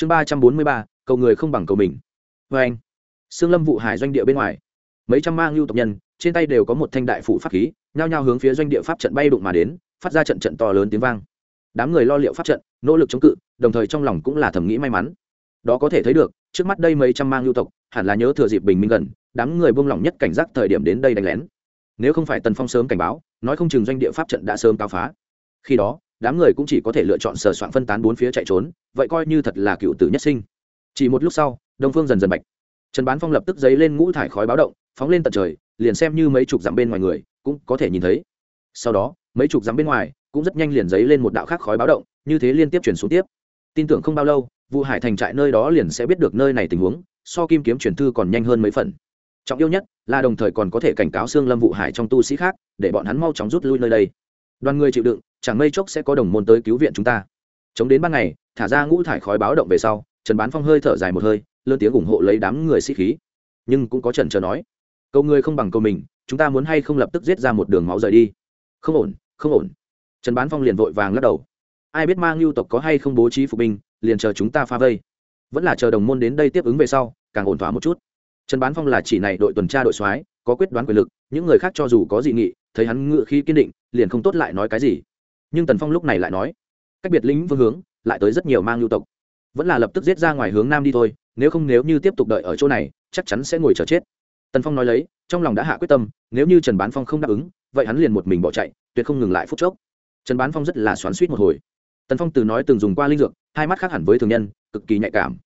chương ba trăm bốn mươi ba, cầu người không bằng cầu mình. Vê anh, sương lâm vụ hải doanh địa bên ngoài. Mấy trăm mang lưu tộc nhân, trên tay đều có một thanh đại phủ pháp khí, nhao nhao hướng phía doanh địa pháp trận bay đụng mà đến, phát ra trận trận to lớn tiếng vang. Đám người lo liệu pháp trận, nỗ lực chống cự, đồng thời trong lòng cũng là thầm nghĩ may mắn. Đó có thể thấy được, trước mắt đây mấy trăm mang lưu tộc, hẳn là nhớ thừa dịp bình minh gần, đám người buông lỏng nhất cảnh giác thời điểm đến đây đánh lén. Nếu không phải tần phong sớm cảnh báo, nói không chừng doanh địa pháp trận đã sớm cao phá. Khi đó đám người cũng chỉ có thể lựa chọn sờ soạn phân tán bốn phía chạy trốn, vậy coi như thật là cựu tử nhất sinh. Chỉ một lúc sau, đông phương dần dần bạch. Trần bán phong lập tức dấy lên ngũ thải khói báo động, phóng lên tận trời, liền xem như mấy chục dặm bên ngoài người cũng có thể nhìn thấy. Sau đó, mấy chục dặm bên ngoài cũng rất nhanh liền dấy lên một đạo khác khói báo động, như thế liên tiếp chuyển xuống tiếp. Tin tưởng không bao lâu vụ hải thành trại nơi đó liền sẽ biết được nơi này tình huống, so kim kiếm chuyển thư còn nhanh hơn mấy phần. Trọng yêu nhất là đồng thời còn có thể cảnh cáo xương lâm vụ hải trong tu sĩ khác, để bọn hắn mau chóng rút lui nơi đây. Đoàn người chịu đựng chẳng mây chốc sẽ có đồng môn tới cứu viện chúng ta. Chống đến ban ngày, thả ra ngũ thải khói báo động về sau, trần bán phong hơi thở dài một hơi lơ tiếng ủng hộ lấy đám người sĩ khí. Nhưng cũng có trần chờ nói câu người không bằng câu mình, chúng ta muốn hay không lập tức giết ra một đường máu rời đi? Không ổn không ổn. Trần bán phong liền vội vàng lắc đầu. Ai biết mang lưu tộc có hay không bố trí phục binh, liền chờ chúng ta pha vây. Vẫn là chờ đồng môn đến đây tiếp ứng về sau, càng ổn thỏa một chút. Trần bán phong là chỉ này đội tuần tra đội soái, có quyết đoán quyền lực, những người khác cho dù có dị nghị, thấy hắn ngự khi kiên định, liền không tốt lại nói cái gì nhưng tần phong lúc này lại nói, cách biệt lính vương hướng, lại tới rất nhiều mang lưu tộc. Vẫn là lập tức giết ra ngoài hướng nam đi thôi, nếu không nếu như tiếp tục đợi ở chỗ này, chắc chắn sẽ ngồi chờ chết. Tần phong nói lấy, trong lòng đã hạ quyết tâm, nếu như trần bán phong không đáp ứng, vậy hắn liền một mình bỏ chạy, tuyệt không ngừng lại phút chốc. Trần bán phong rất là xoắn suýt một hồi. Tần phong từ nói từng dùng qua linh dược, hai mắt khác hẳn với thường nhân, cực kỳ nhạy cảm.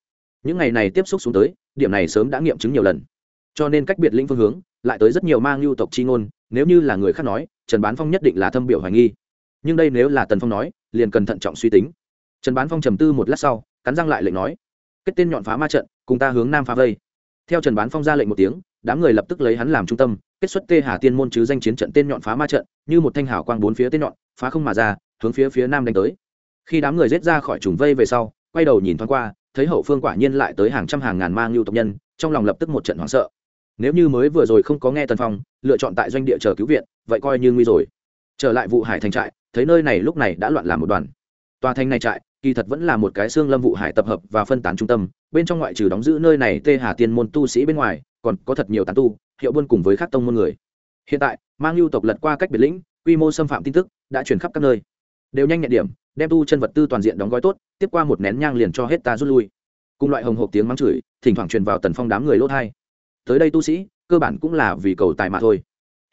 Những ngày này tiếp xúc xuống tới, điểm này sớm đã nghiệm chứng nhiều lần. Cho nên cách biệt lĩnh phương hướng, lại tới rất nhiều mang lưu tộc chi ngôn, nếu như là người khác nói, trần bán phong nhất định là thâm biểu hoài nghi nhưng đây nếu là tần phong nói, liền cần thận trọng suy tính. Trần bán phong trầm tư một lát sau, cắn răng lại lệnh nói, kết tên nhọn phá ma trận, cùng ta hướng nam phá vây. Theo trần bán phong ra lệnh một tiếng, đám người lập tức lấy hắn làm trung tâm, kết xuất tê hà tiên môn chứ danh chiến trận tên nhọn phá ma trận, như một thanh hảo quang bốn phía tên nhọn, phá không mà ra, hướng phía phía nam đánh tới. Khi đám người rết ra khỏi trùng vây về sau, quay đầu nhìn thoáng qua, thấy hậu phương quả nhiên lại tới hàng trăm hàng ngàn mang lưu tộc nhân, trong lòng lập tức một trận hoảng sợ. Nếu như mới vừa rồi không có nghe tần phong, lựa chọn tại doanh địa chờ cứu viện, vậy coi như nguy rồi. Trở lại vụ hải thành trại thấy nơi này lúc này đã loạn làm một đoàn. Tòa thành này trại, kỳ thật vẫn là một cái xương lâm vụ hải tập hợp và phân tán trung tâm, bên trong ngoại trừ đóng giữ nơi này tê hà tiên môn tu sĩ bên ngoài, còn có thật nhiều tán tu, hiệu buôn cùng với các tông môn người. Hiện tại, mang lưu tộc lật qua cách biệt lĩnh, quy mô xâm phạm tin tức, đã chuyển khắp các nơi. Đều nhanh nhẹn điểm, đem tu chân vật tư toàn diện đóng gói tốt, tiếp qua một nén nhang liền cho hết ta rút lui. Cùng loại hồng hộp tiếng mắng chửi, thỉnh thoảng truyền vào tần phong đám người lốt hai. Tới đây tu sĩ, cơ bản cũng là vì cầu tài mà thôi.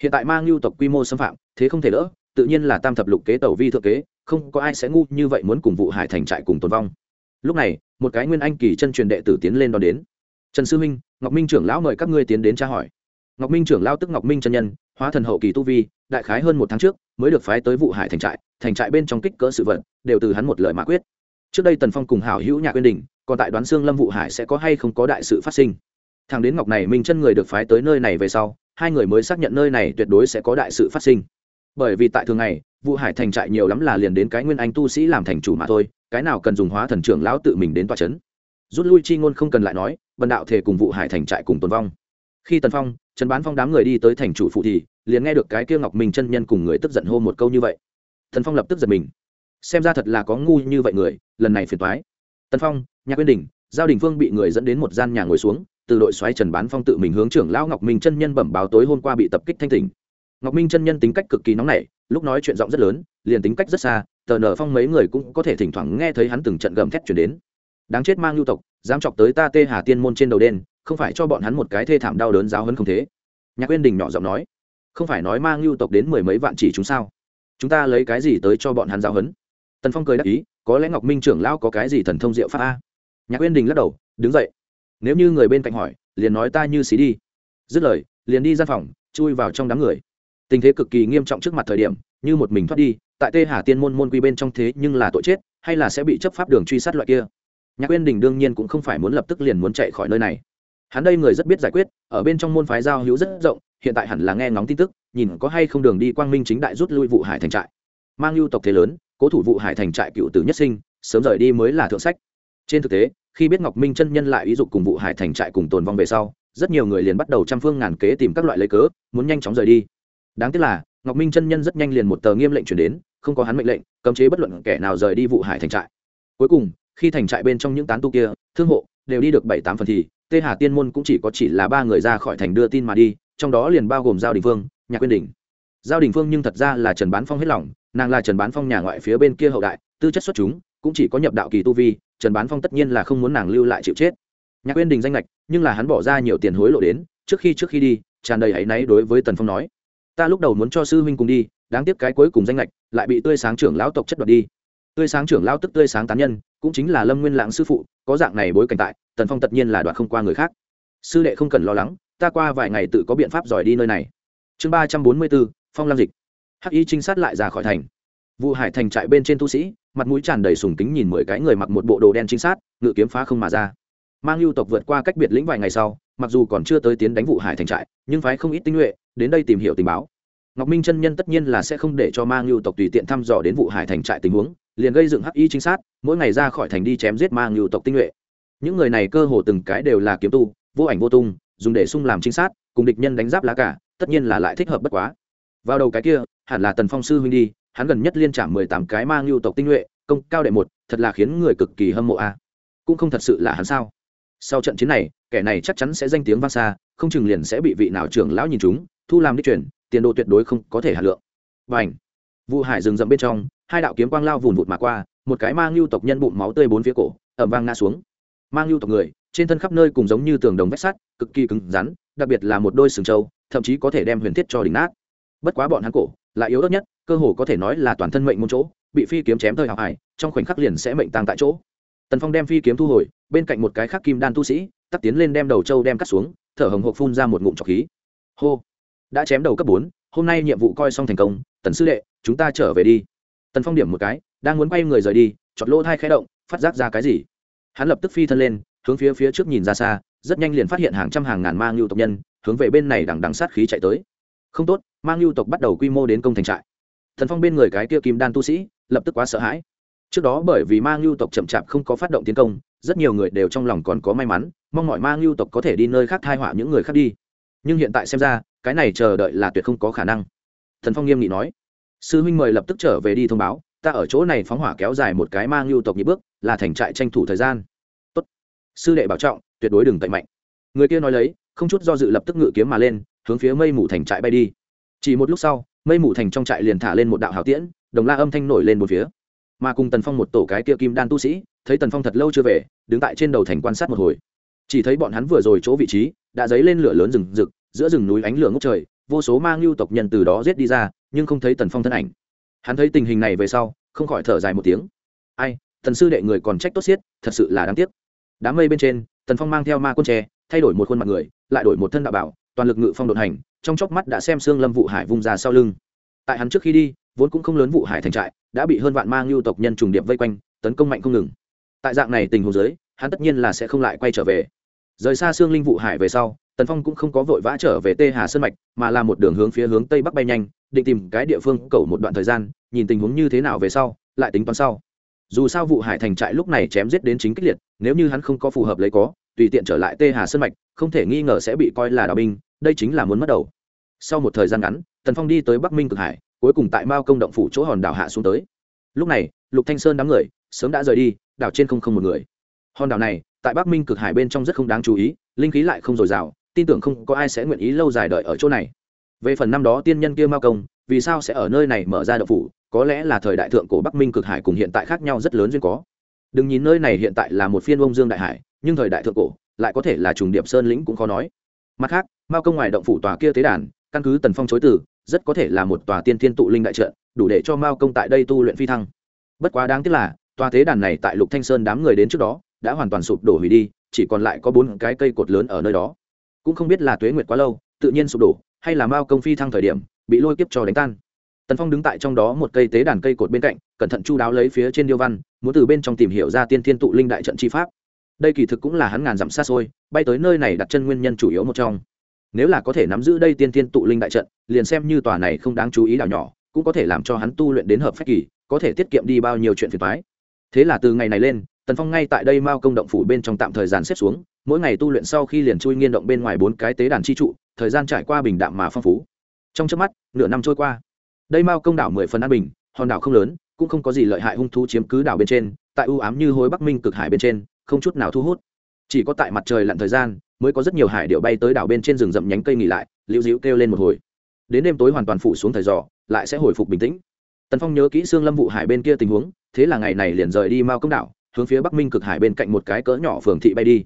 Hiện tại mang lưu tộc quy mô xâm phạm, thế không thể đỡ tự nhiên là tam thập lục kế tẩu vi thượng kế, không có ai sẽ ngu như vậy muốn cùng vụ hải thành trại cùng tồn vong. Lúc này, một cái nguyên anh kỳ chân truyền đệ tử tiến lên đón đến. Trần sư minh ngọc minh trưởng lão mời các ngươi tiến đến tra hỏi. Ngọc minh trưởng lao tức ngọc minh chân nhân, hóa thần hậu kỳ tu vi, đại khái hơn một tháng trước mới được phái tới vụ hải thành trại thành trại bên trong kích cỡ sự vật đều từ hắn một lời mà quyết. Trước đây tần phong cùng hảo hữu nhà quyên đình, còn tại đoán xương lâm vụ hải sẽ có hay không có đại sự phát sinh. Thằng đến ngọc này minh chân người được phái tới nơi này về sau, hai người mới xác nhận nơi này tuyệt đối sẽ có đại sự phát sinh bởi vì tại thường ngày vụ hải thành trại nhiều lắm là liền đến cái nguyên anh tu sĩ làm thành chủ mà thôi, cái nào cần dùng hóa thần trưởng lão tự mình đến tòa c h ấ n rút lui chi ngôn không cần lại nói vần đạo thể cùng vụ hải thành trại cùng tồn vong. Khi tần phong, trần bán phong đám người đi tới thành chủ phụ thì, liền nghe được cái kia ngọc minh chân nhân cùng người tức giận hô một câu như vậy. Thần phong lập tức giật mình. Xem ra thật là có ngu như vậy người, lần này phiền thoái tần phong nhà quyên đình, giao đình phương bị người dẫn đến một gian nhà ngồi xuống, từ đội xoáy trần bán phong tự mình hướng trưởng lão ngọc minh chân nhân bẩm báo tối hôm qua bị tập kích thanh tỉnh ngọc minh chân nhân tính cách cực kỳ nóng nảy, lúc nói chuyện giọng rất lớn, liền tính cách rất xa, tờ nở phong mấy người cũng có thể thỉnh thoảng nghe thấy hắn từng trận gầm thét chuyển đến. Đáng chết mang lưu tộc, dám chọc tới ta tê hà tiên môn trên đầu đen không phải cho bọn hắn một cái thê thảm đau đớn giáo hơn không thế. Nhạc uyên đình nhỏ giọng nói, không phải nói mang lưu tộc đến mười mấy vạn chỉ chúng sao? Chúng ta lấy cái gì tới cho bọn hắn giáo hấn tần phong cười đáp ý, có lẽ ngọc minh trưởng lão có cái gì thần thông diệu pháp a? Nhạc uyên đình lắc đầu, đứng dậy. Nếu như người bên cạnh hỏi, liền nói ta như xí đi. Dứt lời, liền đi gian phòng, chui vào trong đám người tình thế cực kỳ nghiêm trọng trước mặt thời điểm, như một mình thoát đi, tại tê hà tiên môn môn quy bên trong thế nhưng là tội chết, hay là sẽ bị chấp pháp đường truy sát loại kia? Nhạc uyên đình đương nhiên cũng không phải muốn lập tức liền muốn chạy khỏi nơi này. Hắn đây người rất biết giải quyết, ở bên trong môn phái giao hữu rất rộng, hiện tại hẳn là nghe ngóng tin tức, nhìn có hay không đường đi quang minh chính đại rút lui vụ hải thành trại. Mang lưu tộc thế lớn, cố thủ vụ hải thành trại cựu tử nhất sinh, sớm rời đi mới là thượng sách. Trên thực tế, khi biết ngọc minh chân nhân lại ý dục cùng vụ hải thành trại cùng tồn vong về sau, rất nhiều người liền bắt đầu trăm phương ngàn kế tìm các loại lấy cớ, muốn nhanh chóng rời đi đáng tiếc là, ngọc minh chân nhân rất nhanh liền một tờ nghiêm lệnh chuyển đến, không có hắn mệnh lệnh, cấm chế bất luận kẻ nào rời đi vụ hải thành trại. Cuối cùng, khi thành trại bên trong những tán tu kia, thương hộ, đều đi được bảy tám phần thì tê hà tiên môn cũng chỉ có chỉ là ba người ra khỏi thành đưa tin mà đi, trong đó liền bao gồm giao đình phương, nhạc quyên đình. Giao đình phương nhưng thật ra là trần bán phong hết lòng, nàng là trần bán phong nhà ngoại phía bên kia hậu đại, tư chất xuất chúng, cũng chỉ có nhập đạo kỳ tu vi, trần bán phong tất nhiên là không muốn nàng lưu lại chịu chết. Nhạc quyên đình danh lệch nhưng là hắn bỏ ra nhiều tiền hối lộ đến, trước khi trước khi đi, tràn đầy áy náy đối với tần phong nói ta lúc đầu muốn cho sư huynh cùng đi, đáng tiếc cái cuối cùng danh lệch lại bị tươi sáng trưởng lão tộc chất đoạt đi. Tươi sáng trưởng lão tức tươi sáng tán nhân, cũng chính là lâm nguyên lãng sư phụ, có dạng này bối cảnh tại, tần phong tất nhiên là đoạt không qua người khác. Sư đệ không cần lo lắng, ta qua vài ngày tự có biện pháp giỏi đi nơi này. Chương ba trăm bốn mươi bốn, phong lam dịch. Hắc y trinh sát lại ra khỏi thành. Vụ hải thành trại bên trên tu sĩ, mặt mũi tràn đầy sùng kính nhìn mười cái người mặc một bộ đồ đen trinh sát, ngự kiếm phá không mà ra mang lưu tộc vượt qua cách biệt lĩnh vài ngày sau, mặc dù còn chưa tới tiến đánh vụ hải thành trại, nhưng phái không ít tinh nhuệ đến đây tìm hiểu tình báo. Ngọc minh chân nhân tất nhiên là sẽ không để cho mang lưu tộc tùy tiện thăm dò đến vụ hải thành trại tình huống, liền gây dựng hắc y trinh sát, mỗi ngày ra khỏi thành đi chém giết mang lưu tộc tinh nhuệ. Những người này cơ hồ từng cái đều là kiếm tu, vô ảnh vô tung, dùng để sung làm trinh sát, cùng địch nhân đánh giáp lá cả, tất nhiên là lại thích hợp bất quá. Vào đầu cái kia, hẳn là tần phong sư huynh đi, hắn gần nhất liên trả mười tám cái mang lưu tộc tinh nhuệ, công cao đệ một, thật là khiến người cực kỳ hâm mộ a. Cũng không thật sự là hắn sao? Sau trận chiến này, kẻ này chắc chắn sẽ danh tiếng vang xa, không chừng liền sẽ bị vị nào trưởng lão nhìn chúng, thu làm đi chuyển tiền đồ tuyệt đối không có thể hạ lượng. Và ảnh vụ hải rừng rậm bên trong, hai đạo kiếm quang lao vùn vụt mà qua, một cái mang lưu tộc nhân bụng máu tươi bốn phía cổ ẩm vang ngã xuống. Mang lưu tộc người, trên thân khắp nơi cùng giống như tường đồng vách sắt, cực kỳ cứng rắn, đặc biệt là một đôi sừng trâu, thậm chí có thể đem huyền thiết cho đỉnh nát. Bất quá bọn hắn cổ, lại yếu ớt nhất, cơ hồ có thể nói là toàn thân mệnh một chỗ, bị phi kiếm chém thời hào hải, trong khoảnh khắc liền sẽ mệnh tăng tại chỗ. Tần phong đem phi kiếm thu hồi bên cạnh một cái khác kim đan tu sĩ tắt tiến lên đem đầu trâu đem cắt xuống, thở hồng hộc phun ra một ngụm trọc khí. Hô! Đã chém đầu cấp bốn, hôm nay nhiệm vụ coi xong thành công, tần sư đệ, chúng ta trở về đi. Tần phong điểm một cái, đang muốn quay người rời đi, chọt lỗ thai khẽ động, phát giác ra cái gì? Hắn lập tức phi thân lên, hướng phía phía trước nhìn ra xa, rất nhanh liền phát hiện hàng trăm hàng ngàn mang lưu tộc nhân, hướng về bên này đằng đằng sát khí chạy tới. Không tốt mang lưu tộc bắt đầu quy mô đến công thành trại. Thần phong bên người cái kia kim đan tu sĩ, lập tức quá sợ hãi. Trước đó bởi vì mang lưu tộc chậm chạp không có phát động tiến công rất nhiều người đều trong lòng còn có may mắn, mong mọi mang lưu tộc có thể đi nơi khác thai họa những người khác đi. Nhưng hiện tại xem ra, cái này chờ đợi là tuyệt không có khả năng. Thần phong nghiêm nghị nói. Sư huynh mời lập tức trở về đi thông báo, ta ở chỗ này phóng hỏa kéo dài một cái mang lưu tộc nhị bước, là thành trại tranh thủ thời gian. Tốt. Sư đệ bảo trọng, tuyệt đối đừng tẩy mạnh. Người kia nói lấy, không chút do dự lập tức ngự kiếm mà lên, hướng phía mây mù thành trại bay đi. Chỉ một lúc sau, mây mù thành trong trại liền thả lên một đạo hào tiễn, đồng la âm thanh nổi lên một phía. Mà cùng tần phong một tổ cái kia kim đan tu sĩ thấy tần phong thật lâu chưa về, đứng tại trên đầu thành quan sát một hồi. Chỉ thấy bọn hắn vừa rồi chỗ vị trí, đã dấy lên lửa lớn rừng rực, giữa rừng núi ánh lửa ngốc trời, vô số mang lưu tộc nhân từ đó giết đi ra, nhưng không thấy tần phong thân ảnh. Hắn thấy tình hình này về sau, không khỏi thở dài một tiếng. Ai thần sư đệ người còn trách tốt xiết, thật sự là đáng tiếc. Đám mây bên trên, tần phong mang theo ma quân tre thay đổi một khuôn mặt người, lại đổi một thân đạo bảo, toàn lực ngự phong đột hành, trong chóc mắt đã xem xương lâm vụ hải vung ra sau lưng. Tại hắn trước khi đi, vốn cũng không lớn vụ hải thành trại, đã bị hơn vạn mang lưu tộc nhân trùng điệp vây quanh, tấn công mạnh không ngừng tại dạng này tình huống giới hắn tất nhiên là sẽ không lại quay trở về. Rời xa xương linh vụ hải về sau, tần phong cũng không có vội vã trở về tê hà sơn mạch, mà là một đường hướng phía hướng tây bắc bay nhanh, định tìm cái địa phương cầu một đoạn thời gian, nhìn tình huống như thế nào về sau, lại tính toán sau. Dù sao vụ hải thành trại lúc này chém giết đến chính kích liệt, nếu như hắn không có phù hợp lấy có, tùy tiện trở lại tê hà sơn mạch, không thể nghi ngờ sẽ bị coi là đạo binh, đây chính là muốn mất đầu. Sau một thời gian ngắn, tần phong đi tới bắc minh cực hải, cuối cùng tại mao công động phủ chỗ hòn đảo hạ xuống tới. Lúc này, lục thanh sơn đám người sớm đã rời đi đảo trên không không một người. Hòn đảo này tại bắc minh cực hải bên trong rất không đáng chú ý linh khí lại không dồi dào tin tưởng không có ai sẽ nguyện ý lâu dài đợi ở chỗ này. Về phần năm đó tiên nhân kia mao công vì sao sẽ ở nơi này mở ra động phủ có lẽ là thời đại thượng cổ bắc minh cực hải cùng hiện tại khác nhau rất lớn duyên có. Đừng nhìn nơi này hiện tại là một phiên bông dương đại hải nhưng thời đại thượng cổ lại có thể là trùng điệp sơn lĩnh cũng khó nói. Mặt khác mao công ngoài động phủ tòa kia tế đàn căn cứ tần phong chối tử, rất có thể là một tòa tiên thiên tụ linh đại trận đủ để cho mao công tại đây tu luyện phi thăng. Bất quá đáng tiếc là tòa tế đàn này tại lục thanh sơn đám người đến trước đó, đã hoàn toàn sụp đổ hủy đi, chỉ còn lại có bốn cái cây cột lớn ở nơi đó. Cũng không biết là tuế nguyệt quá lâu, tự nhiên sụp đổ, hay là mao công phi thăng thời điểm, bị lôi kiếp cho đánh tan. Tần phong đứng tại trong đó một cây tế đàn cây cột bên cạnh, cẩn thận chu đáo lấy phía trên điêu văn, muốn từ bên trong tìm hiểu ra tiên thiên tụ linh đại trận chi pháp. Đây kỳ thực cũng là hắn ngàn dặm xa xôi, bay tới nơi này đặt chân nguyên nhân chủ yếu một trong. Nếu là có thể nắm giữ đây tiên thiên tụ linh đại trận, liền xem như tòa này không đáng chú ý đảo nhỏ, cũng có thể làm cho hắn tu luyện đến hợp phách kỳ, có thể tiết kiệm đi bao nhiêu chuyện phiền toái thế là từ ngày này lên, tần phong ngay tại đây mao công động phủ bên trong tạm thời gian xếp xuống, mỗi ngày tu luyện sau khi liền chui nghiên động bên ngoài bốn cái tế đàn chi trụ, thời gian trải qua bình đạm mà phong phú. Trong trước mắt, nửa năm trôi qua. Đây mao công đảo mười phần an bình, hòn đảo không lớn, cũng không có gì lợi hại hung thú chiếm cứ đảo bên trên, tại ưu ám như hối bắc minh cực hải bên trên, không chút nào thu hút. Chỉ có tại mặt trời lặn thời gian, mới có rất nhiều hải điệu bay tới đảo bên trên rừng rậm nhánh cây nghỉ lại, liễu dĩu kêu lên một hồi. Đến đêm tối hoàn toàn phủ xuống thời giò lại sẽ hồi phục bình tĩnh tần phong nhớ kỹ xương lâm vụ hải bên kia tình huống, thế là ngày này liền rời đi mao công đảo, hướng phía bắc minh cực hải bên cạnh một cái cỡ nhỏ phường thị bay đi.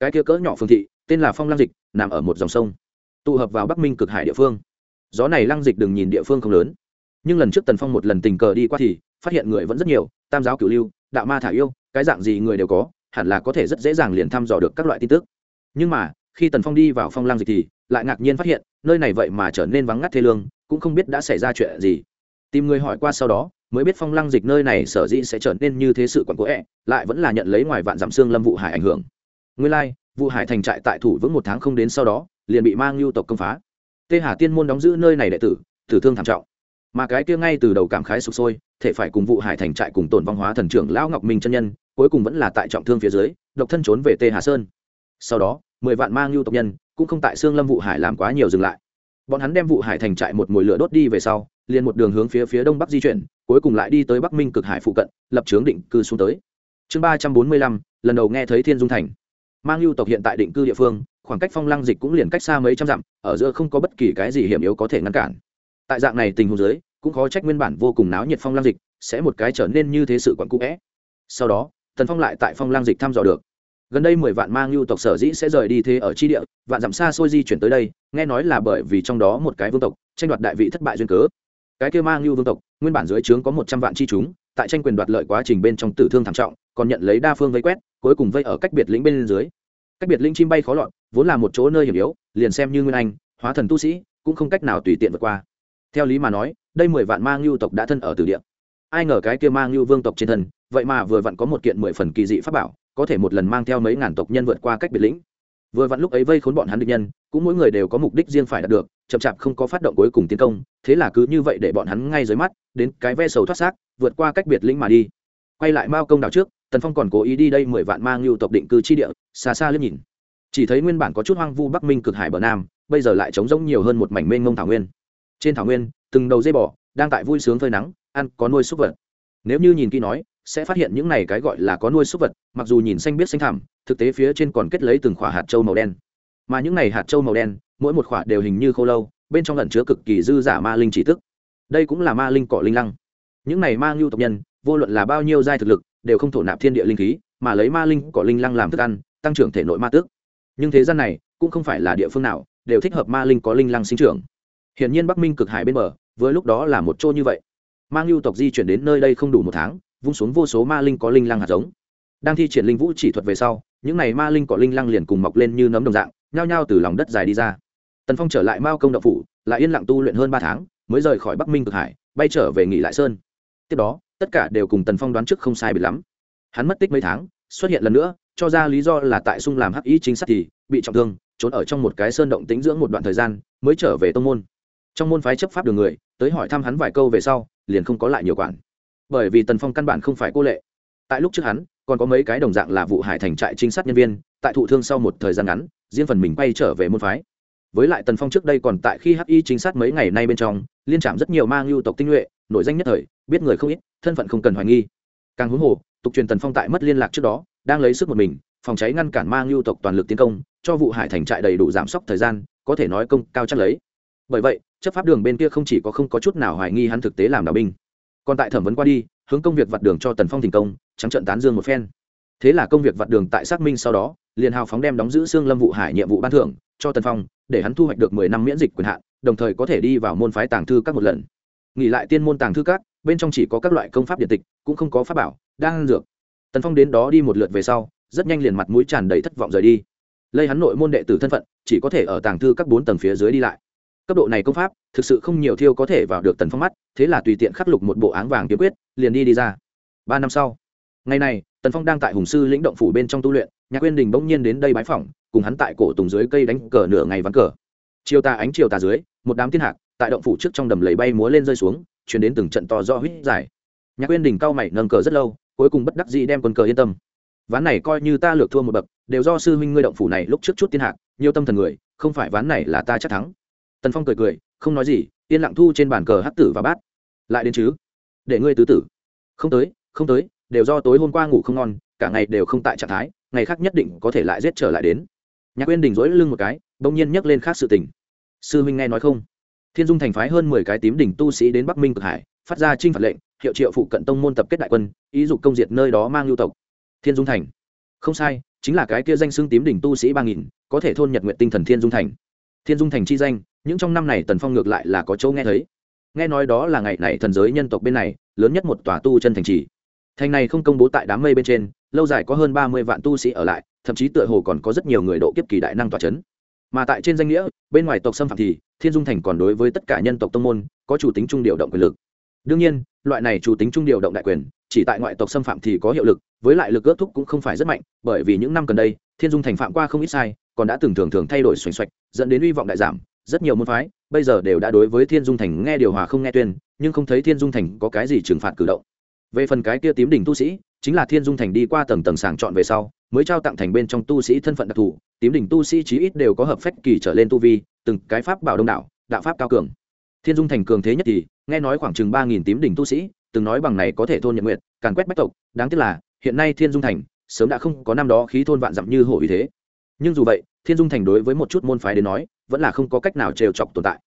Cái kia cỡ nhỏ phường thị, tên là phong lăng dịch, nằm ở một dòng sông, tụ hợp vào bắc minh cực hải địa phương. Gió này lăng dịch đừng nhìn địa phương không lớn, nhưng lần trước tần phong một lần tình cờ đi qua thì, phát hiện người vẫn rất nhiều, tam giáo cửu lưu, đạo ma thả yêu, cái dạng gì người đều có, hẳn là có thể rất dễ dàng liền thăm dò được các loại tin tức. Nhưng mà, khi tần phong đi vào phong lăng dịch thì, lại ngạc nhiên phát hiện, nơi này vậy mà trở nên vắng ngắt thê lương, cũng không biết đã xảy ra chuyện gì tìm người hỏi qua sau đó mới biết phong lăng dịch nơi này sở dĩ sẽ trở nên như thế sự quặn cố ẹ lại vẫn là nhận lấy ngoài vạn dặm xương lâm vụ hải ảnh hưởng. Nguyên lai、like, vụ hải thành trại tại thủ vững một tháng không đến sau đó liền bị mang lưu tộc công phá. Tê hà tiên môn đóng giữ nơi này đệ tử tử thương thảm trọng. Mà cái kia ngay từ đầu cảm khái sụp sôi thể phải cùng vụ hải thành trại cùng tổn văn hóa thần trưởng lão ngọc minh chân nhân cuối cùng vẫn là tại trọng thương phía dưới độc thân trốn về tê hà sơn. Sau đó mười vạn mang lưu tộc nhân cũng không tại xương lâm vụ hải làm quá nhiều dừng lại. Bọn hắn đem vụ hải thành trại một mồi lửa đốt đi về sau liền một đường hướng phía phía đông bắc di chuyển, cuối cùng lại đi tới bắc minh cực hải phụ cận, lập trướng định cư xuống tới. Chương ba trăm bốn mươi lăm, lần đầu nghe thấy thiên dung thành. Mang lưu tộc hiện tại định cư địa phương, khoảng cách phong lăng dịch cũng liền cách xa mấy trăm dặm, ở giữa không có bất kỳ cái gì hiểm yếu có thể ngăn cản. Tại dạng này tình huống dưới, cũng khó trách nguyên bản vô cùng náo nhiệt phong lăng dịch sẽ một cái trở nên như thế sự quặn cũ vẽ. Sau đó, tần phong lại tại phong lăng dịch thăm dò được. Gần đây mười vạn mang lưu tộc sở dĩ sẽ rời đi thế ở chi địa, vạn dặm xa xôi di chuyển tới đây, nghe nói là bởi vì trong đó một cái vương tộc, tranh đoạt đại vị thất bại duyên cớ cái kêu mang lưu vương tộc, nguyên bản dưới trướng có một trăm vạn chi chúng, tại tranh quyền đoạt lợi quá trình bên trong tử thương thảm trọng, còn nhận lấy đa phương vây quét, cuối cùng vây ở cách biệt lĩnh bên dưới. Cách biệt lĩnh chim bay khó lọt, vốn là một chỗ nơi hiểm yếu, liền xem như nguyên anh, hóa thần tu sĩ, cũng không cách nào tùy tiện vượt qua. Theo lý mà nói, đây mười vạn mang lưu tộc đã thân ở từ địa. Ai ngờ cái kia mang lưu vương tộc trên thân, vậy mà vừa vặn có một kiện mười phần kỳ dị pháp bảo, có thể một lần mang theo mấy ngàn tộc nhân vượt qua cách biệt lĩnh. Vừa vặn lúc ấy vây khốn bọn hắn địch nhân, cũng mỗi người đều có mục đích riêng phải đạt được chậm chạp không có phát động cuối cùng tiến công thế là cứ như vậy để bọn hắn ngay dưới mắt đến cái ve sầu thoát xác vượt qua cách biệt lĩnh mà đi. Quay lại mao công đảo trước tần phong còn cố ý đi đây mười vạn mang lưu tộc định cư chi địa xa xa liếc nhìn. Chỉ thấy nguyên bản có chút hoang vu bắc minh cực hải bờ nam bây giờ lại trống rỗng nhiều hơn một mảnh mênh mông thảo nguyên. Trên thảo nguyên từng đầu dây bò đang tại vui sướng phơi nắng ăn có nuôi súc vật. Nếu như nhìn kỹ nói sẽ phát hiện những này cái gọi là có nuôi súc vật mặc dù nhìn xanh biết xanh thảm, thực tế phía trên còn kết lấy từng khỏa hạt trâu màu đen. Mà những này hạt trâu màu đen mỗi một khỏa đều hình như khô lâu, bên trong lẩn chứa cực kỳ dư giả ma linh chỉ tức. Đây cũng là ma linh cỏ linh lăng. Những này ma ngưu tộc nhân, vô luận là bao nhiêu giai thực lực, đều không thổ nạp thiên địa linh khí, mà lấy ma linh cỏ linh lăng làm thức ăn, tăng trưởng thể nội ma tước. Nhưng thế gian này, cũng không phải là địa phương nào, đều thích hợp ma linh có linh lăng sinh trưởng. Hiển nhiên bắc minh cực hải bên bờ với lúc đó là một chỗ như vậy. Ma lưu tộc di chuyển đến nơi đây không đủ một tháng, vung xuống vô số ma linh có linh lăng hạt giống. Đang thi triển linh vũ chỉ thuật về sau, những này ma linh có linh lăng liền cùng mọc lên như nấm đồng dạng, nhao nhao từ lòng đất dài đi ra tần phong trở lại mao công đậu phủ, lại yên lặng tu luyện hơn ba tháng, mới rời khỏi bắc minh cực hải, bay trở về nghỉ lại sơn. Tiếp đó, tất cả đều cùng tần phong đoán trước không sai bị lắm. Hắn mất tích mấy tháng, xuất hiện lần nữa, cho ra lý do là tại sung làm hắc ý chính xác thì bị trọng thương, trốn ở trong một cái sơn động tính dưỡng một đoạn thời gian, mới trở về tông môn. Trong môn phái chấp pháp đường người, tới hỏi thăm hắn vài câu về sau, liền không có lại nhiều quản. Bởi vì tần phong căn bản không phải cô lệ. Tại lúc trước hắn, còn có mấy cái đồng dạng là vụ hải thành trại trinh sát nhân viên, tại thụ thương sau một thời gian ngắn, riêng phần mình bay trở về môn phái với lại tần phong trước đây còn tại khi hắc y chính sát mấy ngày nay bên trong, liên trạm rất nhiều mang lưu tộc tinh nhuệ, nổi danh nhất thời, biết người không ít, thân phận không cần hoài nghi. Càng huống hồ, tục truyền tần phong tại mất liên lạc trước đó, đang lấy sức một mình, phòng cháy ngăn cản mang lưu tộc toàn lực tiến công, cho vụ hải thành trại đầy đủ giảm sốc thời gian, có thể nói công cao chắc lấy. Bởi vậy, chấp pháp đường bên kia không chỉ có không có chút nào hoài nghi hắn thực tế làm đạo binh, còn tại thẩm vấn qua đi, hướng công việc vặt đường cho tần phong thành công, trắng trận tán dương một phen. Thế là công việc vặt đường tại xác minh sau đó, liền hào phóng đem đóng giữ xương lâm vụ hải nhiệm vụ ban thưởng cho tần phong để hắn thu hoạch được mười năm miễn dịch quyền hạn, đồng thời có thể đi vào môn phái tàng thư các một lần. Nghỉ lại tiên môn tàng thư các, bên trong chỉ có các loại công pháp điện tịch, cũng không có pháp bảo đang dược. Tần phong đến đó đi một lượt về sau, rất nhanh liền mặt mũi tràn đầy thất vọng rời đi. Lây hắn nội môn đệ tử thân phận, chỉ có thể ở tàng thư các bốn tầng phía dưới đi lại. Cấp độ này công pháp, thực sự không nhiều thiêu có thể vào được tần phong mắt, thế là tùy tiện khắc lục một bộ áng vàng kiếm quyết, liền đi đi ra. Ba năm sau, ngày này, tần phong đang tại hùng sư lĩnh động phủ bên trong tu luyện, nhạc quyên đình bỗng nhiên đến đây bái phỏng cùng hắn tại cổ tùng dưới cây đánh cờ nửa ngày ván cờ. Chiều tà ánh chiều tà dưới, một đám thiên hạc, tại động phủ trước trong đầm lầy bay múa lên rơi xuống, chuyển đến từng trận to do huýt dài. Nhạc quyên đỉnh cao mày nâng cờ rất lâu, cuối cùng bất đắc dĩ đem quân cờ yên tâm. Ván này coi như ta lược thua một bậc, đều do sư huynh ngươi động phủ này lúc trước chút thiên hạc, nhiều tâm thần người, không phải ván này là ta chắc thắng. Tần phong cười cười, không nói gì, yên lặng thu trên bàn cờ hát tử và bát. Lại đến chứ? Để ngươi tứ tử. Không tới không tới, đều do tối hôm qua ngủ không ngon, cả ngày đều không tại trạng thái, ngày khác nhất định có thể lại giết trở lại đến nhạc quyên đình dỗi lưng một cái, bỗng nhiên nhắc lên khác sự tình. Sư huynh nghe nói không? Thiên dung thành phái hơn mười cái tím đỉnh tu sĩ đến bắc minh cực hải, phát ra trinh phạt lệnh, hiệu triệu phụ cận tông môn tập kết đại quân, ý dục công diệt nơi đó mang lưu tộc. Thiên dung thành. Không sai, chính là cái kia danh xưng tím đỉnh tu sĩ ba nghìn, có thể thôn nhật nguyện tinh thần thiên dung thành. Thiên dung thành chi danh, những trong năm này tần phong ngược lại là có chỗ nghe thấy. Nghe nói đó là ngày này thần giới nhân tộc bên này, lớn nhất một tòa tu chân thành trì thành này không công bố tại đám mây bên trên, lâu dài có hơn ba mươi vạn tu sĩ ở lại, thậm chí tựa hồ còn có rất nhiều người độ kiếp kỳ đại năng tòa c h ấ n mà tại trên danh nghĩa, bên ngoài tộc xâm phạm thì, thiên dung thành còn đối với tất cả nhân tộc tông môn, có chủ tính trung điều động quyền lực. Đương nhiên, loại này chủ tính trung điều động đại quyền, chỉ tại ngoại tộc xâm phạm thì có hiệu lực, với lại lực ước thúc cũng không phải rất mạnh, bởi vì những năm gần đây, thiên dung thành phạm qua không ít sai, còn đã từng thường thường thay đổi xoành xoạch, dẫn đến hy vọng đại giảm, rất nhiều môn phái, bây giờ đều đã đối với thiên dung thành nghe điều hòa không nghe tuyên, nhưng không thấy thiên dung thành có cái gì trừng phạt cử động về phần cái kia tím đỉnh tu sĩ, chính là thiên dung thành đi qua tầng tầng sàng chọn về sau, mới trao tặng thành bên trong tu sĩ thân phận đặc thù. Tím đỉnh tu sĩ chí ít đều có hợp phách kỳ trở lên tu vi, từng cái pháp bảo đông đảo, đạo pháp cao cường. Thiên dung thành cường thế nhất thì, nghe nói khoảng chừng ba nghìn tím đỉnh tu sĩ, từng nói bằng này có thể thôn nhật nguyện càn quét bách tộc. Đáng tiếc là, hiện nay thiên dung thành sớm đã không có năm đó khí thôn vạn dặm như hổ ý thế. Nhưng dù vậy, thiên dung thành đối với một chút môn phái đến nói, vẫn là không có cách nào trêu chọc tồn tại.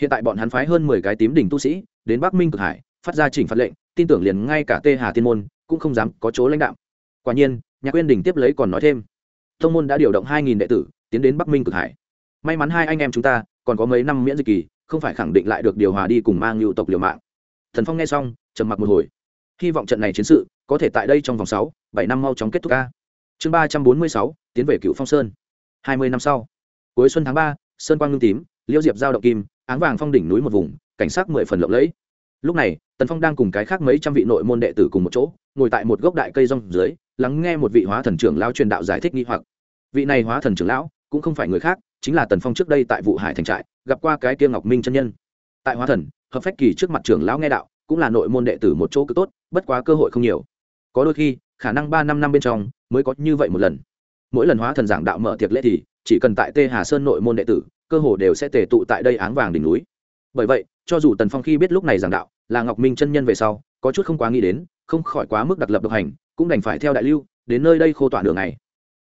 Hiện tại bọn hắn phái hơn mười cái tím đỉnh tu sĩ, đến bắc minh cực hải, phát ra chỉnh phạt lệnh tin tưởng liền ngay cả tê hà tiên môn cũng không dám có chỗ lãnh đạo quả nhiên, nhạc quyên đình tiếp lấy còn nói thêm. Thông môn đã điều động hai nghìn đệ tử, tiến đến bắc minh cực hải. May mắn hai anh em chúng ta còn có mấy năm miễn dịch kỳ, không phải khẳng định lại được điều hòa đi cùng mang lưu tộc liều mạng. Thần phong nghe xong, trầm mặc một hồi. Hy vọng trận này chiến sự có thể tại đây trong vòng sáu, bảy năm mau chóng kết thúc ca. Chương ba trăm bốn mươi sáu, tiến về cựu phong sơn. Hai mươi năm sau, cuối xuân tháng ba, sơn quang ngưng tím liêu diệp giao động kim, áng vàng phong đỉnh núi một vùng, cảnh sát mười phần lộng lẫy lúc này, tần phong đang cùng cái khác mấy trăm vị nội môn đệ tử cùng một chỗ, ngồi tại một gốc đại cây rong dưới, lắng nghe một vị hóa thần trưởng lão truyền đạo giải thích nghi hoặc. Vị này hóa thần trưởng lão cũng không phải người khác, chính là tần phong trước đây tại vụ hải thành trại, gặp qua cái kia ngọc minh chân nhân. Tại hóa thần, hợp phách kỳ trước mặt trưởng lão nghe đạo, cũng là nội môn đệ tử một chỗ cực tốt, bất quá cơ hội không nhiều. Có đôi khi, khả năng ba năm năm bên trong mới có như vậy một lần. Mỗi lần hóa thần giảng đạo mở tiệc lễ thì, chỉ cần tại tê hà sơn nội môn đệ tử, cơ hồ đều sẽ tề tụ tại đây áng vàng đỉnh núi bởi vậy, cho dù tần phong khi biết lúc này giảng đạo là ngọc minh chân nhân về sau, có chút không quá nghĩ đến, không khỏi quá mức đặc lập độc hành, cũng đành phải theo đại lưu, đến nơi đây khô tỏa đường này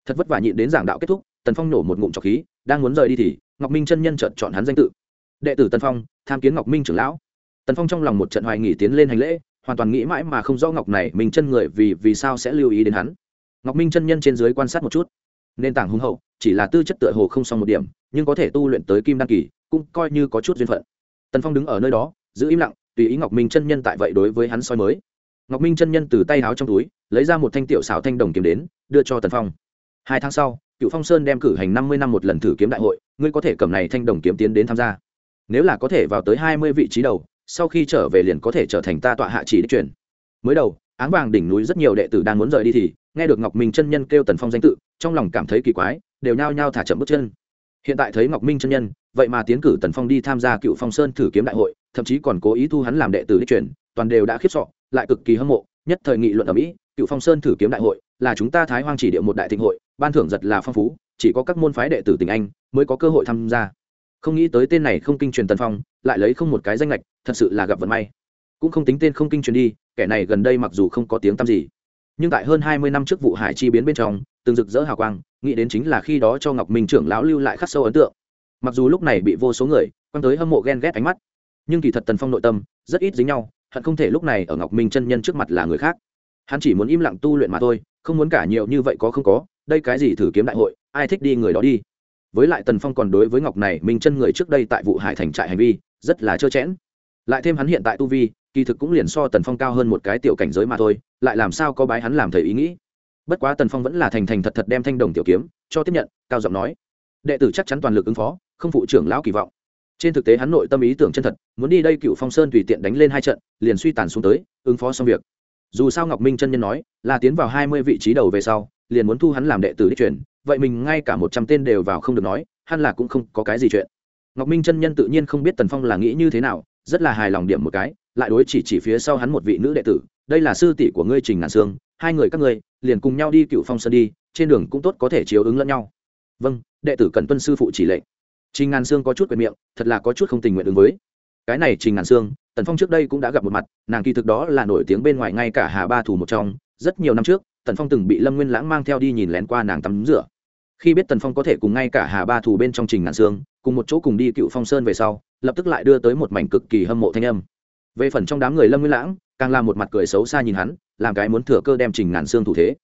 thật vất vả nhịn đến giảng đạo kết thúc, tần phong nổ một ngụm trọc khí, đang muốn rời đi thì, ngọc minh chân nhân chợt chọn hắn danh tự. Đệ tử tần phong, tham kiến ngọc minh trưởng lão. Tần phong trong lòng một trận hoài nghỉ tiến lên hành lễ, hoàn toàn nghĩ mãi mà không rõ ngọc này mình chân người vì vì sao sẽ lưu ý đến hắn. Ngọc minh chân nhân trên dưới quan sát một chút. Nền tảng hùng hậu, chỉ là tư chất tựa hồ không xong một điểm, nhưng có thể tu luyện tới kim đăng kỳ, cũng coi như có chút duyên phận tần phong đứng ở nơi đó, giữ im lặng, tùy ý ngọc minh chân nhân tại vậy đối với hắn soi mới. Ngọc minh chân nhân từ tay áo trong túi, lấy ra một thanh tiểu xảo thanh đồng kiếm đến, đưa cho tần phong. Hai tháng sau, cựu phong sơn đem cử hành năm mươi năm một lần thử kiếm đại hội, ngươi có thể cầm này thanh đồng kiếm tiến đến tham gia. Nếu là có thể vào tới hai mươi vị trí đầu, sau khi trở về liền có thể trở thành ta tọa hạ chỉ đích truyền. Mới đầu, áng vàng đỉnh núi rất nhiều đệ tử đang muốn rời đi thì, nghe được ngọc minh chân nhân kêu tần phong danh tự, trong lòng cảm thấy kỳ quái, đều nhao nhao thả chậm bước chân hiện tại thấy ngọc minh chân nhân, vậy mà tiến cử tần phong đi tham gia cựu phong sơn thử kiếm đại hội, thậm chí còn cố ý thu hắn làm đệ tử đi truyền, toàn đều đã khiếp sọ, lại cực kỳ hâm mộ, nhất thời nghị luận ở mỹ, cựu phong sơn thử kiếm đại hội là chúng ta thái hoang chỉ địa một đại thịnh hội, ban thưởng giật là phong phú, chỉ có các môn phái đệ tử tình anh mới có cơ hội tham gia. Không nghĩ tới tên này không kinh truyền tần phong, lại lấy không một cái danh lệch thật sự là gặp vận may. Cũng không tính tên không kinh truyền đi, kẻ này gần đây mặc dù không có tiếng tăm gì, nhưng tại hơn hai mươi năm trước vụ hải chi biến bên trong, từng rực rỡ hào quang nghĩ đến chính là khi đó cho ngọc minh trưởng lão lưu lại khắc sâu ấn tượng. Mặc dù lúc này bị vô số người quăng tới hâm mộ ghen ghét ánh mắt, nhưng kỳ thật tần phong nội tâm rất ít dính nhau, hận không thể lúc này ở ngọc minh chân nhân trước mặt là người khác. Hắn chỉ muốn im lặng tu luyện mà thôi, không muốn cả nhiều như vậy có không có, đây cái gì thử kiếm đại hội, ai thích đi người đó đi. Với lại tần phong còn đối với ngọc này minh chân người trước đây tại vụ hải thành trại hành vi, rất là trơ chẽn. Lại thêm hắn hiện tại tu vi, kỳ thực cũng liền so tần phong cao hơn một cái tiểu cảnh giới mà thôi, lại làm sao có bái hắn làm thầy ý nghĩ bất quá tần phong vẫn là thành thành thật thật đem thanh đồng tiểu kiếm cho tiếp nhận, cao giọng nói, đệ tử chắc chắn toàn lực ứng phó, không phụ trưởng lão kỳ vọng. Trên thực tế hắn nội tâm ý tưởng chân thật, muốn đi đây cựu phong sơn tùy tiện đánh lên hai trận, liền suy tàn xuống tới, ứng phó xong việc. Dù sao ngọc minh chân nhân nói, là tiến vào hai mươi vị trí đầu về sau, liền muốn thu hắn làm đệ tử đi truyền, vậy mình ngay cả một trăm tên đều vào không được nói, hắn là cũng không có cái gì chuyện. Ngọc minh chân nhân tự nhiên không biết tần phong là nghĩ như thế nào, rất là hài lòng điểm một cái, lại đối chỉ chỉ phía sau hắn một vị nữ đệ tử, đây là sư tỷ của ngươi trình ngàn sương hai người các ngươi liền cùng nhau đi cựu phong sơn đi, trên đường cũng tốt có thể chiếu ứng lẫn nhau. Vâng đệ tử cần tuân sư phụ chỉ lệnh. Trình ngàn sương có chút quyền miệng, thật là có chút không tình nguyện ứng với. Cái này trình ngàn sương, tần phong trước đây cũng đã gặp một mặt, nàng kỳ thực đó là nổi tiếng bên ngoài ngay cả hà ba thủ một trong. Rất nhiều năm trước, tần phong từng bị lâm nguyên lãng mang theo đi nhìn lén qua nàng tắm rửa. Khi biết tần phong có thể cùng ngay cả hà ba thủ bên trong trình ngàn sương, cùng một chỗ cùng đi cựu phong sơn về sau, lập tức lại đưa tới một mảnh cực kỳ hâm mộ thanh âm. Về phần trong đám người lâm nguyên lãng càng làm một mặt cười xấu xa nhìn hắn làm cái muốn thừa cơ đem trình ngàn xương thủ thế.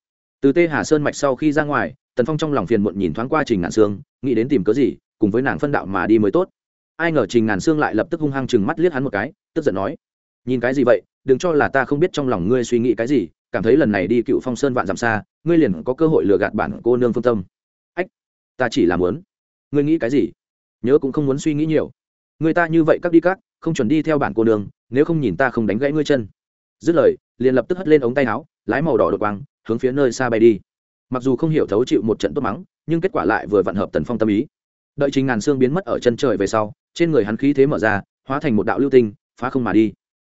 Từ tê hà sơn mạch sau khi ra ngoài tần phong trong lòng phiền muộn nhìn thoáng qua trình ngàn xương, nghĩ đến tìm cớ gì cùng với nàng phân đạo mà đi mới tốt. Ai ngờ trình ngàn xương lại lập tức hung hăng chừng mắt liếc hắn một cái tức giận nói nhìn cái gì vậy đừng cho là ta không biết trong lòng ngươi suy nghĩ cái gì cảm thấy lần này đi cựu phong sơn vạn dặm xa ngươi liền có cơ hội lừa gạt bản cô nương phương tâm. Ách ta chỉ làm muốn. Ngươi nghĩ cái gì? Nhớ cũng không muốn suy nghĩ nhiều. Người ta như vậy các đi các không chuẩn đi theo bản cô nương nếu không nhìn ta không đánh gãy ngươi chân dứt lời, liền lập tức hất lên ống tay áo, lái màu đỏ đột quang, hướng phía nơi xa bay đi. Mặc dù không hiểu thấu chịu một trận tốt mắng, nhưng kết quả lại vừa vặn hợp tần phong tâm ý. Đợi trình ngàn xương biến mất ở chân trời về sau, trên người hắn khí thế mở ra, hóa thành một đạo lưu tinh, phá không mà đi.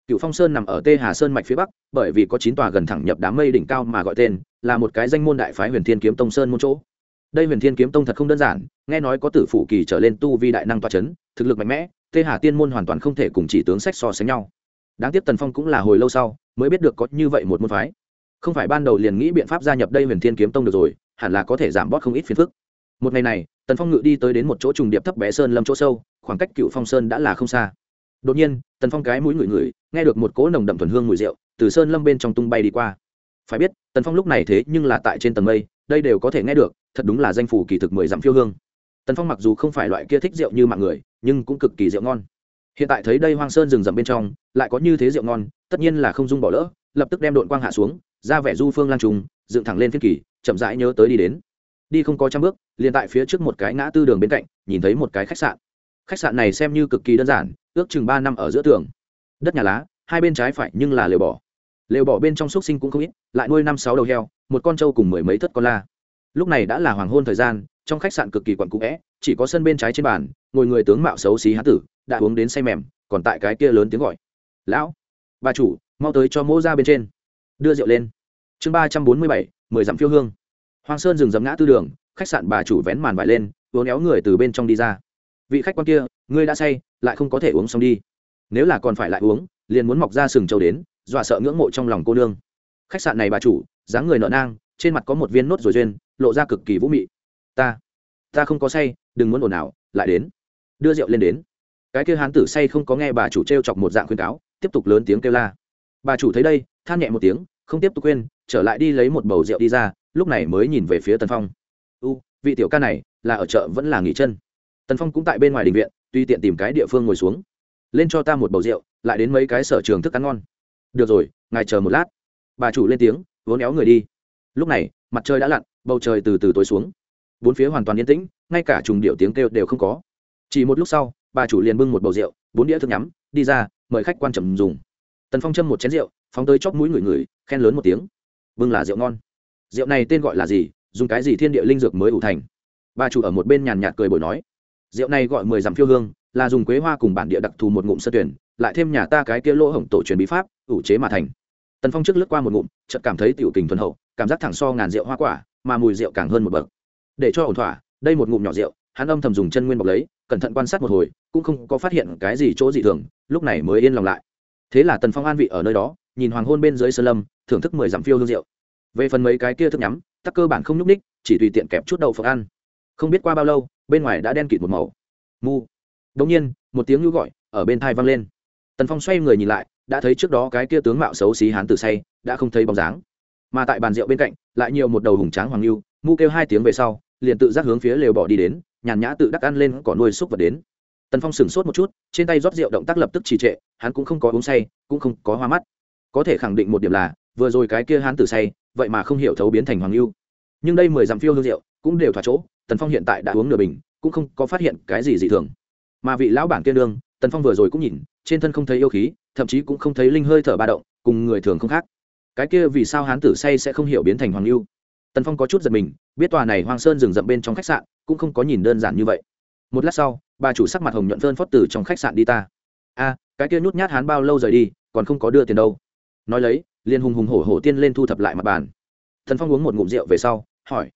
Cựu phong sơn nằm ở tê hà sơn mạch phía bắc, bởi vì có chín tòa gần thẳng nhập đám mây đỉnh cao mà gọi tên, là một cái danh môn đại phái huyền thiên kiếm tông sơn môn chỗ. Đây huyền thiên kiếm tông thật không đơn giản, nghe nói có tử phủ kỳ trở lên tu vi đại năng toa c h ấ n thực lực mạnh mẽ, tê hà tiên môn hoàn toàn không thể cùng chỉ tướng sách so sánh nhau đáng tiếc tần phong cũng là hồi lâu sau, mới biết được có như vậy một môn phái. Không phải ban đầu liền nghĩ biện pháp gia nhập đây huyền thiên kiếm tông được rồi, hẳn là có thể giảm bót không ít phiền phức. Một ngày này, tần phong ngự đi tới đến một chỗ trùng điệp thấp bé sơn lâm chỗ sâu, khoảng cách cựu phong sơn đã là không xa. Đột nhiên, tần phong cái mũi ngửi ngửi, nghe được một cỗ nồng đậm thuần hương mùi rượu từ sơn lâm bên trong tung bay đi qua. Phải biết, tần phong lúc này thế nhưng là tại trên tầng mây, đây đều có thể nghe được, thật đúng là danh phủ kỳ thực mười dặm phiêu hương. Tần phong mặc dù không phải loại kia thích rượu như mạng người, nhưng cũng cực kỳ rượu ngon hiện tại thấy đây hoang sơn rừng rậm bên trong, lại có như thế rượu ngon, tất nhiên là không dung bỏ lỡ, lập tức đem đội quang hạ xuống, ra vẻ du phương lan trùng, dựng thẳng lên phiên kỳ, chậm rãi nhớ tới đi đến. Đi không có trăm bước, liền tại phía trước một cái ngã tư đường bên cạnh, nhìn thấy một cái khách sạn. Khách sạn này xem như cực kỳ đơn giản, ước chừng ba năm ở giữa tường. Đất nhà lá, hai bên trái phải nhưng là lều bỏ lều bỏ bên trong xúc sinh cũng không ít, lại nuôi năm sáu đầu heo, một con trâu cùng mười mấy thất con la. Lúc này đã là hoàng hôn thời gian, trong khách sạn cực kỳ quặn cũ vẽ, chỉ có sân bên trái trên bàn, ngồi người tướng mạo xấu xí hán tử đã uống đến say mềm, còn tại cái kia lớn tiếng gọi. Lão, bà chủ, mau tới cho mỗ ra bên trên. Đưa rượu lên. Chương ba trăm bốn mươi bảy, mười dặm phiêu hương. Hoàng sơn dừng dấm ngã tư đường, khách sạn bà chủ vén màn vải lên uống éo người từ bên trong đi ra. Vị khách quan kia, ngươi đã say, lại không có thể uống xong đi. Nếu là còn phải lại uống, liền muốn mọc ra sừng trâu đến, dọa sợ ngưỡng mộ trong lòng cô nương. Khách sạn này bà chủ, dáng người nợ nang, trên mặt có một viên nốt rồi duyên, lộ ra cực kỳ vũ mị. Ta ta không có say, đừng muốn ồn ào, lại đến. Đưa rượu lên đến cái kia hán tử say không có nghe bà chủ t r e o chọc một dạng khuyên cáo, tiếp tục lớn tiếng kêu la. Bà chủ thấy đây, than nhẹ một tiếng, không tiếp tục quên trở lại đi lấy một bầu rượu đi ra, lúc này mới nhìn về phía tần phong. U, vị tiểu ca này, là ở chợ vẫn là nghỉ chân? Tần phong cũng tại bên ngoài đình viện, tuy tiện tìm cái địa phương ngồi xuống. Lên cho ta một bầu rượu, lại đến mấy cái sở trường thức ăn ngon. Được rồi, ngài chờ một lát. Bà chủ lên tiếng vốn éo người đi. Lúc này, mặt trời đã lặn, bầu trời từ từ tối xuống. Bốn phía hoàn toàn yên tĩnh, ngay cả trùng điệu tiếng kêu đều không có. Chỉ một lúc sau bà chủ liền bưng một bầu rượu, bốn đĩa thức nhắm, đi ra, mời khách quan trầm dùng. Tần phong châm một chén rượu, phóng tới chóp mũi người người, khen lớn một tiếng. Bưng là rượu ngon. Rượu này tên gọi là gì? Dùng cái gì thiên địa linh dược mới ủ thành? Bà chủ ở một bên nhàn nhạt cười bồi nói. Rượu này gọi mười dặm phiêu hương, là dùng quế hoa cùng bản địa đặc thù một ngụm sơ tuyển, lại thêm nhà ta cái kia lỗ hổng tổ truyền bí pháp, ủ chế mà thành. Tần phong trước lướt qua một ngụm, chợt cảm thấy tiểu kình thuần hậu, cảm giác thẳng so ngàn rượu hoa quả, mà mùi rượu càng hơn một bậc. Để cho ổn thỏa, đây một ngụm nhỏ rượu, hắn âm thầm dùng chân nguyên bọc lấy cẩn thận quan sát một hồi, cũng không có phát hiện cái gì chỗ dị thường, lúc này mới yên lòng lại. Thế là tần phong an vị ở nơi đó, nhìn hoàng hôn bên dưới sơn lâm, thưởng thức mười dặm phiêu hương rượu. Về phần mấy cái kia thức nhắm, tắc cơ bản không nhúc ních chỉ tùy tiện kẹp chút đầu phật ăn. Không biết qua bao lâu, bên ngoài đã đen kịt một màu. Mu. Đ ỗ n g nhiên, một tiếng nhu gọi, ở bên thai vang lên. Tần phong xoay người nhìn lại, đã thấy trước đó cái kia tướng mạo xấu xí hán từ say, đã không thấy bóng dáng. Mà tại bàn rượu bên cạnh, lại nhiều một đầu hùng tráng hoàng lưu mu kêu hai tiếng về sau, liền tự giác hướng phía lều bỏ đi đến nhàn nhã tự đắc ăn lên cỏ nuôi xúc vật đến. Tần phong sửng sốt một chút, trên tay rót rượu động tác lập tức trì trệ, hắn cũng không có uống say, cũng không có hoa mắt. Có thể khẳng định một điểm là, vừa rồi cái kia hắn tử say, vậy mà không hiểu thấu biến thành hoàng lưu nhưng đây mười dặm phiêu hương rượu, cũng đều thỏa chỗ, tần phong hiện tại đã uống nửa bình, cũng không có phát hiện cái gì dị thường. Mà vị lão bản kia đương tần phong vừa rồi cũng nhìn, trên thân không thấy yêu khí, thậm chí cũng không thấy linh hơi thở ba động, cùng người thường không khác. Cái kia vì sao hán tử say sẽ không hiểu biến thành hoàng lưu tần phong có chút giật mình, biết tòa này hoang sơn rừng rậm bên trong khách sạn cũng không có nhìn đơn giản như vậy. Một lát sau, bà chủ sắc mặt hồng nhuận phơn phót từ trong khách sạn đi ta. A, cái kia nhút nhát hắn bao lâu rời đi, còn không có đưa tiền đâu. Nói lấy, liền hùng hùng hổ hổ tiên lên thu thập lại mặt bàn. Thần phong uống một ngụm rượu về sau, hỏi,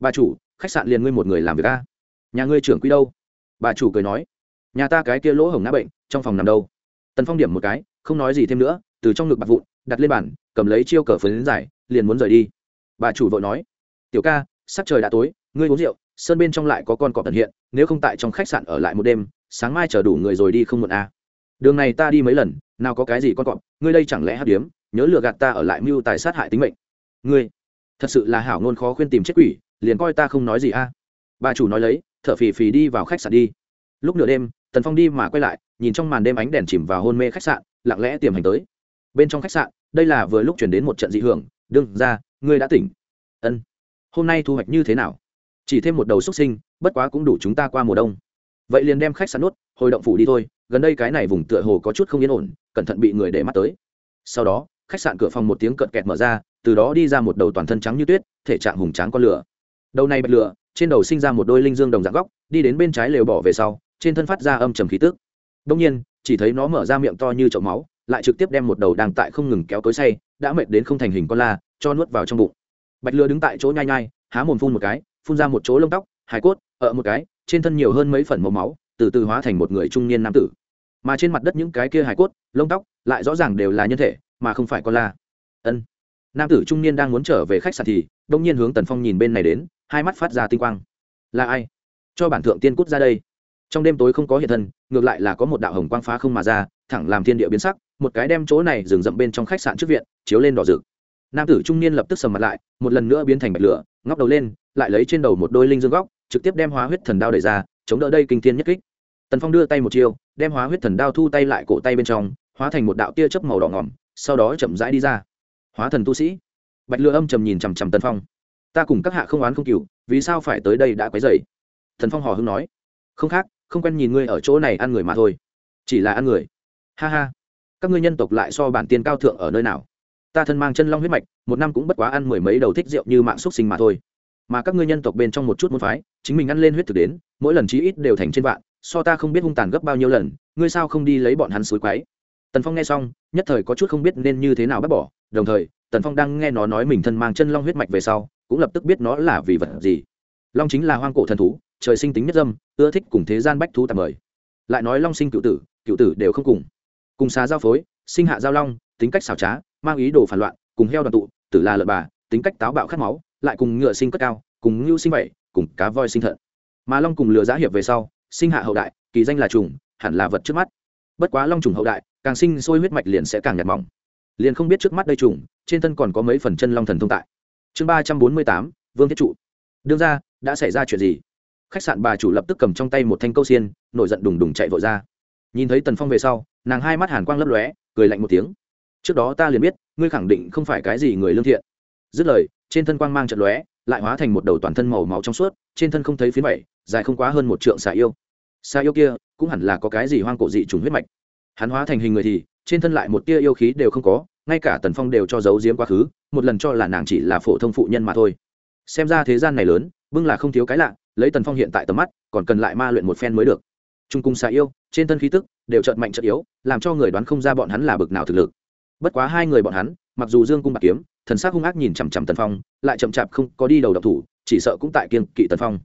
bà chủ, khách sạn liền ngươi một người làm việc a? Nhà ngươi trưởng quy đâu? Bà chủ cười nói, nhà ta cái kia lỗ hổng ngã bệnh, trong phòng nằm đâu? Tần phong điểm một cái, không nói gì thêm nữa, từ trong ngực bạc vụn, đặt lên bàn, cầm lấy chiêu cờ phấn giải liền muốn rời đi bà chủ vội nói, tiểu ca sắc trời đã tối, ngươi uống rượu, sơn bên trong lại có con cọp tận hiện, nếu không tại trong khách sạn ở lại một đêm, sáng mai chờ đủ người rồi đi không muộn à. đường này ta đi mấy lần, nào có cái gì con cọp, ngươi đây chẳng lẽ hát điếm, nhớ lừa gạt ta ở lại mưu tài sát hại tính mệnh ngươi, thật sự là hảo ngôn khó khuyên tìm chết quỷ, liền coi ta không nói gì a à. bà chủ nói lấy, thở phì phì đi vào khách sạn đi lúc nửa đêm, tần phong đi mà quay lại, nhìn trong màn đêm ánh đèn chìm vào hôn mê khách sạn, lặng lẽ tiềm hành tới bên trong khách sạn, đây là vừa lúc chuyển đến một trận dị hưởng đương ra ngươi đã tỉnh. Ân. Hôm nay thu hoạch như thế nào? Chỉ thêm một đầu xuất sinh, bất quá cũng đủ chúng ta qua mùa đông. Vậy liền đem khách sạn nuốt hồi động phủ đi thôi, gần đây cái này vùng tựa hồ có chút không yên ổn, cẩn thận bị người để mắt tới. Sau đó, khách sạn cửa phòng một tiếng cợt kẹt mở ra, từ đó đi ra một đầu toàn thân trắng như tuyết, thể trạng hùng tráng con lửa. Đầu này bạch lửa, trên đầu sinh ra một đôi linh dương đồng dạng góc, đi đến bên trái lều bỏ về sau, trên thân phát ra âm trầm khí tức. Đông nhiên, chỉ thấy nó mở ra miệng to như chậu máu, lại trực tiếp đem một đầu đang tại không ngừng kéo cối say, đã mệt đến không thành hình con la cho nuốt vào trong bụng. Bạch lừa đứng tại chỗ nhai nhai, há mồm phun một cái, phun ra một chỗ lông tóc hải cốt ở một cái, trên thân nhiều hơn mấy phần màu máu, từ từ hóa thành một người trung niên nam tử. Mà trên mặt đất những cái kia hải cốt, lông tóc, lại rõ ràng đều là nhân thể, mà không phải con la. Ân. Nam tử trung niên đang muốn trở về khách sạn thì đông nhiên hướng tần phong nhìn bên này đến, hai mắt phát ra tinh quang. Là ai? Cho bản thượng tiên cút ra đây. Trong đêm tối không có hiện thân, ngược lại là có một đạo hồng quang phá không mà ra, thẳng làm thiên địa biến sắc, một cái đem chỗ này dừng rậm bên trong khách sạn trước viện, chiếu lên đỏ rực nam tử trung niên lập tức sầm mặt lại, một lần nữa biến thành bạch lửa, ngóc đầu lên, lại lấy trên đầu một đôi linh dương góc, trực tiếp đem hóa huyết thần đao đẩy ra, chống đỡ đây kinh thiên nhất kích. Tần phong đưa tay một chiêu, đem hóa huyết thần đao thu tay lại cổ tay bên trong, hóa thành một đạo tia chớp màu đỏ ngỏm, sau đó chậm rãi đi ra. Hóa thần tu sĩ. Bạch lửa âm trầm nhìn chằm chằm tần phong. Ta cùng các hạ không oán không cừu, vì sao phải tới đây đã quấy dày thần phong hò hưng nói. Không khác, không quen nhìn ngươi ở chỗ này ăn người mà thôi. Chỉ là ăn người. Ha ha. Các ngươi nhân tộc lại so bản tiên cao thượng ở nơi nào? Ta thân mang chân long huyết mạch, một năm cũng bất quá ăn mười mấy đầu thích rượu như mạng xúc sinh mà thôi. Mà các ngươi nhân tộc bên trong một chút môn phái, chính mình ăn lên huyết thực đến, mỗi lần chí ít đều thành trên vạn, so ta không biết hung tàn gấp bao nhiêu lần, ngươi sao không đi lấy bọn hắn suối quáy tần phong nghe xong, nhất thời có chút không biết nên như thế nào bác bỏ, đồng thời, tần phong đang nghe nó nói mình thân mang chân long huyết mạch về sau, cũng lập tức biết nó là vì vật gì. Long chính là hoang cổ thần thú, trời sinh tính nhất dâm, ưa thích cùng thế gian bách thú tạm mời. Lại nói long sinh cựu tử cựu tử đều không cùng. Cùng xá giao phối, sinh hạ giao long, tính cách xảo trá mang ý đồ phản loạn, cùng heo đoàn tụ, tử là lợn bà, tính cách táo bạo khát máu, lại cùng ngựa sinh cất cao, cùng ngưu sinh vậy cùng cá voi sinh thận. Mà long cùng lừa giá hiệp về sau, sinh hạ hậu đại, kỳ danh là trùng, hẳn là vật trước mắt. Bất quá long trùng hậu đại, càng sinh sôi huyết mạch liền sẽ càng nhạt mỏng. Liền không biết trước mắt đây trùng, trên thân còn có mấy phần chân long thần thông tại. Chương ba trăm bốn mươi tám, vương thiết trụ. Đương ra, đã xảy ra chuyện gì? Khách sạn bà chủ lập tức cầm trong tay một thanh câu xiên, nổi giận đùng đùng chạy vội ra. Nhìn thấy tần phong về sau, nàng hai mắt hàn quang lấp lóe, cười lạnh một tiếng trước đó ta liền biết, ngươi khẳng định không phải cái gì người lương thiện. Dứt lời, trên thân quang mang trận lóe, lại hóa thành một đầu toàn thân màu máu trong suốt, trên thân không thấy phiến bảy dài không quá hơn một trượng xà yêu. Xà yêu kia, cũng hẳn là có cái gì hoang cổ dị trùng huyết mạch. Hắn hóa thành hình người thì, trên thân lại một tia yêu khí đều không có, ngay cả tần phong đều cho giấu giếm quá khứ, một lần cho là nàng chỉ là phổ thông phụ nhân mà thôi. Xem ra thế gian này lớn, bưng là không thiếu cái lạ, lấy tần phong hiện tại tầm mắt, còn cần lại ma luyện một phen mới được. Trung cung xà yêu, trên thân khí tức, đều trợn mạnh trợn yếu, làm cho người đoán không ra bọn hắn là bực nào thực lực bất quá hai người bọn hắn, mặc dù dương cung bạc kiếm, thần s ắ c hung ác nhìn chằm chằm tần phong, lại chậm chạp không có đi đầu độc thủ, chỉ sợ cũng tại kiên kỵ tần phong.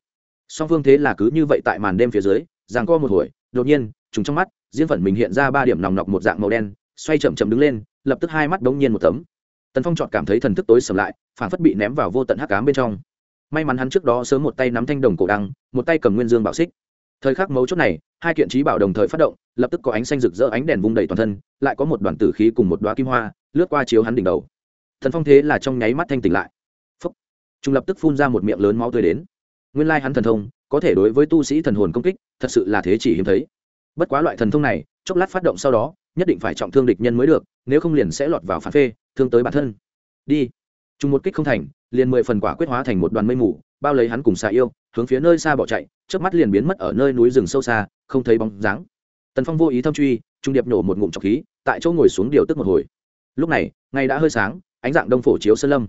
Song phương thế là cứ như vậy tại màn đêm phía dưới ràng co một hồi, đột nhiên chúng trong mắt, diễn phần mình hiện ra ba điểm nòng nọc một dạng màu đen, xoay chậm chậm đứng lên, lập tức hai mắt đống nhiên một tấm. Tần phong chọn cảm thấy thần thức tối sầm lại, phản phất bị ném vào vô tận hắc cám bên trong. May mắn hắn trước đó sớm một tay nắm thanh đồng cổ đăng, một tay cầm nguyên dương bảo xích thời khắc mấu chốt này, hai kiện trí bảo đồng thời phát động, lập tức có ánh xanh rực rỡ ánh đèn vung đầy toàn thân, lại có một đoàn tử khí cùng một đoá kim hoa, lướt qua chiếu hắn đỉnh đầu. Thần phong thế là trong nháy mắt thanh tỉnh lại. Phúc. Chúng lập tức phun ra một miệng lớn máu tươi đến. Nguyên lai hắn thần thông, có thể đối với tu sĩ thần hồn công kích, thật sự là thế chỉ hiếm thấy. Bất quá loại thần thông này, chốc lát phát động sau đó, nhất định phải trọng thương địch nhân mới được, nếu không liền sẽ lọt vào phản phê, thương tới bản thân. Đi. Chúng một kích không thành, liền mười phần quả quyết hóa thành một đoàn mây mù, bao lấy hắn cùng xà yêu hướng phía nơi xa bỏ chạy trước mắt liền biến mất ở nơi núi rừng sâu xa, không thấy bóng dáng. Tần phong vô ý thâm truy, trung điệp nổ một ngụm trọc khí, tại chỗ ngồi xuống điều tức một hồi. Lúc này, ngày đã hơi sáng, ánh dạng đông phổ chiếu sơn lâm.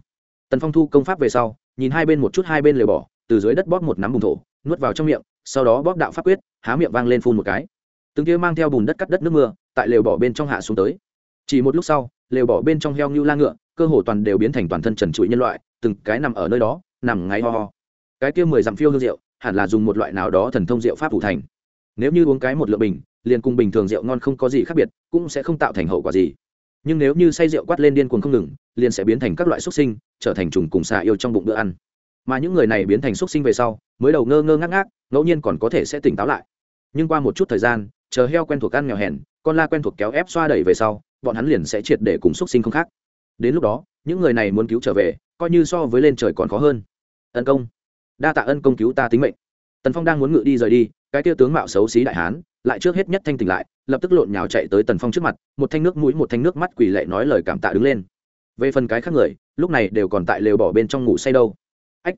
Tần phong thu công pháp về sau, nhìn hai bên một chút hai bên lều bỏ, từ dưới đất bóp một nắm bùn thổ, nuốt vào trong miệng, sau đó bóp đạo pháp quyết, há miệng vang lên phun một cái. Từng kia mang theo bùn đất cắt đất nước mưa, tại lều bỏ bên trong hạ xuống tới. Chỉ một lúc sau, lều bỏ bên trong heo như la ngựa, cơ hồ toàn đều biến thành toàn thân trần trụi nhân loại, từng cái nằm ở nơi đó, nằm ngáy ho ho cái kia mười dặm phiêu hương rượu, hẳn là dùng một loại nào đó thần thông rượu pháp thủ thành. Nếu như uống cái một lượng bình, liền cùng bình thường rượu ngon không có gì khác biệt, cũng sẽ không tạo thành hậu quả gì. Nhưng nếu như say rượu quát lên điên cuồng không ngừng, liền sẽ biến thành các loại xúc sinh, trở thành trùng cùng xà yêu trong bụng bữa ăn. Mà những người này biến thành xúc sinh về sau, mới đầu ngơ ngơ ngác ngác, ngẫu nhiên còn có thể sẽ tỉnh táo lại. Nhưng qua một chút thời gian, chờ heo quen thuộc ăn nghèo hèn, con la quen thuộc kéo ép xoa đẩy về sau, bọn hắn liền sẽ triệt để cùng xúc sinh không khác. Đến lúc đó, những người này muốn cứu trở về, coi như so với lên trời còn khó hơn. Tấn công đa tạ ân công cứu ta tính mệnh. Tần phong đang muốn ngự đi rời đi, cái tia tướng mạo xấu xí đại hán, lại trước hết nhất thanh tỉnh lại, lập tức lộn nhào chạy tới tần phong trước mặt, một thanh nước mũi, một thanh nước mắt quỳ lệ nói lời cảm tạ đứng lên. Về phần cái khác người, lúc này đều còn tại lều bỏ bên trong ngủ say đâu. Ách,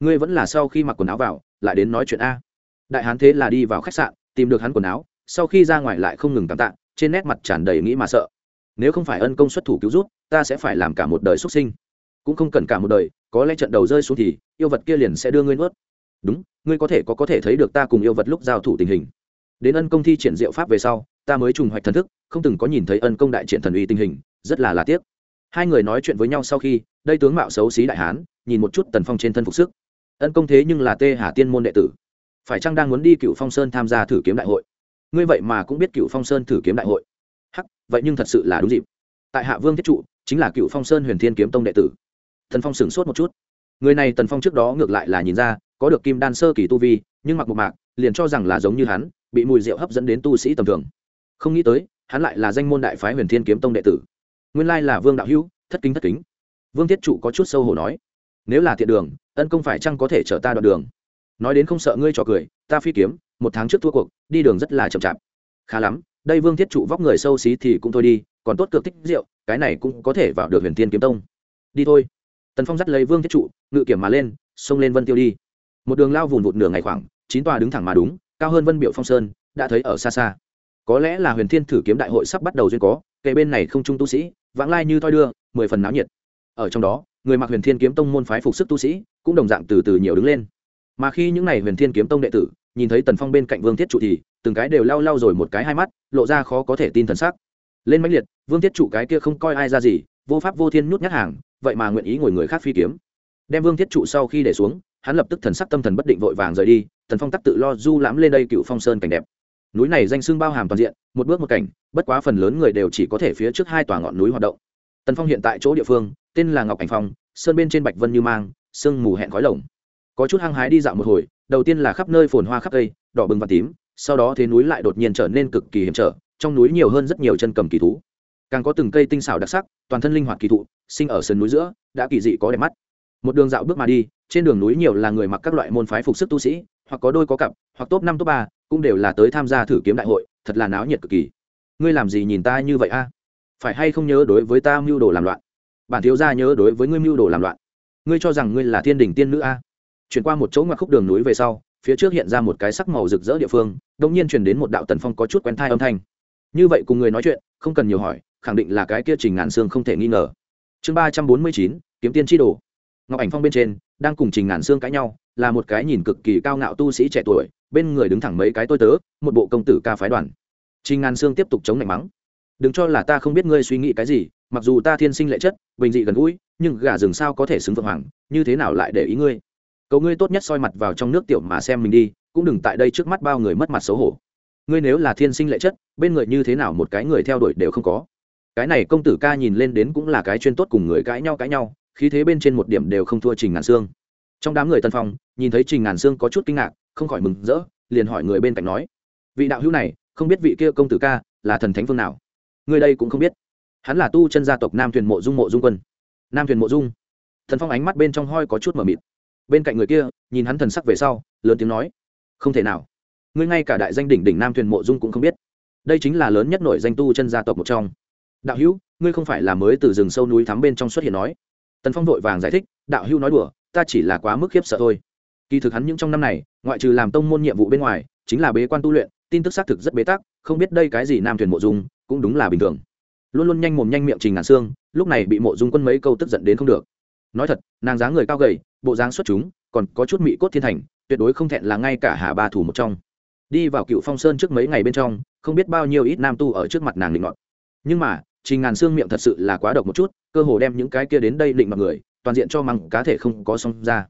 ngươi vẫn là sau khi mặc quần áo vào, lại đến nói chuyện a. Đại hán thế là đi vào khách sạn, tìm được hắn quần áo, sau khi ra ngoài lại không ngừng cảm tạ, trên nét mặt tràn đầy nghĩ mà sợ. Nếu không phải ân công xuất thủ cứu rút ta sẽ phải làm cả một đời xuất sinh cũng không cần cả một đời, có lẽ trận đầu rơi xuống thì, yêu vật kia liền sẽ đưa ngươi nuốt. Đúng, ngươi có thể, có có thể thấy được ta cùng yêu vật lúc giao thủ tình hình. Đến ân công thi triển diệu pháp về sau, ta mới trùng hoạch thần thức, không từng có nhìn thấy ân công đại triển thần uy tình hình, rất là là tiếc. Hai người nói chuyện với nhau sau khi, đây tướng mạo xấu xí đại hán, nhìn một chút tần phong trên thân phục sức. Ân công thế nhưng là tê hà tiên môn đệ tử. Phải chăng đang muốn đi cựu phong sơn tham gia thử kiếm đại hội? Ngươi vậy mà cũng biết cựu phong sơn thử kiếm đại hội. Hắc, vậy nhưng thật sự là đúng dịp. Tại hạ vương thiết trụ, chính là cựu phong sơn huyền thiên kiếm tông đệ tử thần phong sửng sốt một chút. Người này tần phong trước đó ngược lại là nhìn ra, có được kim đan sơ kỳ tu vi, nhưng mặc một mạc, liền cho rằng là giống như hắn, bị mùi rượu hấp dẫn đến tu sĩ tầm thường. Không nghĩ tới, hắn lại là danh môn đại phái huyền thiên kiếm tông đệ tử. Nguyên lai là vương đạo hữu, thất kính thất kính. Vương thiết trụ có chút sâu hổ nói, nếu là thiện đường, ân công phải chăng có thể chở ta đoạn đường? Nói đến không sợ ngươi trò cười, ta phi kiếm, một tháng trước thua cuộc, đi đường rất là chậm chạp. Khá lắm, đây vương thiết trụ vóc người sâu xí thì cũng thôi đi, còn tốt cược thích rượu, cái này cũng có thể vào được huyền thiên kiếm tông. Đi thôi tần phong dắt lấy vương thiết trụ, ngự kiểm mà lên, xông lên vân tiêu đi. Một đường lao vùn vụt nửa ngày khoảng, chín tòa đứng thẳng mà đúng, cao hơn vân biểu phong sơn, đã thấy ở xa xa. Có lẽ là huyền thiên thử kiếm đại hội sắp bắt đầu duyên có kề bên này không trung tu sĩ, vãng lai như thoi đưa, mười phần náo nhiệt. Ở trong đó, người mặc huyền thiên kiếm tông môn phái phục sức tu sĩ, cũng đồng dạng từ từ nhiều đứng lên. Mà khi những n à y huyền thiên kiếm tông đệ tử, nhìn thấy tần phong bên cạnh vương thiết trụ thì, từng cái đều lao lao rồi một cái hai mắt, lộ ra khó có thể tin thần sắc. Lên mãnh liệt, vương thiết trụ cái kia không coi ai ra gì, vô pháp vô thiên nhút nhát hàng vậy mà nguyện ý ngồi người khác phi kiếm. Đem vương thiết trụ sau khi để xuống, hắn lập tức thần sắc tâm thần bất định vội vàng rời đi, tần phong tắc tự lo du lãm lên đây cựu phong sơn cảnh đẹp. Núi này danh xưng bao hàm toàn diện, một bước một cảnh, bất quá phần lớn người đều chỉ có thể phía trước hai tòa ngọn núi hoạt động. Tần phong hiện tại chỗ địa phương, tên là ngọc ảnh phong, sơn bên trên bạch vân như mang, sương mù hẹn khói lồng. Có chút hăng hái đi dạo một hồi, đầu tiên là khắp nơi phồn hoa khắp cây, đỏ bừng và tím, sau đó thế núi lại đột nhiên trở nên cực kỳ hiểm trở, trong núi nhiều hơn rất nhiều chân cầm kỳ thú càng có từng cây tinh xảo đặc sắc, toàn thân linh hoạt kỳ thụ, sinh ở sườn núi giữa, đã kỳ dị có đẹp mắt. Một đường dạo bước mà đi, trên đường núi nhiều là người mặc các loại môn phái phục sức tu sĩ, hoặc có đôi có cặp, hoặc top năm top ba, cũng đều là tới tham gia thử kiếm đại hội, thật là náo nhiệt cực kỳ. Ngươi làm gì nhìn ta như vậy a? Phải hay không nhớ đối với ta mưu đồ làm loạn? Bản thiếu gia nhớ đối với ngươi mưu đồ làm loạn. Ngươi cho rằng ngươi là thiên đình tiên nữ a? Chuyển qua một chỗ ngoặc khúc đường núi về sau, phía trước hiện ra một cái sắc màu rực rỡ địa phương đông nhiên truyền đến một đạo tần phong có chút quen thai âm thanh. Như vậy cùng người nói chuyện, không cần nhiều hỏi khẳng định là cái kia trình ngàn xương không thể nghi ngờ. Chương ba trăm bốn mươi chín, kiếm tiên tri đồ. Ngọc ảnh phong bên trên, đang cùng trình ngàn xương cãi nhau, là một cái nhìn cực kỳ cao ngạo tu sĩ trẻ tuổi, bên người đứng thẳng mấy cái tôi tớ, một bộ công tử ca phái đoàn. Trình ngàn xương tiếp tục chống lạnh mắng. Đừng cho là ta không biết ngươi suy nghĩ cái gì, mặc dù ta thiên sinh lệ chất, bình dị gần gũi, nhưng gà rừng sao có thể xứng vượng hoàng, như thế nào lại để ý ngươi? Cầu ngươi tốt nhất soi mặt vào trong nước tiểu mà xem mình đi, cũng đừng tại đây trước mắt bao người mất mặt xấu hổ. Ngươi nếu là thiên sinh lệ chất, bên người như thế nào một cái người theo đuổi đều không có cái này công tử ca nhìn lên đến cũng là cái chuyên tốt cùng người cãi nhau cãi nhau, khí thế bên trên một điểm đều không thua trình ngàn xương trong đám người tân phong, nhìn thấy trình ngàn xương có chút kinh ngạc, không khỏi mừng rỡ, liền hỏi người bên cạnh nói, vị đạo hữu này, không biết vị kia công tử ca là thần thánh phương nào? Người đây cũng không biết. Hắn là tu chân gia tộc nam thuyền mộ dung mộ dung quân. Nam thuyền mộ dung. Thần phong ánh mắt bên trong hoi có chút mờ mịt. Bên cạnh người kia, nhìn hắn thần sắc về sau, lớn tiếng nói, không thể nào. Ngươi ngay cả đại danh đỉnh đỉnh nam thuyền mộ dung cũng không biết. Đây chính là lớn nhất nổi danh tu chân gia tộc một trong đạo hữu, ngươi không phải là mới từ rừng sâu núi thắm bên trong xuất hiện nói. Tần phong vội vàng giải thích, đạo hữu nói đùa, ta chỉ là quá mức khiếp sợ thôi. Kỳ thực hắn những trong năm này, ngoại trừ làm tông môn nhiệm vụ bên ngoài, chính là bế quan tu luyện, tin tức xác thực rất bế tắc, không biết đây cái gì nam thuyền mộ dung, cũng đúng là bình thường. Luôn luôn nhanh mồm nhanh miệng trình ngàn xương, lúc này bị mộ dung quân mấy câu tức giận đến không được. Nói thật, nàng dáng người cao gầy, bộ dáng xuất chúng, còn có chút mị cốt thiên thành, tuyệt đối không thẹn là ngay cả hà ba thủ một trong. Đi vào cựu phong sơn trước mấy ngày bên trong, không biết bao nhiêu ít nam tu ở trước mặt nàng định ngọn. nhưng mà trình ngàn xương miệng thật sự là quá độc một chút cơ hồ đem những cái kia đến đây định mặt người toàn diện cho măng cá thể không có xong ra.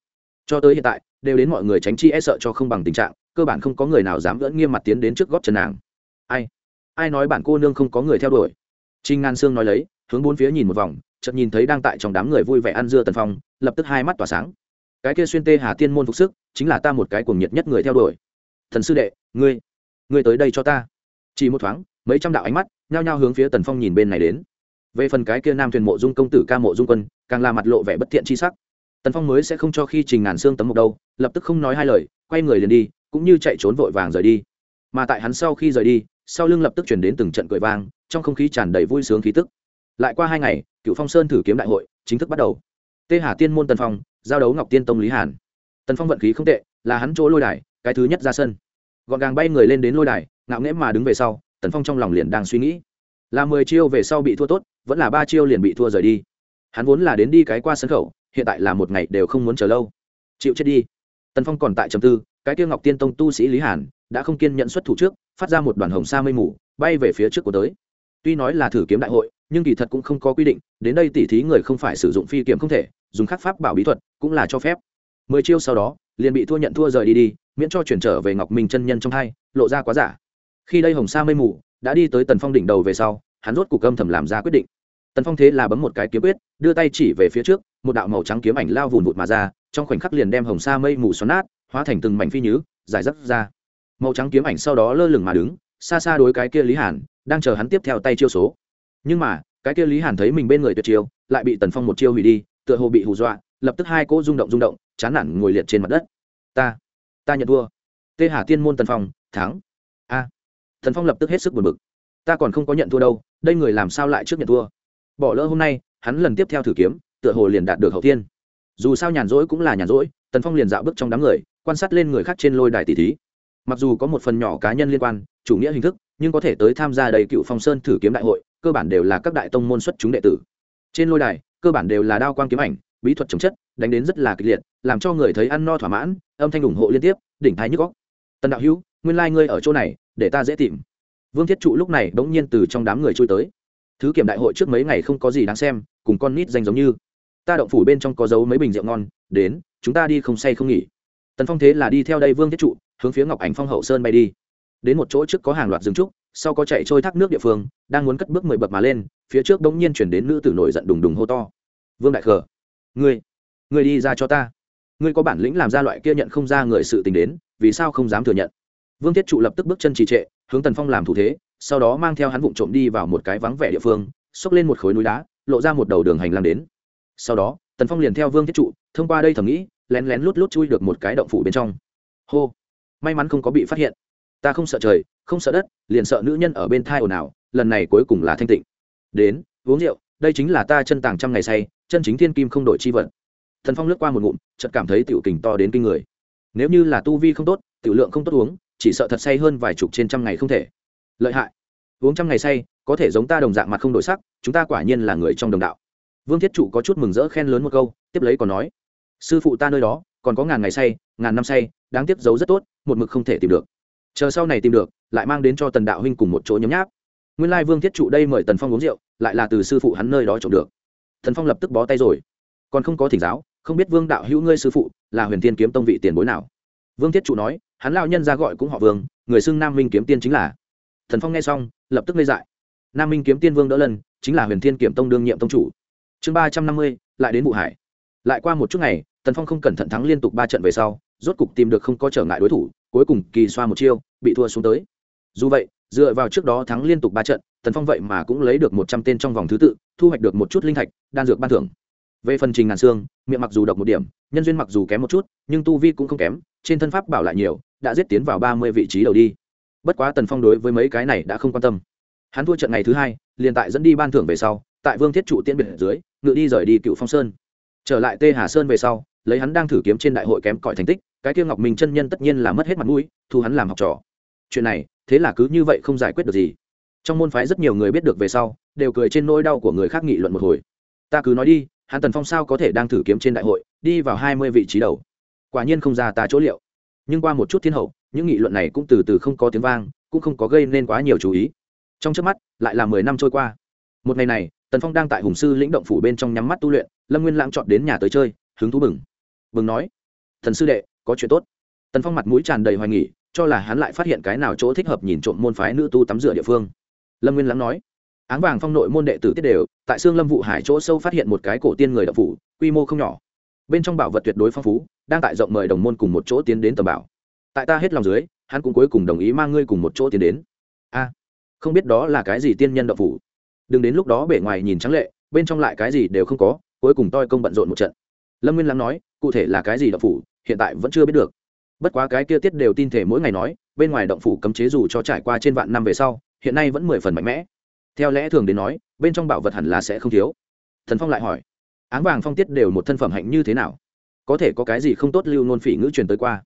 Cho tới hiện tại đều đến mọi người tránh chi e sợ cho không bằng tình trạng cơ bản không có người nào dám gỡn nghiêm mặt tiến đến trước góp chân nàng. Ai? Ai nói bản cô nương không có người theo đuổi? Trình Ngàn Sương nói lấy, hướng bốn phía nhìn một vòng chợt nhìn thấy đang tại trong đám người vui vẻ ăn dưa tần phong lập tức hai mắt tỏa sáng. Cái kia xuyên tê hà tiên môn phục sức chính là ta một cái cuồng nhiệt nhất người theo đuổi. Thần sư đệ ngươi ngươi tới đây cho ta. Chỉ một thoáng mấy trăm đạo ánh mắt nhao nhao hướng phía tần phong nhìn bên này đến. Về phần cái kia nam thuyền mộ dung công tử ca mộ dung quân, càng là mặt lộ vẻ bất thiện chi sắc. Tần phong mới sẽ không cho khi trình ngàn xương tấm mộc đâu, lập tức không nói hai lời, quay người liền đi, cũng như chạy trốn vội vàng rời đi. Mà tại hắn sau khi rời đi, sau lưng lập tức chuyển đến từng trận cười vang, trong không khí tràn đầy vui sướng khí tức. Lại qua hai ngày, cựu phong sơn thử kiếm đại hội chính thức bắt đầu. Tê hà tiên môn tần phong, giao đấu ngọc tiên tông lý hàn. Tần phong vận khí không tệ, là hắn chỗ lôi đài, cái thứ nhất ra sân. Gọn gàng bay người lên đến lôi đài, ngạo nghễ mà đứng về sau tần phong trong lòng liền đang suy nghĩ. Là mười chiêu về sau bị thua tốt, vẫn là ba chiêu liền bị thua rời đi. Hắn vốn là đến đi cái qua sân khẩu, hiện tại là một ngày đều không muốn chờ lâu. Chịu chết đi. Tần phong còn tại trầm tư, cái tiêu ngọc tiên tông tu sĩ lý hàn, đã không kiên nhận xuất thủ trước, phát ra một đoàn hồng sa mây mù, bay về phía trước của tới. Tuy nói là thử kiếm đại hội, nhưng kỳ thật cũng không có quy định, đến đây tỉ thí người không phải sử dụng phi kiếm không thể, dùng khắc pháp bảo bí thuật cũng là cho phép. Mười chiêu sau đó, liền bị thua nhận thua rời đi đi, miễn cho chuyển trở về ngọc minh chân nhân trong hai, lộ ra quá giả khi đây hồng sa mây mù, đã đi tới tần phong đỉnh đầu về sau, hắn rốt cục âm thầm làm ra quyết định. Tần phong thế là bấm một cái kiếm quyết, đưa tay chỉ về phía trước, một đạo màu trắng kiếm ảnh lao vùn vụt mà ra, trong khoảnh khắc liền đem hồng sa mây mù xoắn nát, hóa thành từng mảnh phi nhứ, giải rác ra. Màu trắng kiếm ảnh sau đó lơ lửng mà đứng, xa xa đối cái kia lý hàn, đang chờ hắn tiếp theo tay chiêu số. Nhưng mà, cái kia lý hàn thấy mình bên người tuyệt chiêu, lại bị tần phong một chiêu hủy đi, tựa hồ bị hù dọa, lập tức hai cỗ rung động rung động, chán nản ngồi liệt trên mặt đất. Ta ta nhận thua. Tê hà tiên môn tần phong, thắng. A thần phong lập tức hết sức buồn bực. Ta còn không có nhận thua đâu, đây người làm sao lại trước nhận thua? Bỏ lỡ hôm nay, hắn lần tiếp theo thử kiếm, tựa hồ liền đạt được hậu tiên dù sao nhàn rỗi cũng là nhàn rỗi, tần phong liền dạo bước trong đám người, quan sát lên người khác trên lôi đài tỷ thí. Mặc dù có một phần nhỏ cá nhân liên quan, chủ nghĩa hình thức, nhưng có thể tới tham gia đầy cựu phong sơn thử kiếm đại hội, cơ bản đều là các đại tông môn xuất chúng đệ tử. Trên lôi đài, cơ bản đều là đao quang kiếm ảnh, bí thuật chống chất, đánh đến rất là kịch liệt, làm cho người thấy ăn no thỏa mãn, âm thanh ủng hộ liên tiếp, đỉnh thái nhức góc tần đạo hữu, nguyên lai、like、ngươi ở chỗ này để ta dễ tìm. Vương thiết trụ lúc này bỗng nhiên từ trong đám người trôi tới. Thứ kiểm đại hội trước mấy ngày không có gì đáng xem, cùng con nít danh giống như. Ta động phủ bên trong có dấu mấy bình rượu ngon, đến, chúng ta đi không say không nghỉ. Tần phong thế là đi theo đây vương thiết trụ, hướng phía ngọc ảnh phong hậu sơn bay đi. Đến một chỗ trước có hàng loạt rừng trúc, sau có chạy trôi thác nước địa phương, đang muốn cất bước mười bậc mà lên, phía trước bỗng nhiên chuyển đến nữ tử nổi giận đùng đùng hô to. Vương đại khờ ngươi ngươi đi ra cho ta. Ngươi có bản lĩnh làm ra loại kia nhận không ra người sự tình đến, vì sao không dám thừa nhận? Vương thiết trụ lập tức bước chân trì trệ, hướng tần phong làm thủ thế, sau đó mang theo hắn vụng trộm đi vào một cái vắng vẻ địa phương, xốc lên một khối núi đá, lộ ra một đầu đường hành lang đến. Sau đó, tần phong liền theo vương thiết trụ, thông qua đây thầm nghĩ, lén lén lút lút chui được một cái động phủ bên trong. Hô! May mắn không có bị phát hiện. Ta không sợ trời, không sợ đất, liền sợ nữ nhân ở bên thai ồn ào, lần này cuối cùng là thanh tịnh. Đến, uống rượu, đây chính là ta chân tàng trăm ngày say, chân chính thiên kim không đổi chi vật. Thần phong lướt qua một ngụm, chợt cảm thấy tiểu kình to đến kinh người. Nếu như là tu vi không tốt, tiểu lượng không tốt uống chỉ sợ thật say hơn vài chục trên trăm ngày không thể. Lợi hại. Uống trăm ngày say, có thể giống ta đồng dạng mặt không đổi sắc, chúng ta quả nhiên là người trong đồng đạo. Vương thiết trụ có chút mừng rỡ khen lớn một câu, tiếp lấy còn nói, sư phụ ta nơi đó, còn có ngàn ngày say, ngàn năm say, đáng tiếc giấu rất tốt, một mực không thể tìm được. Chờ sau này tìm được, lại mang đến cho tần đạo huynh cùng một chỗ nhấm nháp. Nguyên lai vương thiết trụ đây mời tần phong uống rượu, lại là từ sư phụ hắn nơi đó trộm được. Thần phong lập tức bó tay rồi. Còn không có thỉnh giáo, không biết vương đạo hữu ngươi sư phụ là huyền thiên kiếm tông vị tiền bối nào? Vương thiết trụ nói hắn lao nhân ra gọi cũng họ vương, người xưng nam minh kiếm tiên chính là. Thần phong nghe xong, lập tức ngây dại. Nam minh kiếm tiên vương đỡ lần, chính là huyền thiên kiểm tông đương nhiệm tông chủ. Chương ba trăm năm mươi, lại đến vụ hải. Lại qua một chút ngày, tần phong không cẩn thận thắng liên tục ba trận về sau, rốt cục tìm được không có trở ngại đối thủ, cuối cùng kỳ xoa một chiêu, bị thua xuống tới. Dù vậy, dựa vào trước đó thắng liên tục ba trận, tần phong vậy mà cũng lấy được một trăm tên trong vòng thứ tự, thu hoạch được một chút linh thạch, đan dược ban thưởng về phần trình ngàn xương, miệng mặc dù độc một điểm, nhân duyên mặc dù kém một chút, nhưng tu vi cũng không kém, trên thân pháp bảo lại nhiều, đã giết tiến vào ba mươi vị trí đầu đi. Bất quá tần phong đối với mấy cái này đã không quan tâm. Hắn thua trận ngày thứ hai, liền tại dẫn đi ban thưởng về sau, tại vương thiết trụ tiễn biệt dưới ngựa đi rời đi cựu phong sơn. Trở lại tê hà sơn về sau, lấy hắn đang thử kiếm trên đại hội kém cỏi thành tích, cái kia ngọc minh chân nhân tất nhiên là mất hết mặt mũi, thu hắn làm học trò. Chuyện này, thế là cứ như vậy không giải quyết được gì. Trong môn phái rất nhiều người biết được về sau, đều cười trên nỗi đau của người khác nghị luận một hồi. Ta cứ nói đi hắn tần phong sao có thể đang thử kiếm trên đại hội, đi vào hai mươi vị trí đầu. Quả nhiên không ra ta chỗ liệu. Nhưng qua một chút thiên hậu, những nghị luận này cũng từ từ không có tiếng vang, cũng không có gây nên quá nhiều chú ý. Trong trước mắt, lại là mười năm trôi qua. Một ngày này, tần phong đang tại hùng sư lĩnh động phủ bên trong nhắm mắt tu luyện, lâm nguyên lãng chọn đến nhà tới chơi, hứng thú bừng. Bừng nói, thần sư đệ, có chuyện tốt. Tần phong mặt mũi tràn đầy hoài nghỉ cho là hắn lại phát hiện cái nào chỗ thích hợp nhìn trộm môn phái nữ tu tắm rửa địa phương. Lâm nguyên lãng nói áng vàng phong nội môn đệ tử tiết đều, tại xương lâm vụ hải chỗ sâu phát hiện một cái cổ tiên người đập phủ, quy mô không nhỏ. Bên trong bảo vật tuyệt đối phong phú, đang tại rộng mời đồng môn cùng một chỗ tiến đến tầm bảo. Tại ta hết lòng dưới, hắn cũng cuối cùng đồng ý mang ngươi cùng một chỗ tiến đến. A, không biết đó là cái gì tiên nhân đập phủ. Đừng đến lúc đó bể ngoài nhìn trắng lệ, bên trong lại cái gì đều không có, cuối cùng toi công bận rộn một trận. Lâm nguyên lắng nói, cụ thể là cái gì đập phủ, hiện tại vẫn chưa biết được. Bất quá cái kia tiết đều tin thể mỗi ngày nói, bên ngoài động phủ cấm chế dù cho trải qua trên vạn năm về sau, hiện nay vẫn mười phần mạnh mẽ theo lẽ thường đến nói, bên trong bảo vật hẳn là sẽ không thiếu. Thần phong lại hỏi, áng vàng phong tiết đều một thân phẩm hạnh như thế nào? Có thể có cái gì không tốt lưu nôn phỉ ngữ truyền tới qua?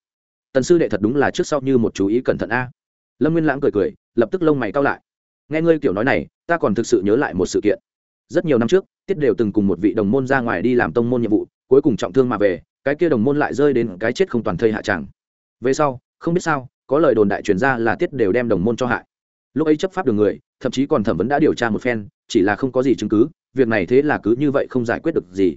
Tần sư đệ thật đúng là trước sau như một chú ý cẩn thận a. Lâm nguyên lãng cười cười, lập tức lông mày cao lại. Nghe ngươi kiểu nói này, ta còn thực sự nhớ lại một sự kiện. Rất nhiều năm trước, tiết đều từng cùng một vị đồng môn ra ngoài đi làm tông môn nhiệm vụ, cuối cùng trọng thương mà về, cái kia đồng môn lại rơi đến cái chết không toàn thây hạ tràng. Về sau, không biết sao, có lời đồn đại truyền ra là tiết đều đem đồng môn cho hại lúc ấy chấp pháp đường người, thậm chí còn thẩm vấn đã điều tra một phen, chỉ là không có gì chứng cứ, việc này thế là cứ như vậy không giải quyết được gì.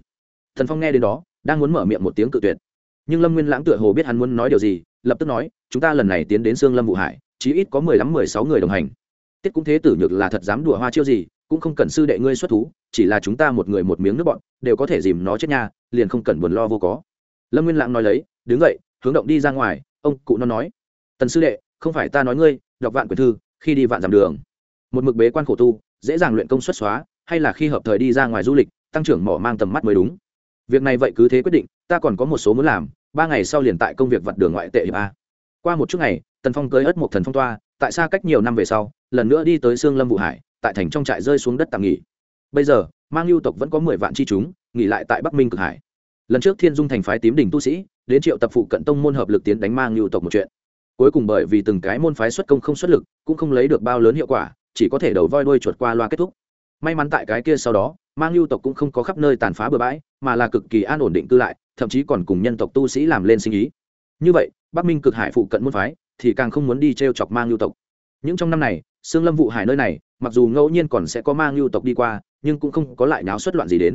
Thần phong nghe đến đó, đang muốn mở miệng một tiếng cự tuyệt. Nhưng lâm nguyên lãng tựa hồ biết hắn muốn nói điều gì, lập tức nói, chúng ta lần này tiến đến sương lâm vụ hải, chí ít có mười lăm, mười sáu người đồng hành. Tiết cũng thế tử nhược là thật dám đùa hoa chiêu gì, cũng không cần sư đệ ngươi xuất thú, chỉ là chúng ta một người một miếng nước bọn, đều có thể dìm nó chết nha, liền không cần buồn lo vô có. Lâm nguyên lãng nói lấy, đứng dậy, hướng động đi ra ngoài. Ông cụ nó nói, tần sư đệ, không phải ta nói ngươi, đọc vạn quyển thư khi đi vạn dặm đường. Một mực bế quan khổ tu, dễ dàng luyện công xuất xóa, hay là khi hợp thời đi ra ngoài du lịch, tăng trưởng mỏ mang tầm mắt mới đúng. Việc này vậy cứ thế quyết định, ta còn có một số muốn làm, ba ngày sau liền tại công việc vặt đường ngoại tệ hiệp a. Qua một chút ngày, tần phong cưới ất một thần phong toa, tại xa cách nhiều năm về sau, lần nữa đi tới sương lâm vụ hải, tại thành trong trại rơi xuống đất tạm nghỉ. Bây giờ, mang lưu tộc vẫn có mười vạn chi chúng, nghỉ lại tại bắc minh cực hải. Lần trước thiên dung thành phái tím đỉnh tu sĩ, đến triệu tập phụ cận tông môn hợp lực tiến đánh mang lưu tộc một chuyện cuối cùng bởi vì từng cái môn phái xuất công không xuất lực, cũng không lấy được bao lớn hiệu quả, chỉ có thể đầu voi đuôi chuột qua loa kết thúc. May mắn tại cái kia sau đó, mang lưu tộc cũng không có khắp nơi tàn phá bừa bãi, mà là cực kỳ an ổn định cư lại, thậm chí còn cùng nhân tộc tu sĩ làm lên sinh ý. Như vậy, bắc minh cực hải phụ cận môn phái thì càng không muốn đi t r e o chọc mang lưu tộc. Những trong năm này xương lâm vụ hải nơi này, mặc dù ngẫu nhiên còn sẽ có mang lưu tộc đi qua, nhưng cũng không có lại náo xuất loạn gì đến.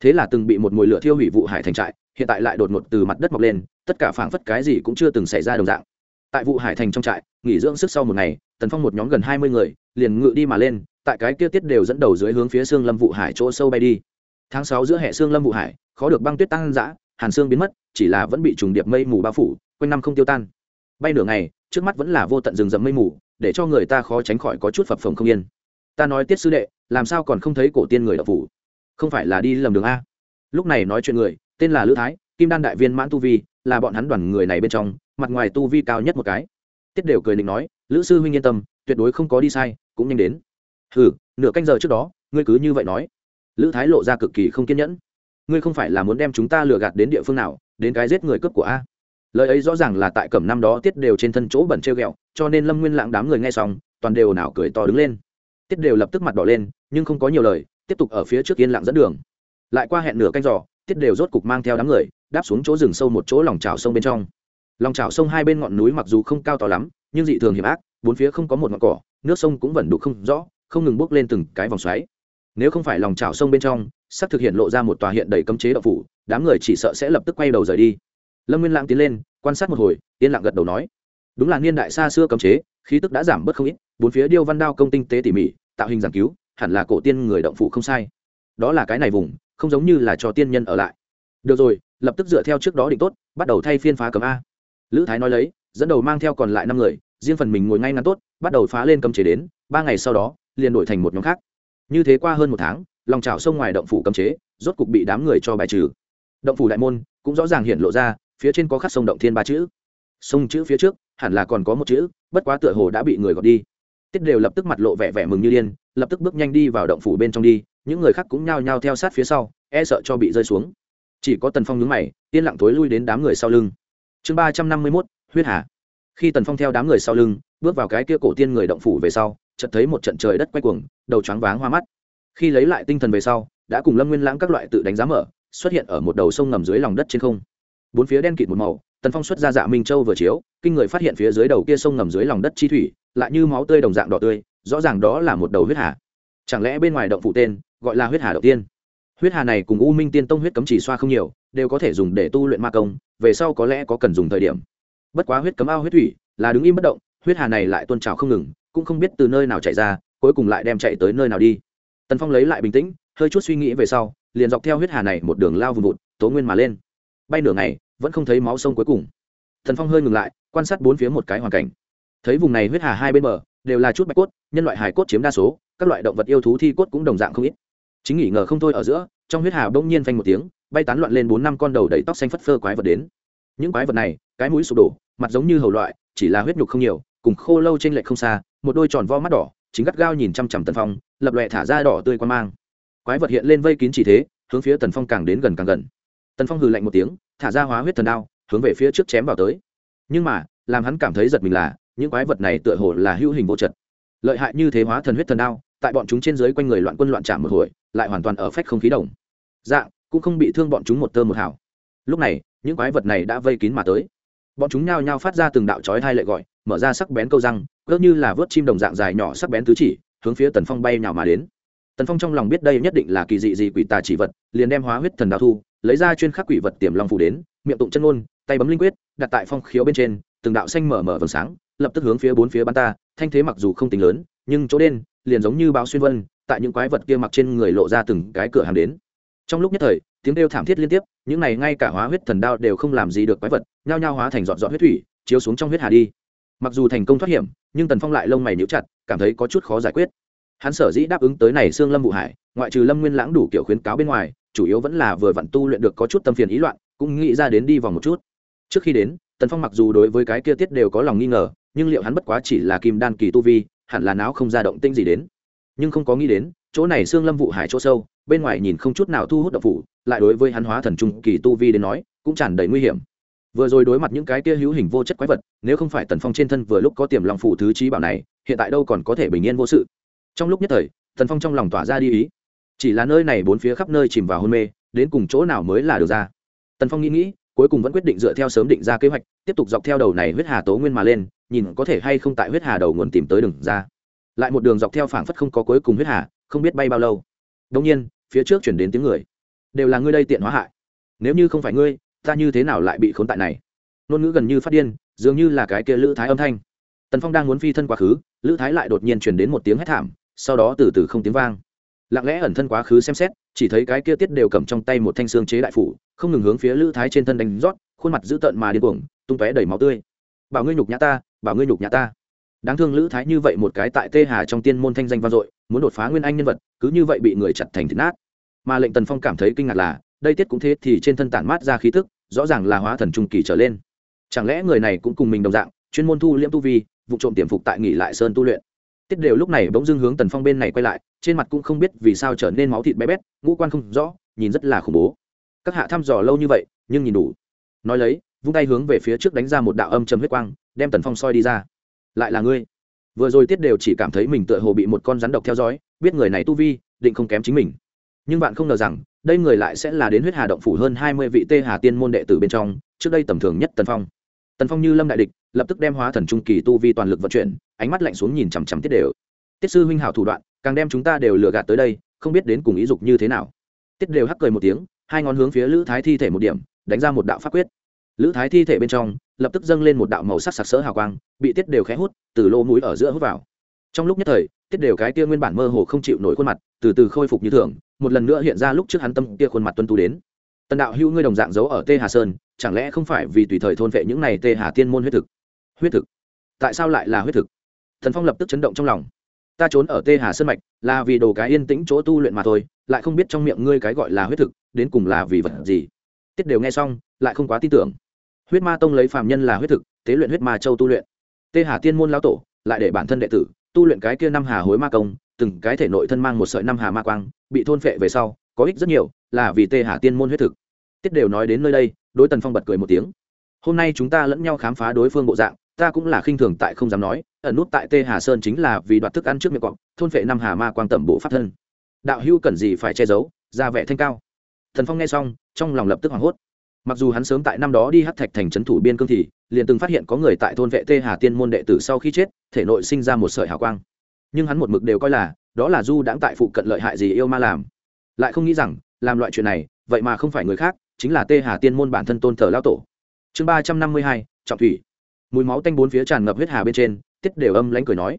Thế là từng bị một mùi lửa thiêu hủy vụ hải thành trại, hiện tại lại đột ngột từ mặt đất mọc lên, tất cả phảng phất cái gì cũng chưa từng xảy ra đồng dạng tại vụ hải thành trong trại, nghỉ dưỡng sức sau một ngày, tần phong một nhóm gần hai mươi người, liền ngự đi mà lên, tại cái kia tiết đều dẫn đầu dưới hướng phía xương lâm vụ hải chỗ sâu bay đi. Tháng sáu giữa hệ xương lâm vụ hải, khó được băng tuyết tăng giã hàn xương biến mất, chỉ là vẫn bị trùng điệp mây mù bao phủ, quanh năm không tiêu tan. Bay nửa ngày, trước mắt vẫn là vô tận rừng rậm mây mù, để cho người ta khó tránh khỏi có chút phập phồng không yên. Ta nói tiết sư đệ, làm sao còn không thấy cổ tiên người đập phủ? Không phải là đi lầm đường a. Lúc này nói chuyện người, tên là lữ thái, kim đan đại viên mãn tu vi, là bọn hắn đoàn người này bên trong mặt ngoài tu vi cao nhất một cái. Tiết đều cười định nói, lữ sư huynh yên tâm, tuyệt đối không có đi sai, cũng nhanh đến. Ừ nửa canh giờ trước đó, ngươi cứ như vậy nói. Lữ thái lộ ra cực kỳ không kiên nhẫn. Ngươi không phải là muốn đem chúng ta lừa gạt đến địa phương nào, đến cái giết người cướp của a. Lời ấy rõ ràng là tại cẩm năm đó tiết đều trên thân chỗ bẩn treo ghẹo, cho nên lâm nguyên lãng đám người nghe xong, toàn đều nào cười to đứng lên. Tiết đều lập tức mặt đỏ lên, nhưng không có nhiều lời, tiếp tục ở phía trước yên lặng dẫn đường. Lại qua hẹn nửa canh giò tiết đều rốt cục mang theo đám người, đáp xuống chỗ rừng sâu một chỗ lòng trào sông bên trong lòng trào sông hai bên ngọn núi mặc dù không cao to lắm, nhưng dị thường hiểm ác, bốn phía không có một ngọn cỏ, nước sông cũng vẫn đục không rõ, không ngừng bốc lên từng cái vòng xoáy. Nếu không phải lòng trào sông bên trong, sắp thực hiện lộ ra một tòa hiện đầy cấm chế đậu phủ, đám người chỉ sợ sẽ lập tức quay đầu rời đi. Lâm nguyên lãng tiến lên, quan sát một hồi, yên lặng gật đầu nói, đúng là niên đại xa xưa cấm chế, khí tức đã giảm bớt không ít, bốn phía điêu văn đao công tinh tế tỉ mỉ, tạo hình giảng cứu, hẳn là cổ tiên người động phủ không sai. Đó là cái này vùng, không giống như là cho tiên nhân ở lại. Được rồi, lập tức dựa theo trước đó định tốt, bắt đầu thay phiên phá cấm a lữ thái nói lấy, dẫn đầu mang theo còn lại năm người, riêng phần mình ngồi ngay ngắn tốt, bắt đầu phá lên cấm chế đến, ba ngày sau đó, liền đổi thành một nhóm khác. Như thế qua hơn một tháng, lòng trào sông ngoài động phủ cấm chế, rốt cục bị đám người cho bài trừ. Động phủ đại môn cũng rõ ràng hiện lộ ra, phía trên có khắc sông động thiên ba chữ. Sông chữ phía trước, hẳn là còn có một chữ, bất quá tựa hồ đã bị người gọt đi. Tiết đều lập tức mặt lộ vẻ vẻ mừng như điên, lập tức bước nhanh đi vào động phủ bên trong đi, những người khác cũng nhao nhao theo sát phía sau e sợ cho bị rơi xuống. Chỉ có tần phong nhướng mày, yên lặng thối lui đến đám người sau lưng chương ba trăm năm mươi mốt, huyết hà. Khi tần phong theo đám người sau lưng, bước vào cái kia cổ tiên người động phủ về sau, chợt thấy một trận trời đất quay cuồng, đầu choáng váng hoa mắt. Khi lấy lại tinh thần về sau, đã cùng lâm nguyên lãng các loại tự đánh giá mở, xuất hiện ở một đầu sông ngầm dưới lòng đất trên không. Bốn phía đen kịt một màu, tần phong xuất ra dạ minh châu vừa chiếu, kinh người phát hiện phía dưới đầu kia sông ngầm dưới lòng đất chi thủy, lại như máu tươi đồng dạng đỏ tươi, rõ ràng đó là một đầu huyết hà. Chẳng lẽ bên ngoài động phủ tên, gọi là huyết hà đầu tiên? Huyết hà này cùng u minh tiên tông huyết cấm chỉ xoa không nhiều, đều có thể dùng để tu luyện ma công, về sau có lẽ có cần dùng thời điểm. Bất quá huyết cấm ao huyết thủy là đứng im bất động, huyết hà này lại tuôn trào không ngừng, cũng không biết từ nơi nào chạy ra, cuối cùng lại đem chạy tới nơi nào đi. Tần phong lấy lại bình tĩnh, hơi chút suy nghĩ về sau, liền dọc theo huyết hà này một đường lao vùng vụt, tố nguyên mà lên. Bay nửa ngày, vẫn không thấy máu sông cuối cùng. Tần phong hơi ngừng lại, quan sát bốn phía một cái hoàn cảnh. Thấy vùng này huyết hà hai bên bờ, đều là chút bạch cốt, nhân loại hải cốt chiếm đa số, các loại động vật yêu thú thi cốt cũng đồng dạng không ít chính nghỉ ngờ không thôi ở giữa, trong huyết hà bỗng nhiên phanh một tiếng, bay tán loạn lên bốn năm con đầu đầy tóc xanh phất phơ quái vật đến. Những quái vật này, cái mũi sụp đổ, mặt giống như hầu loại, chỉ là huyết nhục không nhiều, cùng khô lâu trên lệch không xa, một đôi tròn vo mắt đỏ, chính gắt gao nhìn chăm chằm tần phong, lập lòe thả ra đỏ tươi quan mang. Quái vật hiện lên vây kín chỉ thế, hướng phía tần phong càng đến gần càng gần. Tần phong hừ lạnh một tiếng, thả ra hóa huyết thần đao, hướng về phía trước chém vào tới. Nhưng mà, làm hắn cảm thấy giật mình là, những quái vật này tựa hồ là hữu hình vô trật lợi hại như thế hóa thần huyết thần đao tại bọn chúng trên dưới quanh người loạn quân loạn trả một hồi, lại hoàn toàn ở phách không khí đồng. Dạng cũng không bị thương bọn chúng một tơ một hào. Lúc này, những quái vật này đã vây kín mà tới. Bọn chúng nhao nhao phát ra từng đạo chói hai lệ gọi, mở ra sắc bén câu răng ước như là vớt chim đồng dạng dài nhỏ sắc bén tứ chỉ, hướng phía tần phong bay nhào mà đến. Tần phong trong lòng biết đây nhất định là kỳ dị gì quỷ tà chỉ vật, liền đem hóa huyết thần đạo thu, lấy ra chuyên khắc quỷ vật tiềm long phủ đến, miệng tụng chân ngôn, tay bấm linh quyết, đặt tại phong khiếu bên trên, từng đạo xanh mở mở vầng sáng, lập tức hướng phía bốn phía bắn ta, thanh thế mặc dù không tính lớn, nhưng chỗ đen liền giống như báo xuyên vân, tại những quái vật kia mặc trên người lộ ra từng cái cửa hàng đến. Trong lúc nhất thời, tiếng đêu thảm thiết liên tiếp, những này ngay cả hóa huyết thần đao đều không làm gì được quái vật, nhao nhao hóa thành dọn dọn huyết thủy, chiếu xuống trong huyết hà đi. Mặc dù thành công thoát hiểm, nhưng tần phong lại lông mày níu chặt, cảm thấy có chút khó giải quyết. Hắn sở dĩ đáp ứng tới này xương lâm vụ hải, ngoại trừ lâm nguyên lãng đủ kiểu khuyến cáo bên ngoài, chủ yếu vẫn là vừa vặn tu luyện được có chút tâm phiền ý loạn, cũng nghĩ ra đến đi vòng một chút. Trước khi đến, tần phong mặc dù đối với cái kia tiết đều có lòng nghi ngờ, nhưng liệu hắn bất quá chỉ là kim đan kỳ tu vi hẳn là não không ra động tinh gì đến. Nhưng không có nghĩ đến, chỗ này xương lâm vụ hải chỗ sâu, bên ngoài nhìn không chút nào thu hút độc phủ, lại đối với hắn hóa thần trung kỳ tu vi đến nói, cũng tràn đầy nguy hiểm. Vừa rồi đối mặt những cái kia hữu hình vô chất quái vật, nếu không phải tần phong trên thân vừa lúc có tiềm lòng phủ thứ trí bảo này, hiện tại đâu còn có thể bình yên vô sự. Trong lúc nhất thời, tần phong trong lòng tỏa ra đi ý. Chỉ là nơi này bốn phía khắp nơi chìm vào hôn mê, đến cùng chỗ nào mới là được ra? Tần phong nghĩ nghĩ cuối cùng vẫn quyết định dựa theo sớm định ra kế hoạch, tiếp tục dọc theo đầu này huyết hà tố nguyên mà lên, nhìn có thể hay không tại huyết hà đầu nguồn tìm tới đường ra. Lại một đường dọc theo phảng phất không có cuối cùng huyết hà, không biết bay bao lâu. Đông nhiên, phía trước chuyển đến tiếng người. Đều là ngươi đây tiện hóa hại. Nếu như không phải ngươi, ta như thế nào lại bị khốn tại này? Ngôn ngữ gần như phát điên, dường như là cái kia lữ thái âm thanh. Tần phong đang muốn phi thân quá khứ, lữ thái lại đột nhiên chuyển đến một tiếng hét thảm, sau đó từ từ không tiếng vang. Lặng lẽ ẩn thân quá khứ xem xét, chỉ thấy cái kia tiết đều cầm trong tay một thanh xương chế đại phủ không ngừng hướng phía lữ thái trên thân đánh rót, khuôn mặt dữ tợn mà điên cuồng, tung tóe đầy máu tươi. Bảo ngươi nhục nhã ta, bảo ngươi nhục nhã ta. Đáng thương lữ thái như vậy một cái tại tê hà trong tiên môn thanh danh vang dội, muốn đột phá nguyên anh nhân vật, cứ như vậy bị người chặt thành thịt nát. Mà lệnh tần phong cảm thấy kinh ngạc là, đây tiết cũng thế thì trên thân tản mát ra khí tức, rõ ràng là hóa thần trung kỳ trở lên. Chẳng lẽ người này cũng cùng mình đồng dạng, chuyên môn thu liễm tu vi, vụ trộm tiềm phục tại nghỉ lại sơn tu luyện? Tiết đều lúc này bỗng dưng hướng tần phong bên này quay lại, trên mặt cũng không biết vì sao trở nên máu thịt bé bét, ngũ quan không rõ, nhìn rất là khủng bố các hạ thăm dò lâu như vậy, nhưng nhìn đủ. Nói lấy, vung tay hướng về phía trước đánh ra một đạo âm trầm huyết quang, đem tần phong soi đi ra. Lại là ngươi. Vừa rồi tiết đều chỉ cảm thấy mình tựa hồ bị một con rắn độc theo dõi, biết người này tu vi, định không kém chính mình. Nhưng bạn không ngờ rằng, đây người lại sẽ là đến huyết hà động phủ hơn hai mươi vị tê hà tiên môn đệ tử bên trong, trước đây tầm thường nhất tần phong. Tần phong như lâm đại địch, lập tức đem hóa thần trung kỳ tu vi toàn lực vận chuyển, ánh mắt lạnh xuống nhìn chằm chằm tiết đều. Tiết sư huynh hảo thủ đoạn, càng đem chúng ta đều lừa gạt tới đây, không biết đến cùng ý dục như thế nào. Tiết đều hắc cười một tiếng hai ngón hướng phía lữ thái thi thể một điểm, đánh ra một đạo pháp quyết. Lữ thái thi thể bên trong, lập tức dâng lên một đạo màu sắc sặc sỡ hào quang, bị tiết đều khẽ hút, từ lỗ mũi ở giữa hút vào. Trong lúc nhất thời, tiết đều cái kia nguyên bản mơ hồ không chịu nổi khuôn mặt, từ từ khôi phục như thường, một lần nữa hiện ra lúc trước hắn tâm kia khuôn mặt tuân tu đến. Tần đạo hữu ngươi đồng dạng giấu ở tê hà sơn, chẳng lẽ không phải vì tùy thời thôn vệ những này tê hà tiên môn huyết thực? Huyết thực? Tại sao lại là huyết thực? Thần phong lập tức chấn động trong lòng ta trốn ở tê hà sơn mạch, là vì đồ cái yên tĩnh chỗ tu luyện mà thôi, lại không biết trong miệng ngươi cái gọi là huyết thực, đến cùng là vì vật gì. Tiết đều nghe xong, lại không quá tin tưởng. Huyết ma tông lấy phàm nhân là huyết thực, tế luyện huyết ma châu tu luyện. Tê hà tiên môn lão tổ, lại để bản thân đệ tử, tu luyện cái kia năm hà hối ma công, từng cái thể nội thân mang một sợi năm hà ma quang, bị thôn phệ về sau, có ích rất nhiều, là vì tê hà tiên môn huyết thực. Tiết đều nói đến nơi đây, đối tần phong bật cười một tiếng. Hôm nay chúng ta lẫn nhau khám phá đối phương bộ dạng ta cũng là khinh thường tại không dám nói, ẩn nút tại tê hà sơn chính là vì đoạt thức ăn trước miệng cọp thôn vệ năm hà ma quang tẩm bộ pháp thân. Đạo hưu cần gì phải che giấu, ra vẻ thanh cao. Thần phong nghe xong, trong lòng lập tức hoảng hốt. Mặc dù hắn sớm tại năm đó đi hát thạch thành trấn thủ biên cương thì, liền từng phát hiện có người tại thôn vệ tê hà tiên môn đệ tử sau khi chết, thể nội sinh ra một sợi hào quang. Nhưng hắn một mực đều coi là, đó là du đãng tại phụ cận lợi hại gì yêu ma làm. Lại không nghĩ rằng, làm loại chuyện này, vậy mà không phải người khác, chính là tê hà tiên môn bản thân tôn thờ lao tổ. Chương ba trăm năm mươi hai, trọng thủy mùi máu tanh bốn phía tràn ngập huyết hà bên trên, tiết đều âm lánh cười nói,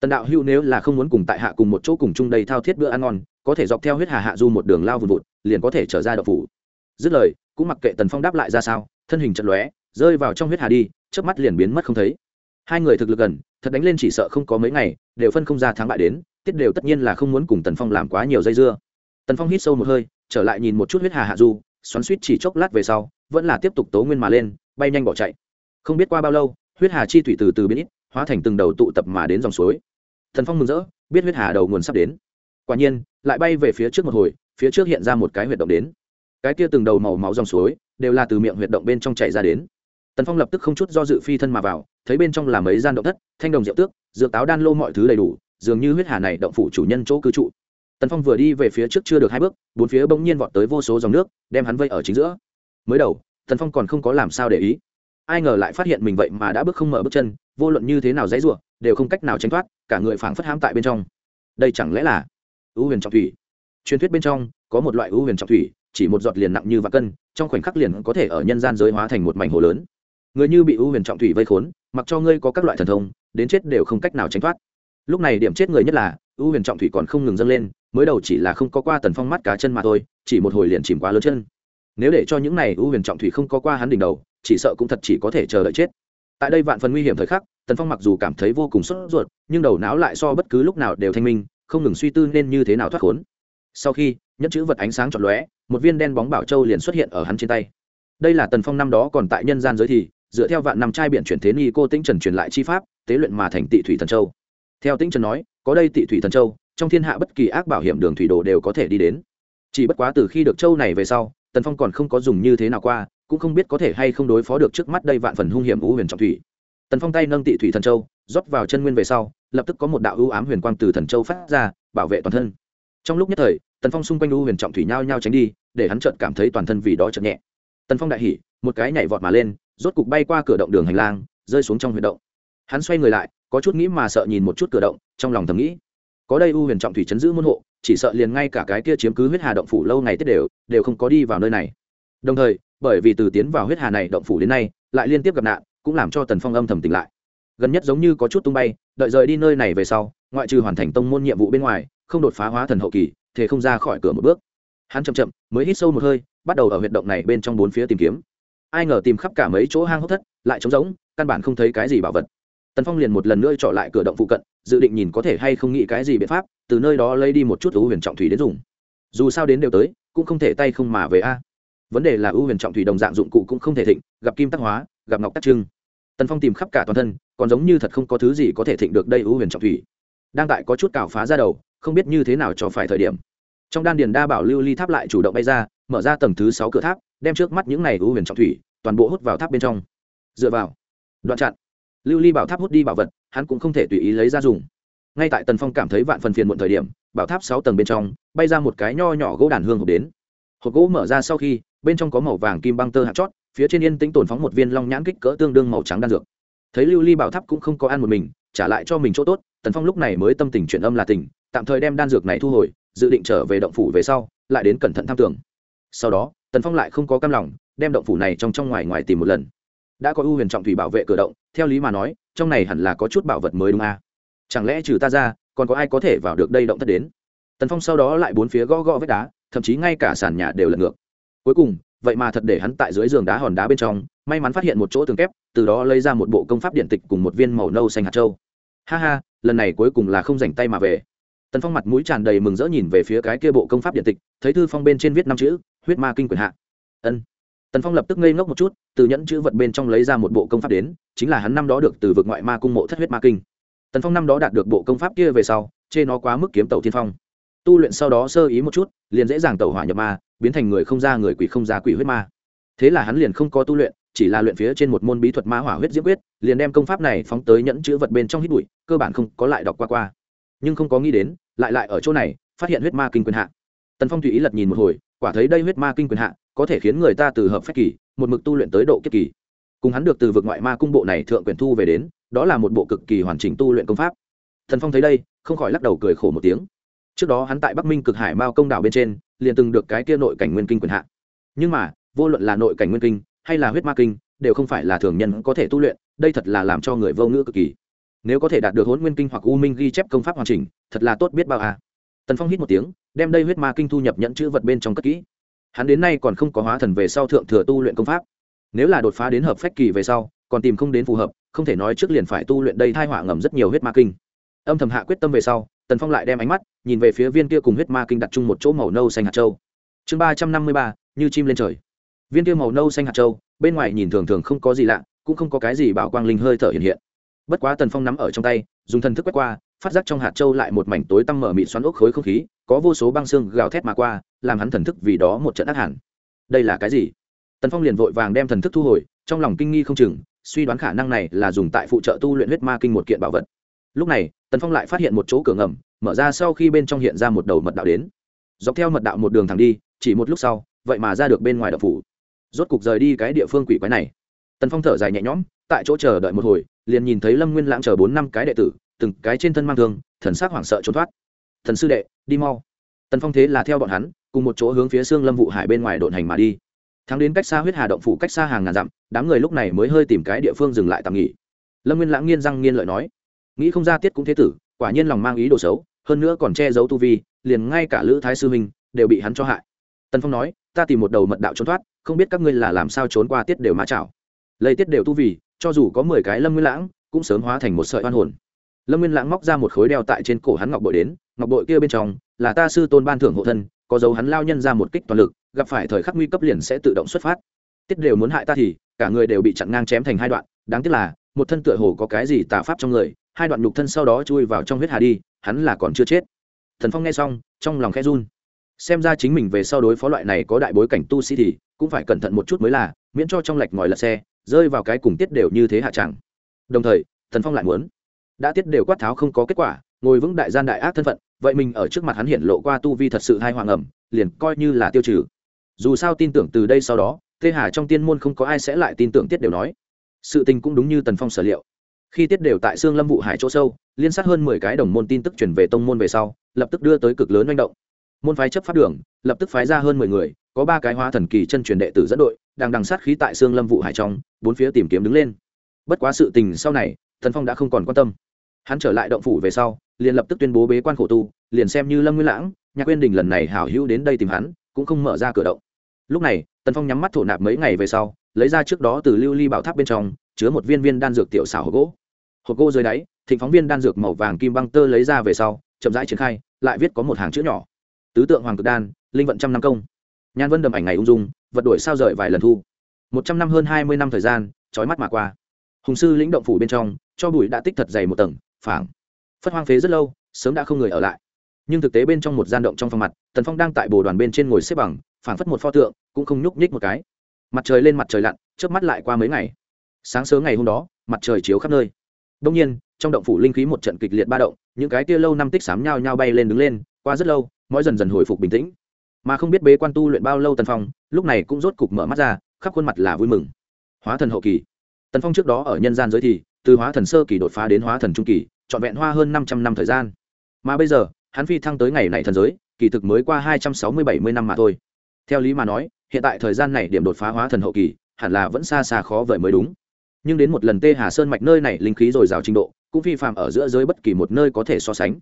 tần đạo hữu nếu là không muốn cùng tại hạ cùng một chỗ cùng chung đầy thao thiết bữa ăn ngon, có thể dọc theo huyết hà hạ du một đường lao vùn vụt, liền có thể trở ra đậu phủ. Dứt lời, cũng mặc kệ tần phong đáp lại ra sao, thân hình chật lóe, rơi vào trong huyết hà đi trước mắt liền biến mất không thấy. Hai người thực lực gần, thật đánh lên chỉ sợ không có mấy ngày, đều phân không ra thắng bại đến, tiết đều tất nhiên là không muốn cùng tần phong làm quá nhiều dây dưa. Tần phong hít sâu một hơi, trở lại nhìn một chút huyết hà hạ du, xoắn suýt chỉ chốc lát về sau, vẫn là tiếp tục tố nguyên mà lên, bay nhanh bỏ chạy không biết qua bao lâu, huyết hà chi thủy từ từ biến ít, hóa thành từng đầu tụ tập mà đến dòng suối. Thần phong mừng rỡ, biết huyết hà đầu nguồn sắp đến. Quả nhiên, lại bay về phía trước một hồi, phía trước hiện ra một cái huyệt động đến. Cái kia từng đầu màu máu dòng suối, đều là từ miệng huyệt động bên trong chảy ra đến. Tần phong lập tức không chút do dự phi thân mà vào, thấy bên trong là mấy gian động thất, thanh đồng rượu tước, dược táo đan lô mọi thứ đầy đủ, dường như huyết hà này động phủ chủ nhân chỗ cư trụ. Tần phong vừa đi về phía trước chưa được hai bước, bốn phía bỗng nhiên vọt tới vô số dòng nước, đem hắn vây ở chính giữa. Mới đầu, tần phong còn không có làm sao để ý ai ngờ lại phát hiện mình vậy mà đã bước không mở bước chân, vô luận như thế nào dãy r đều không cách nào tránh thoát, cả người phảng phất hãm tại bên trong. Đây chẳng lẽ là ưu huyền trọng thủy? Truyền thuyết bên trong, có một loại ưu huyền trọng thủy, chỉ một giọt liền nặng như vạn cân, trong khoảnh khắc liền có thể ở nhân gian giới hóa thành một mảnh hồ lớn. Người như bị ưu huyền trọng thủy vây khốn, mặc cho ngươi có các loại thần thông, đến chết đều không cách nào tránh thoát. Lúc này điểm chết người nhất là, ưu huyền trọng thủy còn không ngừng dâng lên, mới đầu chỉ là không có qua tần phong mắt cá chân mà thôi, chỉ một hồi liền chìm quá lớn chân. Nếu để cho những này ưu huyền trọng thủy không có qua hắn đỉnh đầu chỉ sợ cũng thật chỉ có thể chờ đợi chết. Tại đây vạn phần nguy hiểm thời khắc, tần phong mặc dù cảm thấy vô cùng sốt ruột, nhưng đầu não lại so bất cứ lúc nào đều thanh minh, không ngừng suy tư nên như thế nào thoát khốn. Sau khi nhất chữ vật ánh sáng chọn lóe, một viên đen bóng bảo châu liền xuất hiện ở hắn trên tay. Đây là tần phong năm đó còn tại nhân gian giới thì, dựa theo vạn năm trai biển chuyển thế nghi cô tĩnh trần truyền lại chi pháp, tế luyện mà thành tị thủy thần châu. Theo tĩnh trần nói, có đây tị thủy thần châu, trong thiên hạ bất kỳ ác bảo hiểm đường thủy đồ đều có thể đi đến. Chỉ bất quá từ khi được châu này về sau, tần phong còn không có dùng như thế nào qua cũng không biết có thể hay không đối phó được trước mắt đây vạn phần hung hiểm U huyền trọng thủy. Tần phong tay nâng tị thủy thần châu, rót vào chân nguyên về sau, lập tức có một đạo ưu ám huyền quang từ thần châu phát ra, bảo vệ toàn thân. Trong lúc nhất thời, tần phong xung quanh U huyền trọng thủy nhao nhao tránh đi, để hắn chợt cảm thấy toàn thân vì đó chợt nhẹ. Tần phong đại hỉ, một cái nhảy vọt mà lên, rốt cục bay qua cửa động đường hành lang, rơi xuống trong huyệt động. Hắn xoay người lại, có chút nghĩ mà sợ nhìn một chút cửa động, trong lòng thầm nghĩ, có đây U huyền trọng thủy chấn giữ môn hộ, chỉ sợ liền ngay cả cái kia chiếm cứ huyết hà động phủ lâu ngày tết đều đều không có đi vào nơi này. Đồng thời bởi vì từ tiến vào huyết hà này động phủ đến nay, lại liên tiếp gặp nạn, cũng làm cho tần phong âm thầm tỉnh lại. Gần nhất giống như có chút tung bay, đợi rời đi nơi này về sau, ngoại trừ hoàn thành tông môn nhiệm vụ bên ngoài, không đột phá hóa thần hậu kỳ thế không ra khỏi cửa một bước. Hắn chậm chậm, mới hít sâu một hơi, bắt đầu ở huyệt động này bên trong bốn phía tìm kiếm. Ai ngờ tìm khắp cả mấy chỗ hang hốc thất, lại trống rỗng, căn bản không thấy cái gì bảo vật. Tần phong liền một lần nữa trọ lại cửa động phụ cận, dự định nhìn có thể hay không nghĩ cái gì biện pháp, từ nơi đó lấy đi một chút thú huyền trọng thủy đến dùng. Dù sao đến đều tới, cũng không thể tay không mà về a vấn đề là ưu huyền trọng thủy đồng dạng dụng cụ cũng không thể thịnh, gặp kim tắc hóa, gặp ngọc tắc trưng. Tần phong tìm khắp cả toàn thân, còn giống như thật không có thứ gì có thể thịnh được đây ưu huyền trọng thủy. Đang tại có chút cào phá ra đầu, không biết như thế nào cho phải thời điểm. Trong đan điền đa bảo lưu ly tháp lại chủ động bay ra, mở ra tầng thứ sáu cửa tháp, đem trước mắt những này ưu huyền trọng thủy, toàn bộ hút vào tháp bên trong. Dựa vào, đoạn chặn. Lưu ly bảo tháp hút đi bảo vật, hắn cũng không thể tùy ý lấy ra dùng. Ngay tại tần phong cảm thấy vạn phần phiền muộn thời điểm, bảo tháp sáu tầng bên trong, bay ra một cái nho nhỏ gỗ đàn hương hộp đến hộp gỗ mở ra sau khi, bên trong có màu vàng kim băng tơ hạt chót, phía trên yên tĩnh tồn phóng một viên long nhãn kích cỡ tương đương màu trắng đan dược. Thấy lưu ly bảo tháp cũng không có ăn một mình, trả lại cho mình chỗ tốt, tần phong lúc này mới tâm tình chuyển âm là tình, tạm thời đem đan dược này thu hồi, dự định trở về động phủ về sau, lại đến cẩn thận tham tưởng. Sau đó, tần phong lại không có cam lòng, đem động phủ này trong trong ngoài ngoài tìm một lần. Đã có ưu huyền trọng thủy bảo vệ cửa động, theo lý mà nói, trong này hẳn là có chút bảo vật mới đúng à? chẳng lẽ trừ ta ra, còn có ai có thể vào được đây động thất đến? Tần phong sau đó lại bốn phía gõ gõ vết đá thậm chí ngay cả sàn nhà đều lật ngược. Cuối cùng, vậy mà thật để hắn tại dưới giường đá hòn đá bên trong, may mắn phát hiện một chỗ tường kép, từ đó lấy ra một bộ công pháp điện tịch cùng một viên màu nâu xanh hạt châu. Ha ha, lần này cuối cùng là không rảnh tay mà về. Tần phong mặt mũi tràn đầy mừng rỡ nhìn về phía cái kia bộ công pháp điện tịch, thấy thư phong bên trên viết năm chữ, huyết ma kinh quyền hạ. Ân. Tần phong lập tức ngây ngốc một chút, từ nhẫn chữ vật bên trong lấy ra một bộ công pháp đến, chính là hắn năm đó được từ vực ngoại ma cung mộ thất huyết ma kinh. Tần phong năm đó đạt được bộ công pháp kia về sau, chê nó quá mức kiếm tàu thiên phong tu luyện sau đó sơ ý một chút, liền dễ dàng tẩu hỏa nhập ma, biến thành người không ra người quỷ không ra quỷ huyết ma. Thế là hắn liền không có tu luyện, chỉ là luyện phía trên một môn bí thuật ma hỏa huyết diễm quyết, liền đem công pháp này phóng tới nhẫn chữ vật bên trong hít bụi, cơ bản không có lại đọc qua qua. Nhưng không có nghĩ đến, lại lại ở chỗ này, phát hiện huyết ma kinh quyền hạ. Tần phong tùy ý lật nhìn một hồi, quả thấy đây huyết ma kinh quyền hạ, có thể khiến người ta từ hợp phép kỳ, một mực tu luyện tới độ kiếp kỳ. Cùng hắn được từ vực ngoại ma cung bộ này thượng quyền thu về đến, đó là một bộ cực kỳ hoàn chỉnh tu luyện công pháp. Thần phong thấy đây, không khỏi lắc đầu cười khổ một tiếng trước đó hắn tại bắc minh cực hải mao công đảo bên trên, liền từng được cái kia nội cảnh nguyên kinh quyền hạ. Nhưng mà, vô luận là nội cảnh nguyên kinh, hay là huyết ma kinh, đều không phải là thường nhân có thể tu luyện, đây thật là làm cho người vô ngữ cực kỳ. Nếu có thể đạt được hôn nguyên kinh hoặc u minh ghi chép công pháp hoàn chỉnh, thật là tốt biết bao à tần phong hít một tiếng, đem đây huyết ma kinh thu nhập nhận chữ vật bên trong cất kỹ. Hắn đến nay còn không có hóa thần về sau thượng thừa tu luyện công pháp. Nếu là đột phá đến hợp phách kỳ về sau, còn tìm không đến phù hợp, không thể nói trước liền phải tu luyện đây thai họa ngầm rất nhiều huyết ma kinh. Âm thầm hạ quyết tâm về sau, tần phong lại đem ánh mắt nhìn về phía viên kia cùng huyết ma kinh đặt chung một chỗ màu nâu xanh hạt châu. Chương ba trăm năm mươi ba, như chim lên trời. Viên kia màu nâu xanh hạt châu, bên ngoài nhìn thường thường không có gì lạ, cũng không có cái gì bảo quang linh hơi thở hiện hiện. Bất quá tần phong nắm ở trong tay, dùng thần thức quét qua, phát giác trong hạt châu lại một mảnh tối tăm mở mịt xoắn ốc khối không khí, có vô số băng xương gào thét mà qua, làm hắn thần thức vì đó một trận ác hẳn. Đây là cái gì? Tần phong liền vội vàng đem thần thức thu hồi, trong lòng kinh nghi không chừng, suy đoán khả năng này là dùng tại phụ trợ tu luyện huyết ma kinh một kiện bảo vật. Lúc này, tần phong lại phát hiện một chỗ cửa ngầm mở ra sau khi bên trong hiện ra một đầu mật đạo đến. Dọc theo mật đạo một đường thẳng đi, chỉ một lúc sau, vậy mà ra được bên ngoài đập phủ. Rốt cục rời đi cái địa phương quỷ quái này. Tần phong thở dài nhẹ nhõm, tại chỗ chờ đợi một hồi, liền nhìn thấy lâm nguyên lãng chờ bốn năm cái đệ tử, từng cái trên thân mang thương, thần sắc hoảng sợ trốn thoát. Thần sư đệ, đi mau. Tần phong thế là theo bọn hắn, cùng một chỗ hướng phía xương lâm vụ hải bên ngoài độn hành mà đi. Thắng đến cách xa huyết hà động phủ cách xa hàng ngàn dặm, đám người lúc này mới hơi tìm cái địa phương dừng lại tạm nghỉ. Lâm nguyên lãng nghiên răng nghiên lợi nói, nghĩ không ra tiết cũng thế tử, quả nhiên lòng mang ý đồ xấu hơn nữa còn che giấu tu vi, liền ngay cả lữ thái sư minh đều bị hắn cho hại. Tần phong nói, ta tìm một đầu mật đạo trốn thoát, không biết các ngươi là làm sao trốn qua tiết đều mã chảo lấy tiết đều tu vì cho dù có mười cái lâm nguyên lãng, cũng sớm hóa thành một sợi oan hồn. Lâm nguyên lãng móc ra một khối đeo tại trên cổ hắn ngọc bội đến, ngọc bội kia bên trong là ta sư tôn ban thưởng hộ thân, có dấu hắn lao nhân ra một kích toàn lực, gặp phải thời khắc nguy cấp liền sẽ tự động xuất phát. Tiết đều muốn hại ta thì, cả người đều bị chặn ngang chém thành hai đoạn, đáng tiếc là, một thân tựa hồ có cái gì tà pháp trong người, hai đoạn nhục thân sau đó chui vào trong huyết hà đi hắn là còn chưa chết. Thần phong nghe xong, trong lòng khẽ run. Xem ra chính mình về sau đối phó loại này có đại bối cảnh tu sĩ thì cũng phải cẩn thận một chút mới là, miễn cho trong lệch ngòi lật xe, rơi vào cái cùng tiết đều như thế hạ chẳng. Đồng thời, thần phong lại muốn. Đã tiết đều quát tháo không có kết quả, ngồi vững đại gian đại ác thân phận, vậy mình ở trước mặt hắn hiện lộ qua tu vi thật sự hai hoàng ẩm, liền coi như là tiêu trừ. Dù sao tin tưởng từ đây sau đó, tê hà trong tiên môn không có ai sẽ lại tin tưởng tiết đều nói. Sự tình cũng đúng như tần phong sở liệu. Khi tiết đều tại xương lâm vụ hải chỗ sâu liên sát hơn mười cái đồng môn tin tức chuyển về tông môn về sau, lập tức đưa tới cực lớn manh động. Môn phái chấp pháp đường, lập tức phái ra hơn mười người, có ba cái hóa thần kỳ chân truyền đệ tử dẫn đội, đang đằng sát khí tại xương lâm vụ hải trong, bốn phía tìm kiếm đứng lên. Bất quá sự tình sau này, thần phong đã không còn quan tâm. Hắn trở lại động phủ về sau, liền lập tức tuyên bố bế quan khổ tu, liền xem như lâm nguyên lãng, nhạc quên đình lần này hảo hữu đến đây tìm hắn, cũng không mở ra cửa động. Lúc này, tần phong nhắm mắt thổ nạp mấy ngày về sau, lấy ra trước đó từ lưu ly bảo tháp bên trong, chứa một viên viên đan dược tiểu xảo gỗ hộp gỗ dưới đáy, thịnh phóng viên đan dược màu vàng kim băng tơ lấy ra về sau, chậm rãi triển khai, lại viết có một hàng chữ nhỏ. Tứ tượng hoàng cực đan, linh vận trăm năm công. Nhan vân đầm ảnh ngày ung dung, vật đổi sao rời vài lần thu. Một trăm năm hơn hai mươi năm thời gian trói mắt mà qua. Hùng sư lĩnh động phủ bên trong, cho bụi đã tích thật dày một tầng, phảng. Phất hoang phế rất lâu, sớm đã không người ở lại. Nhưng thực tế bên trong một gian động trong phòng mặt, tần phong đang tại bồ đoàn bên trên ngồi xếp bằng, phảng phất một pho tượng, cũng không nhúc nhích một cái. Mặt trời lên mặt trời lặn trước mắt lại qua mấy ngày. Sáng sớm ngày hôm đó, mặt trời chiếu khắp nơi đông nhiên, trong động phủ linh khí một trận kịch liệt ba động, những cái kia lâu năm tích sám nhau nhao bay lên đứng lên, qua rất lâu mỗi dần dần hồi phục bình tĩnh. Mà không biết bế quan tu luyện bao lâu tần phong, lúc này cũng rốt cục mở mắt ra, khắp khuôn mặt là vui mừng. Hóa thần hậu kỳ. Tần phong trước đó ở nhân gian giới thì, từ hóa thần sơ kỳ đột phá đến hóa thần trung kỳ, trọn vẹn hoa hơn năm trăm năm thời gian. Mà bây giờ, hắn phi thăng tới ngày này thần giới, kỳ thực mới qua hai trăm sáu mươi bảy mươi năm mà thôi. Theo lý mà nói, hiện tại thời gian này điểm đột phá hóa thần hậu kỳ, hẳn là vẫn xa xa khó vời mới đúng nhưng đến một lần tê hà sơn mạch nơi này linh khí dồi dào trình độ, cũng phi phạm ở giữa giới bất kỳ một nơi có thể so sánh.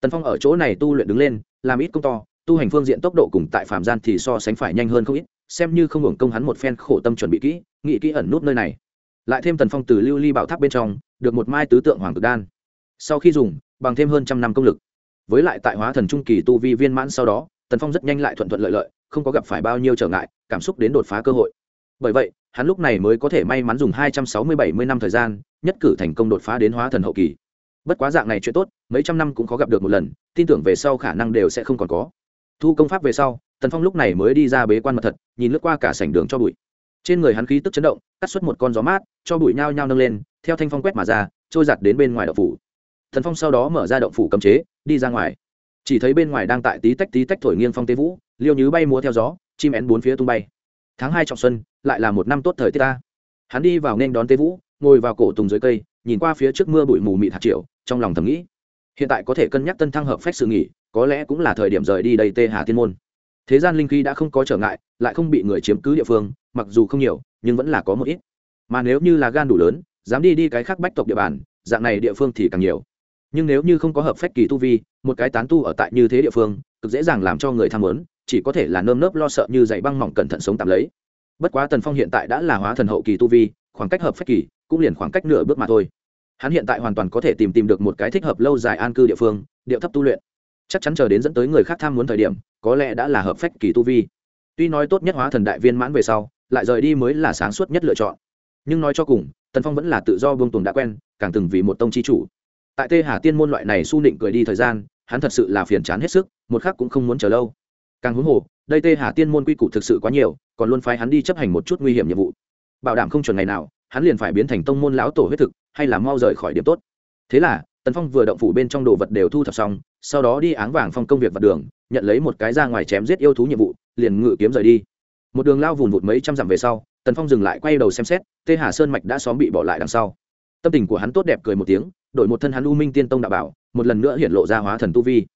Tần phong ở chỗ này tu luyện đứng lên, làm ít công to, tu hành phương diện tốc độ cùng tại phạm gian thì so sánh phải nhanh hơn không ít, xem như không hưởng công hắn một phen khổ tâm chuẩn bị kỹ nghị kỹ ẩn nút nơi này. Lại thêm tần phong từ lưu ly bảo tháp bên trong, được một mai tứ tượng hoàng cực đan. Sau khi dùng, bằng thêm hơn trăm năm công lực. Với lại tại hóa thần trung kỳ tu vi viên mãn sau đó, tần phong rất nhanh lại thuận thuận lợi lợi, không có gặp phải bao nhiêu trở ngại, cảm xúc đến đột phá cơ hội. Bởi vậy hắn lúc này mới có thể may mắn dùng hai trăm sáu mươi bảy mươi năm thời gian, nhất cử thành công đột phá đến hóa thần hậu kỳ. Bất quá dạng này chuyện tốt, mấy trăm năm cũng khó gặp được một lần, tin tưởng về sau khả năng đều sẽ không còn có. Thu công pháp về sau, tần phong lúc này mới đi ra bế quan mật thật, nhìn lướt qua cả sảnh đường cho bụi. Trên người hắn khí tức chấn động, cắt xuất một con gió mát, cho bụi nhao nhao nâng lên, theo thanh phong quét mà ra, trôi giặt đến bên ngoài động phủ. Thần phong sau đó mở ra động phủ cấm chế, đi ra ngoài. Chỉ thấy bên ngoài đang tại tí tách tí tách thổi nghiêng phong tế vũ, liêu nhứ bay múa theo gió, chim én bốn phía tung bay. Tháng hai trọng xuân lại là một năm tốt thời tiết ta. Hắn đi vào nên đón tế vũ ngồi vào cổ tùng dưới cây nhìn qua phía trước mưa bụi mù mịt hạt triệu trong lòng thầm nghĩ hiện tại có thể cân nhắc tân thăng hợp phách sự nghỉ có lẽ cũng là thời điểm rời đi đây tê hà Thiên môn. Thế gian linh khí đã không có trở ngại lại không bị người chiếm cứ địa phương mặc dù không nhiều nhưng vẫn là có một ít. Mà nếu như là gan đủ lớn dám đi đi cái khác bách tộc địa bàn dạng này địa phương thì càng nhiều. Nhưng nếu như không có hợp phách kỳ tu vi một cái tán tu ở tại như thế địa phương cực dễ dàng làm cho người tham muốn, chỉ có thể là nơm nớp lo sợ như dày băng mỏng cẩn thận sống tạm lấy bất quá tần phong hiện tại đã là hóa thần hậu kỳ tu vi, khoảng cách hợp phách kỳ cũng liền khoảng cách nửa bước mà thôi. Hắn hiện tại hoàn toàn có thể tìm tìm được một cái thích hợp lâu dài an cư địa phương, điệu thấp tu luyện. Chắc chắn chờ đến dẫn tới người khác tham muốn thời điểm, có lẽ đã là hợp phách kỳ tu vi. Tuy nói tốt nhất hóa thần đại viên mãn về sau, lại rời đi mới là sáng suốt nhất lựa chọn. Nhưng nói cho cùng, tần phong vẫn là tự do vương tùng đã quen, càng từng vì một tông chi chủ. Tại tê hà tiên môn loại này su nịnh cười đi thời gian, hắn thật sự là phiền chán hết sức, một khác cũng không muốn chờ lâu. Càng huống hồ đây tê hà tiên môn quy củ thực sự quá nhiều, còn luôn phái hắn đi chấp hành một chút nguy hiểm nhiệm vụ. Bảo đảm không chuẩn ngày nào, hắn liền phải biến thành tông môn lão tổ huyết thực, hay là mau rời khỏi điểm tốt. Thế là, tần phong vừa động phủ bên trong đồ vật đều thu thập xong, sau đó đi áng vàng phong công việc vật đường, nhận lấy một cái ra ngoài chém giết yêu thú nhiệm vụ, liền ngự kiếm rời đi. Một đường lao vùn vụt mấy trăm dặm về sau, tần phong dừng lại quay đầu xem xét, tê hà sơn mạch đã xóm bị bỏ lại đằng sau. Tâm tình của hắn tốt đẹp cười một tiếng, đổi một thân hắn u minh tiên tông đạo bảo, một lần nữa hiện lộ ra hóa thần tu vi.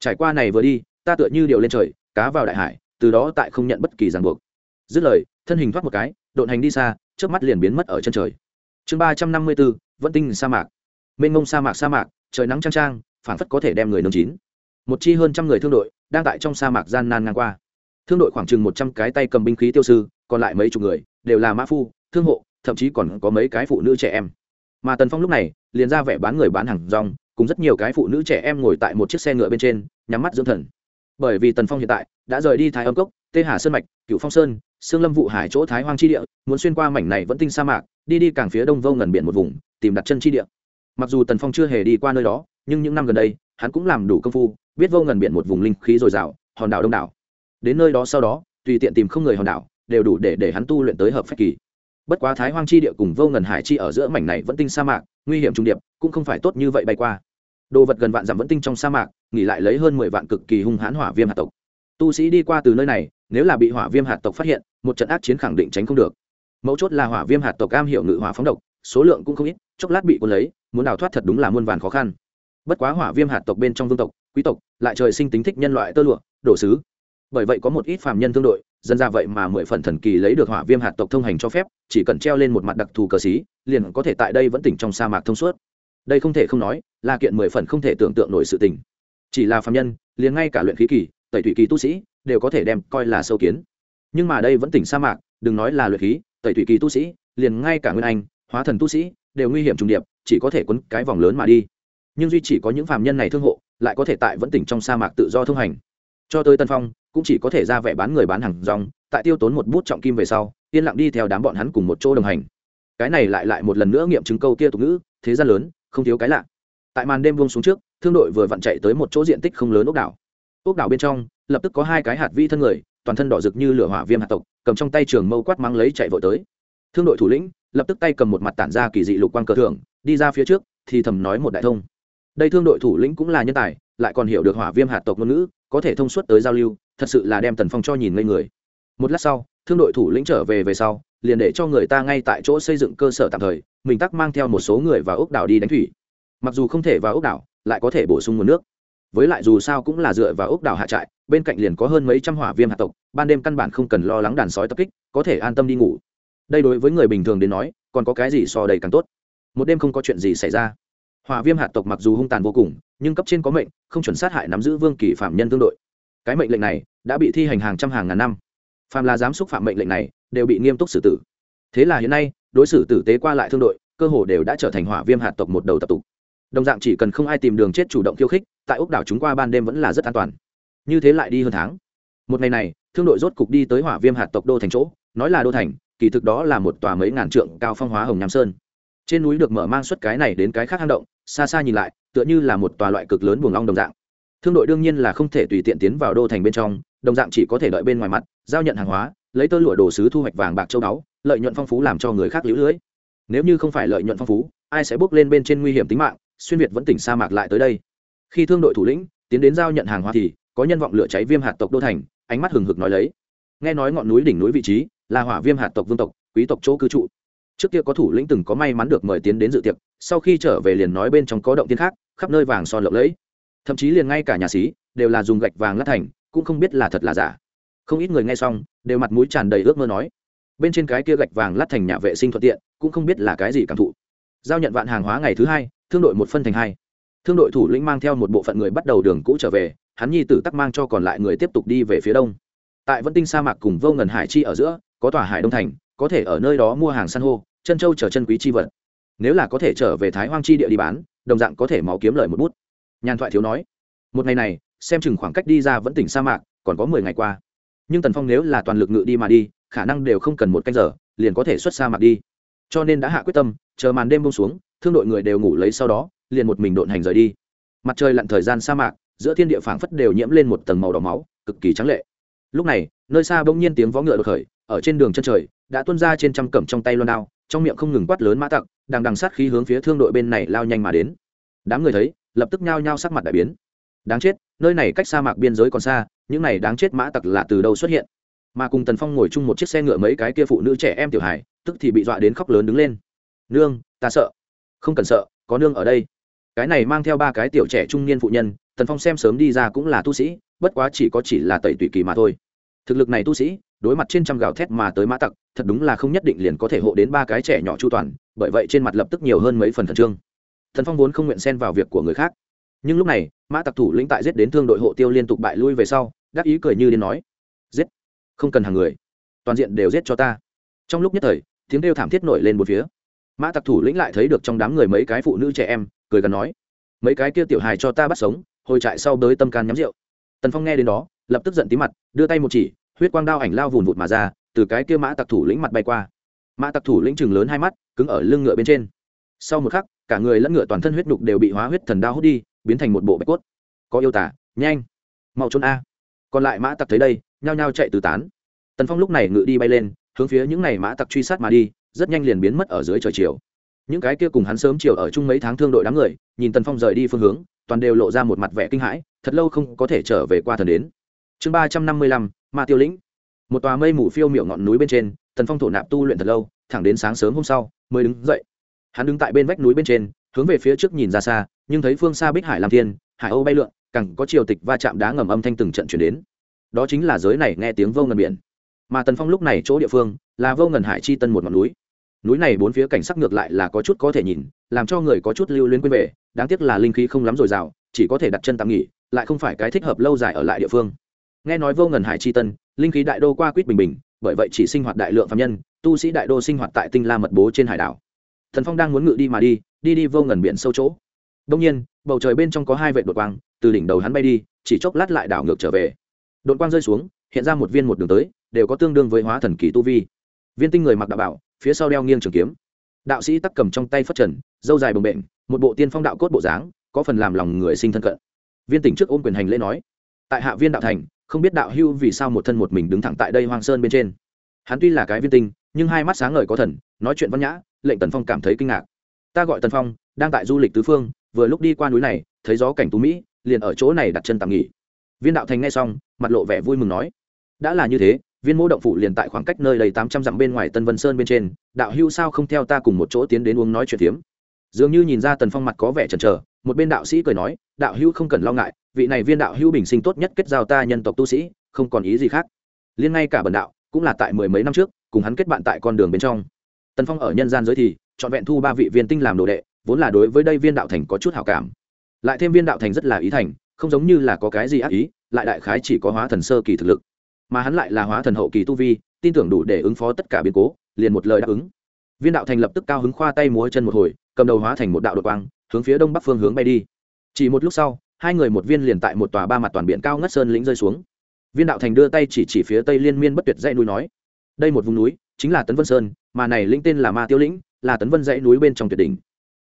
Trải qua này vừa đi, ta tựa như điệu lên trời cá vào đại hải, từ đó tại không nhận bất kỳ ràng buộc. Dứt lời, thân hình thoát một cái, độn hành đi xa trước mắt liền biến mất ở chân trời. Chương ba trăm năm mươi bốn vẫn tinh sa mạc. Mênh mông sa mạc sa mạc, trời nắng trang trang phản phất có thể đem người nương chín. Một chi hơn trăm người thương đội đang tại trong sa mạc gian nan ngang qua. Thương đội khoảng chừng một trăm cái tay cầm binh khí tiêu sư, còn lại mấy chục người đều là mã phu, thương hộ, thậm chí còn có mấy cái phụ nữ trẻ em. Mà tần phong lúc này liền ra vẻ bán người bán hàng rong, cùng rất nhiều cái phụ nữ trẻ em ngồi tại một chiếc xe ngựa bên trên, nhắm mắt dưỡng thần bởi vì tần phong hiện tại đã rời đi thái âm cốc, tê hà sơn mạch cựu phong sơn, sương lâm vụ hải chỗ thái hoang chi địa, muốn xuyên qua mảnh này vẫn tinh sa mạc, đi đi càng phía đông vô ngần biển một vùng, tìm đặt chân chi địa. Mặc dù tần phong chưa hề đi qua nơi đó, nhưng những năm gần đây, hắn cũng làm đủ công phu, biết vô ngần biển một vùng linh khí dồi dào, hòn đảo đông đảo. Đến nơi đó sau đó, tùy tiện tìm không người hòn đảo, đều đủ để để hắn tu luyện tới hợp phách kỳ. Bất quá thái hoang chi địa cùng vô ngần hải chi ở giữa mảnh này vẫn tinh sa mạc, nguy hiểm trung điệp, cũng không phải tốt như vậy bay qua. Đồ vật gần vạn dặm vẫn tinh trong sa mạc nghỉ lại lấy hơn mười vạn cực kỳ hung hãn hỏa viêm hạt tộc. Tu sĩ đi qua từ nơi này, nếu là bị hỏa viêm hạt tộc phát hiện, một trận ác chiến khẳng định tránh không được. Mấu chốt là hỏa viêm hạt tộc am hiểu ngự hỏa phóng độc, số lượng cũng không ít, chốc lát bị cuốn lấy, muốn đào thoát thật đúng là muôn vàn khó khăn. Bất quá hỏa viêm hạt tộc bên trong vương tộc, quý tộc, lại trời sinh tính thích nhân loại tơ lụa, đổ sứ bởi vậy có một ít phàm nhân thương đội, dân ra vậy mà mười phần thần kỳ lấy được hỏa viêm hạt tộc thông hành cho phép, chỉ cần treo lên một mặt đặc thù cờ xí, liền có thể tại đây vẫn tỉnh trong sa mạc thông suốt. Đây không thể không nói, là kiện mười phần không thể tưởng tượng nổi sự tình chỉ là phàm nhân, liền ngay cả luyện khí kỳ, tẩy thủy kỳ tu sĩ, đều có thể đem coi là sâu kiến. Nhưng mà đây vẫn tỉnh sa mạc, đừng nói là luyện khí, tẩy thủy kỳ tu sĩ, liền ngay cả nguyên anh, hóa thần tu sĩ, đều nguy hiểm trùng điệp, chỉ có thể quấn cái vòng lớn mà đi. Nhưng duy chỉ có những phàm nhân này thương hộ, lại có thể tại vẫn tỉnh trong sa mạc tự do thông hành. Cho tới tân phong, cũng chỉ có thể ra vẻ bán người bán hàng rong, tại tiêu tốn một bút trọng kim về sau, yên lặng đi theo đám bọn hắn cùng một chỗ đồng hành. Cái này lại lại một lần nữa nghiệm chứng câu kia tục ngữ, thế gian lớn, không thiếu cái lạ. Tại màn đêm buông xuống trước thương đội vừa vặn chạy tới một chỗ diện tích không lớn ốc đảo. Ốc đảo bên trong, lập tức có hai cái hạt vi thân người, toàn thân đỏ rực như lửa hỏa viêm hạt tộc, cầm trong tay trường mâu quát mắng lấy chạy vội tới. Thương đội thủ lĩnh, lập tức tay cầm một mặt tản ra kỳ dị lục quang cờ thưởng, đi ra phía trước, thì thầm nói một đại thông. Đây thương đội thủ lĩnh cũng là nhân tài, lại còn hiểu được hỏa viêm hạt tộc ngôn ngữ, có thể thông suốt tới giao lưu, thật sự là đem tần phong cho nhìn ngây người. Một lát sau, thương đội thủ lĩnh trở về về sau, liền để cho người ta ngay tại chỗ xây dựng cơ sở tạm thời, mình tắc mang theo một số người vào ốc đảo đi đánh thủy mặc dù không thể vào ốc đảo, lại có thể bổ sung nguồn nước. Với lại dù sao cũng là dựa vào ốc đảo hạ trại, bên cạnh liền có hơn mấy trăm hỏa viêm hạ tộc, ban đêm căn bản không cần lo lắng đàn sói tập kích, có thể an tâm đi ngủ. Đây đối với người bình thường đến nói, còn có cái gì so đầy càng tốt. Một đêm không có chuyện gì xảy ra. Hỏa viêm hạ tộc mặc dù hung tàn vô cùng, nhưng cấp trên có mệnh, không chuẩn sát hại nắm giữ vương kỳ phạm nhân tương đội. Cái mệnh lệnh này đã bị thi hành hàng trăm hàng ngàn năm. Phạm là dám xúc phạm mệnh lệnh này đều bị nghiêm túc xử tử. Thế là hiện nay, đối xử tử tế qua lại thương đội, cơ hồ đều đã trở thành hỏa viêm hạt tộc một đầu tập tục đồng dạng chỉ cần không ai tìm đường chết chủ động khiêu khích, tại úc đảo chúng qua ban đêm vẫn là rất an toàn. Như thế lại đi hơn tháng. Một ngày này, thương đội rốt cục đi tới hỏa viêm hạt tộc đô thành chỗ, nói là đô thành, kỳ thực đó là một tòa mấy ngàn trượng cao phong hóa hồng nham sơn. Trên núi được mở mang suất cái này đến cái khác hang động, xa xa nhìn lại, tựa như là một tòa loại cực lớn buồng long đồng dạng. Thương đội đương nhiên là không thể tùy tiện tiến vào đô thành bên trong, đồng dạng chỉ có thể đợi bên ngoài mặt, giao nhận hàng hóa, lấy tơ lụa đồ sứ thu hoạch vàng bạc châu báu, lợi nhuận phong phú làm cho người khác lũ lưới. Nếu như không phải lợi nhuận phong phú, ai sẽ bước lên bên trên nguy hiểm tính mạng? Xuyên việt vẫn tỉnh sa mạc lại tới đây. Khi thương đội thủ lĩnh tiến đến giao nhận hàng hóa thì có nhân vọng lửa cháy viêm hạt tộc đô thành, ánh mắt hừng hực nói lấy. Nghe nói ngọn núi đỉnh núi vị trí là hỏa viêm hạt tộc vương tộc, quý tộc chỗ cư trụ. Trước kia có thủ lĩnh từng có may mắn được mời tiến đến dự tiệc, sau khi trở về liền nói bên trong có động tiên khác, khắp nơi vàng son lộng lẫy. Thậm chí liền ngay cả nhà xí đều là dùng gạch vàng lát thành, cũng không biết là thật là giả. Không ít người nghe xong đều mặt mũi tràn đầy ước mơ nói, bên trên cái kia gạch vàng lát thành nhà vệ sinh thuận tiện, cũng không biết là cái gì cảm thụ. Giao nhận vạn hàng hóa ngày thứ hai thương đội một phân thành hai. Thương đội thủ lĩnh mang theo một bộ phận người bắt đầu đường cũ trở về, hắn nhi tử tắc mang cho còn lại người tiếp tục đi về phía đông. Tại vân tinh sa mạc cùng vô ngần hải chi ở giữa, có tòa hải đông thành, có thể ở nơi đó mua hàng san hô, chân châu chở chân quý chi vật. Nếu là có thể trở về thái hoang chi địa đi bán, đồng dạng có thể máu kiếm lời một bút. Nhàn thoại thiếu nói, một ngày này, xem chừng khoảng cách đi ra vẫn tỉnh sa mạc còn có mười ngày qua. Nhưng tần phong nếu là toàn lực ngự đi mà đi, khả năng đều không cần một canh giờ, liền có thể xuất sa mạc đi. Cho nên đã hạ quyết tâm, chờ màn đêm bông xuống thương đội người đều ngủ lấy sau đó, liền một mình độn hành rời đi. Mặt trời lặn thời gian sa mạc, giữa thiên địa phảng phất đều nhiễm lên một tầng màu đỏ máu, cực kỳ trắng lệ. Lúc này, nơi xa bỗng nhiên tiếng vó ngựa đột khởi, ở trên đường chân trời, đã tuôn ra trên trăm cẩm trong tay loan đao, trong miệng không ngừng quát lớn mã tặc, đang đằng sát khí hướng phía thương đội bên này lao nhanh mà đến. Đám người thấy, lập tức nhao nhao sắc mặt đại biến. Đáng chết, nơi này cách sa mạc biên giới còn xa, những này đáng chết mã tặc là từ đâu xuất hiện? Mà cùng tần phong ngồi chung một chiếc xe ngựa mấy cái kia phụ nữ trẻ em tiểu hài, tức thì bị dọa đến khóc lớn đứng lên. Nương, ta sợ không cần sợ, có nương ở đây. Cái này mang theo ba cái tiểu trẻ trung niên phụ nhân, tần phong xem sớm đi ra cũng là tu sĩ, bất quá chỉ có chỉ là tẩy tùy kỳ mà thôi. Thực lực này tu sĩ, đối mặt trên trăm gào thét mà tới mã tặc, thật đúng là không nhất định liền có thể hộ đến ba cái trẻ nhỏ chu toàn, bởi vậy trên mặt lập tức nhiều hơn mấy phần thần trương. Thần phong vốn không nguyện xen vào việc của người khác. Nhưng lúc này, mã tặc thủ lĩnh tại giết đến thương đội hộ tiêu liên tục bại lui về sau, đắc ý cười như điên nói, giết, không cần hàng người, toàn diện đều giết cho ta. Trong lúc nhất thời, tiếng kêu thảm thiết nổi lên một phía mã tặc thủ lĩnh lại thấy được trong đám người mấy cái phụ nữ trẻ em, cười gần nói, mấy cái kia tiểu hài cho ta bắt sống, hồi trại sau tới tâm can nhắm rượu. Tần phong nghe đến đó, lập tức giận tí mặt, đưa tay một chỉ, huyết quang đao ảnh lao vùn vụt mà ra, từ cái kia mã tặc thủ lĩnh mặt bay qua. Mã tặc thủ lĩnh chừng lớn hai mắt, cứng ở lưng ngựa bên trên. Sau một khắc, cả người lẫn ngựa toàn thân huyết nhục đều bị hóa huyết thần đao hút đi, biến thành một bộ bạch cốt. Có yêu tả nhanh, mau trốn a. Còn lại mã tặc thấy đây, nhao nhao chạy từ tán. Tần phong lúc này ngựa đi bay lên, hướng phía những n à y mã tặc truy sát mà đi rất nhanh liền biến mất ở dưới trời chiều. Những cái kia cùng hắn sớm chiều ở chung mấy tháng thương đội đám người, nhìn tần phong rời đi phương hướng, toàn đều lộ ra một mặt vẻ kinh hãi, thật lâu không có thể trở về qua thần đến. Chương ba trăm năm mươi lăm, ma tiêu lĩnh. Một tòa mây mù phiêu miểu ngọn núi bên trên, tần phong thổ nạp tu luyện thật lâu, thẳng đến sáng sớm hôm sau, mới đứng dậy. Hắn đứng tại bên vách núi bên trên, hướng về phía trước nhìn ra xa, nhưng thấy phương xa bích hải làm thiên, hải âu bay lượn cẳng có triều tịch va chạm đá ngầm âm thanh từng trận chuyển đến. Đó chính là giới này nghe tiếng vô ngần biển. Mà tần phong lúc này chỗ địa phương, là vô ngần hải chi tân một ngọn núi núi này bốn phía cảnh sắc ngược lại là có chút có thể nhìn, làm cho người có chút lưu luyến quên về, đáng tiếc là linh khí không lắm dồi dào, chỉ có thể đặt chân tạm nghỉ, lại không phải cái thích hợp lâu dài ở lại địa phương. Nghe nói vô ngần hải chi tân, linh khí đại đô qua quýt bình bình, bởi vậy chỉ sinh hoạt đại lượng phạm nhân, tu sĩ đại đô sinh hoạt tại tinh la mật bố trên hải đảo. Thần phong đang muốn ngự đi mà đi đi đi vô ngần biển sâu chỗ. Đông nhiên, bầu trời bên trong có hai vệ đột quang, từ đỉnh đầu hắn bay đi, chỉ chốc lát lại đảo ngược trở về. Đột quang rơi xuống, hiện ra một viên một đường tới, đều có tương đương với hóa thần kỳ tu vi. Viên tinh người mặc đạo bảo phía sau đeo nghiêng trường kiếm. Đạo sĩ tắc cầm trong tay phất trần dâu dài bồng bệnh một bộ tiên phong đạo cốt bộ dáng, có phần làm lòng người sinh thân cận. Viên tỉnh trước ôm quyền hành lễ nói, tại hạ viên đạo thành, không biết đạo hưu vì sao một thân một mình đứng thẳng tại đây hoang sơn bên trên. Hắn tuy là cái viên tinh, nhưng hai mắt sáng ngời có thần, nói chuyện văn nhã, lệnh tần phong cảm thấy kinh ngạc. Ta gọi tần phong, đang tại du lịch tứ phương, vừa lúc đi qua núi này, thấy gió cảnh tú mỹ, liền ở chỗ này đặt chân tạm nghỉ. Viên đạo thành nghe xong, mặt lộ vẻ vui mừng nói, đã là như thế viên mô động phủ liền tại khoảng cách nơi đầy tám trăm dặm bên ngoài tân vân sơn bên trên, đạo hưu sao không theo ta cùng một chỗ tiến đến uống nói chuyện phiếm? Dường như nhìn ra tần phong mặt có vẻ chần chờ, một bên đạo sĩ cười nói, đạo hưu không cần lo ngại, vị này viên đạo hưu bình sinh tốt nhất kết giao ta nhân tộc tu sĩ, không còn ý gì khác. Liên ngay cả bần đạo, cũng là tại mười mấy năm trước, cùng hắn kết bạn tại con đường bên trong. Tần phong ở nhân gian giới thì chọn vẹn thu ba vị viên tinh làm đồ đệ, vốn là đối với đây viên đạo thành có chút hảo cảm. Lại thêm viên đạo thành rất là ý thành, không giống như là có cái gì ác ý, lại đại khái chỉ có hóa thần sơ kỳ thực lực mà hắn lại là hóa thần hậu kỳ tu vi, tin tưởng đủ để ứng phó tất cả biến cố, liền một lời đáp ứng. Viên đạo thành lập tức cao hứng khoa tay múa chân một hồi, cầm đầu hóa thành một đạo đột quang, hướng phía đông bắc phương hướng bay đi. Chỉ một lúc sau, hai người một viên liền tại một tòa ba mặt toàn biển cao ngất sơn lĩnh rơi xuống. Viên đạo thành đưa tay chỉ chỉ phía tây liên miên bất tuyệt dãy núi nói, đây một vùng núi chính là tấn vân sơn, mà này lĩnh tên là ma tiêu lĩnh, là tấn vân dãy núi bên trong tuyệt đỉnh.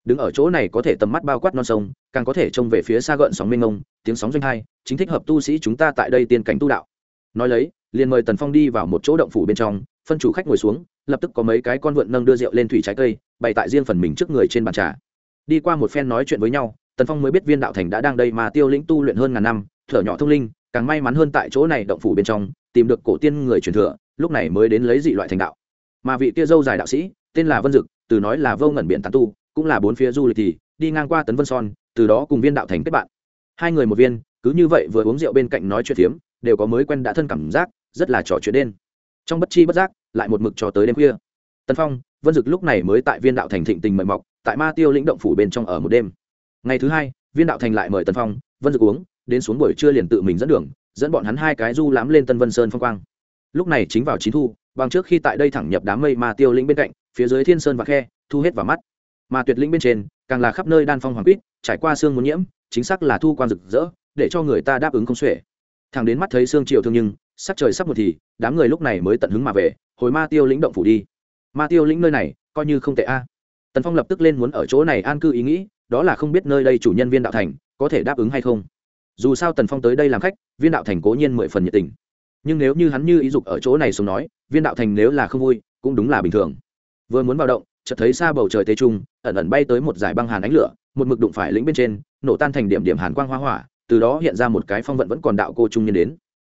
Đứng ở chỗ này có thể tầm mắt bao quát non sông, càng có thể trông về phía xa gợn sóng mênh ngông tiếng sóng doanh hai, chính thích hợp tu sĩ chúng ta tại đây tiên cảnh tu đạo nói lấy, liền mời tần phong đi vào một chỗ động phủ bên trong, phân chủ khách ngồi xuống, lập tức có mấy cái con vượn nâng đưa rượu lên thủy trái cây, bày tại riêng phần mình trước người trên bàn trà. Đi qua một phen nói chuyện với nhau, tần phong mới biết viên đạo thành đã đang đây mà tiêu lĩnh tu luyện hơn ngàn năm, thở nhỏ thông linh, càng may mắn hơn tại chỗ này động phủ bên trong, tìm được cổ tiên người truyền thừa, lúc này mới đến lấy dị loại thành đạo. Mà vị kia dâu dài đạo sĩ, tên là vân dực, từ nói là vô ngẩn biển tán tu, cũng là bốn phía du lịch thì, đi ngang qua tấn vân son, từ đó cùng viên đạo thành kết bạn. Hai người một viên, cứ như vậy vừa uống rượu bên cạnh nói chuyện phiếm đều có mới quen đã thân cảm giác, rất là trò chuyện đen. Trong bất chi bất giác, lại một mực cho tới đêm khuya. Tân phong, vân dực lúc này mới tại viên đạo thành thịnh tình mời mọc, tại ma tiêu lĩnh động phủ bên trong ở một đêm. Ngày thứ hai, viên đạo thành lại mời tần phong, vân dực uống, đến xuống buổi trưa liền tự mình dẫn đường, dẫn bọn hắn hai cái du lắm lên tân vân sơn phong quang. Lúc này chính vào chín thu, bằng trước khi tại đây thẳng nhập đám mây ma tiêu lĩnh bên cạnh, phía dưới thiên sơn và khe, thu hết vào mắt. Mà tuyệt lĩnh bên trên, càng là khắp nơi đan phong hoàng quýt, trải qua xương muốn nhiễm, chính xác là thu quan rực rỡ, để cho người ta đáp ứng không xuể thằng đến mắt thấy xương chiều thương nhưng, sắc trời sắp một thì, đám người lúc này mới tận hứng mà về, hồi ma tiêu lĩnh động phủ đi. Ma tiêu lĩnh nơi này, coi như không tệ a. Tần phong lập tức lên muốn ở chỗ này an cư ý nghĩ, đó là không biết nơi đây chủ nhân viên đạo thành, có thể đáp ứng hay không. Dù sao tần phong tới đây làm khách, viên đạo thành cố nhiên mười phần nhiệt tình. Nhưng nếu như hắn như ý dục ở chỗ này sống nói, viên đạo thành nếu là không vui, cũng đúng là bình thường. Vừa muốn vào động, chợt thấy xa bầu trời tây trung, ẩn ẩn bay tới một dải băng hàn ánh lửa, một mực đụng phải lĩnh bên trên, nổ tan thành điểm điểm hàn quang hoa hỏa từ đó hiện ra một cái phong vận vẫn còn đạo cô trung nhân đến.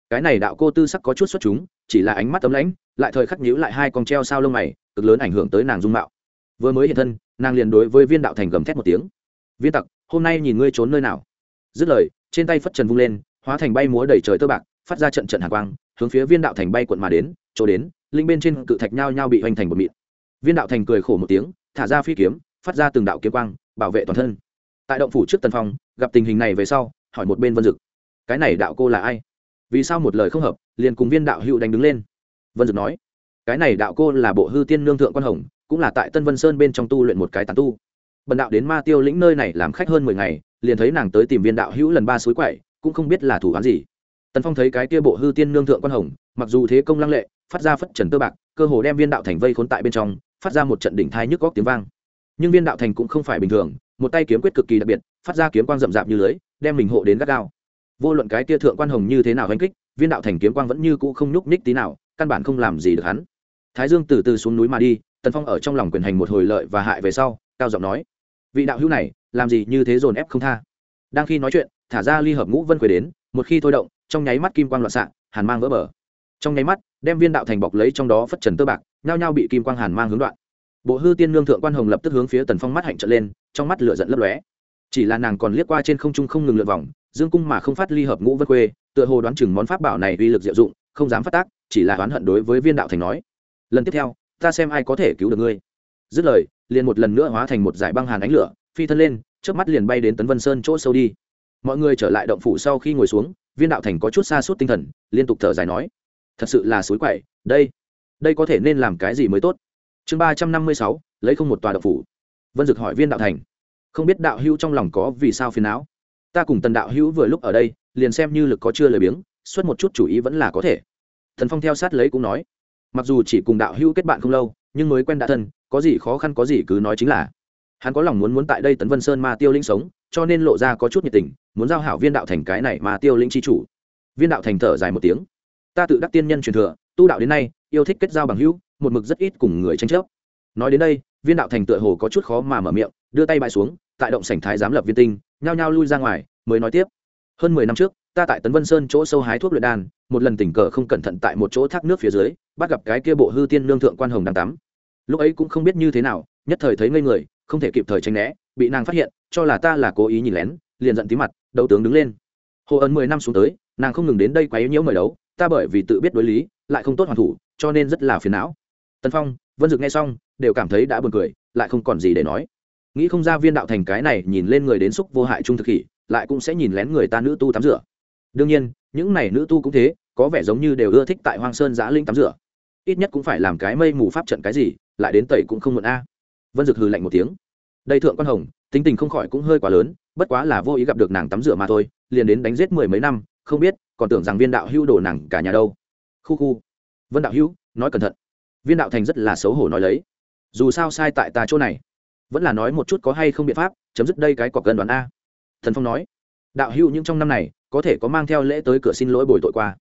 Cái này đạo cô tư sắc có chút xuất chúng, chỉ là ánh mắt tấm lãnh, lại thời khắc nhíu lại hai con treo sao lông mày, cực lớn ảnh hưởng tới nàng dung mạo. Vừa mới hiện thân, nàng liền đối với viên đạo thành gầm thét một tiếng. Viên tặc, hôm nay nhìn ngươi trốn nơi nào? Dứt lời, trên tay phất trần vung lên, hóa thành bay múa đầy trời tơ bạc, phát ra trận trận hạ quang, hướng phía viên đạo thành bay quận mà đến, chỗ đến, linh bên trên cự thạch nhao nhao bị hoành thành một mịn. Viên đạo thành cười khổ một tiếng, thả ra phi kiếm, phát ra từng đạo kiếm quang, bảo vệ toàn thân. Tại động phủ trước tần phong, gặp tình hình này về sau hỏi một bên vân dực cái này đạo cô là ai vì sao một lời không hợp liền cùng viên đạo hữu đánh đứng lên vân dực nói cái này đạo cô là bộ hư tiên nương thượng quan hồng cũng là tại tân vân sơn bên trong tu luyện một cái tàn tu bần đạo đến ma tiêu lĩnh nơi này làm khách hơn mười ngày liền thấy nàng tới tìm viên đạo hữu lần ba suối quậy cũng không biết là thủ án gì tần phong thấy cái kia bộ hư tiên nương thượng quan hồng mặc dù thế công lăng lệ phát ra phất trần tơ bạc cơ hồ đem viên đạo thành vây khốn tại bên trong phát ra một trận đỉnh thai nhức góc tiếng vang nhưng viên đạo thành cũng không phải bình thường một tay kiếm quyết cực kỳ đặc biệt phát ra kiếm quang rậm rạp như lưới đem mình hộ đến gắt gao. Vô luận cái tia thượng quan hồng như thế nào hành kích, viên đạo thành kiếm quang vẫn như cũ không nhúc nhích tí nào, căn bản không làm gì được hắn. Thái dương từ từ xuống núi mà đi, tần phong ở trong lòng quyền hành một hồi lợi và hại về sau, cao giọng nói, vị đạo hữu này, làm gì như thế dồn ép không tha? Đang khi nói chuyện, thả ra ly hợp ngũ vân quế đến, một khi thôi động, trong nháy mắt kim quang loạn xạ, hàn mang vỡ bờ. Trong nháy mắt, đem viên đạo thành bọc lấy trong đó phất trần tơ bạc, nhao nhao bị kim quang hàn mang hướng đoạn. Bộ hư tiên nương thượng quan hồng lập tức hướng phía tần phong mắt hạnh trận lên, trong mắt lửa giận lấp lóe chỉ là nàng còn liếc qua trên không trung không ngừng lượn vòng, dương cung mà không phát ly hợp ngũ vân khuê, tựa hồ đoán chừng món pháp bảo này uy lực diệu dụng, không dám phát tác, chỉ là oán hận đối với viên đạo thành nói. Lần tiếp theo, ta xem ai có thể cứu được ngươi. Dứt lời, liền một lần nữa hóa thành một giải băng hàn ánh lửa, phi thân lên trước mắt liền bay đến tấn vân sơn chỗ sâu đi. Mọi người trở lại động phủ sau khi ngồi xuống, viên đạo thành có chút xa suốt tinh thần, liên tục thở dài nói. Thật sự là suối quậy, đây đây có thể nên làm cái gì mới tốt? Chương ba trăm năm mươi sáu, lấy không một tòa động phủ. Vân dực hỏi viên đạo thành không biết đạo hữu trong lòng có vì sao phiền não. Ta cùng tần đạo hữu vừa lúc ở đây, liền xem như lực có chưa lời biếng, xuất một chút chủ ý vẫn là có thể. Thần phong theo sát lấy cũng nói, mặc dù chỉ cùng đạo hữu kết bạn không lâu, nhưng mới quen đã thân, có gì khó khăn có gì cứ nói chính là. Hắn có lòng muốn muốn tại đây tấn vân sơn ma tiêu linh sống, cho nên lộ ra có chút nhiệt tình, muốn giao hảo viên đạo thành cái này mà tiêu linh chi chủ. Viên đạo thành thở dài một tiếng. Ta tự đắc tiên nhân truyền thừa, tu đạo đến nay, yêu thích kết giao bằng hữu, một mực rất ít cùng người tranh chấp. Nói đến đây, viên đạo thành tựa hồ có chút khó mà mở miệng đưa tay bại xuống, tại động sảnh thái giám lập viên tinh, nhao nhao lui ra ngoài, mới nói tiếp. Hơn mười năm trước, ta tại tấn vân sơn chỗ sâu hái thuốc luyện đan, một lần tình cờ không cẩn thận tại một chỗ thác nước phía dưới, bắt gặp cái kia bộ hư tiên lương thượng quan hồng đang tắm. Lúc ấy cũng không biết như thế nào, nhất thời thấy ngây người, không thể kịp thời tránh né, bị nàng phát hiện, cho là ta là cố ý nhìn lén, liền giận tí mặt, đấu tướng đứng lên. Hồ ấn mười năm xuống tới, nàng không ngừng đến đây quấy nhiễu mời đấu, ta bởi vì tự biết đối lý, lại không tốt hoàn thủ, cho nên rất là phiền não. Tấn phong, vân dực nghe xong, đều cảm thấy đã buồn cười, lại không còn gì để nói nghĩ không ra viên đạo thành cái này nhìn lên người đến xúc vô hại trung thực khỉ lại cũng sẽ nhìn lén người ta nữ tu tắm rửa. Đương nhiên, những này nữ tu cũng thế, có vẻ giống như đều ưa thích tại hoang sơn giã linh tắm rửa. Ít nhất cũng phải làm cái mây mù pháp trận cái gì, lại đến tẩy cũng không muộn a. À. Vân dực hừ lạnh một tiếng. Đây thượng quan hồng, tính tình không khỏi cũng hơi quá lớn, bất quá là vô ý gặp được nàng tắm rửa mà thôi, liền đến đánh giết mười mấy năm, không biết, còn tưởng rằng viên đạo hưu đổ nàng cả nhà đâu. Khu khu. Vân đạo hưu nói cẩn thận. Viên đạo thành rất là xấu hổ nói lấy. Dù sao sai tại ta chỗ này vẫn là nói một chút có hay không biện pháp, chấm dứt đây cái cọc gần đoán a. Thần phong nói, đạo hữu những trong năm này, có thể có mang theo lễ tới cửa xin lỗi bồi tội qua.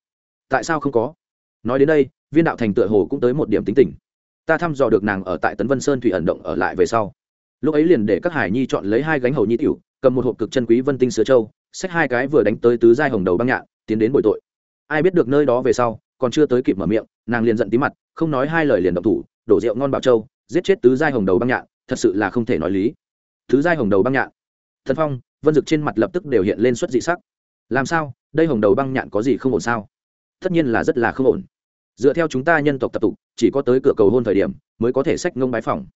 Tại sao không có? Nói đến đây, viên đạo thành tựa hồ cũng tới một điểm tính tình. Ta thăm dò được nàng ở tại tấn vân sơn thủy ẩn động ở lại về sau. Lúc ấy liền để các hải nhi chọn lấy hai gánh hầu nhi tiểu, cầm một hộp cực chân quý vân tinh sữa châu, xách hai cái vừa đánh tới tứ giai hồng đầu băng nhạn, tiến đến bồi tội. Ai biết được nơi đó về sau, còn chưa tới kịp mở miệng, nàng liền giận tí mặt, không nói hai lời liền động thủ, đổ rượu ngon bảo châu, giết chết tứ giai hồng đầu băng nhạn thật sự là không thể nói lý. Thứ giai hồng đầu băng nhạn. Thần phong, vân dực trên mặt lập tức đều hiện lên suất dị sắc. Làm sao? Đây hồng đầu băng nhạn có gì không ổn sao? Tất nhiên là rất là không ổn. Dựa theo chúng ta nhân tộc tập tục, chỉ có tới cửa cầu hôn thời điểm mới có thể sách ngông bái phòng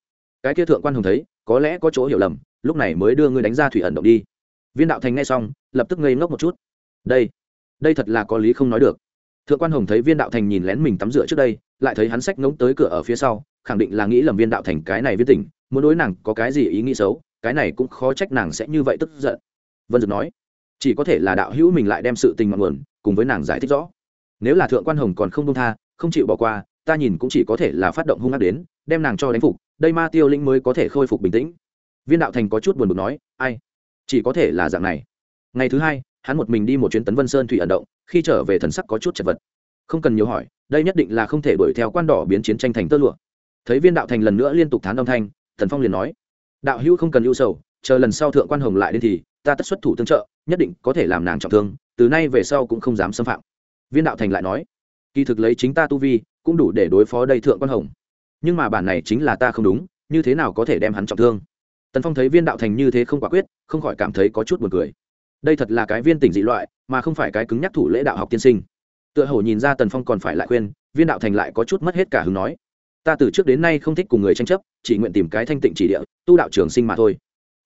cái kia thượng quan hồng thấy, có lẽ có chỗ hiểu lầm, lúc này mới đưa ngươi đánh ra thủy ẩn động đi. Viên đạo thành nghe xong, lập tức ngây ngốc một chút. Đây đây thật là có lý không nói được. Thượng quan hồng thấy viên đạo thành nhìn lén mình tắm rửa trước đây, lại thấy hắn sách ngống tới cửa ở phía sau khẳng định là nghĩ lầm viên đạo thành cái này viên tỉnh muốn đối nàng có cái gì ý nghĩ xấu, cái này cũng khó trách nàng sẽ như vậy tức giận. Vân dực nói, chỉ có thể là đạo hữu mình lại đem sự tình mặn nguồn, cùng với nàng giải thích rõ. Nếu là thượng quan hồng còn không đông tha, không chịu bỏ qua, ta nhìn cũng chỉ có thể là phát động hung ác đến, đem nàng cho đánh phục, đây ma tiêu linh mới có thể khôi phục bình tĩnh. Viên đạo thành có chút buồn bực nói, ai? Chỉ có thể là dạng này. Ngày thứ hai, hắn một mình đi một chuyến tấn vân sơn thủy ẩn động, khi trở về thần sắc có chút chật vật. Không cần nhiều hỏi, đây nhất định là không thể đuổi theo quan đỏ biến chiến tranh thành tơ lụa thấy viên đạo thành lần nữa liên tục thán âm thanh, thần phong liền nói, đạo hữu không cần ưu sầu, chờ lần sau thượng quan hồng lại đến thì ta tất xuất thủ tương trợ, nhất định có thể làm nàng trọng thương, từ nay về sau cũng không dám xâm phạm. Viên đạo thành lại nói, kỳ thực lấy chính ta tu vi, cũng đủ để đối phó đây thượng quan hồng. Nhưng mà bản này chính là ta không đúng, như thế nào có thể đem hắn trọng thương? Tần phong thấy viên đạo thành như thế không quả quyết, không khỏi cảm thấy có chút buồn cười. Đây thật là cái viên tỉnh dị loại, mà không phải cái cứng nhắc thủ lễ đạo học tiên sinh. Tựa hồ nhìn ra tần phong còn phải lại khuyên, viên đạo thành lại có chút mất hết cả hứng nói ta từ trước đến nay không thích cùng người tranh chấp, chỉ nguyện tìm cái thanh tịnh chỉ địa, tu đạo trường sinh mà thôi.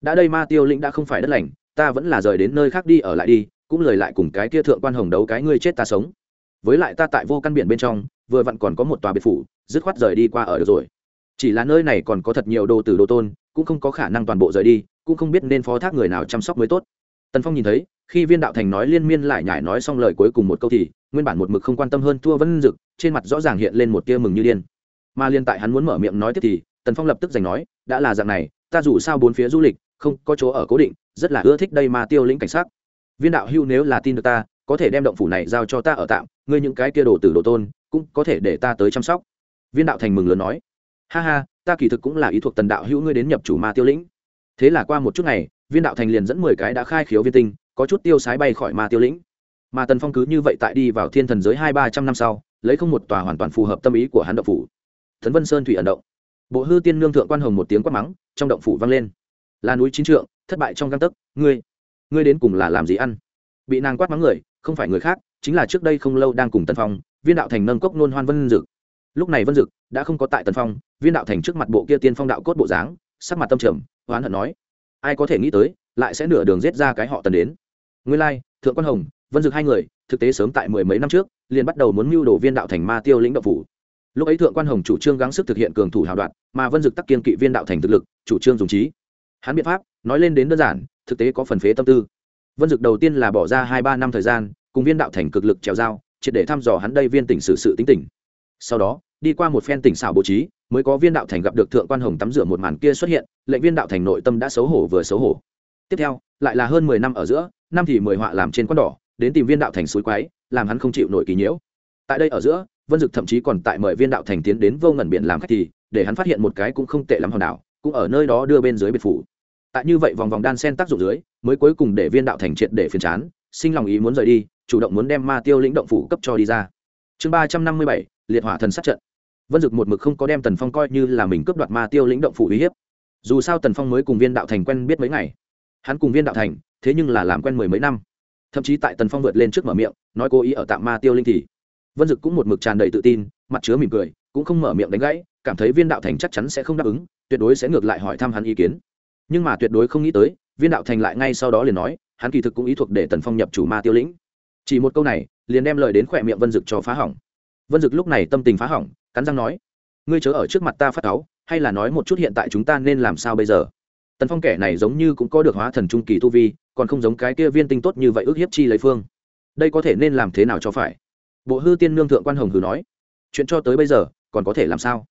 Đã đây ma tiêu lĩnh đã không phải đất lành, ta vẫn là rời đến nơi khác đi ở lại đi, cũng lời lại cùng cái kia thượng quan hồng đấu cái ngươi chết ta sống. Với lại ta tại vô căn biển bên trong, vừa vặn còn có một tòa biệt phủ, dứt khoát rời đi qua ở được rồi. Chỉ là nơi này còn có thật nhiều đồ tử đồ tôn, cũng không có khả năng toàn bộ rời đi, cũng không biết nên phó thác người nào chăm sóc mới tốt. Tần phong nhìn thấy, khi viên đạo thành nói liên miên lại nhải nói xong lời cuối cùng một câu thì, nguyên bản một mực không quan tâm hơn thua vân dực trên mặt rõ ràng hiện lên một tia mừng như điên mà liên tại hắn muốn mở miệng nói tiếp thì, tần phong lập tức giành nói, đã là dạng này, ta dù sao bốn phía du lịch, không có chỗ ở cố định, rất là ưa thích đây mà tiêu lĩnh cảnh sát viên đạo hưu nếu là tin được ta, có thể đem động phủ này giao cho ta ở tạm, ngươi những cái kia đồ tử đồ tôn, cũng có thể để ta tới chăm sóc. Viên đạo thành mừng lớn nói, ha ha, ta kỳ thực cũng là ý thuộc tần đạo hữu ngươi đến nhập chủ ma tiêu lĩnh. Thế là qua một chút ngày, viên đạo thành liền dẫn mười cái đã khai khiếu viên tinh, có chút tiêu sái bay khỏi ma tiêu lĩnh. Mà tần phong cứ như vậy tại đi vào thiên thần giới hai ba trăm năm sau, lấy không một tòa hoàn toàn phù hợp tâm ý của hắn động phủ thần vân sơn thủy ẩn động. Bộ hư tiên nương thượng quan hồng một tiếng quát mắng, trong động phủ vang lên. Là núi chín trượng, thất bại trong găng tấc, ngươi ngươi đến cùng là làm gì ăn? Bị nàng quát mắng người, không phải người khác, chính là trước đây không lâu đang cùng tần phong, viên đạo thành nâng cốc nôn hoan vân dực. Lúc này vân dực đã không có tại tần phong, viên đạo thành trước mặt bộ kia tiên phong đạo cốt bộ dáng, sắc mặt tâm trầm hoán hận nói, ai có thể nghĩ tới, lại sẽ nửa đường giết ra cái họ tần đến. Nguyên lai, thượng quan hồng, vân dực hai người, thực tế sớm tại mười mấy năm trước, liền bắt đầu muốn mưu đồ viên đạo thành ma tiêu lĩnh đạo phủ lúc ấy thượng quan hồng chủ trương gắng sức thực hiện cường thủ hào đoạn mà vân dực tắc kiên kỵ viên đạo thành thực lực chủ trương dùng trí. Hắn biện pháp nói lên đến đơn giản thực tế có phần phế tâm tư. Vân dực đầu tiên là bỏ ra hai ba năm thời gian cùng viên đạo thành cực lực trèo dao, triệt để thăm dò hắn đây viên tỉnh sự sự tính tỉnh sau đó đi qua một phen tỉnh xảo bố trí mới có viên đạo thành gặp được thượng quan hồng tắm rửa một màn kia xuất hiện lệnh viên đạo thành nội tâm đã xấu hổ vừa xấu hổ. Tiếp theo lại là hơn mười năm ở giữa năm thì mười họa làm trên con đỏ đến tìm viên đạo thành suối quái làm hắn không chịu nổi kỳ nhiễu. Tại đây ở giữa vân dực thậm chí còn tại mời viên đạo thành tiến đến vô ngẩn biển làm khách thì, để hắn phát hiện một cái cũng không tệ lắm hòn đảo, cũng ở nơi đó đưa bên dưới biệt phủ. Tại như vậy vòng vòng đan sen tác dụng dưới, mới cuối cùng để viên đạo thành triệt để phiền chán, sinh lòng ý muốn rời đi, chủ động muốn đem ma tiêu lĩnh động phủ cấp cho đi ra. Chương ba trăm năm mươi bảy, liệt hỏa thần sát trận. Vân dực một mực không có đem tần phong coi như là mình cướp đoạt ma tiêu lĩnh động phủ uy hiếp. Dù sao tần phong mới cùng viên đạo thành quen biết mấy ngày. Hắn cùng viên đạo thành, thế nhưng là làm quen mười mấy năm. Thậm chí tại tần phong vượt lên trước mở miệng, nói cố ý ở tạm ma tiêu linh thì vân dực cũng một mực tràn đầy tự tin, mặt chứa mỉm cười, cũng không mở miệng đánh gãy, cảm thấy viên đạo thành chắc chắn sẽ không đáp ứng, tuyệt đối sẽ ngược lại hỏi thăm hắn ý kiến. Nhưng mà tuyệt đối không nghĩ tới, viên đạo thành lại ngay sau đó liền nói, hắn kỳ thực cũng ý thuộc để tần phong nhập chủ ma tiêu lĩnh. Chỉ một câu này, liền đem lời đến khỏe miệng vân dực cho phá hỏng. Vân dực lúc này tâm tình phá hỏng, cắn răng nói, ngươi chớ ở trước mặt ta phát cáu, hay là nói một chút hiện tại chúng ta nên làm sao bây giờ? Tần phong kẻ này giống như cũng có được hóa thần trung kỳ tu vi, còn không giống cái kia viên tinh tốt như vậy ước hiếp chi lấy phương. Đây có thể nên làm thế nào cho phải? Bộ hư tiên nương thượng quan hồng hừ nói, chuyện cho tới bây giờ, còn có thể làm sao?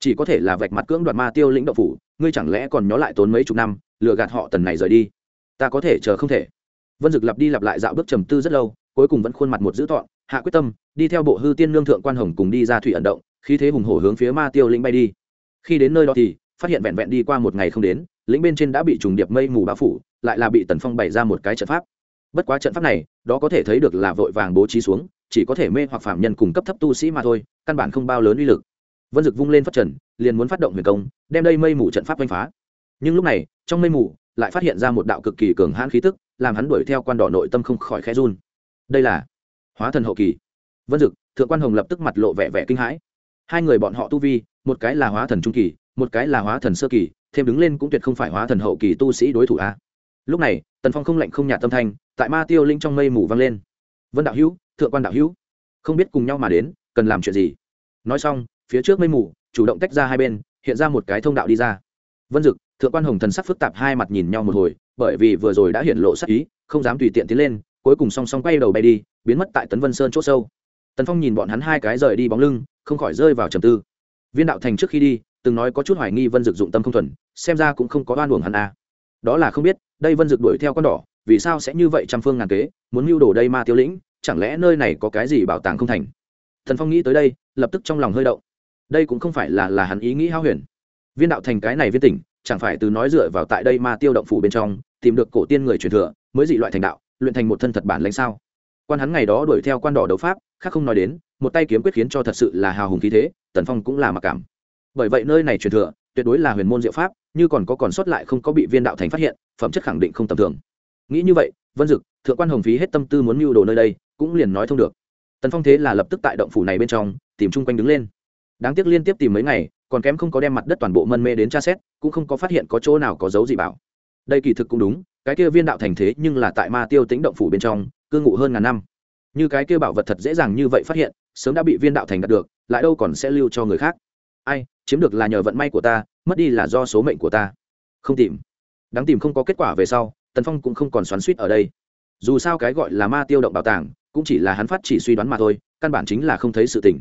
Chỉ có thể là vạch mặt cưỡng đoạt ma tiêu lĩnh đậu phủ, ngươi chẳng lẽ còn nhó lại tốn mấy chục năm, lừa gạt họ tần này rời đi? Ta có thể chờ không thể. Vân dực lặp đi lặp lại dạo bước trầm tư rất lâu, cuối cùng vẫn khuôn mặt một dữ tọn, hạ quyết tâm, đi theo bộ hư tiên nương thượng quan hồng cùng đi ra thủy ẩn động khi thế hùng hổ hướng phía ma tiêu lĩnh bay đi. Khi đến nơi đó thì, phát hiện vẹn vẹn đi qua một ngày không đến, lĩnh bên trên đã bị trùng điệp mây mù bao phủ, lại là bị tần phong bày ra một cái trận pháp bất quá trận pháp này, đó có thể thấy được là vội vàng bố trí xuống, chỉ có thể mê hoặc phạm nhân cùng cấp thấp tu sĩ mà thôi, căn bản không bao lớn uy lực. Vân dực vung lên phát trần, liền muốn phát động huyền công, đem đây mây mù trận pháp đánh phá. Nhưng lúc này, trong mây mù, lại phát hiện ra một đạo cực kỳ cường hãn khí tức, làm hắn đuổi theo quan đỏ nội tâm không khỏi khẽ run. Đây là hóa thần hậu kỳ. Vân dực, thượng quan hồng lập tức mặt lộ vẻ vẻ kinh hãi. Hai người bọn họ tu vi, một cái là hóa thần trung kỳ, một cái là hóa thần sơ kỳ, thêm đứng lên cũng tuyệt không phải hóa thần hậu kỳ tu sĩ đối thủ a lúc này, tần phong không lạnh không nhạt tâm thanh, tại ma tiêu linh trong mây mù vang lên. Vân đạo hữu, thượng quan đạo hữu, không biết cùng nhau mà đến, cần làm chuyện gì? Nói xong, phía trước mây mù, chủ động tách ra hai bên, hiện ra một cái thông đạo đi ra. Vân dực, thượng quan hồng thần sắc phức tạp hai mặt nhìn nhau một hồi, bởi vì vừa rồi đã hiện lộ sắc ý, không dám tùy tiện tiến lên, cuối cùng song song quay đầu bay đi, biến mất tại tấn vân sơn c h ỗ sâu. Tần phong nhìn bọn hắn hai cái rời đi bóng lưng, không khỏi rơi vào trầm tư. Viên đạo thành trước khi đi, từng nói có chút hoài nghi vân dực dụng tâm không thuần, xem ra cũng không có oan uổng hắn a đó là không biết, đây vân dực đuổi theo con đỏ, vì sao sẽ như vậy trăm phương ngàn kế, muốn mưu đồ đây ma tiêu lĩnh, chẳng lẽ nơi này có cái gì bảo tàng không thành? Thần phong nghĩ tới đây, lập tức trong lòng hơi động. Đây cũng không phải là là hắn ý nghĩ hao huyền. Viên đạo thành cái này viên tỉnh, chẳng phải từ nói dựa vào tại đây ma tiêu động phủ bên trong, tìm được cổ tiên người truyền thừa, mới dị loại thành đạo, luyện thành một thân thật bản lãnh sao? Quan hắn ngày đó đuổi theo quan đỏ đấu pháp, khác không nói đến, một tay kiếm quyết khiến cho thật sự là hào hùng khí thế, tần phong cũng là mặc cảm. Bởi vậy nơi này truyền thừa, tuyệt đối là huyền môn diệu pháp như còn có còn sót lại không có bị viên đạo thành phát hiện, phẩm chất khẳng định không tầm thường. Nghĩ như vậy, vân dực, thượng quan hồng phí hết tâm tư muốn mưu đồ nơi đây, cũng liền nói thông được. Tần phong thế là lập tức tại động phủ này bên trong, tìm chung quanh đứng lên. Đáng tiếc liên tiếp tìm mấy ngày, còn kém không có đem mặt đất toàn bộ mân mê đến tra xét, cũng không có phát hiện có chỗ nào có dấu gì bảo. Đây kỳ thực cũng đúng, cái kia viên đạo thành thế nhưng là tại ma tiêu tính động phủ bên trong, cư ngụ hơn ngàn năm. Như cái kia bảo vật thật dễ dàng như vậy phát hiện, sớm đã bị viên đạo thành đạt được, lại đâu còn sẽ lưu cho người khác. Ai, chiếm được là nhờ vận may của ta mất đi là do số mệnh của ta. Không tìm. Đáng tìm không có kết quả về sau, tần phong cũng không còn xoắn suýt ở đây. Dù sao cái gọi là ma tiêu động bảo tàng, cũng chỉ là hắn phát chỉ suy đoán mà thôi, căn bản chính là không thấy sự tình.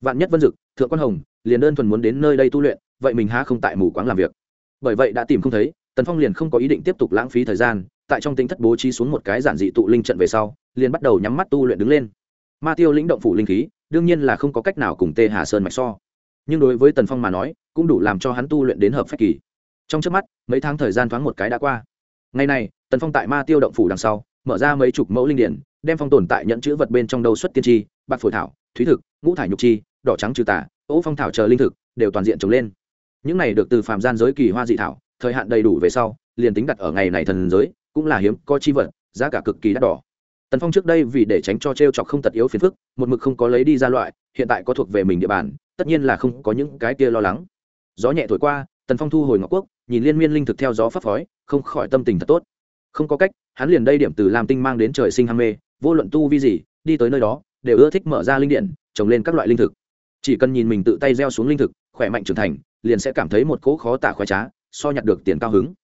Vạn nhất vân dực, thượng quan hồng, liền đơn thuần muốn đến nơi đây tu luyện, vậy mình há không tại mù quáng làm việc. Bởi vậy đã tìm không thấy, tần phong liền không có ý định tiếp tục lãng phí thời gian, tại trong tính thất bố trí xuống một cái giản dị tụ linh trận về sau, liền bắt đầu nhắm mắt tu luyện đứng lên. Ma tiêu lĩnh động phủ linh khí, đương nhiên là không có cách nào cùng tê hà sơn mạch so nhưng đối với tần phong mà nói, cũng đủ làm cho hắn tu luyện đến hợp phách kỳ. Trong trước mắt, mấy tháng thời gian thoáng một cái đã qua. Ngày này, tần phong tại ma tiêu động phủ đằng sau, mở ra mấy chục mẫu linh điển, đem phong tồn tại nhận chữ vật bên trong đầu xuất tiên tri, bạc phổi thảo, thúy thực, ngũ thải nhục chi, đỏ trắng trừ tả ố phong thảo chờ linh thực, đều toàn diện trồng lên. Những này được từ phạm gian giới kỳ hoa dị thảo, thời hạn đầy đủ về sau, liền tính đặt ở ngày này thần giới, cũng là hiếm có chi vật, giá cả cực kỳ đắt đỏ. Tần phong trước đây vì để tránh cho t r e o chọc không tật yếu phiền phức, một mực không có lấy đi ra loại, hiện tại có thuộc về mình địa bàn tất nhiên là không có những cái kia lo lắng. Gió nhẹ thổi qua, tần phong thu hồi ngọc quốc, nhìn liên miên linh thực theo gió phấp phói không khỏi tâm tình thật tốt. Không có cách, hắn liền đây điểm từ làm tinh mang đến trời sinh ham mê, vô luận tu vi gì, đi tới nơi đó, đều ưa thích mở ra linh điện, trồng lên các loại linh thực. Chỉ cần nhìn mình tự tay gieo xuống linh thực, khỏe mạnh trưởng thành, liền sẽ cảm thấy một cỗ khó tả khoái trá, so nhặt được tiền cao hứng.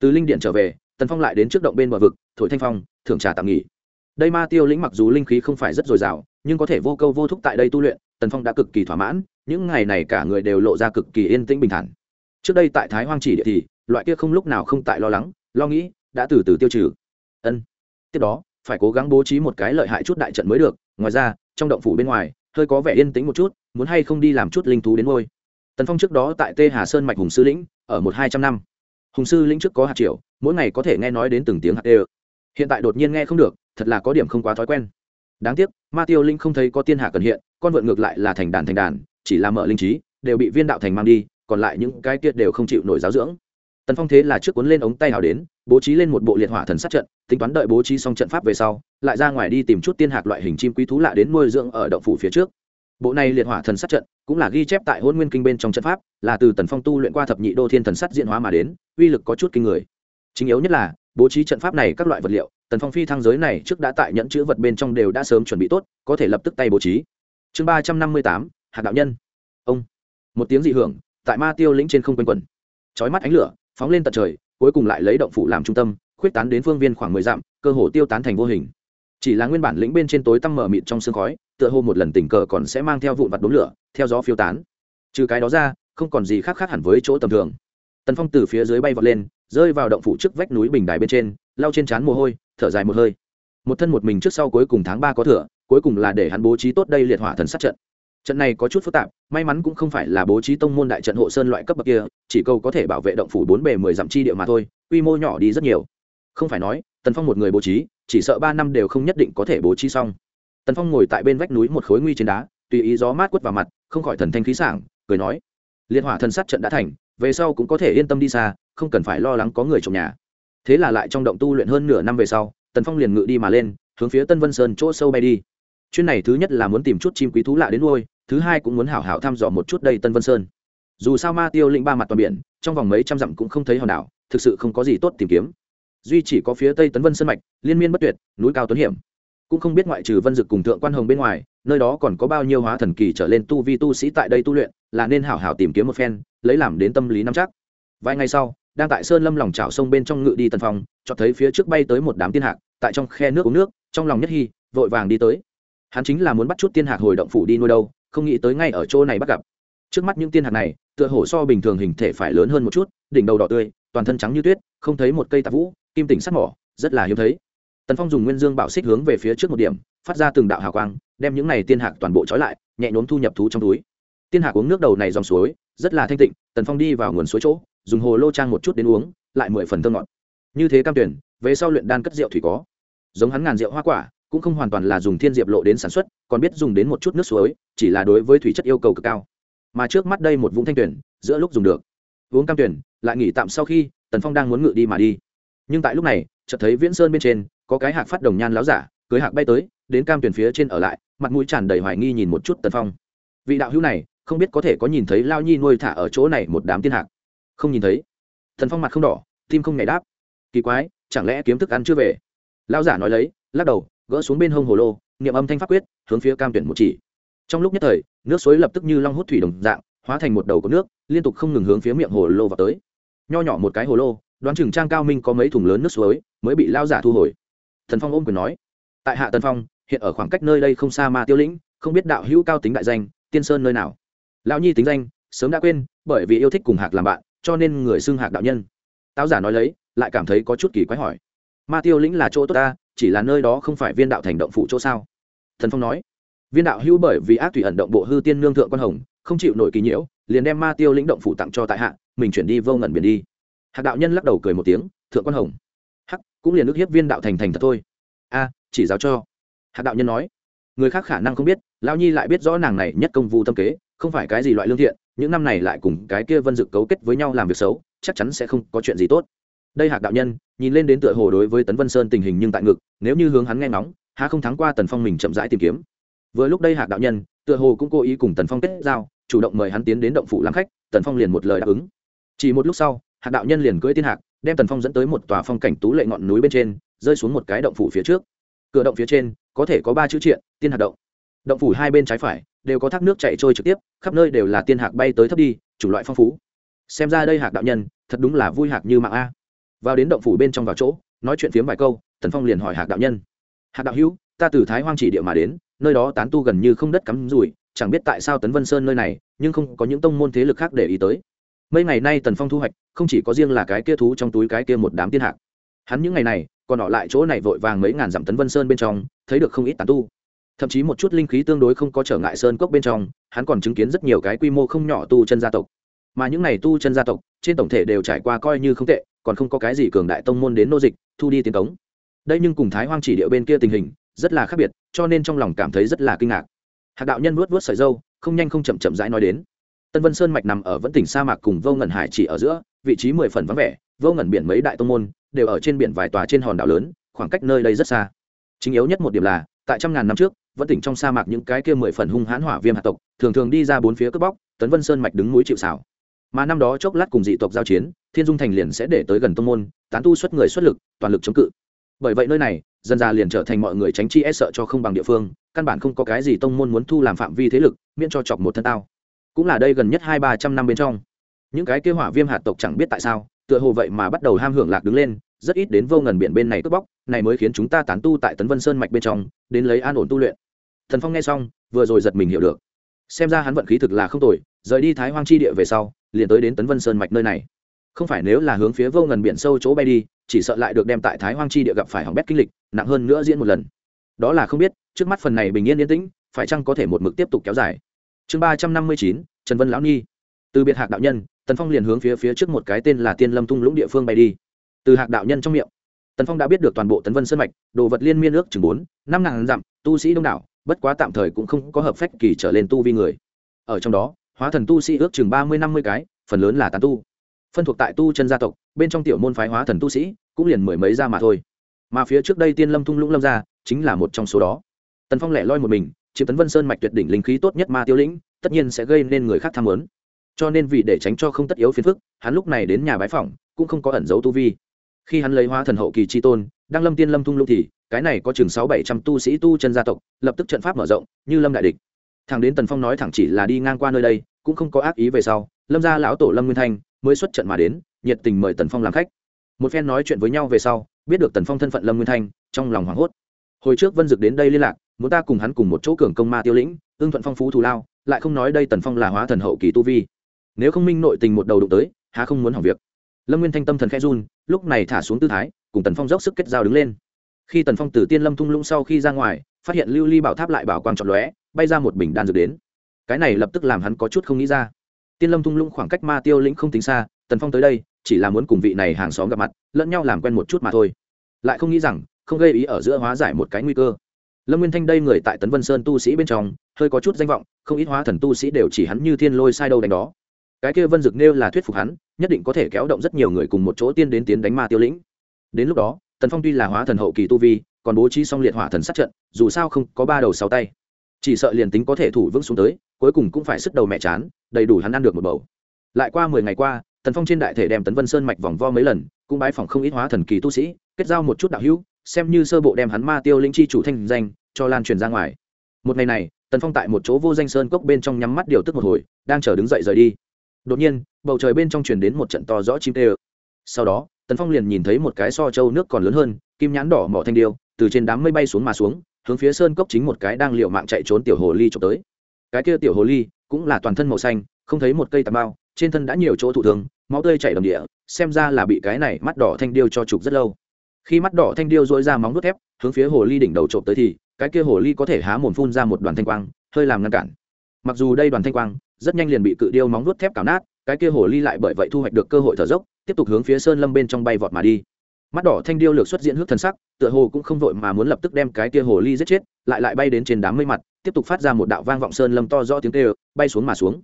Từ linh điện trở về, tần phong lại đến trước động bên bờ vực, thổi thanh phong, thưởng trà tạm nghỉ. Đây ma tiêu lĩnh mặc dù linh khí không phải rất dồi dào, nhưng có thể vô câu vô thúc tại đây tu luyện tần phong đã cực kỳ thỏa mãn, những ngày này cả người đều lộ ra cực kỳ yên tĩnh bình thản. Trước đây tại thái hoang chỉ địa thì, loại kia không lúc nào không tại lo lắng, lo nghĩ, đã từ từ tiêu trừ. Ân. Tiếp đó, phải cố gắng bố trí một cái lợi hại chút đại trận mới được, ngoài ra, trong động phủ bên ngoài, hơi có vẻ yên tĩnh một chút, muốn hay không đi làm chút linh thú đến ngôi. Tần phong trước đó tại tê hà sơn mạch hùng sư lĩnh, ở một hai trăm năm. Hùng sư lĩnh trước có hạt triệu mỗi ngày có thể nghe nói đến từng tiếng hạt ê hiện tại đột nhiên nghe không được, thật là có điểm không quá thói quen. Đáng tiếc, ma tiêu linh không thấy có tiên hạ cần hiện con vượn ngược lại là thành đàn thành đàn, chỉ là mở linh trí, đều bị viên đạo thành mang đi, còn lại những cái kia đều không chịu nổi giáo dưỡng. Tần phong thế là trước cuốn lên ống tay hào đến, bố trí lên một bộ liệt hỏa thần sát trận, tính toán đợi bố trí xong trận pháp về sau, lại ra ngoài đi tìm chút tiên hạc loại hình chim quý thú lạ đến nuôi dưỡng ở động phủ phía trước. Bộ này liệt hỏa thần sát trận cũng là ghi chép tại hôn nguyên kinh bên trong trận pháp, là từ tần phong tu luyện qua thập nhị đô thiên thần sát diện hóa mà đến, uy lực có chút kinh người. Chính yếu nhất là, bố trí trận pháp này các loại vật liệu, tần phong phi thăng giới này trước đã tại nhẫn chữ vật bên trong đều đã sớm chuẩn bị tốt, có thể lập tức tay bố trí chương ba trăm năm mươi tám hạt đạo nhân. Ông. Một tiếng dị hưởng, tại ma tiêu lĩnh trên không quanh quần trói mắt ánh lửa, phóng lên tận trời, cuối cùng lại lấy động phủ làm trung tâm, khuyết tán đến phương viên khoảng mười dặm, cơ hồ tiêu tán thành vô hình. Chỉ là nguyên bản lĩnh bên trên tối tăm mở mịt trong sương khói, tựa hồ một lần tình cờ còn sẽ mang theo vụn vặt đốm lửa, theo gió phiêu tán. Trừ cái đó ra, không còn gì khác khác hẳn với chỗ tầm thường. Tần phong từ phía dưới bay vọt lên, rơi vào động phủ trước vách núi bình đài bên trên lao trên trán mồ hôi, thở dài một hơi. Một thân một mình trước sau cuối cùng tháng ba có thửa cuối cùng là để hắn bố trí tốt đây liệt hỏa thần sát trận. Trận này có chút phức tạp, may mắn cũng không phải là bố trí tông môn đại trận hộ sơn loại cấp bậc kia, chỉ câu có thể bảo vệ động phủ bốn bề mười dặm chi địa mà thôi, quy mô nhỏ đi rất nhiều. Không phải nói, tần phong một người bố trí, chỉ sợ ba năm đều không nhất định có thể bố trí xong. Tần phong ngồi tại bên vách núi một khối nguy trên đá, tùy ý gió mát quất vào mặt, không khỏi thần thanh khí sảng, cười nói, Liệt hỏa thần sát trận đã thành, về sau cũng có thể yên tâm đi xa, không cần phải lo lắng có người trong nhà. Thế là lại trong động tu luyện hơn nửa năm về sau, tần phong liền ngự đi mà lên, hướng phía tân vân sơn chỗ sâu bay đi chuyến này thứ nhất là muốn tìm chút chim quý thú lạ đến nuôi, thứ hai cũng muốn hảo hảo thăm dò một chút đây tân vân sơn. Dù sao ma tiêu lĩnh ba mặt toàn biển, trong vòng mấy trăm dặm cũng không thấy hòn đảo, thực sự không có gì tốt tìm kiếm. Duy chỉ có phía tây tấn vân sơn mạch, liên miên bất tuyệt, núi cao tuấn hiểm. Cũng không biết ngoại trừ vân dực cùng thượng quan hồng bên ngoài, nơi đó còn có bao nhiêu hóa thần kỳ trở lên tu vi tu sĩ tại đây tu luyện, là nên hảo hảo tìm kiếm một phen, lấy làm đến tâm lý nắm chắc. Vài ngày sau, đang tại sơn lâm lòng trào sông bên trong ngự đi tần phong cho thấy phía trước bay tới một đám tiên hạc, tại trong khe nước uống nước, trong lòng nhất hy, vội vàng đi tới hắn chính là muốn bắt chút tiên hạc hồi động phủ đi nuôi đâu, không nghĩ tới ngay ở chỗ này bắt gặp. Trước mắt những tiên hạc này, tựa hồ so bình thường hình thể phải lớn hơn một chút, đỉnh đầu đỏ tươi, toàn thân trắng như tuyết, không thấy một cây tạp vũ, kim tỉnh sắt mỏ, rất là hiếm thấy. Tần phong dùng nguyên dương bảo xích hướng về phía trước một điểm, phát ra từng đạo hào quang, đem những này tiên hạc toàn bộ trói lại, nhẹ nhốn thu nhập thú trong túi. Tiên hạc uống nước đầu này dòng suối, rất là thanh tịnh, tần phong đi vào nguồn suối chỗ, dùng hồ lô trang một chút đến uống, lại mười phần thơ ngọt. Như thế cam tuyển, về sau luyện đan cất rượu thủy có. Giống hắn ngàn rượu hoa quả cũng không hoàn toàn là dùng thiên diệp lộ đến sản xuất, còn biết dùng đến một chút nước suối, chỉ là đối với thủy chất yêu cầu cực cao. Mà trước mắt đây một vũng thanh tuyển, giữa lúc dùng được. Uống cam tuyển, lại nghỉ tạm sau khi, tần phong đang muốn ngự đi mà đi. Nhưng tại lúc này, chợt thấy viễn sơn bên trên, có cái hạc phát đồng nhan láo giả, cưới hạc bay tới, đến cam tuyển phía trên ở lại, mặt mũi tràn đầy hoài nghi nhìn một chút tần phong. Vị đạo hữu này, không biết có thể có nhìn thấy lao nhi nuôi thả ở chỗ này một đám tiên hạc? Không nhìn thấy. Tần phong mặt không đỏ, tim không nhảy đáp. Kỳ quái, chẳng lẽ kiếm thức ăn chưa về? Lao giả nói lấy, lắc đầu gỡ xuống bên hông hồ lô, niệm âm thanh pháp quyết, hướng phía cam tuyển một chỉ. Trong lúc nhất thời, nước suối lập tức như long hút thủy đồng dạng, hóa thành một đầu có nước, liên tục không ngừng hướng phía miệng hồ lô vào tới. Nho nhỏ một cái hồ lô, đoán chừng trang cao minh có mấy thùng lớn nước suối, mới bị lao giả thu hồi. Thần phong ôm quyền nói, tại hạ tân phong, hiện ở khoảng cách nơi đây không xa ma tiêu lĩnh, không biết đạo hữu cao tính đại danh, tiên sơn nơi nào? Lão nhi tính danh, sớm đã quên, bởi vì yêu thích cùng hạc làm bạn, cho nên người xưng hạc đạo nhân. Táo giả nói lấy, lại cảm thấy có chút kỳ quái hỏi, ma tiêu lĩnh là chỗ tốt ta chỉ là nơi đó không phải viên đạo thành động phụ chỗ sao? Thần phong nói. Viên đạo hữu bởi vì ác thủy ẩn động bộ hư tiên nương thượng quan hồng, không chịu nổi kỳ nhiễu, liền đem ma tiêu lĩnh động phủ tặng cho tại hạ, mình chuyển đi vô ngẩn biển đi. Hạc đạo nhân lắc đầu cười một tiếng, thượng quan hồng. Hắc, cũng liền ức hiếp viên đạo thành thành thật thôi. A, chỉ giáo cho. Hạc đạo nhân nói. Người khác khả năng không biết lao nhi lại biết rõ nàng này nhất công vu tâm kế, không phải cái gì loại lương thiện, những năm này lại cùng cái kia vân dự cấu kết với nhau làm việc xấu, chắc chắn sẽ không có chuyện gì tốt đây hạc đạo nhân, nhìn lên đến tựa hồ đối với tấn vân sơn tình hình nhưng tại ngực, nếu như hướng hắn nghe ngóng, há không thắng qua tần phong mình chậm rãi tìm kiếm. Vừa lúc đây hạc đạo nhân, tựa hồ cũng cố ý cùng tần phong kết giao, chủ động mời hắn tiến đến động phủ làm khách, tần phong liền một lời đáp ứng. Chỉ một lúc sau, hạc đạo nhân liền cưỡi tiên hạc, đem tần phong dẫn tới một tòa phong cảnh tú lệ ngọn núi bên trên, rơi xuống một cái động phủ phía trước. Cửa động phía trên, có thể có ba chữ triện, tiên hạc động. Động phủ hai bên trái phải, đều có thác nước chạy trôi trực tiếp, khắp nơi đều là tiên hạc bay tới thấp đi, chủng loại phong phú. Xem ra đây hạc đạo nhân, thật đúng là vui hạc như mạng a vào đến động phủ bên trong vào chỗ, nói chuyện phiếm vài câu, tần phong liền hỏi hạc đạo nhân. Hạc đạo hữu, ta từ thái hoang chỉ địa mà đến, nơi đó tán tu gần như không đất cắm rủi, chẳng biết tại sao tấn vân sơn nơi này, nhưng không có những tông môn thế lực khác để ý tới. Mấy ngày nay tần phong thu hoạch, không chỉ có riêng là cái kia thú trong túi cái kia một đám tiên hạc. Hắn những ngày này, còn ở lại chỗ này vội vàng mấy ngàn dặm tấn vân sơn bên trong, thấy được không ít tán tu. Thậm chí một chút linh khí tương đối không có trở ngại sơn cốc bên trong, hắn còn chứng kiến rất nhiều cái quy mô không nhỏ tu chân gia tộc mà những này tu chân gia tộc, trên tổng thể đều trải qua coi như không tệ, còn không có cái gì cường đại tông môn đến nô dịch, thu đi tiến cống. Đây nhưng cùng thái hoang chỉ địa bên kia tình hình, rất là khác biệt, cho nên trong lòng cảm thấy rất là kinh ngạc. Hạc đạo nhân vuốt vuốt sợi dâu không nhanh không chậm chậm rãi nói đến. Tân vân sơn mạch nằm ở vẫn tỉnh sa mạc cùng vô ngẩn hải chỉ ở giữa, vị trí mười phần vắng vẻ, vô ngẩn biển mấy đại tông môn đều ở trên biển vài tòa trên hòn đảo lớn, khoảng cách nơi đây rất xa. Chính yếu nhất một điểm là, tại trăm ngàn năm trước vẫn tỉnh trong sa mạc những cái kia mười phần hung hãn hỏa viêm hạt tộc, thường thường đi ra bốn phía cướp bóc, tấn vân sơn mạch đứng núi chịu xảo mà năm đó chốc lát cùng dị tộc giao chiến, thiên dung thành liền sẽ để tới gần tông môn, tán tu xuất người xuất lực, toàn lực chống cự. Bởi vậy nơi này, dân ra liền trở thành mọi người tránh chi e sợ cho không bằng địa phương, căn bản không có cái gì tông môn muốn thu làm phạm vi thế lực, miễn cho chọc một thân tao. Cũng là đây gần nhất hai ba trăm năm bên trong. Những cái kêu hỏa viêm hạt tộc chẳng biết tại sao, tựa hồ vậy mà bắt đầu ham hưởng lạc đứng lên, rất ít đến vô ngần biển bên này cướp bóc, này mới khiến chúng ta tán tu tại tấn vân sơn mạch bên trong, đến lấy an ổn tu luyện. Thần phong nghe xong, vừa rồi giật mình hiểu được. Xem ra hắn vận khí thực là không tồi, rời đi thái hoang chi địa về sau liền tới đến tấn vân sơn mạch nơi này. Không phải nếu là hướng phía vô ngần biển sâu chỗ bay đi, chỉ sợ lại được đem tại thái hoang chi địa gặp phải hỏng bét kinh lịch, nặng hơn nữa diễn một lần. Đó là không biết, trước mắt phần này bình yên yên tĩnh, phải chăng có thể một mực tiếp tục kéo dài? Chương ba trăm năm mươi chín, trần vân lão nhi. Từ biệt hạc đạo nhân, tần phong liền hướng phía phía trước một cái tên là tiên lâm thung lũng địa phương bay đi. Từ hạc đạo nhân trong miệng, tần phong đã biết được toàn bộ tấn vân sơn mạch, đồ vật liên miên ước chừng bốn, năm ngàn dặm, tu sĩ đông đảo, bất quá tạm thời cũng không có hợp phách kỳ trở lên tu vi người. Ở trong đó hóa thần tu sĩ ước chừng ba mươi, năm mươi cái, phần lớn là tán tu. Phân thuộc tại tu chân gia tộc, bên trong tiểu môn phái hóa thần tu sĩ cũng liền mười mấy ra mà thôi. Mà phía trước đây tiên lâm Thung lũng lâm ra chính là một trong số đó. Tần phong lẻ loi một mình, chiếm tấn vân sơn mạch tuyệt đỉnh linh khí tốt nhất ma tiêu lĩnh, tất nhiên sẽ gây nên người khác tham lớn cho nên vì để tránh cho không tất yếu phiền phức, hắn lúc này đến nhà bái phỏng, cũng không có ẩn dấu tu vi. Khi hắn lấy hóa thần hậu kỳ chi tôn, đang lâm tiên lâm thung lũng thì, cái này có chừng sáu bảy trăm tu sĩ tu chân gia tộc, lập tức trận pháp mở rộng, như lâm đại địch thằng đến tần phong nói thẳng chỉ là đi ngang qua nơi đây, cũng không có ác ý về sau, lâm gia lão tổ lâm nguyên thanh mới xuất trận mà đến, nhiệt tình mời tần phong làm khách. Một phen nói chuyện với nhau về sau, biết được tần phong thân phận lâm nguyên thanh, trong lòng hoảng hốt. Hồi trước vân dực đến đây liên lạc, muốn ta cùng hắn cùng một chỗ cường công ma tiêu lĩnh, ưng thuận phong phú thù lao, lại không nói đây tần phong là hóa thần hậu kỳ tu vi. Nếu không minh nội tình một đầu đụng tới, há không muốn hỏng việc. Lâm nguyên thanh tâm thần khẽ run, lúc này thả xuống tư thái, cùng tần phong dốc sức kết giao đứng lên. Khi tần phong từ tiên lâm thung lũng sau khi ra ngoài, phát hiện lưu ly bảo tháp lại bảo quang trọn lóe bay ra một bình đan dược đến. Cái này lập tức làm hắn có chút không nghĩ ra. Tiên lâm thung lũng khoảng cách ma tiêu lĩnh không tính xa, tần phong tới đây, chỉ là muốn cùng vị này hàng xóm gặp mặt, lẫn nhau làm quen một chút mà thôi. Lại không nghĩ rằng, không gây ý ở giữa hóa giải một cái nguy cơ. Lâm nguyên thanh đây người tại tấn vân sơn tu sĩ bên trong, hơi có chút danh vọng, không ít hóa thần tu sĩ đều chỉ hắn như thiên lôi sai đâu đánh đó. Cái kia vân dực nêu là thuyết phục hắn, nhất định có thể kéo động rất nhiều người cùng một chỗ tiên đến tiến đánh ma tiêu lĩnh. Đến lúc đó, tần phong tuy là hóa thần hậu kỳ tu vi, còn bố trí xong liệt hỏa thần sát trận, dù sao không có ba đầu sáu tay chỉ sợ liền tính có thể thủ vững xuống tới, cuối cùng cũng phải sức đầu mẹ chán, đầy đủ hắn ăn được một bầu. Lại qua mười ngày qua, tần phong trên đại thể đem tấn vân sơn mạch vòng vo mấy lần, cũng bái phỏng không ít hóa thần kỳ tu sĩ, kết giao một chút đạo hữu, xem như sơ bộ đem hắn ma tiêu linh chi chủ thanh danh, cho lan truyền ra ngoài. Một ngày này, tần phong tại một chỗ vô danh sơn cốc bên trong nhắm mắt điều tức một hồi, đang chờ đứng dậy rời đi. Đột nhiên, bầu trời bên trong truyền đến một trận to rõ chim tê ơ sau đó, tần phong liền nhìn thấy một cái so trâu nước còn lớn hơn, kim nhãn đỏ mỏ thanh điêu, từ trên đám mây bay xuống mà xuống hướng phía sơn cốc chính một cái đang liều mạng chạy trốn tiểu hồ ly trộm tới. Cái kia tiểu hồ ly cũng là toàn thân màu xanh, không thấy một cây tà bao, trên thân đã nhiều chỗ thụ thương, máu tươi chảy đầm địa, xem ra là bị cái này mắt đỏ thanh điêu cho chụp rất lâu. Khi mắt đỏ thanh điêu dỗi ra móng nuốt thép, hướng phía hồ ly đỉnh đầu trộm tới thì, cái kia hồ ly có thể há mồm phun ra một đoàn thanh quang, hơi làm ngăn cản. Mặc dù đây đoàn thanh quang rất nhanh liền bị cự điêu móng nuốt thép cào nát, cái kia hồ ly lại bởi vậy thu hoạch được cơ hội thở dốc, tiếp tục hướng phía sơn lâm bên trong bay vọt mà đi mắt đỏ thanh điêu lược xuất diễn hước thần sắc, tựa hồ cũng không vội mà muốn lập tức đem cái kia hồ ly giết chết, lại lại bay đến trên đám mây mặt, tiếp tục phát ra một đạo vang vọng sơn lâm to rõ tiếng kêu, bay xuống mà xuống.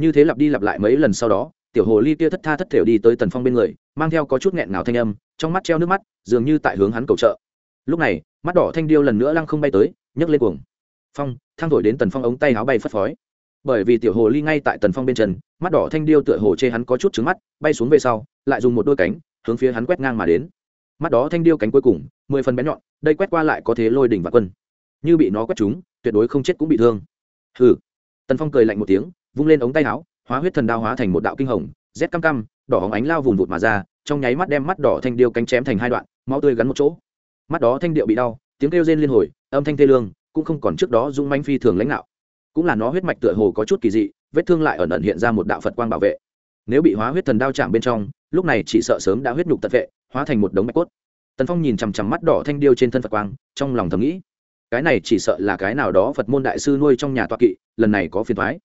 Như thế lặp đi lặp lại mấy lần sau đó, tiểu hồ ly kia thất tha thất thểu đi tới tần phong bên người, mang theo có chút nghẹn ngào thanh âm, trong mắt treo nước mắt, dường như tại hướng hắn cầu trợ. Lúc này, mắt đỏ thanh điêu lần nữa lăng không bay tới, nhấc lên cuồng. Phong, thang thổi đến tần phong ống tay áo bay phất phói bởi vì tiểu hồ ly ngay tại tần phong bên trần mắt đỏ thanh điêu tựa hồ chê hắn có chút trứng mắt, bay xuống về sau, lại dùng một đôi cánh, hướng phía hắn quét ngang mà đến mắt đó thanh điêu cánh cuối cùng, mười phần bén nhọn, đây quét qua lại có thế lôi đỉnh và quân. Như bị nó quét chúng, tuyệt đối không chết cũng bị thương. Hừ. Tần phong cười lạnh một tiếng, vung lên ống tay áo, hóa huyết thần đao hóa thành một đạo kinh hồng, rét cam cam đỏ hóng ánh lao vùng vụt mà ra, trong nháy mắt đem mắt đỏ thanh điêu cánh chém thành hai đoạn, máu tươi gắn một chỗ. Mắt đó thanh điệu bị đau, tiếng kêu rên liên hồi, âm thanh tê lương, cũng không còn trước đó dung manh phi thường lãnh đạo cũng là nó huyết mạch tựa hồ có chút kỳ dị, vết thương lại ẩn ẩn hiện ra một đạo phật quang bảo vệ. Nếu bị hóa huyết thần đao chạm bên trong lúc này chỉ sợ sớm đã huyết nhục tật vệ, hóa thành một đống bạch cốt. Tần phong nhìn chằm chằm mắt đỏ thanh điêu trên thân phật quang, trong lòng thầm nghĩ, cái này chỉ sợ là cái nào đó phật môn đại sư nuôi trong nhà toa kỵ, lần này có phiền thoái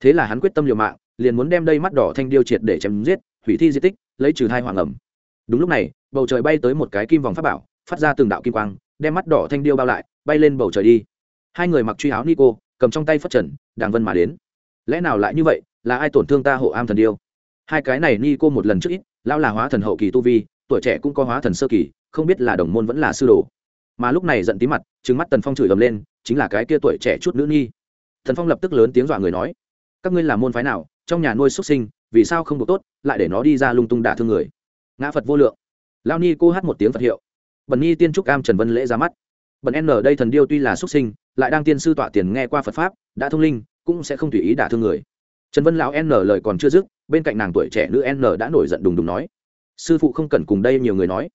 thế là hắn quyết tâm liều mạng, liền muốn đem đây mắt đỏ thanh điêu triệt để chém giết, hủy thi di tích, lấy trừ hai hoàng ẩm. Đúng lúc này, bầu trời bay tới một cái kim vòng pháp bảo, phát ra từng đạo kim quang, đem mắt đỏ thanh điêu bao lại, bay lên bầu trời đi. Hai người mặc truy áo nico, cầm trong tay phất trần, đàng vân mà đến. Lẽ nào lại như vậy, là ai tổn thương ta hộ am thần điêu? Hai cái này nico một lần trước ít lão là hóa thần hậu kỳ tu vi, tuổi trẻ cũng có hóa thần sơ kỳ, không biết là đồng môn vẫn là sư đồ. Mà lúc này giận tí mặt trứng mắt tần phong chửi ầm lên, chính là cái kia tuổi trẻ chút nữ nhi. Thần phong lập tức lớn tiếng dọa người nói, các ngươi là môn phái nào, trong nhà nuôi xuất sinh, vì sao không được tốt, lại để nó đi ra lung tung đả thương người? Ngã phật vô lượng. Lao ni cô hát một tiếng phật hiệu. Bần ni tiên trúc am trần vân lễ ra mắt. Bần n đây thần điêu tuy là xuất sinh, lại đang tiên sư tọa tiền nghe qua phật pháp, đã thông linh, cũng sẽ không tùy ý đả thương người. Trần vân lão n lời còn chưa dứt bên cạnh nàng tuổi trẻ nữ n đã nổi giận đùng đùng nói, sư phụ không cần cùng đây nhiều người nói.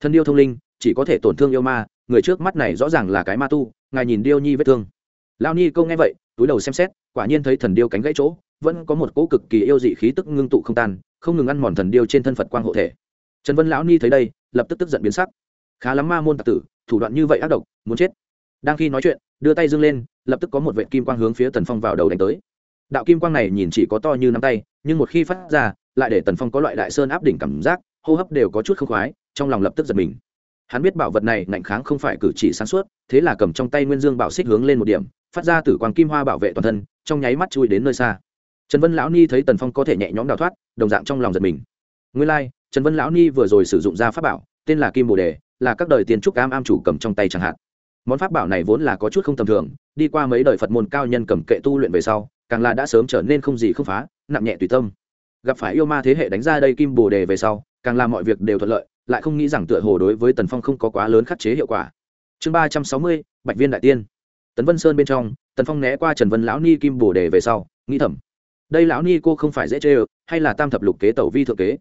Thân điêu thông linh, chỉ có thể tổn thương yêu ma, người trước mắt này rõ ràng là cái ma tu, ngài nhìn điêu nhi vết thương. Lao ni câu nghe vậy, túi đầu xem xét, quả nhiên thấy thần điêu cánh gãy chỗ, vẫn có một cỗ cực kỳ yêu dị khí tức ngưng tụ không tan, không ngừng ăn mòn thần điêu trên thân phật quang hộ thể. Trần vân lão ni thấy đây, lập tức tức giận biến sắc. Khá lắm ma môn tạc tử, thủ đoạn như vậy ác độc, muốn chết. Đang khi nói chuyện, đưa tay dâng lên, lập tức có một vệ kim quang hướng phía tần phong vào đầu đánh tới. Đạo kim quang này nhìn chỉ có to như nắm tay nhưng một khi phát ra lại để tần phong có loại đại sơn áp đỉnh cảm giác hô hấp đều có chút không khoái trong lòng lập tức giật mình. Hắn biết bảo vật này ngạnh kháng không phải cử chỉ sáng suốt thế là cầm trong tay nguyên dương bảo xích hướng lên một điểm phát ra từ quang kim hoa bảo vệ toàn thân trong nháy mắt chui đến nơi xa. Trần vân lão ni thấy tần phong có thể nhẹ nhõm đào thoát đồng dạng trong lòng giật mình. Nguyên lai、like, trần vân lão ni vừa rồi sử dụng ra pháp bảo tên là kim bồ đề là các đời tiền trúc cam am chủ cầm trong tay chẳng hạn. Món pháp bảo này vốn là có chút không tầm thường đi qua mấy đời phật môn cao nhân cầm kệ tu luyện về sau càng là đã sớm trở nên không gì không phá nặng nhẹ tùy tâm. Gặp phải yêu ma thế hệ đánh ra đây kim bồ đề về sau, càng làm mọi việc đều thuận lợi, lại không nghĩ rằng tựa hồ đối với tần phong không có quá lớn khắc chế hiệu quả. Chương ba trăm sáu mươi, bạch viên đại tiên. Tấn vân sơn bên trong, tần phong né qua trần vân lão ni kim bồ đề về sau, nghĩ thầm, đây lão ni cô không phải dễ chê ơ, hay là tam thập lục kế tẩu vi thượng kế?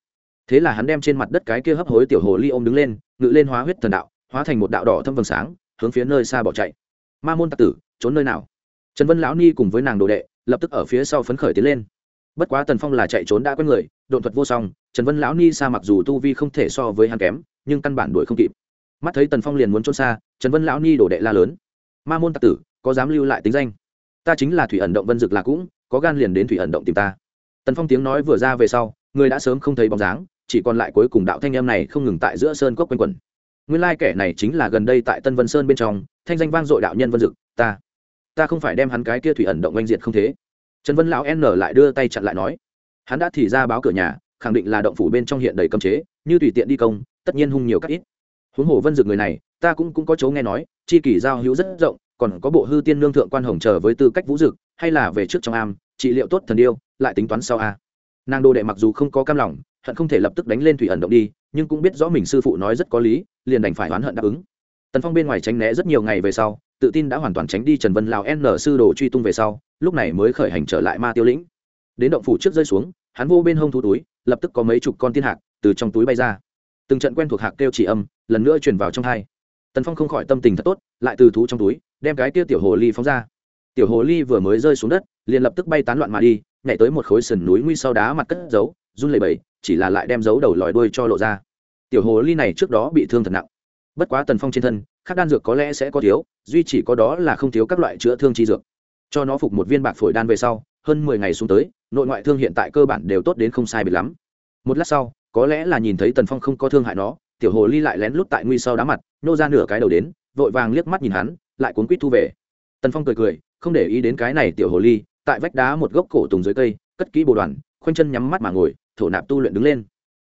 Thế là hắn đem trên mặt đất cái kia hấp hối tiểu hồ ly ôm đứng lên, ngự lên hóa huyết thần đạo, hóa thành một đạo đỏ thâm vầng sáng, hướng phía nơi xa bỏ chạy. Ma môn tặc tử, trốn nơi nào? Trần vân lão ni cùng với nàng đồ đệ, lập tức ở phía sau phấn khởi tiến lên bất quá tần phong là chạy trốn đã quen người, độn thuật vô song, trần vân lão ni xa mặc dù tu vi không thể so với hắn kém, nhưng căn bản đuổi không kịp. Mắt thấy tần phong liền muốn trốn xa, trần vân lão ni đổ đệ la lớn. Ma môn tạc tử, có dám lưu lại tính danh? Ta chính là thủy ẩn động vân dực là cũng, có gan liền đến thủy ẩn động tìm ta. Tần phong tiếng nói vừa ra về sau, người đã sớm không thấy bóng dáng, chỉ còn lại cuối cùng đạo thanh em này không ngừng tại giữa sơn cốc quanh quẩn. Nguyên lai kẻ này chính là gần đây tại tân vân sơn bên trong, thanh danh vang dội đạo nhân vân dực, ta. Ta không phải đem hắn cái kia thủy ẩn động oanh diệt không thế trần vân lão n lại đưa tay chặn lại nói, hắn đã thì ra báo cửa nhà, khẳng định là động phủ bên trong hiện đầy cấm chế, như tùy tiện đi công, tất nhiên hung nhiều các ít. Huống hồ vân dực người này, ta cũng cũng có chỗ nghe nói, chi kỷ giao hữu rất rộng, còn có bộ hư tiên lương thượng quan hồng chờ với tư cách vũ dực, hay là về trước trong am, trị liệu tốt thần yêu lại tính toán sau a. Nàng Đô đệ mặc dù không có cam lòng, hận không thể lập tức đánh lên thủy ẩn động đi, nhưng cũng biết rõ mình sư phụ nói rất có lý, liền đành phải oán hận đáp ứng. Tần phong bên ngoài tránh né rất nhiều ngày về sau tự tin đã hoàn toàn tránh đi trần vân lào n sư đồ truy tung về sau, lúc này mới khởi hành trở lại ma tiêu lĩnh. Đến động phủ trước rơi xuống, hắn vô bên hông thu túi, lập tức có mấy chục con tiên hạc từ trong túi bay ra. Từng trận quen thuộc hạc kêu chỉ âm, lần nữa truyền vào trong hai. Tần phong không khỏi tâm tình thật tốt, lại từ thú trong túi, đem cái kia tiểu hồ ly phóng ra. Tiểu hồ ly vừa mới rơi xuống đất, liền lập tức bay tán loạn mà đi, nhảy tới một khối sườn núi nguy sau đá mặt cất giấu, run lẩy bẩy, chỉ là lại đem giấu đầu lòi đuôi cho lộ ra. Tiểu hồ ly này trước đó bị thương thật nặng bất quá tần phong trên thân các đan dược có lẽ sẽ có thiếu, duy chỉ có đó là không thiếu các loại chữa thương chi dược. Cho nó phục một viên bạc phổi đan về sau, hơn mười ngày xuống tới, nội ngoại thương hiện tại cơ bản đều tốt đến không sai biệt lắm. Một lát sau, có lẽ là nhìn thấy tần phong không có thương hại nó, tiểu hồ ly lại lén lút tại nguy sau đá mặt, nô ra nửa cái đầu đến, vội vàng liếc mắt nhìn hắn, lại cuốn quýt thu về. Tần phong cười cười, không để ý đến cái này tiểu hồ ly, tại vách đá một gốc cổ tùng dưới cây, cất kỹ bồ đoàn, khoanh chân nhắm mắt mà ngồi, thổ nạp tu luyện đứng lên.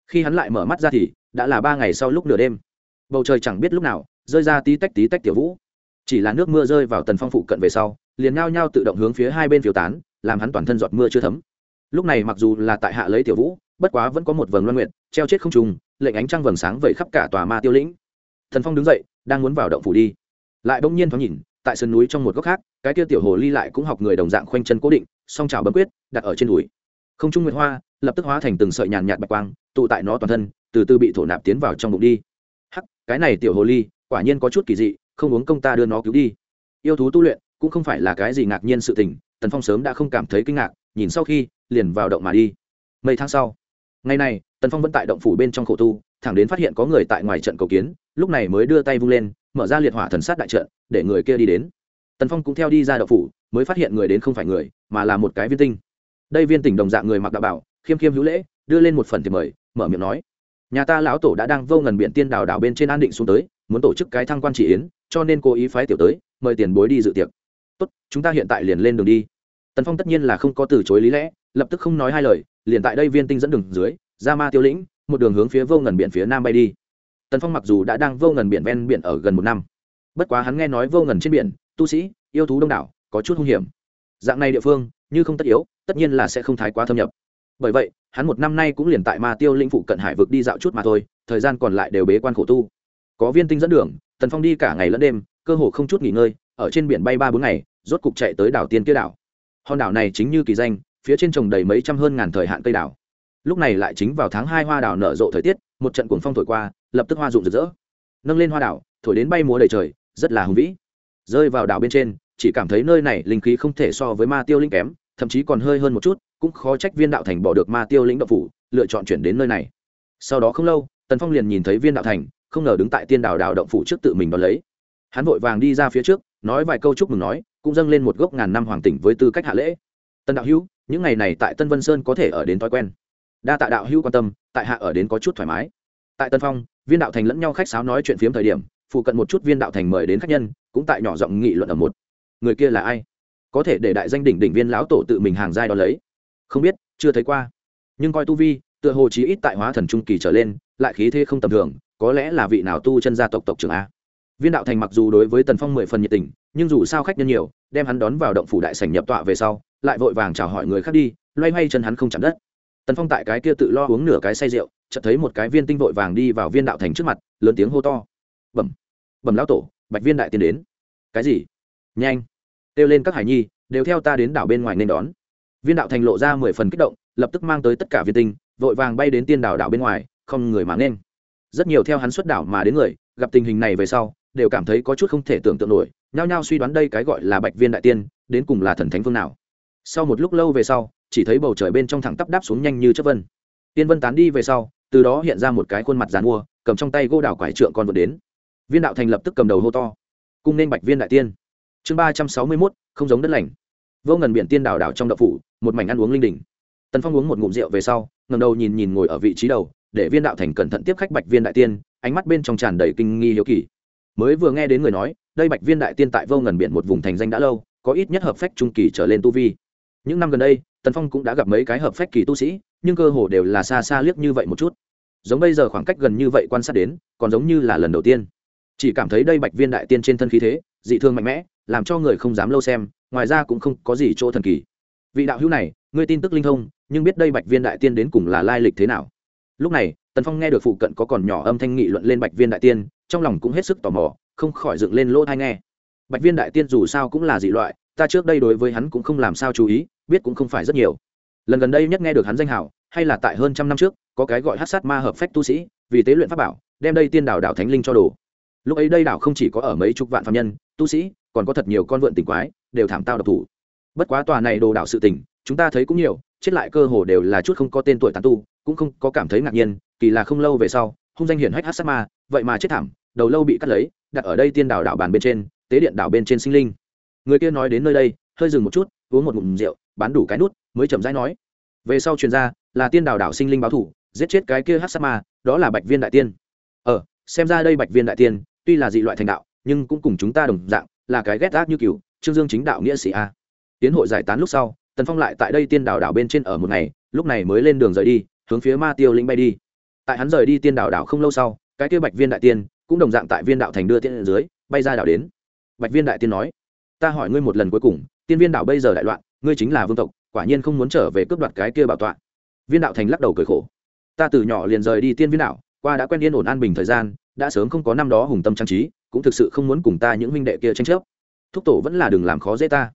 Khi hắn lại mở mắt ra thì, đã là ba ngày sau lúc nửa đêm bầu trời chẳng biết lúc nào, rơi ra tí tách tí tách tiểu vũ. Chỉ là nước mưa rơi vào tần phong phụ cận về sau, liền ngao nhau tự động hướng phía hai bên phiếu tán, làm hắn toàn thân giọt mưa chưa thấm. Lúc này mặc dù là tại hạ lấy tiểu vũ, bất quá vẫn có một vầng loan nguyện treo chết không trùng, lệnh ánh trăng vầng sáng vẩy khắp cả tòa ma tiêu lĩnh. Thần phong đứng dậy, đang muốn vào động phủ đi. Lại bỗng nhiên thoáng nhìn, tại sườn núi trong một góc khác, cái kia tiểu hồ ly lại cũng học người đồng dạng khoanh chân cố định, song trào bấm quyết, đặt ở trên đùi. Không trung nguyệt hoa, lập tức hóa thành từng sợi nhàn nhạt bạch quang, tụ tại nó toàn thân, từ từ bị thổ nạp tiến vào trong bụng đi cái này tiểu hồ ly, quả nhiên có chút kỳ dị, không uống công ta đưa nó cứu đi. Yêu thú tu luyện, cũng không phải là cái gì ngạc nhiên sự tình, tần phong sớm đã không cảm thấy kinh ngạc, nhìn sau khi, liền vào động mà đi. Mấy tháng sau, ngày này, tần phong vẫn tại động phủ bên trong khổ tu, thẳng đến phát hiện có người tại ngoài trận cầu kiến, lúc này mới đưa tay vung lên, mở ra liệt hỏa thần sát đại trận, để người kia đi đến. Tần phong cũng theo đi ra động phủ, mới phát hiện người đến không phải người, mà là một cái viên tinh. Đây viên tỉnh đồng dạng người mặc đạo bảo, khiêm khiêm hữu lễ, đưa lên một phần thì mời, mở miệng nói nhà ta lão tổ đã đang vô ngần biện tiên đảo đảo bên trên an định xuống tới, muốn tổ chức cái thăng quan trị yến, cho nên cố ý phái tiểu tới, mời tiền bối đi dự tiệc. Tốt, chúng ta hiện tại liền lên đường đi. Tần phong tất nhiên là không có từ chối lý lẽ, lập tức không nói hai lời, liền tại đây viên tinh dẫn đường dưới, ra ma tiêu lĩnh, một đường hướng phía vô ngần biển phía nam bay đi. Tần phong mặc dù đã đang vô ngần biển ven biển ở gần một năm, bất quá hắn nghe nói vô ngần trên biển, tu sĩ, yêu thú đông đảo, có chút hung hiểm. Dạng này địa phương, như không tất yếu, tất nhiên là sẽ không thái quá thâm nhập bởi vậy, hắn một năm nay cũng liền tại ma tiêu lĩnh phụ cận hải vực đi dạo chút mà thôi, thời gian còn lại đều bế quan khổ tu. Có viên tinh dẫn đường, tần phong đi cả ngày lẫn đêm, cơ hồ không chút nghỉ ngơi, ở trên biển bay ba bốn ngày, rốt cục chạy tới đảo tiên kia đảo. Hòn đảo này chính như kỳ danh, phía trên trồng đầy mấy trăm hơn ngàn thời hạn cây đảo. Lúc này lại chính vào tháng hai hoa đảo nở rộ thời tiết, một trận cuồng phong thổi qua, lập tức hoa rụng rực rỡ. Nâng lên hoa đảo, thổi đến bay múa đầy trời, rất là hùng vĩ. Rơi vào đảo bên trên, chỉ cảm thấy nơi này linh khí không thể so với ma tiêu linh kém, thậm chí còn hơi hơn một chút cũng khó trách viên đạo thành bỏ được ma tiêu lĩnh động phủ, lựa chọn chuyển đến nơi này. Sau đó không lâu, tần phong liền nhìn thấy viên đạo thành, không ngờ đứng tại tiên đảo đảo động phủ trước tự mình đón lấy. Hắn vội vàng đi ra phía trước, nói vài câu chúc mừng nói, cũng dâng lên một gốc ngàn năm hoàng tỉnh với tư cách hạ lễ. Tân đạo hữu, những ngày này tại tân vân sơn có thể ở đến thói quen. Đa tạ đạo hữu quan tâm, tại hạ ở đến có chút thoải mái. Tại tân phong, viên đạo thành lẫn nhau khách sáo nói chuyện phiếm thời điểm, phụ cận một chút viên đạo thành mời đến khách nhân, cũng tại nhỏ giọng nghị luận ở một. Người kia là ai? Có thể để đại danh đỉnh đỉnh viên lão tổ tự mình hàng giai đó lấy không biết, chưa thấy qua. Nhưng coi tu vi, tựa hồ chí ít tại hóa thần trung kỳ trở lên, lại khí thế không tầm thường, có lẽ là vị nào tu chân gia tộc tộc trưởng a. Viên đạo thành mặc dù đối với tần phong mười phần nhiệt tình, nhưng dù sao khách nhân nhiều, đem hắn đón vào động phủ đại sảnh nhập tọa về sau, lại vội vàng chào hỏi người khác đi, loay hoay chân hắn không chạm đất. Tần phong tại cái kia tự lo uống nửa cái say rượu, chợt thấy một cái viên tinh vội vàng đi vào viên đạo thành trước mặt, lớn tiếng hô to. Bẩm bẩm lão tổ, bạch viên đại tiên đến. Cái gì? Nhanh, kêu lên các hải nhi, đều theo ta đến đảo bên ngoài nên đón viên đạo thành lộ ra mười phần kích động, lập tức mang tới tất cả viên tinh, vội vàng bay đến tiên đảo đảo bên ngoài, không người mà nên rất nhiều theo hắn xuất đảo mà đến người, gặp tình hình này về sau, đều cảm thấy có chút không thể tưởng tượng nổi, nhao nhao suy đoán đây cái gọi là bạch viên đại tiên, đến cùng là thần thánh phương nào. Sau một lúc lâu về sau, chỉ thấy bầu trời bên trong thẳng tắp đáp xuống nhanh như chất vân. Tiên vân tán đi về sau, từ đó hiện ra một cái khuôn mặt dàn mua, cầm trong tay gô đảo quải trượng con vượt đến. Viên đạo thành lập tức cầm đầu hô to, cung nên bạch viên đại tiên. Chương ba trăm sáu mươi mốt, không giống đất lành vô ngần biển tiên đảo đảo trong đậu phủ, một mảnh ăn uống linh đình. Tần phong uống một ngụm rượu về sau ngầm đầu nhìn nhìn ngồi ở vị trí đầu, để viên đạo thành cẩn thận tiếp khách bạch viên đại tiên, ánh mắt bên trong tràn đầy kinh nghi hiếu kỳ. Mới vừa nghe đến người nói, đây bạch viên đại tiên tại vô ngần biển một vùng thành danh đã lâu, có ít nhất hợp phách trung kỳ trở lên tu vi. Những năm gần đây, tần phong cũng đã gặp mấy cái hợp phách kỳ tu sĩ, nhưng cơ hồ đều là xa xa liếc như vậy một chút. Giống bây giờ khoảng cách gần như vậy quan sát đến, còn giống như là lần đầu tiên. Chỉ cảm thấy đây bạch viên đại tiên trên thân khí thế, dị thương mạnh mẽ, làm cho người không dám lâu xem ngoài ra cũng không có gì chỗ thần kỳ. Vị đạo hữu này, ngươi tin tức linh thông, nhưng biết đây bạch viên đại tiên đến cùng là lai lịch thế nào? Lúc này, tần phong nghe được phụ cận có còn nhỏ âm thanh nghị luận lên bạch viên đại tiên, trong lòng cũng hết sức tò mò, không khỏi dựng lên lỗ thai nghe. Bạch viên đại tiên dù sao cũng là dị loại, ta trước đây đối với hắn cũng không làm sao chú ý, biết cũng không phải rất nhiều. Lần gần đây nhất nghe được hắn danh hảo hay là tại hơn trăm năm trước, có cái gọi hát sát ma hợp phách tu sĩ, vì tế luyện pháp bảo, đem đây tiên đảo đảo thánh linh cho đồ. Lúc ấy đây đảo không chỉ có ở mấy chục vạn phạm nhân, tu sĩ còn có thật nhiều con vượn tỉnh quái, đều thảm tao độc thủ. Bất quá tòa này đồ đảo sự tỉnh chúng ta thấy cũng nhiều, chết lại cơ hồ đều là chút không có tên tuổi tàn tu, cũng không có cảm thấy ngạc nhiên, kỳ là không lâu về sau, hung danh hiển hách hát sát ma vậy mà chết thảm, đầu lâu bị cắt lấy, đặt ở đây tiên đảo đảo bàn bên trên, tế điện đảo bên trên sinh linh. Người kia nói đến nơi đây, hơi dừng một chút, uống một ngụm rượu, bán đủ cái nút, mới chậm rãi nói. Về sau truyền ra là tiên đảo đảo sinh linh báo thủ, giết chết cái kia hát sát ma đó là bạch viên đại tiên. Ờ xem ra đây bạch viên đại tiên, tuy là dị loại thành đạo, nhưng cũng cùng chúng ta đồng dạng là cái ghét ác như cừu, trương dương chính đạo nghĩa sĩ a. Tiến hội giải tán lúc sau, tần phong lại tại đây tiên đảo đảo bên trên ở một ngày, lúc này mới lên đường rời đi, hướng phía ma tiêu lĩnh bay đi. Tại hắn rời đi tiên đảo đảo không lâu sau, cái kia bạch viên đại tiên, cũng đồng dạng tại viên đạo thành đưa tiên dưới, bay ra đảo đến. Bạch viên đại tiên nói, ta hỏi ngươi một lần cuối cùng, tiên viên đảo bây giờ đại loạn, ngươi chính là vương tộc, quả nhiên không muốn trở về cướp đoạt cái kia bảo tọa. Viên đạo thành lắc đầu cười khổ, ta từ nhỏ liền rời đi tiên viên đảo, qua đã quen yên ổn an bình thời gian, đã sớm không có năm đó hùng tâm trang trí cũng thực sự không muốn cùng ta những huynh đệ kia tranh chấp. Thúc tổ vẫn là đừng làm khó dễ ta.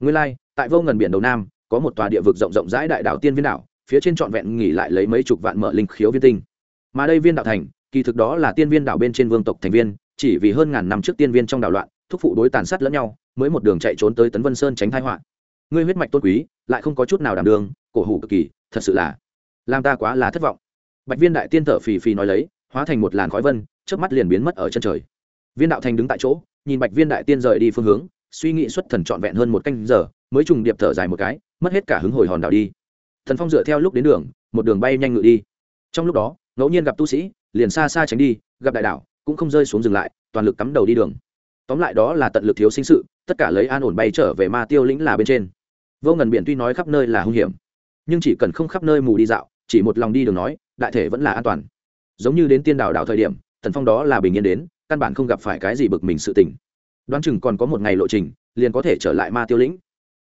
Ngươi lai、like, tại vô ngần biển đầu nam có một tòa địa vực rộng rộng rãi đại đảo tiên viên đảo phía trên trọn vẹn nghỉ lại lấy mấy chục vạn mở linh khiếu viên tinh. Mà đây viên đạo thành kỳ thực đó là tiên viên đảo bên trên vương tộc thành viên chỉ vì hơn ngàn năm trước tiên viên trong đảo loạn thúc phụ đối tàn sát lẫn nhau mới một đường chạy trốn tới tấn vân sơn tránh thái họa. Ngươi huyết mạch tôn quý lại không có chút nào đảm đường cổ hủ cực kỳ thật sự là làm ta quá là thất vọng. Bạch viên đại tiên thở phì phì nói lấy hóa thành một làn khói vân trước mắt liền biến mất ở chân trời viên đạo thành đứng tại chỗ, nhìn bạch viên đại tiên rời đi phương hướng, suy nghĩ xuất thần trọn vẹn hơn một canh giờ, mới trùng điệp thở dài một cái, mất hết cả hứng hồi hòn đảo đi. Thần phong dựa theo lúc đến đường, một đường bay nhanh ngự đi. Trong lúc đó, ngẫu nhiên gặp tu sĩ, liền xa xa tránh đi, gặp đại đảo, cũng không rơi xuống dừng lại, toàn lực cắm đầu đi đường. Tóm lại đó là tận lực thiếu sinh sự, tất cả lấy an ổn bay trở về ma tiêu lĩnh là bên trên. Vô ngần biển tuy nói khắp nơi là hung hiểm, nhưng chỉ cần không khắp nơi mù đi dạo, chỉ một lòng đi đường nói, đại thể vẫn là an toàn. Giống như đến tiên đảo đảo thời điểm, thần phong đó là bình yên đến căn bản không gặp phải cái gì bực mình sự tình. Đoán chừng còn có một ngày lộ trình, liền có thể trở lại ma tiêu lĩnh.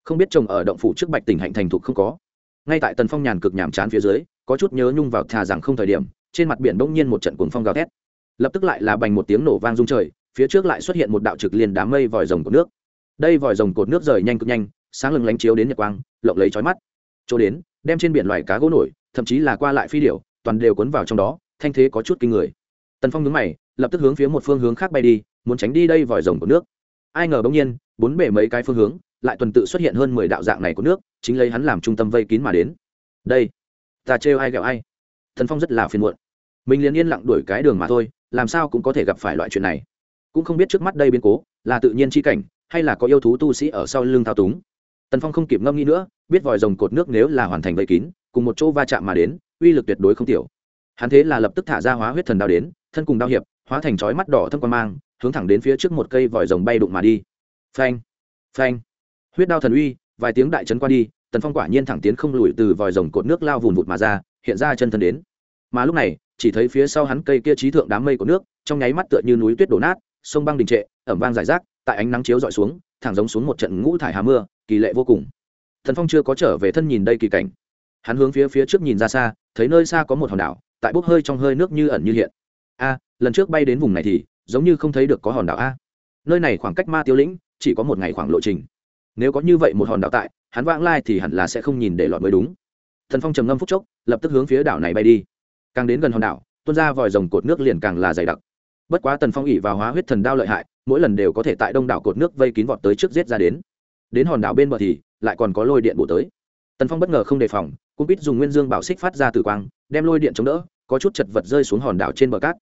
Không biết chồng ở động phủ trước bạch tỉnh hạnh thành thục không có. Ngay tại tần phong nhàn cực nhàm chán phía dưới, có chút nhớ nhung vào thà rằng không thời điểm, trên mặt biển bỗng nhiên một trận cuồng phong gào thét. Lập tức lại là bành một tiếng nổ vang rung trời, phía trước lại xuất hiện một đạo trực liền đám mây vòi rồng của nước. Đây vòi rồng cột nước rời nhanh cực nhanh, sáng lừng lánh chiếu đến nhật quang, lộng lấy chói mắt. Chỗ đến, đem trên biển loài cá gỗ nổi, thậm chí là qua lại phi điểu, toàn đều cuốn vào trong đó, thanh thế có chút kinh người. Tần phong nhướng mày lập tức hướng phía một phương hướng khác bay đi, muốn tránh đi đây vòi rồng của nước. Ai ngờ bỗng nhiên, bốn bể mấy cái phương hướng, lại tuần tự xuất hiện hơn mười đạo dạng này của nước, chính lấy hắn làm trung tâm vây kín mà đến. Đây, ta trêu ai ghẹo ai? Thần phong rất là phiền muộn. Mình liền yên lặng đuổi cái đường mà thôi, làm sao cũng có thể gặp phải loại chuyện này. Cũng không biết trước mắt đây biến cố, là tự nhiên chi cảnh, hay là có yêu thú tu sĩ ở sau lưng thao túng. Tần phong không kịp ngâm nghĩ nữa, biết vòi rồng cột nước nếu là hoàn thành vây kín, cùng một chỗ va chạm mà đến, uy lực tuyệt đối không tiểu. Hắn thế là lập tức thả ra hóa huyết thần đao đến, thân cùng đao hiệp hóa thành chói mắt đỏ thâm quan mang, hướng thẳng đến phía trước một cây vòi rồng bay đụng mà đi. Phanh phanh. Huyết đao thần uy, vài tiếng đại trấn qua đi, tần phong quả nhiên thẳng tiến không lùi từ vòi rồng cột nước lao vùn vụt mà ra, hiện ra chân thân đến. Mà lúc này, chỉ thấy phía sau hắn cây kia trí thượng đám mây của nước, trong nháy mắt tựa như núi tuyết đổ nát, sông băng đình trệ, ẩm vang giải rác, tại ánh nắng chiếu dọi xuống, thẳng giống xuống một trận ngũ thải hà mưa, kỳ lệ vô cùng. Thần phong chưa có trở về thân nhìn đây kỳ cảnh. Hắn hướng phía phía trước nhìn ra xa, thấy nơi xa có một hòn đảo, tại bốc hơi trong hơi nước như ẩn như hiện a, lần trước bay đến vùng này thì giống như không thấy được có hòn đảo a. Nơi này khoảng cách ma tiêu lĩnh chỉ có một ngày khoảng lộ trình. Nếu có như vậy một hòn đảo tại, hắn vãng lai thì hẳn là sẽ không nhìn để lọt mới đúng. Thần phong trầm ngâm phút chốc, lập tức hướng phía đảo này bay đi. Càng đến gần hòn đảo, tuôn ra vòi rồng cột nước liền càng là dày đặc. Bất quá tần phong ỉ vào hóa huyết thần đao lợi hại, mỗi lần đều có thể tại đông đảo cột nước vây kín vọt tới trước giết ra đến. Đến hòn đảo bên bờ thì lại còn có lôi điện bổ tới. Tần phong bất ngờ không đề phòng cũng biết dùng nguyên dương bảo xích phát ra từ quang, đem lôi điện chống đỡ, có chút chật vật rơi xuống hòn đảo trên bờ cát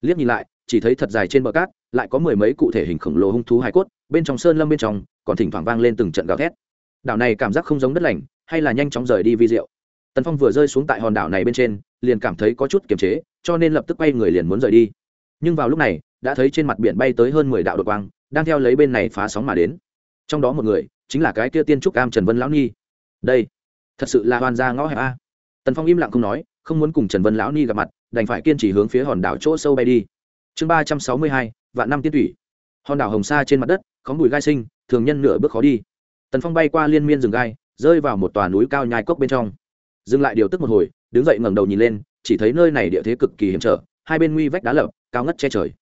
liếc nhìn lại, chỉ thấy thật dài trên bờ cát, lại có mười mấy cụ thể hình khổng lồ hung thú hải cốt, bên trong sơn lâm bên trong, còn thỉnh thoảng vang lên từng trận gào thét. Đảo này cảm giác không giống đất lành, hay là nhanh chóng rời đi vi diệu. Tần phong vừa rơi xuống tại hòn đảo này bên trên, liền cảm thấy có chút kiềm chế, cho nên lập tức quay người liền muốn rời đi. Nhưng vào lúc này, đã thấy trên mặt biển bay tới hơn mười đạo đột quang, đang theo lấy bên này phá sóng mà đến. Trong đó một người, chính là cái kia tiên trúc am trần vân lão nhi đây, thật sự là hoàn gia ngõ hẹp a. Tần phong im lặng không nói, không muốn cùng trần vân lão ni gặp mặt đành phải kiên trì hướng phía hòn đảo chỗ sâu bay đi. Chương ba trăm sáu mươi hai, vạn năm tiên thủy. Hòn đảo hồng sa trên mặt đất có bụi gai sinh, thường nhân nửa bước khó đi. Tần phong bay qua liên miên rừng gai, rơi vào một tòa núi cao nhai cốc bên trong. Dừng lại điều tức một hồi, đứng dậy ngẩng đầu nhìn lên, chỉ thấy nơi này địa thế cực kỳ hiểm trở, hai bên nguy vách đá lập cao ngất che trời.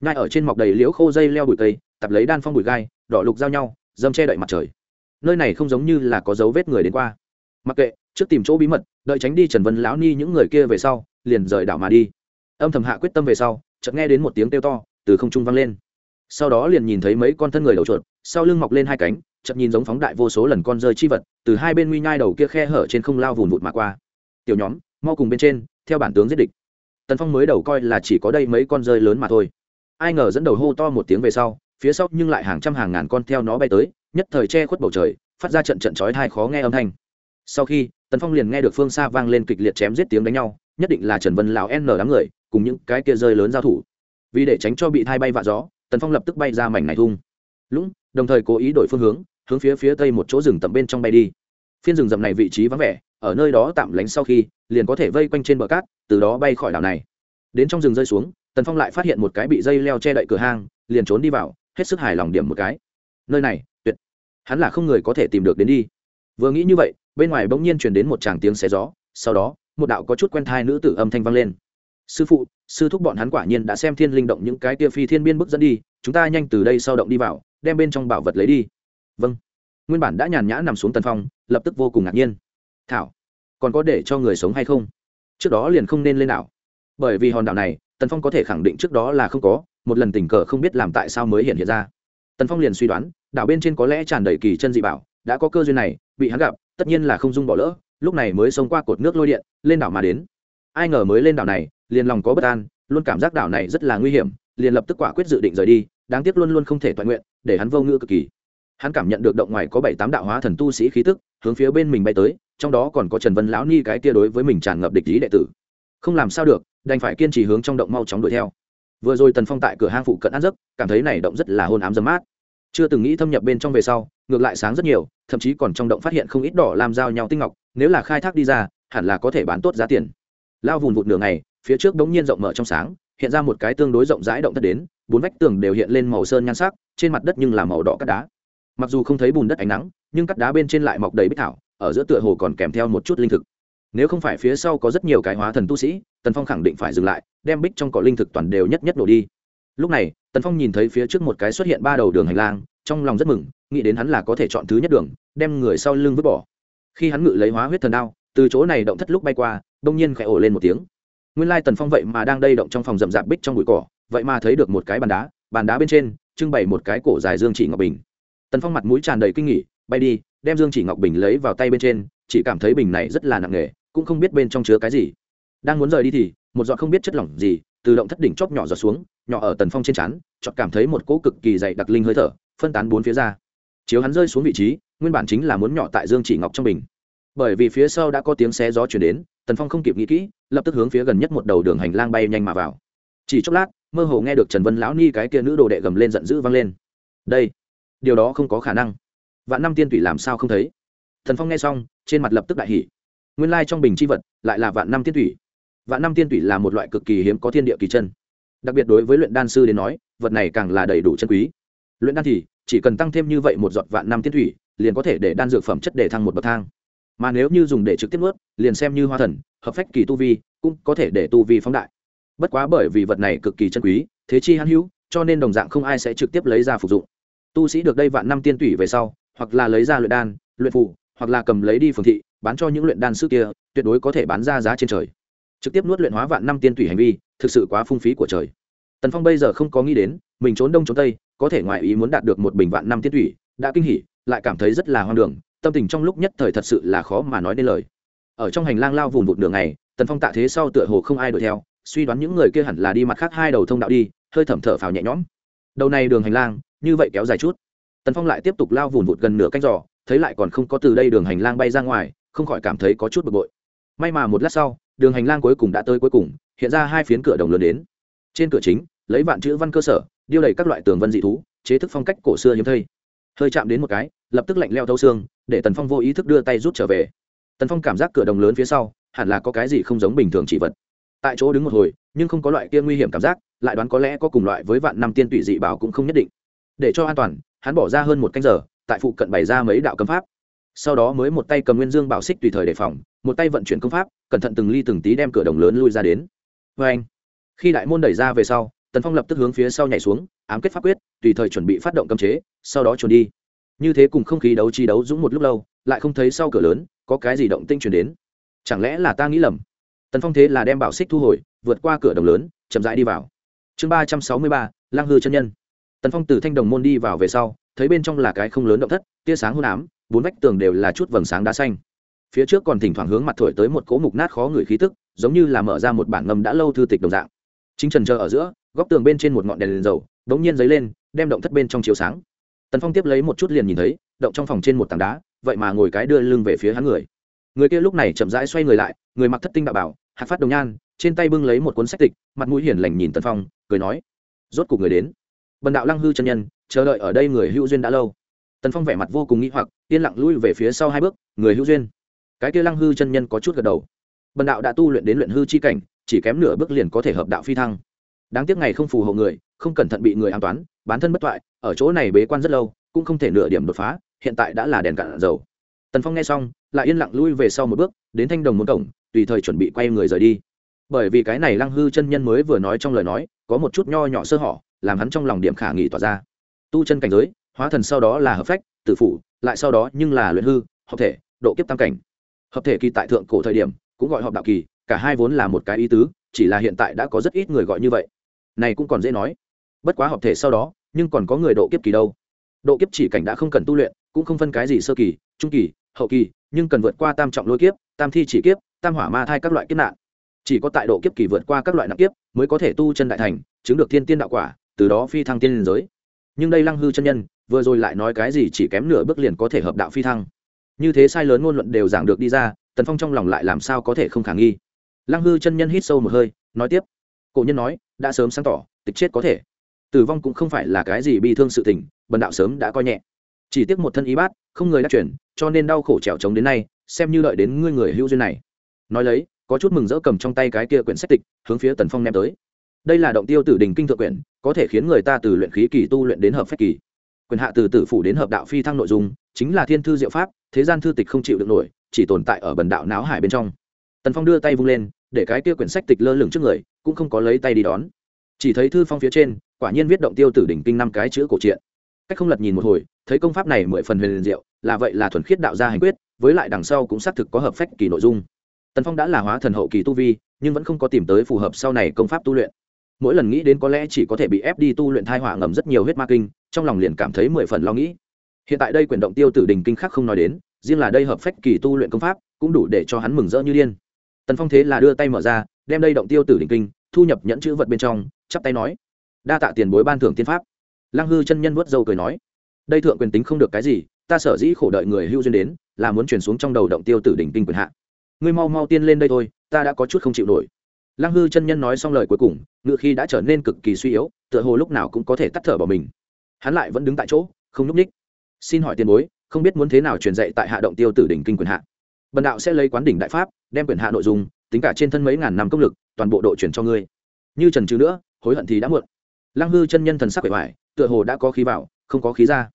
Nhai ở trên mọc đầy liễu khô dây leo bụi cây, tập lấy đan phong bụi gai, đỏ lục giao nhau dâm che đậy mặt trời. Nơi này không giống như là có dấu vết người đến qua. Mặc kệ, trước tìm chỗ bí mật, đợi tránh đi trần vân lão ni những người kia về sau liền rời đảo mà đi. Âm thầm hạ quyết tâm về sau, chợt nghe đến một tiếng kêu to, từ không trung vang lên. Sau đó liền nhìn thấy mấy con thân người đầu chuột, sau lưng mọc lên hai cánh, chợt nhìn giống phóng đại vô số lần con rơi chi vật, từ hai bên nguy nhai đầu kia khe hở trên không lao vùn vụt mà qua. Tiểu nhóm, mau cùng bên trên, theo bản tướng giết địch. Tần phong mới đầu coi là chỉ có đây mấy con rơi lớn mà thôi. Ai ngờ dẫn đầu hô to một tiếng về sau, phía sau nhưng lại hàng trăm hàng ngàn con theo nó bay tới, nhất thời che khuất bầu trời, phát ra trận trận chói tai khó nghe âm thanh. Sau khi, tần phong liền nghe được phương xa vang lên kịch liệt chém giết tiếng đánh nhau nhất định là trần vân lão n đám người, cùng những cái kia rơi lớn giao thủ. Vì để tránh cho bị thai bay vạ gió, tần phong lập tức bay ra mảnh này thung. Lũng, đồng thời cố ý đổi phương hướng hướng phía phía tây một chỗ rừng tầm bên trong bay đi. Phiên rừng rậm này vị trí vắng vẻ, ở nơi đó tạm lánh sau khi, liền có thể vây quanh trên bờ cát, từ đó bay khỏi đảo này. Đến trong rừng rơi xuống, tần phong lại phát hiện một cái bị dây leo che đậy cửa hang, liền trốn đi vào, hết sức hài lòng điểm một cái. Nơi này, tuyệt. Hắn là không người có thể tìm được đến đi. Vừa nghĩ như vậy, bên ngoài bỗng nhiên truyền đến một tràng tiếng xé gió, sau đó một đạo có chút quen thai nữ tử âm thanh vang lên. Sư phụ, sư thúc bọn hắn quả nhiên đã xem thiên linh động những cái tia phi thiên biên bức dẫn đi, chúng ta nhanh từ đây sau động đi vào, đem bên trong bảo vật lấy đi. Vâng. Nguyên bản đã nhàn nhã nằm xuống tần phong, lập tức vô cùng ngạc nhiên. Thảo, còn có để cho người sống hay không? Trước đó liền không nên lên đảo. Bởi vì hòn đảo này, tần phong có thể khẳng định trước đó là không có, một lần tình cờ không biết làm tại sao mới hiện hiện ra. Tần phong liền suy đoán, đảo bên trên có lẽ tràn đầy kỳ chân dị bảo, đã có cơ duyên này, bị hắn gặp, tất nhiên là không dung bỏ lỡ lúc này mới xông qua cột nước lôi điện, lên đảo mà đến. Ai ngờ mới lên đảo này, liền lòng có bất an, luôn cảm giác đảo này rất là nguy hiểm, liền lập tức quả quyết dự định rời đi, đáng tiếc luôn luôn không thể toàn nguyện, để hắn vô ngữ cực kỳ. Hắn cảm nhận được động ngoài có bảy tám đạo hóa thần tu sĩ khí tức, hướng phía bên mình bay tới, trong đó còn có trần vân lão ni cái tia đối với mình tràn ngập địch lý đệ tử. Không làm sao được, đành phải kiên trì hướng trong động mau chóng đuổi theo. Vừa rồi tần phong tại cửa hang phụ cận ăn giấc, cảm thấy này động rất là hôn ám dấm mát chưa từng nghĩ thâm nhập bên trong về sau, ngược lại sáng rất nhiều, thậm chí còn trong động phát hiện không ít đỏ làm giao nhau tinh ngọc, nếu là khai thác đi ra, hẳn là có thể bán tốt giá tiền. Lao vùn vụt nửa ngày, phía trước đống nhiên rộng mở trong sáng, hiện ra một cái tương đối rộng rãi động thất đến, bốn vách tường đều hiện lên màu sơn nhan sắc, trên mặt đất nhưng là màu đỏ cắt đá. Mặc dù không thấy bùn đất ánh nắng, nhưng cắt đá bên trên lại mọc đầy bích thảo, ở giữa tựa hồ còn kèm theo một chút linh thực. Nếu không phải phía sau có rất nhiều cái hóa thần tu sĩ, tần phong khẳng định phải dừng lại, đem bích trong cỏ linh thực toàn đều nhất nhất nổ đi lúc này, tần phong nhìn thấy phía trước một cái xuất hiện ba đầu đường hành lang, trong lòng rất mừng, nghĩ đến hắn là có thể chọn thứ nhất đường, đem người sau lưng vứt bỏ. Khi hắn ngự lấy hóa huyết thần đao, từ chỗ này động thất lúc bay qua đông nhiên khẽ ổ lên một tiếng. Nguyên lai tần phong vậy mà đang đây động trong phòng rậm rạp bích trong bụi cỏ, vậy mà thấy được một cái bàn đá bàn đá bên trên trưng bày một cái cổ dài dương chỉ ngọc bình. Tần phong mặt mũi tràn đầy kinh nghỉ, bay đi, đem dương chỉ ngọc bình lấy vào tay bên trên, chỉ cảm thấy bình này rất là nặng nề, cũng không biết bên trong chứa cái gì. Đang muốn rời đi thì, một giọt không biết chất lỏng gì từ động thất đỉnh chóp nhỏ giọt xuống, nhỏ ở tần phong trên chắn chọn cảm thấy một cỗ cực kỳ dày đặc linh hơi thở, phân tán bốn phía ra. Chiếu hắn rơi xuống vị trí, nguyên bản chính là muốn nhỏ tại dương chỉ ngọc trong bình. Bởi vì phía sau đã có tiếng xé gió chuyển đến, tần phong không kịp nghĩ kỹ, lập tức hướng phía gần nhất một đầu đường hành lang bay nhanh mà vào. Chỉ chốc lát, mơ hồ nghe được trần vân lão ni cái kia nữ đồ đệ gầm lên giận dữ vang lên. Đây, điều đó không có khả năng. Vạn năm tiên tủy làm sao không thấy? Thần phong nghe xong, trên mặt lập tức đại hỉ. Nguyên lai trong bình c h i vật lại là vạn năm tiên tủy vạn năm tiên tụy là một loại cực kỳ hiếm có thiên địa kỳ chân. Đặc biệt đối với luyện đan sư đến nói, vật này càng là đầy đủ chân quý. Luyện đan thì, chỉ cần tăng thêm như vậy một giọt vạn năm tiên thủy liền có thể để đan dược phẩm chất để thăng một bậc thang. Mà nếu như dùng để trực tiếp nuốt, liền xem như hoa thần, hợp phách kỳ tu vi, cũng có thể để tu vi phóng đại. Bất quá bởi vì vật này cực kỳ chân quý, thế chi hãn hữu, cho nên đồng dạng không ai sẽ trực tiếp lấy ra phục dụng. Tu sĩ được đây vạn năm tiên thủy về sau, hoặc là lấy ra luyện đan, luyện phù, hoặc là cầm lấy đi phường thị, bán cho những luyện đan sư kia, tuyệt đối có thể bán ra giá trên trời trực tiếp nuốt luyện hóa vạn năm tiên thủy hành vi, thực sự quá phung phí của trời. Tần phong bây giờ không có nghĩ đến, mình trốn đông trốn tây, có thể ngoại ý muốn đạt được một bình vạn năm tiên thủy, đã kinh hỉ, lại cảm thấy rất là hoang đường, tâm tình trong lúc nhất thời thật sự là khó mà nói nên lời. Ở trong hành lang lao vùng vụt đường này, tần phong tạ thế sau tựa hồ không ai đuổi theo, suy đoán những người kia hẳn là đi mặt khác hai đầu thông đạo đi, hơi thẩm thở phào nhẹ nhõm. Đầu này đường hành lang, như vậy kéo dài chút. Tần phong lại tiếp tục lao vùn vụt gần nửa canh giò thấy lại còn không có từ đây đường hành lang bay ra ngoài, không khỏi cảm thấy có chút bực bội. May mà một lát sau đường hành lang cuối cùng đã tới cuối cùng, hiện ra hai phiến cửa đồng lớn đến. Trên cửa chính, lấy vạn chữ văn cơ sở, điêu đầy các loại tường vân dị thú, chế thức phong cách cổ xưa hiếm thây hơi chạm đến một cái, lập tức lạnh leo thâu xương, để tần phong vô ý thức đưa tay rút trở về. Tần phong cảm giác cửa đồng lớn phía sau, hẳn là có cái gì không giống bình thường chỉ vật. Tại chỗ đứng một hồi, nhưng không có loại kia nguy hiểm cảm giác, lại đoán có lẽ có cùng loại với vạn năm tiên tụy dị bảo cũng không nhất định. Để cho an toàn, hắn bỏ ra hơn một canh giờ, tại phụ cận bày ra mấy đạo cấm pháp sau đó mới một tay cầm nguyên dương bảo xích tùy thời đề phòng, một tay vận chuyển công pháp, cẩn thận từng ly từng tí đem cửa đồng lớn lui ra đến. Vê anh, khi đại môn đẩy ra về sau, tần phong lập tức hướng phía sau nhảy xuống, ám kết pháp quyết, tùy thời chuẩn bị phát động cấm chế, sau đó trốn đi. Như thế cùng không khí đấu chi đấu dũng một lúc lâu, lại không thấy sau cửa lớn, có cái gì động tinh chuyển đến. Chẳng lẽ là ta nghĩ lầm? Tần phong thế là đem bảo xích thu hồi, vượt qua cửa đồng lớn, chậm rãi đi vào. Chương ba trăm sáu mươi ba, lang hư chân nhân. Tần phong từ thanh đồng môn đi vào về sau, thấy bên trong là cái không lớn động thất, tia sáng hôn ám bốn vách tường đều là chút vầng sáng đá xanh. Phía trước còn thỉnh thoảng hướng mặt thổi tới một cỗ mục nát khó người khí tức, giống như là mở ra một bản ngầm đã lâu thư tịch đồng dạng. Chính trần chờ ở giữa, góc tường bên trên một ngọn đèn liền dầu, đống nhiên dấy lên, đem động thất bên trong chiếu sáng. Tần phong tiếp lấy một chút liền nhìn thấy, động trong phòng trên một tảng đá, vậy mà ngồi cái đưa lưng về phía hắn người. Người kia lúc này chậm rãi xoay người lại, người mặc thất tinh đạo bảo, hạt phát đồng nhan, trên tay bưng lấy một cuốn sách tịch, mặt mũi hiền lành nhìn tần phong, cười nói, rốt cuộc người đến. Bần đạo lăng hư chân nhân, chờ đợi ở đây người hữu duyên đã lâu tần phong vẻ mặt vô cùng nghĩ hoặc yên lặng lui về phía sau hai bước người hữu duyên cái kia lăng hư chân nhân có chút gật đầu bần đạo đã tu luyện đến luyện hư chi cảnh chỉ kém nửa bước liền có thể hợp đạo phi thăng đáng tiếc ngày không phù hộ người không cẩn thận bị người an toán bán thân bất toại ở chỗ này bế quan rất lâu cũng không thể nửa điểm đột phá hiện tại đã là đèn cạn dầu tần phong nghe xong lại yên lặng lui về sau một bước đến thanh đồng một cổng tùy thời chuẩn bị quay người rời đi bởi vì cái này lăng hư chân nhân mới vừa nói trong lời nói có một chút nho nhỏ sơ hỏ làm hắn trong lòng điểm khả nghị tỏa ra tu chân cảnh giới hóa thần sau đó là hợp phách tự phụ lại sau đó nhưng là luyện hư, hợp thể, độ kiếp tam cảnh. Hợp thể kỳ tại thượng cổ thời điểm, cũng gọi họp đạo kỳ, cả hai vốn là một cái ý tứ, chỉ là hiện tại đã có rất ít người gọi như vậy. Này cũng còn dễ nói. Bất quá hợp thể sau đó, nhưng còn có người độ kiếp kỳ đâu. Độ kiếp chỉ cảnh đã không cần tu luyện, cũng không phân cái gì sơ kỳ, trung kỳ, hậu kỳ, nhưng cần vượt qua tam trọng lôi kiếp, tam thi chỉ kiếp, tam hỏa ma thai các loại kiếp nạn. Chỉ có tại độ kiếp kỳ vượt qua các loại nặng kiếp, mới có thể tu chân đại thành, chứng được thiên tiên đạo quả, từ đó phi thăng tiên liên giới. Nhưng đây lăng hư chân nhân vừa rồi lại nói cái gì chỉ kém nửa bước liền có thể hợp đạo phi thăng. Như thế sai lớn ngôn luận đều giảng được đi ra, tần phong trong lòng lại làm sao có thể không khả nghi. Lăng hư chân nhân hít sâu một hơi, nói tiếp. Cổ nhân nói, đã sớm sáng tỏ, tịch chết có thể. Tử vong cũng không phải là cái gì bi thương sự tình, bần đạo sớm đã coi nhẹ. Chỉ tiếc một thân ý bát, không người đã chuyển, cho nên đau khổ trèo trống đến nay, xem như đợi đến ngươi người hữu duyên này. Nói lấy, có chút mừng rỡ cầm trong tay cái kia quyển sách tịch, hướng phía tần phong ném tới. Đây là động tiêu tử đình kinh thượng quyển, có thể khiến người ta từ luyện khí kỳ tu luyện đến hợp phách kỳ quyền hạ từ tử phủ đến hợp đạo phi thăng nội dung, chính là thiên thư diệu pháp, thế gian thư tịch không chịu được nổi, chỉ tồn tại ở bần đạo não hải bên trong. Tần phong đưa tay vung lên, để cái kia quyển sách tịch lơ lửng trước người, cũng không có lấy tay đi đón. Chỉ thấy thư phong phía trên, quả nhiên viết động tiêu tử đỉnh kinh năm cái chữ cổ truyện. Cách không lật nhìn một hồi, thấy công pháp này mười phần huyền liền diệu, là vậy là thuần khiết đạo gia hành quyết, với lại đằng sau cũng xác thực có hợp phách kỳ nội dung. Tần phong đã là hóa thần hậu kỳ tu vi, nhưng vẫn không có tìm tới phù hợp sau này công pháp tu luyện mỗi lần nghĩ đến có lẽ chỉ có thể bị ép đi tu luyện thai hỏa ngầm rất nhiều huyết ma kinh, trong lòng liền cảm thấy mười phần lo nghĩ. Hiện tại đây quyển động tiêu tử đình kinh khác không nói đến, riêng là đây hợp phách kỳ tu luyện công pháp, cũng đủ để cho hắn mừng rỡ như điên. Tần phong thế là đưa tay mở ra, đem đây động tiêu tử đình kinh, thu nhập nhẫn chữ vật bên trong, chắp tay nói, đa tạ tiền bối ban thưởng tiên pháp. Lăng hư chân nhân vớt dâu cười nói, đây thượng quyền tính không được cái gì, ta sở dĩ khổ đợi người hưu duyên đến, là muốn chuyển xuống trong đầu động tiêu tử đỉnh kinh quyền hạ. Ngươi mau mau tiên lên đây thôi, ta đã có chút không chịu nổi lăng hư chân nhân nói xong lời cuối cùng ngựa khi đã trở nên cực kỳ suy yếu tựa hồ lúc nào cũng có thể tắt thở bỏ mình. Hắn lại vẫn đứng tại chỗ không nhúc ních xin hỏi tiền bối không biết muốn thế nào truyền dạy tại hạ động tiêu tử đỉnh kinh quyền hạ? Bần đạo sẽ lấy quán đỉnh đại pháp đem quyền hạ nội dung tính cả trên thân mấy ngàn năm công lực toàn bộ độ chuyển cho ngươi. Như trần trừ nữa hối hận thì đã muộn. Lăng hư chân nhân thần sắc vẻ vải, tựa hồ đã có khí vào không có khí ra.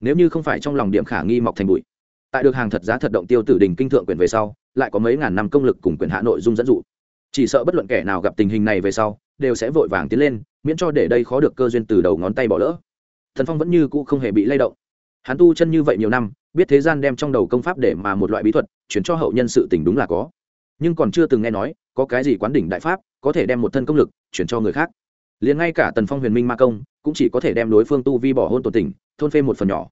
Nếu như không phải trong lòng điểm khả nghi mọc thành bụi. Tại được hàng thật giá thật động tiêu tử đình kinh thượng quyền về sau lại có mấy ngàn năm công lực cùng quyền hạ nội dung dẫn dụ chỉ sợ bất luận kẻ nào gặp tình hình này về sau, đều sẽ vội vàng tiến lên, miễn cho để đây khó được cơ duyên từ đầu ngón tay bỏ lỡ. Thần phong vẫn như cũ không hề bị lay động. Hắn tu chân như vậy nhiều năm, biết thế gian đem trong đầu công pháp để mà một loại bí thuật, chuyển cho hậu nhân sự tình đúng là có. Nhưng còn chưa từng nghe nói, có cái gì quán đỉnh đại pháp, có thể đem một thân công lực, chuyển cho người khác. Liền ngay cả tần phong huyền minh ma công, cũng chỉ có thể đem đối phương tu vi bỏ hôn tồn tình, thôn phê một phần nhỏ.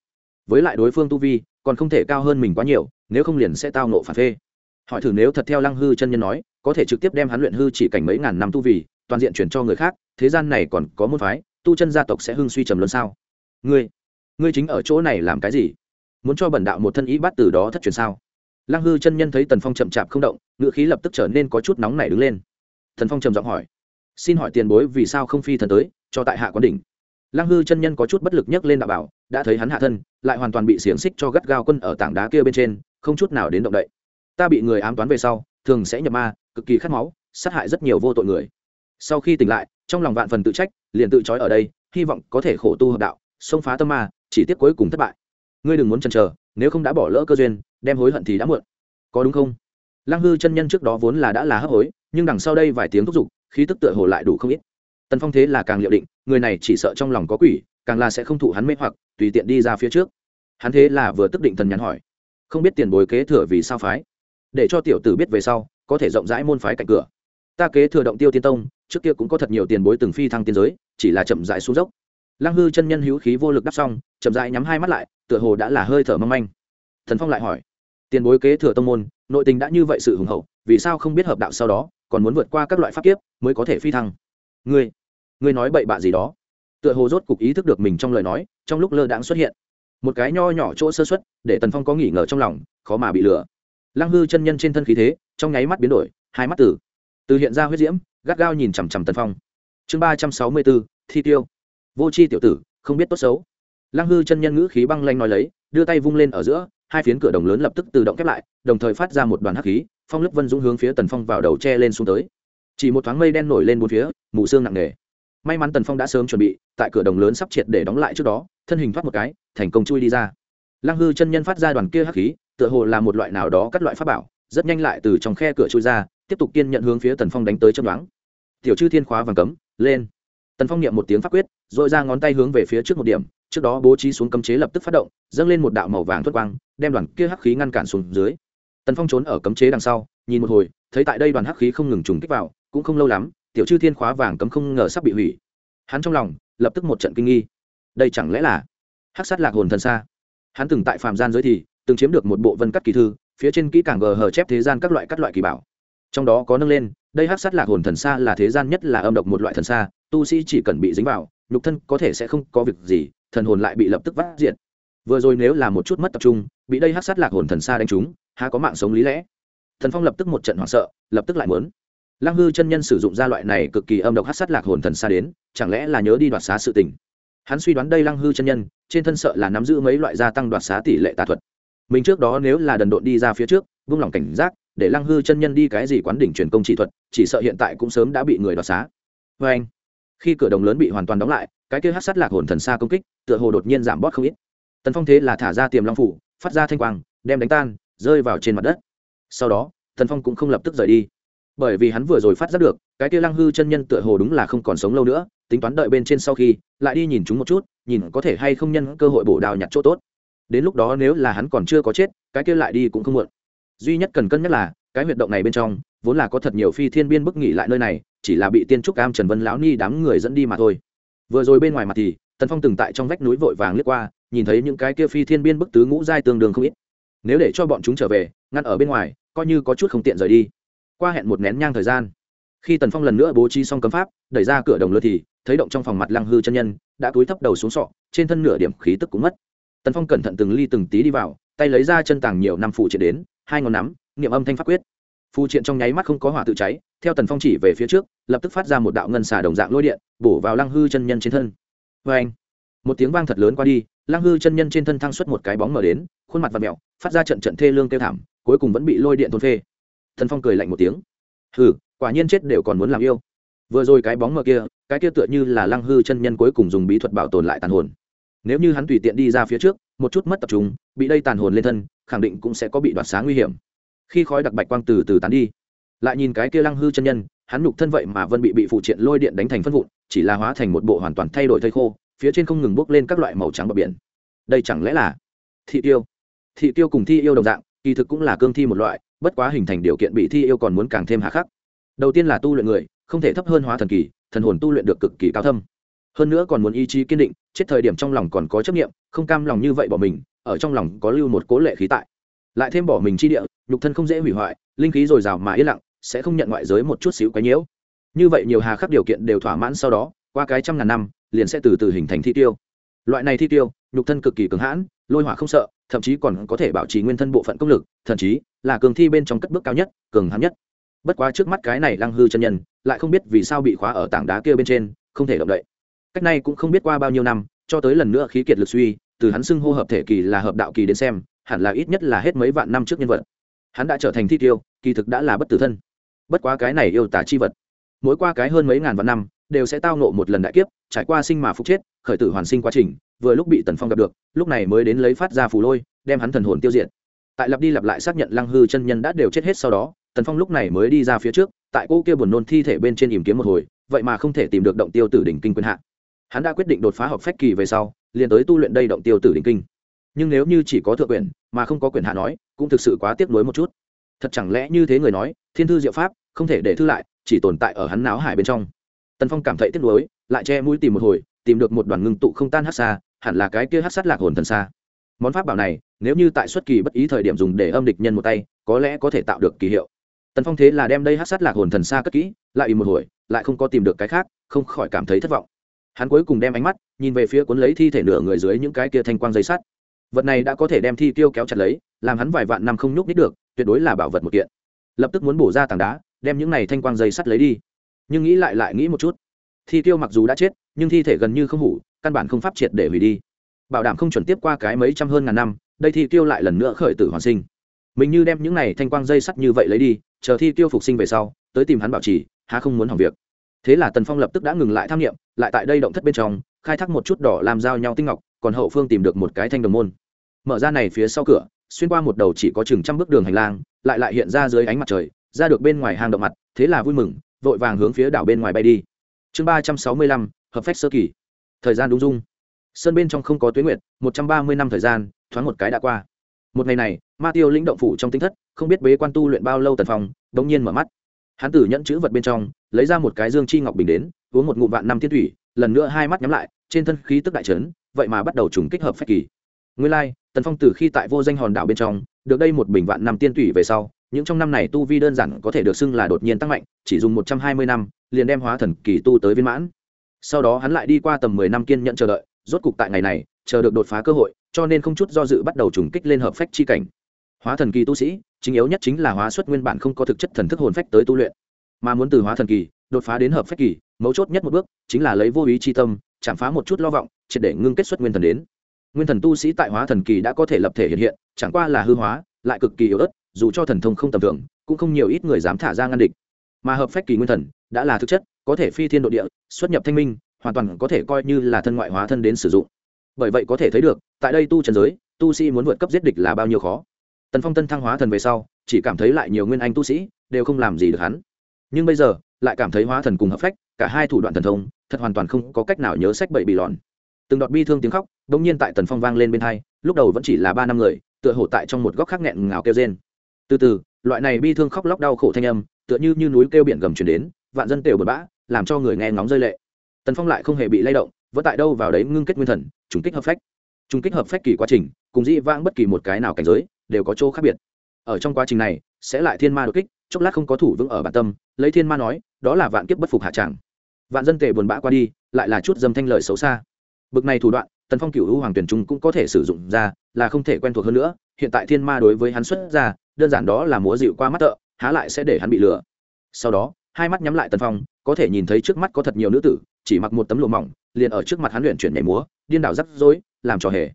Với lại đối phương tu vi, còn không thể cao hơn mình quá nhiều, nếu không liền sẽ tao nộ phản phê hỏi thử nếu thật theo lăng hư chân nhân nói có thể trực tiếp đem hắn luyện hư chỉ cảnh mấy ngàn năm tu vì, toàn diện chuyển cho người khác thế gian này còn có môn phái tu chân gia tộc sẽ hưng suy trầm luân sao? Ngươi ngươi chính ở chỗ này làm cái gì? Muốn cho bẩn đạo một thân ý bắt từ đó thất truyền sao? Lăng hư chân nhân thấy tần phong chậm chạp không động ngự khí lập tức trở nên có chút nóng nảy đứng lên. Thần phong trầm giọng hỏi xin hỏi tiền bối vì sao không phi thần tới cho tại hạ quán đỉnh? Lăng hư chân nhân có chút bất lực nhấc lên đạo bảo đã thấy hắn hạ thân lại hoàn toàn bị xiềng xích cho gắt gao quân ở tảng đá kia bên trên không chút nào đến động đậy ta bị người ám toán về sau, thường sẽ nhập ma, cực kỳ khát máu, sát hại rất nhiều vô tội người. Sau khi tỉnh lại, trong lòng vạn phần tự trách, liền tự trói ở đây, hy vọng có thể khổ tu hợp đạo, xông phá tâm ma, chỉ tiếc cuối cùng thất bại. Ngươi đừng muốn chần chờ, nếu không đã bỏ lỡ cơ duyên, đem hối hận thì đã muộn. Có đúng không? Lăng hư chân nhân trước đó vốn là đã là hấp hối, nhưng đằng sau đây vài tiếng thúc giục, khí tức tựa hồ lại đủ không ít. Tần phong thế là càng liệu định, người này chỉ sợ trong lòng có quỷ, càng là sẽ không thụ hắn mê hoặc, tùy tiện đi ra phía trước. Hắn thế là vừa tức định thần nhắn hỏi, không biết tiền bối kế thừa vì sao phái? Để cho tiểu tử biết về sau, có thể rộng rãi môn phái cạnh cửa. Ta kế thừa động tiêu tiên tông, trước kia cũng có thật nhiều tiền bối từng phi thăng tiên giới, chỉ là chậm rãi xuống dốc. Lăng hư chân nhân hữu khí vô lực đắp xong, chậm rãi nhắm hai mắt lại, tựa hồ đã là hơi thở mong manh. Thần phong lại hỏi, tiền bối kế thừa tông môn, nội tình đã như vậy sự hùng hậu, vì sao không biết hợp đạo sau đó, còn muốn vượt qua các loại pháp kiếp mới có thể phi thăng? Ngươi ngươi nói bậy bạ gì đó? Tựa hồ rốt cục ý thức được mình trong lời nói, trong lúc lơ đãng xuất hiện, một cái nho nhỏ chỗ sơ xuất, để tần phong có nghỉ ngờ trong lòng, khó mà bị lừa lăng hư chân nhân trên thân khí thế, trong nháy mắt biến đổi, hai mắt tử từ hiện ra huyết diễm, gắt gao nhìn chằm chằm tần phong. Chương ba trăm sáu mươi bốn, thi tiêu. Vô c h i tiểu tử, không biết tốt xấu. Lăng hư chân nhân ngữ khí băng lanh nói lấy, đưa tay vung lên ở giữa, hai phiến cửa đồng lớn lập tức tự động khép lại, đồng thời phát ra một đoàn hắc khí, phong lấp vân dũng hướng phía tần phong vào đầu tre lên xuống tới. Chỉ một thoáng mây đen nổi lên bốn phía, mù sương nặng nề. May mắn tần phong đã sớm chuẩn bị, tại cửa đồng lớn sắp triệt để đóng lại trước đó, thân hình thoát một cái, thành công chui đi ra lăng hư chân nhân phát ra đoàn kia hắc khí, tựa hồ là một loại nào đó các loại pháp bảo, rất nhanh lại từ trong khe cửa chui ra, tiếp tục kiên nhận hướng phía tần phong đánh tới châm đoán. Tiểu chư thiên khóa vàng cấm, lên. Tần phong niệm một tiếng pháp quyết dội ra ngón tay hướng về phía trước một điểm, trước đó bố trí xuống cấm chế lập tức phát động, dâng lên một đạo màu vàng thuất quang, đem đoàn kia hắc khí ngăn cản xuống dưới. Tần phong trốn ở cấm chế đằng sau, nhìn một hồi, thấy tại đây đoàn hắc khí không ngừng trùng kích vào, cũng không lâu lắm, tiểu chư thiên khóa vàng cấm không ngờ sắp bị hủy. Hắn trong lòng, lập tức một trận kinh nghi. Đây chẳng lẽ là hắc sát lạc hồn thần xa hắn từng tại phạm gian giới thì, từng chiếm được một bộ vân cắt kỳ thư, phía trên kỹ càng gờ hờ chép thế gian các loại các loại kỳ bảo. Trong đó có nâng lên, đây hát sát lạc hồn thần xa là thế gian nhất là âm độc một loại thần xa, tu sĩ chỉ cần bị dính vào, nhục thân có thể sẽ không có việc gì, thần hồn lại bị lập tức vắt diện vừa rồi nếu là một chút mất tập trung, bị đây hát sát lạc hồn thần xa đánh trúng, há có mạng sống lý lẽ? Thần phong lập tức một trận hoảng sợ, lập tức lại muốn. Lăng hư chân nhân sử dụng ra loại này cực kỳ âm độc hát sát lạc hồn thần xa đến, chẳng lẽ là nhớ đi đoạt xá sự tình? Hắn suy đoán đây lăng hư chân nhân, trên thân sợ là nắm giữ mấy loại gia tăng đoạt xá tỷ lệ tà thuật. Mình trước đó nếu là đần độn đi ra phía trước, vung lòng cảnh giác, để lăng hư chân nhân đi cái gì quán đỉnh truyền công chỉ thuật, chỉ sợ hiện tại cũng sớm đã bị người đoạt xá. Vê anh, khi cửa đồng lớn bị hoàn toàn đóng lại, cái kia hát sát lạc hồn thần xa công kích, tựa hồ đột nhiên giảm bót không ít. Tần phong thế là thả ra tiềm long phủ, phát ra thanh quang, đem đánh tan, rơi vào trên mặt đất. Sau đó, tần phong cũng không lập tức rời đi. Bởi vì hắn vừa rồi phát giác được, cái kia lăng hư chân nhân tựa hồ đúng là không còn sống lâu nữa tính toán đợi bên trên sau khi, lại đi nhìn chúng một chút, nhìn có thể hay không nhân cơ hội bổ đào nhặt chỗ tốt. Đến lúc đó nếu là hắn còn chưa có chết, cái kia lại đi cũng không muộn. Duy nhất cần cân nhắc là, cái huyệt động này bên trong, vốn là có thật nhiều phi thiên biên bức nghỉ lại nơi này, chỉ là bị tiên trúc cam trần vân lão ni đám người dẫn đi mà thôi. Vừa rồi bên ngoài mặt thì, tần phong từng tại trong vách núi vội vàng lướt qua, nhìn thấy những cái kia phi thiên biên bức tứ ngũ giai tương đương không ít. Nếu để cho bọn chúng trở về, ngăn ở bên ngoài, coi như có chút không tiện rời đi. Qua hẹn một nén nhang thời gian, khi tần phong lần nữa bố trí xong cấm pháp, đẩy ra cửa đồng lượt thì thấy động trong phòng mặt lăng hư chân nhân, đã túi thấp đầu xuống sọ, trên thân nửa điểm khí tức cũng mất. Tần phong cẩn thận từng ly từng tí đi vào, tay lấy ra chân tàng nhiều năm phụ triện đến, hai ngón nắm, niệm âm thanh pháp quyết. Phụ triện trong nháy mắt không có hỏa tự cháy, theo tần phong chỉ về phía trước, lập tức phát ra một đạo ngân xà đồng dạng lôi điện, bổ vào lăng hư chân nhân trên thân. Vê anh một tiếng vang thật lớn qua đi, lăng hư chân nhân trên thân thăng xuất một cái bóng mở đến, khuôn mặt và mẹo phát ra trận trận thê lương kêu thảm, cuối cùng vẫn bị lôi điện thôn phê. Thần phong cười lạnh một tiếng. Hừ, quả nhiên chết đều còn muốn làm yêu. Vừa rồi cái bóng mờ kia cái kia tựa như là lăng hư chân nhân cuối cùng dùng bí thuật bảo tồn lại tàn hồn. Nếu như hắn tùy tiện đi ra phía trước, một chút mất tập trung, bị đây tàn hồn lên thân, khẳng định cũng sẽ có bị đoạt sáng nguy hiểm. Khi khói đặc bạch quang từ từ tán đi, lại nhìn cái kia lăng hư chân nhân, hắn nhục thân vậy mà vân bị bị phụ triện lôi điện đánh thành phân vụn, chỉ là hóa thành một bộ hoàn toàn thay đổi thây khô, phía trên không ngừng bốc lên các loại màu trắng bờ biển. Đây chẳng lẽ là thị tiêu? Thị tiêu cùng thi yêu đồng dạng, kỳ thực cũng là cương thi một loại, bất quá hình thành điều kiện bị thi yêu còn muốn càng thêm hạ khắc. Đầu tiên là tu luyện người, không thể thấp hơn hóa thần kỳ thần hồn tu luyện được cực kỳ cao thâm. Hơn nữa còn muốn ý chí kiên định, chết thời điểm trong lòng còn có chấp nghiệm không cam lòng như vậy bỏ mình, ở trong lòng có lưu một cố lệ khí tại. Lại thêm bỏ mình chi địa, nhục thân không dễ hủy hoại, linh khí dồi dào mà yên lặng, sẽ không nhận ngoại giới một chút xíu quấy nhiễu. Như vậy nhiều hà khắc điều kiện đều thỏa mãn sau đó, qua cái trăm ngàn năm, liền sẽ từ từ hình thành thi tiêu. Loại này thi tiêu, nhục thân cực kỳ cứng hãn, lôi hỏa không sợ, thậm chí còn có thể bảo trì nguyên thân bộ phận công lực, thậm chí là cường thi bên trong cất bước cao nhất, cường hãn nhất. Bất quá trước mắt cái này lăng hư chân nhân lại không biết vì sao bị khóa ở tảng đá kia bên trên, không thể động đậy. Cách này cũng không biết qua bao nhiêu năm, cho tới lần nữa khí kiệt lực suy, từ hắn xưng hô hợp thể kỳ là hợp đạo kỳ đến xem, hẳn là ít nhất là hết mấy vạn năm trước nhân vật. Hắn đã trở thành thi tiêu, kỳ thực đã là bất tử thân. Bất quá cái này yêu tả chi vật, mỗi qua cái hơn mấy ngàn vạn năm, đều sẽ tao nộ một lần đại kiếp, trải qua sinh mà phục chết, khởi tử hoàn sinh quá trình, vừa lúc bị tần phong gặp được, lúc này mới đến lấy phát ra phù lôi, đem hắn thần hồn tiêu diệt. Tại lặp đi lặp lại xác nhận lăng hư chân nhân đã đều chết hết sau đó, tần phong lúc này mới đi ra phía trước tại cô kia buồn nôn thi thể bên trên tìm kiếm một hồi, vậy mà không thể tìm được động tiêu tử đỉnh kinh quyền hạ hắn đã quyết định đột phá học phách kỳ về sau, liền tới tu luyện đây động tiêu tử đỉnh kinh. Nhưng nếu như chỉ có thượng quyền mà không có quyền hạ nói, cũng thực sự quá tiếc nuối một chút. Thật chẳng lẽ như thế người nói, thiên thư diệu pháp, không thể để thư lại, chỉ tồn tại ở hắn náo hải bên trong. Tần phong cảm thấy tiếc nuối, lại che mũi tìm một hồi, tìm được một đoàn ngưng tụ không tan hát xa, hẳn là cái kia hát sát lạc hồn thần xa. Món pháp bảo này, nếu như tại xuất kỳ bất ý thời điểm dùng để âm địch nhân một tay, có lẽ có thể tạo được kỳ hiệu tần phong thế là đem đây hát sát lạc hồn thần xa cất kỹ, lại ý một hồi, lại không có tìm được cái khác, không khỏi cảm thấy thất vọng. Hắn cuối cùng đem ánh mắt nhìn về phía cuốn lấy thi thể nửa người dưới những cái kia thanh quang dây sắt. Vật này đã có thể đem thi tiêu kéo chặt lấy, làm hắn vài vạn năm không nhúc nít được, tuyệt đối là bảo vật một kiện. Lập tức muốn bổ ra tảng đá, đem những này thanh quang dây sắt lấy đi. Nhưng nghĩ lại lại nghĩ một chút, thi tiêu mặc dù đã chết, nhưng thi thể gần như không hủ, căn bản không pháp triệt để hủy đi. Bảo đảm không chuẩn tiếp qua cái mấy trăm hơn ngàn năm, đây thi tiêu lại lần nữa khởi tử hoàn sinh. Mình như đem những này thanh quang dây sắt như vậy lấy đi chờ thi tiêu phục sinh về sau, tới tìm hắn bảo trì, há không muốn hỏng việc. Thế là tần phong lập tức đã ngừng lại tham nghiệm, lại tại đây động thất bên trong, khai thác một chút đỏ làm giao nhau tinh ngọc, còn hậu phương tìm được một cái thanh đồng môn. Mở ra này phía sau cửa, xuyên qua một đầu chỉ có chừng trăm bước đường hành lang, lại lại hiện ra dưới ánh mặt trời, ra được bên ngoài hang động mặt, thế là vui mừng, vội vàng hướng phía đảo bên ngoài bay đi. Chương ba trăm sáu mươi lăm, hợp phách sơ kỳ. Thời gian đúng dung. Sơn bên trong không có tuyến nguyệt, một trăm ba mươi năm thời gian, thoáng một cái đã qua một ngày này ma tiêu lĩnh động phủ trong tinh thất không biết bế quan tu luyện bao lâu tần phong đ ỗ n g nhiên mở mắt. Hắn tử nhẫn chữ vật bên trong lấy ra một cái dương chi ngọc bình đến uống một ngụm vạn năm thiên thủy lần nữa hai mắt nhắm lại trên thân khí tức đại trấn vậy mà bắt đầu trùng kích hợp phách kỳ. Nguyên lai、like, tần phong từ khi tại vô danh hòn đảo bên trong được đây một bình vạn năm tiên thủy về sau những trong năm này tu vi đơn giản có thể được xưng là đột nhiên tăng mạnh chỉ dùng một trăm hai mươi năm liền đem hóa thần kỳ tu tới viên mãn. Sau đó hắn lại đi qua tầm mười năm kiên nhẫn chờ đợi rốt cục tại ngày này chờ được đột phá cơ hội cho nên không chút do dự bắt đầu trùng kích lên hợp phách chi cảnh. Hóa thần kỳ tu sĩ, chính yếu nhất chính là hóa xuất nguyên bản không có thực chất thần thức hồn phách tới tu luyện. Mà muốn từ hóa thần kỳ, đột phá đến hợp phách kỳ, mấu chốt nhất một bước, chính là lấy vô ý chi tâm, chạm phá một chút lo vọng, triệt để ngưng kết xuất nguyên thần đến. Nguyên thần tu sĩ tại hóa thần kỳ đã có thể lập thể hiện hiện, chẳng qua là hư hóa, lại cực kỳ yếu ớt, dù cho thần thông không tầm thường, cũng không nhiều ít người dám thả ra ngăn địch. Mà hợp phách kỳ nguyên thần, đã là thực chất, có thể phi thiên độ địa, xuất nhập thanh minh, hoàn toàn có thể coi như là thân ngoại hóa thân đến sử dụng bởi vậy có thể thấy được tại đây tu trần giới tu sĩ muốn vượt cấp giết địch là bao nhiêu khó. Tần phong tân thăng hóa thần về sau chỉ cảm thấy lại nhiều nguyên anh tu sĩ đều không làm gì được hắn. Nhưng bây giờ lại cảm thấy hóa thần cùng hợp phách cả hai thủ đoạn thần thông thật hoàn toàn không có cách nào nhớ sách bậy bị lòn từng đọt bi thương tiếng khóc đ ỗ n g nhiên tại tần phong vang lên bên thai lúc đầu vẫn chỉ là ba năm người tựa hổ tại trong một góc khác nghẹn ngào kêu trên từ từ loại này bi thương khóc lóc đau khổ thanh âm tựa như, như núi kêu biển gầm chuyển đến vạn dân tều bật bã làm cho người nghe ngóng rơi lệ. Tần phong lại không hề bị lay động vẫn tại đâu vào đấy ngưng kết nguyên thần, trùng kích hợp phách. Trùng kích hợp phách kỳ quá trình, cùng dĩ vãng bất kỳ một cái nào cảnh giới, đều có chỗ khác biệt. Ở trong quá trình này, sẽ lại thiên ma đột kích, chốc lát không có thủ vững ở bản tâm, lấy thiên ma nói, đó là vạn kiếp bất phục hạ tràng vạn dân tề buồn bã qua đi, lại là chút dâm thanh lợi xấu xa. Bực này thủ đoạn, tần phong cựu hữu hoàng tuyển trung cũng có thể sử dụng ra, là không thể quen thuộc hơn nữa, hiện tại thiên ma đối với hắn xuất ra, đơn giản đó là múa dịu qua mắt tợ, há lại sẽ để hắn bị lừa. Sau đó, hai mắt nhắm lại tần phong, có thể nhìn thấy trước mắt có thật nhiều nữ tử, chỉ mặc một tấm lụa mỏng liền ở trước mặt hắn luyện chuyển nhảy múa, điên đảo rắc rối, làm trò hề.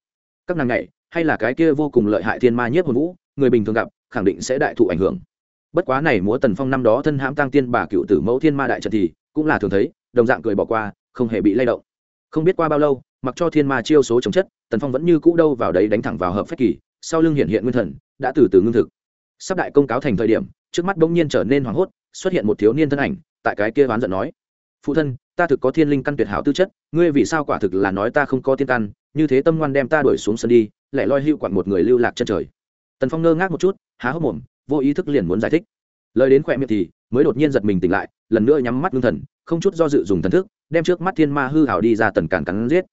Các nàng nhảy, hay là cái kia vô cùng lợi hại thiên ma nhiếp hồn vũ, người bình thường gặp, khẳng định sẽ đại thụ ảnh hưởng. Bất quá này múa tần phong năm đó thân hãm tăng tiên bà cựu tử mẫu thiên ma đại trận thì, cũng là thường thấy, đồng dạng cười bỏ qua, không hề bị lay động. Không biết qua bao lâu, mặc cho thiên ma chiêu số chống chất, tần phong vẫn như cũ đâu vào đấy đánh thẳng vào hợp phách kỳ, sau lưng hiện hiện nguyên thần, đã từ từ ngưng thực. Sắp đại công cáo thành thời điểm, trước mắt bỗng nhiên trở nên hoảng hốt, xuất hiện một thiếu niên thân ảnh, tại cái kia oán giận nói, phụ thân ta thực có thiên linh căn tuyệt hảo tư chất, ngươi vì sao quả thực là nói ta không có tiên căn, như thế tâm ngoan đem ta đuổi xuống sân đi, lại loi hữu quặn một người lưu lạc chân trời. Tần phong ngơ ngác một chút, há hốc mồm, vô ý thức liền muốn giải thích. Lời đến khỏe miệng thì, mới đột nhiên giật mình tỉnh lại, lần nữa nhắm mắt ngưng thần, không chút do dự dùng thần thức, đem trước mắt thiên ma hư hảo đi ra tần càn cắn giết.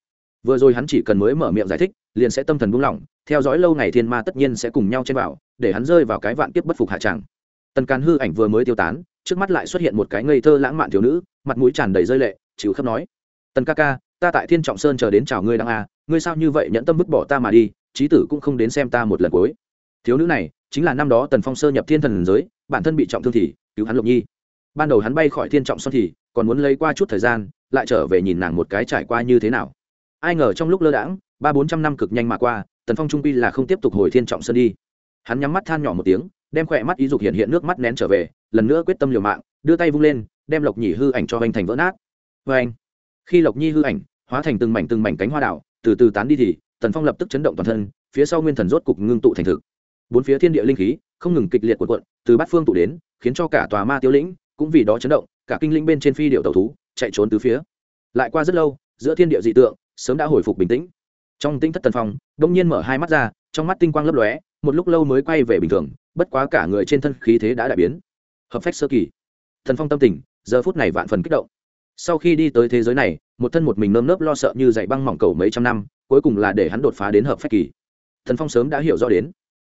Vừa rồi hắn chỉ cần mới mở miệng giải thích, liền sẽ tâm thần buông lỏng, theo dõi lâu ngày thiên ma tất nhiên sẽ cùng nhau trên vào, để hắn rơi vào cái vạn kiếp bất phục hạ tràng tần càn hư ảnh vừa mới tiêu tán trước mắt lại xuất hiện một cái ngây thơ lãng mạn thiếu nữ, mặt mũi tràn đầy rơi lệ, chịu khắp nói. Tần ca ca, ta tại thiên trọng sơn chờ đến chào ngươi đang a ngươi sao như vậy nhẫn tâm vứt bỏ ta mà đi trí tử cũng không đến xem ta một lần cuối. Thiếu nữ này, chính là năm đó tần phong sơ nhập thiên thần giới, bản thân bị trọng thương thì, cứu hắn lộc nhi. Ban đầu hắn bay khỏi thiên trọng Sơn thì, còn muốn lấy qua chút thời gian, lại trở về nhìn nàng một cái trải qua như thế nào. Ai ngờ trong lúc lơ đãng, ba bốn trăm năm cực nhanh mà qua, tần phong trung pi là không tiếp tục hồi thiên trọng sơn đi. Hắn nhắm mắt than nhỏ một tiếng đem khỏe mắt ý dục hiện hiện nước mắt nén trở về, lần nữa quyết tâm liều mạng, đưa tay vung lên, đem lộc nhỉ hư ảnh cho anh thành vỡ nát. Vê anh khi lộc nhi hư ảnh hóa thành từng mảnh từng mảnh cánh hoa đảo từ từ tán đi thì, tần phong lập tức chấn động toàn thân, phía sau nguyên thần rốt cục ngưng tụ thành thực. Bốn phía thiên địa linh khí không ngừng kịch liệt cuộn cuộn, từ bát phương tụ đến, khiến cho cả tòa ma tiêu lĩnh cũng vì đó chấn động, cả kinh linh bên trên phi điệu tàu thú chạy trốn từ phía. Lại qua rất lâu, giữa thiên địa dị tượng sớm đã hồi phục bình tĩnh. Trong tinh thất tần phong, đông nhiên mở hai mắt ra, trong mắt tinh quang lấp lóe, một lúc lâu mới quay về bình thường bất quá cả người trên thân khí thế đã đại biến. Hợp phách sơ kỳ. Thần phong tâm tình, giờ phút này vạn phần kích động. Sau khi đi tới thế giới này, một thân một mình nơm nớp lo sợ như dạy băng mỏng cầu mấy trăm năm, cuối cùng là để hắn đột phá đến hợp phách kỳ. Thần phong sớm đã hiểu rõ đến.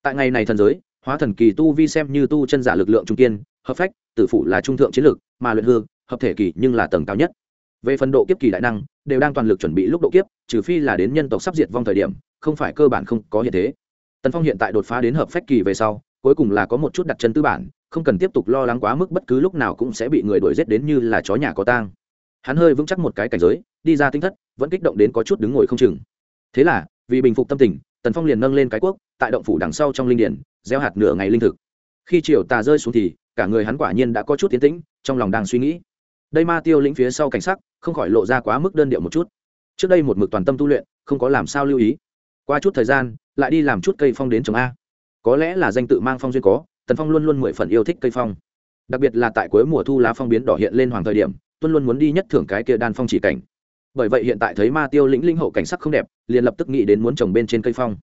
Tại ngày này thần giới, hóa thần kỳ tu vi xem như tu chân giả lực lượng trung kiên, hợp phách, tử phụ là trung thượng chiến lược, mà luyện hương hợp thể kỳ nhưng là tầng cao nhất. Về phần độ kiếp kỳ đại năng, đều đang toàn lực chuẩn bị lúc độ kiếp, trừ phi là đến nhân tộc sắp diệt vong thời điểm, không phải cơ bản không có hiện thế. Tần phong hiện tại đột phá đến hợp phách kỳ về sau cuối cùng là có một chút đặt chân tư bản, không cần tiếp tục lo lắng quá mức bất cứ lúc nào cũng sẽ bị người đuổi giết đến như là chó nhà có tang. Hắn hơi vững chắc một cái cảnh giới, đi ra tinh thất, vẫn kích động đến có chút đứng ngồi không chừng. Thế là, vì bình phục tâm tình, tần phong liền nâng lên cái quốc tại động phủ đằng sau trong linh điển, gieo hạt nửa ngày linh thực. Khi chiều tà rơi xuống thì, cả người hắn quả nhiên đã có chút tiến tĩnh, trong lòng đang suy nghĩ. Đây ma tiêu lĩnh phía sau cảnh sắc, không khỏi lộ ra quá mức đơn điệu một chút. Trước đây một mực toàn tâm tu luyện, không có làm sao lưu ý. Qua chút thời gian, lại đi làm chút cây phong đến trồng a có lẽ là danh tự mang phong duyên có, tần phong luôn luôn mười phần yêu thích cây phong. Đặc biệt là tại cuối mùa thu lá phong biến đỏ hiện lên hoàng thời điểm, tuân luôn muốn đi nhất thưởng cái kia đan phong chỉ cảnh. Bởi vậy hiện tại thấy ma tiêu lĩnh linh hậu cảnh sắc không đẹp, liền lập tức nghĩ đến muốn trồng bên trên cây phong.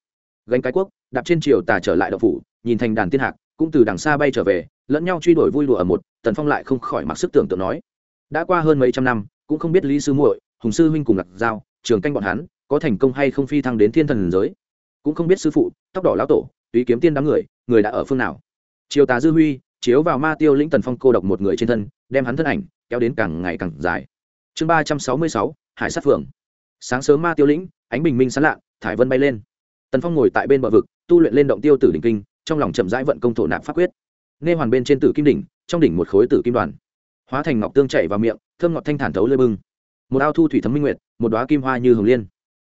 Gánh cái quốc, đạp trên chiều tà trở lại đậu phủ, nhìn thành đàn tiên hạc, cũng từ đằng xa bay trở về, lẫn nhau truy đuổi vui đùa ở một, tần phong lại không khỏi mặc sức tưởng tượng nói. Đã qua hơn mấy trăm năm, cũng không biết lý sư muội, hùng sư huynh cùng lạc giao, trường canh bọn hắn, có thành công hay không phi thăng đến thiên thần giới. Cũng không biết sư phụ, tóc đỏ lão tổ túy kiếm tiên đám người người đã ở phương nào? Chiều tà dư huy, chiếu vào ma tiêu lĩnh tần phong cô độc một người trên thân, đem hắn thân ảnh kéo đến càng ngày càng dài. Chương ba trăm sáu mươi sáu, hải sát phường sáng sớm ma tiêu lĩnh, ánh bình minh sán lạ, thải vân bay lên. Tần phong ngồi tại bên bờ vực, tu luyện lên động tiêu tử đỉnh kinh, trong lòng chậm rãi vận công thổ nạp pháp quyết. Nghe hoàn bên trên tử kim đỉnh, trong đỉnh một khối tử kim đoàn. Hóa thành ngọc tương chảy vào miệng, thơm ngọt thanh thản thấu lơi bưng một ao thu thủy thấm minh nguyệt, một đoá kim hoa như hồng liên.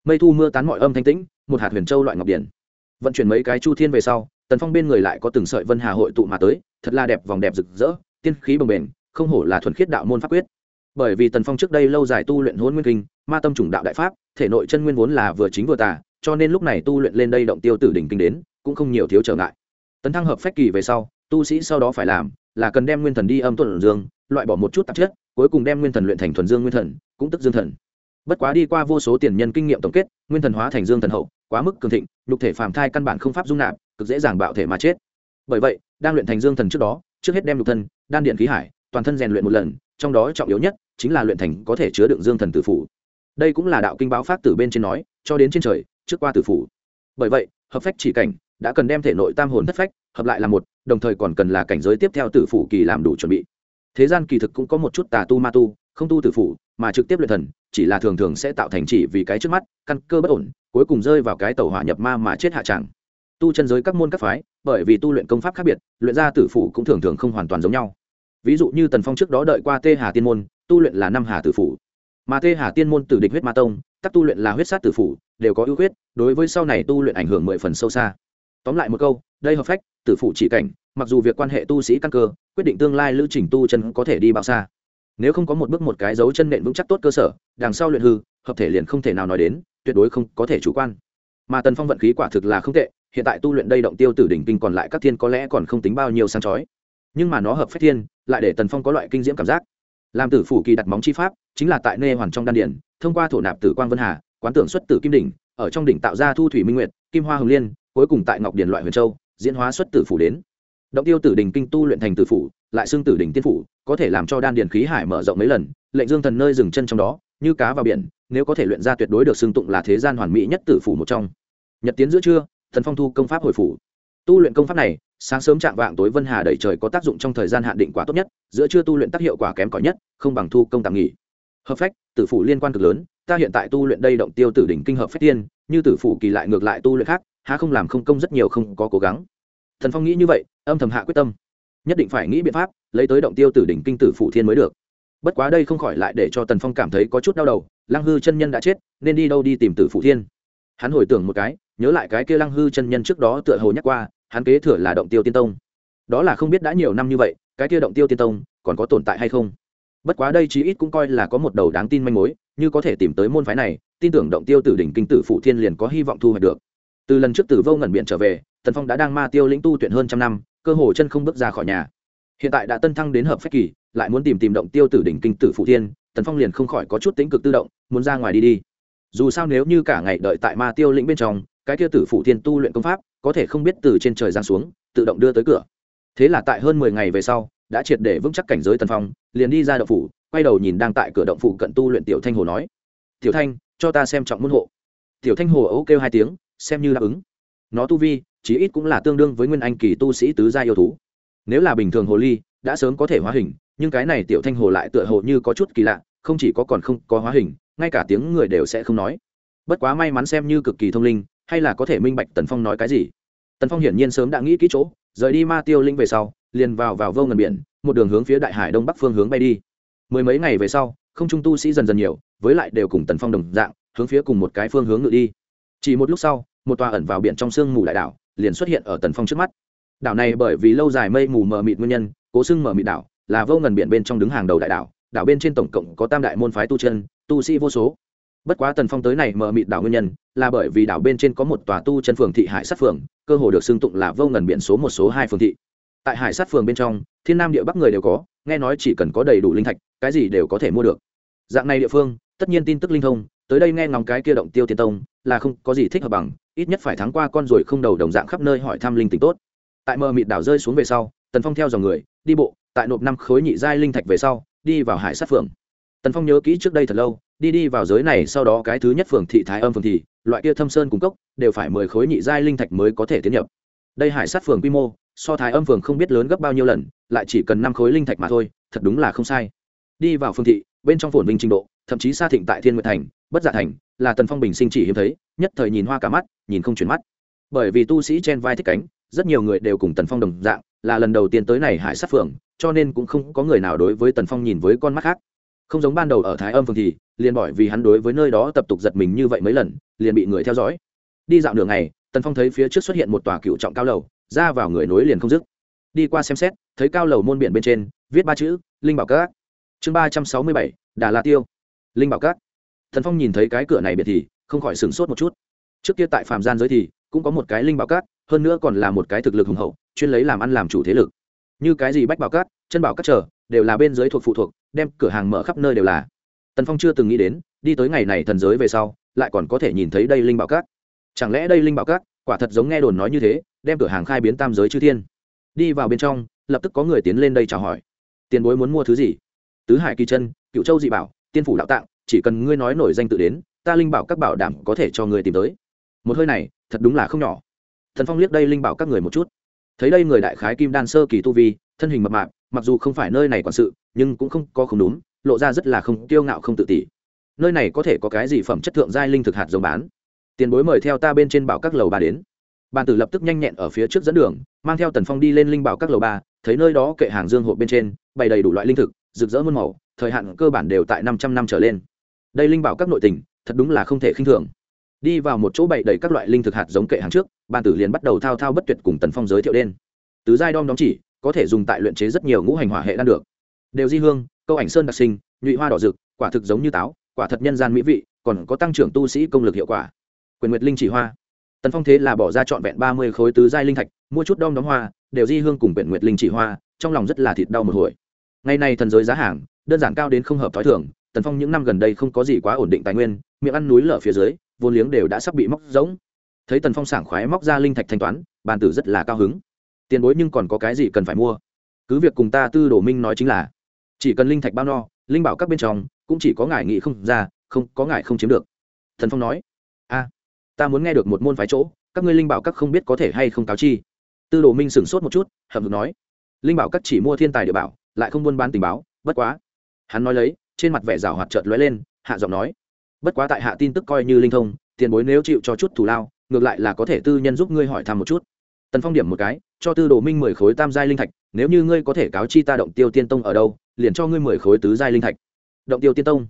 Mây thu mưa tán mọi âm thanh tĩnh, một hạt huyền châu loại ngọc điển vận chuyển mấy cái chu thiên về sau, tần phong bên người lại có từng sợi vân hà hội tụ mà tới, thật là đẹp, vòng đẹp rực rỡ, tiên khí bồng bềnh, không hổ là thuần khiết đạo môn pháp quyết. Bởi vì tần phong trước đây lâu dài tu luyện hôn nguyên kinh, ma tâm chủng đạo đại pháp, thể nội chân nguyên vốn là vừa chính vừa tà, cho nên lúc này tu luyện lên đây động tiêu tử đỉnh kinh đến, cũng không nhiều thiếu trở ngại. Tấn thăng hợp phách kỳ về sau, tu sĩ sau đó phải làm là cần đem nguyên thần đi âm tuần dương, loại bỏ một chút tạp chất, cuối cùng đem nguyên thần luyện thành thuần dương nguyên thần, cũng tức dương thần. Bất quá đi qua vô số tiền nhân kinh nghiệm tổng kết, nguyên thần hóa thành dương thần hậu quá mức cường thịnh, nhục thể phàm thai căn bản không pháp dung nạp, cực dễ dàng bạo thể mà chết. Bởi vậy, đang luyện thành dương thần trước đó, trước hết đem nhục thân, đan điện khí hải, toàn thân rèn luyện một lần, trong đó trọng yếu nhất chính là luyện thành có thể chứa đựng dương thần tử phủ. Đây cũng là đạo kinh báo pháp tử bên trên nói, cho đến trên trời, trước qua tử phủ. Bởi vậy, hợp phách chỉ cảnh đã cần đem thể nội tam hồn thất phách hợp lại là một, đồng thời còn cần là cảnh giới tiếp theo tử phủ kỳ làm đủ chuẩn bị. Thế gian kỳ thực cũng có một chút tà tu ma tu, không tu tử phủ mà trực tiếp luyện thần, chỉ là thường thường sẽ tạo thành chỉ vì cái trước mắt, căn cơ bất ổn, cuối cùng rơi vào cái tàu hỏa nhập ma mà chết hạ tràng tu chân giới các môn các phái, bởi vì tu luyện công pháp khác biệt, luyện ra tử phủ cũng thường thường không hoàn toàn giống nhau. Ví dụ như tần phong trước đó đợi qua tê hà tiên môn, tu luyện là năm hà tử phủ. Mà tê hà tiên môn tử địch huyết ma tông, tắc tu luyện là huyết sát tử phủ, đều có ưu huyết đối với sau này tu luyện ảnh hưởng mười phần sâu xa. Tóm lại một câu, đây hợp phách, tử phủ chỉ cảnh, mặc dù việc quan hệ tu sĩ căn cơ, quyết định tương lai lữ trình tu chân có thể đi bao xa nếu không có một bước một cái dấu chân nện vững chắc tốt cơ sở, đằng sau luyện hư, hợp thể liền không thể nào nói đến, tuyệt đối không có thể chủ quan. Mà tần phong vận khí quả thực là không tệ, hiện tại tu luyện đây động tiêu tử đỉnh kinh còn lại các thiên có lẽ còn không tính bao nhiêu sáng chói. Nhưng mà nó hợp phép thiên, lại để tần phong có loại kinh diễm cảm giác. Làm tử phủ kỳ đặt móng chi pháp, chính là tại nê hoàn trong đan điển thông qua thổ nạp tử quang vân hà, quán tưởng xuất tử kim đỉnh, ở trong đỉnh tạo ra thu thủy minh nguyệt, kim hoa hồng liên, cuối cùng tại ngọc điển loại huyền châu, diễn hóa xuất tử phủ đến. Động tiêu tử đỉnh kinh tu luyện thành tử phủ lại xương tử đỉnh tiên phủ, có thể làm cho đan điền khí hải mở rộng mấy lần, lệnh dương thần nơi dừng chân trong đó, như cá vào biển, nếu có thể luyện ra tuyệt đối được xương tụng là thế gian hoàn mỹ nhất tử phủ một trong. Nhật tiến giữa trưa, thần phong thu công pháp hồi phủ. Tu luyện công pháp này, sáng sớm chạm vạng tối vân hà đẩy trời có tác dụng trong thời gian hạn định quả tốt nhất, giữa trưa tu luyện tác hiệu quả kém cỏi nhất, không bằng thu công tạm nghỉ. Hợp phách, tử phủ liên quan cực lớn, ta hiện tại tu luyện đây động tiêu tử đỉnh kinh hợp phách tiên, như tử phủ kỳ lại ngược lại tu luyện khác, há không làm không công rất nhiều không có cố gắng. Thần phong nghĩ như vậy, âm thầm hạ quyết tâm nhất định phải nghĩ biện pháp lấy tới động tiêu tử đỉnh kinh tử phủ thiên mới được. Bất quá đây không khỏi lại để cho tần phong cảm thấy có chút đau đầu, lăng hư chân nhân đã chết, nên đi đâu đi tìm tử phủ thiên. Hắn hồi tưởng một cái, nhớ lại cái kia lăng hư chân nhân trước đó tựa hồ nhắc qua, hắn kế thừa là động tiêu tiên tông. Đó là không biết đã nhiều năm như vậy, cái kia động tiêu tiên tông còn có tồn tại hay không? Bất quá đây chí ít cũng coi là có một đầu đáng tin manh mối, như có thể tìm tới môn phái này, tin tưởng động tiêu tử đỉnh kinh tử phụ thiên liền có hy vọng thu hoạch được. Từ lần trước tử vô ngẩn biện trở về, tần phong đã đang ma tiêu lĩnh tu tuyển hơn trăm năm cơ hồ chân không bước ra khỏi nhà. Hiện tại đã tân thăng đến hợp phách kỳ, lại muốn tìm tìm động tiêu tử đỉnh kinh tử phụ thiên tần phong liền không khỏi có chút tính cực tự động, muốn ra ngoài đi đi. Dù sao nếu như cả ngày đợi tại ma tiêu lĩnh bên trong, cái kia tử phụ thiên tu luyện công pháp, có thể không biết từ trên trời giáng xuống, tự động đưa tới cửa. Thế là tại hơn mười ngày về sau, đã triệt để vững chắc cảnh giới tần phong, liền đi ra động phủ, quay đầu nhìn đang tại cửa động phủ cận tu luyện tiểu thanh hồ nói, tiểu thanh, cho ta xem trọng môn hộ. Tiểu thanh hồ ấu kêu hai tiếng, xem như đáp ứng nó tu vi, chí ít cũng là tương đương với nguyên anh kỳ tu sĩ tứ gia yêu thú. Nếu là bình thường hồ ly, đã sớm có thể hóa hình, nhưng cái này tiểu thanh hồ lại tựa hồ như có chút kỳ lạ, không chỉ có còn không có hóa hình, ngay cả tiếng người đều sẽ không nói. Bất quá may mắn xem như cực kỳ thông linh, hay là có thể minh bạch tần phong nói cái gì. Tần phong hiển nhiên sớm đã nghĩ kỹ chỗ, rời đi ma tiêu linh về sau, liền vào vào vô ngần biển, một đường hướng phía đại hải đông bắc phương hướng bay đi. Mười mấy ngày về sau, không trung tu sĩ dần dần nhiều, với lại đều cùng tần phong đồng dạng, hướng phía cùng một cái phương hướng ngự đi. Chỉ một lúc sau một tòa ẩn vào biển trong sương mù đại đảo, liền xuất hiện ở tần phong trước mắt. Đảo này bởi vì lâu dài mây mù mờ mịt nguyên nhân, cố xưng mờ mịt đảo, là vô ngần biển bên trong đứng hàng đầu đại đảo đảo bên trên tổng cộng có tam đại môn phái tu chân, tu sĩ vô số. Bất quá tần phong tới này mờ mịt đảo nguyên nhân, là bởi vì đảo bên trên có một tòa tu chân phường thị hải sát phường, cơ hồ được xưng tụng là vô ngần biển số một số hai phường thị. Tại hải sát phường bên trong, thiên nam địa bắc người đều có, nghe nói chỉ cần có đầy đủ linh thạch, cái gì đều có thể mua được. Dạng này địa phương, tất nhiên tin tức linh thông, tới đây nghe ngóng cái kia động tiêu tiên tông, là không có gì thích hợp bằng ít nhất phải thắng qua con rồi không đầu đồng dạng khắp nơi hỏi thăm linh tính tốt. Tại mờ mịt đảo rơi xuống về sau, tần phong theo dòng người, đi bộ, tại nộp năm khối nhị giai linh thạch về sau, đi vào hải sát phường. Tần phong nhớ kỹ trước đây thật lâu, đi đi vào giới này, sau đó cái thứ nhất phường thị thái âm phường thị loại kia thâm sơn cung cốc, đều phải mười khối nhị giai linh thạch mới có thể tiến nhập. Đây hải sát phường quy mô, so thái âm phường không biết lớn gấp bao nhiêu lần, lại chỉ cần năm khối linh thạch mà thôi, thật đúng là không sai. Đi vào phương thị, bên trong phồn vinh trình độ, thậm chí xa thịnh tại thiên nguyệt thành, bất dạ thành là tần phong bình sinh chỉ hiếm thấy nhất thời nhìn hoa cả mắt nhìn không chuyển mắt. Bởi vì tu sĩ trên vai thích cánh rất nhiều người đều cùng tần phong đồng dạng là lần đầu tiên tới này hải sát Phượng, cho nên cũng không có người nào đối với tần phong nhìn với con mắt khác. Không giống ban đầu ở thái âm phường thì liền bởi vì hắn đối với nơi đó tập tục giật mình như vậy mấy lần liền bị người theo dõi. Đi dạo đường này tần phong thấy phía trước xuất hiện một tòa cựu trọng cao lầu ra vào người nối liền không dứt. Đi qua xem xét thấy cao lầu môn biển bên trên viết ba chữ linh bảo các. Chương ba trăm sáu mươi bảy đà la tiêu. Linh bảo các thần phong nhìn thấy cái cửa này biệt thì không khỏi sửng sốt một chút. Trước kia tại phạm gian giới thì cũng có một cái linh bảo cát, hơn nữa còn là một cái thực lực hùng hậu chuyên lấy làm ăn làm chủ thế lực. Như cái gì bách bảo cát, chân bảo cát trở đều là bên giới thuộc phụ thuộc đem cửa hàng mở khắp nơi đều là. Tần phong chưa từng nghĩ đến đi tới ngày này thần giới về sau lại còn có thể nhìn thấy đây linh bảo cát. chẳng lẽ đây linh bảo cát, quả thật giống nghe đồn nói như thế đem cửa hàng khai biến tam giới chư thiên? Đi vào bên trong lập tức có người tiến lên đây chào hỏi. Tiền bối muốn mua thứ gì? Tứ hải kỳ chân cựu châu dị bảo tiên phủ đạo tạng chỉ cần ngươi nói nổi danh tự đến, ta linh bảo các bảo đảm có thể cho ngươi tìm tới. Một hơi này, thật đúng là không nhỏ. Thần phong liếc đây linh bảo các người một chút. Thấy đây người đại khái kim đan sơ kỳ tu vi, thân hình mập mạp, mặc dù không phải nơi này quản sự, nhưng cũng không có không đúng, lộ ra rất là không kiêu ngạo không tự tỷ nơi này có thể có cái gì phẩm chất thượng giai linh thực hạt giống bán? Tiền bối mời theo ta bên trên bảo các lầu ba đến. Bàn tử lập tức nhanh nhẹn ở phía trước dẫn đường, mang theo tần phong đi lên linh bảo các lầu ba, thấy nơi đó kệ hàng dương hộp bên trên, bày đầy đủ loại linh thực, rực rỡ muôn màu, thời hạn cơ bản đều tại năm trăm năm trở lên đây linh bảo các nội tình, thật đúng là không thể khinh thường. Đi vào một chỗ bày đầy các loại linh thực hạt giống kệ hàng trước ban tử liền bắt đầu thao thao bất tuyệt cùng tần phong giới thiệu đen. Tứ giai đom đóng chỉ, có thể dùng tại luyện chế rất nhiều ngũ hành hỏa hệ đan được. Đều di hương, câu ảnh sơn đặc sinh, nhụy hoa đỏ rực, quả thực giống như táo, quả thật nhân gian mỹ vị, còn có tăng trưởng tu sĩ công lực hiệu quả. Quyền nguyệt linh chỉ hoa. Tần phong thế là bỏ ra trọn vẹn ba mươi khối tứ giai linh thạch, mua chút đom đóm hoa, đều di hương cùng quyền nguyệt linh chỉ hoa, trong lòng rất là thịt đau một hồi. Ngày nay thần giới giá hàng, đơn giản cao đến không hợp t h ó i thường tần phong những năm gần đây không có gì quá ổn định tài nguyên, miệng ăn núi lở phía dưới vô liếng đều đã sắp bị móc giống thấy tần phong sảng khoái móc ra linh thạch thanh toán, bàn tử rất là cao hứng. Tiền bối nhưng còn có cái gì cần phải mua? Cứ việc cùng ta tư đồ minh nói chính là, chỉ cần linh thạch bao no, linh bảo các bên trong cũng chỉ có ngài nghị không ra, không, có ngài không chiếm được. Thần phong nói, a, ta muốn nghe được một môn phái chỗ, các ngươi linh bảo các không biết có thể hay không cáo chi. Tư đồ minh sửng sốt một chút, hậm hực nói, linh bảo các chỉ mua thiên tài địa bảo, lại không buôn bán tình báo, bất quá. Hắn nói lấy trên mặt vẻ rào hoạt chợt lóe lên, hạ giọng nói, bất quá tại hạ tin tức coi như linh thông, tiền bối nếu chịu cho chút thù lao, ngược lại là có thể tư nhân giúp ngươi hỏi thăm một chút. Tần phong điểm một cái, cho tư đồ minh mười khối tam giai linh thạch, nếu như ngươi có thể cáo chi ta động tiêu tiên tông ở đâu, liền cho ngươi mười khối tứ giai linh thạch. Động tiêu tiên tông?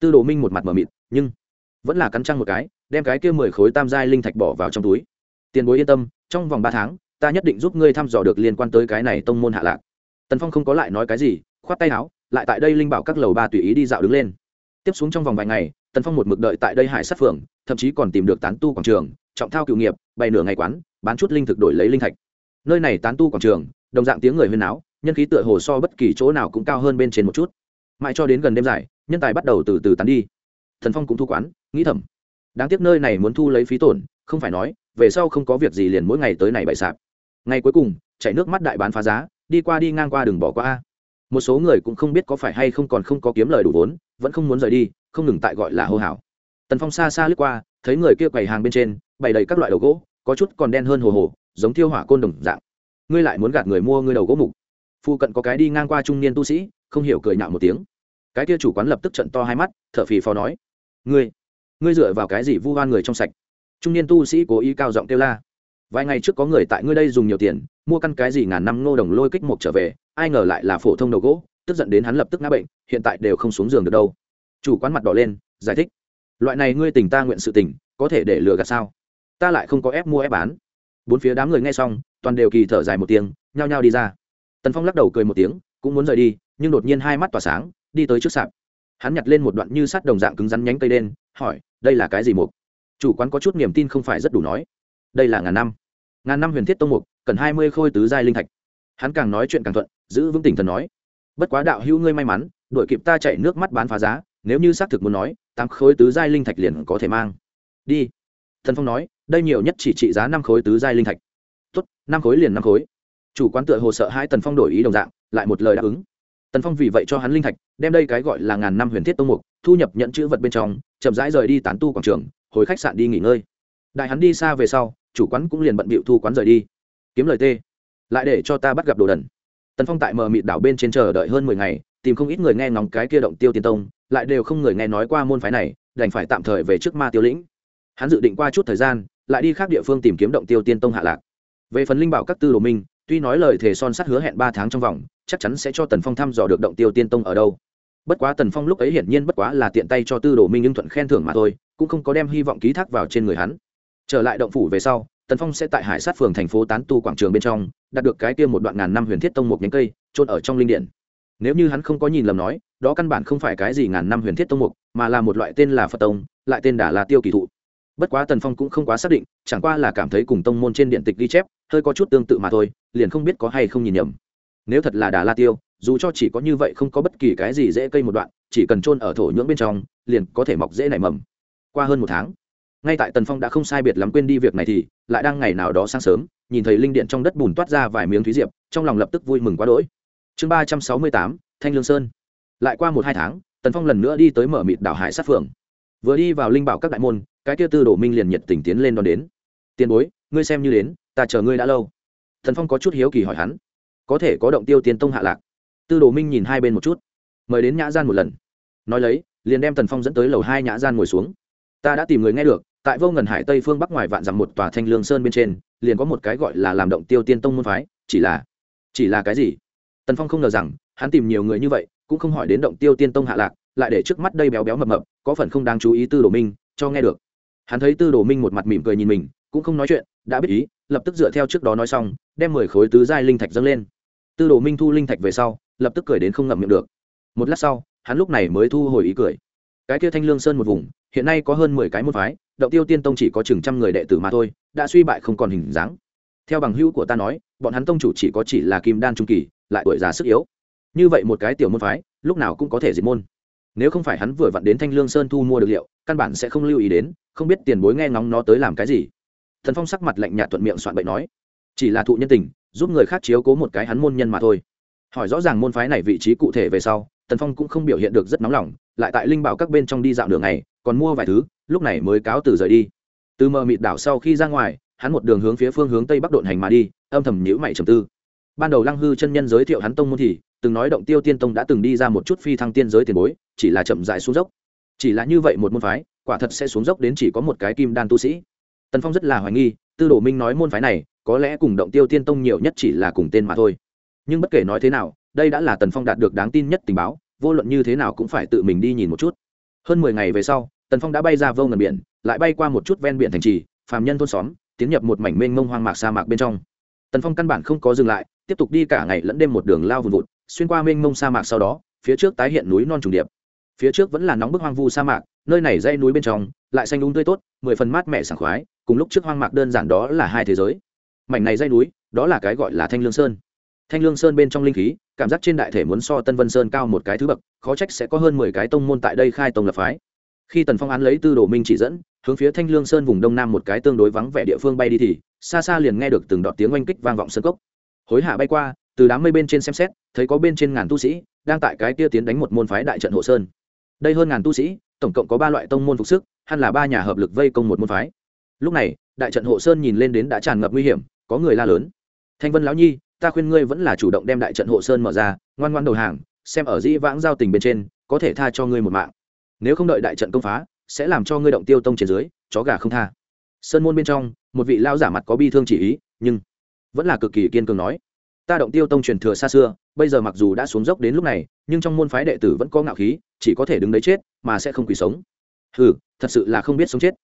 Tư đồ minh một mặt mờ mịt, nhưng vẫn là cắn trăng một cái, đem cái kia mười khối tam giai linh thạch bỏ vào trong túi. Tiền bối yên tâm, trong vòng ba tháng, ta nhất định giúp ngươi thăm dò được liên quan tới cái này tông môn hạ lạc. Tần phong không có lại nói cái gì, khoát tay áo lại tại đây linh bảo các lầu ba tùy ý đi dạo đứng lên. Tiếp xuống trong vòng vài ngày, tần phong một mực đợi tại đây hải sát phường thậm chí còn tìm được tán tu quảng trường, trọng thao cựu nghiệp, bày nửa ngày quán, bán chút linh thực đổi lấy linh thạch. Nơi này tán tu quảng trường, đồng dạng tiếng người huyên áo nhân khí tựa hồ so bất kỳ chỗ nào cũng cao hơn bên trên một chút. Mãi cho đến gần đêm dài, nhân tài bắt đầu từ từ tán đi. Thần phong cũng thu quán, nghĩ thầm. Đáng tiếc nơi này muốn thu lấy phí tổn, không phải nói, về sau không có việc gì liền mỗi ngày tới này bày sạp. Ngày cuối cùng chạy nước mắt đại bán phá giá, đi qua đi ngang qua đừng bỏ qua a một số người cũng không biết có phải hay không còn không có kiếm lời đủ vốn, vẫn không muốn rời đi, không ngừng tại gọi là hô hào. Tần phong xa xa lướt qua, thấy người kia quầy hàng bên trên, bày đầy các loại đầu gỗ, có chút còn đen hơn hồ hồ, giống thiêu hỏa côn đồng dạng. Ngươi lại muốn gạt người mua ngươi đầu gỗ mục. Phu cận có cái đi ngang qua trung niên tu sĩ, không hiểu cười nhạo một tiếng. Cái kia chủ quán lập tức trận to hai mắt, thở phì phò nói, ngươi ngươi dựa vào cái gì vu oan người trong sạch? Trung niên tu sĩ cố ý cao giọng kêu la, vài ngày trước có người tại ngươi đây dùng nhiều tiền, mua căn cái gì ngàn năm ngô đồng lôi kích một trở về ai ngờ lại là phổ thông đầu gỗ, tức giận đến hắn lập tức ngã bệnh, hiện tại đều không xuống giường được đâu. Chủ quán mặt đỏ lên, giải thích. Loại này ngươi tình ta nguyện sự tình, có thể để lừa gạt sao? Ta lại không có ép mua ép bán. Bốn phía đám người nghe xong, toàn đều kỳ thở dài một tiếng, nhao nhao đi ra. Tần phong lắc đầu cười một tiếng, cũng muốn rời đi, nhưng đột nhiên hai mắt tỏa sáng, đi tới trước sạp. Hắn nhặt lên một đoạn như sắt đồng dạng cứng rắn nhánh cây đen, hỏi, đây là cái gì mục? Chủ quán có chút niềm tin không phải rất đủ nói, đây là ngàn năm. Ngàn năm huyền thiết tông mục, cần hai mươi khôi tứ giai linh thạch. Hắn càng nói chuyện càng thuận giữ vững tình thần nói, bất quá đạo hữu ngươi may mắn đội kịp ta chạy nước mắt bán phá giá, nếu như xác thực muốn nói, tám khối tứ giai linh thạch liền có thể mang. Đi. Thần phong nói, đây nhiều nhất chỉ trị giá năm khối tứ giai linh thạch. Tốt, năm khối liền năm khối. Chủ quán tựa hồ sợ hai tần phong đổi ý đồng dạng, lại một lời đáp ứng. Tần phong vì vậy cho hắn linh thạch, đem đây cái gọi là ngàn năm huyền thiết tông mục, thu nhập nhận chữ vật bên trong, chậm rãi rời đi tán tu quảng trường, hồi khách sạn đi nghỉ ngơi. Đại hắn đi xa về sau, chủ quán cũng liền bận bịu thu quán rời đi. Kiếm lời tê, lại để cho ta bắt gặp đồ đần tần phong tại mờ mịt đảo bên trên chờ đợi hơn mười ngày, tìm không ít người nghe ngóng cái kia động tiêu tiên tông, lại đều không người nghe nói qua môn phái này, đành phải tạm thời về trước ma tiêu lĩnh. Hắn dự định qua chút thời gian, lại đi khác địa phương tìm kiếm động tiêu tiên tông hạ lạc. Về phần linh bảo các tư đồ minh, tuy nói lời thề son sắt hứa hẹn ba tháng trong vòng, chắc chắn sẽ cho tần phong thăm dò được động tiêu tiên tông ở đâu. Bất quá tần phong lúc ấy hiển nhiên bất quá là tiện tay cho tư đồ minh nhưng thuận khen thưởng mà thôi, cũng không có đem hy vọng ký thác vào trên người hắn. Trở lại động phủ về sau tần phong sẽ tại hải sát phường thành phố tán tu quảng trường bên trong, đạt được cái kia một đoạn ngàn năm huyền thiết tông một nhánh cây trôn ở trong linh điện. Nếu như hắn không có nhìn lầm nói, đó căn bản không phải cái gì ngàn năm huyền thiết tông mục, mà là một loại tên là phật tông, lại tên đà là tiêu kỳ thụ. Bất quá tần phong cũng không quá xác định, chẳng qua là cảm thấy cùng tông môn trên điện tịch ghi chép, hơi có chút tương tự mà thôi, liền không biết có hay không nhìn nhầm. Nếu thật là đà la tiêu, dù cho chỉ có như vậy không có bất kỳ cái gì dễ cây một đoạn, chỉ cần trôn ở thổ nhưỡng bên trong, liền có thể mọc dễ nảy mầm. Qua hơn một tháng ngay tại tần phong đã không sai biệt lắm quên đi việc này thì, lại đang ngày nào đó sáng sớm, nhìn thấy linh điện trong đất bùn toát ra vài miếng thúy diệp, trong lòng lập tức vui mừng quá đỗi. Chương ba trăm sáu mươi tám, thanh lương sơn. Lại qua một hai tháng, tần phong lần nữa đi tới mở mịt đảo hải sát phường vừa đi vào linh bảo các đại môn, cái kia tư Đồ minh liền nhiệt tình tiến lên đón đến. Tiền bối, ngươi xem như đến, ta chờ ngươi đã lâu. Thần phong có chút hiếu kỳ hỏi hắn. Có thể có động tiêu tiền tông hạ lạc. Tư đồ minh nhìn hai bên một chút. Mời đến nhã gian một lần. Nói lấy, liền đem tần phong dẫn tới lầu hai nhã gian ngồi xuống. Ta đã tìm người nghe được tại vô ngần hải tây phương bắc ngoài vạn dặm một tòa thanh lương sơn bên trên, liền có một cái gọi là làm động tiêu tiên tông môn phái, chỉ là chỉ là cái gì? Tần phong không ngờ rằng, hắn tìm nhiều người như vậy, cũng không hỏi đến động tiêu tiên tông hạ lạc, lại để trước mắt đây béo béo mập mập, có phần không đáng chú ý tư đồ minh, cho nghe được. Hắn thấy tư đồ minh một mặt mỉm cười nhìn mình, cũng không nói chuyện, đã biết ý, lập tức dựa theo trước đó nói xong, đem mười khối tứ giai linh thạch dâng lên. Tư đồ minh thu linh thạch về sau, lập tức cười đến không ngậm miệng được. Một lát sau, hắn lúc này mới thu hồi ý cười. Cái kia thanh lương sơn một vùng, hiện nay có hơn mười cái môn phái động tiêu tiên tông chỉ có chừng trăm người đệ tử mà thôi, đã suy bại không còn hình dáng. Theo bằng hữu của ta nói, bọn hắn tông chủ chỉ có chỉ là kim đan trung kỳ, lại tuổi già sức yếu. Như vậy một cái tiểu môn phái, lúc nào cũng có thể diệt môn. Nếu không phải hắn vừa vặn đến thanh lương sơn thu mua được liệu, căn bản sẽ không lưu ý đến, không biết tiền bối nghe ngóng nó tới làm cái gì. Thần phong sắc mặt lạnh nhạt thuận miệng soạn bậy nói, chỉ là thụ nhân tình, giúp người khác chiếu cố một cái hắn môn nhân mà thôi. Hỏi rõ ràng môn phái này vị trí cụ thể về sau tần phong cũng không biểu hiện được rất nóng lòng, lại tại linh bảo các bên trong đi dạo đường này còn mua vài thứ, lúc này mới cáo từ rời đi. Từ mờ mịt đảo sau khi ra ngoài, hắn một đường hướng phía phương hướng tây bắc độn hành mà đi, âm thầm nhữ mày trầm tư. Ban đầu lăng hư chân nhân giới thiệu hắn tông môn thì, từng nói động tiêu tiên tông đã từng đi ra một chút phi thăng tiên giới tiền bối, chỉ là chậm dại xuống dốc. Chỉ là như vậy một môn phái, quả thật sẽ xuống dốc đến chỉ có một cái kim đan tu sĩ. Tần phong rất là hoài nghi, tư đồ minh nói môn phái này, có lẽ cùng động tiêu tiên tông nhiều nhất chỉ là cùng tên mà thôi. Nhưng bất kể nói thế nào, đây đã là tần phong đạt được đáng tin nhất tình báo, vô luận như thế nào cũng phải tự mình đi nhìn một chút hơn mười ngày về sau, tần phong đã bay ra vô ngần biển, lại bay qua một chút ven biển thành trì, phàm nhân thôn xóm, tiến nhập một mảnh mênh mông hoang mạc sa mạc bên trong. Tần phong căn bản không có dừng lại, tiếp tục đi cả ngày lẫn đêm một đường lao vùn vụt, xuyên qua mênh mông sa mạc sau đó, phía trước tái hiện núi non trùng điệp. Phía trước vẫn là nóng bức hoang vu sa mạc, nơi này dây núi bên trong, lại xanh đúng tươi tốt, mười phần mát mẻ sảng khoái, cùng lúc trước hoang mạc đơn giản đó là hai thế giới. Mảnh này dây núi, đó là cái gọi là thanh lương sơn thanh lương sơn bên trong linh khí, cảm giác trên đại thể muốn so tân vân sơn cao một cái thứ bậc, khó trách sẽ có hơn mười cái tông môn tại đây khai tông lập phái. Khi tần phong án lấy tư đồ minh chỉ dẫn, hướng phía thanh lương sơn vùng đông nam một cái tương đối vắng vẻ địa phương bay đi thì, xa xa liền nghe được từng đọt tiếng oanh kích vang vọng sân cốc. Hối hạ bay qua, từ đám mây bên trên xem xét, thấy có bên trên ngàn tu sĩ, đang tại cái kia tiến đánh một môn phái đại trận hộ sơn. Đây hơn ngàn tu sĩ, tổng cộng có ba loại tông môn phục sức, hẳn là ba nhà hợp lực vây công một môn phái. Lúc này, đại trận hộ sơn nhìn lên đến đã tràn ngập nguy hiểm, có người la lớn. Thanh vân lão nhi ta khuyên ngươi vẫn là chủ động đem đại trận hộ sơn mở ra, ngoan ngoan đầu hàng, xem ở dĩ vãng giao tình bên trên, có thể tha cho ngươi một mạng. Nếu không đợi đại trận công phá, sẽ làm cho ngươi động tiêu tông trên dưới, chó gà không tha. Sơn môn bên trong, một vị lao giả mặt có bi thương chỉ ý, nhưng vẫn là cực kỳ kiên cường nói, ta động tiêu tông truyền thừa xa xưa, bây giờ mặc dù đã xuống dốc đến lúc này, nhưng trong môn phái đệ tử vẫn có ngạo khí, chỉ có thể đứng đấy chết, mà sẽ không quỳ sống. Hừ, thật sự là không biết sống chết.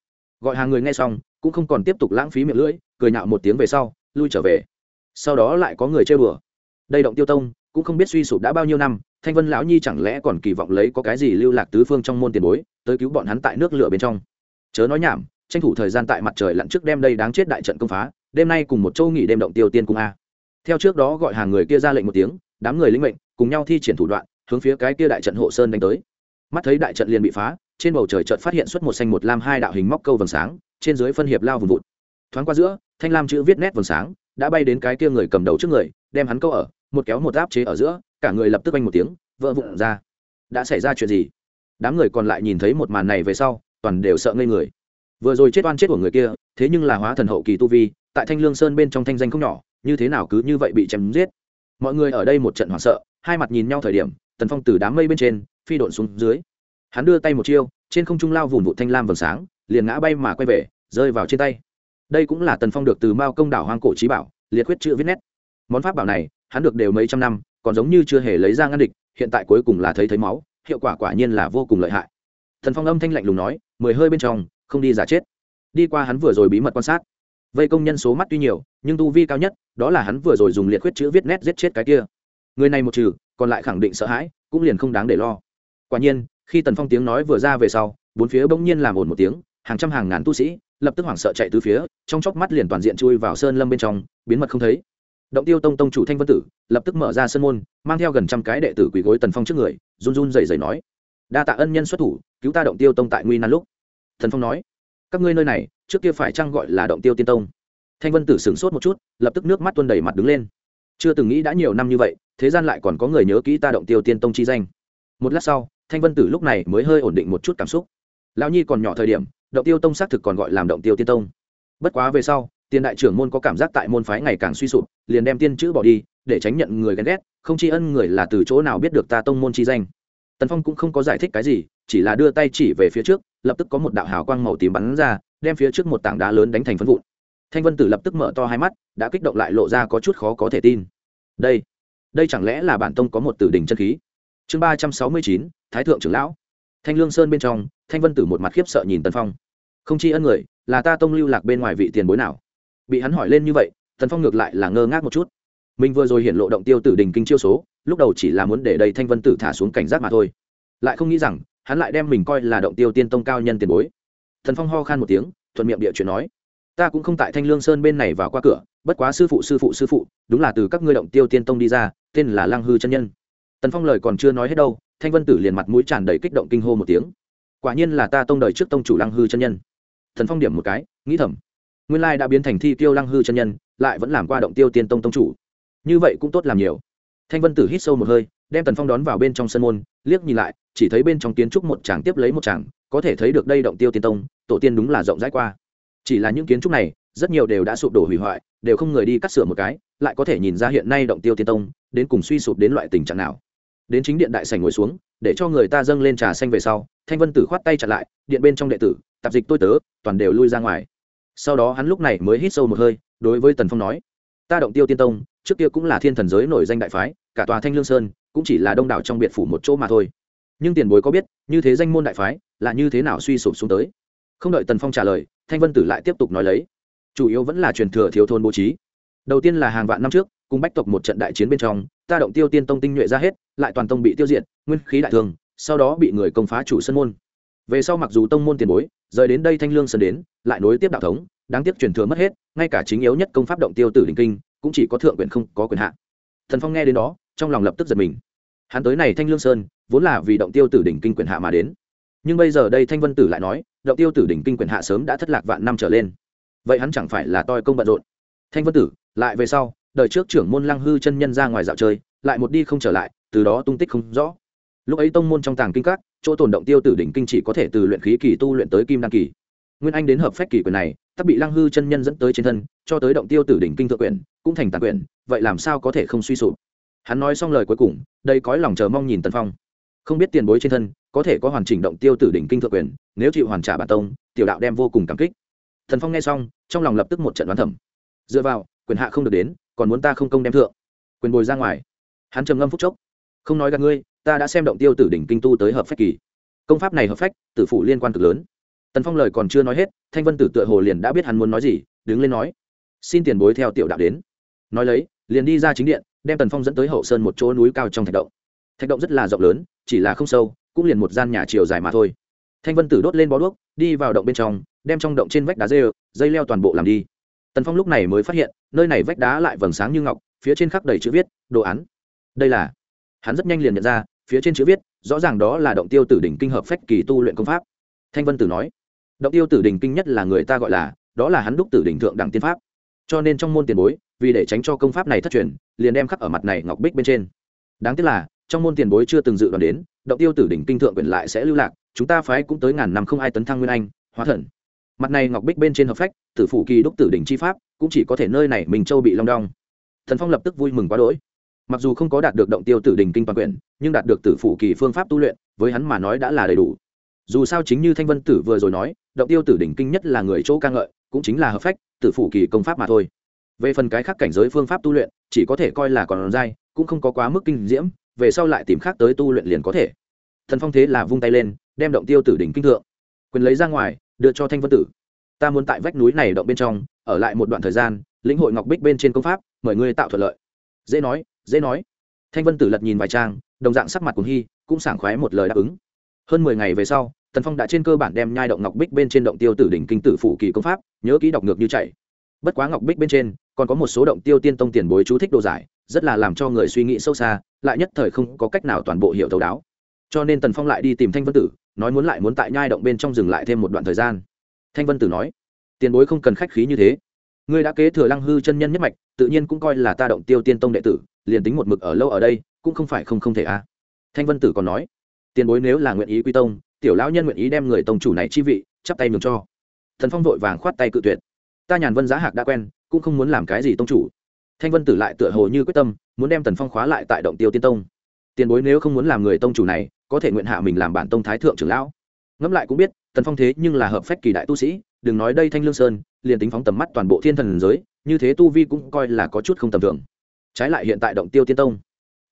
Gọi hàng người nghe xong, cũng không còn tiếp tục lãng phí miệng lưỡi, cười nhạo một tiếng về sau, lui trở về sau đó lại có người chơi bừa. Đây động tiêu tông, cũng không biết suy sụp đã bao nhiêu năm, thanh vân lão nhi chẳng lẽ còn kỳ vọng lấy có cái gì lưu lạc tứ phương trong môn tiền bối, tới cứu bọn hắn tại nước lửa bên trong. Chớ nói nhảm, tranh thủ thời gian tại mặt trời lặn trước đêm đây đáng chết đại trận công phá, đêm nay cùng một châu nghỉ đêm động tiêu tiên cung a. Theo trước đó gọi hàng người kia ra lệnh một tiếng, đám người lĩnh mệnh, cùng nhau thi triển thủ đoạn, hướng phía cái kia đại trận hộ sơn đánh tới. Mắt thấy đại trận liền bị phá, trên bầu trời trận phát hiện xuất một xanh một lam hai đạo hình móc câu vầng sáng, trên dưới phân hiệp lao vùng vụt. Thoáng qua giữa, thanh lam chữ viết nét vầng sáng đã bay đến cái kia người cầm đầu trước người, đem hắn câu ở, một kéo một áp chế ở giữa, cả người lập tức anh một tiếng, vỡ vụn ra. Đã xảy ra chuyện gì? Đám người còn lại nhìn thấy một màn này về sau, toàn đều sợ ngây người. Vừa rồi chết oan chết của người kia, thế nhưng là hóa thần hậu kỳ tu vi, tại thanh lương sơn bên trong thanh danh không nhỏ, như thế nào cứ như vậy bị chém giết? Mọi người ở đây một trận hoảng sợ, hai mặt nhìn nhau thời điểm, tần phong từ đám mây bên trên, phi độn xuống dưới. Hắn đưa tay một chiêu, trên không trung lao vùng vụ thanh lam vầng sáng, liền ngã bay mà quay về, rơi vào trên tay đây cũng là tần phong được từ mao công đảo hoang cổ trí bảo, liệt quyết chữ viết nét. Món pháp bảo này, hắn được đều mấy trăm năm, còn giống như chưa hề lấy ra ngăn địch, hiện tại cuối cùng là thấy thấy máu, hiệu quả quả nhiên là vô cùng lợi hại. Thần phong âm thanh lạnh lùng nói, mười hơi bên trong, không đi giả chết. Đi qua hắn vừa rồi bí mật quan sát. Vây công nhân số mắt tuy nhiều, nhưng tu vi cao nhất, đó là hắn vừa rồi dùng liệt huyết chữ viết nét giết chết cái kia. Người này một trừ, còn lại khẳng định sợ hãi, cũng liền không đáng để lo. Quả nhiên, khi tần phong tiếng nói vừa ra về sau, bốn phía bỗng nhiên làm ồn một tiếng, hàng trăm hàng ngàn tu sĩ lập tức hoảng sợ chạy từ phía, trong chóc mắt liền toàn diện chui vào sơn lâm bên trong, biến mật không thấy. Động tiêu tông tông chủ thanh vân tử lập tức mở ra sân môn, mang theo gần trăm cái đệ tử quỳ gối tần phong trước người, run run rẩy rẩy nói, đa tạ ân nhân xuất thủ, cứu ta động tiêu tông tại nguy nan lúc. Thần phong nói, các ngươi nơi này, trước kia phải chăng gọi là động tiêu tiên tông? Thanh vân tử sửng sốt một chút, lập tức nước mắt tuôn đầy mặt đứng lên. Chưa từng nghĩ đã nhiều năm như vậy, thế gian lại còn có người nhớ kỹ ta động tiêu tiên tông chi danh. Một lát sau, thanh vân tử lúc này mới hơi ổn định một chút cảm xúc. Lão nhi còn nhỏ thời điểm động tiêu tông xác thực còn gọi làm động tiêu tiên tông. Bất quá về sau tiền đại trưởng môn có cảm giác tại môn phái ngày càng suy sụp, liền đem tiên chữ bỏ đi, để tránh nhận người ghen ghét, không tri ân người là từ chỗ nào biết được ta tông môn chi danh. Tần phong cũng không có giải thích cái gì, chỉ là đưa tay chỉ về phía trước, lập tức có một đạo hào quang màu tím bắn ra, đem phía trước một tảng đá lớn đánh thành phân vụn. Thanh vân tử lập tức mở to hai mắt, đã kích động lại lộ ra có chút khó có thể tin. Đây đây chẳng lẽ là bản tông có một tử đình chân khí? Chương ba trăm sáu mươi chín, thái thượng trưởng lão thanh lương sơn bên trong, thanh vân tử một mặt khiếp sợ nhìn tần phong. Không chi ân người, là ta tông lưu lạc bên ngoài vị tiền bối nào? Bị hắn hỏi lên như vậy, tần phong ngược lại là ngơ ngác một chút. Mình vừa rồi hiện lộ động tiêu tử đình kinh chiêu số, lúc đầu chỉ là muốn để đầy thanh vân tử thả xuống cảnh giác mà thôi. Lại không nghĩ rằng, hắn lại đem mình coi là động tiêu tiên tông cao nhân tiền bối. Thần phong ho khan một tiếng, thuận miệng địa chuyện nói, ta cũng không tại thanh lương sơn bên này vào qua cửa, bất quá sư phụ sư phụ sư phụ, đúng là từ các ngươi động tiêu tiên tông đi ra, tên là lăng hư chân nhân. Tần phong lời còn chưa nói hết đâu thanh vân tử liền mặt mũi tràn đầy kích động kinh hô một tiếng. Quả nhiên là ta tông đời trước tông chủ lăng hư chân nhân. Thần phong điểm một cái, nghĩ thầm. Nguyên lai đã biến thành thi tiêu lăng hư chân nhân, lại vẫn làm qua động tiêu tiên tông tông chủ. Như vậy cũng tốt làm nhiều. Thanh vân tử hít sâu một hơi, đem tần phong đón vào bên trong sân môn, liếc nhìn lại, chỉ thấy bên trong kiến trúc một tràng tiếp lấy một tràng, có thể thấy được đây động tiêu tiên tông, tổ tiên đúng là rộng rãi qua. Chỉ là những kiến trúc này, rất nhiều đều đã sụp đổ hủy hoại, đều không người đi cắt sửa một cái, lại có thể nhìn ra hiện nay động tiêu tiên tông, đến cùng suy sụp đến loại tình trạng nào đến chính điện đại sảnh ngồi xuống, để cho người ta dâng lên trà xanh về sau, thanh vân tử khoát tay chặn lại, điện bên trong đệ tử, tạp dịch tôi tớ, toàn đều lui ra ngoài. Sau đó hắn lúc này mới hít sâu một hơi, đối với tần phong nói, ta động tiêu tiên tông, trước kia cũng là thiên thần giới nổi danh đại phái, cả tòa thanh lương sơn cũng chỉ là đông đảo trong biệt phủ một chỗ mà thôi. Nhưng tiền bối có biết, như thế danh môn đại phái là như thế nào suy sụp xuống tới? Không đợi tần phong trả lời, thanh vân tử lại tiếp tục nói lấy, chủ yếu vẫn là truyền thừa thiếu thôn bố trí. Đầu tiên là hàng vạn năm trước cùng bách tộc một trận đại chiến bên trong, ta động tiêu tiên tông tinh nhuệ ra hết, lại toàn tông bị tiêu diệt, nguyên khí đại thường, sau đó bị người công phá chủ sân môn. Về sau mặc dù tông môn tiền bối, rời đến đây thanh lương sơn đến, lại nối tiếp đạo thống, đáng tiếc truyền thừa mất hết, ngay cả chính yếu nhất công pháp động tiêu tử đình kinh, cũng chỉ có thượng quyền không có quyền hạn thần phong nghe đến đó, trong lòng lập tức giật mình. Hắn tới này thanh lương sơn, vốn là vì động tiêu tử đỉnh kinh quyền hạ mà đến. Nhưng bây giờ đây thanh vân tử lại nói, động tiêu tử đỉnh kinh quyền hạ sớm đã thất lạc vạn năm trở lên. Vậy hắn chẳng phải là toi công bận rộn. Thanh vân tử, lại về sau đời trước trưởng môn lăng hư chân nhân ra ngoài dạo chơi, lại một đi không trở lại, từ đó tung tích không rõ. Lúc ấy tông môn trong tàng kinh các, chỗ tồn động tiêu tử đỉnh kinh chỉ có thể từ luyện khí kỳ tu luyện tới kim đăng kỳ. Nguyên anh đến hợp phách kỳ quyền này tắc bị lăng hư chân nhân dẫn tới trên thân, cho tới động tiêu tử đỉnh kinh thượng quyền, cũng thành tàn quyền, vậy làm sao có thể không suy sụp? Hắn nói xong lời cuối cùng đây cói lòng chờ mong nhìn tần phong. Không biết tiền bối trên thân, có thể có hoàn chỉnh động tiêu tử đỉnh kinh thượng quyền, nếu chịu hoàn trả bản tông, tiểu đạo đem vô cùng cảm kích. Thần phong nghe xong, trong lòng lập tức một trận đoán thẩm dựa vào, quyền hạ không được đến còn muốn ta không công đem thượng. Quyền bồi ra ngoài. Hắn trầm ngâm phúc chốc. Không nói gặp ngươi, ta đã xem động tiêu tử đỉnh kinh tu tới hợp phách kỳ. Công pháp này hợp phách, tử phụ liên quan cực lớn. Tần phong lời còn chưa nói hết, thanh vân tử tựa hồ liền đã biết hắn muốn nói gì, đứng lên nói, xin tiền bối theo tiểu đạo đến. Nói lấy, liền đi ra chính điện, đem tần phong dẫn tới hậu sơn một chỗ núi cao trong thạch động. Thạch động rất là rộng lớn, chỉ là không sâu, cũng liền một gian nhà chiều dài mà thôi. Thanh vân tử đốt lên bó đuốc, đi vào động bên trong, đem trong động trên vách đá dê, dây leo toàn bộ làm đi tần phong lúc này mới phát hiện, nơi này vách đá lại vầng sáng như ngọc, phía trên khắc đầy chữ viết, đồ án. Đây là, hắn rất nhanh liền nhận ra, phía trên chữ viết, rõ ràng đó là động tiêu tử đỉnh kinh hợp phách kỳ tu luyện công pháp. Thanh vân tử nói, động tiêu tử đỉnh kinh nhất là người ta gọi là, đó là hắn đúc tử đỉnh thượng đẳng tiên pháp. Cho nên trong môn tiền bối, vì để tránh cho công pháp này thất truyền, liền đem khắc ở mặt này ngọc bích bên trên. Đáng tiếc là, trong môn tiền bối chưa từng dự đoán đến, động tiêu tử đỉnh kinh thượng quyền lại sẽ lưu lạc, chúng ta phái cũng tới ngàn năm không ai tấn thăng nguyên anh, hóa thần mặt này ngọc bích bên trên hợp phách, tử phủ kỳ đúc tử đỉnh chi pháp, cũng chỉ có thể nơi này mình châu bị long đong. Thần phong lập tức vui mừng quá đỗi. Mặc dù không có đạt được động tiêu tử đỉnh kinh toàn quyền, nhưng đạt được tử phủ kỳ phương pháp tu luyện, với hắn mà nói đã là đầy đủ. Dù sao chính như thanh vân tử vừa rồi nói, động tiêu tử đỉnh kinh nhất là người chỗ ca ngợi, cũng chính là hợp phách, tử phủ kỳ công pháp mà thôi. Về phần cái khác cảnh giới phương pháp tu luyện, chỉ có thể coi là còn dai, cũng không có quá mức kinh diễm, về sau lại tìm khác tới tu luyện liền có thể. Thần phong thế là vung tay lên, đem động tiêu tử đỉnh kinh thượng. Quyền lấy ra ngoài đưa cho thanh vân tử. Ta muốn tại vách núi này động bên trong, ở lại một đoạn thời gian, lĩnh hội ngọc bích bên trên công pháp, mời ngươi tạo thuận lợi. Dễ nói dễ nói. Thanh vân tử lật nhìn vài trang, đồng dạng sắc mặt cùng hy, cũng sảng khoái một lời đáp ứng. Hơn mười ngày về sau, tần phong đã trên cơ bản đem nhai động ngọc bích bên trên động tiêu tử đỉnh kinh tử phủ kỳ công pháp, nhớ kỹ đọc ngược như chạy. Bất quá ngọc bích bên trên, còn có một số động tiêu tiên tông tiền bối chú thích đồ giải, rất là làm cho người suy nghĩ sâu xa, lại nhất thời không có cách nào toàn bộ hiểu thấu đáo. Cho nên tần phong lại đi tìm thanh vân tử nói muốn lại muốn tại nhai động bên trong dừng lại thêm một đoạn thời gian. Thanh vân tử nói, tiền bối không cần khách khí như thế. Ngươi đã kế thừa lăng hư chân nhân nhất mạch, tự nhiên cũng coi là ta động tiêu tiên tông đệ tử, liền tính một mực ở lâu ở đây, cũng không phải không không thể a. À. thanh vân tử còn nói, tiền bối nếu là nguyện ý quy tông, tiểu lão nhân nguyện ý đem người tông chủ này chi vị, chắp tay mừng cho. Thần phong vội vàng khoát tay cự tuyệt. Ta nhàn vân giá hạc đã quen, cũng không muốn làm cái gì tông chủ. Thanh vân tử lại tựa hồ như quyết tâm, muốn đem tần phong khóa lại tại động tiêu tiên tông. Tiền bối nếu không muốn làm người tông chủ này có thể nguyện hạ mình làm bản tông thái thượng trưởng lão. Ngẫm lại cũng biết, tần phong thế nhưng là hợp phách kỳ đại tu sĩ, đừng nói đây thanh lương sơn, liền tính phóng tầm mắt toàn bộ thiên thần giới, như thế tu vi cũng coi là có chút không tầm thường. Trái lại hiện tại động tiêu tiên tông,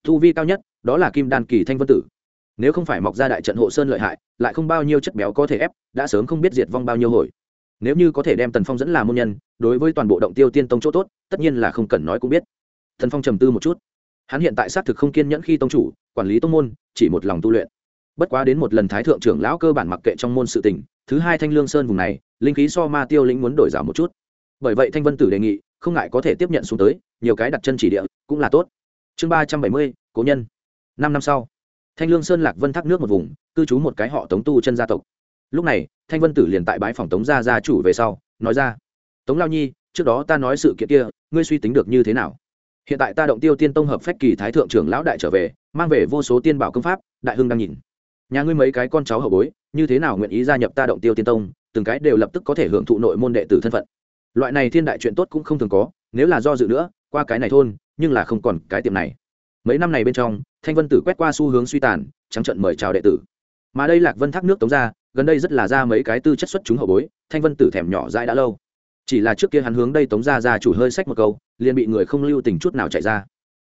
tu vi cao nhất, đó là kim đan kỳ thanh vân tử. Nếu không phải mọc ra đại trận hộ sơn lợi hại, lại không bao nhiêu chất béo có thể ép, đã sớm không biết diệt vong bao nhiêu hồi. Nếu như có thể đem tần phong dẫn là môn nhân, đối với toàn bộ động tiêu tiên tông chỗ tốt, tất nhiên là không cần nói cũng biết. Thần phong trầm tư một chút hắn hiện tại xác thực không kiên nhẫn khi tông chủ, quản lý tông môn, chỉ một lòng tu luyện. Bất quá đến một lần thái thượng trưởng lão cơ bản mặc kệ trong môn sự tình, thứ hai thanh lương sơn vùng này, linh khí so ma tiêu lĩnh muốn đổi giảm một chút. Bởi vậy thanh vân tử đề nghị, không ngại có thể tiếp nhận xuống tới, nhiều cái đặt chân chỉ địa, cũng là tốt. Chương ba trăm bảy mươi, cố nhân. Năm năm sau, thanh lương sơn lạc vân thác nước một vùng, cư trú một cái họ tống tu chân gia tộc. Lúc này, thanh vân tử liền tại bãi phòng tống gia gia chủ về sau, nói ra, tống lao nhi, trước đó ta nói sự kiện kia, ngươi suy tính được như thế nào? Hiện tại ta động tiêu tiên tông hợp phách kỳ thái thượng trưởng lão đại trở về, mang về vô số tiên bảo công pháp, đại hưng đang nhìn. Nhà ngươi mấy cái con cháu hậu bối, như thế nào nguyện ý gia nhập ta động tiêu tiên tông, từng cái đều lập tức có thể hưởng thụ nội môn đệ tử thân phận. Loại này thiên đại chuyện tốt cũng không thường có, nếu là do dự nữa, qua cái này thôn, nhưng là không còn cái tiệm này. Mấy năm này bên trong, thanh vân tử quét qua xu hướng suy tàn, trắng trận mời chào đệ tử. Mà đây lạc vân thác nước tống ra, gần đây rất là ra mấy cái tư chất xuất chúng hậu bối, thanh vân tử thèm nhỏ dãi đã lâu chỉ là trước kia hắn hướng đây tống ra ra chủ hơi sách một câu, liền bị người không lưu tình chút nào chạy ra.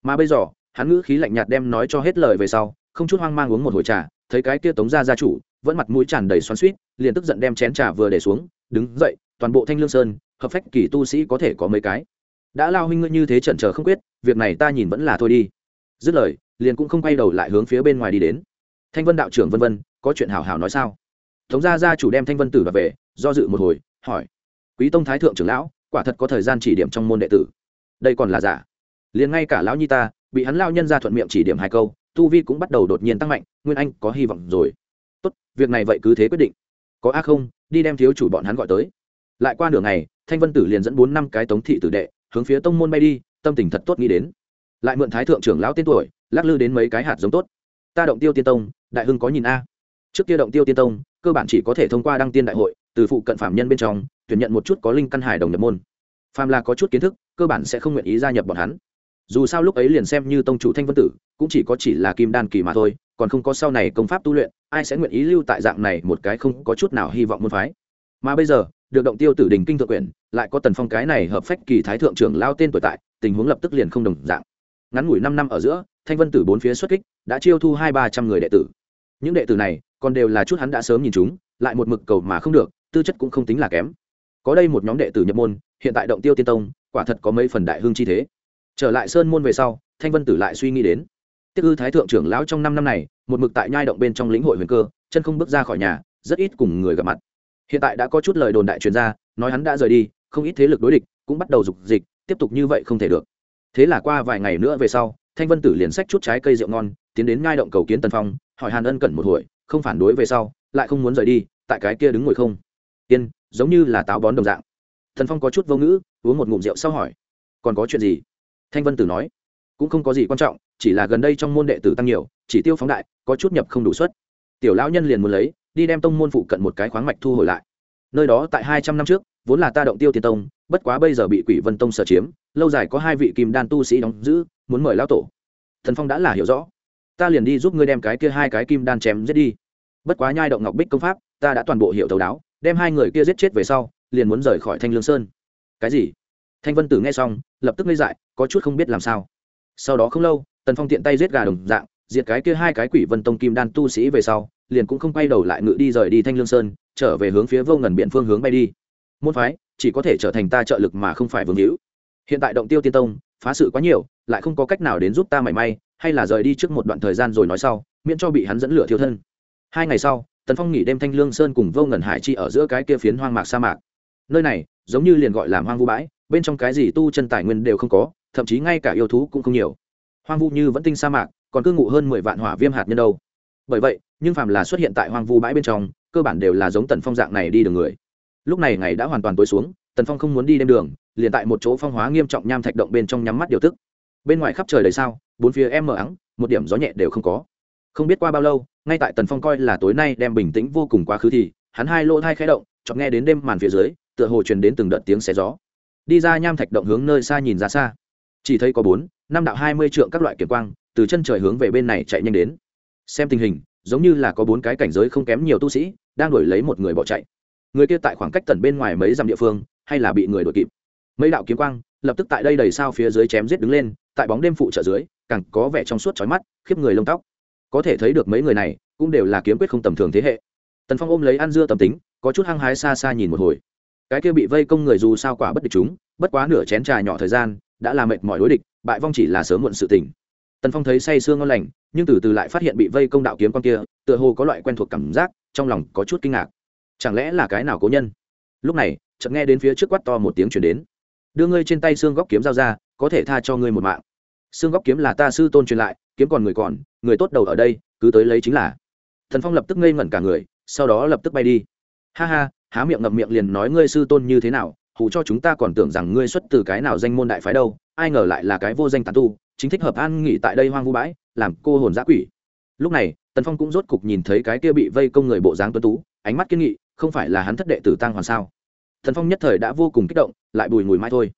Mà bây giờ, hắn ngữ khí lạnh nhạt đem nói cho hết lời về sau, không chút hoang mang uống một hồi trà, thấy cái kia tống ra gia chủ, vẫn mặt mũi tràn đầy xoắn suýt liền tức giận đem chén trà vừa để xuống, đứng dậy, toàn bộ thanh lương sơn, hợp phách kỳ tu sĩ có thể có mấy cái. Đã lao huynh ngươi như thế chần chờ không quyết, việc này ta nhìn vẫn là thôi đi. Dứt lời, liền cũng không quay đầu lại hướng phía bên ngoài đi đến. Thanh vân đạo trưởng vân vân, có chuyện hào hào nói sao? Tống gia gia chủ đem thanh vân tử và về, do dự một hồi, hỏi quý tông thái thượng trưởng lão, quả thật có thời gian chỉ điểm trong môn đệ tử. Đây còn là giả. Liền ngay cả lão nhi ta, bị hắn lao nhân ra thuận miệng chỉ điểm hai câu, tu vi cũng bắt đầu đột nhiên tăng mạnh, nguyên anh có hy vọng rồi. Tốt, việc này vậy cứ thế quyết định. Có a không, đi đem thiếu chủ bọn hắn gọi tới. Lại qua nửa ngày, thanh vân tử liền dẫn bốn năm cái tống thị tử đệ, hướng phía tông môn bay đi, tâm tình thật tốt nghĩ đến. Lại mượn thái thượng trưởng lão tên tuổi, lắc lư đến mấy cái hạt giống tốt. Ta động tiêu tiên tông, đại hưng có nhìn a. Trước kia động tiêu tiên tông, cơ bản chỉ có thể thông qua đăng tiên đại hội từ phụ cận phạm nhân bên trong, tuyển nhận một chút có linh căn hải đồng nhập môn. Phàm là có chút kiến thức, cơ bản sẽ không nguyện ý gia nhập bọn hắn. Dù sao lúc ấy liền xem như tông chủ thanh vân tử, cũng chỉ có chỉ là kim đan kỳ mà thôi, còn không có sau này công pháp tu luyện, ai sẽ nguyện ý lưu tại dạng này một cái không có chút nào hy vọng môn phái. Mà bây giờ, được động tiêu tử đình kinh thượng quyển, lại có tần phong cái này hợp phách kỳ thái thượng trưởng lao tên tuổi tại, tình huống lập tức liền không đồng dạng. Ngắn ngủi năm năm ở giữa, thanh vân tử bốn phía xuất kích, đã chiêu thu hai ba trăm người đệ tử. Những đệ tử này, còn đều là chút hắn đã sớm nhìn chúng, lại một mực cầu mà không được tư chất cũng không tính là kém. Có đây một nhóm đệ tử nhập môn, hiện tại động tiêu tiên tông, quả thật có mấy phần đại hương chi thế. Trở lại sơn môn về sau, thanh vân tử lại suy nghĩ đến. Tiếc ư thái thượng trưởng lão trong năm năm này, một mực tại nhai động bên trong lĩnh hội huyền cơ, chân không bước ra khỏi nhà, rất ít cùng người gặp mặt. Hiện tại đã có chút lời đồn đại truyền ra, nói hắn đã rời đi, không ít thế lực đối địch cũng bắt đầu dục dịch, tiếp tục như vậy không thể được. Thế là qua vài ngày nữa về sau, thanh vân tử liền xách chút trái cây rượu ngon, tiến đến ngai động cầu kiến tần phong, hỏi hàn ân cẩn một hồi, không phản đối về sau, lại không muốn rời đi, tại cái kia đứng ngồi không yên, giống như là táo bón đồng dạng. Thần phong có chút vô ngữ, uống một ngụm rượu sau hỏi, còn có chuyện gì? Thanh vân tử nói, cũng không có gì quan trọng, chỉ là gần đây trong môn đệ tử tăng nhiều, chỉ tiêu phóng đại, có chút nhập không đủ suất. Tiểu lão nhân liền muốn lấy, đi đem tông môn phụ cận một cái khoáng mạch thu hồi lại. Nơi đó tại hai trăm năm trước, vốn là ta động tiêu tiền tông, bất quá bây giờ bị quỷ vân tông sở chiếm, lâu dài có hai vị kim đan tu sĩ đóng giữ, muốn mời lão tổ. Thần phong đã là hiểu rõ. Ta liền đi giúp ngươi đem cái kia hai cái kim đan chém giết đi. Bất quá nhai động ngọc bích công pháp, ta đã toàn bộ hiểu thấu đáo đem hai người kia giết chết về sau, liền muốn rời khỏi thanh lương sơn. Cái gì? Thanh vân tử nghe xong, lập tức ngây dại, có chút không biết làm sao. Sau đó không lâu, tần phong tiện tay giết gà đồng dạng, diệt cái kia hai cái quỷ vân tông kim đan tu sĩ về sau, liền cũng không quay đầu lại ngự đi rời đi thanh lương sơn, trở về hướng phía vô ngần biện phương hướng bay đi. Môn phái, chỉ có thể trở thành ta trợ lực mà không phải vương hữu. Hiện tại động tiêu tiên tông, phá sự quá nhiều, lại không có cách nào đến giúp ta mảy may, hay là rời đi trước một đoạn thời gian rồi nói sau, miễn cho bị hắn dẫn lửa thiêu thân. Hai ngày sau tần phong nghỉ đêm thanh lương sơn cùng vô ngần hải chi ở giữa cái kia phiến hoang mạc sa mạc. Nơi này, giống như liền gọi làm hoang vu bãi, bên trong cái gì tu chân tài nguyên đều không có, thậm chí ngay cả yêu thú cũng không nhiều. Hoang vu như vẫn tinh sa mạc, còn cư ngụ hơn mười vạn hỏa viêm hạt nhân đâu. Bởi vậy, nhưng phàm là xuất hiện tại hoang vu bãi bên trong, cơ bản đều là giống tần phong dạng này đi đường người. Lúc này ngày đã hoàn toàn tối xuống, tần phong không muốn đi đêm đường, liền tại một chỗ phong hóa nghiêm trọng nham thạch động bên trong nhắm mắt điều tức. Bên ngoài khắp trời đầy sao, bốn phía em mờ ắng, một điểm gió nhẹ đều không có không biết qua bao lâu, ngay tại tần phong coi là tối nay đem bình tĩnh vô cùng quá khứ thì, hắn hai lỗ thai khẽ động chọn nghe đến đêm màn phía dưới, tựa hồ truyền đến từng đợt tiếng xé gió. Đi ra nham thạch động hướng nơi xa nhìn ra xa. Chỉ thấy có bốn, năm đạo hai mươi trượng các loại kiểm quang, từ chân trời hướng về bên này chạy nhanh đến. Xem tình hình, giống như là có bốn cái cảnh giới không kém nhiều tu sĩ, đang đuổi lấy một người bỏ chạy. Người kia tại khoảng cách tần bên ngoài mấy dặm địa phương, hay là bị người đuổi kịp. Mấy đạo kiếm quang, lập tức tại đây đầy sao phía dưới chém giết đứng lên, tại bóng đêm phụ trợ dưới, càng có vẻ trong suốt chói mắt, khiếp người lông tóc có thể thấy được mấy người này cũng đều là kiếm quyết không tầm thường thế hệ. Tần phong ôm lấy ăn dưa tầm tính, có chút hăng hái xa xa nhìn một hồi. Cái kia bị vây công người dù sao quả bất địch chúng, bất quá nửa chén trà nhỏ thời gian, đã làm mệt mỏi đối địch, bại vong chỉ là sớm muộn sự tình. Tần phong thấy say sương ngon lành, nhưng từ từ lại phát hiện bị vây công đạo kiếm con kia, tựa hồ có loại quen thuộc cảm giác, trong lòng có chút kinh ngạc. Chẳng lẽ là cái nào cố nhân? Lúc này, chợt nghe đến phía trước quát to một tiếng chuyển đến. Đưa ngươi trên tay xương góc kiếm dao ra, có thể tha cho ngươi một mạng xương góc kiếm là ta sư tôn truyền lại, kiếm còn người còn, người tốt đầu ở đây, cứ tới lấy chính là. Thần phong lập tức ngây ngẩn cả người, sau đó lập tức bay đi. Ha ha, há miệng ngậm miệng liền nói ngươi sư tôn như thế nào, hù cho chúng ta còn tưởng rằng ngươi xuất từ cái nào danh môn đại phái đâu, ai ngờ lại là cái vô danh tàn tu, chính thích hợp an nghỉ tại đây hoang vu bãi, làm cô hồn giã quỷ. Lúc này, tần phong cũng rốt cục nhìn thấy cái kia bị vây công người bộ dáng tuấn tú, ánh mắt kiên nghị, không phải là hắn thất đệ tử tăng hoàn sao? Thần phong nhất thời đã vô cùng kích động, lại bùi ngùi mai thôi.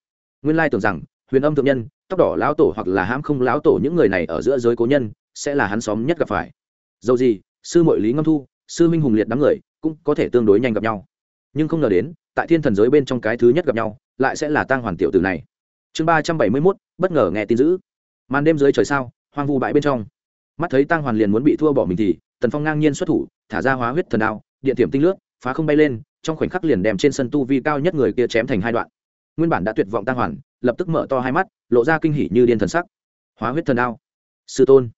Nguyên lai tưởng rằng, huyền âm thượng nhân tóc đỏ lão tổ hoặc là hãm không lão tổ những người này ở giữa giới cố nhân, sẽ là hắn xóm nhất gặp phải. Dầu gì, sư mội lý ngâm thu, sư minh hùng liệt đám người, cũng có thể tương đối nhanh gặp nhau. Nhưng không ngờ đến, tại thiên thần giới bên trong cái thứ nhất gặp nhau, lại sẽ là tăng hoàn tiểu tử này. Chương ba trăm bảy mươi mốt, bất ngờ nghe tin dữ. Màn đêm dưới trời sao, hoang vu bãi bên trong. Mắt thấy tăng hoàn liền muốn bị thua bỏ mình thì, tần phong ngang nhiên xuất thủ, thả ra hóa huyết thần đao, điện tiềm tinh lướt, phá không bay lên, trong khoảnh khắc liền đem trên sân tu vi cao nhất người kia chém thành hai đoạn. Nguyên bản đã tuyệt vọng tăng hoàn lập tức mở to hai mắt, lộ ra kinh hỉ như điên thần sắc. Hóa huyết thần đao. Sư tôn.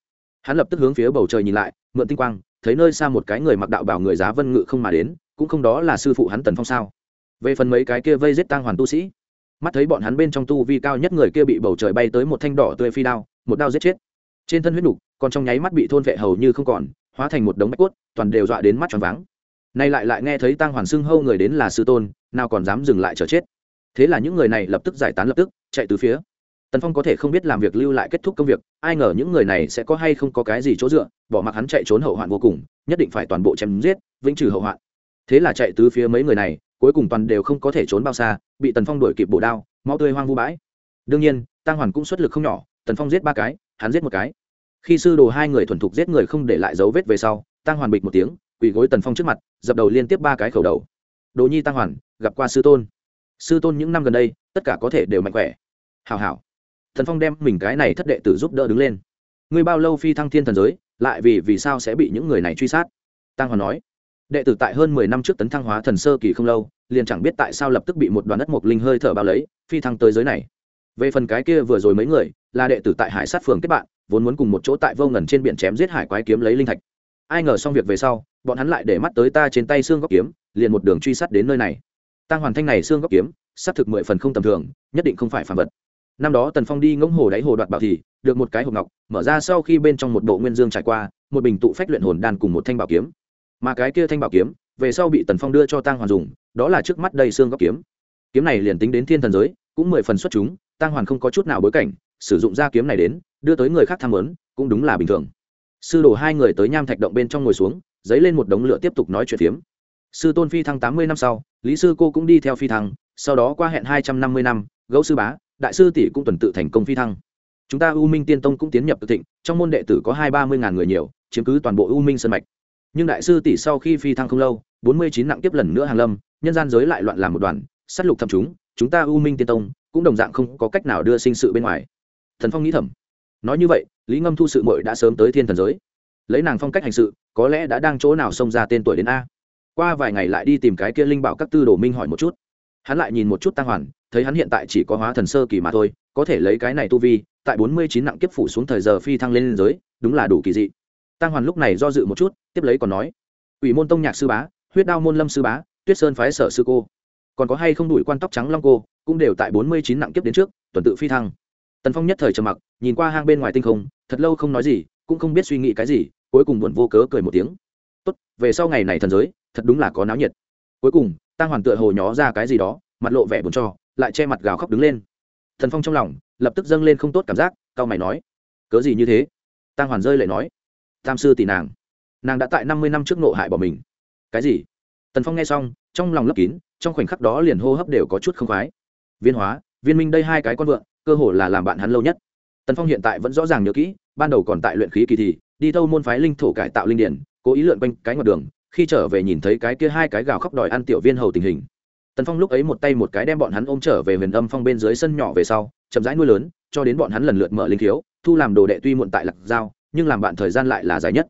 Hắn lập tức hướng phía bầu trời nhìn lại, mượn tinh quang, thấy nơi xa một cái người mặc đạo bảo người giá vân ngự không mà đến, cũng không đó là sư phụ hắn tần phong sao? Về phần mấy cái kia vây giết tang hoàn tu sĩ, mắt thấy bọn hắn bên trong tu vi cao nhất người kia bị bầu trời bay tới một thanh đỏ tươi phi đao, một đao giết chết. Trên thân huyết nục, còn trong nháy mắt bị thôn vệ hầu như không còn, hóa thành một đống bách quất toàn đều dọa đến mắt tròn váng. Nay lại lại nghe thấy tang hoàn xưng hâu người đến là sư tôn, nào còn dám dừng lại chờ chết thế là những người này lập tức giải tán lập tức, chạy từ phía. Tần phong có thể không biết làm việc lưu lại kết thúc công việc, ai ngờ những người này sẽ có hay không có cái gì chỗ dựa, bỏ mặc hắn chạy trốn hậu hoạn vô cùng, nhất định phải toàn bộ chém giết, vĩnh trừ hậu hoạn. Thế là chạy từ phía mấy người này, cuối cùng toàn đều không có thể trốn bao xa, bị tần phong đuổi kịp bổ đao mau tươi hoang vu bãi. Đương nhiên tăng hoàn cũng xuất lực không nhỏ, tần phong giết ba cái, hắn giết một cái. Khi sư đồ hai người thuần thục giết người không để lại dấu vết về sau tăng hoàn bịch một tiếng, quỳ gối tần phong trước mặt, dập đầu liên tiếp ba cái khẩu đầu. Đồ nhi tăng hoàn, gặp qua sư tôn sư tôn những năm gần đây, tất cả có thể đều mạnh khỏe. Hào hào thần phong đem mình cái này thất đệ tử giúp đỡ đứng lên. Ngươi bao lâu phi thăng thiên thần giới, lại vì vì sao sẽ bị những người này truy sát? Tăng hoàn nói. Đệ tử tại hơn mười năm trước tấn thăng hóa thần sơ kỳ không lâu, liền chẳng biết tại sao lập tức bị một đoàn đất mộc linh hơi thở bao lấy, phi thăng tới giới này. Về phần cái kia vừa rồi mấy người, là đệ tử tại hải sát phường kết bạn, vốn muốn cùng một chỗ tại vô ngần trên biển chém giết hải quái kiếm lấy linh thạch. Ai ngờ xong việc về sau, bọn hắn lại để mắt tới ta trên tay xương góc kiếm, liền một đường truy sát đến nơi này tăng hoàn thanh này xương góc kiếm, xác thực mười phần không tầm thường, nhất định không phải phản vật. Năm đó tần phong đi ngỗng hồ đáy hồ đoạt bảo thì, được một cái hộp ngọc, mở ra sau khi bên trong một bộ nguyên dương trải qua, một bình tụ phách luyện hồn đan cùng một thanh bảo kiếm. Mà cái kia thanh bảo kiếm, về sau bị tần phong đưa cho tăng hoàn dùng, đó là trước mắt đây xương góc kiếm. Kiếm này liền tính đến thiên thần giới, cũng mười phần xuất chúng tăng hoàn không có chút nào bối cảnh, sử dụng ra kiếm này đến, đưa tới người khác tham vấn cũng đúng là bình thường. Sư đồ hai người tới nham thạch động bên trong ngồi xuống dấy lên một đống lửa tiếp tục nói chuyện phiếm. Sư tôn phi thăng tám mươi năm sau lý sư cô cũng đi theo phi thăng, sau đó qua hẹn hai trăm năm mươi năm, gấu sư bá, đại sư tỷ cũng tuần tự thành công phi thăng. Chúng ta u minh tiên tông cũng tiến nhập tự thịnh, trong môn đệ tử có hai ba mươi ngàn người nhiều, chiếm cứ toàn bộ u minh sân mạch. Nhưng đại sư tỷ sau khi phi thăng không lâu, bốn mươi chín nặng tiếp lần nữa hàng lâm, nhân gian giới lại loạn làm một đoàn s á t lục thầm chúng chúng ta u minh tiên tông cũng đồng dạng không có cách nào đưa sinh sự bên ngoài. Thần phong nghĩ thầm. Nói như vậy, lý ngâm thu sự mội đã sớm tới thiên thần giới. Lấy nàng phong cách hành sự, có lẽ đã đang chỗ nào xông ra tên tuổi đến a qua vài ngày lại đi tìm cái kia linh bảo các tư đồ minh hỏi một chút. Hắn lại nhìn một chút tăng hoàn, thấy hắn hiện tại chỉ có hóa thần sơ kỳ mà thôi, có thể lấy cái này tu vi, tại bốn mươi chín nặng kiếp phủ xuống thời giờ phi thăng lên giới, đúng là đủ kỳ dị. Tăng hoàn lúc này do dự một chút, tiếp lấy còn nói ủy môn tông nhạc sư bá, huyết đao môn lâm sư bá, tuyết sơn phái sở sư cô, còn có hay không đuổi quan tóc trắng long cô, cũng đều tại bốn mươi chín nặng kiếp đến trước, tuần tự phi thăng. Tần phong nhất thời trầm mặc, nhìn qua hang bên ngoài tinh không, thật lâu không nói gì, cũng không biết suy nghĩ cái gì, cuối cùng buồn vô cớ cười một tiếng tốt, về sau ngày này thần giới, thật đúng là có náo nhiệt. Cuối cùng tăng hoàn tựa hồ nhó ra cái gì đó, mặt lộ vẻ buồn cho, lại che mặt gào khóc đứng lên. Thần phong trong lòng, lập tức dâng lên không tốt cảm giác, cao mày nói, cớ gì như thế? Tăng hoàn rơi lại nói, tam sư tỷ nàng nàng đã tại năm mươi năm trước nộ hại bỏ mình. Cái gì? Tần phong nghe xong, trong lòng lấp kín, trong khoảnh khắc đó liền hô hấp đều có chút không khoái. Viên hóa, viên minh đây hai cái con vượng cơ hồ là làm bạn hắn lâu nhất. Tần phong hiện tại vẫn rõ ràng nhớ kỹ, ban đầu còn tại luyện khí kỳ thì, đi thâu môn phái linh thổ cải tạo linh điển cố ý lượn quanh cái ngọt đường, khi trở về nhìn thấy cái kia hai cái gào khóc đòi ăn tiểu viên hầu tình hình. Tần phong lúc ấy một tay một cái đem bọn hắn ôm trở về huyền âm phong bên dưới sân nhỏ về sau, chậm rãi nuôi lớn, cho đến bọn hắn lần lượt mở linh thiếu thu làm đồ đệ tuy muộn tại lạc giao, nhưng làm bạn thời gian lại là dài nhất.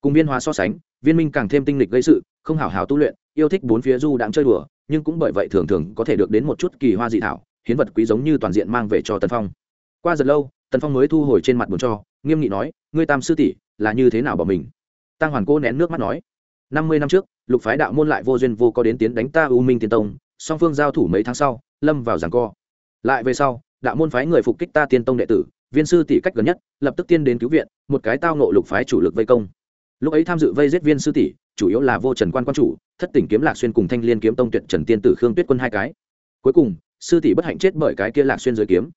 Cùng viên hóa so sánh, viên minh càng thêm tinh lịch gây sự, không hào hào tu luyện, yêu thích bốn phía du đãng chơi đùa, nhưng cũng bởi vậy thường thường có thể được đến một chút kỳ hoa dị thảo, hiến vật quý giống như toàn diện mang về cho tần phong. Qua giật lâu, tần phong mới thu hồi trên mặt buồn cho, nghiêm nghị nói, ngươi tam sư tỷ, là như thế nào bỏ mình? Tăng hoàn cô nén nước mắt nói, năm mươi năm trước, lục phái đạo môn lại vô duyên vô có đến tiến đánh ta u minh tiên tông, song phương giao thủ mấy tháng sau, lâm vào giảng co. Lại về sau, đạo môn phái người phục kích ta tiên tông đệ tử, viên sư tỷ cách gần nhất, lập tức tiên đến cứu viện, một cái tao nộ lục phái chủ lực vây công. Lúc ấy tham dự vây giết viên sư tỷ, chủ yếu là vô trần quan quan chủ, thất tỉnh kiếm lạc xuyên cùng thanh liên kiếm tông tuyệt trần tiên tử khương tuyết quân hai cái. Cuối cùng, sư tỷ bất hạnh chết bởi cái kia lạc xuyên dưới kiếm.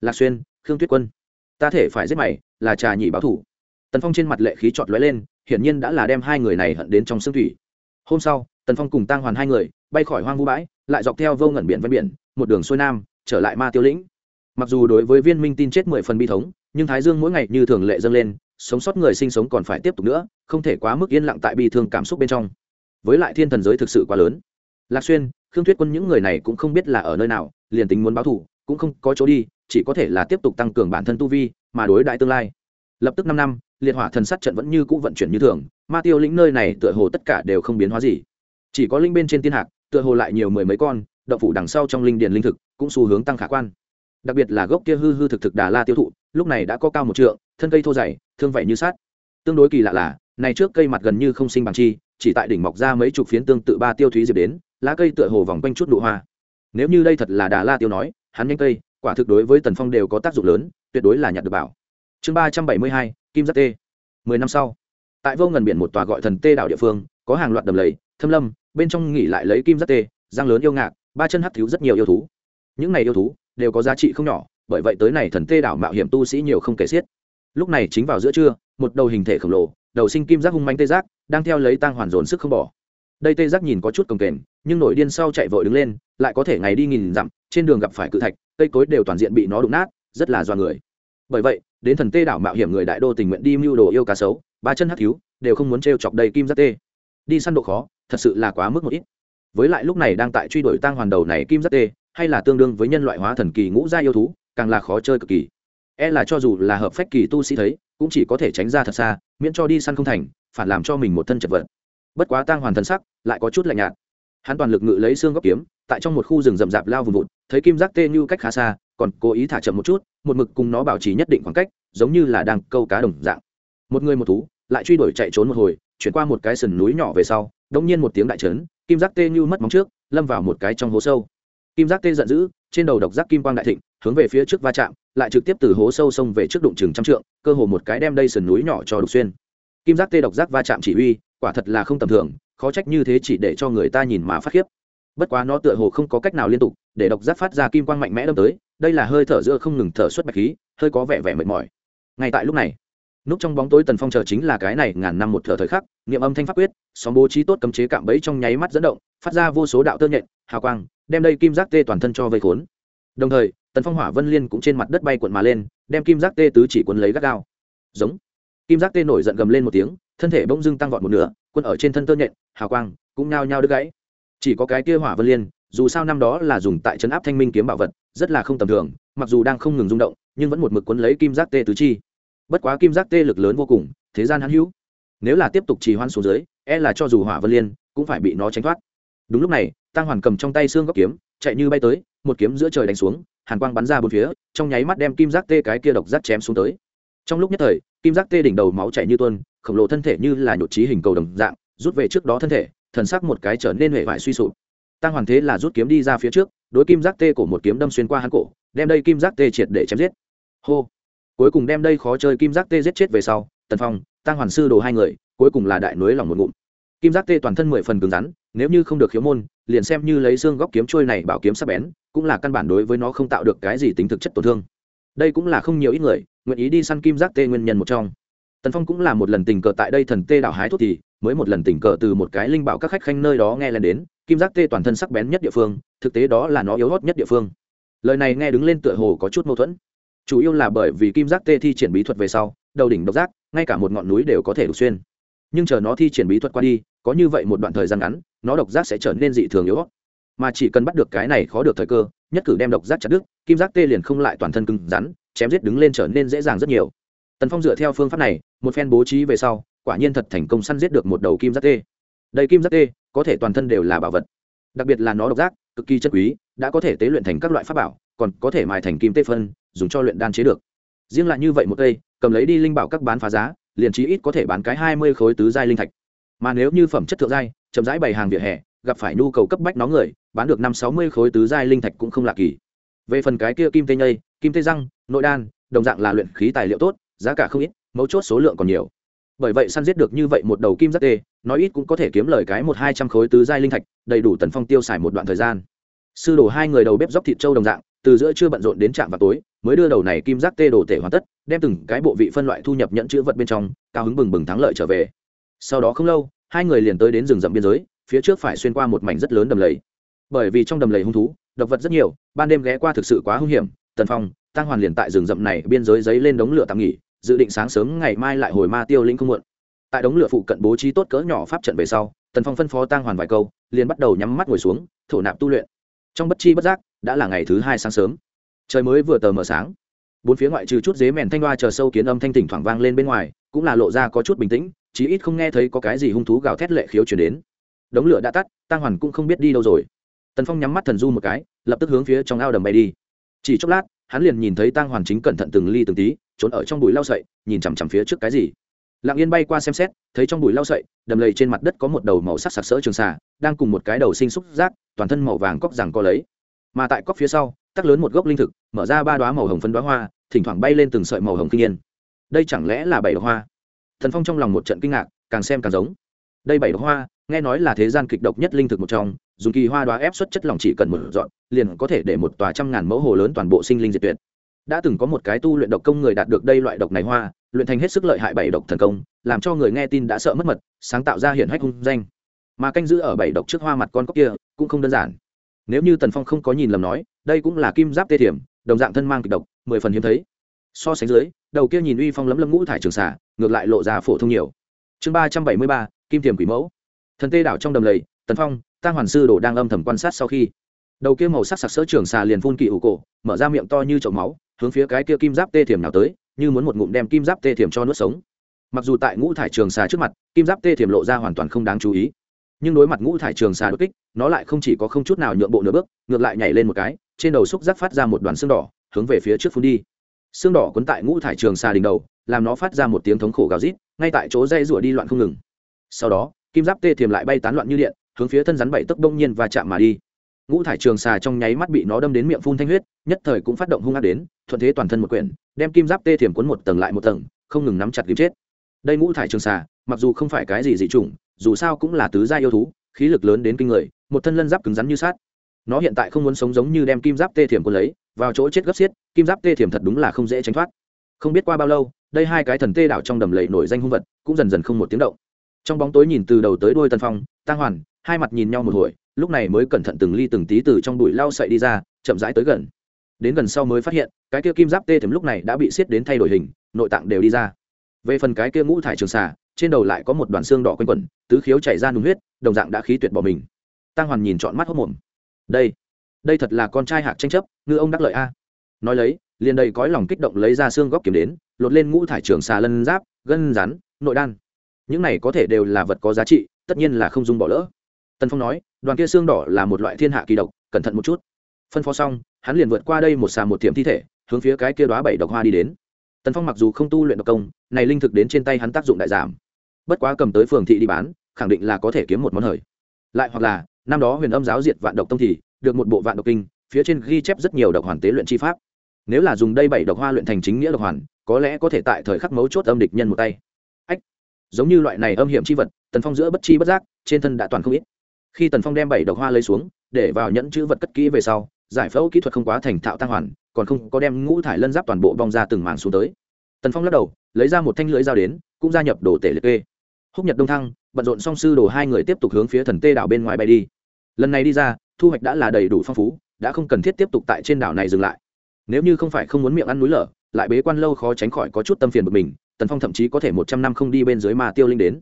Lạc xuyên, khương tuyết quân, ta thể phải giết mày, là trà nhị báo thủ. Tần phong trên mặt lệ khí trọt lóe lên hiển nhiên đã là đem hai người này hận đến trong xương thủy. Hôm sau, tần phong cùng tăng hoàn hai người bay khỏi hoang vu bãi, lại dọc theo vô ngẩn biển ven biển, một đường xuôi nam, trở lại ma tiêu lĩnh. Mặc dù đối với viên minh tin chết mười phần bi thống, nhưng thái dương mỗi ngày như thường lệ dâng lên, sống sót người sinh sống còn phải tiếp tục nữa, không thể quá mức yên lặng tại bi thương cảm xúc bên trong. Với lại thiên thần giới thực sự quá lớn. Lạc xuyên, khương thuyết quân những người này cũng không biết là ở nơi nào, liền tính muốn báo thù, cũng không có chỗ đi, chỉ có thể là tiếp tục tăng cường bản thân tu vi, mà đối đại tương lai lập tức năm năm, liệt hỏa thần sát trận vẫn như cũ vận chuyển như thường, ma tiêu lĩnh nơi này tựa hồ tất cả đều không biến hóa gì. Chỉ có linh bên trên tiên hạc, tựa hồ lại nhiều mười mấy con, động phủ đằng sau trong linh điền linh thực, cũng xu hướng tăng khả quan. Đặc biệt là gốc kia hư hư thực thực đà la tiêu thụ, lúc này đã có cao một trượng, thân cây thô dày, thương vậy như sát tương đối kỳ lạ là, này trước cây mặt gần như không sinh bằng chi, chỉ tại đỉnh mọc ra mấy chục phiến tương tự ba tiêu thúy diệp đến, lá cây tựa hồ vòng quanh chút nụ hoa. Nếu như đây thật là đà la tiêu nói, hắn nhanh cây, quả thực đối với tần phong đều có tác dụng lớn, tuyệt đối là nhặt được bảo chương ba trăm bảy mươi hai, kim giác tê. Mười năm sau, tại vô ngần biển một tòa gọi thần tê đảo địa phương, có hàng loạt đầm lầy, thâm lâm, bên trong nghỉ lại lấy kim giác tê, răng lớn yêu ngạc, ba chân hắc thiếu rất nhiều yêu thú. Những này yêu thú đều có giá trị không nhỏ, bởi vậy tới này thần tê đảo mạo hiểm tu sĩ nhiều không kể xiết. Lúc này chính vào giữa trưa, một đầu hình thể khổng lồ, đầu sinh kim giác hung manh tê giác, đang theo lấy tang hoàn dồn sức không bỏ. Đây tê giác nhìn có chút cồng kềnh, nhưng nổi điên sau chạy vội đứng lên, lại có thể ngày đi nghìn dặm, trên đường gặp phải cự thạch, cây cối đều toàn diện bị nó đụng nát, rất là do người. Bởi vậy đến thần tê đảo mạo hiểm người đại đô tình nguyện đi mưu đồ yêu cá sấu, ba chân hắc cứu, đều không muốn t chọc đầy kim giác tê. Đi săn độ khó, thật sự là quá mức một ít. Với lại lúc này đang tại truy đuổi tang hoàn đầu này kim giác tê, hay là tương đương với nhân loại hóa thần kỳ ngũ gia yêu thú, càng là khó chơi cực kỳ. E là cho dù là hợp phách kỳ tu sĩ thấy, cũng chỉ có thể tránh ra thật xa, miễn cho đi săn không thành, phản làm cho mình một thân chật vật. Bất quá tang hoàn thần sắc lại có chút lạnh nhạt hắn toàn lực ngự lấy xương góc kiếm, tại trong một khu rừng rậm rạp lao vùng vụt, thấy kim giác tê như cách khá xa, còn cố ý thả chậm một chút, một mực cùng nó bảo trì nhất định khoảng cách, giống như là đang câu cá đồng dạng. Một người một thú, lại truy đuổi chạy trốn một hồi, chuyển qua một cái sườn núi nhỏ về sau đông nhiên một tiếng đại trấn, kim giác tê như mất móng trước, lâm vào một cái trong hố sâu. Kim giác tê giận dữ, trên đầu độc giác kim quang đại thịnh, hướng về phía trước va chạm, lại trực tiếp từ hố sâu sông về trước đụng chừng trăm trượng, cơ hồ một cái đem đây sườn núi nhỏ cho đục xuyên. Kim giác tê độc giác va chạm chỉ huy, quả thật là không tầm thường khó trách như thế chỉ để cho người ta nhìn mà phát khiếp. Bất quá nó tựa hồ không có cách nào liên tục, để độc giác phát ra kim quang mạnh mẽ đâm tới, đây là hơi thở giữa không ngừng thở xuất bạch khí, hơi có vẻ vẻ mệt mỏi. Ngay tại lúc này, núp trong bóng tối tần phong chờ chính là cái này ngàn năm một thở thời khắc, niệm âm thanh pháp quyết xóm bố trí tốt cấm chế cạm bẫy trong nháy mắt dẫn động, phát ra vô số đạo tơ nhện, hào quang, đem đây kim giác tê toàn thân cho vây khốn. Đồng thời, tần phong hỏa vân liên cũng trên mặt đất bay cuộn mà lên, đem kim giác tê tứ chỉ cuốn lấy gắt gao. Giống. Kim giác tê nổi giận gầm lên một tiếng, thân thể bỗng dưng tăng vọt một nửa quân ở trên thân tơ nhện, hào quang, cũng nao nhao đứt gãy. Chỉ có cái kia hỏa vân liên, dù sao năm đó là dùng tại trấn áp thanh minh kiếm bảo vật, rất là không tầm thường, mặc dù đang không ngừng rung động, nhưng vẫn một mực quấn lấy kim giác tê tứ chi. Bất quá kim giác tê lực lớn vô cùng, thế gian hắn hữu. Nếu là tiếp tục trì hoãn xuống dưới e là cho dù hỏa vân liên cũng phải bị nó tránh thoát. Đúng lúc này tăng hoàn cầm trong tay xương góc kiếm, chạy như bay tới, một kiếm giữa trời đánh xuống, hàn quang bắn ra bốn phía, trong nháy mắt đem kim giác tê cái kia độc giác chém xuống tới trong lúc nhất thời, kim giác tê đỉnh đầu máu chảy như tuôn, khổng lồ thân thể như là nhột trí hình cầu đồng dạng, rút về trước đó thân thể, thần sắc một cái trở nên huệ vải suy sụp. Tăng hoàn thế là rút kiếm đi ra phía trước, đối kim giác tê cổ một kiếm đâm xuyên qua hắn cổ, đem đây kim giác tê triệt để chém giết. Hô! Cuối cùng đem đây khó chơi kim giác tê giết chết về sau, tần phong, tăng hoàn sư đồ hai người, cuối cùng là đại núi lòng một ngụm. Kim giác tê toàn thân mười phần cứng rắn, nếu như không được khiếu môn, liền xem như lấy xương góc kiếm trôi này bảo kiếm sắp bén, cũng là căn bản đối với nó không tạo được cái gì tính thực chất tổn thương. Đây cũng là không nhiều ít người nguyện ý đi săn kim giác tê nguyên nhân một trong. Tần phong cũng là một lần tình cờ tại đây thần tê đảo hái thuốc thì, mới một lần tình cờ từ một cái linh bảo các khách khanh nơi đó nghe lên đến, kim giác tê toàn thân sắc bén nhất địa phương, thực tế đó là nó yếu hót nhất địa phương. Lời này nghe đứng lên tựa hồ có chút mâu thuẫn. Chủ yếu là bởi vì kim giác tê thi triển bí thuật về sau, đầu đỉnh độc giác, ngay cả một ngọn núi đều có thể đục xuyên. Nhưng chờ nó thi triển bí thuật qua đi, có như vậy một đoạn thời gian ngắn, nó độc giác sẽ trở nên dị thường yếu hót mà chỉ cần bắt được cái này khó được thời cơ, nhất cử đem độc giác chặt đứt, kim giác tê liền không lại toàn thân cứng rắn chém giết đứng lên trở nên dễ dàng rất nhiều. Tần phong dựa theo phương pháp này, một phen bố trí về sau, quả nhiên thật thành công săn giết được một đầu kim giác tê. Đầy kim giác tê, có thể toàn thân đều là bảo vật. Đặc biệt là nó độc giác, cực kỳ chất quý, đã có thể tế luyện thành các loại pháp bảo, còn có thể mài thành kim tê phân, dùng cho luyện đan chế được. Riêng lại như vậy một cây, cầm lấy đi linh bảo các bán phá giá, liền chí ít có thể bán cái hai mươi khối tứ giai linh thạch. Mà nếu như phẩm chất thượng giai, chậm rãi bày hàng vỉa hè, gặp phải nhu cầu cấp bách nó người, bán được năm sáu mươi khối tứ giai linh thạch cũng không lạ kỳ. Về phần cái kia kim tê nhây kim tê răng, nội đan, đồng dạng là luyện khí tài liệu tốt, giá cả không ít, mấu chốt số lượng còn nhiều. Bởi vậy săn giết được như vậy một đầu kim giác tê, nói ít cũng có thể kiếm lời cái một hai trăm khối tứ giai linh thạch, đầy đủ tần phong tiêu xài một đoạn thời gian. Sư đổ hai người đầu bếp dóc thịt trâu đồng dạng, từ giữa chưa bận rộn đến trạm vào tối, mới đưa đầu này kim giác tê đồ tể hoàn tất, đem từng cái bộ vị phân loại thu nhập nhận chữ vật bên trong, cao hứng bừng bừng thắng lợi trở về. Sau đó không lâu, hai người liền tới đến rừng rậm biên giới, phía trước phải xuyên qua một mảnh rất lớn đầm lầy. Bởi vì trong đầm lầy hung thú, độc vật rất nhiều, ban đêm ghé qua thực sự quá hung hiểm tần phong tăng hoàn liền tại rừng rậm này biên giới giấy lên đống lửa tạm nghỉ, dự định sáng sớm ngày mai lại hồi ma tiêu linh không muộn. Tại đống lửa phụ cận bố trí tốt cỡ nhỏ pháp trận về sau, tần phong phân phó tăng hoàn vài câu, liền bắt đầu nhắm mắt ngồi xuống, thổ nạp tu luyện. Trong bất chi bất giác, đã là ngày thứ hai sáng sớm. Trời mới vừa tờ mờ sáng. Bốn phía ngoại trừ chút dế mèn thanh loa chờ sâu kiến âm thanh tỉnh thoảng vang lên bên ngoài, cũng là lộ ra có chút bình tĩnh, chí ít không nghe thấy có cái gì hung thú gào thét lệ khiếu chuyển đến. Đống lửa đã tắt tăng hoàn cũng không biết đi đâu rồi. Tần phong nhắm mắt thần du một cái, lập tức hướng phía trong ao đầm bay đi chỉ chốc lát hắn liền nhìn thấy tăng hoàn chính cẩn thận từng ly từng tí trốn ở trong bụi lau sậy nhìn chằm chằm phía trước cái gì. Lặng yên bay qua xem xét thấy trong bụi lau sậy đầm lầy trên mặt đất có một đầu màu sắc sặc sỡ trường xà đang cùng một cái đầu sinh xúc rác, toàn thân màu vàng cóc rằng co lấy. Mà tại cóc phía sau tắc lớn một gốc linh thực mở ra ba đoá màu hồng phân đoá hoa thỉnh thoảng bay lên từng sợi màu hồng kinh yên. Đây chẳng lẽ là bảy đoá hoa? Thần phong trong lòng một trận kinh ngạc càng xem càng giống. Đây bảy đoá hoa nghe nói là thế gian kịch độc nhất linh thực một trong, dùng kỳ hoa đoá ép xuất chất lỏng chỉ cần một dọn, liền có thể để một tòa trăm ngàn mẫu hồ lớn toàn bộ sinh linh diệt tuyệt. Đã từng có một cái tu luyện độc công người đạt được đây loại độc này hoa, luyện thành hết sức lợi hại bảy độc thần công, làm cho người nghe tin đã sợ mất mật, sáng tạo ra hiển hách hung danh. Mà canh giữ ở bảy độc trước hoa mặt con cóc kia, cũng không đơn giản. Nếu như tần phong không có nhìn lầm nói, đây cũng là kim giáp tê thiểm, đồng dạng thân mang kịch độc, mười phần hiếm thấy. So sánh dưới, đầu kia nhìn uy phong lấm lấm ngũ thải trường xả ngược lại lộ ra phổ thông nhiều. Chương ba trăm bảy mươi ba, kim thiềm quỷ mẫu thần tê đảo trong đầm lầy, tần phong tăng hoàn sư đồ đang âm thầm quan sát sau khi. Đầu kia màu sắc sặc sỡ trường xà liền phun kỳ ủ cổ, mở ra miệng to như chậu máu, hướng phía cái kia kim giáp tê thiểm nào tới, như muốn một ngụm đem kim giáp tê thiểm cho nuốt sống. Mặc dù tại ngũ thải trường xà trước mặt, kim giáp tê thiểm lộ ra hoàn toàn không đáng chú ý, nhưng đối mặt ngũ thải trường xà đột kích, nó lại không chỉ có không chút nào nhượng bộ nửa bước, ngược lại nhảy lên một cái, trên đầu xúc giác phát ra một đoàn xương đỏ, hướng về phía trước phun đi. Xương đỏ cuốn tại ngũ thải trường xà đỉnh đầu, làm nó phát ra một tiếng thống khổ gào rít, ngay tại chỗ dây rủa đi loạn không ngừng. Sau đó kim giáp tê thiềm lại bay tán loạn như điện, hướng phía thân rắn bảy tấc đông nhiên và chạm mà đi. Ngũ thải trường xà trong nháy mắt bị nó đâm đến miệng phun thanh huyết, nhất thời cũng phát động hung ác đến, thuận thế toàn thân một quyển, đem kim giáp tê thiềm cuốn một tầng lại một tầng, không ngừng nắm chặt kim chết. Đây ngũ thải trường xà, mặc dù không phải cái gì dị chủng, dù sao cũng là tứ gia yêu thú, khí lực lớn đến kinh người, một thân lân giáp cứng rắn như sát nó hiện tại không muốn sống giống như đem kim giáp tê thiểm quân lấy, vào chỗ chết gấp xiết, kim giáp tê thiểm thật đúng là không dễ tránh thoát. Không biết qua bao lâu, đây hai cái thần tê đảo trong đầm lầy nổi danh hung vật cũng dần dần không một tiếng động trong bóng tối nhìn từ đầu tới đôi tân phong tăng hoàn, hai mặt nhìn nhau một hồi, lúc này mới cẩn thận từng ly từng tí từ trong bụi lau sậy đi ra, chậm rãi tới gần. Đến gần sau mới phát hiện, cái kia kim giáp tê thấm lúc này đã bị xiết đến thay đổi hình, nội tạng đều đi ra. Về phần cái kia ngũ thải trường xà, trên đầu lại có một đoàn xương đỏ quanh quẩn, tứ khiếu chảy ra nung huyết, đồng dạng đã khí tuyệt bỏ mình. Tăng hoàn nhìn trọn mắt hốc mồm đây đây thật là con trai hạc tranh chấp, ngư ông đắc lợi a. Nói lấy, liền đầy cõi lòng kích động lấy ra xương góc kiếm đến, lột lên ngũ thải trường xà lân giáp, gân rắn, nội đan những này có thể đều là vật có giá trị, tất nhiên là không dung bỏ lỡ. Tần phong nói, đoàn kia xương đỏ là một loại thiên hạ kỳ độc, cẩn thận một chút. Phân phó xong, hắn liền vượt qua đây một xà một tiệm thi thể, hướng phía cái kia đoá bảy độc hoa đi đến. Tần phong mặc dù không tu luyện độc công, này linh thực đến trên tay hắn tác dụng đại giảm. Bất quá cầm tới phường thị đi bán, khẳng định là có thể kiếm một món hời. Lại hoặc là, năm đó huyền âm giáo diệt vạn độc tông thì, được một bộ vạn độc kinh, phía trên ghi chép rất nhiều độc hoàn tế luyện chi pháp. Nếu là dùng đây bảy độc hoa luyện thành chính nghĩa độc hoàn, có lẽ có thể tại thời khắc mấu chốt âm địch nhân một tay giống như loại này âm hiểm chi vật, tần phong giữa bất chi bất giác, trên thân đã toàn không ít. Khi tần phong đem bảy độc hoa lấy xuống, để vào nhẫn chữ vật cất kỹ về sau, giải phẫu kỹ thuật không quá thành thạo tăng hoàn, còn không có đem ngũ thải lân giáp toàn bộ bong ra từng màn xuống tới. Tần phong lắc đầu, lấy ra một thanh lưới dao đến, cũng gia nhập đồ tể liệt kê. Húc nhật đông thăng, bận rộn song sư đồ hai người tiếp tục hướng phía thần tê đảo bên ngoài bay đi. Lần này đi ra, thu hoạch đã là đầy đủ phong phú, đã không cần thiết tiếp tục tại trên đảo này dừng lại. Nếu như không phải không muốn miệng ăn núi lở, lại bế quan lâu khó tránh khỏi có chút tâm phiền bực mình tần phong thậm chí có thể một trăm năm không đi bên dưới mà tiêu linh đến.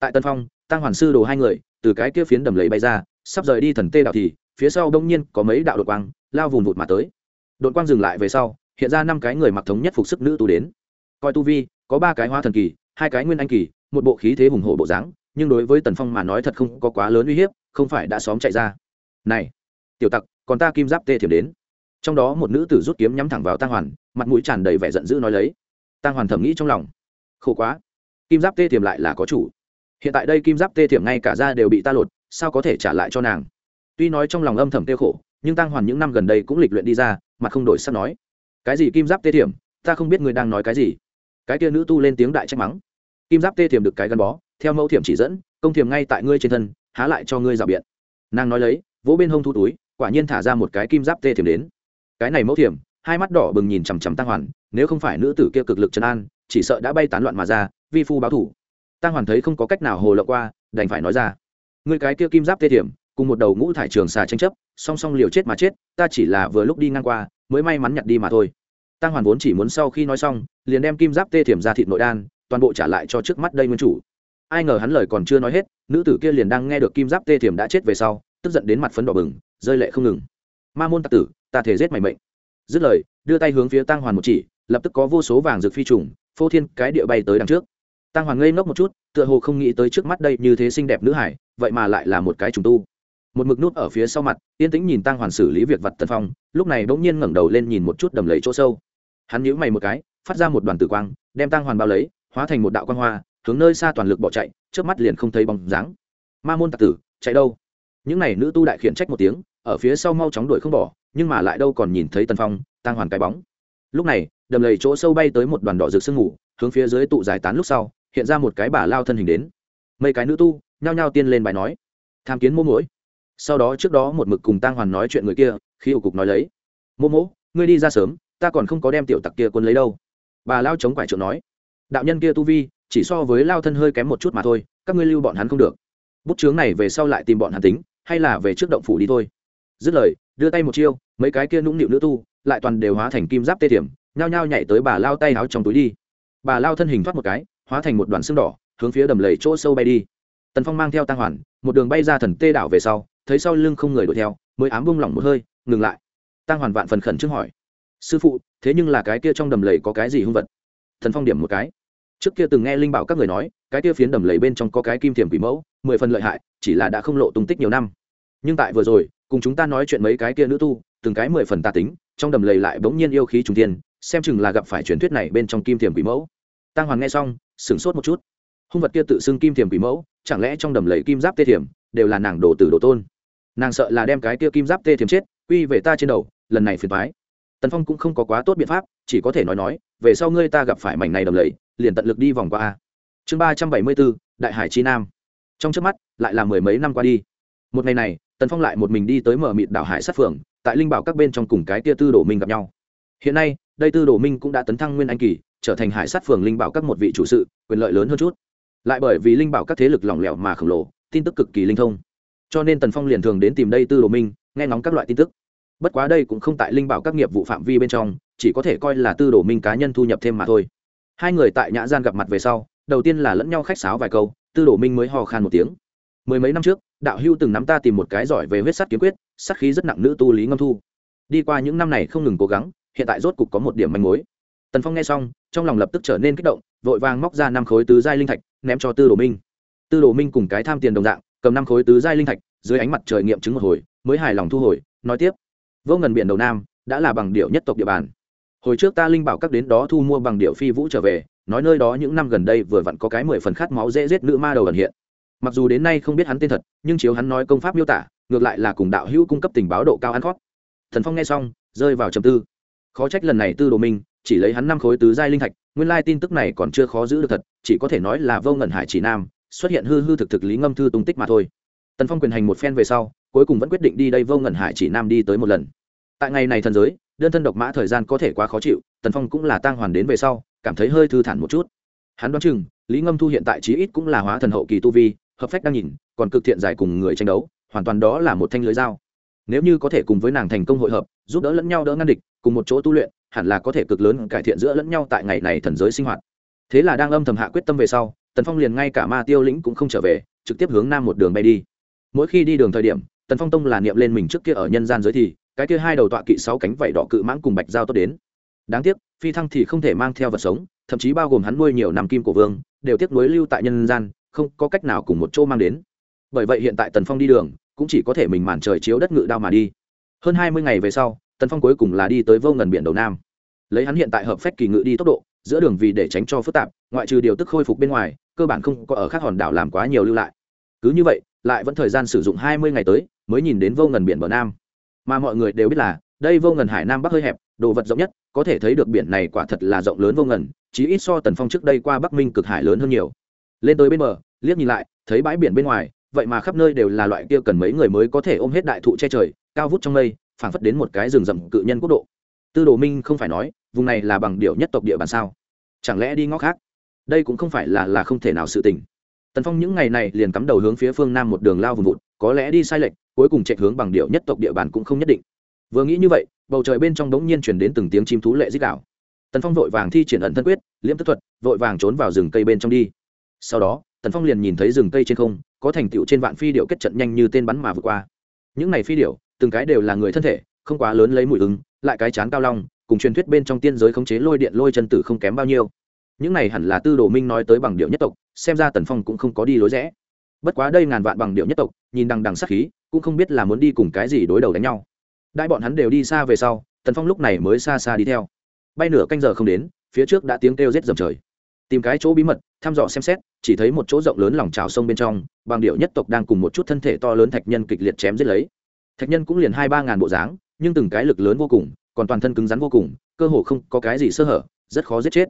Tại tân phong tăng hoàn sư đồ hai người, từ cái kia phiến đầm lầy bay ra, sắp rời đi thần tê đạo thì, phía sau đông nhiên có mấy đạo đột quang, lao vùng vụt mà tới. Đột quang dừng lại về sau, hiện ra năm cái người mặc thống nhất phục sức nữ tu đến. Coi tu vi, có ba cái hoa thần kỳ, hai cái nguyên anh kỳ, một bộ khí thế hùng hổ bộ dáng, nhưng đối với tần phong mà nói thật không có quá lớn uy hiếp, không phải đã xóm chạy ra. Này, tiểu tặc, còn ta kim giáp tê thiểm đến. Trong đó một nữ tử rút kiếm nhắm thẳng vào tăng hoàn, mặt mũi tràn đầy vẻ giận dữ nói lấy tăng hoàn thẩm nghĩ trong lòng. Khổ quá. Kim giáp tê tiềm lại là có chủ. Hiện tại đây kim giáp tê tiềm ngay cả ra đều bị ta lột, sao có thể trả lại cho nàng? Tuy nói trong lòng âm thầm tiêu khổ, nhưng tăng hoàn những năm gần đây cũng lịch luyện đi ra, mà không đổi sắc nói. Cái gì kim giáp tê tiềm? Ta không biết người đang nói cái gì. Cái kia nữ tu lên tiếng đại trách mắng. Kim giáp tê tiềm được cái gắn bó, theo mẫu thiểm chỉ dẫn, công thiềm ngay tại ngươi trên thân, há lại cho ngươi rào biện. Nàng nói lấy, vỗ bên hông thu túi, quả nhiên thả ra một cái kim giáp tê thiềm đến. Cái này mẫu thiểm hai mắt đỏ bừng nhìn chằm chằm tăng hoàn, nếu không phải nữ tử kia cực lực trấn an, chỉ sợ đã bay tán loạn mà ra, vi phu báo thủ. Tăng hoàn thấy không có cách nào hồ lộ qua, đành phải nói ra người cái kia kim giáp tê thiểm cùng một đầu ngũ thải trường xà tranh chấp, song song liều chết mà chết, ta chỉ là vừa lúc đi ngang qua, mới may mắn nhặt đi mà thôi. Tăng hoàn vốn chỉ muốn sau khi nói xong, liền đem kim giáp tê thiểm ra thịt nội đan, toàn bộ trả lại cho trước mắt đây nguyên chủ. Ai ngờ hắn lời còn chưa nói hết, nữ tử kia liền đang nghe được kim giáp tê thiểm đã chết về sau, tức giận đến mặt phấn đỏ bừng, rơi lệ không ngừng. Ma môn tặc tử, ta thể giết mày mệnh dứt lời, đưa tay hướng phía tăng hoàn một chỉ, lập tức có vô số vàng rực phi trùng, phô thiên cái địa bay tới đằng trước. Tăng hoàn ngây ngốc một chút, tựa hồ không nghĩ tới trước mắt đây như thế xinh đẹp nữ hải, vậy mà lại là một cái trùng tu. Một mực nút ở phía sau mặt, yên tĩnh nhìn tăng hoàn xử lý việc vật tân phong, lúc này bỗng nhiên ngẩng đầu lên nhìn một chút đầm lấy chỗ sâu. Hắn nhíu mày một cái, phát ra một đoàn tử quang, đem tăng hoàn bao lấy, hóa thành một đạo quang hoa, hướng nơi xa toàn lực bỏ chạy, trước mắt liền không thấy bóng dáng. Ma môn tạc tử, chạy đâu? Những n à y nữ tu đại khiển trách một tiếng, ở phía sau mau chóng đuổi không bỏ nhưng mà lại đâu còn nhìn thấy tần phong tăng hoàn cái bóng. Lúc này, đầm lầy chỗ sâu bay tới một đoàn đỏ rực sương ngủ hướng phía dưới tụ giải tán lúc sau, hiện ra một cái bà lao thân hình đến. Mấy cái nữ tu, nhao nhao tiên lên bài nói. Tham kiến mô mũi sau đó trước đó một mực cùng tăng hoàn nói chuyện người kia, khi ủ cục nói lấy. Mô mỗ, ngươi đi ra sớm, ta còn không có đem tiểu tặc kia quân lấy đâu. Bà lao chống quải trượng nói. Đạo nhân kia tu vi, chỉ so với lao thân hơi kém một chút mà thôi, các ngươi lưu bọn hắn không được. Bút chướng này về sau lại tìm bọn hắn tính, hay là về trước động phủ đi thôi. Dứt lời, đưa tay một chiêu mấy cái kia nũng nịu nữ tu, lại toàn đều hóa thành kim giáp tê tiềm, nhao nhao nhảy tới bà lao tay áo trong túi đi. Bà lao thân hình thoát một cái, hóa thành một đoàn xương đỏ, hướng phía đầm lầy chỗ sâu bay đi. Tần phong mang theo tăng hoàn, một đường bay ra thần tê đảo về sau, thấy sau lưng không người đuổi theo, mới ám bung lỏng một hơi, ngừng lại. Tăng hoàn vạn phần khẩn trước hỏi, sư phụ, thế nhưng là cái kia trong đầm lầy có cái gì hung vật? Thần phong điểm một cái, trước kia từng nghe linh bảo các người nói, cái kia phiến đầm lầy bên trong có cái kim thiềm quỷ mẫu, mười phần lợi hại, chỉ là đã không lộ tung tích nhiều năm. Nhưng tại vừa rồi, cùng chúng ta nói chuyện mấy cái kia nữ tu từng cái mười phần tà tính, trong đầm lầy lại bỗng nhiên yêu khí trùng tiên xem chừng là gặp phải truyền thuyết này bên trong kim thiềm quỷ mẫu. Tăng hoàng nghe xong, sửng sốt một chút. Hung vật kia tự xưng kim thiềm quỷ mẫu, chẳng lẽ trong đầm lầy kim giáp tê thiềm đều là nàng đồ tử đồ tôn? Nàng sợ là đem cái kia kim giáp tê thiềm chết, quy về ta trên đầu, lần này phiền thoái tần phong cũng không có quá tốt biện pháp, chỉ có thể nói nói, về sau ngươi ta gặp phải mảnh này đầm lầy, liền tận lực đi vòng qua a. Chương ba trăm bảy mươi bốn, đại hải chi nam. Trong trước mắt, lại là mười mấy năm qua đi. Một ngày này, tần phong lại một mình đi tới mở mịt đảo hải sát phường tại linh bảo các bên trong cùng cái tia tư đồ minh gặp nhau. Hiện nay, đây tư đồ minh cũng đã tấn thăng nguyên anh kỳ, trở thành hải sát phường linh bảo các một vị chủ sự, quyền lợi lớn hơn chút. Lại bởi vì linh bảo các thế lực lỏng lẻo mà khổng lồ, tin tức cực kỳ linh thông. Cho nên tần phong liền thường đến tìm đây tư đồ minh, nghe ngóng các loại tin tức. Bất quá đây cũng không tại linh bảo các nghiệp vụ phạm vi bên trong, chỉ có thể coi là tư đồ minh cá nhân thu nhập thêm mà thôi. Hai người tại nhã gian gặp mặt về sau, đầu tiên là lẫn nhau khách sáo vài câu, tư đồ minh mới hò khan một tiếng. Mười mấy năm trước đạo hưu từng nắm ta tìm một cái giỏi về huyết sắt kiếm quyết sắc khí rất nặng nữ tu lý ngâm thu. Đi qua những năm này không ngừng cố gắng, hiện tại rốt cục có một điểm manh mối. Tần phong nghe xong, trong lòng lập tức trở nên kích động, vội vàng móc ra năm khối tứ giai linh thạch, ném cho tư đồ minh. Tư đồ minh cùng cái tham tiền đồng dạng, cầm năm khối tứ giai linh thạch, dưới ánh mặt trời nghiệm chứng một hồi, mới hài lòng thu hồi, nói tiếp. Vô ngần biển đầu nam, đã là bằng điệu nhất tộc địa bàn. Hồi trước ta linh bảo các đến đó thu mua bằng điệu phi vũ trở về, nói nơi đó những năm gần đây vừa vặn có cái mười phần khát máu dễ giết nữ ma đầu ẩn hiện mặc dù đến nay không biết hắn tên thật, nhưng chiếu hắn nói công pháp miêu tả, ngược lại là cùng đạo hữu cung cấp tình báo độ cao ăn khót thần phong nghe xong, rơi vào trầm tư. Khó trách lần này tư đồ minh, chỉ lấy hắn năm khối tứ giai linh thạch, nguyên lai tin tức này còn chưa khó giữ được thật, chỉ có thể nói là vô ngẩn hải chỉ nam, xuất hiện hư hư thực thực lý ngâm thư tung tích mà thôi. Tần phong quyền hành một phen về sau, cuối cùng vẫn quyết định đi đây vô ngẩn hải chỉ nam đi tới một lần. Tại ngày này thần giới, đơn thân độc mã thời gian có thể quá khó chịu, tần phong cũng là tang hoàn đến về sau, cảm thấy hơi thư thản một chút. Hắn đoán chừng, lý ngâm thu hiện tại chí ít cũng là hóa thần hậu kỳ tu vi hợp phách đang nhìn, còn cực thiện giải cùng người tranh đấu, hoàn toàn đó là một thanh lưới dao. Nếu như có thể cùng với nàng thành công hội hợp, giúp đỡ lẫn nhau đỡ ngăn địch, cùng một chỗ tu luyện, hẳn là có thể cực lớn cải thiện giữa lẫn nhau tại ngày này thần giới sinh hoạt. Thế là đang âm thầm hạ quyết tâm về sau, tần phong liền ngay cả ma tiêu lĩnh cũng không trở về, trực tiếp hướng nam một đường bay đi. Mỗi khi đi đường thời điểm, tần phong tông là niệm lên mình trước kia ở nhân gian giới thì, cái kia hai đầu tọa kỵ sáu cánh vảy đỏ cự mãng cùng bạch giao tốt đến. Đáng tiếc, phi thăng thì không thể mang theo vật sống, thậm chí bao gồm hắn nuôi nhiều năm kim cổ vương, đều tiếc nuối lưu tại nhân gian không có cách nào cùng một chỗ mang đến. Bởi vậy hiện tại tần phong đi đường, cũng chỉ có thể mình màn trời chiếu đất ngự đao mà đi. Hơn hai mươi ngày về sau, tần phong cuối cùng là đi tới vô ngần biển đầu nam. Lấy hắn hiện tại hợp phách kỳ ngự đi tốc độ, giữa đường vì để tránh cho phức tạp, ngoại trừ điều tức khôi phục bên ngoài, cơ bản không có ở các hòn đảo làm quá nhiều lưu lại. Cứ như vậy, lại vẫn thời gian sử dụng hai mươi ngày tới, mới nhìn đến vô ngần biển bờ nam. Mà mọi người đều biết là, đây vô ngần hải nam bắc hơi hẹp, đồ vật rộng nhất, có thể thấy được biển này quả thật là rộng lớn vô ngần, chí ít so tần phong trước đây qua bắc minh cực hải lớn hơn nhiều lên tới bên bờ, liếc nhìn lại, thấy bãi biển bên ngoài, vậy mà khắp nơi đều là loại kia cần mấy người mới có thể ôm hết đại thụ che trời, cao vút trong mây, phảng phất đến một cái rừng rậm cự nhân quốc độ. Tư đồ minh không phải nói, vùng này là bằng điệu nhất tộc địa bàn sao? Chẳng lẽ đi ngõ khác? Đây cũng không phải là là không thể nào sự tình. Tần phong những ngày này liền cắm đầu hướng phía phương nam một đường lao vùng vụt, có lẽ đi sai lệch, cuối cùng chạy hướng bằng điệu nhất tộc địa bàn cũng không nhất định. Vừa nghĩ như vậy, bầu trời bên trong đống nhiên chuyển đến từng tiếng chim thú lệ dích đạo tần phong vội vàng thi triển ẩn thân quyết, liễm tức thuật, vội vàng trốn vào rừng cây bên trong đi sau đó, tần phong liền nhìn thấy rừng cây trên không, có thành tựu trên vạn phi điệu kết trận nhanh như tên bắn mà vượt qua. Những này phi điệu từng cái đều là người thân thể, không quá lớn lấy mùi ứng lại cái chán cao long, cùng truyền thuyết bên trong tiên giới khống chế lôi điện lôi chân tử không kém bao nhiêu. Những này hẳn là tư đồ minh nói tới bằng điệu nhất tộc, xem ra tần phong cũng không có đi lối rẽ. Bất quá đây ngàn vạn bằng điệu nhất tộc, nhìn đằng đằng sắc khí, cũng không biết là muốn đi cùng cái gì đối đầu đánh nhau. Đại bọn hắn đều đi xa về sau, tần phong lúc này mới xa xa đi theo. Bay nửa canh giờ không đến, phía trước đã tiếng kêu rết dầm trời tìm cái chỗ bí mật, thăm dò xem xét, chỉ thấy một chỗ rộng lớn lòng trào sông bên trong bằng điệu nhất tộc đang cùng một chút thân thể to lớn thạch nhân kịch liệt chém giết lấy. Thạch nhân cũng liền hai ba ngàn bộ dáng, nhưng từng cái lực lớn vô cùng, còn toàn thân cứng rắn vô cùng, cơ hồ không có cái gì sơ hở, rất khó giết chết.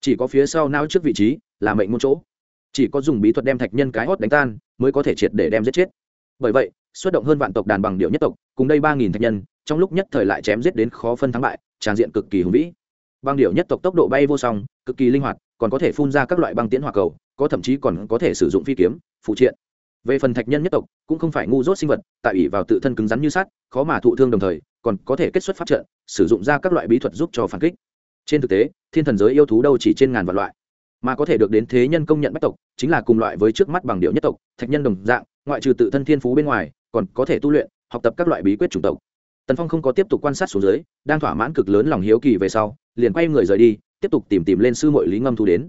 Chỉ có phía sau nao trước vị trí, là mệnh môn chỗ. Chỉ có dùng bí thuật đem thạch nhân cái hót đánh tan, mới có thể triệt để đem giết chết. Bởi vậy, xuất động hơn vạn tộc đàn bằng điệu nhất tộc, cùng đây ba nghìn thạch nhân, trong lúc nhất thời lại chém giết đến khó phân thắng bại, tràn diện cực kỳ hùng vĩ. Băng điệu nhất tộc tốc độ bay vô song, cực kỳ linh hoạt còn có thể phun ra các loại băng tiễn hỏa cầu, có thậm chí còn có thể sử dụng phi kiếm, phụ triện. Về phần thạch nhân nhất tộc, cũng không phải ngu dốt sinh vật, tại ủy vào tự thân cứng rắn như sắt, khó mà thụ thương đồng thời, còn có thể kết xuất phát trận, sử dụng ra các loại bí thuật giúp cho phản kích. Trên thực tế, thiên thần giới yêu thú đâu chỉ trên ngàn vạn loại, mà có thể được đến thế nhân công nhận bách tộc, chính là cùng loại với trước mắt bằng điệu nhất tộc, thạch nhân đồng dạng, ngoại trừ tự thân thiên phú bên ngoài, còn có thể tu luyện, học tập các loại bí quyết chủng tộc. Tần phong không có tiếp tục quan sát xuống dưới, đang thỏa mãn cực lớn lòng hiếu kỳ về sau, liền quay người rời đi tiếp tục tìm tìm lên sư mội lý ngâm thu đến.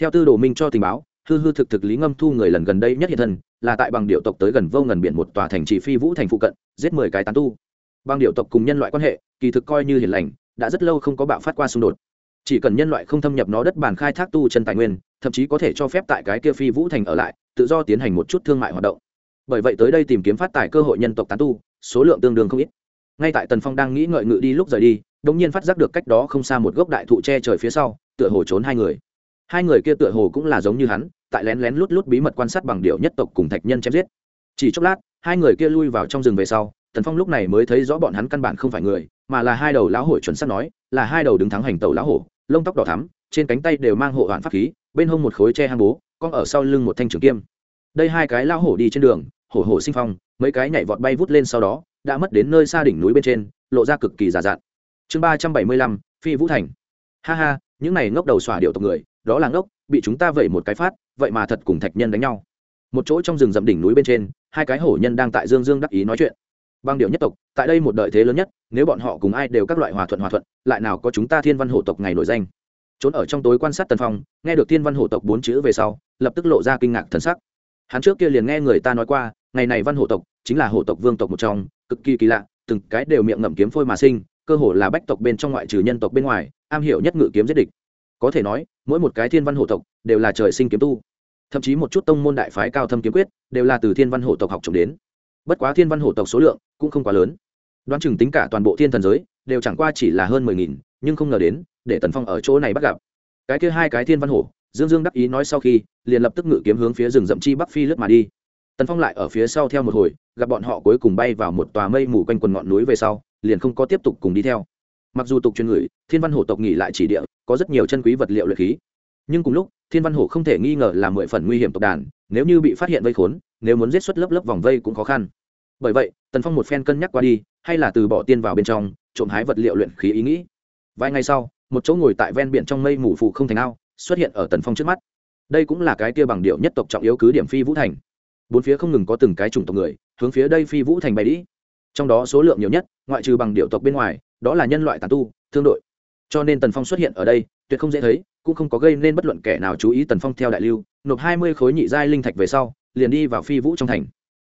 Theo tư đồ minh cho tình báo, hư hư thực thực lý ngâm thu người lần gần đây nhất hiện thân, là tại bằng điệu tộc tới gần vô ngần biển một tòa thành trì phi vũ thành phụ cận, giết mười cái tán tu. Bằng điệu tộc cùng nhân loại quan hệ, kỳ thực coi như hiền lành, đã rất lâu không có bạo phát qua xung đột. Chỉ cần nhân loại không thâm nhập nó đất bàn khai thác tu chân tài nguyên, thậm chí có thể cho phép tại cái kia phi vũ thành ở lại, tự do tiến hành một chút thương mại hoạt động. Bởi vậy tới đây tìm kiếm phát tài cơ hội nhân tộc tán tu, số lượng tương đương không ít. Ngay tại tần phong đang nghĩ ngợi ngự đi lúc rời đi đột nhiên phát giác được cách đó không xa một gốc đại thụ che trời phía sau, tựa hồ trốn hai người. Hai người kia tựa hồ cũng là giống như hắn, tại lén lén lút lút bí mật quan sát bằng điệu nhất tộc cùng thạch nhân chém giết. Chỉ chốc lát, hai người kia lui vào trong rừng về sau, tần phong lúc này mới thấy rõ bọn hắn căn bản không phải người, mà là hai đầu lão hổ chuẩn xác nói, là hai đầu đứng thắng hành tẩu lão hổ, lông tóc đỏ thắm, trên cánh tay đều mang hộ đoạn pháp khí, bên hông một khối tre hang bố con ở sau lưng một thanh trường kiếm. đây hai cái lão hổ đi trên đường, hổ hổ sinh phong, mấy cái nhảy vọt bay vút lên sau đó, đã mất đến nơi xa đỉnh núi bên trên, lộ ra cực kỳ giả dạn chương ba trăm bảy mươi lăm, phi vũ thành. Ha ha, những này ngốc đầu xỏa điệu tộc người, đó là ngốc, bị chúng ta vẩy một cái phát, vậy mà thật cùng thạch nhân đánh nhau. Một chỗ trong rừng rậm đỉnh núi bên trên, hai cái hổ nhân đang tại dương dương đắc ý nói chuyện. Băng điệu nhất tộc, tại đây một đợi thế lớn nhất, nếu bọn họ cùng ai đều các loại hòa thuận hòa thuận, lại nào có chúng ta thiên văn hổ tộc ngày nổi danh. Trốn ở trong tối quan sát tần phong, nghe được thiên văn hổ tộc bốn chữ về sau, lập tức lộ ra kinh ngạc thần sắc. Hắn trước kia liền nghe người ta nói qua, ngày này văn hổ tộc chính là hổ tộc vương tộc một trong, cực kỳ kỳ lạ, từng cái đều miệng ngậm kiếm phôi mà sinh cơ hồ là bách tộc bên trong ngoại trừ nhân tộc bên ngoài, am hiểu nhất ngự kiếm giết địch. Có thể nói, mỗi một cái thiên văn hổ tộc đều là trời sinh kiếm tu. Thậm chí một chút tông môn đại phái cao thâm kiếm quyết đều là từ thiên văn hổ tộc học trồng đến. Bất quá thiên văn hổ tộc số lượng cũng không quá lớn. Đoán chừng tính cả toàn bộ thiên thần giới đều chẳng qua chỉ là hơn mười nghìn, nhưng không ngờ đến, để tần phong ở chỗ này bắt gặp. Cái kia hai cái thiên văn hổ, dương dương đắc ý nói sau khi, liền lập tức ngự kiếm hướng phía rừng rậm chi bắc phi lướt mà đi. Tần phong lại ở phía sau theo một hồi, gặp bọn họ cuối cùng bay vào một tòa mây mù quanh quần ngọn núi về sau liền không có tiếp tục cùng đi theo. Mặc dù tục truyền ngửi thiên văn hổ tộc nghỉ lại chỉ địa, có rất nhiều chân quý vật liệu luyện khí. Nhưng cùng lúc, thiên văn hổ không thể nghi ngờ là mười phần nguy hiểm tộc đàn, nếu như bị phát hiện vây khốn, nếu muốn giết xuất lớp lớp vòng vây cũng khó khăn. Bởi vậy, tần phong một phen cân nhắc qua đi, hay là từ bỏ tiên vào bên trong, trộm hái vật liệu luyện khí ý nghĩ. Vài ngày sau, một chỗ ngồi tại ven biển trong mây mù phụ không thành ao, xuất hiện ở tần phong trước mắt. Đây cũng là cái kia bằng điệu nhất tộc trọng yếu cứ điểm phi vũ thành. Bốn phía không ngừng có từng cái chủng tộc người, hướng phía đây phi vũ thành bay đi trong đó số lượng nhiều nhất, ngoại trừ bằng điệu tộc bên ngoài, đó là nhân loại tàn tu, thương đội. Cho nên tần phong xuất hiện ở đây, tuyệt không dễ thấy, cũng không có gây nên bất luận kẻ nào chú ý tần phong theo đại lưu, nộp hai mươi khối nhị giai linh thạch về sau, liền đi vào phi vũ trong thành.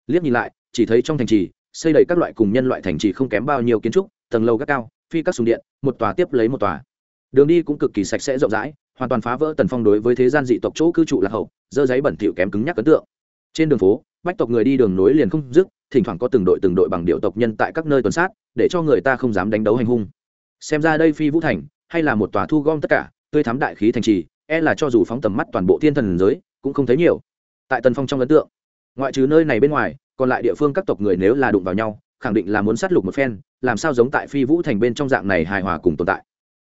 Liếc nhìn lại, chỉ thấy trong thành trì, xây đầy các loại cùng nhân loại thành trì không kém bao nhiêu kiến trúc, tầng lâu các cao, phi các sùng điện, một tòa tiếp lấy một tòa. Đường đi cũng cực kỳ sạch sẽ rộng rãi, hoàn toàn phá vỡ tần phong đối với thế gian dị tộc chỗ cư trụ lạc hậu, dơ giấy bẩn thỉu kém cứng nhắc ấn tượng. Trên đường phố, bách tộc người đi đường nối liền không dứt thỉnh thoảng có từng đội từng đội bằng điệu tộc nhân tại các nơi tuần sát, để cho người ta không dám đánh đấu hành hung. Xem ra đây phi vũ thành, hay là một tòa thu gom tất cả, tươi thắm đại khí thành trì e là cho dù phóng tầm mắt toàn bộ thiên thần giới, cũng không thấy nhiều. Tại tần phong trong ấn tượng, ngoại trừ nơi này bên ngoài, còn lại địa phương các tộc người nếu là đụng vào nhau, khẳng định là muốn sát lục một phen, làm sao giống tại phi vũ thành bên trong dạng này hài hòa cùng tồn tại.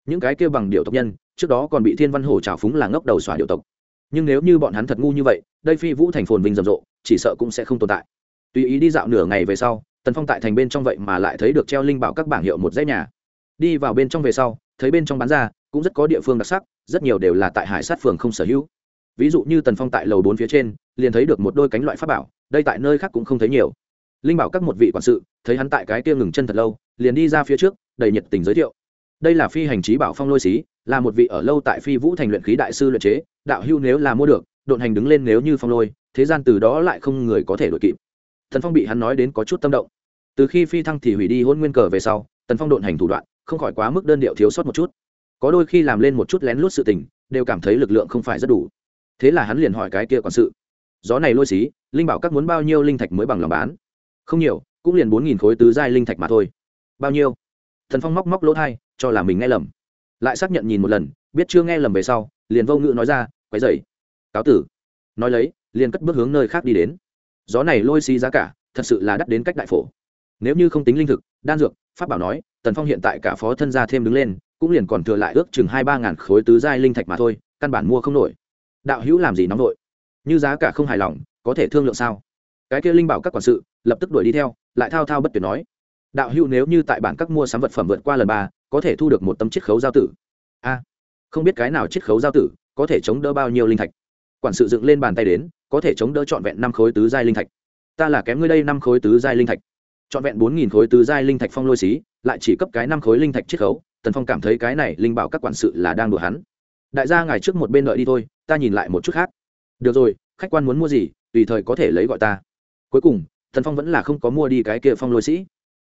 Những cái kêu bằng điệu tộc nhân, trước đó còn bị thiên văn hổ trào phúng là ngốc đầu xỏa điệu tộc. Nhưng nếu như bọn hắn thật ngu như vậy, đây phi vũ thành phồn vinh rầm rộ, chỉ sợ cũng sẽ không tồn tại tùy ý đi dạo nửa ngày về sau, tần phong tại thành bên trong vậy mà lại thấy được treo linh bảo các bảng hiệu một dãy nhà. Đi vào bên trong về sau, thấy bên trong bán ra, cũng rất có địa phương đặc sắc, rất nhiều đều là tại hải sát phường không sở hữu. Ví dụ như tần phong tại lầu bốn phía trên, liền thấy được một đôi cánh loại pháp bảo, đây tại nơi khác cũng không thấy nhiều. Linh bảo các một vị quản sự, thấy hắn tại cái kia ngừng chân thật lâu, liền đi ra phía trước, đầy nhiệt tình giới thiệu. Đây là phi hành trí bảo phong lôi xí, là một vị ở lâu tại phi vũ thành luyện khí đại sư luyện chế, đạo hưu nếu là mua được, độn hành đứng lên nếu như phong lôi, thế gian từ đó lại không người có thể đội kịp thần phong bị hắn nói đến có chút tâm động. Từ khi phi thăng thì hủy đi hôn nguyên cờ về sau, tần phong độn hành thủ đoạn, không khỏi quá mức đơn điệu thiếu sót một chút. Có đôi khi làm lên một chút lén lút sự tình, đều cảm thấy lực lượng không phải rất đủ. Thế là hắn liền hỏi cái kia quản sự, gió này lôi xí, linh bảo các muốn bao nhiêu linh thạch mới bằng lòng bán? Không nhiều, cũng liền bốn nghìn khối tứ giai linh thạch mà thôi. Bao nhiêu? Thần phong móc móc lỗ thai, cho là mình nghe lầm. Lại xác nhận nhìn một lần, biết chưa nghe lầm về sau, liền vô ngữ nói ra quái dày cáo tử. Nói lấy, liền cất bước hướng nơi khác đi đến gió này lôi xi giá cả, thật sự là đắt đến cách đại phổ. Nếu như không tính linh thực, đan dược, pháp bảo nói, tần phong hiện tại cả phó thân gia thêm đứng lên, cũng liền còn thừa lại ước chừng hai ba ngàn khối tứ giai linh thạch mà thôi, căn bản mua không nổi. Đạo hữu làm gì nóng nổi như giá cả không hài lòng, có thể thương lượng sao? Cái kia linh bảo các quản sự, lập tức đuổi đi theo, lại thao thao bất tuyệt nói. Đạo hữu nếu như tại bản các mua sắm vật phẩm vượt qua lần ba, có thể thu được một tấm chiết khấu giao tử. A, không biết cái nào chiết khấu giao tử có thể chống đỡ bao nhiêu linh thạch? Quản sự dựng lên bàn tay đến có thể chống đỡ trọn vẹn năm khối tứ giai linh thạch. Ta là kém ngươi đây năm khối tứ giai linh thạch. Trọn vẹn bốn nghìn khối tứ giai linh thạch phong lôi xí, lại chỉ cấp cái năm khối linh thạch chiết khấu. Tần phong cảm thấy cái này linh bảo các quản sự là đang đùa hắn. Đại gia ngài trước một bên đợi đi thôi, ta nhìn lại một chút khác. Được rồi, khách quan muốn mua gì, tùy thời có thể lấy gọi ta. Cuối cùng, tần phong vẫn là không có mua đi cái kia phong lôi sĩ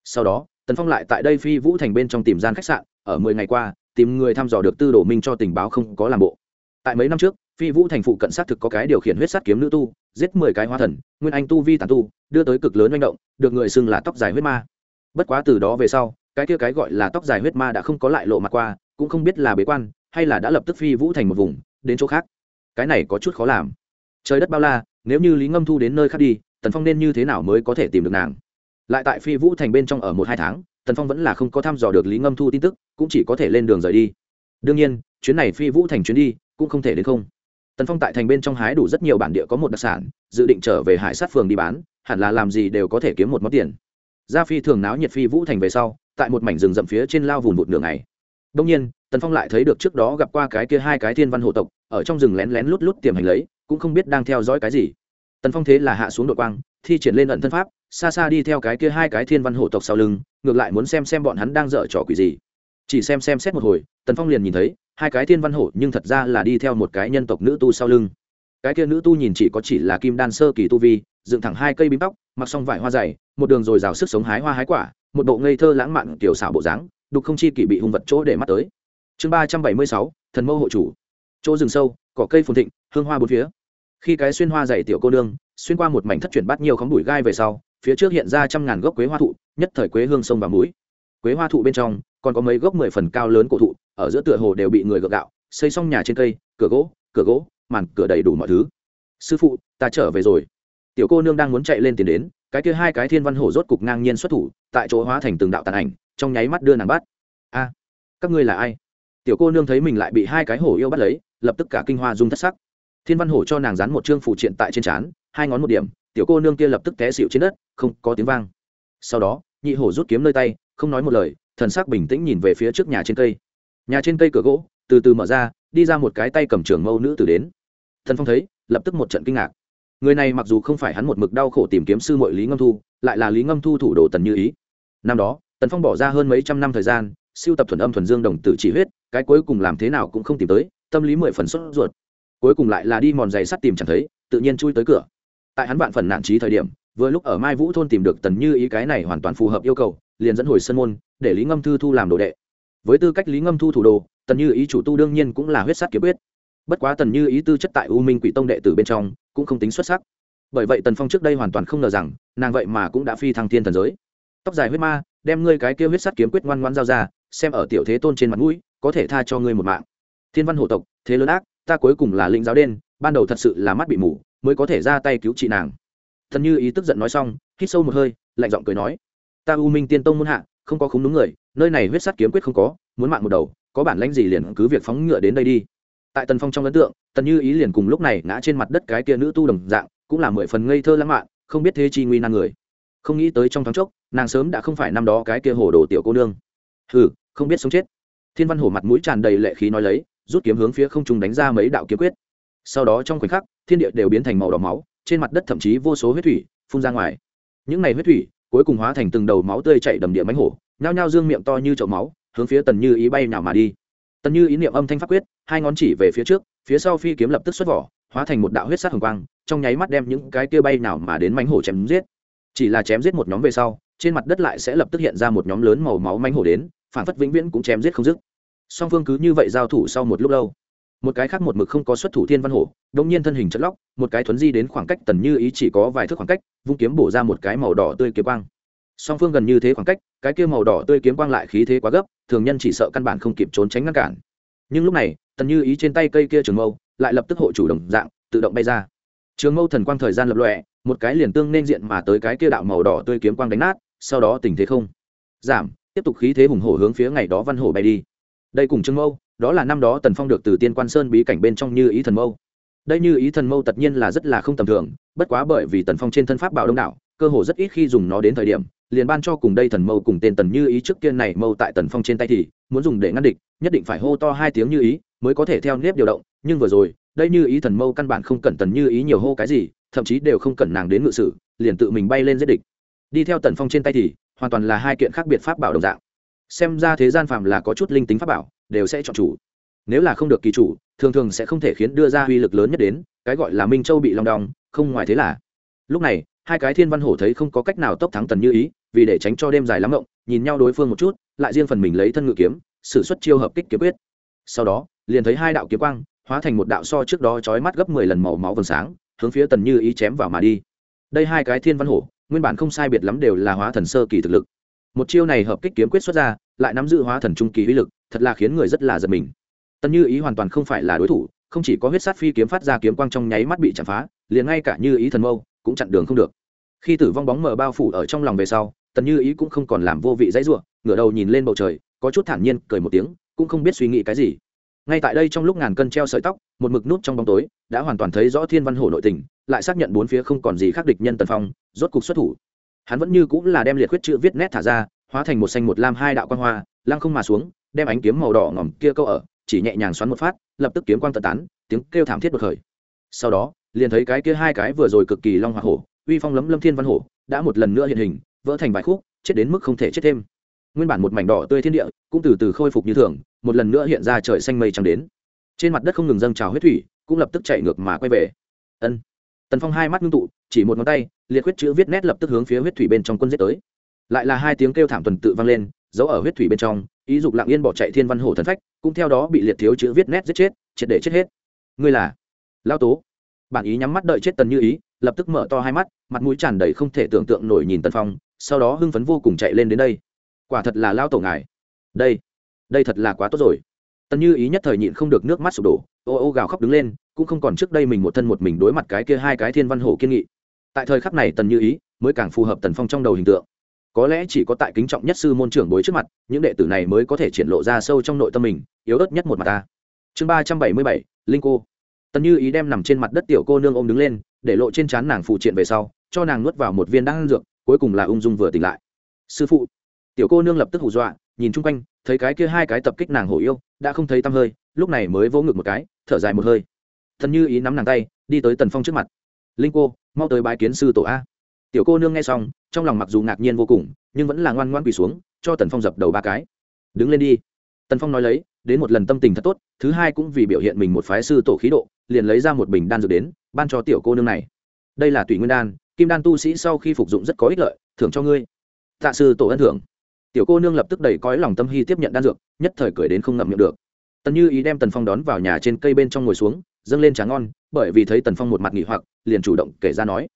sau đó, tần phong lại tại đây phi vũ thành bên trong tìm gian khách sạn. Ở mười ngày qua, tìm người thăm dò được tư đồ minh cho tình báo không có làm bộ. Tại mấy năm trước phi vũ thành phụ cận sát thực có cái điều khiển huyết sát kiếm nữ tu, giết mười cái hoa thần, nguyên anh tu vi tàn tu, đưa tới cực lớn manh động, được người xưng là tóc dài huyết ma. Bất quá từ đó về sau, cái kia cái gọi là tóc dài huyết ma đã không có lại lộ mặt qua, cũng không biết là bế quan, hay là đã lập tức phi vũ thành một vùng, đến chỗ khác. Cái này có chút khó làm. Trời đất bao la, nếu như lý ngâm thu đến nơi khác đi, tần phong nên như thế nào mới có thể tìm được nàng? Lại tại phi vũ thành bên trong ở một hai tháng, tần phong vẫn là không có thăm dò được lý ngâm thu tin tức, cũng chỉ có thể lên đường rời đi. Đương nhiên, chuyến này phi vũ thành chuyến đi, cũng không thể đến không tần phong tại thành bên trong hái đủ rất nhiều bản địa có một đặc sản, dự định trở về hải sát phường đi bán, hẳn là làm gì đều có thể kiếm một món tiền. Gia phi thường náo nhiệt phi vũ thành về sau, tại một mảnh rừng rậm phía trên lao vùn vụt đường này đông nhiên, tần phong lại thấy được trước đó gặp qua cái kia hai cái thiên văn hộ tộc, ở trong rừng lén lén lút lút tiềm hành lấy, cũng không biết đang theo dõi cái gì. Tần phong thế là hạ xuống đội quang, thi triển lên ẩn thân pháp, xa xa đi theo cái kia hai cái thiên văn hộ tộc sau lưng, ngược lại muốn xem xem bọn hắn đang dở trò quỷ gì. Chỉ xem xem xét một hồi, tần phong liền nhìn thấy hai cái thiên văn hổ nhưng thật ra là đi theo một cái nhân tộc nữ tu sau lưng. Cái kia nữ tu nhìn chỉ có chỉ là kim đan sơ kỳ tu vi, dựng thẳng hai cây bím tóc, mặc xong vải hoa dày, một đường rồi dào sức sống hái hoa hái quả, một bộ ngây thơ lãng mạn kiểu xảo bộ dáng, đục không chi kỷ bị hung vật chỗ để mắt tới. Chương ba trăm bảy mươi sáu, thần mâu hộ chủ. Chỗ rừng sâu, cỏ cây phồn thịnh, hương hoa bốn phía. Khi cái xuyên hoa dày tiểu cô nương, xuyên qua một mảnh thất chuyển bắt nhiều khóm bụi gai về sau, phía trước hiện ra trăm ngàn gốc quế hoa thụ, nhất thời quế hương sông và mũi. Quế hoa thụ bên trong còn có mấy gốc mười phần cao lớn cổ thụ, ở giữa tựa hồ đều bị người gượng gạo, xây xong nhà trên cây, cửa gỗ cửa gỗ, màn cửa đầy đủ mọi thứ. Sư phụ, ta trở về rồi. Tiểu cô nương đang muốn chạy lên tiền đến, cái kia hai cái thiên văn hổ rốt cục ngang nhiên xuất thủ, tại chỗ hóa thành từng đạo tàn ảnh, trong nháy mắt đưa nàng bắt. A, các ngươi là ai? Tiểu cô nương thấy mình lại bị hai cái hổ yêu bắt lấy, lập tức cả kinh hoa dung thất sắc. Thiên văn hổ cho nàng dán một chương phụ triện tại trên trán, hai ngón một điểm, tiểu cô nương kia lập tức té xịu trên đất, không có tiếng vang. Sau đó, nhị hổ rút kiếm nơi tay, không nói một lời thần sắc bình tĩnh nhìn về phía trước nhà trên cây. Nhà trên cây cửa gỗ, từ từ mở ra, đi ra một cái tay cầm trường mâu nữ tử đến. Thần phong thấy, lập tức một trận kinh ngạc. Người này mặc dù không phải hắn một mực đau khổ tìm kiếm sư mội lý ngâm thu, lại là lý ngâm thu thủ đồ tần như ý. Năm đó, tần phong bỏ ra hơn mấy trăm năm thời gian, siêu tập thuần âm thuần dương đồng tử chỉ huyết, cái cuối cùng làm thế nào cũng không tìm tới, tâm lý mười phần sốt ruột. Cuối cùng lại là đi mòn giày sắt tìm chẳng thấy, tự nhiên chui tới cửa. Tại hắn vạn phần nản trí thời điểm, vừa lúc ở mai vũ thôn tìm được tần như ý cái này hoàn toàn phù hợp yêu cầu, liền dẫn hồi sân môn để lý ngâm thư thu làm đồ đệ. Với tư cách lý ngâm thu thủ đồ, tần như ý chủ tu đương nhiên cũng là huyết sát kiếm quyết. Bất quá tần như ý tư chất tại u minh quỷ tông đệ tử bên trong, cũng không tính xuất sắc. Bởi vậy tần phong trước đây hoàn toàn không ngờ rằng, nàng vậy mà cũng đã phi thăng thiên thần giới. Tóc dài huyết ma, đem ngươi cái kia huyết sát kiếm quyết ngoan ngoan giao ra, xem ở tiểu thế tôn trên mặt mũi, có thể tha cho ngươi một mạng. Thiên văn hộ tộc, thế lớn ác, ta cuối cùng là linh giáo đen, ban đầu thật sự là mắt bị mù, mới có thể ra tay cứu trị nàng. Thần như ý tức giận nói xong, hít sâu một hơi, lạnh giọng cười nói, ta u minh tiên tông muôn hạ không có khúng đúng người, nơi này huyết sắt kiếm quyết không có, muốn mạng một đầu, có bản lãnh gì liền cứ việc phóng ngựa đến đây đi. Tại tần phong trong ấn tượng, tần như ý liền cùng lúc này ngã trên mặt đất cái kia nữ tu đồng dạng, cũng là mười phần ngây thơ lãng mạn, không biết thế chi nguy nan người. Không nghĩ tới trong thoáng chốc, nàng sớm đã không phải năm đó cái kia hồ đồ tiểu cô nương. Hừ, không biết sống chết. Thiên văn hổ mặt mũi tràn đầy lệ khí nói lấy, rút kiếm hướng phía không trung đánh ra mấy đạo kiếm quyết. Sau đó trong khoảnh khắc, thiên địa đều biến thành màu đỏ máu, trên mặt đất thậm chí vô số huyết thủy phun ra ngoài. Những này huyết thủy cuối cùng hóa thành từng đầu máu tươi chảy đầm địa mánh hổ, nhao nhao dương miệng to như chậu máu, hướng phía tần như ý bay nào mà đi. Tần như ý niệm âm thanh pháp quyết, hai ngón chỉ về phía trước, phía sau phi kiếm lập tức xuất vỏ, hóa thành một đạo huyết sát hồng quang, trong nháy mắt đem những cái kia bay nào mà đến mánh hổ chém giết. Chỉ là chém giết một nhóm về sau, trên mặt đất lại sẽ lập tức hiện ra một nhóm lớn màu máu mánh hổ đến, phản phất vĩnh viễn cũng chém giết không dứt. Song phương cứ như vậy giao thủ sau một lúc lâu. Một cái khác một mực không có xuất thủ thiên văn hổ đông nhiên thân hình chất lóc một cái thuấn di đến khoảng cách tần như ý chỉ có vài thước khoảng cách vung kiếm bổ ra một cái màu đỏ tươi kiếm quang. Song phương gần như thế khoảng cách, cái kia màu đỏ tươi kiếm quang lại khí thế quá gấp, thường nhân chỉ sợ căn bản không kịp trốn tránh ngăn cản. Nhưng lúc này, tần như ý trên tay cây kia trường mâu lại lập tức hộ chủ đồng dạng, tự động bay ra. Trường mâu thần quang thời gian lập lọe một cái liền tương nên diện mà tới cái kia đạo màu đỏ tươi kiếm quang đánh nát, sau đó tình thế không giảm, tiếp tục khí thế hùng hổ hướng phía ngày đó văn hổ bay đi. Đây cùng trường mâu, đó là năm đó tần phong được từ tiên quan sơn bí cảnh bên trong như ý thần mâu đây như ý thần mâu tất nhiên là rất là không tầm thường, bất quá bởi vì tần phong trên thân pháp bảo đông đảo, cơ hồ rất ít khi dùng nó đến thời điểm, liền ban cho cùng đây thần mâu cùng tên tần như ý trước kia này mâu tại tần phong trên tay thì, muốn dùng để ngăn địch, nhất định phải hô to hai tiếng như ý, mới có thể theo nếp điều động, nhưng vừa rồi, đây như ý thần mâu căn bản không cần tần như ý nhiều hô cái gì, thậm chí đều không cần nàng đến ngự sử, liền tự mình bay lên giết địch. Đi theo tần phong trên tay thì, hoàn toàn là hai kiện khác biệt pháp bảo đồng dạng. Xem ra thế gian phàm là có chút linh tính pháp bảo, đều sẽ chọn chủ. Nếu là không được kỳ chủ thường thường sẽ không thể khiến đưa ra uy lực lớn nhất đến, cái gọi là minh châu bị long đong, không ngoài thế là. Lúc này, hai cái thiên văn hổ thấy không có cách nào tốc thắng tần như ý, vì để tránh cho đêm dài lắm ngộng nhìn nhau đối phương một chút, lại riêng phần mình lấy thân ngự kiếm, sử xuất chiêu hợp kích kiếm quyết. Sau đó, liền thấy hai đạo kiếm quang, hóa thành một đạo so trước đó chói mắt gấp mười lần màu máu vầng sáng, hướng phía tần như ý chém vào mà đi. Đây hai cái thiên văn hổ, nguyên bản không sai biệt lắm đều là hóa thần sơ kỳ thực lực. Một chiêu này hợp kích kiếm quyết xuất ra, lại nắm giữ hóa thần trung kỳ uy lực, thật là khiến người rất là giật mình tần như ý hoàn toàn không phải là đối thủ, không chỉ có huyết sát phi kiếm phát ra kiếm quang trong nháy mắt bị chạm phá, liền ngay cả như ý thần mâu cũng chặn đường không được. Khi tử vong bóng mờ bao phủ ở trong lòng về sau, tần như ý cũng không còn làm vô vị dãy ruộng ngửa đầu nhìn lên bầu trời, có chút thản nhiên cười một tiếng, cũng không biết suy nghĩ cái gì. Ngay tại đây trong lúc ngàn cân treo sợi tóc, một mực nút trong bóng tối, đã hoàn toàn thấy rõ thiên văn hổ nội tình, lại xác nhận bốn phía không còn gì khác địch nhân tần phong, rốt cục xuất thủ. Hắn vẫn như cũng là đem liệt huyết chữ viết nét thả ra, hóa thành một xanh một lam hai đạo quan hoa, lăng không mà xuống, đem ánh kiếm màu đỏ ngỏm kia câu ở chỉ nhẹ nhàng xoắn một phát, lập tức kiếm quang tận tán, tiếng kêu thảm thiết bật khởi. Sau đó, liền thấy cái kia hai cái vừa rồi cực kỳ long hoa hổ, uy phong lấm lâm thiên văn hổ, đã một lần nữa hiện hình, vỡ thành vài khúc, chết đến mức không thể chết thêm. Nguyên bản một mảnh đỏ tươi thiên địa, cũng từ từ khôi phục như thường, một lần nữa hiện ra trời xanh mây trắng đến. Trên mặt đất không ngừng dâng trào huyết thủy, cũng lập tức chạy ngược mà quay về. Ân. Tần phong hai mắt ngưng tụ, chỉ một ngón tay, liệt huyết chữ viết nét lập tức hướng phía huyết thủy bên trong quân giết tới. Lại là hai tiếng kêu thảm tuần tự vang lên giấu ở huyết thủy bên trong, ý dục lặng yên bỏ chạy thiên văn hổ thần phách, cũng theo đó bị liệt thiếu chữ viết nét giết chết, triệt để chết hết. Ngươi là lao tố. Bản ý nhắm mắt đợi chết tần như ý, lập tức mở to hai mắt, mặt mũi tràn đầy không thể tưởng tượng nổi nhìn tần phong, sau đó hưng phấn vô cùng chạy lên đến đây. Quả thật là lao tổ ngài. Đây đây thật là quá tốt rồi. Tần như ý nhất thời nhịn không được nước mắt sụp đổ, ô ô gào khóc đứng lên, cũng không còn trước đây mình một thân một mình đối mặt cái kia hai cái thiên văn hổ kiên nghị. Tại thời khắc này tần như ý mới càng phù hợp tần phong trong đầu hình tượng có lẽ chỉ có tại kính trọng nhất sư môn trưởng bối trước mặt, những đệ tử này mới có thể triển lộ ra sâu trong nội tâm mình, yếu ớt nhất một mặt ta. Chương ba trăm bảy mươi bảy, linh cô. Tần như ý đem nằm trên mặt đất tiểu cô nương ôm đứng lên, để lộ trên trán nàng phụ triện về sau, cho nàng nuốt vào một viên đan dược, cuối cùng là ung dung vừa tỉnh lại. Sư phụ. Tiểu cô nương lập tức hù dọa, nhìn chung quanh, thấy cái kia hai cái tập kích nàng hổ yêu, đã không thấy tăm hơi, lúc này mới vỗ ngực một cái, thở dài một hơi. Thần như ý nắm nàng tay, đi tới tần phong trước mặt. Linh cô, mau tới bái kiến sư tổ a tiểu cô nương nghe xong, trong lòng mặc dù ngạc nhiên vô cùng, nhưng vẫn là ngoan ngoan quỳ xuống, cho tần phong dập đầu ba cái. Đứng lên đi. Tần phong nói lấy, đến một lần tâm tình thật tốt, thứ hai cũng vì biểu hiện mình một phái sư tổ khí độ, liền lấy ra một bình đan dược đến, ban cho tiểu cô nương này. Đây là tùy nguyên đan, kim đan tu sĩ sau khi phục dụng rất có ích lợi, thưởng cho ngươi. Tạ sư tổ ân thưởng. Tiểu cô nương lập tức đầy cõi lòng tâm hy tiếp nhận đan dược, nhất thời cười đến không ngậm miệng được. Tần như ý đem tần phong đón vào nhà trên cây bên trong ngồi xuống, dâng lên trà ngon, bởi vì thấy tần phong một mặt nghỉ hoặc, liền chủ động kể ra nói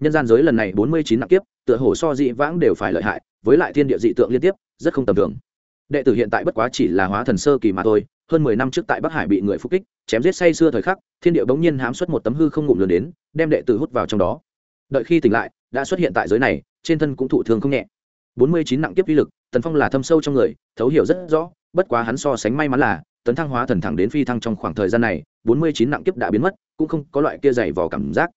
nhân gian giới lần này bốn mươi chín nặng kiếp, tựa hồ so dị vãng đều phải lợi hại, với lại thiên địa dị tượng liên tiếp, rất không tầm thường. Đệ tử hiện tại bất quá chỉ là hóa thần sơ kỳ mà thôi, hơn mười năm trước tại bắc hải bị người phục kích, chém giết say xưa thời khắc, thiên địa bỗng nhiên hám xuất một tấm hư không ngụm lượn đến, đem đệ tử hút vào trong đó. Đợi khi tỉnh lại, đã xuất hiện tại giới này, trên thân cũng thụ thương không nhẹ. bốn mươi chín nặng tiếp uy lực, tần phong là thâm sâu trong người, thấu hiểu rất rõ, bất quá hắn so sánh may mắn là, tấn thăng hóa thần thẳng đến phi thăng trong khoảng thời gian này, bốn mươi chín nặng kiếp đã biến mất, cũng không có loại kia dày vò cảm giác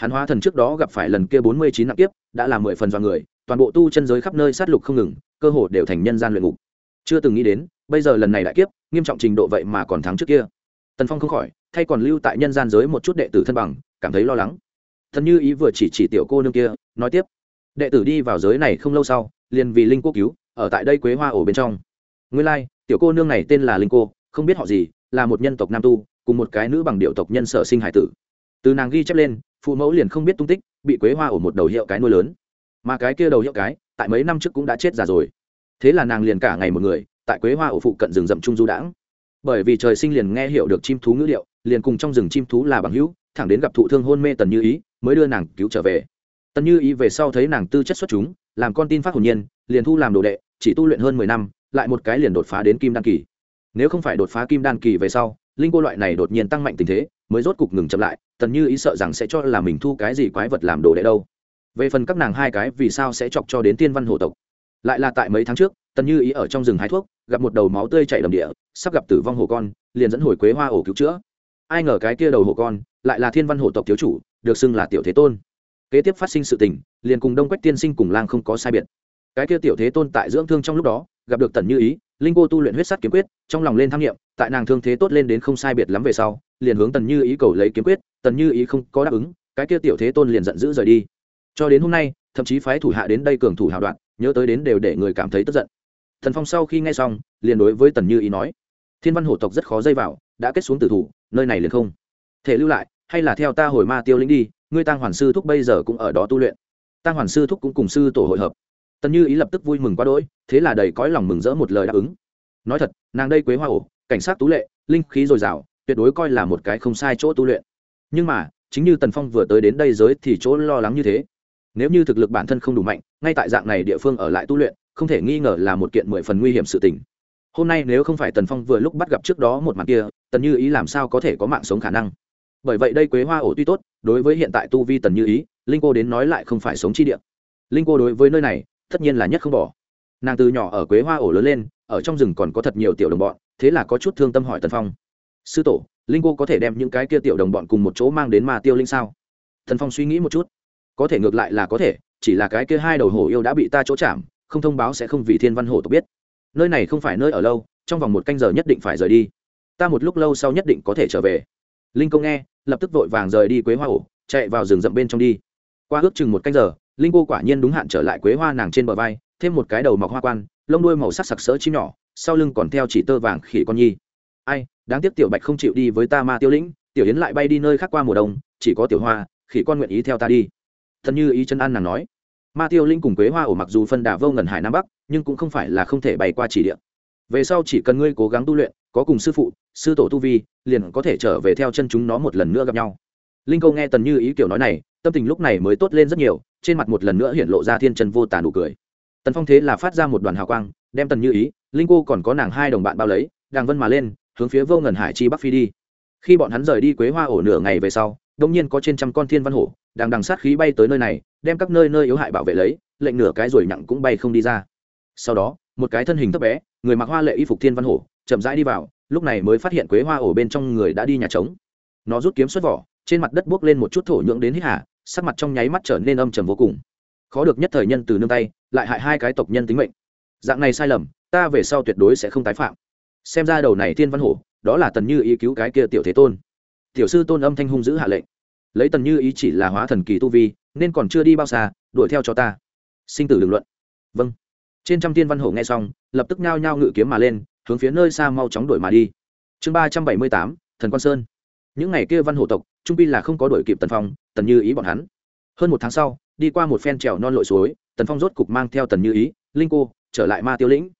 hắn hóa thần trước đó gặp phải lần kia bốn mươi chín nặng kiếp đã là mười phần do người toàn bộ tu chân giới khắp nơi sát lục không ngừng cơ hồ đều thành nhân gian luyện ngục. Chưa từng nghĩ đến bây giờ lần này đại kiếp nghiêm trọng trình độ vậy mà còn thắng trước kia. Tần phong không khỏi thay còn lưu tại nhân gian giới một chút đệ tử thân bằng cảm thấy lo lắng. Thần như ý vừa chỉ chỉ tiểu cô nương kia nói tiếp. Đệ tử đi vào giới này không lâu sau liền vì linh cô cứu ở tại đây quế hoa ổ bên trong. Nguyên lai、like, tiểu cô nương này tên là linh cô không biết họ gì là một nhân tộc nam tu cùng một cái nữ bằng điệu tộc nhân sở sinh hải tử. Từ nàng ghi chép lên phụ mẫu liền không biết tung tích, bị quế hoa ổ một đầu hiệu cái nuôi lớn. Mà cái kia đầu hiệu cái, tại mấy năm trước cũng đã chết già rồi. Thế là nàng liền cả ngày một người, tại quế hoa ổ phụ cận rừng rậm trung du đãng. Bởi vì trời sinh liền nghe hiểu được chim thú ngữ liệu, liền cùng trong rừng chim thú là bằng hữu, thẳng đến gặp thụ thương hôn mê tần như ý, mới đưa nàng cứu trở về. Tần như ý về sau thấy nàng tư chất xuất chúng, làm con tin phát hồn nhiên, liền thu làm đồ đệ, chỉ tu luyện hơn mười năm, lại một cái liền đột phá đến kim đan kỳ. Nếu không phải đột phá kim đan kỳ về sau linh cô loại này đột nhiên tăng mạnh tình thế, mới rốt cục ngừng chậm lại, tần như ý sợ rằng sẽ cho là mình thu cái gì quái vật làm đồ đệ đâu. Về phần các nàng hai cái vì sao sẽ chọc cho đến tiên văn Hổ tộc? Lại là tại mấy tháng trước, tần như ý ở trong rừng hái thuốc, gặp một đầu máu tươi chảy đầm địa, sắp gặp tử vong hổ con, liền dẫn hồi quế hoa ổ cứu chữa. Ai ngờ cái kia đầu hổ con, lại là thiên văn Hổ tộc thiếu chủ, được xưng là tiểu thế tôn. Kế tiếp phát sinh sự tình, liền cùng đông quách tiên sinh cùng lang không có sai biệt. Cái kia tiểu thế tôn tại dưỡng thương trong lúc đó, gặp được tần như ý linh cô tu luyện huyết sắt kiếm quyết, trong lòng lên tham nghiệm tại nàng thương thế tốt lên đến không sai biệt lắm về sau, liền hướng tần như ý cầu lấy kiếm quyết, tần như ý không có đáp ứng, cái kia tiểu thế tôn liền giận dữ rời đi. Cho đến hôm nay, thậm chí phái thủ hạ đến đây cường thủ hào đoạn, nhớ tới đến đều để người cảm thấy tức giận. Thần phong sau khi nghe xong, liền đối với tần như ý nói, thiên văn hổ tộc rất khó dây vào, đã kết xuống tử thủ, nơi này liền không thể lưu lại, hay là theo ta hồi ma tiêu lĩnh đi, ngươi tăng hoàn sư thúc bây giờ cũng ở đó tu luyện. Tăng hoàn sư thúc cũng cùng sư tổ hội hợp tần như ý lập tức vui mừng quá đỗi, thế là đầy cõi lòng mừng rỡ một lời đáp ứng. Nói thật, nàng đây quế hoa ổ, cảnh sát tú lệ, linh khí dồi dào, tuyệt đối coi là một cái không sai chỗ tu luyện. Nhưng mà, chính như tần phong vừa tới đến đây giới thì chỗ lo lắng như thế. Nếu như thực lực bản thân không đủ mạnh, ngay tại dạng này địa phương ở lại tu luyện, không thể nghi ngờ là một kiện mười phần nguy hiểm sự tình. Hôm nay nếu không phải tần phong vừa lúc bắt gặp trước đó một mặt kia, tần như ý làm sao có thể có mạng sống khả năng? Bởi vậy đây quế hoa ổ tuy tốt, đối với hiện tại tu vi tần như ý, linh cô đến nói lại không phải sống chi địa. Linh cô đối với nơi này tất nhiên là nhất không bỏ. Nàng từ nhỏ ở quế hoa ổ lớn lên, ở trong rừng còn có thật nhiều tiểu đồng bọn, thế là có chút thương tâm hỏi tần phong. Sư tổ, linh cô có thể đem những cái kia tiểu đồng bọn cùng một chỗ mang đến ma tiêu linh sao? Thần phong suy nghĩ một chút. Có thể ngược lại là có thể, chỉ là cái kia hai đầu hổ yêu đã bị ta chỗ chạm, không thông báo sẽ không vì thiên văn hổ tộc biết. Nơi này không phải nơi ở lâu, trong vòng một canh giờ nhất định phải rời đi. Ta một lúc lâu sau nhất định có thể trở về. Linh công nghe, lập tức vội vàng rời đi quế hoa ổ, chạy vào rừng rậm bên trong đi. Qua ước chừng một canh giờ linh cô quả nhiên đúng hạn trở lại quế hoa nàng trên bờ vai, thêm một cái đầu mọc hoa quan, lông đuôi màu sắc sặc sỡ chim nhỏ, sau lưng còn theo chỉ tơ vàng khỉ con nhi. Ai, đáng tiếc tiểu bạch không chịu đi với ta ma tiêu lĩnh, tiểu yến lại bay đi nơi khác qua mùa đông, chỉ có tiểu hoa, khỉ con nguyện ý theo ta đi. Thân như ý chân an nàng nói. Ma tiêu linh cùng quế hoa ổ mặc dù phân đà vô ngần hải nam bắc, nhưng cũng không phải là không thể bay qua chỉ địa. Về sau chỉ cần ngươi cố gắng tu luyện, có cùng sư phụ, sư tổ tu vi, liền có thể trở về theo chân chúng nó một lần nữa gặp nhau. Linh câu nghe tần như ý kiểu nói này, tâm tình lúc này mới tốt lên rất nhiều trên mặt một lần nữa hiện lộ ra thiên trần vô tàn nụ cười. Tần phong thế là phát ra một đoàn hào quang, đem tần như ý, linh cô còn có nàng hai đồng bạn bao lấy, đàng vân mà lên, hướng phía vô ngần hải chi bắc phi đi. Khi bọn hắn rời đi quế hoa ổ nửa ngày về sau đông nhiên có trên trăm con thiên văn hổ, đang đằng sát khí bay tới nơi này, đem các nơi nơi yếu hại bảo vệ lấy, lệnh nửa cái rồi nặng cũng bay không đi ra. Sau đó, một cái thân hình thấp bé, người mặc hoa lệ y phục thiên văn hổ, chậm rãi đi vào, lúc này mới phát hiện quế hoa ổ bên trong người đã đi nhà trống. Nó rút kiếm xuất vỏ, trên mặt đất buốc lên một chút thổ nhưỡng đến hít hả sắc mặt trong nháy mắt trở nên âm trầm vô cùng. Khó được nhất thời nhân từ nương tay, lại hại hai cái tộc nhân tính mệnh. Dạng này sai lầm, ta về sau tuyệt đối sẽ không tái phạm. Xem ra đầu này thiên văn hổ, đó là tần như ý cứu cái kia tiểu thế tôn. Tiểu sư tôn âm thanh hung giữ hạ lệnh. Lấy tần như ý chỉ là hóa thần kỳ tu vi, nên còn chưa đi bao xa, đuổi theo cho ta. Sinh tử đường luận. Vâng. Trên trăm tiên văn hổ nghe xong, lập tức nhao nhao ngự kiếm mà lên, hướng phía nơi xa mau chóng đuổi mà đi. Chương ba trăm bảy mươi tám, thần quan sơn. Những ngày kia văn hổ tộc trung pi là không có đuổi kịp tần phong, tần như ý bọn hắn. Hơn một tháng sau, đi qua một phen trèo non lội suối, tần phong rốt cục mang theo tần như ý, linh cô, trở lại ma tiêu lĩnh.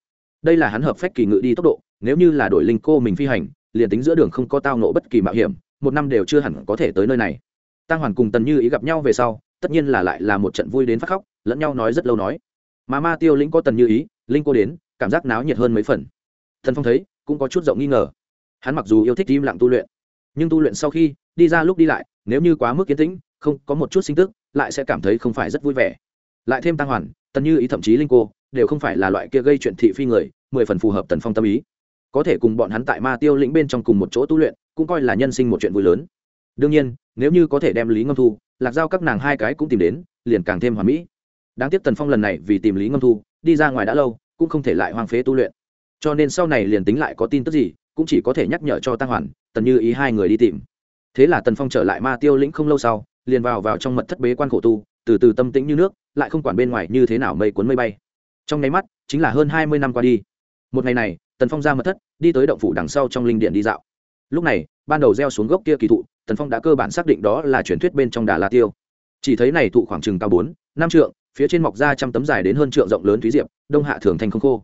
Đây là hắn hợp phách kỳ ngự đi tốc độ, nếu như là đổi linh cô mình phi hành, liền tính giữa đường không có tao nộ bất kỳ mạo hiểm, một năm đều chưa hẳn có thể tới nơi này. Tăng hoàn cùng tần như ý gặp nhau về sau, tất nhiên là lại là một trận vui đến phát khóc, lẫn nhau nói rất lâu nói. Mà ma tiêu lĩnh có tần như ý, linh cô đến, cảm giác náo nhiệt hơn mấy phần. Thần phong thấy, cũng có chút rộng nghi ngờ. Hắn mặc dù yêu thích im lặng tu luyện, nhưng tu luyện sau khi đi ra lúc đi lại, nếu như quá mức kiến tĩnh, không, có một chút sinh tức, lại sẽ cảm thấy không phải rất vui vẻ. Lại thêm tăng hoàn, tần như ý thậm chí linh cô, đều không phải là loại kia gây chuyện thị phi người, mười phần phù hợp tần phong tâm ý. Có thể cùng bọn hắn tại ma tiêu lĩnh bên trong cùng một chỗ tu luyện, cũng coi là nhân sinh một chuyện vui lớn. Đương nhiên, nếu như có thể đem lý ngâm thu, lạc giao các nàng hai cái cũng tìm đến, liền càng thêm hoà mỹ. Đáng tiếc tần phong lần này vì tìm lý ngâm thu, đi ra ngoài đã lâu, cũng không thể lại hoang phế tu luyện. Cho nên sau này liền tính lại có tin tức gì, cũng chỉ có thể nhắc nhở cho tăng hoàn, tần như ý hai người đi tìm thế là tần phong trở lại ma tiêu lĩnh không lâu sau, liền vào vào trong mật thất bế quan khổ tu, từ từ tâm tĩnh như nước, lại không quản bên ngoài như thế nào mây cuốn mây bay. Trong nháy mắt, chính là hơn hai mươi năm qua đi. Một ngày này, tần phong ra mật thất, đi tới động phủ đằng sau trong linh điện đi dạo. Lúc này, ban đầu gieo xuống gốc kia kỳ thụ, tần phong đã cơ bản xác định đó là truyền thuyết bên trong đà la tiêu. Chỉ thấy này thụ khoảng chừng cao bốn, năm trượng, phía trên mọc ra trăm tấm dài đến hơn trượng rộng lớn thúy diệp, đông hạ thường thành không khô.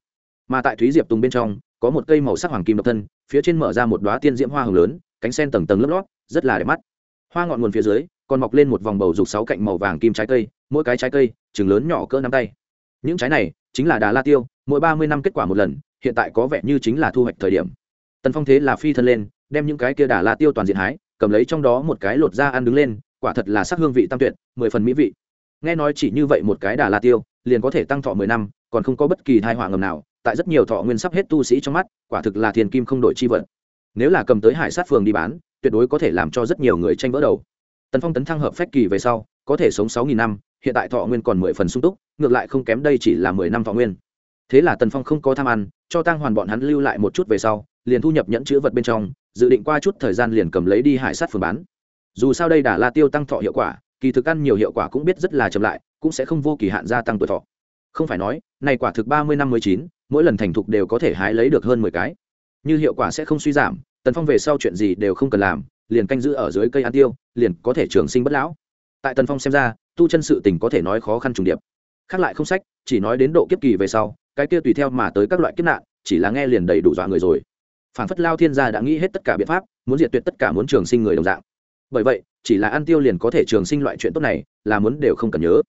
Mà tại thúy diệp tùng bên trong, có một cây màu sắc hoàng kim độc thân, phía trên mở ra một đoá tiên diễm hoa hồng lớn, cánh sen tầng tầng lớp lót rất là đẹp mắt. Hoa ngọn nguồn phía dưới, còn mọc lên một vòng bầu dục sáu cạnh màu vàng kim trái cây, mỗi cái trái cây, chừng lớn nhỏ cỡ nắm tay. Những trái này, chính là đà la tiêu, mỗi ba mươi năm kết quả một lần, hiện tại có vẻ như chính là thu hoạch thời điểm. Tần phong thế là phi thân lên, đem những cái kia đà la tiêu toàn diện hái, cầm lấy trong đó một cái lột ra ăn đứng lên, quả thật là sắc hương vị tam tuyệt, mười phần mỹ vị. Nghe nói chỉ như vậy một cái đà la tiêu, liền có thể tăng thọ mười năm, còn không có bất kỳ thai họa ngầm nào, tại rất nhiều thọ nguyên sắp hết tu sĩ trong mắt, quả thực là thiền kim không đổi chi vật. Nếu là cầm tới hải sát phường đi bán tuyệt đối có thể làm cho rất nhiều người tranh vỡ đầu. Tần phong tấn thăng hợp phách kỳ về sau, có thể sống sáu nghìn năm, hiện tại thọ nguyên còn mười phần sung túc, ngược lại không kém đây chỉ là mười năm thọ nguyên. Thế là tần phong không có tham ăn, cho tăng hoàn bọn hắn lưu lại một chút về sau, liền thu nhập nhẫn chữ vật bên trong, dự định qua chút thời gian liền cầm lấy đi hải sát phường bán. Dù sao đây đã là tiêu tăng thọ hiệu quả, kỳ thực ăn nhiều hiệu quả cũng biết rất là chậm lại, cũng sẽ không vô kỳ hạn gia tăng tuổi thọ. Không phải nói này quả thực ba mươi năm mới chín, mỗi lần thành thục đều có thể hái lấy được hơn mười cái. Như hiệu quả sẽ không suy giảm tần phong về sau chuyện gì đều không cần làm, liền canh giữ ở dưới cây ăn tiêu, liền có thể trường sinh bất lão. Tại tần phong xem ra, tu chân sự tình có thể nói khó khăn trùng điệp. Khác lại không sách, chỉ nói đến độ kiếp kỳ về sau, cái kia tùy theo mà tới các loại kiếp nạn, chỉ là nghe liền đầy đủ dọa người rồi. Phản phất lao thiên gia đã nghĩ hết tất cả biện pháp, muốn diệt tuyệt tất cả muốn trường sinh người đồng dạng. Bởi vậy, chỉ là ăn tiêu liền có thể trường sinh loại chuyện tốt này, là muốn đều không cần nhớ.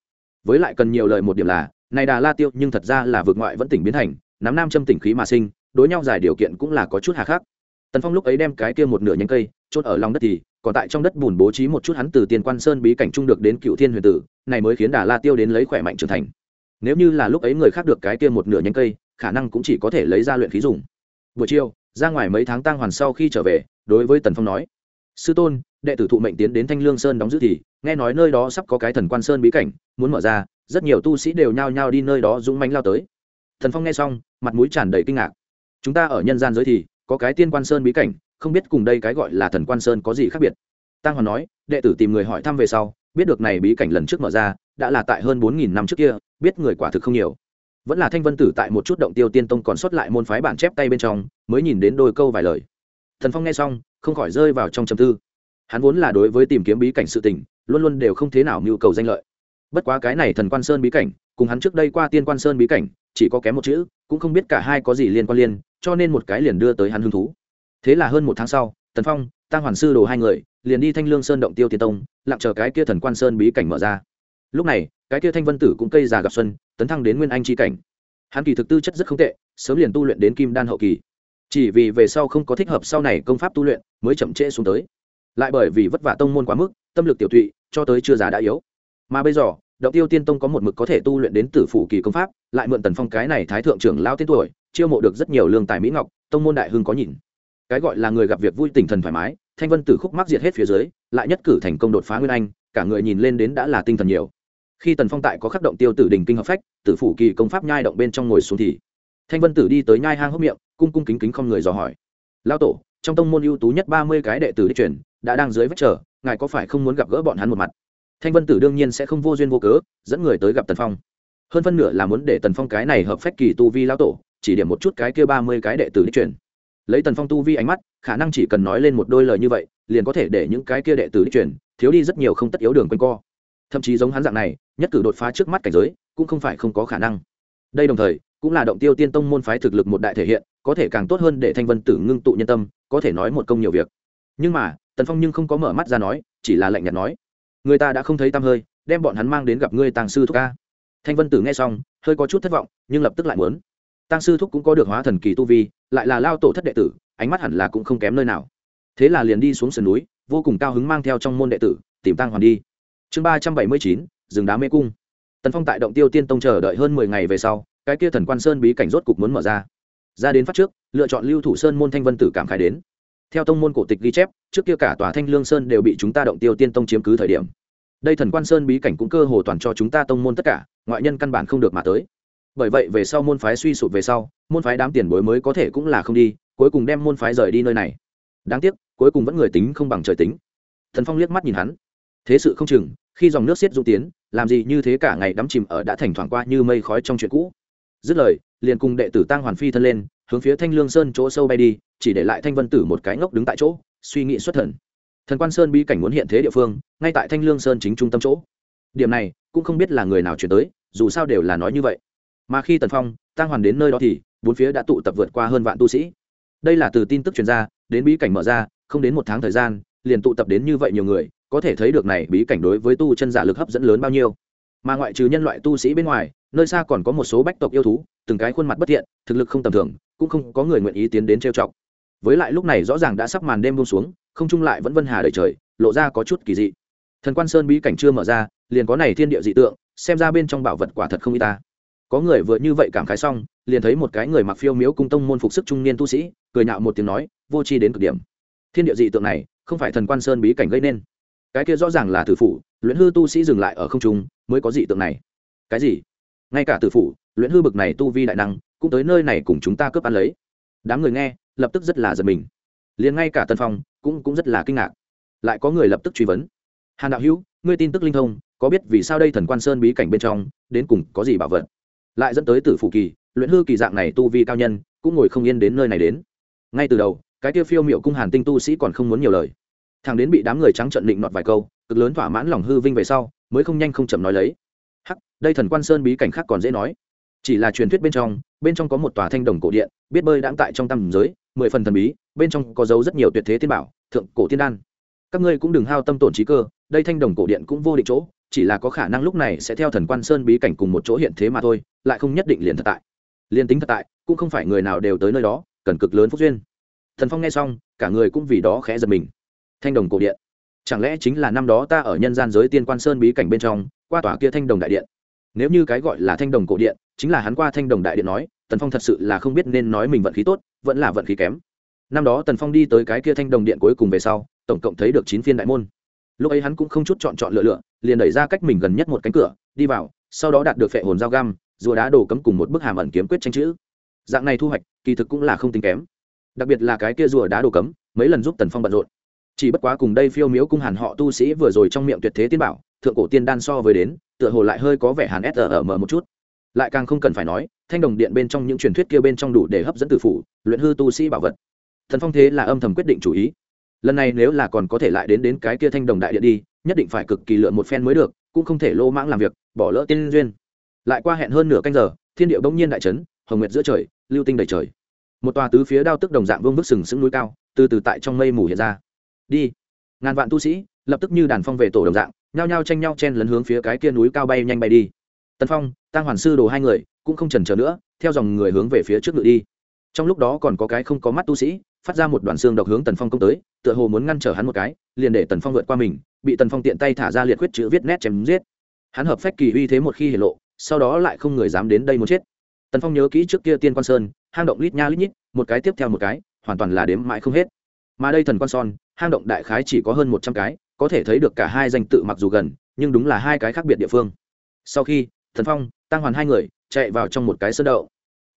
Với lại cần nhiều lời một điểm là, này đà la tiêu nhưng thật ra là vượt ngoại vẫn tỉnh biến thành, nắm nam châm tỉnh khí mà sinh, đối nhau giải điều kiện cũng là có chút hà khắc tần phong lúc ấy đem cái kia một nửa nhánh cây chốt ở lòng đất thì, còn tại trong đất bùn bố trí một chút hắn từ tiền quan sơn bí cảnh trung được đến cựu thiên huyền tử, này mới khiến đà la tiêu đến lấy khỏe mạnh trưởng thành. Nếu như là lúc ấy người khác được cái kia một nửa nhánh cây, khả năng cũng chỉ có thể lấy ra luyện khí dùng. Buổi chiều, ra ngoài mấy tháng tang hoàn sau khi trở về, đối với tần phong nói, sư tôn, đệ tử thụ mệnh tiến đến thanh lương sơn đóng giữ thì, nghe nói nơi đó sắp có cái thần quan sơn bí cảnh, muốn mở ra, rất nhiều tu sĩ đều nhao nhao đi nơi đó dũng mánh lao tới. Thần phong nghe xong, mặt mũi tràn đầy kinh ngạc. Chúng ta ở nhân gian giới thì có cái tiên quan sơn bí cảnh, không biết cùng đây cái gọi là thần quan sơn có gì khác biệt. Tăng hoàn nói, đệ tử tìm người hỏi thăm về sau, biết được này bí cảnh lần trước mở ra, đã là tại hơn bốn nghìn năm trước kia, biết người quả thực không nhiều. Vẫn là thanh vân tử tại một chút động tiêu tiên tông còn sót lại môn phái bản chép tay bên trong, mới nhìn đến đôi câu vài lời. Thần phong nghe xong, không khỏi rơi vào trong trầm tư. Hắn vốn là đối với tìm kiếm bí cảnh sự tình, luôn luôn đều không thế nào mưu cầu danh lợi. Bất quá cái này thần quan sơn bí cảnh, cùng hắn trước đây qua tiên quan sơn bí cảnh chỉ có kém một chữ, cũng không biết cả hai có gì liên quan liên, cho nên một cái liền đưa tới hắn hứng thú. Thế là hơn một tháng sau, tần phong tăng hoàn sư đồ hai người, liền đi thanh lương sơn động tiêu tiên tông, lặng chờ cái kia thần quan sơn bí cảnh mở ra. Lúc này, cái kia thanh vân tử cũng cây già gặp xuân, tấn thăng đến nguyên anh c cảnh. Hắn kỳ thực tư chất rất không tệ, sớm liền tu luyện đến kim đan hậu kỳ. Chỉ vì về sau không có thích hợp sau này công pháp tu luyện, mới chậm trễ xuống tới. Lại bởi vì vất vả tông môn quá mức, tâm lực tiểu tụy, cho tới chưa già đã yếu. Mà bây giờ, động tiêu tiên tông có một mực có thể tu luyện đến tử phủ kỳ công pháp lại mượn tần phong cái này thái thượng trưởng lao tên tuổi, chiêu mộ được rất nhiều lương tài mỹ ngọc, tông môn đại hưng có nhìn. Cái gọi là người gặp việc vui tinh thần thoải mái, thanh vân tử khúc mắc diệt hết phía dưới, lại nhất cử thành công đột phá nguyên anh, cả người nhìn lên đến đã là tinh thần nhiều. Khi tần phong tại có khắc động tiêu tử đình kinh hợp phách, tử phủ kỳ công pháp nhai động bên trong ngồi xuống thì, thanh vân tử đi tới nhai hang hốc miệng, cung cung kính kính không người dò hỏi. Lao tổ, trong tông môn ưu tú nhất ba mươi cái đệ tử đi truyền, đã đang dưới vách trở ngài có phải không muốn gặp gỡ bọn hắn một mặt? Thanh vân tử đương nhiên sẽ không vô duyên vô cớ, dẫn người tới gặp tần phong hơn phân nửa là muốn để tần phong cái này hợp phách kỳ tu vi lao tổ, chỉ điểm một chút cái kia ba mươi cái đệ tử đi truyền. Lấy tần phong tu vi ánh mắt, khả năng chỉ cần nói lên một đôi lời như vậy, liền có thể để những cái kia đệ tử đi truyền, thiếu đi rất nhiều không tất yếu đường quanh co. Thậm chí giống hắn dạng này, nhất cử đột phá trước mắt cảnh giới, cũng không phải không có khả năng. Đây đồng thời, cũng là động tiêu tiên tông môn phái thực lực một đại thể hiện, có thể càng tốt hơn để thanh vân tử ngưng tụ nhân tâm, có thể nói một công nhiều việc. Nhưng mà, tần phong nhưng không có mở mắt ra nói, chỉ là lạnh nhạt nói, người ta đã không thấy tăm hơi, đem bọn hắn mang đến gặp ngươi tàng sư thúc ca thanh vân tử nghe xong, hơi có chút thất vọng, nhưng lập tức lại muốn. Tăng sư thúc cũng có được hóa thần kỳ tu vi, lại là lao tổ thất đệ tử, ánh mắt hẳn là cũng không kém nơi nào. Thế là liền đi xuống sườn núi, vô cùng cao hứng mang theo trong môn đệ tử, tìm tăng hoàn đi. Chương ba trăm bảy mươi chín, rừng đá mê cung. Tần phong tại động tiêu tiên tông chờ đợi hơn mười ngày về sau, cái kia thần quan sơn bí cảnh rốt cục muốn mở ra. Ra đến phát trước, lựa chọn lưu thủ sơn môn thanh vân tử cảm khải đến. Theo tông môn cổ tịch ghi chép, trước kia cả tòa thanh lương sơn đều bị chúng ta động tiêu tiên tông chiếm cứ thời điểm đây thần quan sơn bí cảnh cũng cơ hồ toàn cho chúng ta tông môn tất cả, ngoại nhân căn bản không được mà tới. Bởi vậy về sau môn phái suy sụp về sau, môn phái đám tiền bối mới có thể cũng là không đi, cuối cùng đem môn phái rời đi nơi này. Đáng tiếc, cuối cùng vẫn người tính không bằng trời tính. Thần phong liếc mắt nhìn hắn. Thế sự không chừng, khi dòng nước xiết dũng tiến, làm gì như thế cả ngày đắm chìm ở đã thành thoảng qua như mây khói trong chuyện cũ. Dứt lời, liền cùng đệ tử tăng hoàn phi thân lên, hướng phía thanh lương sơn chỗ sâu bay đi, chỉ để lại thanh vân tử một cái ngốc đứng tại chỗ, suy nghĩ xuất thần thần quan sơn bí cảnh muốn hiện thế địa phương, ngay tại thanh lương sơn chính trung tâm chỗ. Điểm này, cũng không biết là người nào chuyển tới, dù sao đều là nói như vậy. Mà khi tần phong tăng hoàn đến nơi đó thì, bốn phía đã tụ tập vượt qua hơn vạn tu sĩ. Đây là từ tin tức truyền ra, đến bí cảnh mở ra, không đến một tháng thời gian, liền tụ tập đến như vậy nhiều người, có thể thấy được này bí cảnh đối với tu chân giả lực hấp dẫn lớn bao nhiêu. Mà ngoại trừ nhân loại tu sĩ bên ngoài, nơi xa còn có một số bách tộc yêu thú, từng cái khuôn mặt bất thiện, thực lực không tầm thường, cũng không có người nguyện ý tiến đến trêu chọc. Với lại lúc này rõ ràng đã sắp màn đêm buông xuống không trung lại vẫn vân hà đầy trời, lộ ra có chút kỳ dị. Thần quan sơn bí cảnh chưa mở ra, liền có này thiên địa dị tượng, xem ra bên trong bảo vật quả thật không y ta. Có người vừa như vậy cảm khái xong, liền thấy một cái người mặc phiêu miếu cung tông môn phục sức trung niên tu sĩ, cười nhạo một tiếng nói, vô tri đến cực điểm. Thiên địa dị tượng này, không phải thần quan sơn bí cảnh gây nên. Cái kia rõ ràng là tử phủ, luyện hư tu sĩ dừng lại ở không trung, mới có dị tượng này. Cái gì? Ngay cả tử phủ, luyện hư bực này tu vi đại năng, cũng tới nơi này cùng chúng ta cướp ăn lấy. Đám người nghe, lập tức rất là giật mình. Liền ngay cả tân phong cũng cũng rất là kinh ngạc. Lại có người lập tức truy vấn. Hàn đạo hữu, ngươi tin tức linh thông, có biết vì sao đây thần quan sơn bí cảnh bên trong, đến cùng có gì bảo vật? Lại dẫn tới tử phủ kỳ, luyện hư kỳ dạng này tu vi cao nhân, cũng ngồi không yên đến nơi này đến. Ngay từ đầu, cái tiêu phiêu miệu cung hàn tinh tu sĩ còn không muốn nhiều lời. Thằng đến bị đám người trắng trận định nọt vài câu, cực lớn thỏa mãn lòng hư vinh về sau, mới không nhanh không chậm nói lấy. Hắc, đây thần quan sơn bí cảnh khác còn dễ nói. Chỉ là truyền thuyết bên trong bên trong có một tòa thanh đồng cổ điện, biết bơi đãng tại trong tầm giới, mười phần thần bí bên trong có dấu rất nhiều tuyệt thế thiên bảo, thượng cổ tiên đan. Các ngươi cũng đừng hao tâm tổn trí cơ, đây thanh đồng cổ điện cũng vô định chỗ, chỉ là có khả năng lúc này sẽ theo thần quan sơn bí cảnh cùng một chỗ hiện thế mà thôi, lại không nhất định liền thật tại. Liền tính thật tại, cũng không phải người nào đều tới nơi đó, cần cực lớn phúc duyên. Thần phong nghe xong, cả người cũng vì đó khẽ giật mình. Thanh đồng cổ điện, chẳng lẽ chính là năm đó ta ở nhân gian giới tiên quan sơn bí cảnh bên trong, qua tòa kia thanh đồng đại điện? Nếu như cái gọi là thanh đồng cổ điện, chính là hắn qua thanh đồng đại điện nói, tần phong thật sự là không biết nên nói mình vận khí tốt, vẫn là vận khí kém năm đó tần phong đi tới cái kia thanh đồng điện cuối cùng về sau, tổng cộng thấy được chín phiên đại môn. Lúc ấy hắn cũng không chút chọn chọn lựa lựa, liền đẩy ra cách mình gần nhất một cánh cửa, đi vào, sau đó đạt được phệ hồn dao găm, rùa đá đổ cấm cùng một bức hàm ẩn kiếm quyết tranh chữ. Dạng này thu hoạch, kỳ thực cũng là không tính kém. Đặc biệt là cái kia rùa đá đổ cấm, mấy lần giúp tần phong bận rộn. Chỉ bất quá cùng đây phiêu miếu cung hàn họ tu sĩ vừa rồi trong miệng tuyệt thế tiên bảo, thượng cổ tiên đan so với đến, tựa hồ lại hơi có vẻ hàn s ở mờ một chút. Lại càng không cần phải nói, thanh đồng điện bên trong những truyền thuyết kia bên trong đủ để hấp dẫn từ phủ, luyện hư tu sĩ bảo vật thần phong thế là âm thầm quyết định chủ ý. Lần này nếu là còn có thể lại đến đến cái kia thanh đồng đại điện đi, nhất định phải cực kỳ lượn một phen mới được, cũng không thể lô mãng làm việc, bỏ lỡ tiên duyên. Lại qua hẹn hơn nửa canh giờ, thiên điệu bỗng nhiên đại trấn hồng nguyệt giữa trời, lưu tinh đầy trời. Một tòa tứ phía đao tức đồng dạng vương vức sừng sững núi cao, từ từ tại trong mây mù hiện ra. Đi. Ngàn vạn tu sĩ, lập tức như đàn phong về tổ đồng dạng, nhao nhao tranh nhau chen lấn hướng phía cái kia núi cao bay nhanh bay đi. Tân phong tăng hoàn sư đồ hai người, cũng không chần chờ nữa, theo dòng người hướng về phía trước ngự đi. Trong lúc đó còn có cái không có mắt tu sĩ phát ra một đoạn xương độc hướng tần phong công tới, tựa hồ muốn ngăn trở hắn một cái, liền để tần phong vượt qua mình, bị tần phong tiện tay thả ra liệt huyết chữ viết nét chém giết. Hắn hợp phách kỳ uy thế một khi hiển lộ, sau đó lại không người dám đến đây muốn chết. Tần phong nhớ kỹ trước kia tiên quan sơn, hang động lít nha lít nhít, một cái tiếp theo một cái, hoàn toàn là đếm mãi không hết. Mà đây thần quan son, hang động đại khái chỉ có hơn một trăm cái, có thể thấy được cả hai danh tự mặc dù gần, nhưng đúng là hai cái khác biệt địa phương. Sau khi thần phong, tăng hoàn hai người, chạy vào trong một cái sơn đậu.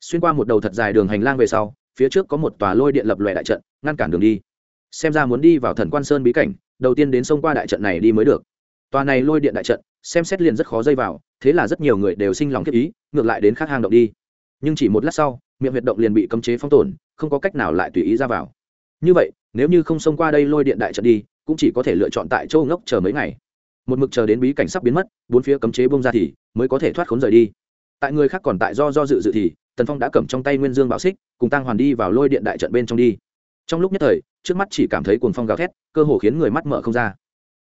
Xuyên qua một đầu thật dài đường hành lang về sau phía trước có một tòa lôi điện lập lòe đại trận, ngăn cản đường đi. Xem ra muốn đi vào thần quan sơn bí cảnh, đầu tiên đến sông qua đại trận này đi mới được. Tòa này lôi điện đại trận, xem xét liền rất khó dây vào, thế là rất nhiều người đều sinh lòng thiết ý, ngược lại đến khác hang động đi. Nhưng chỉ một lát sau, miệng huyệt động liền bị cấm chế phong tồn, không có cách nào lại tùy ý ra vào. Như vậy, nếu như không xông qua đây lôi điện đại trận đi, cũng chỉ có thể lựa chọn tại châu ngốc chờ mấy ngày. Một mực chờ đến bí cảnh sắp biến mất, bốn phía cấm chế bông ra thì mới có thể thoát khốn rời đi. Tại người khác còn tại do do dự dự thì tần phong đã cầm trong tay nguyên dương bảo xích, cùng tăng hoàn đi vào lôi điện đại trận bên trong đi. Trong lúc nhất thời, trước mắt chỉ cảm thấy cuồng phong gào thét, cơ hồ khiến người mắt mở không ra.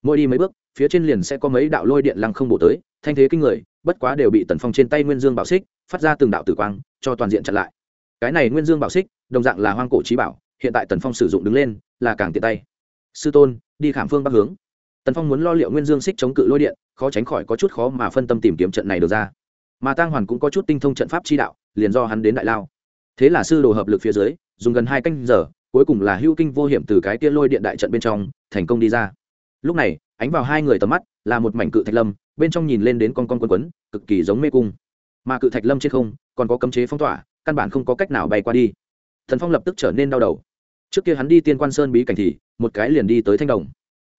Mỗi đi mấy bước, phía trên liền sẽ có mấy đạo lôi điện lăng không bổ tới, thanh thế kinh người, bất quá đều bị tần phong trên tay nguyên dương bảo xích phát ra từng đạo tử quang, cho toàn diện chặn lại. Cái này nguyên dương bảo xích, đồng dạng là hoang cổ trí bảo, hiện tại tần phong sử dụng đứng lên, là càng tiện tay. Sư tôn, đi khảm phương bắc hướng. Tần phong muốn lo liệu nguyên dương xích chống cự lôi điện, khó tránh khỏi có chút khó mà phân tâm tìm kiếm trận này được ra mà Tang hoàn cũng có chút tinh thông trận pháp chi đạo, liền do hắn đến đại lao. Thế là sư đồ hợp lực phía dưới, dùng gần hai canh giờ, cuối cùng là hưu kinh vô hiểm từ cái kia lôi điện đại trận bên trong, thành công đi ra. Lúc này, ánh vào hai người tầm mắt, là một mảnh cự thạch lâm, bên trong nhìn lên đến con con quấn quấn, cực kỳ giống mê cung. Mà cự thạch lâm trên không, còn có cấm chế phong tỏa, căn bản không có cách nào bay qua đi. Thần phong lập tức trở nên đau đầu. Trước kia hắn đi tiên quan sơn bí cảnh thì, một cái liền đi tới thanh đồng.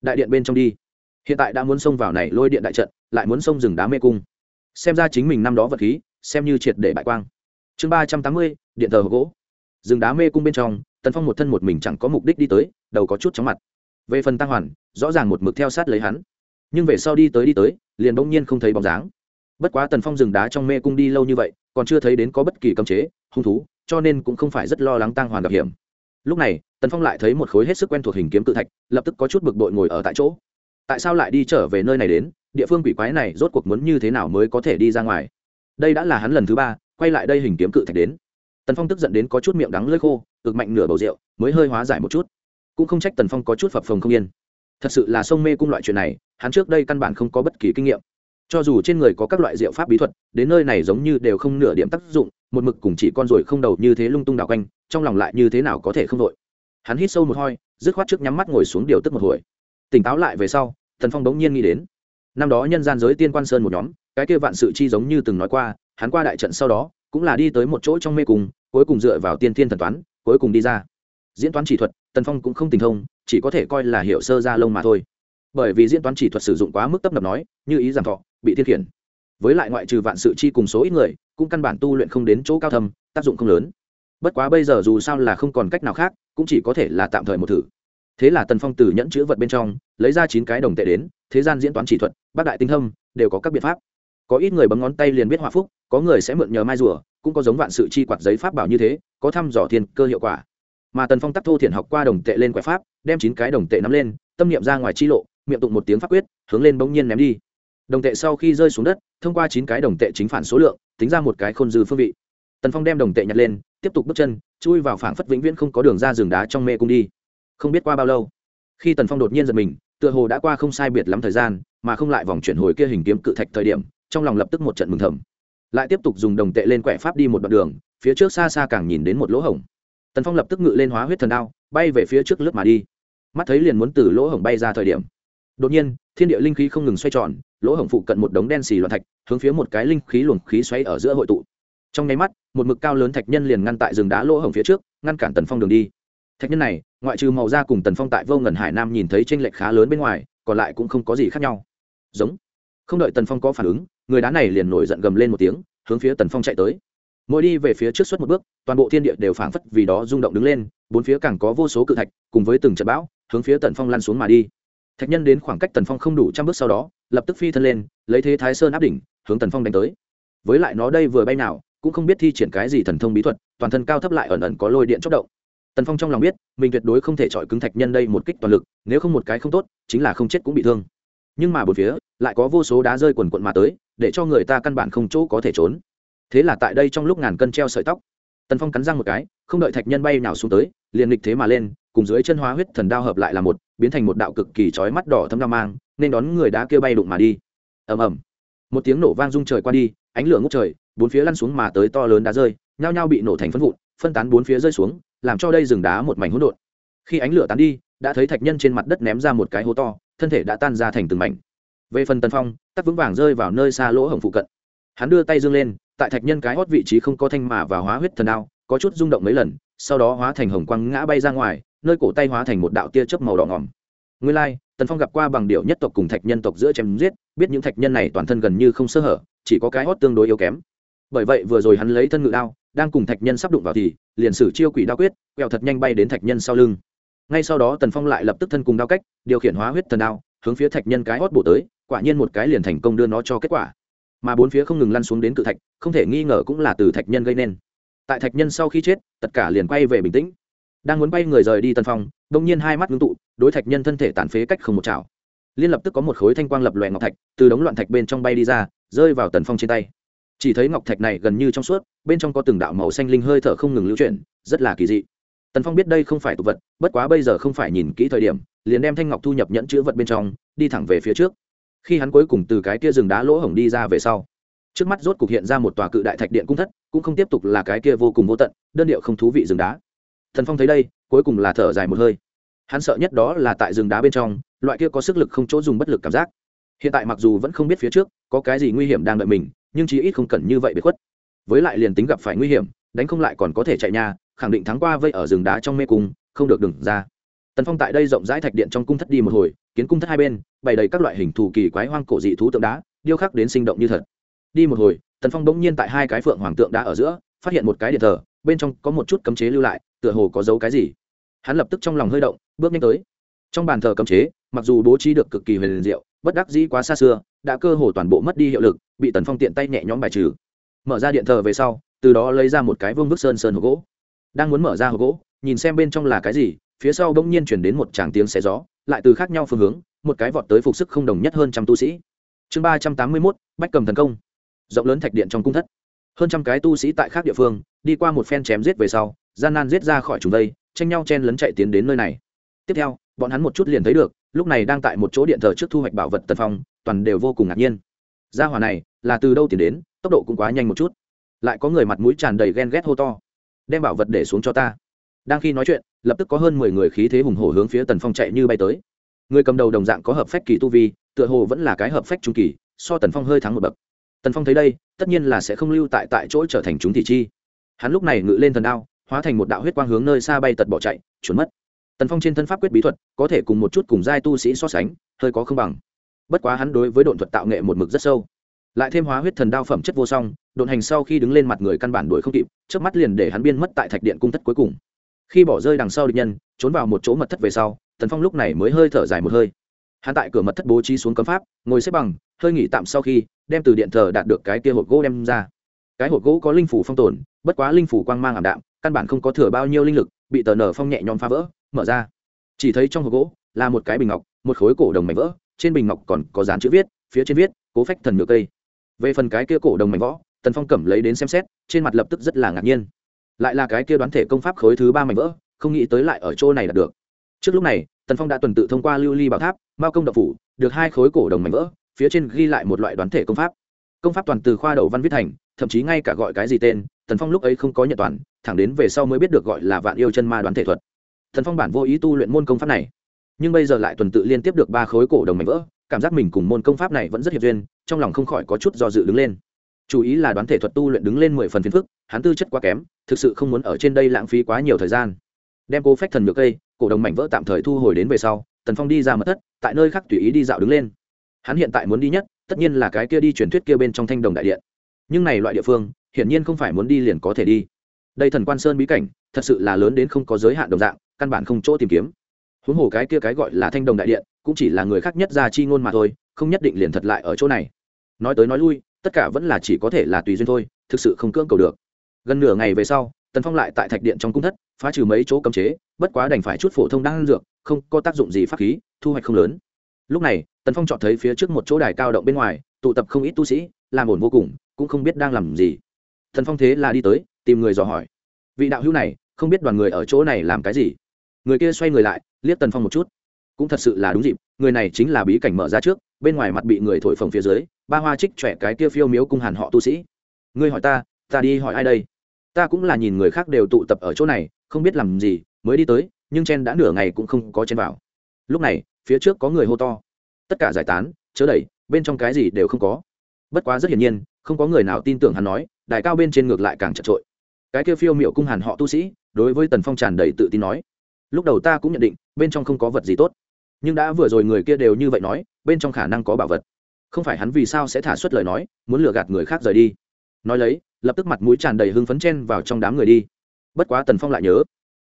Đại điện bên trong đi. Hiện tại đã muốn xông vào này lôi điện đại trận, lại muốn xông rừng đá mê cung xem ra chính mình năm đó vật khí, xem như triệt để bại quang. Chương ba trăm tám mươi, điện thờ gỗ. Rừng đá mê cung bên trong, tần phong một thân một mình chẳng có mục đích đi tới, đầu có chút chóng mặt. Về phần tăng hoàn, rõ ràng một mực theo sát lấy hắn. Nhưng về sau đi tới đi tới, liền bỗng nhiên không thấy bóng dáng. Bất quá tần phong rừng đá trong mê cung đi lâu như vậy, còn chưa thấy đến có bất kỳ cấm chế, hung thú, cho nên cũng không phải rất lo lắng tăng hoàn gặp hiểm. Lúc này, tần phong lại thấy một khối hết sức quen thuộc hình kiếm cự thạch, lập tức có chút bực bội ngồi ở tại chỗ. Tại sao lại đi trở về nơi này đến? Địa phương quỷ quái này rốt cuộc muốn như thế nào mới có thể đi ra ngoài? Đây đã là hắn lần thứ ba, quay lại đây hình kiếm cự thạch đến. Tần phong tức giận đến có chút miệng đắng lơi khô, ực mạnh nửa bầu rượu, mới hơi hóa giải một chút. Cũng không trách tần phong có chút phập phồng không yên. Thật sự là sông mê cung loại chuyện này, hắn trước đây căn bản không có bất kỳ kinh nghiệm. Cho dù trên người có các loại diệu pháp bí thuật, đến nơi này giống như đều không nửa điểm tác dụng, một mực cùng chỉ con ruồi không đầu như thế lung tung đảo quanh, trong lòng lại như thế nào có thể không đội. Hắn hít sâu một hoi dứt khoát trước nhắm mắt ngồi xuống điều tức một hồi. Tỉnh táo lại về sau thần phong bỗng nhiên nghĩ đến năm đó nhân gian giới tiên quan sơn một nhóm, cái kia vạn sự chi giống như từng nói qua, hắn qua đại trận sau đó, cũng là đi tới một chỗ trong mê cung, cuối cùng dựa vào tiên thiên thần toán, cuối cùng đi ra. Diễn toán chỉ thuật, tần phong cũng không tình thông, chỉ có thể coi là hiểu sơ ra lông mà thôi. Bởi vì diễn toán chỉ thuật sử dụng quá mức tấp nập nói, như ý giảm thọ, bị thiên khiển. Với lại ngoại trừ vạn sự chi cùng số ít người, cũng căn bản tu luyện không đến chỗ cao thâm, tác dụng không lớn. Bất quá bây giờ dù sao là không còn cách nào khác, cũng chỉ có thể là tạm thời một thử thế là tần phong từ nhẫn chữ vật bên trong lấy ra chín cái đồng tệ đến, thế gian diễn toán chỉ thuật, bác đại tinh thâm đều có các biện pháp. Có ít người bấm ngón tay liền biết hòa phúc, có người sẽ mượn nhờ mai rùa, cũng có giống vạn sự chi quạt giấy pháp bảo như thế, có thăm dò thiên cơ hiệu quả. Mà tần phong tắc thô thiển học qua đồng tệ lên quẻ pháp, đem chín cái đồng tệ nắm lên, tâm niệm ra ngoài chi lộ, miệng tụng một tiếng pháp quyết, hướng lên bỗng nhiên ném đi. Đồng tệ sau khi rơi xuống đất, thông qua chín cái đồng tệ chính phản số lượng, tính ra một cái khôn dư phương vị. Tần phong đem đồng tệ nhặt lên, tiếp tục bước chân, chui vào phảng phất vĩnh viễn không có đường ra rừng đá trong mê cung đi không biết qua bao lâu. Khi tần phong đột nhiên giật mình, tựa hồ đã qua không sai biệt lắm thời gian, mà không lại vòng chuyển hồi kia hình kiếm cự thạch thời điểm, trong lòng lập tức một trận mừng thầm. Lại tiếp tục dùng đồng tệ lên quẻ pháp đi một đoạn đường, phía trước xa xa càng nhìn đến một lỗ hổng. Tần phong lập tức ngự lên hóa huyết thần đao, bay về phía trước lướt mà đi. Mắt thấy liền muốn từ lỗ hổng bay ra thời điểm. Đột nhiên, thiên địa linh khí không ngừng xoay tròn, lỗ hổng phụ cận một đống đen xì loạn thạch, hướng phía một cái linh khí luồng khí xoay ở giữa hội tụ. Trong nháy mắt, một mực cao lớn thạch nhân liền ngăn tại rừng đá lỗ hổng phía trước, ngăn cản tần phong đường đi thạch nhân này, ngoại trừ màu da cùng tần phong tại vô ngần hải nam nhìn thấy tranh lệch khá lớn bên ngoài, còn lại cũng không có gì khác nhau. Giống. Không đợi tần phong có phản ứng, người đá này liền nổi giận gầm lên một tiếng, hướng phía tần phong chạy tới. Mỗi đi về phía trước suốt một bước, toàn bộ thiên địa đều phảng phất vì đó rung động đứng lên, bốn phía càng có vô số cự thạch, cùng với từng trận bão, hướng phía tần phong lăn xuống mà đi. Thạch nhân đến khoảng cách tần phong không đủ trăm bước sau đó, lập tức phi thân lên, lấy thế thái sơn áp đỉnh, hướng tần phong đánh tới. Với lại nó đây vừa bay nào, cũng không biết thi triển cái gì thần thông bí thuật, toàn thân cao thấp lại ẩn ẩn có lôi điện chốc động tần phong trong lòng biết, mình tuyệt đối không thể chọi cứng thạch nhân đây một kích toàn lực, nếu không một cái không tốt, chính là không chết cũng bị thương. Nhưng mà bốn phía, lại có vô số đá rơi quần quận mà tới, để cho người ta căn bản không chỗ có thể trốn. Thế là tại đây trong lúc ngàn cân treo sợi tóc, tần phong cắn răng một cái, không đợi thạch nhân bay nào xuống tới, liền nghịch thế mà lên, cùng dưới chân hóa huyết thần đao hợp lại là một, biến thành một đạo cực kỳ chói mắt đỏ thâm đao mang, nên đón người đá kia bay đụng mà đi. Ầm ầm. Một tiếng nổ vang rung trời qua đi, ánh lửa ngốc trời, bốn phía lăn xuống mà tới to lớn đá rơi, nhao nhao bị nổ thành phân vụn, phân tán bốn phía rơi xuống làm cho đây rừng đá một mảnh hỗn độn. Khi ánh lửa tán đi, đã thấy thạch nhân trên mặt đất ném ra một cái hố to, thân thể đã tan ra thành từng mảnh. Về phần tần phong, tắc vững vàng rơi vào nơi xa lỗ hổng phụ cận. Hắn đưa tay dương lên, tại thạch nhân cái hót vị trí không có thanh mà và hóa huyết thần đao, có chút rung động mấy lần, sau đó hóa thành hồng quang ngã bay ra ngoài, nơi cổ tay hóa thành một đạo tia chớp màu đỏ ngỏm nguyên lai, tần phong gặp qua bằng điệu nhất tộc cùng thạch nhân tộc giữa chém giết, biết những thạch nhân này toàn thân gần như không sơ hở, chỉ có cái hót tương đối yếu kém. Bởi vậy vừa rồi hắn lấy thân ngự đao đang cùng thạch nhân sắp đụng vào thì, liền sử chiêu quỷ đao quyết, quẹo thật nhanh bay đến thạch nhân sau lưng. Ngay sau đó tần phong lại lập tức thân cùng đao cách, điều khiển hóa huyết thần đao, hướng phía thạch nhân cái hót bổ tới, quả nhiên một cái liền thành công đưa nó cho kết quả. Mà bốn phía không ngừng lăn xuống đến cự thạch, không thể nghi ngờ cũng là từ thạch nhân gây nên. Tại thạch nhân sau khi chết, tất cả liền quay về bình tĩnh. Đang muốn bay người rời đi tần phong đông nhiên hai mắt ngưng tụ, đối thạch nhân thân thể tàn phế cách không một chảo. Liên lập tức có một khối thanh quang lập lòe ngọc thạch, từ đống loạn thạch bên trong bay đi ra, rơi vào tần phong trên tay chỉ thấy ngọc thạch này gần như trong suốt, bên trong có từng đạo màu xanh linh hơi thở không ngừng lưu chuyển, rất là kỳ dị. Tần phong biết đây không phải tục vật, bất quá bây giờ không phải nhìn kỹ thời điểm, liền đem thanh ngọc thu nhập nhẫn chữ vật bên trong, đi thẳng về phía trước. Khi hắn cuối cùng từ cái kia rừng đá lỗ hổng đi ra về sau, trước mắt rốt cục hiện ra một tòa cự đại thạch điện cung thất, cũng không tiếp tục là cái kia vô cùng vô tận, đơn điệu không thú vị rừng đá. Thần phong thấy đây, cuối cùng là thở dài một hơi. Hắn sợ nhất đó là tại rừng đá bên trong, loại kia có sức lực không chỗ dùng bất lực cảm giác. Hiện tại mặc dù vẫn không biết phía trước có cái gì nguy hiểm đang đợi mình nhưng chí ít không cần như vậy bị khuất. Với lại liền tính gặp phải nguy hiểm, đánh không lại còn có thể chạy nhà khẳng định thắng qua vây ở rừng đá trong mê cung, không được đừng ra. Tần phong tại đây rộng rãi thạch điện trong cung thất đi một hồi, kiến cung thất hai bên, bày đầy các loại hình thù kỳ quái hoang cổ dị thú tượng đá, điêu khắc đến sinh động như thật. Đi một hồi, tần phong bỗng nhiên tại hai cái phượng hoàng tượng đá ở giữa, phát hiện một cái điện thờ, bên trong có một chút cấm chế lưu lại, tựa hồ có dấu cái gì. Hắn lập tức trong lòng hơi động, bước nhanh tới. Trong bàn thờ cấm chế, mặc dù bố trí được cực kỳ huyền diệu, bất đắc dĩ quá xa xưa đã cơ hồ toàn bộ mất đi hiệu lực, bị tần phong tiện tay nhẹ nhõm bài trừ. Mở ra điện thờ về sau, từ đó lấy ra một cái vương bức sơn sơn hộp gỗ. Đang muốn mở ra hộp gỗ, nhìn xem bên trong là cái gì, phía sau bỗng nhiên chuyển đến một tràng tiếng xé gió, lại từ khác nhau phương hướng, một cái vọt tới phục sức không đồng nhất hơn trăm tu sĩ. Chương ba trăm tám mươi mốt, bách cầm thần công. Rộng lớn thạch điện trong cung thất. Hơn trăm cái tu sĩ tại khác địa phương, đi qua một phen chém giết về sau, gian nan giết ra khỏi chúng đây, tranh nhau chen lấn chạy tiến đến nơi này. Tiếp theo, bọn hắn một chút liền thấy được, lúc này đang tại một chỗ điện thờ trước thu hoạch bảo vật tần phong toàn đều vô cùng ngạc nhiên. Gia hỏa này, là từ đâu tiền đến, tốc độ cũng quá nhanh một chút. Lại có người mặt mũi tràn đầy ghen ghét hô to. Đem bảo vật để xuống cho ta. Đang khi nói chuyện, lập tức có hơn mười người khí thế hùng hổ hướng phía tần phong chạy như bay tới. Người cầm đầu đồng dạng có hợp phách kỳ tu vi, tựa hồ vẫn là cái hợp phách trung kỳ, so tần phong hơi thắng một bậc. Tần phong thấy đây, tất nhiên là sẽ không lưu tại tại chỗ trở thành chúng thị chi. Hắn lúc này ngự lên thần đao, hóa thành một đạo huyết quang hướng nơi xa bay tật bỏ chạy trốn mất. Tần phong trên thân pháp quyết bí thuật, có thể cùng một chút cùng giai tu sĩ so sánh, hơi có không bằng bất quá hắn đối với độn thuật tạo nghệ một mực rất sâu. Lại thêm hóa huyết thần đao phẩm chất vô song, độn hành sau khi đứng lên mặt người căn bản đuổi không kịp trước mắt liền để hắn biên mất tại thạch điện cung thất cuối cùng. Khi bỏ rơi đằng sau địch nhân, trốn vào một chỗ mật thất về sau, tần phong lúc này mới hơi thở dài một hơi. Hắn tại cửa mật thất bố trí xuống cấm pháp, ngồi xếp bằng, hơi nghỉ tạm sau khi, đem từ điện thờ đạt được cái kia hộp gỗ đem ra. Cái hộp gỗ có linh phủ phong tồn, bất quá linh phủ quang mang ảm đạm, căn bản không có thừa bao nhiêu linh lực, bị tờ nở phong nhẹ nhõm phá vỡ, mở ra. Chỉ thấy trong hộp gỗ là một cái bình ngọc, một khối cổ đồng mảnh vỡ trên bình ngọc còn có dán chữ viết, phía trên viết, cố phách thần nhựa cây. Về phần cái kia cổ đồng mảnh võ, tần phong cẩm lấy đến xem xét, trên mặt lập tức rất là ngạc nhiên. Lại là cái kia đoán thể công pháp khối thứ ba mảnh vỡ, không nghĩ tới lại ở chỗ này đạt được. Trước lúc này, tần phong đã tuần tự thông qua lưu ly bảo tháp, mao công đậu phủ, được hai khối cổ đồng mảnh vỡ, phía trên ghi lại một loại đoán thể công pháp. Công pháp toàn từ khoa đầu văn viết thành, thậm chí ngay cả gọi cái gì tên, tần phong lúc ấy không có nhận toàn, thẳng đến về sau mới biết được gọi là vạn yêu chân ma đoán thể thuật. Thần phong bản vô ý tu luyện môn công pháp này nhưng bây giờ lại tuần tự liên tiếp được ba khối cổ đồng mảnh vỡ, cảm giác mình cùng môn công pháp này vẫn rất hiệp duyên, trong lòng không khỏi có chút do dự đứng lên. Chú ý là đoán thể thuật tu luyện đứng lên mười phần phiền phức, hắn tư chất quá kém, thực sự không muốn ở trên đây lãng phí quá nhiều thời gian. Đem cố phách thần nhược cây, cổ đồng mảnh vỡ tạm thời thu hồi đến về sau, tần phong đi ra mất thất, tại nơi khác tùy ý đi dạo đứng lên. Hắn hiện tại muốn đi nhất, tất nhiên là cái kia đi truyền thuyết kia bên trong thanh đồng đại điện. Nhưng này loại địa phương, hiển nhiên không phải muốn đi liền có thể đi. Đây thần quan sơn bí cảnh, thật sự là lớn đến không có giới hạn đồng dạng, căn bản không chỗ tìm kiếm huống hồ cái kia cái gọi là thanh đồng đại điện, cũng chỉ là người khác nhất ra chi ngôn mà thôi, không nhất định liền thật lại ở chỗ này. Nói tới nói lui, tất cả vẫn là chỉ có thể là tùy duyên thôi, thực sự không cưỡng cầu được. Gần nửa ngày về sau, tần phong lại tại thạch điện trong cung thất, phá trừ mấy chỗ cấm chế, bất quá đành phải chút phổ thông đang dược, không có tác dụng gì pháp khí, thu hoạch không lớn. Lúc này, tần phong chọn thấy phía trước một chỗ đài cao động bên ngoài, tụ tập không ít tu sĩ, làm ổn vô cùng, cũng không biết đang làm gì. Thần phong thế là đi tới, tìm người dò hỏi. Vị đạo hữu này, không biết đoàn người ở chỗ này làm cái gì? Người kia xoay người lại, liếc tần phong một chút. Cũng thật sự là đúng dịp, người này chính là bí cảnh mở ra trước, bên ngoài mặt bị người thổi phồng phía dưới, ba hoa trích trẻ cái kia phiêu miếu cung hàn họ tu sĩ. Ngươi hỏi ta ta đi hỏi ai đây? Ta cũng là nhìn người khác đều tụ tập ở chỗ này, không biết làm gì, mới đi tới, nhưng chen đã nửa ngày cũng không có chen vào. Lúc này, phía trước có người hô to. Tất cả giải tán, chớ đẩy, bên trong cái gì đều không có. Bất quá rất hiển nhiên, không có người nào tin tưởng hắn nói đại cao bên trên ngược lại càng chật trội. Cái kia phiêu miệu cung hàn họ tu sĩ, đối với tần phong tràn đầy tự tin nói lúc đầu ta cũng nhận định, bên trong không có vật gì tốt. Nhưng đã vừa rồi người kia đều như vậy nói, bên trong khả năng có bảo vật. Không phải hắn vì sao sẽ thả suất lời nói, muốn lừa gạt người khác rời đi. Nói lấy, lập tức mặt mũi tràn đầy hưng phấn chen vào trong đám người đi. Bất quá tần phong lại nhớ,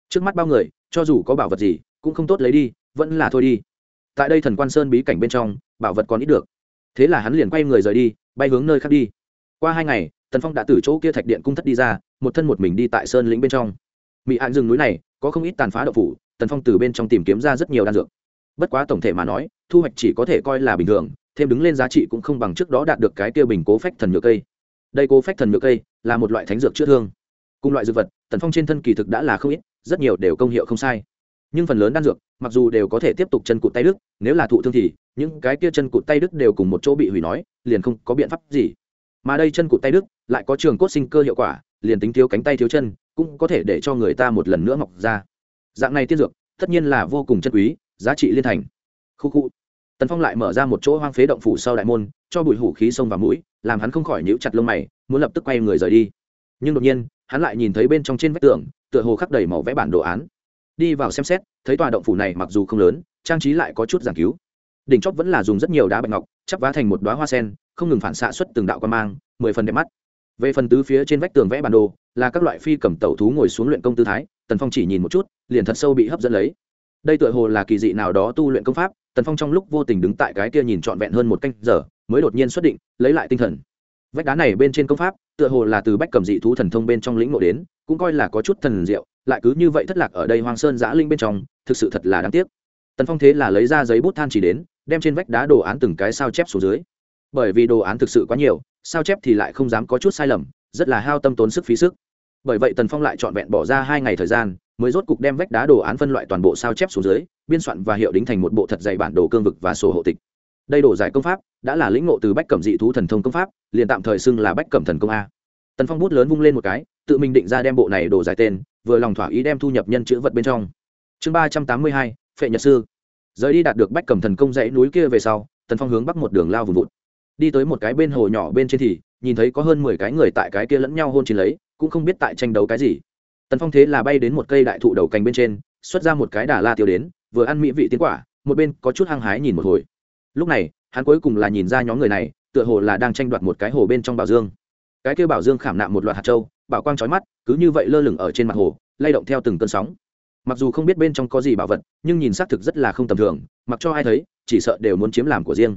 trước mắt bao người, cho dù có bảo vật gì, cũng không tốt lấy đi, vẫn là thôi đi. Tại đây thần quan sơn bí cảnh bên trong, bảo vật còn ít được. Thế là hắn liền quay người rời đi, bay hướng nơi khác đi. Qua hai ngày, tần phong đã từ chỗ kia thạch điện cung thất đi ra, một thân một mình đi tại sơn lĩnh bên trong. Mỹ hạn rừng núi này có không ít tàn phá đậu phủ, tần phong từ bên trong tìm kiếm ra rất nhiều đan dược. Bất quá tổng thể mà nói, thu hoạch chỉ có thể coi là bình thường, thêm đứng lên giá trị cũng không bằng trước đó đạt được cái tiêu bình cố phách thần nhựa cây. Đây cố phách thần nhựa cây là một loại thánh dược chữa thương. Cùng loại dược vật, tần phong trên thân kỳ thực đã là không ít, rất nhiều đều công hiệu không sai. Nhưng phần lớn đan dược, mặc dù đều có thể tiếp tục chân cụt tay đức nếu là thụ thương thì, những cái kia chân cụt tay đức đều cùng một chỗ bị hủy nói, liền không có biện pháp gì. Mà đây chân cụt tay đức lại có trường cốt sinh cơ hiệu quả, liền tính thiếu cánh tay thiếu chân cũng có thể để cho người ta một lần nữa mọc ra. Dạng này tiên dược, tất nhiên là vô cùng chân quý, giá trị liên thành. Khu khu. Tần phong lại mở ra một chỗ hoang phế động phủ sau đại môn, cho bụi hủ khí xông vào mũi, làm hắn không khỏi nhíu chặt lông mày, muốn lập tức quay người rời đi. Nhưng đột nhiên, hắn lại nhìn thấy bên trong trên vách tường, tựa hồ khắc đầy màu vẽ bản đồ án. Đi vào xem xét, thấy tòa động phủ này mặc dù không lớn, trang trí lại có chút giảng cứu. Đỉnh chóp vẫn là dùng rất nhiều đá bạch ngọc, chắp vá thành một đoá hoa sen, không ngừng phản xạ xuất từng đạo quan mang, mười phần đẹp mắt về phần tứ phía trên vách tường vẽ bản đồ, là các loại phi cầm tẩu thú ngồi xuống luyện công tư thái, tần phong chỉ nhìn một chút, liền thật sâu bị hấp dẫn lấy. Đây tựa hồ là kỳ dị nào đó tu luyện công pháp, tần phong trong lúc vô tình đứng tại cái kia nhìn trọn vẹn hơn một canh giờ, mới đột nhiên xuất định, lấy lại tinh thần. Vách đá này bên trên công pháp, tựa hồ là từ bách cầm dị thú thần thông bên trong lĩnh ngộ đến, cũng coi là có chút thần diệu, lại cứ như vậy thất lạc ở đây hoang sơn giã linh bên trong, thực sự thật là đáng tiếc. Tần phong thế là lấy ra giấy bút than chỉ đến, đem trên vách đá đồ án từng cái sao chép xuống dưới. Bởi vì đồ án thực sự quá nhiều sao chép thì lại không dám có chút sai lầm, rất là hao tâm tốn sức phí sức. Bởi vậy tần phong lại trọn vẹn bỏ ra hai ngày thời gian, mới rốt cục đem vách đá đồ án phân loại toàn bộ sao chép xuống dưới, biên soạn và hiệu đính thành một bộ thật dày bản đồ cương vực và sổ hộ tịch. Đây đồ giải công pháp đã là lĩnh ngộ từ bách cẩm dị thú thần thông công pháp, liền tạm thời xưng là bách cẩm thần công a. Tần phong bút lớn vung lên một cái, tự mình định ra đem bộ này đồ giải tên, vừa lòng thỏa ý đem thu nhập nhân chữ vật bên trong. Chương ba trăm tám mươi hai, phệ nhật sư. Rời đi đạt được bách cẩm thần công dãy núi kia về sau, tần phong hướng bắc một đường lao vùng vụt đi tới một cái bên hồ nhỏ bên trên thì nhìn thấy có hơn mười cái người tại cái kia lẫn nhau hôn chiến lấy, cũng không biết tại tranh đấu cái gì. Tần phong thế là bay đến một cây đại thụ đầu cành bên trên, xuất ra một cái đà la tiêu đến, vừa ăn mỹ vị tiến quả, một bên có chút hăng hái nhìn một hồi. Lúc này, hắn cuối cùng là nhìn ra nhóm người này, tựa hồ là đang tranh đoạt một cái hồ bên trong bảo dương. Cái kêu bảo dương khảm nạm một loạt hạt trâu bảo quang trói mắt, cứ như vậy lơ lửng ở trên mặt hồ, lay động theo từng cơn sóng. Mặc dù không biết bên trong có gì bảo vật, nhưng nhìn xác thực rất là không tầm thường, mặc cho ai thấy, chỉ sợ đều muốn chiếm làm của riêng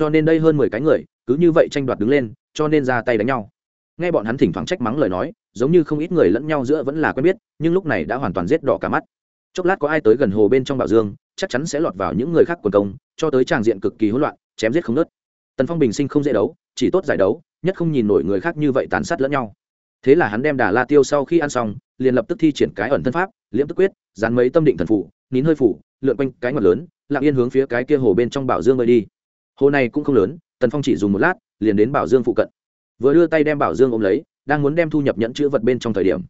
cho nên đây hơn mười cái người, cứ như vậy tranh đoạt đứng lên, cho nên ra tay đánh nhau. Nghe bọn hắn thỉnh thoảng trách mắng lời nói, giống như không ít người lẫn nhau giữa vẫn là quen biết, nhưng lúc này đã hoàn toàn giết đỏ cả mắt. Chốc lát có ai tới gần hồ bên trong bảo dương, chắc chắn sẽ lọt vào những người khác quần công, cho tới tràng diện cực kỳ hỗn loạn, chém giết không nớt tần phong bình sinh không dễ đấu, chỉ tốt giải đấu, nhất không nhìn nổi người khác như vậy tàn sát lẫn nhau. Thế là hắn đem đà la tiêu sau khi ăn xong, liền lập tức thi triển cái ẩn thân pháp, liễm tức quyết, dán mấy tâm định thần phủ, nín hơi phủ, lượn quanh cái ngọt lớn, lặng yên hướng phía cái kia hồ bên trong bảo dương bơi đi hồ này cũng không lớn, tần phong chỉ dùng một lát, liền đến bảo dương phụ cận. Vừa đưa tay đem bảo dương ôm lấy, đang muốn đem thu nhập nhẫn chữ vật bên trong thời điểm.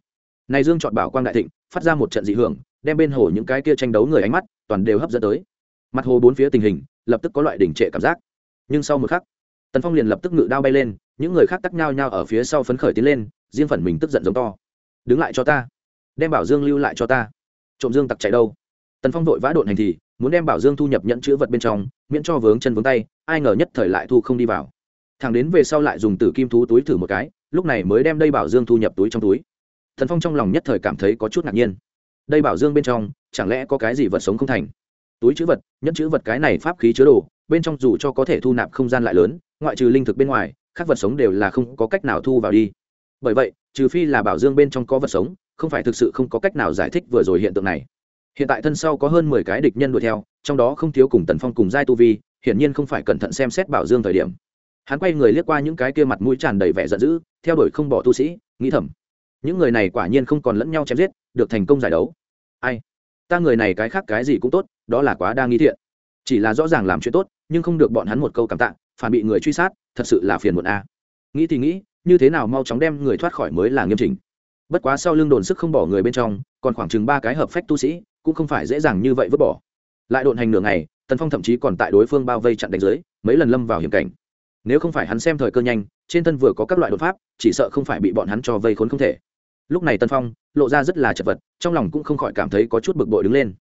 Này dương chọn bảo quang đại thịnh, phát ra một trận dị hưởng, đem bên hồ những cái kia tranh đấu người ánh mắt, toàn đều hấp dẫn tới. Mặt hồ bốn phía tình hình, lập tức có loại đỉnh trệ cảm giác. Nhưng sau một khắc, tần phong liền lập tức ngự đao bay lên, những người khác tắc nhau nhau ở phía sau phấn khởi tiến lên, riêng phần mình tức giận giống to. Đứng lại cho ta, đem bảo dương lưu lại cho ta. Trộm dương tặc chạy đâu? Tần phong vội vã độn hành thì muốn đem bảo dương thu nhập nhận chữ vật bên trong, miễn cho vướng chân vướng tay, ai ngờ nhất thời lại thu không đi vào. Thằng đến về sau lại dùng tử kim thú túi thử một cái, lúc này mới đem đây bảo dương thu nhập túi trong túi. Thần phong trong lòng nhất thời cảm thấy có chút ngạc nhiên. Đây bảo dương bên trong, chẳng lẽ có cái gì vật sống không thành? Túi chữ vật, nhẫn chữ vật cái này pháp khí chứa đồ, bên trong dù cho có thể thu nạp không gian lại lớn, ngoại trừ linh thực bên ngoài các vật sống đều là không có cách nào thu vào đi. Bởi vậy, trừ phi là bảo dương bên trong có vật sống, không phải thực sự không có cách nào giải thích vừa rồi hiện tượng này hiện tại thân sau có hơn mười cái địch nhân đuổi theo, trong đó không thiếu cùng tần phong cùng giai tu vi, hiển nhiên không phải cẩn thận xem xét bảo dương thời điểm. Hắn quay người liếc qua những cái kia mặt mũi tràn đầy vẻ giận dữ, theo đuổi không bỏ tu sĩ, nghĩ thầm, những người này quả nhiên không còn lẫn nhau chém giết, được thành công giải đấu. Ai? Ta người này cái khác cái gì cũng tốt, đó là quá đa nghi thiện. Chỉ là rõ ràng làm chuyện tốt, nhưng không được bọn hắn một câu cảm tạ, phản bị người truy sát, thật sự là phiền muộn a. Nghĩ thì nghĩ, như thế nào mau chóng đem người thoát khỏi mới là nghiêm trình bất quá sau lưng đồn sức không bỏ người bên trong, còn khoảng chừng ba cái hợp phách tu sĩ cũng không phải dễ dàng như vậy vứt bỏ. Lại độn hành nửa ngày, tần phong thậm chí còn tại đối phương bao vây chặn đánh dưới, mấy lần lâm vào hiểm cảnh. Nếu không phải hắn xem thời cơ nhanh, trên thân vừa có các loại đột pháp, chỉ sợ không phải bị bọn hắn cho vây khốn không thể. Lúc này tân phong, lộ ra rất là chật vật, trong lòng cũng không khỏi cảm thấy có chút bực bội đứng lên.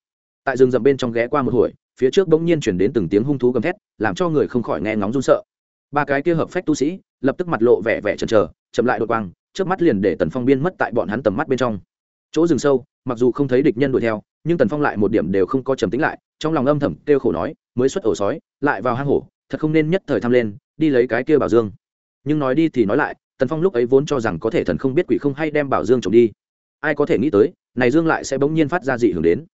Tại rừng rậm bên trong ghé qua một hồi, phía trước bỗng nhiên chuyển đến từng tiếng hung thú gầm thét, làm cho người không khỏi nghe ngóng run sợ. Ba cái kia hợp phách tu sĩ, lập tức mặt lộ vẻ vẻ chần chờ, chậm lại đột quang trước mắt liền để tần phong biên mất tại bọn hắn tầm mắt bên trong chỗ rừng sâu, mặc dù không thấy địch nhân đuổi theo, nhưng tần phong lại một điểm đều không có trầm tính lại, trong lòng âm thầm kêu khổ nói, mới xuất ổ sói, lại vào hang hổ, thật không nên nhất thời thăm lên, đi lấy cái kia bảo dương. Nhưng nói đi thì nói lại, tần phong lúc ấy vốn cho rằng có thể thần không biết quỷ không hay đem bảo dương trộm đi. Ai có thể nghĩ tới, này dương lại sẽ bỗng nhiên phát ra dị hưởng đến.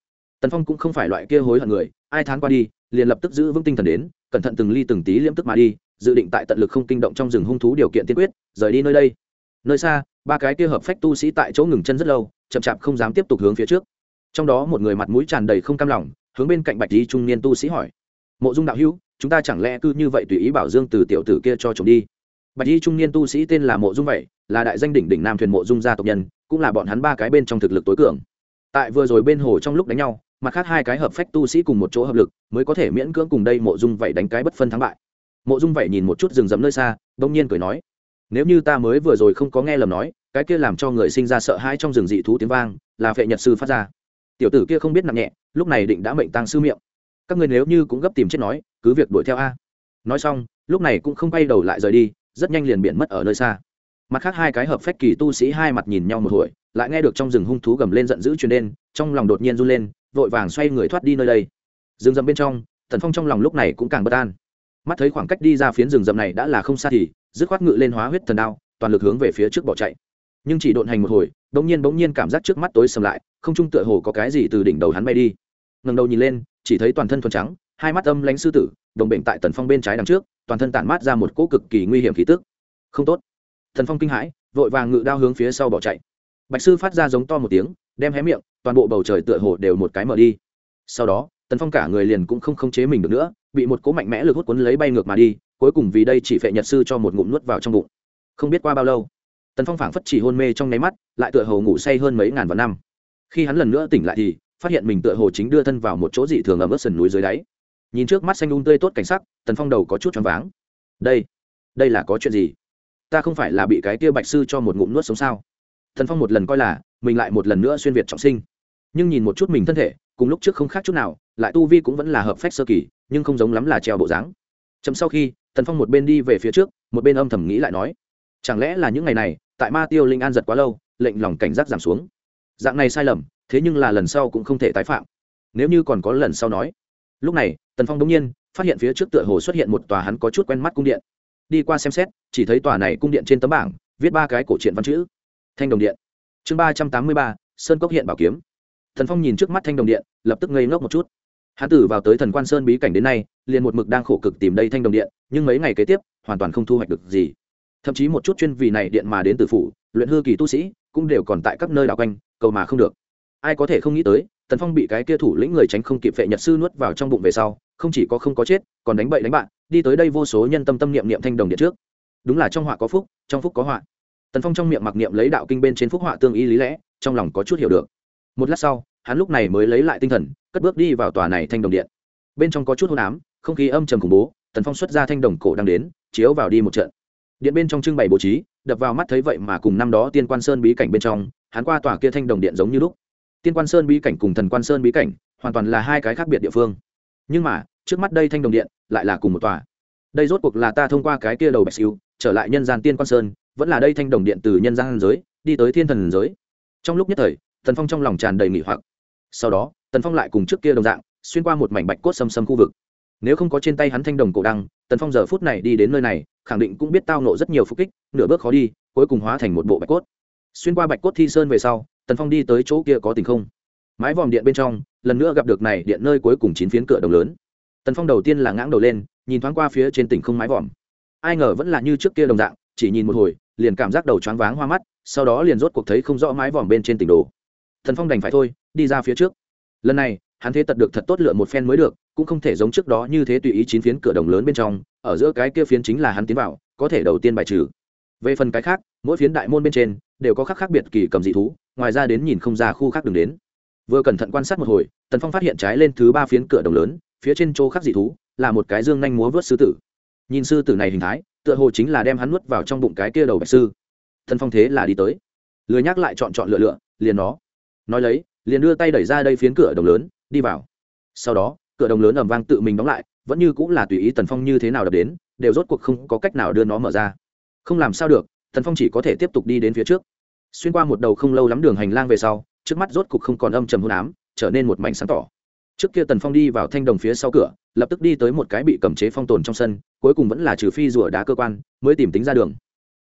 Tần phong cũng không phải loại kia hối hận người, ai thán qua đi, liền lập tức giữ vững tinh thần đến, cẩn thận từng ly từng tí liễm tức mà đi, dự định tại tận lực không kinh động trong rừng hung thú điều kiện tiên quyết, rời đi nơi đây. Nơi xa ba cái kia hợp phách tu sĩ tại chỗ ngừng chân rất lâu, chậm chạp không dám tiếp tục hướng phía trước. Trong đó một người mặt mũi tràn đầy không cam lòng, hướng bên cạnh bạch di trung niên tu sĩ hỏi, mộ dung đạo hữu, chúng ta chẳng lẽ cứ như vậy tùy ý bảo dương từ tiểu tử kia cho chồng đi? Bạch di trung niên tu sĩ tên là mộ dung vậy, là đại danh đỉnh đỉnh nam thuyền mộ dung gia tộc nhân, cũng là bọn hắn ba cái bên trong thực lực tối cường. Tại vừa rồi bên hồ trong lúc đánh nhau, mặt khác hai cái hợp phách tu sĩ cùng một chỗ hợp lực, mới có thể miễn cưỡng cùng đây mộ dung vậy đánh cái bất phân thắng bại. Mộ dung vậy nhìn một chút rừng rậm nơi xa, đông nhiên cười nói nếu như ta mới vừa rồi không có nghe lầm nói, cái kia làm cho người sinh ra sợ hãi trong rừng dị thú tiếng vang, là phệ nhật sư phát ra. Tiểu tử kia không biết nặng nhẹ, lúc này định đã mệnh tăng sư miệng. Các người nếu như cũng gấp tìm chết nói, cứ việc đuổi theo a. Nói xong, lúc này cũng không quay đầu lại rời đi, rất nhanh liền biển mất ở nơi xa. Mặt khác hai cái hợp phách kỳ tu sĩ hai mặt nhìn nhau một hồi, lại nghe được trong rừng hung thú gầm lên giận dữ truyền lên trong lòng đột nhiên run lên, vội vàng xoay người thoát đi nơi đây. Rừng rậm bên trong thần phong trong lòng lúc này cũng càng bất an. Mắt thấy khoảng cách đi ra phiến rừng rậm này đã là không xa thì dứt khoát ngự lên hóa huyết thần đao, toàn lực hướng về phía trước bỏ chạy. Nhưng chỉ độn hành một hồi bỗng nhiên bỗng nhiên cảm giác trước mắt tối sầm lại, không trung tựa hồ có cái gì từ đỉnh đầu hắn bay đi. Ngần đầu nhìn lên, chỉ thấy toàn thân thuần trắng, hai mắt âm lãnh sư tử, đồng bệnh tại tần phong bên trái đằng trước, toàn thân tản mát ra một cỗ cực kỳ nguy hiểm khí tức. Không tốt. Thần phong kinh hãi, vội vàng ngự đao hướng phía sau bỏ chạy. Bạch sư phát ra giống to một tiếng, đem hé miệng, toàn bộ bầu trời tựa hồ đều một cái mở đi. Sau đó, tần phong cả người liền cũng không khống chế mình được nữa, bị một cỗ mạnh mẽ lực hút cuốn lấy bay ngược mà đi cuối cùng vì đây chỉ phệ nhật sư cho một ngụm nuốt vào trong bụng. Không biết qua bao lâu, tần phong phảng phất chỉ hôn mê trong nháy mắt, lại tựa hồ ngủ say hơn mấy ngàn vạn năm. Khi hắn lần nữa tỉnh lại thì, phát hiện mình tựa hồ chính đưa thân vào một chỗ dị thường ở mức sườn núi dưới đáy. Nhìn trước mắt xanh un tươi tốt cảnh sắc, tần phong đầu có chút choáng váng. Đây đây là có chuyện gì? Ta không phải là bị cái tia bạch sư cho một ngụm nuốt sống sao? Thần phong một lần coi là mình lại một lần nữa xuyên việt trọng sinh. Nhưng nhìn một chút mình thân thể, cùng lúc trước không khác chút nào, lại tu vi cũng vẫn là hợp phách sơ kỳ, nhưng không giống lắm là treo bộ dáng. Chấm sau khi Tần phong một bên đi về phía trước, một bên âm thầm nghĩ lại nói, chẳng lẽ là những ngày này, tại ma tiêu linh an giật quá lâu, lệnh lòng cảnh giác giảm xuống? Dạng này sai lầm, thế nhưng là lần sau cũng không thể tái phạm. Nếu như còn có lần sau nói. Lúc này, tần phong đ ỗ n g nhiên phát hiện phía trước tựa hồ xuất hiện một tòa hắn có chút quen mắt cung điện. Đi qua xem xét, chỉ thấy tòa này cung điện trên tấm bảng viết ba cái cổ truyện văn chữ. Thanh đồng điện. Chương ba trăm tám mươi ba, sơn cốc hiện bảo kiếm. Thần phong nhìn trước mắt thanh đồng điện, lập tức ngây ngốc một chút hắn tử vào tới thần quan sơn bí cảnh đến nay, liền một mực đang khổ cực tìm đây thanh đồng điện, nhưng mấy ngày kế tiếp, hoàn toàn không thu hoạch được gì. Thậm chí một chút chuyên vì này điện mà đến từ phủ, luyện hư kỳ tu sĩ, cũng đều còn tại các nơi đảo quanh, cầu mà không được. Ai có thể không nghĩ tới, tần phong bị cái kia thủ lĩnh người tránh không kịp vệ nhật sư nuốt vào trong bụng về sau, không chỉ có không có chết, còn đánh bậy đánh bạn, đi tới đây vô số nhân tâm tâm niệm niệm thanh đồng điện trước. Đúng là trong họa có phúc, trong phúc có họa. Tần phong trong miệng mặc niệm lấy đạo kinh bên trên phúc họa tương ý lý lẽ, trong lòng có chút hiểu được. Một lát sau hắn lúc này mới lấy lại tinh thần, cất bước đi vào tòa này thanh đồng điện. Bên trong có chút hôn ám, không khí âm trầm khủng bố, tần phong xuất ra thanh đồng cổ đang đến, chiếu vào đi một trận. Điện bên trong trưng bày bố trí, đập vào mắt thấy vậy mà cùng năm đó tiên quan sơn bí cảnh bên trong, hắn qua tòa kia thanh đồng điện giống như lúc. Tiên quan sơn bí cảnh cùng thần quan sơn bí cảnh, hoàn toàn là hai cái khác biệt địa phương. Nhưng mà, trước mắt đây thanh đồng điện, lại là cùng một tòa. Đây rốt cuộc là ta thông qua cái kia đầu bạch siêu trở lại nhân gian tiên quan sơn, vẫn là đây thanh đồng điện từ nhân gian giới, đi tới thiên thần giới. Trong lúc nhất thời thần phong trong lòng tràn đầy nghỉ hoặc sau đó, tần phong lại cùng trước kia đồng dạng, xuyên qua một mảnh bạch cốt xâm xâm khu vực. Nếu không có trên tay hắn thanh đồng cổ đăng, tần phong giờ phút này đi đến nơi này, khẳng định cũng biết tao nộ rất nhiều phúc kích, nửa bước khó đi, cuối cùng hóa thành một bộ bạch cốt. Xuyên qua bạch cốt thi sơn về sau, tần phong đi tới chỗ kia có tình không? Mái vòm điện bên trong, lần nữa gặp được này điện nơi cuối cùng chín phiến cửa đồng lớn. Tần phong đầu tiên là ngãng đầu lên, nhìn thoáng qua phía trên tỉnh không mái vòm. Ai ngờ vẫn là như trước kia đồng dạng, chỉ nhìn một hồi, liền cảm giác đầu choáng váng hoa mắt, sau đó liền rốt cuộc thấy không rõ mái vòm bên trên tỉnh đồ thần phong đành phải thôi, đi ra phía trước. Lần này, hắn thế tật được thật tốt lựa một phen mới được, cũng không thể giống trước đó như thế tùy ý chín phiến cửa đồng lớn bên trong, ở giữa cái kia phiến chính là hắn tiến vào, có thể đầu tiên bài trừ. Về phần cái khác, mỗi phiến đại môn bên trên, đều có khác khác biệt kỳ cầm dị thú, ngoài ra đến nhìn không ra khu khác đường đến. Vừa cẩn thận quan sát một hồi, tần phong phát hiện trái lên thứ ba phiến cửa đồng lớn, phía trên chỗ khác dị thú, là một cái dương nhanh múa vớt sư tử. Nhìn sư tử này hình thái, tựa hồ chính là đem hắn nuốt vào trong bụng cái kia đầu bạch sư. Thần phong thế là đi tới. Lười nhắc lại chọn chọn lựa lựa, liền nó nói lấy, liền đưa tay đẩy ra đây phiến cửa đồng lớn, đi vào. Sau đó, cửa đồng lớn ầm vang tự mình đóng lại, vẫn như cũng là tùy ý tần phong như thế nào đập đến, đều rốt cuộc không có cách nào đưa nó mở ra. Không làm sao được, tần phong chỉ có thể tiếp tục đi đến phía trước. Xuyên qua một đầu không lâu lắm đường hành lang về sau, trước mắt rốt cuộc không còn âm trầm hôn ám, trở nên một mảnh sáng tỏ. Trước kia tần phong đi vào thanh đồng phía sau cửa, lập tức đi tới một cái bị cầm chế phong tồn trong sân, cuối cùng vẫn là trừ phi rùa đá cơ quan, mới tìm tính ra đường.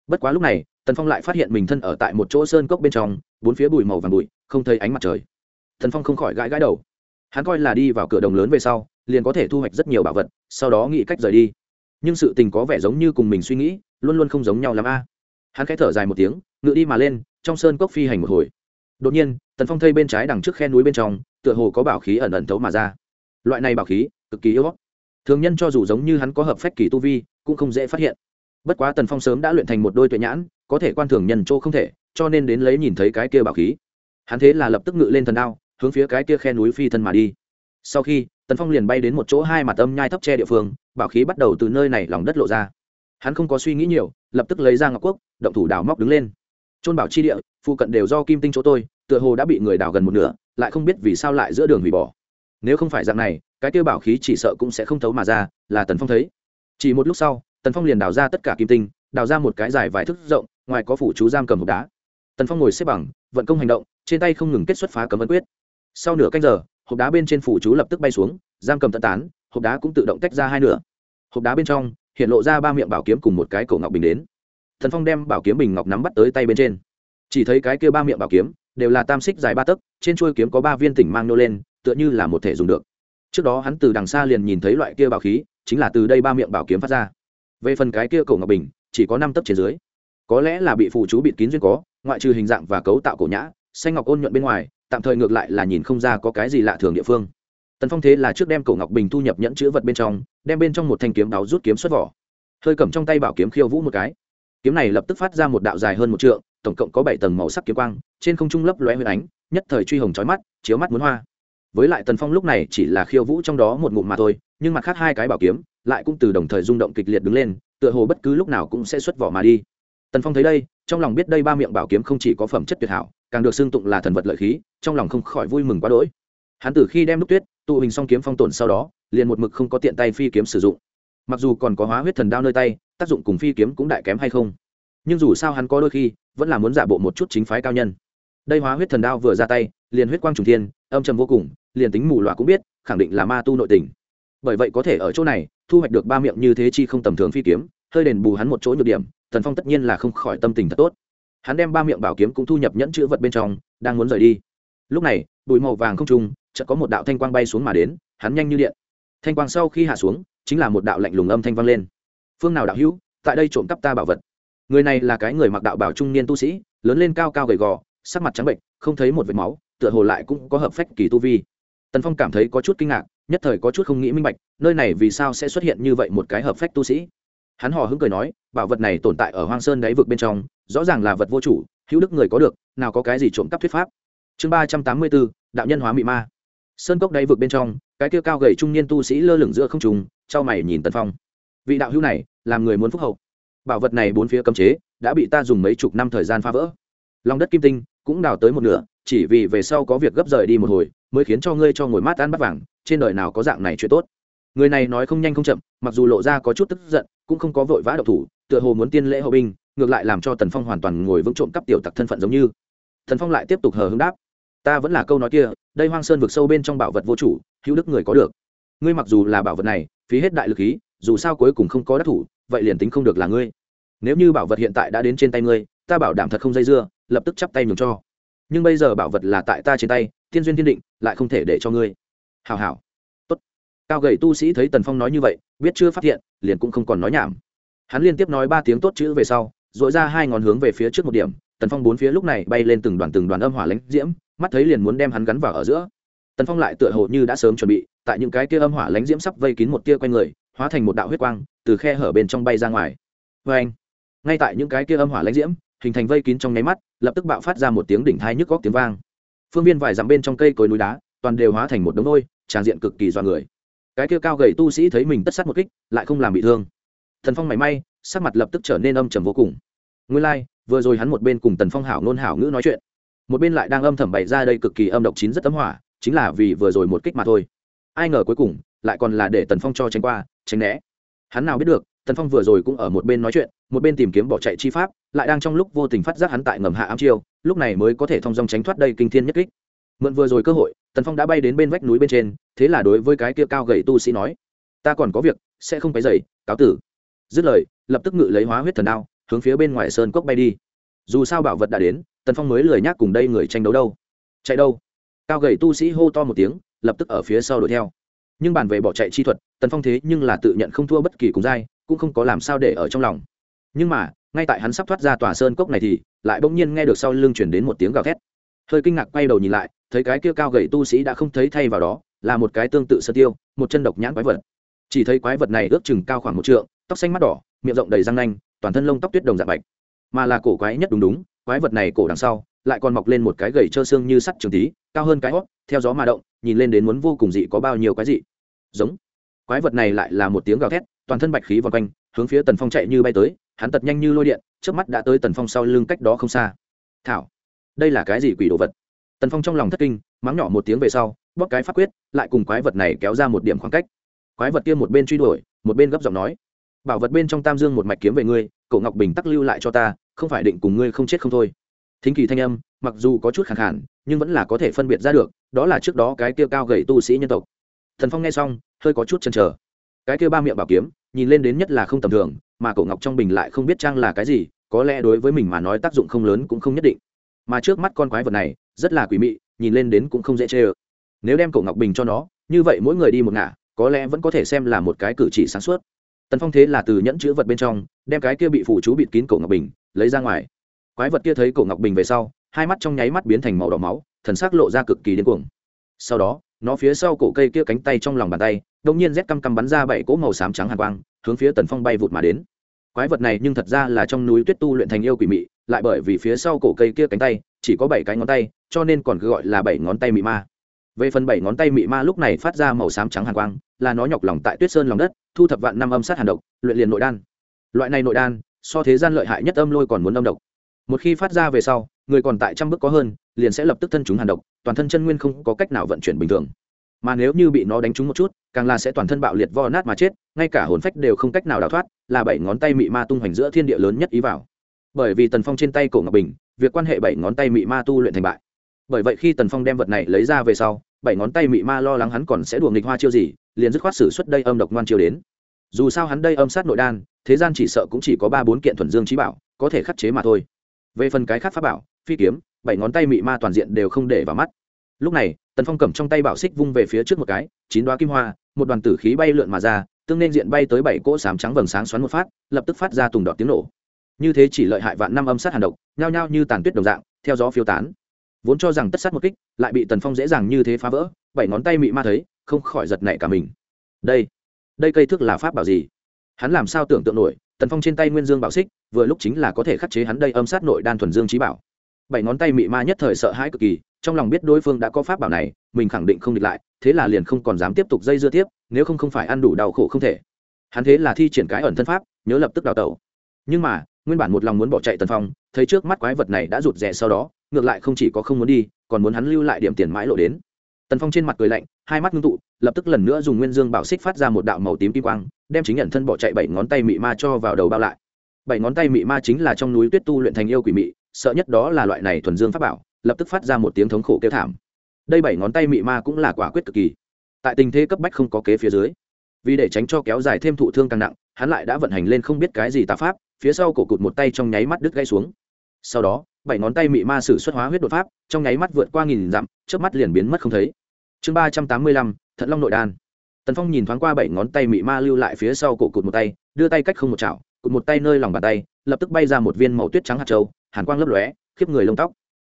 Bất quá lúc này, tần phong lại phát hiện mình thân ở tại một chỗ sơn cốc bên trong, bốn phía bụi màu vàng bụi không thấy ánh mặt trời. Thần phong không khỏi gãi gãi đầu. Hắn coi là đi vào cửa đồng lớn về sau, liền có thể thu hoạch rất nhiều bảo vật, sau đó nghĩ cách rời đi. Nhưng sự tình có vẻ giống như cùng mình suy nghĩ, luôn luôn không giống nhau l a. Hắn khẽ thở dài một tiếng, ngự đi mà lên, trong sơn cốc phi hành một hồi. Đột nhiên tần phong thây bên trái đằng trước khe núi bên trong, tựa hồ có bảo khí ẩn ẩn thấu mà ra. Loại này bảo khí, cực kỳ yếu thường nhân cho dù giống như hắn có hợp phách kỳ tu vi, cũng không dễ phát hiện. Bất quá tần phong sớm đã luyện thành một đôi tuệ nhãn, có thể quan thường nhân chỗ không thể, cho nên đến lấy nhìn thấy cái kia bảo khí hắn thế là lập tức ngự lên thần đao, hướng phía cái kia khe núi phi thân mà đi. Sau khi, tần phong liền bay đến một chỗ hai mặt âm nhai thấp tre địa phương, bảo khí bắt đầu từ nơi này lòng đất lộ ra. Hắn không có suy nghĩ nhiều, lập tức lấy ra ngọc quốc, động thủ đào móc đứng lên. Trôn bảo chi địa, phụ cận đều do kim tinh chỗ tôi, tựa hồ đã bị người đào gần một nửa, lại không biết vì sao lại giữa đường hủy bỏ. Nếu không phải dạng này, cái tiêu bảo khí chỉ sợ cũng sẽ không thấu mà ra, là tần phong thấy. Chỉ một lúc sau, tần phong liền đào ra tất cả kim tinh, đào ra một cái dài vài thước rộng, ngoài có phủ chú giam cầm hộp đá. Tần phong ngồi xếp bằng, vận công hành động trên tay không ngừng kết xuất phá cấm ấn quyết. Sau nửa canh giờ, hộp đá bên trên phủ chú lập tức bay xuống, giam cầm tận tán, hộp đá cũng tự động tách ra hai nửa. Hộp đá bên trong, hiện lộ ra ba miệng bảo kiếm cùng một cái cổ ngọc bình đến. Thần phong đem bảo kiếm bình ngọc nắm bắt tới tay bên trên. Chỉ thấy cái kia ba miệng bảo kiếm, đều là tam xích dài ba tấc, trên chuôi kiếm có ba viên tỉnh mang nô lên, tựa như là một thể dùng được. Trước đó hắn từ đằng xa liền nhìn thấy loại kia bảo khí, chính là từ đây ba miệng bảo kiếm phát ra. Về phần cái kia cổ ngọc bình, chỉ có năm tấc trên dưới. Có lẽ là bị phụ chú bịt kín duyên có, ngoại trừ hình dạng và cấu tạo cổ nhã xanh ngọc ôn nhuận bên ngoài, tạm thời ngược lại là nhìn không ra có cái gì lạ thường địa phương. Tần phong thế là trước đem cổ ngọc bình thu nhập nhẫn chữ vật bên trong, đem bên trong một thanh kiếm đáo rút kiếm xuất vỏ. Hơi cầm trong tay bảo kiếm khiêu vũ một cái. Kiếm này lập tức phát ra một đạo dài hơn một trượng, tổng cộng có bảy tầng màu sắc kiếm quang, trên không trung lấp lóe huyền ánh, nhất thời truy hồng trói mắt, chiếu mắt muốn hoa. Với lại tần phong lúc này chỉ là khiêu vũ trong đó một ngụm mà thôi, nhưng mặt khác hai cái bảo kiếm lại cũng từ đồng thời rung động kịch liệt đứng lên, tựa hồ bất cứ lúc nào cũng sẽ xuất vỏ mà đi. Tần phong thấy đây, trong lòng biết đây ba miệng bảo kiếm không chỉ có phẩm chất tuyệt hảo càng được xưng tụng là thần vật lợi khí, trong lòng không khỏi vui mừng quá đỗi. Hắn từ khi đem đúc tuyết, tụ hình xong kiếm phong tổn sau đó, liền một mực không có tiện tay phi kiếm sử dụng. Mặc dù còn có hóa huyết thần đao nơi tay, tác dụng cùng phi kiếm cũng đại kém hay không. Nhưng dù sao hắn có đôi khi, vẫn là muốn giả bộ một chút chính phái cao nhân. Đây hóa huyết thần đao vừa ra tay, liền huyết quang trùng thiên, âm trầm vô cùng, liền tính mù loà cũng biết, khẳng định là ma tu nội tình. Bởi vậy có thể ở chỗ này, thu hoạch được ba miệng như thế chi không tầm thường phi kiếm, hơi đền bù hắn một chỗ nhược điểm thần phong tất nhiên là không khỏi tâm tình thật tốt hắn đem ba miệng bảo kiếm cũng thu nhập nhẫn chữ vật bên trong, đang muốn rời đi. Lúc này, bụi màu vàng không trung, chợt có một đạo thanh quang bay xuống mà đến, hắn nhanh như điện. Thanh quang sau khi hạ xuống, chính là một đạo lạnh lùng âm thanh vang lên. Phương nào đạo hữu, tại đây trộm cắp ta bảo vật. Người này là cái người mặc đạo bảo trung niên tu sĩ, lớn lên cao cao gầy gò, sắc mặt trắng bệnh, không thấy một vệt máu, tựa hồ lại cũng có hợp phách kỳ tu vi. Tần phong cảm thấy có chút kinh ngạc, nhất thời có chút không nghĩ minh bạch, nơi này vì sao sẽ xuất hiện như vậy một cái hợp phách tu sĩ? Hắn hò hứng cười nói, bảo vật này tồn tại ở hoang sơn đáy vực bên trong, rõ ràng là vật vô chủ, hữu đức người có được, nào có cái gì trộm cắp thuyết pháp. Chương ba trăm tám mươi bốn, đạo nhân hóa mị ma. Sơn cốc đáy vực bên trong, cái kia cao gầy trung niên tu sĩ lơ lửng giữa không trùng trao mày nhìn tần phong. Vị đạo hữu này, làm người muốn phúc hậu. Bảo vật này bốn phía cấm chế, đã bị ta dùng mấy chục năm thời gian phá vỡ. Lòng đất kim tinh, cũng đào tới một nửa, chỉ vì về sau có việc gấp rời đi một hồi, mới khiến cho ngươi cho ngồi mát ăn bắt vàng, trên đời nào có dạng này chuyện tốt người này nói không nhanh không chậm, mặc dù lộ ra có chút tức giận, cũng không có vội vã độc thủ, tựa hồ muốn tiên lễ hậu binh, ngược lại làm cho tần phong hoàn toàn ngồi vững trộm cắp tiểu tặc thân phận giống như. Tần phong lại tiếp tục hờ hứng đáp, ta vẫn là câu nói kia, đây hoang sơn vực sâu bên trong bảo vật vô chủ, hữu đức người có được. Ngươi mặc dù là bảo vật này, phí hết đại lực khí, dù sao cuối cùng không có đắc thủ, vậy liền tính không được là ngươi. Nếu như bảo vật hiện tại đã đến trên tay ngươi, ta bảo đảm thật không dây dưa, lập tức chắp tay nhường cho. Nhưng bây giờ bảo vật là tại ta trên tay thiên duyên thiên định, lại không thể để cho ngươi. Hào hào cao gầy tu sĩ thấy tần phong nói như vậy, biết chưa phát hiện, liền cũng không còn nói nhảm. Hắn liên tiếp nói ba tiếng tốt chữ về sau dội ra hai ngón hướng về phía trước một điểm, tần phong bốn phía lúc này bay lên từng đoàn từng đoàn âm hỏa lãnh diễm, mắt thấy liền muốn đem hắn gắn vào ở giữa. Tần phong lại tựa hồ như đã sớm chuẩn bị, tại những cái kia âm hỏa lãnh diễm sắp vây kín một tia quanh người, hóa thành một đạo huyết quang, từ khe hở bên trong bay ra ngoài. Vê anh, ngay tại những cái kia âm hỏa lãnh diễm, hình thành vây kín trong nháy mắt, lập tức bạo phát ra một tiếng đỉnh thai nhức góc tiếng vang. Phương viên vài dặm bên trong cây cối núi đá, toàn đều hóa thành một đống đôi tràn diện cực kỳ dọa người cái kia cao gầy tu sĩ thấy mình tất sát một kích lại không làm bị thương. Thần phong mảy may sắc mặt lập tức trở nên âm trầm vô cùng. Nguyên lai、like, vừa rồi hắn một bên cùng tần phong hảo nôn hảo ngữ nói chuyện một bên lại đang âm thầm bày ra đây cực kỳ âm độc chín rất tấm hỏa chính là vì vừa rồi một kích mà thôi. Ai ngờ cuối cùng lại còn là để tần phong cho tránh qua tránh né. Hắn nào biết được tần phong vừa rồi cũng ở một bên nói chuyện một bên tìm kiếm bỏ chạy chi pháp lại đang trong lúc vô tình phát giác hắn tại ngầm hạ ám chiêu lúc này mới có thể thông dong tránh thoát đây kinh thiên nhất kích mượn vừa rồi cơ hội, tần phong đã bay đến bên vách núi bên trên, thế là đối với cái kia cao gậy tu sĩ nói, ta còn có việc, sẽ không phải dày cáo tử. Dứt lời, lập tức ngự lấy hóa huyết thần đao, hướng phía bên ngoài sơn cốc bay đi. Dù sao bảo vật đã đến, tần phong mới lười nhác cùng đây người tranh đấu đâu. Chạy đâu? Cao gầy tu sĩ hô to một tiếng, lập tức ở phía sau đuổi theo. Nhưng bàn về bỏ chạy chi thuật, tần phong thế nhưng là tự nhận không thua bất kỳ cùng giai, cũng không có làm sao để ở trong lòng. Nhưng mà, ngay tại hắn sắp thoát ra tòa sơn cốc này thì, lại bỗng nhiên nghe được sau lưng chuyển đến một tiếng gào thét. Hơi kinh ngạc quay đầu nhìn lại thấy cái kia cao gầy tu sĩ đã không thấy thay vào đó, là một cái tương tự sơ tiêu, một chân độc nhãn quái vật. Chỉ thấy quái vật này ước chừng cao khoảng một trượng, tóc xanh mắt đỏ, miệng rộng đầy răng nanh, toàn thân lông tóc tuyết đồng dạng bạch. Mà là cổ quái nhất đúng đúng, quái vật này cổ đằng sau, lại còn mọc lên một cái gầy trơ xương như sắt trường tí, cao hơn cái hót, theo gió mà động, nhìn lên đến muốn vô cùng dị có bao nhiêu cái dị. Giống. Quái vật này lại là một tiếng gào thét, toàn thân bạch khí vòng quanh, hướng phía tần phong chạy như bay tới, hắn tật nhanh như lôi điện trước mắt đã tới tần phong sau lưng cách đó không xa. Thảo, đây là cái gì quỷ đồ vật? Tần phong trong lòng thất kinh, mắng nhỏ một tiếng về sau, bóp cái pháp quyết, lại cùng quái vật này kéo ra một điểm khoảng cách. Quái vật kia một bên truy đuổi, một bên gấp giọng nói, bảo vật bên trong tam dương một mạch kiếm về ngươi, cậu ngọc bình tắc lưu lại cho ta, không phải định cùng ngươi không chết không thôi. Thính kỳ thanh âm, mặc dù có chút khẳng khản nhưng vẫn là có thể phân biệt ra được, đó là trước đó cái kia cao gầy tu sĩ nhân tộc. Thần phong nghe xong, hơi có chút chần chờ. Cái kia ba miệng bảo kiếm, nhìn lên đến nhất là không tầm thường, mà cậu ngọc trong bình lại không biết trang là cái gì, có lẽ đối với mình mà nói tác dụng không lớn cũng không nhất định. Mà trước mắt con quái vật này rất là quỷ mị, nhìn lên đến cũng không dễ chê ơ. Nếu đem cổ ngọc bình cho nó, như vậy mỗi người đi một ngả, có lẽ vẫn có thể xem là một cái cử chỉ sáng suốt. Tần phong thế là từ nhẫn chữ vật bên trong, đem cái kia bị phủ chú bịt kín cổ ngọc bình, lấy ra ngoài. Quái vật kia thấy cổ ngọc bình về sau, hai mắt trong nháy mắt biến thành màu đỏ máu, thần sắc lộ ra cực kỳ điên cuồng. Sau đó, nó phía sau cổ cây kia cánh tay trong lòng bàn tay đông nhiên rét căm căm bắn ra bảy cỗ màu xám trắng hàn quang, hướng phía tần phong bay vụt mà đến. Quái vật này nhưng thật ra là trong núi tuyết tu luyện thành yêu quỷ mị, lại bởi vì phía sau cổ cây kia cánh tay chỉ có bảy cái ngón tay, cho nên còn cứ gọi là bảy ngón tay mị ma. Về phần bảy ngón tay mị ma lúc này phát ra màu xám trắng hàn quang, là nó nhọc lòng tại tuyết sơn lòng đất, thu thập vạn năm âm sát hàn độc, luyện liền nội đan. Loại này nội đan, so thế gian lợi hại nhất âm lôi còn muốn âm độc. Một khi phát ra về sau, người còn tại trăm bước có hơn, liền sẽ lập tức thân chúng hàn độc, toàn thân chân nguyên không có cách nào vận chuyển bình thường. Mà nếu như bị nó đánh trúng một chút, càng là sẽ toàn thân bạo liệt vo nát mà chết, ngay cả hồn phách đều không cách nào đào thoát, là bảy ngón tay mị ma tung hoành giữa thiên địa lớn nhất ý vào. Bởi vì tần phong trên tay cổ ngọc bình việc quan hệ bảy ngón tay mị ma tu luyện thành bại. Bởi vậy khi tần phong đem vật này lấy ra về sau, bảy ngón tay mị ma lo lắng hắn còn sẽ đùa nghịch hoa chiêu gì, liền dứt khoát xử suất đây âm độc ngoan chiêu đến. Dù sao hắn đây âm sát nội đan, thế gian chỉ sợ cũng chỉ có ba bốn kiện thuần dương trí bảo, có thể khắc chế mà thôi. Về phần cái khác pháp bảo, phi kiếm, bảy ngón tay mị ma toàn diện đều không để vào mắt. Lúc này, tần phong cầm trong tay bảo xích vung về phía trước một cái, chín đoá kim hoa, một đoàn tử khí bay lượn mà ra, tương nên diện bay tới bảy cỗ sám trắng vầng sáng xoắn một phát, lập tức phát ra tùng đọt tiếng nổ như thế chỉ lợi hại vạn năm âm sát hàn độc, nhao nhao như tàn tuyết đồng dạng, theo gió phiêu tán. Vốn cho rằng tất sát một kích, lại bị tần phong dễ dàng như thế phá vỡ, bảy ngón tay mị ma thấy, không khỏi giật nảy cả mình. Đây đây cây thước là pháp bảo gì? Hắn làm sao tưởng tượng nổi, tần phong trên tay nguyên dương bảo xích, vừa lúc chính là có thể khắc chế hắn đây âm sát nội đan thuần dương trí bảo. Bảy ngón tay mị ma nhất thời sợ hãi cực kỳ, trong lòng biết đối phương đã có pháp bảo này, mình khẳng định không địch lại, thế là liền không còn dám tiếp tục dây dưa tiếp, nếu không không phải ăn đủ đau khổ không thể. Hắn thế là thi triển cái ẩn thân pháp, nhớ lập tức đào tẩu. Nhưng mà nguyên bản một lòng muốn bỏ chạy tần phong, thấy trước mắt quái vật này đã rụt rè sau đó, ngược lại không chỉ có không muốn đi, còn muốn hắn lưu lại điểm tiền mãi lộ đến. Tần phong trên mặt cười lạnh, hai mắt ngưng tụ, lập tức lần nữa dùng nguyên dương bảo xích phát ra một đạo màu tím kim quang, đem chính nhận thân bỏ chạy bảy ngón tay mị ma cho vào đầu bao lại. Bảy ngón tay mị ma chính là trong núi tuyết tu luyện thành yêu quỷ mị, sợ nhất đó là loại này thuần dương pháp bảo, lập tức phát ra một tiếng thống khổ kêu thảm. Đây bảy ngón tay mị ma cũng là quả quyết cực kỳ. Tại tình thế cấp bách không có kế phía dưới, vì để tránh cho kéo dài thêm thụ thương càng nặng, hắn lại đã vận hành lên không biết cái gì tà pháp phía sau cổ cụt một tay trong nháy mắt đứt gãy xuống. Sau đó, bảy ngón tay mị ma sử xuất hóa huyết đột pháp, trong nháy mắt vượt qua nghìn dặm trước mắt liền biến mất không thấy. Chương ba trăm tám mươi lăm, thận long nội đan. Tần phong nhìn thoáng qua bảy ngón tay mị ma lưu lại phía sau cổ cụt một tay, đưa tay cách không một chảo, cụt một tay nơi lòng bàn tay, lập tức bay ra một viên màu tuyết trắng hạt trâu hàn quang lấp lóe, khiếp người lông tóc.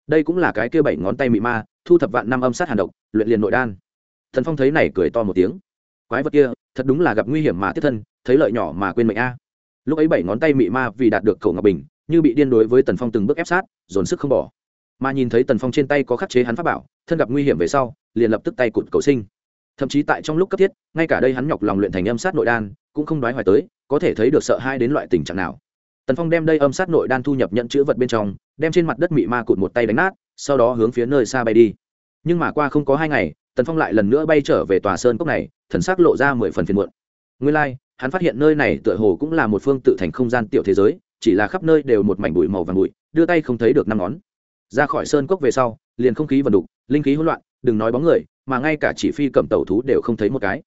Đây cũng là cái kia bảy ngón tay mị ma, thu thập vạn năm âm sát hàn độc, luyện liền nội đan. Thần phong thấy này cười to một tiếng. Quái vật kia, thật đúng là gặp nguy hiểm mà tiếp thân, thấy lợi nhỏ mà quên mệnh a lúc ấy bảy ngón tay mị ma vì đạt được cầu ngọc bình như bị điên đối với tần phong từng bước ép sát dồn sức không bỏ. Mà nhìn thấy tần phong trên tay có khắc chế hắn pháp bảo thân gặp nguy hiểm về sau liền lập tức tay cụt cầu sinh. Thậm chí tại trong lúc cấp thiết ngay cả đây hắn nhọc lòng luyện thành âm sát nội đan cũng không đoái hoài tới có thể thấy được sợ hai đến loại tình trạng nào. Tần phong đem đây âm sát nội đan thu nhập nhận chữ vật bên trong đem trên mặt đất mị ma cụt một tay đánh nát sau đó hướng phía nơi xa bay đi. Nhưng mà qua không có hai ngày tần phong lại lần nữa bay trở về tòa sơn cốc này thần sắc lộ ra mười phần phiền muộn. Nguyên lai、like, hắn phát hiện nơi này tựa hồ cũng là một phương tự thành không gian tiểu thế giới, chỉ là khắp nơi đều một mảnh bụi màu vàng bụi, đưa tay không thấy được năm ngón. Ra khỏi sơn cốc về sau, liền không khí vần đục, linh khí hỗn loạn, đừng nói bóng người, mà ngay cả chỉ phi cầm tẩu thú đều không thấy một cái.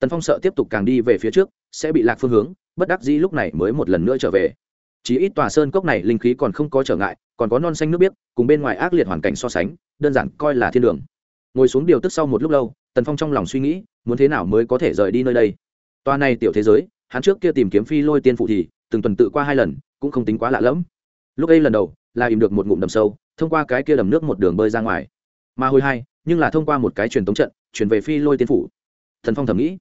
Tần phong sợ tiếp tục càng đi về phía trước, sẽ bị lạc phương hướng, bất đắc dĩ lúc này mới một lần nữa trở về. Chỉ ít tòa sơn cốc này linh khí còn không có trở ngại, còn có non xanh nước biếc, cùng bên ngoài ác liệt hoàn cảnh so sánh, đơn giản coi là thiên đường. Ngồi xuống điều tức sau một lúc lâu, tần phong trong lòng suy nghĩ, muốn thế nào mới có thể rời đi nơi đây? Toa này tiểu thế giới, hắn trước kia tìm kiếm phi lôi tiên phụ thì, từng tuần tự qua hai lần, cũng không tính quá lạ lẫm. Lúc ấy lần đầu, là im được một ngụm đầm sâu, thông qua cái kia đầm nước một đường bơi ra ngoài. Mà hồi hai, nhưng là thông qua một cái truyền tống trận, chuyển về phi lôi tiên phủ. Thần phong thầm nghĩ,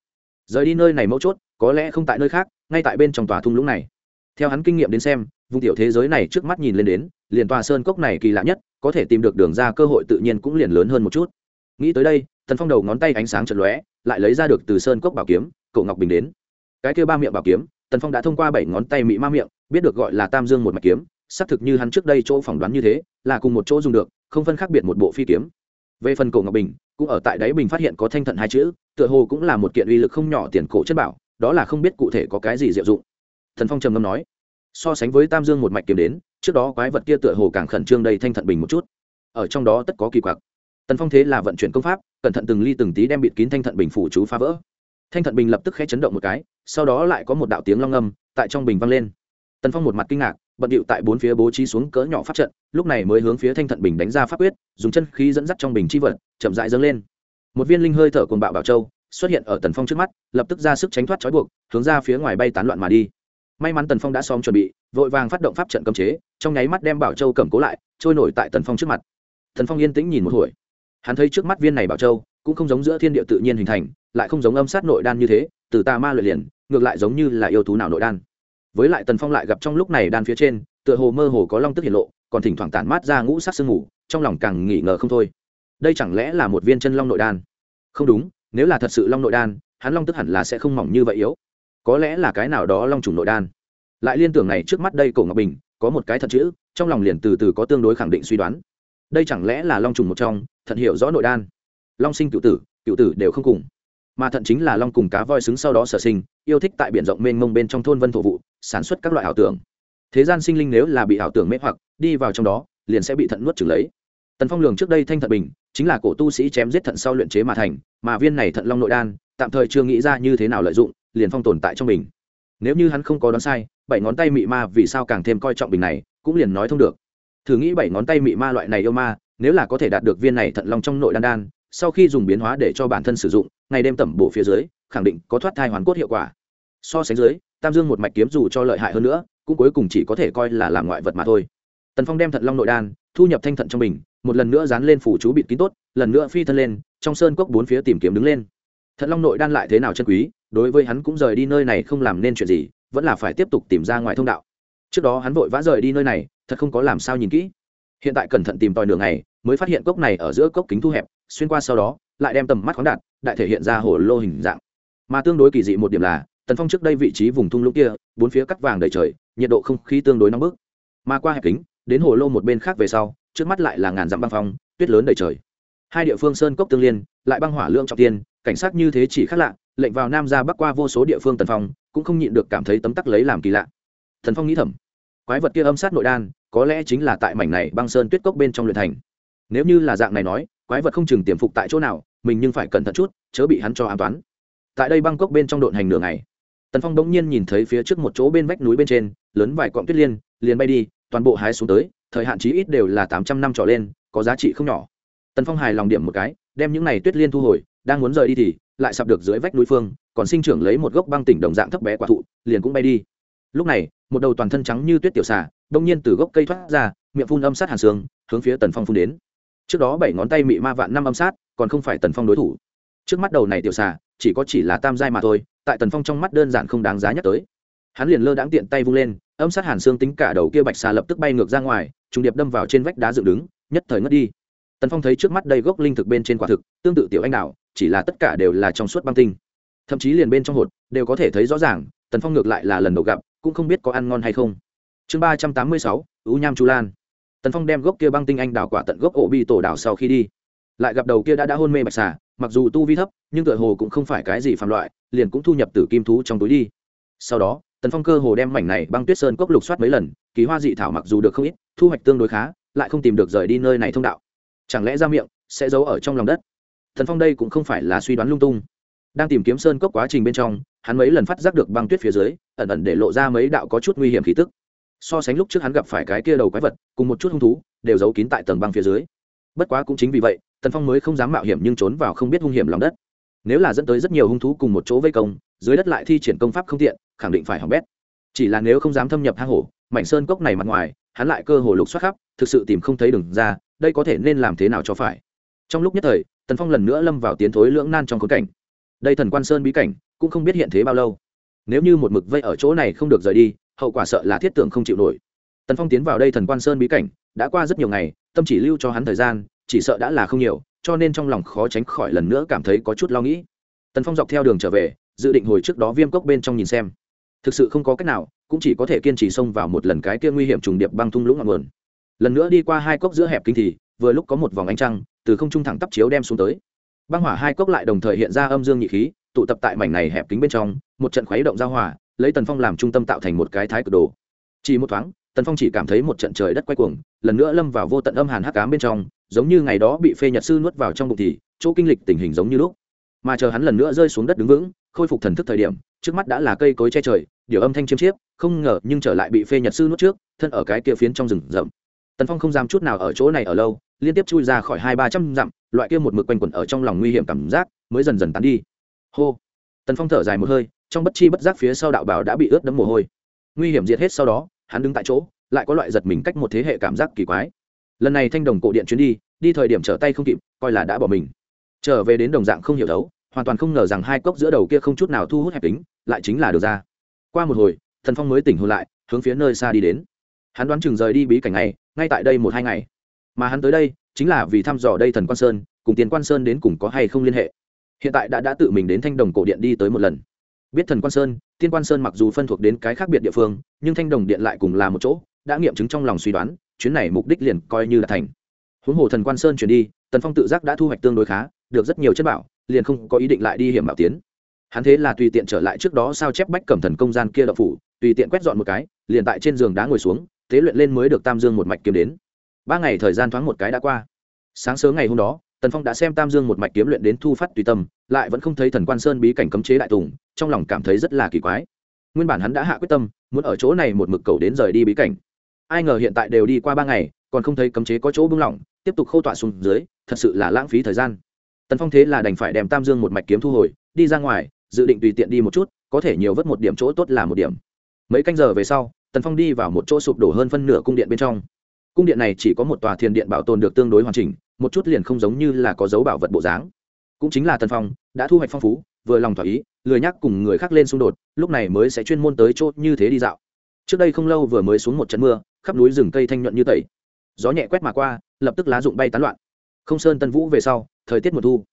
rời đi nơi này mấu chốt, có lẽ không tại nơi khác, ngay tại bên trong tòa thung lũng này. Theo hắn kinh nghiệm đến xem, vùng tiểu thế giới này trước mắt nhìn lên đến, liền tòa sơn cốc này kỳ lạ nhất, có thể tìm được đường ra cơ hội tự nhiên cũng liền lớn hơn một chút. Nghĩ tới đây, thần phong đầu ngón tay ánh sáng chật lóe, lại lấy ra được từ sơn cốc bảo kiếm cậu ngọc bình đến. Cái kêu ba miệng bảo kiếm, tần phong đã thông qua bảy ngón tay mị ma miệng, biết được gọi là tam dương một mạch kiếm, xác thực như hắn trước đây chỗ phỏng đoán như thế, là cùng một chỗ dùng được, không phân khác biệt một bộ phi kiếm. Về phần cổ ngọc bình, cũng ở tại đáy bình phát hiện có thanh thận hai chữ, tựa hồ cũng là một kiện uy lực không nhỏ tiền cổ chất bảo, đó là không biết cụ thể có cái gì diệu dụng. Thần phong trầm ngâm nói, so sánh với tam dương một mạch kiếm đến, trước đó quái vật kia tựa hồ càng khẩn trương đầy thanh thận bình một chút. Ở trong đó tất có kỳ quặc. Tần phong thế là vận chuyển công pháp, cẩn thận từng ly từng tí đem bịt kín thanh thận bình phủ chú phá vỡ thanh thận bình lập tức khẽ chấn động một cái, sau đó lại có một đạo tiếng long âm tại trong bình vang lên. Tần phong một mặt kinh ngạc, bận điệu tại bốn phía bố trí xuống cỡ nhỏ pháp trận, lúc này mới hướng phía thanh thận bình đánh ra pháp quyết, dùng chân khí dẫn dắt trong bình chi vật, chậm rãi dâng lên. Một viên linh hơi thở cồn bạo bảo châu xuất hiện ở tần phong trước mắt, lập tức ra sức tránh thoát trói buộc, hướng ra phía ngoài bay tán loạn mà đi. May mắn tần phong đã xóm chuẩn bị, vội vàng phát động pháp trận cấm chế, trong nháy mắt đem bảo châu cầm cố lại, trôi nổi tại tần phong trước mặt. Tần phong yên tĩnh nhìn một hồi. Hắn thấy trước mắt viên này bảo châu cũng không giống giữa thiên địa tự nhiên hình thành lại không giống âm sát nội đan như thế từ tà ma luyện liền ngược lại giống như là yêu thú nào nội đan. Với lại tần phong lại gặp trong lúc này đan phía trên tựa hồ mơ hồ có long tức hiện lộ còn thỉnh thoảng tản mát ra ngũ sắc sương ngủ, trong lòng càng nghỉ ngờ không thôi. Đây chẳng lẽ là một viên chân long nội đan? Không đúng nếu là thật sự long nội đan hắn long tức hẳn là sẽ không mỏng như vậy yếu. Có lẽ là cái nào đó long trùng nội đan. Lại liên tưởng này trước mắt đây cổ ngọc bình có một cái thật chữ trong lòng liền từ từ có tương đối khẳng định suy đoán. Đây chẳng lẽ là long trùng một trong thật hiểu rõ nội đan. Long sinh cựu tử cựu tử đều không cùng mà thận chính là long cùng cá voi xứng sau đó sở sinh, yêu thích tại biển rộng mênh mông bên trong thôn vân thổ vụ, sản xuất các loại ảo tưởng. Thế gian sinh linh nếu là bị ảo tưởng mê hoặc, đi vào trong đó, liền sẽ bị thận nuốt trừng lấy. Tần phong lường trước đây thanh thận bình, chính là cổ tu sĩ chém giết thận sau luyện chế mà thành, mà viên này thận long nội đan, tạm thời chưa nghĩ ra như thế nào lợi dụng, liền phong tồn tại trong mình nếu như hắn không có đoán sai, bảy ngón tay mị ma vì sao càng thêm coi trọng bình này, cũng liền nói thông được. Thử nghĩ bảy ngón tay mị ma loại này yêu ma, nếu là có thể đạt được viên này thận long trong nội đan đan sau khi dùng biến hóa để cho bản thân sử dụng, ngày đêm tẩm bổ phía dưới, khẳng định có thoát thai hoàn cốt hiệu quả. So sánh dưới, tam dương một mạch kiếm dù cho lợi hại hơn nữa, cũng cuối cùng chỉ có thể coi là làm ngoại vật mà thôi. Tần phong đem thận long nội đan, thu nhập thanh thận trong mình một lần nữa dán lên phủ chú bịt kín tốt, lần nữa phi thân lên, trong sơn cốc bốn phía tìm kiếm đứng lên. Thận long nội đan lại thế nào chân quý, đối với hắn cũng rời đi nơi này không làm nên chuyện gì, vẫn là phải tiếp tục tìm ra ngoài thông đạo. Trước đó hắn vội vã rời đi nơi này, thật không có làm sao nhìn kỹ. Hiện tại cẩn thận tìm tòi đường này mới phát hiện cốc này ở giữa cốc kính thu hẹp xuyên qua sau đó, lại đem tầm mắt khoáng đạt, đại thể hiện ra hồ lô hình dạng. Mà tương đối kỳ dị một điểm là, tần phong trước đây vị trí vùng thung lũng kia, bốn phía cắt vàng đầy trời, nhiệt độ không khí tương đối nóng bức. Mà qua hẹp kính, đến hồ lô một bên khác về sau, trước mắt lại là ngàn dặm băng phong, tuyết lớn đầy trời. Hai địa phương sơn cốc tương liên, lại băng hỏa lượng trọng tiên, cảnh sát như thế chỉ khác lạ, lệnh vào nam ra bắc qua vô số địa phương tần phong, cũng không nhịn được cảm thấy tấm tắc lấy làm kỳ lạ. Thần phong nghĩ thầm, quái vật kia âm sát nội đan, có lẽ chính là tại mảnh này băng sơn tuyết cốc bên trong luyện thành. Nếu như là dạng này nói quái vật không chừng tiềm phục tại chỗ nào, mình nhưng phải cẩn thận chút, chớ bị hắn cho an toán tại đây băng bên trong độn hành nửa ngày, tần phong bỗng nhiên nhìn thấy phía trước một chỗ bên vách núi bên trên, lớn vài cọng tuyết liên, liền bay đi, toàn bộ hái xuống tới, thời hạn chí ít đều là tám trăm năm trở lên, có giá trị không nhỏ. Tần phong hài lòng điểm một cái, đem những này tuyết liên thu hồi, đang muốn rời đi thì lại sập được dưới vách núi phương, còn sinh trưởng lấy một gốc băng tỉnh đồng dạng thấp bé quả thụ, liền cũng bay đi. Lúc này, một đầu toàn thân trắng như tuyết tiểu xà đông nhiên từ gốc cây thoát ra, miệng phun âm sát hàn xương hướng phía tần phong phun đến trước đó bảy ngón tay mị ma vạn năm âm sát, còn không phải tần phong đối thủ. Trước mắt đầu này tiểu xà, chỉ có chỉ là tam giai mà thôi, tại tần phong trong mắt đơn giản không đáng giá nhắc tới. Hắn liền lơ đãng tiện tay vung lên, âm sát hàn xương tính cả đầu kia bạch xà lập tức bay ngược ra ngoài, trùng điệp đâm vào trên vách đá dựng đứng, nhất thời ngất đi. Tần phong thấy trước mắt đây gốc linh thực bên trên quả thực, tương tự tiểu anh đạo chỉ là tất cả đều là trong suốt băng tinh. Thậm chí liền bên trong hột, đều có thể thấy rõ ràng, tần phong ngược lại là lần đầu gặp, cũng không biết có ăn ngon hay không. Chương ba trăm tám mươi sáu, ú nham chu lan tần phong đem gốc kia băng tinh anh đào quả tận gốc ổ bị tổ đào sau khi đi. Lại gặp đầu kia đã đã hôn mê bạch xà, mặc dù tu vi thấp, nhưng tựa hồ cũng không phải cái gì phạm loại, liền cũng thu nhập từ kim thú trong túi đi. Sau đó, tần phong cơ hồ đem mảnh này băng tuyết sơn cốc lục soát mấy lần, kỳ hoa dị thảo mặc dù được không ít, thu hoạch tương đối khá, lại không tìm được rời đi nơi này thông đạo. Chẳng lẽ ra miệng sẽ giấu ở trong lòng đất? Tần phong đây cũng không phải là suy đoán lung tung. Đang tìm kiếm sơn cốc quá trình bên trong, hắn mấy lần phát giác được băng tuyết phía dưới, ẩn ẩn để lộ ra mấy đạo có chút nguy hiểm khí tức so sánh lúc trước hắn gặp phải cái kia đầu quái vật, cùng một chút hung thú, đều giấu kín tại tầng băng phía dưới. Bất quá cũng chính vì vậy, tần phong mới không dám mạo hiểm nhưng trốn vào không biết hung hiểm lòng đất. Nếu là dẫn tới rất nhiều hung thú cùng một chỗ vây công, dưới đất lại thi triển công pháp không tiện, khẳng định phải hỏng bét. Chỉ là nếu không dám thâm nhập hang hổ, mảnh sơn cốc này mặt ngoài, hắn lại cơ hồ lục xoát khắp, thực sự tìm không thấy đường ra, đây có thể nên làm thế nào cho phải? Trong lúc nhất thời, tần phong lần nữa lâm vào tiến thối lưỡng nan trong khốn cảnh. Đây thần quan sơn bí cảnh, cũng không biết hiện thế bao lâu. Nếu như một mực vây ở chỗ này không được rời đi hậu quả sợ là thiết tưởng không chịu nổi. Tần phong tiến vào đây thần quan sơn bí cảnh, đã qua rất nhiều ngày, tâm chỉ lưu cho hắn thời gian, chỉ sợ đã là không nhiều, cho nên trong lòng khó tránh khỏi lần nữa cảm thấy có chút lo nghĩ. Tần phong dọc theo đường trở về, dự định hồi trước đó viêm cốc bên trong nhìn xem. Thực sự không có cách nào, cũng chỉ có thể kiên trì xông vào một lần cái kia nguy hiểm trùng điệp băng thung lũng ngọn nguồn. Lần nữa đi qua hai cốc giữa hẹp kinh thì, vừa lúc có một vòng ánh trăng, từ không trung thẳng tắp chiếu đem xuống tới. Băng hỏa hai cốc lại đồng thời hiện ra âm dương nhị khí, tụ tập tại mảnh này hẹp kính bên trong, một trận khuấy động giao hỏa lấy tần phong làm trung tâm tạo thành một cái thái cực đồ. Chỉ một thoáng, tần phong chỉ cảm thấy một trận trời đất quay cuồng, lần nữa lâm vào vô tận âm hàn hắc cám bên trong, giống như ngày đó bị phê nhật sư nuốt vào trong bụng thì, chỗ kinh lịch tình hình giống như lúc. Mà chờ hắn lần nữa rơi xuống đất đứng vững, khôi phục thần thức thời điểm, trước mắt đã là cây cối che trời, điều âm thanh chiêm chiếp, không ngờ nhưng trở lại bị phê nhật sư nuốt trước, thân ở cái kia phiến trong rừng rậm. Tần phong không dám chút nào ở chỗ này ở lâu, liên tiếp chui ra khỏi hai ba trăm dặm, loại kia một mực quanh quẩn ở trong lòng nguy hiểm cảm giác mới dần dần tán đi. Hô! Tần phong thở dài một hơi trong bất chi bất giác phía sau đạo bảo đã bị ướt đẫm mồ hôi. Nguy hiểm diệt hết sau đó, hắn đứng tại chỗ, lại có loại giật mình cách một thế hệ cảm giác kỳ quái. Lần này thanh đồng cổ điện chuyến đi đi thời điểm trở tay không kịp, coi là đã bỏ mình. Trở về đến đồng dạng không hiểu đấu, hoàn toàn không ngờ rằng hai cốc giữa đầu kia không chút nào thu hút hẹp tính lại chính là được ra. Qua một hồi, thần phong mới tỉnh hôn lại, hướng phía nơi xa đi đến. Hắn đoán chừng rời đi bí cảnh này, ngay tại đây một hai ngày. Mà hắn tới đây, chính là vì thăm dò đây thần quan sơn, cùng tiền quan sơn đến cùng có hay không liên hệ. Hiện tại đã đã tự mình đến thanh đồng cổ điện đi tới một lần biết thần quan sơn, tiên quan sơn mặc dù phân thuộc đến cái khác biệt địa phương, nhưng thanh đồng điện lại cùng là một chỗ, đã nghiệm chứng trong lòng suy đoán, chuyến này mục đích liền coi như là thành. Huống hồ thần quan sơn chuyển đi, tần phong tự giác đã thu hoạch tương đối khá, được rất nhiều chất bảo, liền không có ý định lại đi hiểm bảo tiến. Hắn thế là tùy tiện trở lại trước đó sao chép bách cẩm thần công gian kia đậu phủ, tùy tiện quét dọn một cái, liền tại trên giường đá ngồi xuống, tế luyện lên mới được tam dương một mạch kiếm đến. Ba ngày thời gian thoáng một cái đã qua. Sáng sớm ngày hôm đó tần phong đã xem tam dương một mạch kiếm luyện đến thu phát tùy tâm, lại vẫn không thấy thần quan sơn bí cảnh cấm chế đại tùng, trong lòng cảm thấy rất là kỳ quái. Nguyên bản hắn đã hạ quyết tâm, muốn ở chỗ này một mực cầu đến rời đi bí cảnh. Ai ngờ hiện tại đều đi qua ba ngày, còn không thấy cấm chế có chỗ bưng lỏng, tiếp tục khâu tọa xuống dưới, thật sự là lãng phí thời gian. Tần phong thế là đành phải đem tam dương một mạch kiếm thu hồi, đi ra ngoài, dự định tùy tiện đi một chút, có thể nhiều vất một điểm chỗ tốt là một điểm. Mấy canh giờ về sau, tần phong đi vào một chỗ sụp đổ hơn phân nửa cung điện bên trong cung điện này chỉ có một tòa thiền điện bảo tồn được tương đối hoàn chỉnh, một chút liền không giống như là có dấu bảo vật bộ dáng. Cũng chính là tần phong, đã thu hoạch phong phú, vừa lòng thỏa ý, lười nhắc cùng người khác lên xung đột, lúc này mới sẽ chuyên môn tới chỗ như thế đi dạo. Trước đây không lâu vừa mới xuống một trận mưa, khắp núi rừng cây thanh nhuận như tẩy. Gió nhẹ quét mà qua, lập tức lá rụng bay tán loạn. Không sơn tân vũ về sau, thời tiết mùa thu.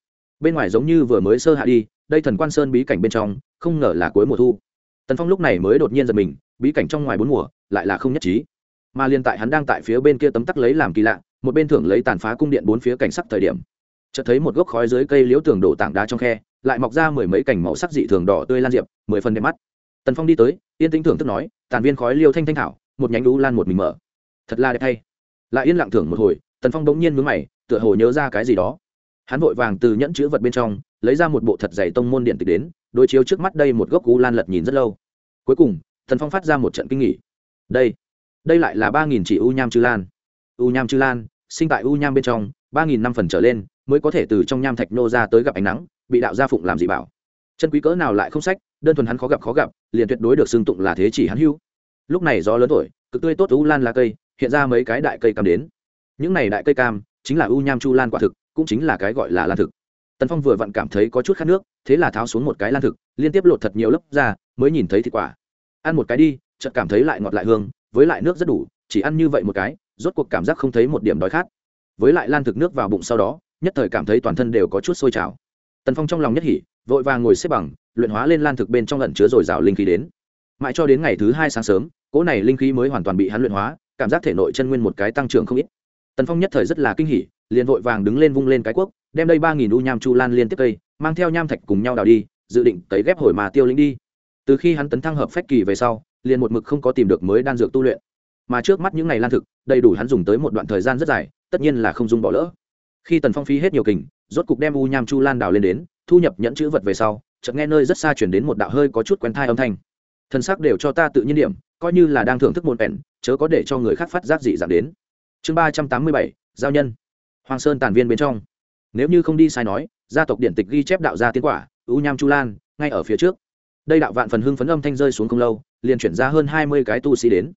Bên ngoài giống như vừa mới sơ hạ đi, đây thần quan sơn bí cảnh bên trong, không ngờ là cuối mùa thu. Tần phong lúc này mới đột nhiên giật mình, bí cảnh trong ngoài bốn mùa, lại là không nhất trí mà liên tại hắn đang tại phía bên kia tấm tắc lấy làm kỳ lạ, một bên thưởng lấy tàn phá cung điện bốn phía cảnh sắc thời điểm. Chợt thấy một gốc khói dưới cây liễu tường đổ tảng đá trong khe, lại mọc ra mười mấy cảnh màu sắc dị thường đỏ tươi lan diệp, mười phần đẹp mắt. Tần phong đi tới, yên tĩnh thưởng thức nói, tàn viên khói liêu thanh thanh thảo, một nhánh đũ lan một mình mở. Thật là đẹp thay. Lại yên lặng thưởng một hồi, tần phong bỗng nhiên mướn mày, tựa hồ nhớ ra cái gì đó. Hắn vội vàng từ nhẫn chữ vật bên trong, lấy ra một bộ thật dày tông môn điện tịch đến, đối chiếu trước mắt đây một gốc u lan lật nhìn rất lâu. Cuối cùng thần phong phát ra một trận kinh nghỉ đây đây lại là ba nghìn chỉ u nham chư lan. U nham chư lan, sinh tại u nham bên trong, ba nghìn năm phần trở lên, mới có thể từ trong nham thạch nô ra tới gặp ánh nắng, bị đạo gia phụng làm dị bảo. Chân quý cỡ nào lại không sách, đơn thuần hắn khó gặp khó gặp, liền tuyệt đối được xưng tụng là thế chỉ hắn hưu. Lúc này gió lớn thổi, cực tươi tốt u lan là cây, hiện ra mấy cái đại cây cam đến. Những này đại cây cam, chính là u nham chu lan quả thực, cũng chính là cái gọi là lan thực. Tần phong vừa vặn cảm thấy có chút khát nước, thế là tháo xuống một cái lan thực, liên tiếp lột thật nhiều lớp ra, mới nhìn thấy thịt quả. Ăn một cái đi, chợt cảm thấy lại ngọt lại hương với lại nước rất đủ, chỉ ăn như vậy một cái, rốt cuộc cảm giác không thấy một điểm đói khát. Với lại lan thực nước vào bụng sau đó, nhất thời cảm thấy toàn thân đều có chút sôi trào. Tần phong trong lòng nhất hỉ, vội vàng ngồi xếp bằng, luyện hóa lên lan thực bên trong lẩn chứa dồi dào linh khí đến. Mãi cho đến ngày thứ hai sáng sớm, cỗ này linh khí mới hoàn toàn bị hắn luyện hóa, cảm giác thể nội chân nguyên một cái tăng trưởng không ít. Tần phong nhất thời rất là kinh hỉ, liền vội vàng đứng lên vung lên cái cuốc, đem đây ba nghìn u nham chu lan liên tiếp cây, mang theo nham thạch cùng nhau đào đi, dự định tấy ghép hồi mà tiêu linh đi từ khi hắn tấn thăng hợp phách kỳ về sau, liền một mực không có tìm được mới đan dược tu luyện. Mà trước mắt những ngày lan thực, đầy đủ hắn dùng tới một đoạn thời gian rất dài, tất nhiên là không dùng bỏ lỡ. Khi tần phong phí hết nhiều kình, rốt cục đem u nham chu lan đào lên đến, thu nhập nhẫn chữ vật về sau, chợt nghe nơi rất xa chuyển đến một đạo hơi có chút quen thai âm thanh. Thân xác đều cho ta tự nhiên điểm, coi như là đang thưởng thức một bèn, chớ có để cho người khác phát giác dị dạng đến. Chương ba trăm tám mươi bảy, giao nhân. Hoàng sơn tàn viên bên trong. Nếu như không đi sai nói, gia tộc điện tịch ghi chép đạo gia tiến quả, u nham chu lan, ngay ở phía trước đây đạo vạn phần hưng phấn âm thanh rơi xuống không lâu, liền chuyển ra hơn hai mươi cái tu sĩ đến.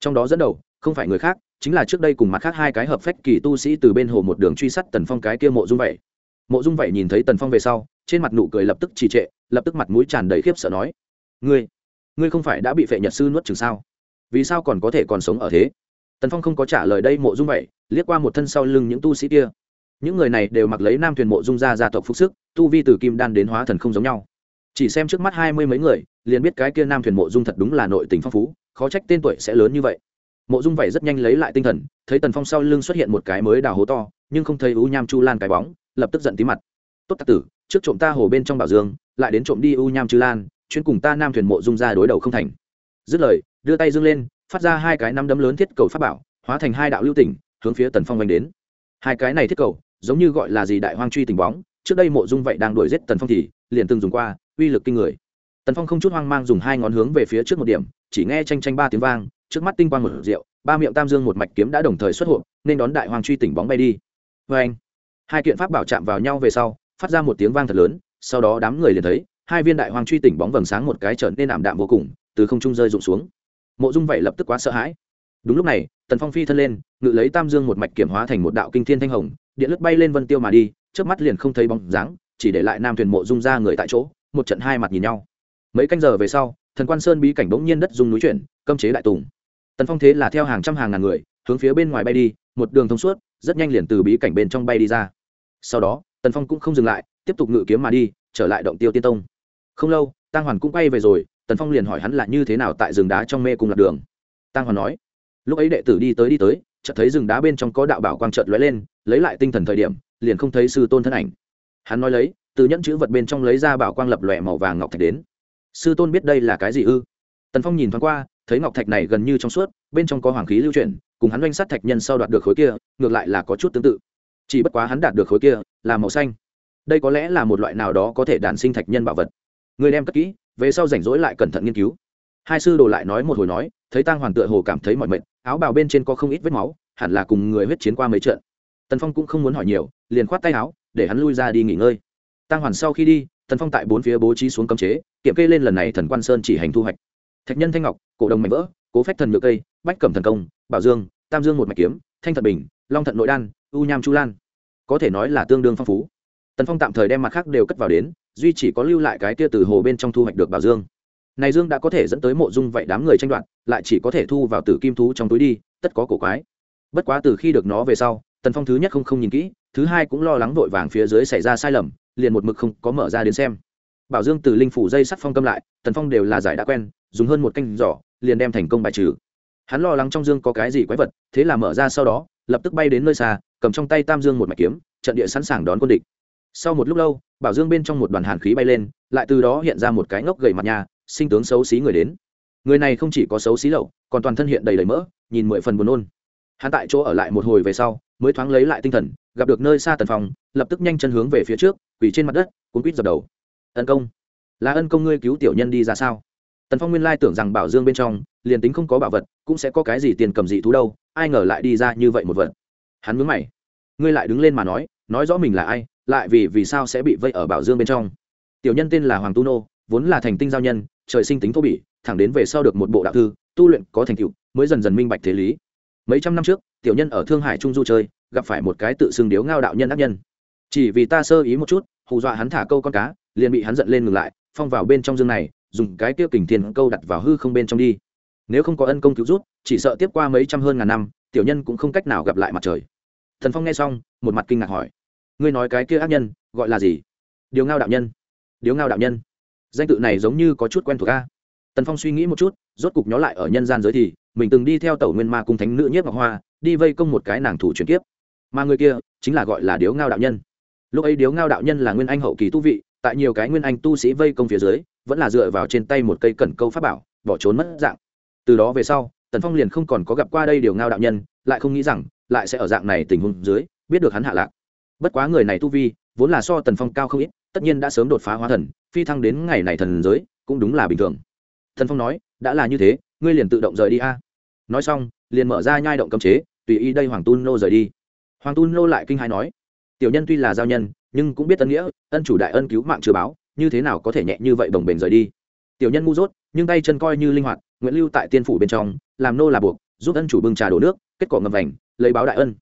Trong đó dẫn đầu, không phải người khác, chính là trước đây cùng mặt khác hai cái hợp phách kỳ tu sĩ từ bên hồ một đường truy sát tần phong cái kia mộ dung vậy. Mộ dung vậy nhìn thấy tần phong về sau, trên mặt nụ cười lập tức trì trệ, lập tức mặt mũi tràn đầy khiếp sợ nói, ngươi ngươi không phải đã bị phệ nhật sư nuốt chừng sao? Vì sao còn có thể còn sống ở thế? Tần phong không có trả lời đây mộ dung vậy, liếc qua một thân sau lưng những tu sĩ kia. Những người này đều mặc lấy nam thuyền mộ dung gia gia tộc phúc sức, tu vi từ kim đan đến hóa thần không giống nhau chỉ xem trước mắt hai mươi mấy người, liền biết cái kia nam thuyền mộ dung thật đúng là nội tình phong phú, khó trách tên tuổi sẽ lớn như vậy. Mộ dung vậy rất nhanh lấy lại tinh thần, thấy tần phong sau lưng xuất hiện một cái mới đào hố to, nhưng không thấy u nham chu lan cái bóng, lập tức giận tí mặt. Tốt tạc tử, trước trộm ta hồ bên trong bảo dương, lại đến trộm đi u nham chư lan, chuyến cùng ta nam thuyền mộ dung ra đối đầu không thành. Dứt lời, đưa tay dương lên, phát ra hai cái năm đấm lớn thiết cầu pháp bảo, hóa thành hai đạo lưu tỉnh hướng phía tần phong vành đến. Hai cái này thiết cầu, giống như gọi là gì đại hoang truy tình bóng, trước đây mộ dung vậy đang đuổi giết tần phong thì, liền từng dùng qua uy lực kinh người. Tần phong không chút hoang mang dùng hai ngón hướng về phía trước một điểm, chỉ nghe tranh tranh ba tiếng vang, trước mắt tinh quang một rượu, ba miệng tam dương một mạch kiếm đã đồng thời xuất hộ nên đón đại hoàng truy tỉnh bóng bay đi. Vê anh, hai kiện pháp bảo chạm vào nhau về sau, phát ra một tiếng vang thật lớn, sau đó đám người liền thấy, hai viên đại hoàng truy tỉnh bóng vầng sáng một cái trở nên ảm đạm vô cùng, từ không trung rơi rụng xuống. Mộ dung vậy lập tức quá sợ hãi. Đúng lúc này, tần phong phi thân lên, ngự lấy tam dương một mạch kiểm hóa thành một đạo kinh thiên thanh hồng, điện lướt bay lên vân tiêu mà đi trước mắt liền không thấy bóng dáng, chỉ để lại nam thuyền mộ dung ra người tại chỗ một trận hai mặt nhìn nhau. Mấy canh giờ về sau, thần quan sơn bí cảnh bỗng nhiên đất dung núi chuyển cơm chế đại tùng. Tần phong thế là theo hàng trăm hàng ngàn người, hướng phía bên ngoài bay đi, một đường thông suốt, rất nhanh liền từ bí cảnh bên trong bay đi ra. Sau đó, tần phong cũng không dừng lại, tiếp tục ngự kiếm mà đi, trở lại động tiêu tiên tông. Không lâu tăng hoàn cũng bay về rồi, tần phong liền hỏi hắn là như thế nào tại rừng đá trong mê cùng lạc đường. Tăng hoàn nói, lúc ấy đệ tử đi tới đi tới, chợt thấy rừng đá bên trong có đạo bảo quang trợt lóe lên, lấy lại tinh thần thời điểm, liền không thấy sư tôn thân ảnh. Hắn nói lấy từ nhẫn chữ vật bên trong lấy ra bảo quang lập lòe màu vàng ngọc thạch đến. Sư tôn biết đây là cái gì ư? Tần phong nhìn thoáng qua, thấy ngọc thạch này gần như trong suốt, bên trong có hoàng khí lưu chuyển, cùng hắn doanh sát thạch nhân sau đoạt được khối kia, ngược lại là có chút tương tự. Chỉ bất quá hắn đạt được khối kia là màu xanh. Đây có lẽ là một loại nào đó có thể đản sinh thạch nhân bảo vật. Người đem cất kỹ, về sau rảnh rỗi lại cẩn thận nghiên cứu. Hai sư đồ lại nói một hồi nói, thấy tăng hoàn tựa hồ cảm thấy mọi mệt, áo bào bên trên có không ít vết máu, hẳn là cùng người huyết chiến qua mấy trận. Tần phong cũng không muốn hỏi nhiều, liền khoát tay áo, để hắn lui ra đi nghỉ ngơi tăng hoàn sau khi đi, tần phong tại bốn phía bố trí xuống cấm chế, kiểm kê lên lần này thần quan sơn chỉ hành thu hoạch. Thạch nhân thanh ngọc, cổ đồng mạnh vỡ, cố phách thần nhựa cây, bách cẩm thần công, bảo dương, tam dương một mạch kiếm, thanh thật bình, long thận nội đan, u nham chu lan. Có thể nói là tương đương phong phú. Tần phong tạm thời đem mặt khác đều cất vào đến, duy chỉ có lưu lại cái tia từ hồ bên trong thu hoạch được bảo dương. Này dương đã có thể dẫn tới mộ dung vậy đám người tranh đoạt, lại chỉ có thể thu vào tử kim thú trong túi đi, tất có cổ quái. Bất quá từ khi được nó về sau, tần phong thứ nhất không không nhìn kỹ, thứ hai cũng lo lắng vội vàng phía dưới xảy ra sai lầm liền một mực không có mở ra đến xem. Bảo dương từ linh phủ dây sắt phong câm lại, tần phong đều là giải đã quen, dùng hơn một canh giỏ liền đem thành công bài trừ. Hắn lo lắng trong dương có cái gì quái vật, thế là mở ra sau đó, lập tức bay đến nơi xa, cầm trong tay tam dương một mạch kiếm, trận địa sẵn sàng đón quân địch. Sau một lúc lâu, bảo dương bên trong một đoàn hàn khí bay lên, lại từ đó hiện ra một cái ngốc gầy mặt nhà, sinh tướng xấu xí người đến. Người này không chỉ có xấu xí lậu, còn toàn thân hiện đầy đầy mỡ, nhìn mười phần buồn nôn hắn tại chỗ ở lại một hồi về sau, mới thoáng lấy lại tinh thần, gặp được nơi xa tần phong, lập tức nhanh chân hướng về phía trước, quỳ trên mặt đất, cuốn quýt dập đầu. Ân công, là ân công ngươi cứu tiểu nhân đi ra sao? Tần phong nguyên lai tưởng rằng bảo dương bên trong, liền tính không có bảo vật, cũng sẽ có cái gì tiền cầm dị thú đâu, ai ngờ lại đi ra như vậy một vật. Hắn mướn mày. Ngươi lại đứng lên mà nói nói rõ mình là ai, lại vì vì sao sẽ bị vây ở bảo dương bên trong? Tiểu nhân tên là hoàng tu nô, vốn là thành tinh giao nhân, trời sinh tính thô bỉ, thẳng đến về sau được một bộ đạo thư, tu luyện có thành tựu, mới dần dần minh bạch thế lý mấy trăm năm trước, tiểu nhân ở thương hải trung du chơi, gặp phải một cái tự xưng điếu ngao đạo nhân ác nhân. Chỉ vì ta sơ ý một chút, hù dọa hắn thả câu con cá, liền bị hắn giận lên ngừng lại, phong vào bên trong dương này, dùng cái tiêu kình thiên câu đặt vào hư không bên trong đi. Nếu không có ân công cứu rút chỉ sợ tiếp qua mấy trăm hơn ngàn năm, tiểu nhân cũng không cách nào gặp lại mặt trời. Thần phong nghe xong, một mặt kinh ngạc hỏi, ngươi nói cái kia ác nhân, gọi là gì? Điếu ngao đạo nhân. Điếu ngao đạo nhân. Danh tự này giống như có chút quen thuộc ca tần phong suy nghĩ một chút, rốt cục nhó lại ở nhân gian giới thì, mình từng đi theo tàu nguyên ma cung thánh nữ nhiếp ngọc hoa, đi vây công một cái nàng thủ chuyển kiếp. Mà người kia, chính là gọi là điếu ngao đạo nhân. Lúc ấy điếu ngao đạo nhân là nguyên anh hậu kỳ tu vị, tại nhiều cái nguyên anh tu sĩ vây công phía dưới, vẫn là dựa vào trên tay một cây cẩn câu pháp bảo, bỏ trốn mất dạng. Từ đó về sau, tần phong liền không còn có gặp qua đây điều ngao đạo nhân, lại không nghĩ rằng, lại sẽ ở dạng này tình huống dưới, biết được hắn hạ lạc. Bất quá người này tu vi, vốn là so tần phong cao không ít, tất nhiên đã sớm đột phá hóa thần, phi thăng đến ngày này thần giới, cũng đúng là bình thường thần phong nói, đã là như thế, ngươi liền tự động rời đi a. Nói xong, liền mở ra nhai động cấm chế, tùy ý đây hoàng tu nô rời đi. Hoàng tu nô lại kinh hãi nói, tiểu nhân tuy là giao nhân, nhưng cũng biết ân nghĩa, ân chủ đại ân cứu mạng chưa báo, như thế nào có thể nhẹ như vậy đồng bền rời đi? Tiểu nhân ngu dốt, nhưng tay chân coi như linh hoạt nguyễn lưu tại tiên phủ bên trong, làm nô là buộc, giúp ân chủ bưng trà đổ nước, kết quả ngầm vành, lấy báo đại ân.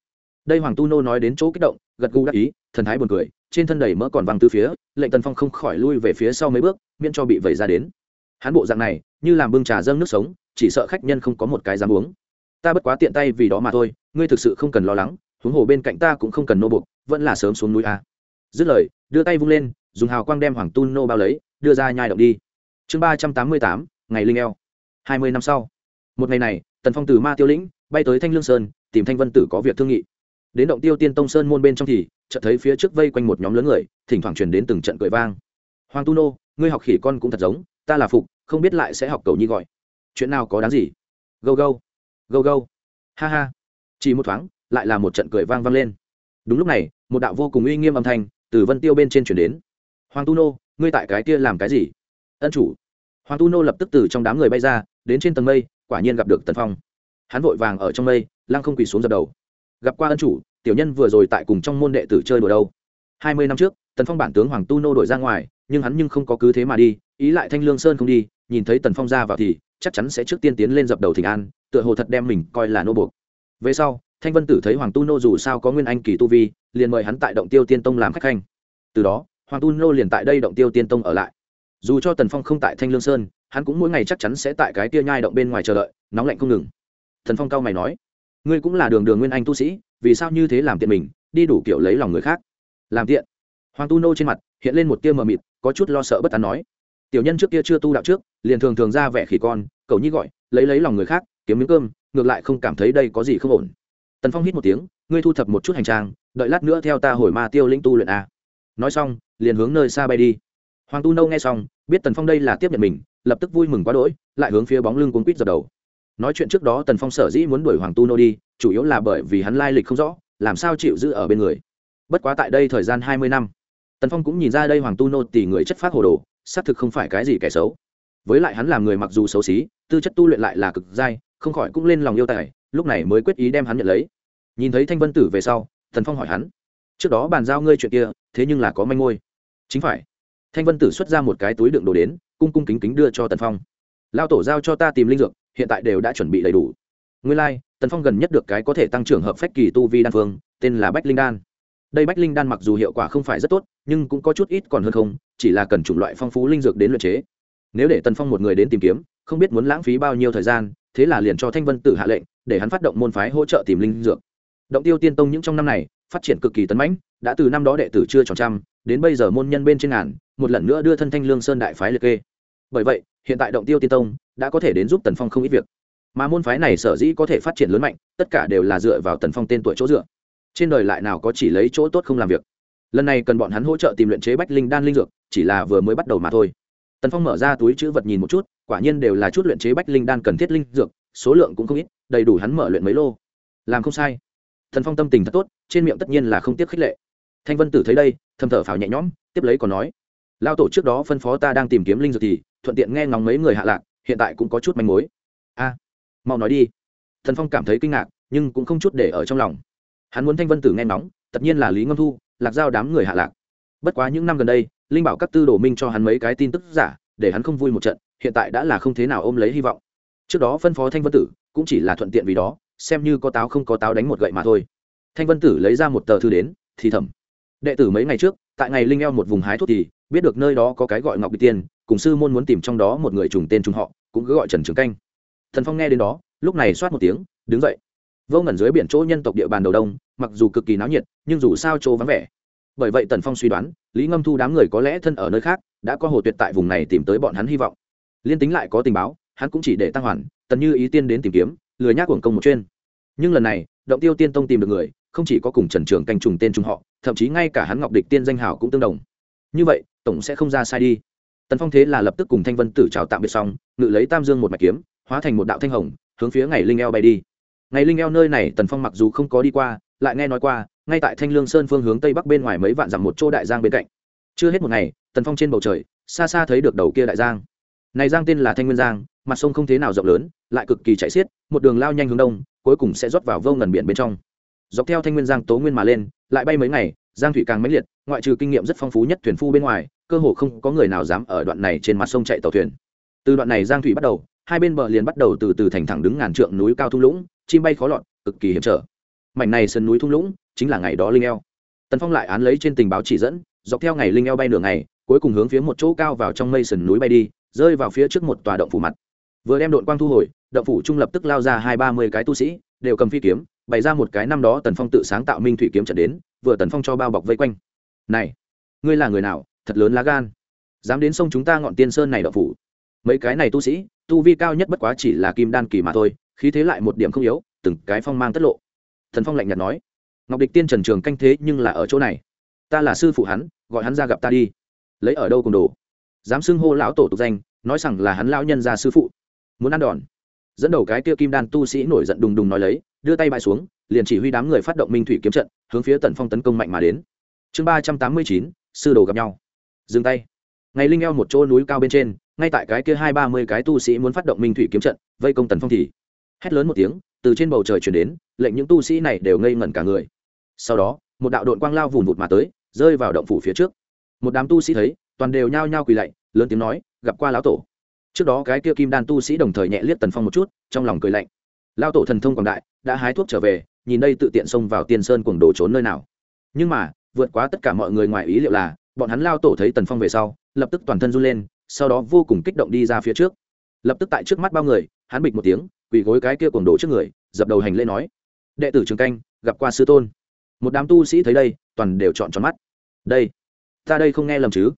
Đây hoàng tu nô nói đến chỗ kích động, gật gù đắc ý, thần thái buồn cười, trên thân đầy mỡ còn văng từ phía, lệnh tần phong không khỏi lui về phía sau mấy bước, miễn cho bị vẩy ra đến hắn bộ dạng này, như làm bưng trà dâng nước sống, chỉ sợ khách nhân không có một cái dám uống. Ta bất quá tiện tay vì đó mà thôi, ngươi thực sự không cần lo lắng, huống hồ bên cạnh ta cũng không cần nô bục vẫn là sớm xuống núi a. Dứt lời, đưa tay vung lên, dùng hào quang đem hoàng tu nô bao lấy, đưa ra nhai động đi. Chương ba trăm tám mươi tám, ngày linh eo. Hai mươi năm sau. Một ngày này, tần phong từ ma tiêu lĩnh, bay tới thanh lương sơn, tìm thanh vân tử có việc thương nghị. Đến động tiêu tiên tông sơn môn bên trong thì, chợt thấy phía trước vây quanh một nhóm lớn người, thỉnh thoảng truyền đến từng trận cười vang. Hoàng tu nô, ngươi học khỉ con cũng thật giống, ta là phục không biết lại sẽ học cầu nhi gọi. Chuyện nào có đáng gì? Gâu gâu gâu gâu. Ha ha. Chỉ một thoáng, lại là một trận cười vang vang lên. Đúng lúc này, một đạo vô cùng uy nghiêm âm thanh từ vân tiêu bên trên chuyển đến. Hoàng tu nô, ngươi tại cái kia làm cái gì? Ân chủ. Hoàng tu nô lập tức từ trong đám người bay ra, đến trên tầng mây, quả nhiên gặp được tần phong. Hắn vội vàng ở trong mây, lăng không quỳ xuống dập đầu. Gặp qua ân chủ, tiểu nhân vừa rồi tại cùng trong môn đệ tử chơi đùa đâu? Hai mươi năm trước, tần phong bản tướng hoàng tu nô đổi ra ngoài, nhưng hắn nhưng không có cứ thế mà đi, ý lại thanh lương sơn không đi, nhìn thấy tần phong ra vào thì chắc chắn sẽ trước tiên tiến lên dập đầu thỉnh an, tựa hồ thật đem mình coi là nô buộc. Về sau, thanh vân tử thấy hoàng tu nô dù sao có nguyên anh kỳ tu vi, liền mời hắn tại động tiêu tiên tông làm khách khanh. Từ đó, hoàng tu nô liền tại đây động tiêu tiên tông ở lại. Dù cho tần phong không tại thanh lương sơn, hắn cũng mỗi ngày chắc chắn sẽ tại cái tia nhai động bên ngoài chờ đợi, nóng lạnh không ngừng. Thần phong cao mày nói, ngươi cũng là đường đường nguyên anh tu sĩ, vì sao như thế làm tiện mình, đi đủ kiểu lấy lòng người khác? Làm tiện. Hoàng tu nô trên mặt hiện lên một tia mờ mịt, có chút lo sợ bất an nói, tiểu nhân trước kia chưa tu đạo trước, liền thường thường ra vẻ khỉ con, cậu nhi gọi, lấy lấy lòng người khác, kiếm miếng cơm, ngược lại không cảm thấy đây có gì không ổn. Tần phong hít một tiếng, ngươi thu thập một chút hành trang, đợi lát nữa theo ta hồi ma tiêu lĩnh tu luyện a. Nói xong, liền hướng nơi xa bay đi. Hoàng tu nâu nghe xong, biết tần phong đây là tiếp nhận mình, lập tức vui mừng quá đỗi, lại hướng phía bóng lưng cuốn quýt dập đầu. Nói chuyện trước đó tần phong sở dĩ muốn đuổi hoàng tu nô đi, chủ yếu là bởi vì hắn lai lịch không rõ, làm sao chịu giữ ở bên người bất quá tại đây thời gian hai mươi năm tần phong cũng nhìn ra đây hoàng tu nô tỷ người chất phát hồ đồ xác thực không phải cái gì kẻ xấu. Với lại hắn làm người mặc dù xấu xí tư chất tu luyện lại là cực dai không khỏi cũng lên lòng yêu tài lúc này mới quyết ý đem hắn nhận lấy. Nhìn thấy thanh vân tử về sau thần phong hỏi hắn trước đó bàn giao ngươi chuyện kia thế nhưng là có manh ngôi chính phải. Thanh vân tử xuất ra một cái túi đựng đồ đến cung cung kính kính đưa cho tần phong. Lao tổ giao cho ta tìm linh dược hiện tại đều đã chuẩn bị đầy đủ. Nguyên lai、like, tần phong gần nhất được cái có thể tăng trưởng hợp phách kỳ tu vi đan phương tên là bách linh đan đây bách linh đan mặc dù hiệu quả không phải rất tốt, nhưng cũng có chút ít còn hơn không, chỉ là cần chủng loại phong phú linh dược đến luyện chế. Nếu để tần phong một người đến tìm kiếm, không biết muốn lãng phí bao nhiêu thời gian, thế là liền cho thanh vân tử hạ lệnh, để hắn phát động môn phái hỗ trợ tìm linh dược. Động tiêu tiên tông những trong năm này, phát triển cực kỳ tấn mãnh, đã từ năm đó đệ tử chưa tròn trăm, đến bây giờ môn nhân bên trên ngàn, một lần nữa đưa thân thanh lương sơn đại phái liệt kê. Bởi vậy, hiện tại động tiêu tiên tông đã có thể đến giúp tần phong không ít việc. Mà môn phái này sở dĩ có thể phát triển lớn mạnh, tất cả đều là dựa vào tần phong tên tuổi chỗ dựa trên đời lại nào có chỉ lấy chỗ tốt không làm việc? Lần này cần bọn hắn hỗ trợ tìm luyện chế bách linh đan linh dược, chỉ là vừa mới bắt đầu mà thôi. Tần phong mở ra túi chữ vật nhìn một chút, quả nhiên đều là chút luyện chế bách linh đan cần thiết linh dược, số lượng cũng không ít, đầy đủ hắn mở luyện mấy lô. Làm không sai. Thần phong tâm tình thật tốt, trên miệng tất nhiên là không tiếc khích lệ. Thanh vân tử thấy đây, thầm thở phào nhẹ nhõm, tiếp lấy còn nói lao tổ trước đó phân phó ta đang tìm kiếm linh dược thì, thuận tiện nghe ngóng mấy người hạ lạc, hiện tại cũng có chút manh mối. A, mau nói đi. Thần phong cảm thấy kinh ngạc, nhưng cũng không chút để ở trong lòng hắn muốn thanh vân tử nghe nóng, tất nhiên là lý ngâm thu lạc giao đám người hạ lạc. Bất quá những năm gần đây linh bảo các tư đồ minh cho hắn mấy cái tin tức giả để hắn không vui một trận hiện tại đã là không thế nào ôm lấy hy vọng. Trước đó phân phó thanh vân tử cũng chỉ là thuận tiện vì đó xem như có táo không có táo đánh một gậy mà thôi. Thanh vân tử lấy ra một tờ thư đến thì thầm. Đệ tử mấy ngày trước tại ngày linh eo một vùng hái thuốc thì biết được nơi đó có cái gọi ngọc bị tiên cùng sư môn muốn tìm trong đó một người trùng tên trùng họ cũng cứ gọi trần trường canh. Thần phong nghe đến đó lúc này soát một tiếng đứng dậy vô ngẩn dưới biển chỗ nhân tộc địa bàn đầu đông, mặc dù cực kỳ náo nhiệt, nhưng dù sao chỗ vắng vẻ. Bởi vậy tần phong suy đoán, lý ngâm thu đám người có lẽ thân ở nơi khác, đã có hồ tuyệt tại vùng này tìm tới bọn hắn hy vọng. Liên tính lại có tình báo, hắn cũng chỉ để tăng hoàn, tần như ý tiên đến tìm kiếm, lười nhác cuồng công một chuyên. Nhưng lần này, động tiêu tiên tông tìm được người, không chỉ có cùng trần trường canh trùng tên trùng họ, thậm chí ngay cả hắn ngọc địch tiên danh hào cũng tương đồng. Như vậy, tổng sẽ không ra sai đi. Tần phong thế là lập tức cùng thanh vân tử chào tạm biệt xong, ngự lấy tam dương một mạch kiếm, hóa thành một đạo thanh hồng, hướng phía ngày linh eo bay đi ngày linh eo nơi này tần phong mặc dù không có đi qua, lại nghe nói qua, ngay tại thanh lương sơn phương hướng tây bắc bên ngoài mấy vạn dặm một chỗ đại giang bên cạnh. Chưa hết một ngày, tần phong trên bầu trời, xa xa thấy được đầu kia đại giang. Này giang tên là thanh nguyên giang, mặt sông không thế nào rộng lớn, lại cực kỳ chảy xiết, một đường lao nhanh hướng đông, cuối cùng sẽ rót vào vô ngần biển bên trong. Dọc theo thanh nguyên giang tố nguyên mà lên, lại bay mấy ngày, giang thủy càng mãnh liệt, ngoại trừ kinh nghiệm rất phong phú nhất thuyền phu bên ngoài, cơ hồ không có người nào dám ở đoạn này trên mặt sông chạy tàu thuyền. Từ đoạn này giang thủy bắt đầu, hai bên bờ liền bắt đầu từ từ thành thẳng đứng ngàn trượng núi cao thung lũng chim bay khó lọt, cực kỳ hiểm trở. Mảnh này sân núi thung lũng chính là ngày đó linh eo. Tần phong lại án lấy trên tình báo chỉ dẫn, dọc theo ngày linh eo bay nửa ngày, cuối cùng hướng phía một chỗ cao vào trong mây sườn núi bay đi, rơi vào phía trước một tòa động phủ mặt. Vừa đem đội quang thu hồi, động phủ trung lập tức lao ra hai ba mươi cái tu sĩ, đều cầm phi kiếm, bày ra một cái năm đó tần phong tự sáng tạo minh thủy kiếm trận đến, vừa tần phong cho bao bọc vây quanh. Này, ngươi là người nào? Thật lớn lá gan. Dám đến sông chúng ta ngọn tiên sơn này động phủ. Mấy cái này tu sĩ, tu vi cao nhất bất quá chỉ là kim đan kỳ mà thôi khí thế lại một điểm không yếu, từng cái phong mang tất lộ. Thần phong lạnh nhạt nói, ngọc địch tiên trần trường canh thế nhưng là ở chỗ này. Ta là sư phụ hắn, gọi hắn ra gặp ta đi. Lấy ở đâu cùng đồ? Dám xưng hô lão tổ tục danh, nói rằng là hắn lão nhân gia sư phụ. Muốn ăn đòn. Dẫn đầu cái kia kim đan tu sĩ nổi giận đùng đùng nói lấy, đưa tay bãi xuống, liền chỉ huy đám người phát động minh thủy kiếm trận, hướng phía tần phong tấn công mạnh mà đến. Chương ba trăm tám mươi chín, sư đồ gặp nhau. Dừng tay. Ngày linh eo một chỗ núi cao bên trên, ngay tại cái kia hai ba mươi cái tu sĩ muốn phát động minh thủy kiếm trận, vây công tần phong thì hét lớn một tiếng, từ trên bầu trời chuyển đến, lệnh những tu sĩ này đều ngây ngẩn cả người. Sau đó, một đạo đội quang lao vùn vụt mà tới, rơi vào động phủ phía trước. Một đám tu sĩ thấy, toàn đều nhao nhao quỳ lạy, lớn tiếng nói, gặp qua lão tổ. Trước đó cái kia kim đan tu sĩ đồng thời nhẹ liếc tần phong một chút, trong lòng cười lạnh. Lao tổ thần thông quảng đại, đã hái thuốc trở về, nhìn đây tự tiện xông vào tiên sơn cuồng đồ trốn nơi nào. Nhưng mà, vượt quá tất cả mọi người ngoài ý liệu là, bọn hắn lao tổ thấy tần phong về sau, lập tức toàn thân run lên, sau đó vô cùng kích động đi ra phía trước. Lập tức tại trước mắt bao người, hắn bịch một tiếng quỳ gối cái kia cuồng đổ trước người, dập đầu hành lễ nói, đệ tử trường canh, gặp qua sư tôn. Một đám tu sĩ thấy đây, toàn đều chọn tròn mắt. Đây, ta đây không nghe lầm chứ?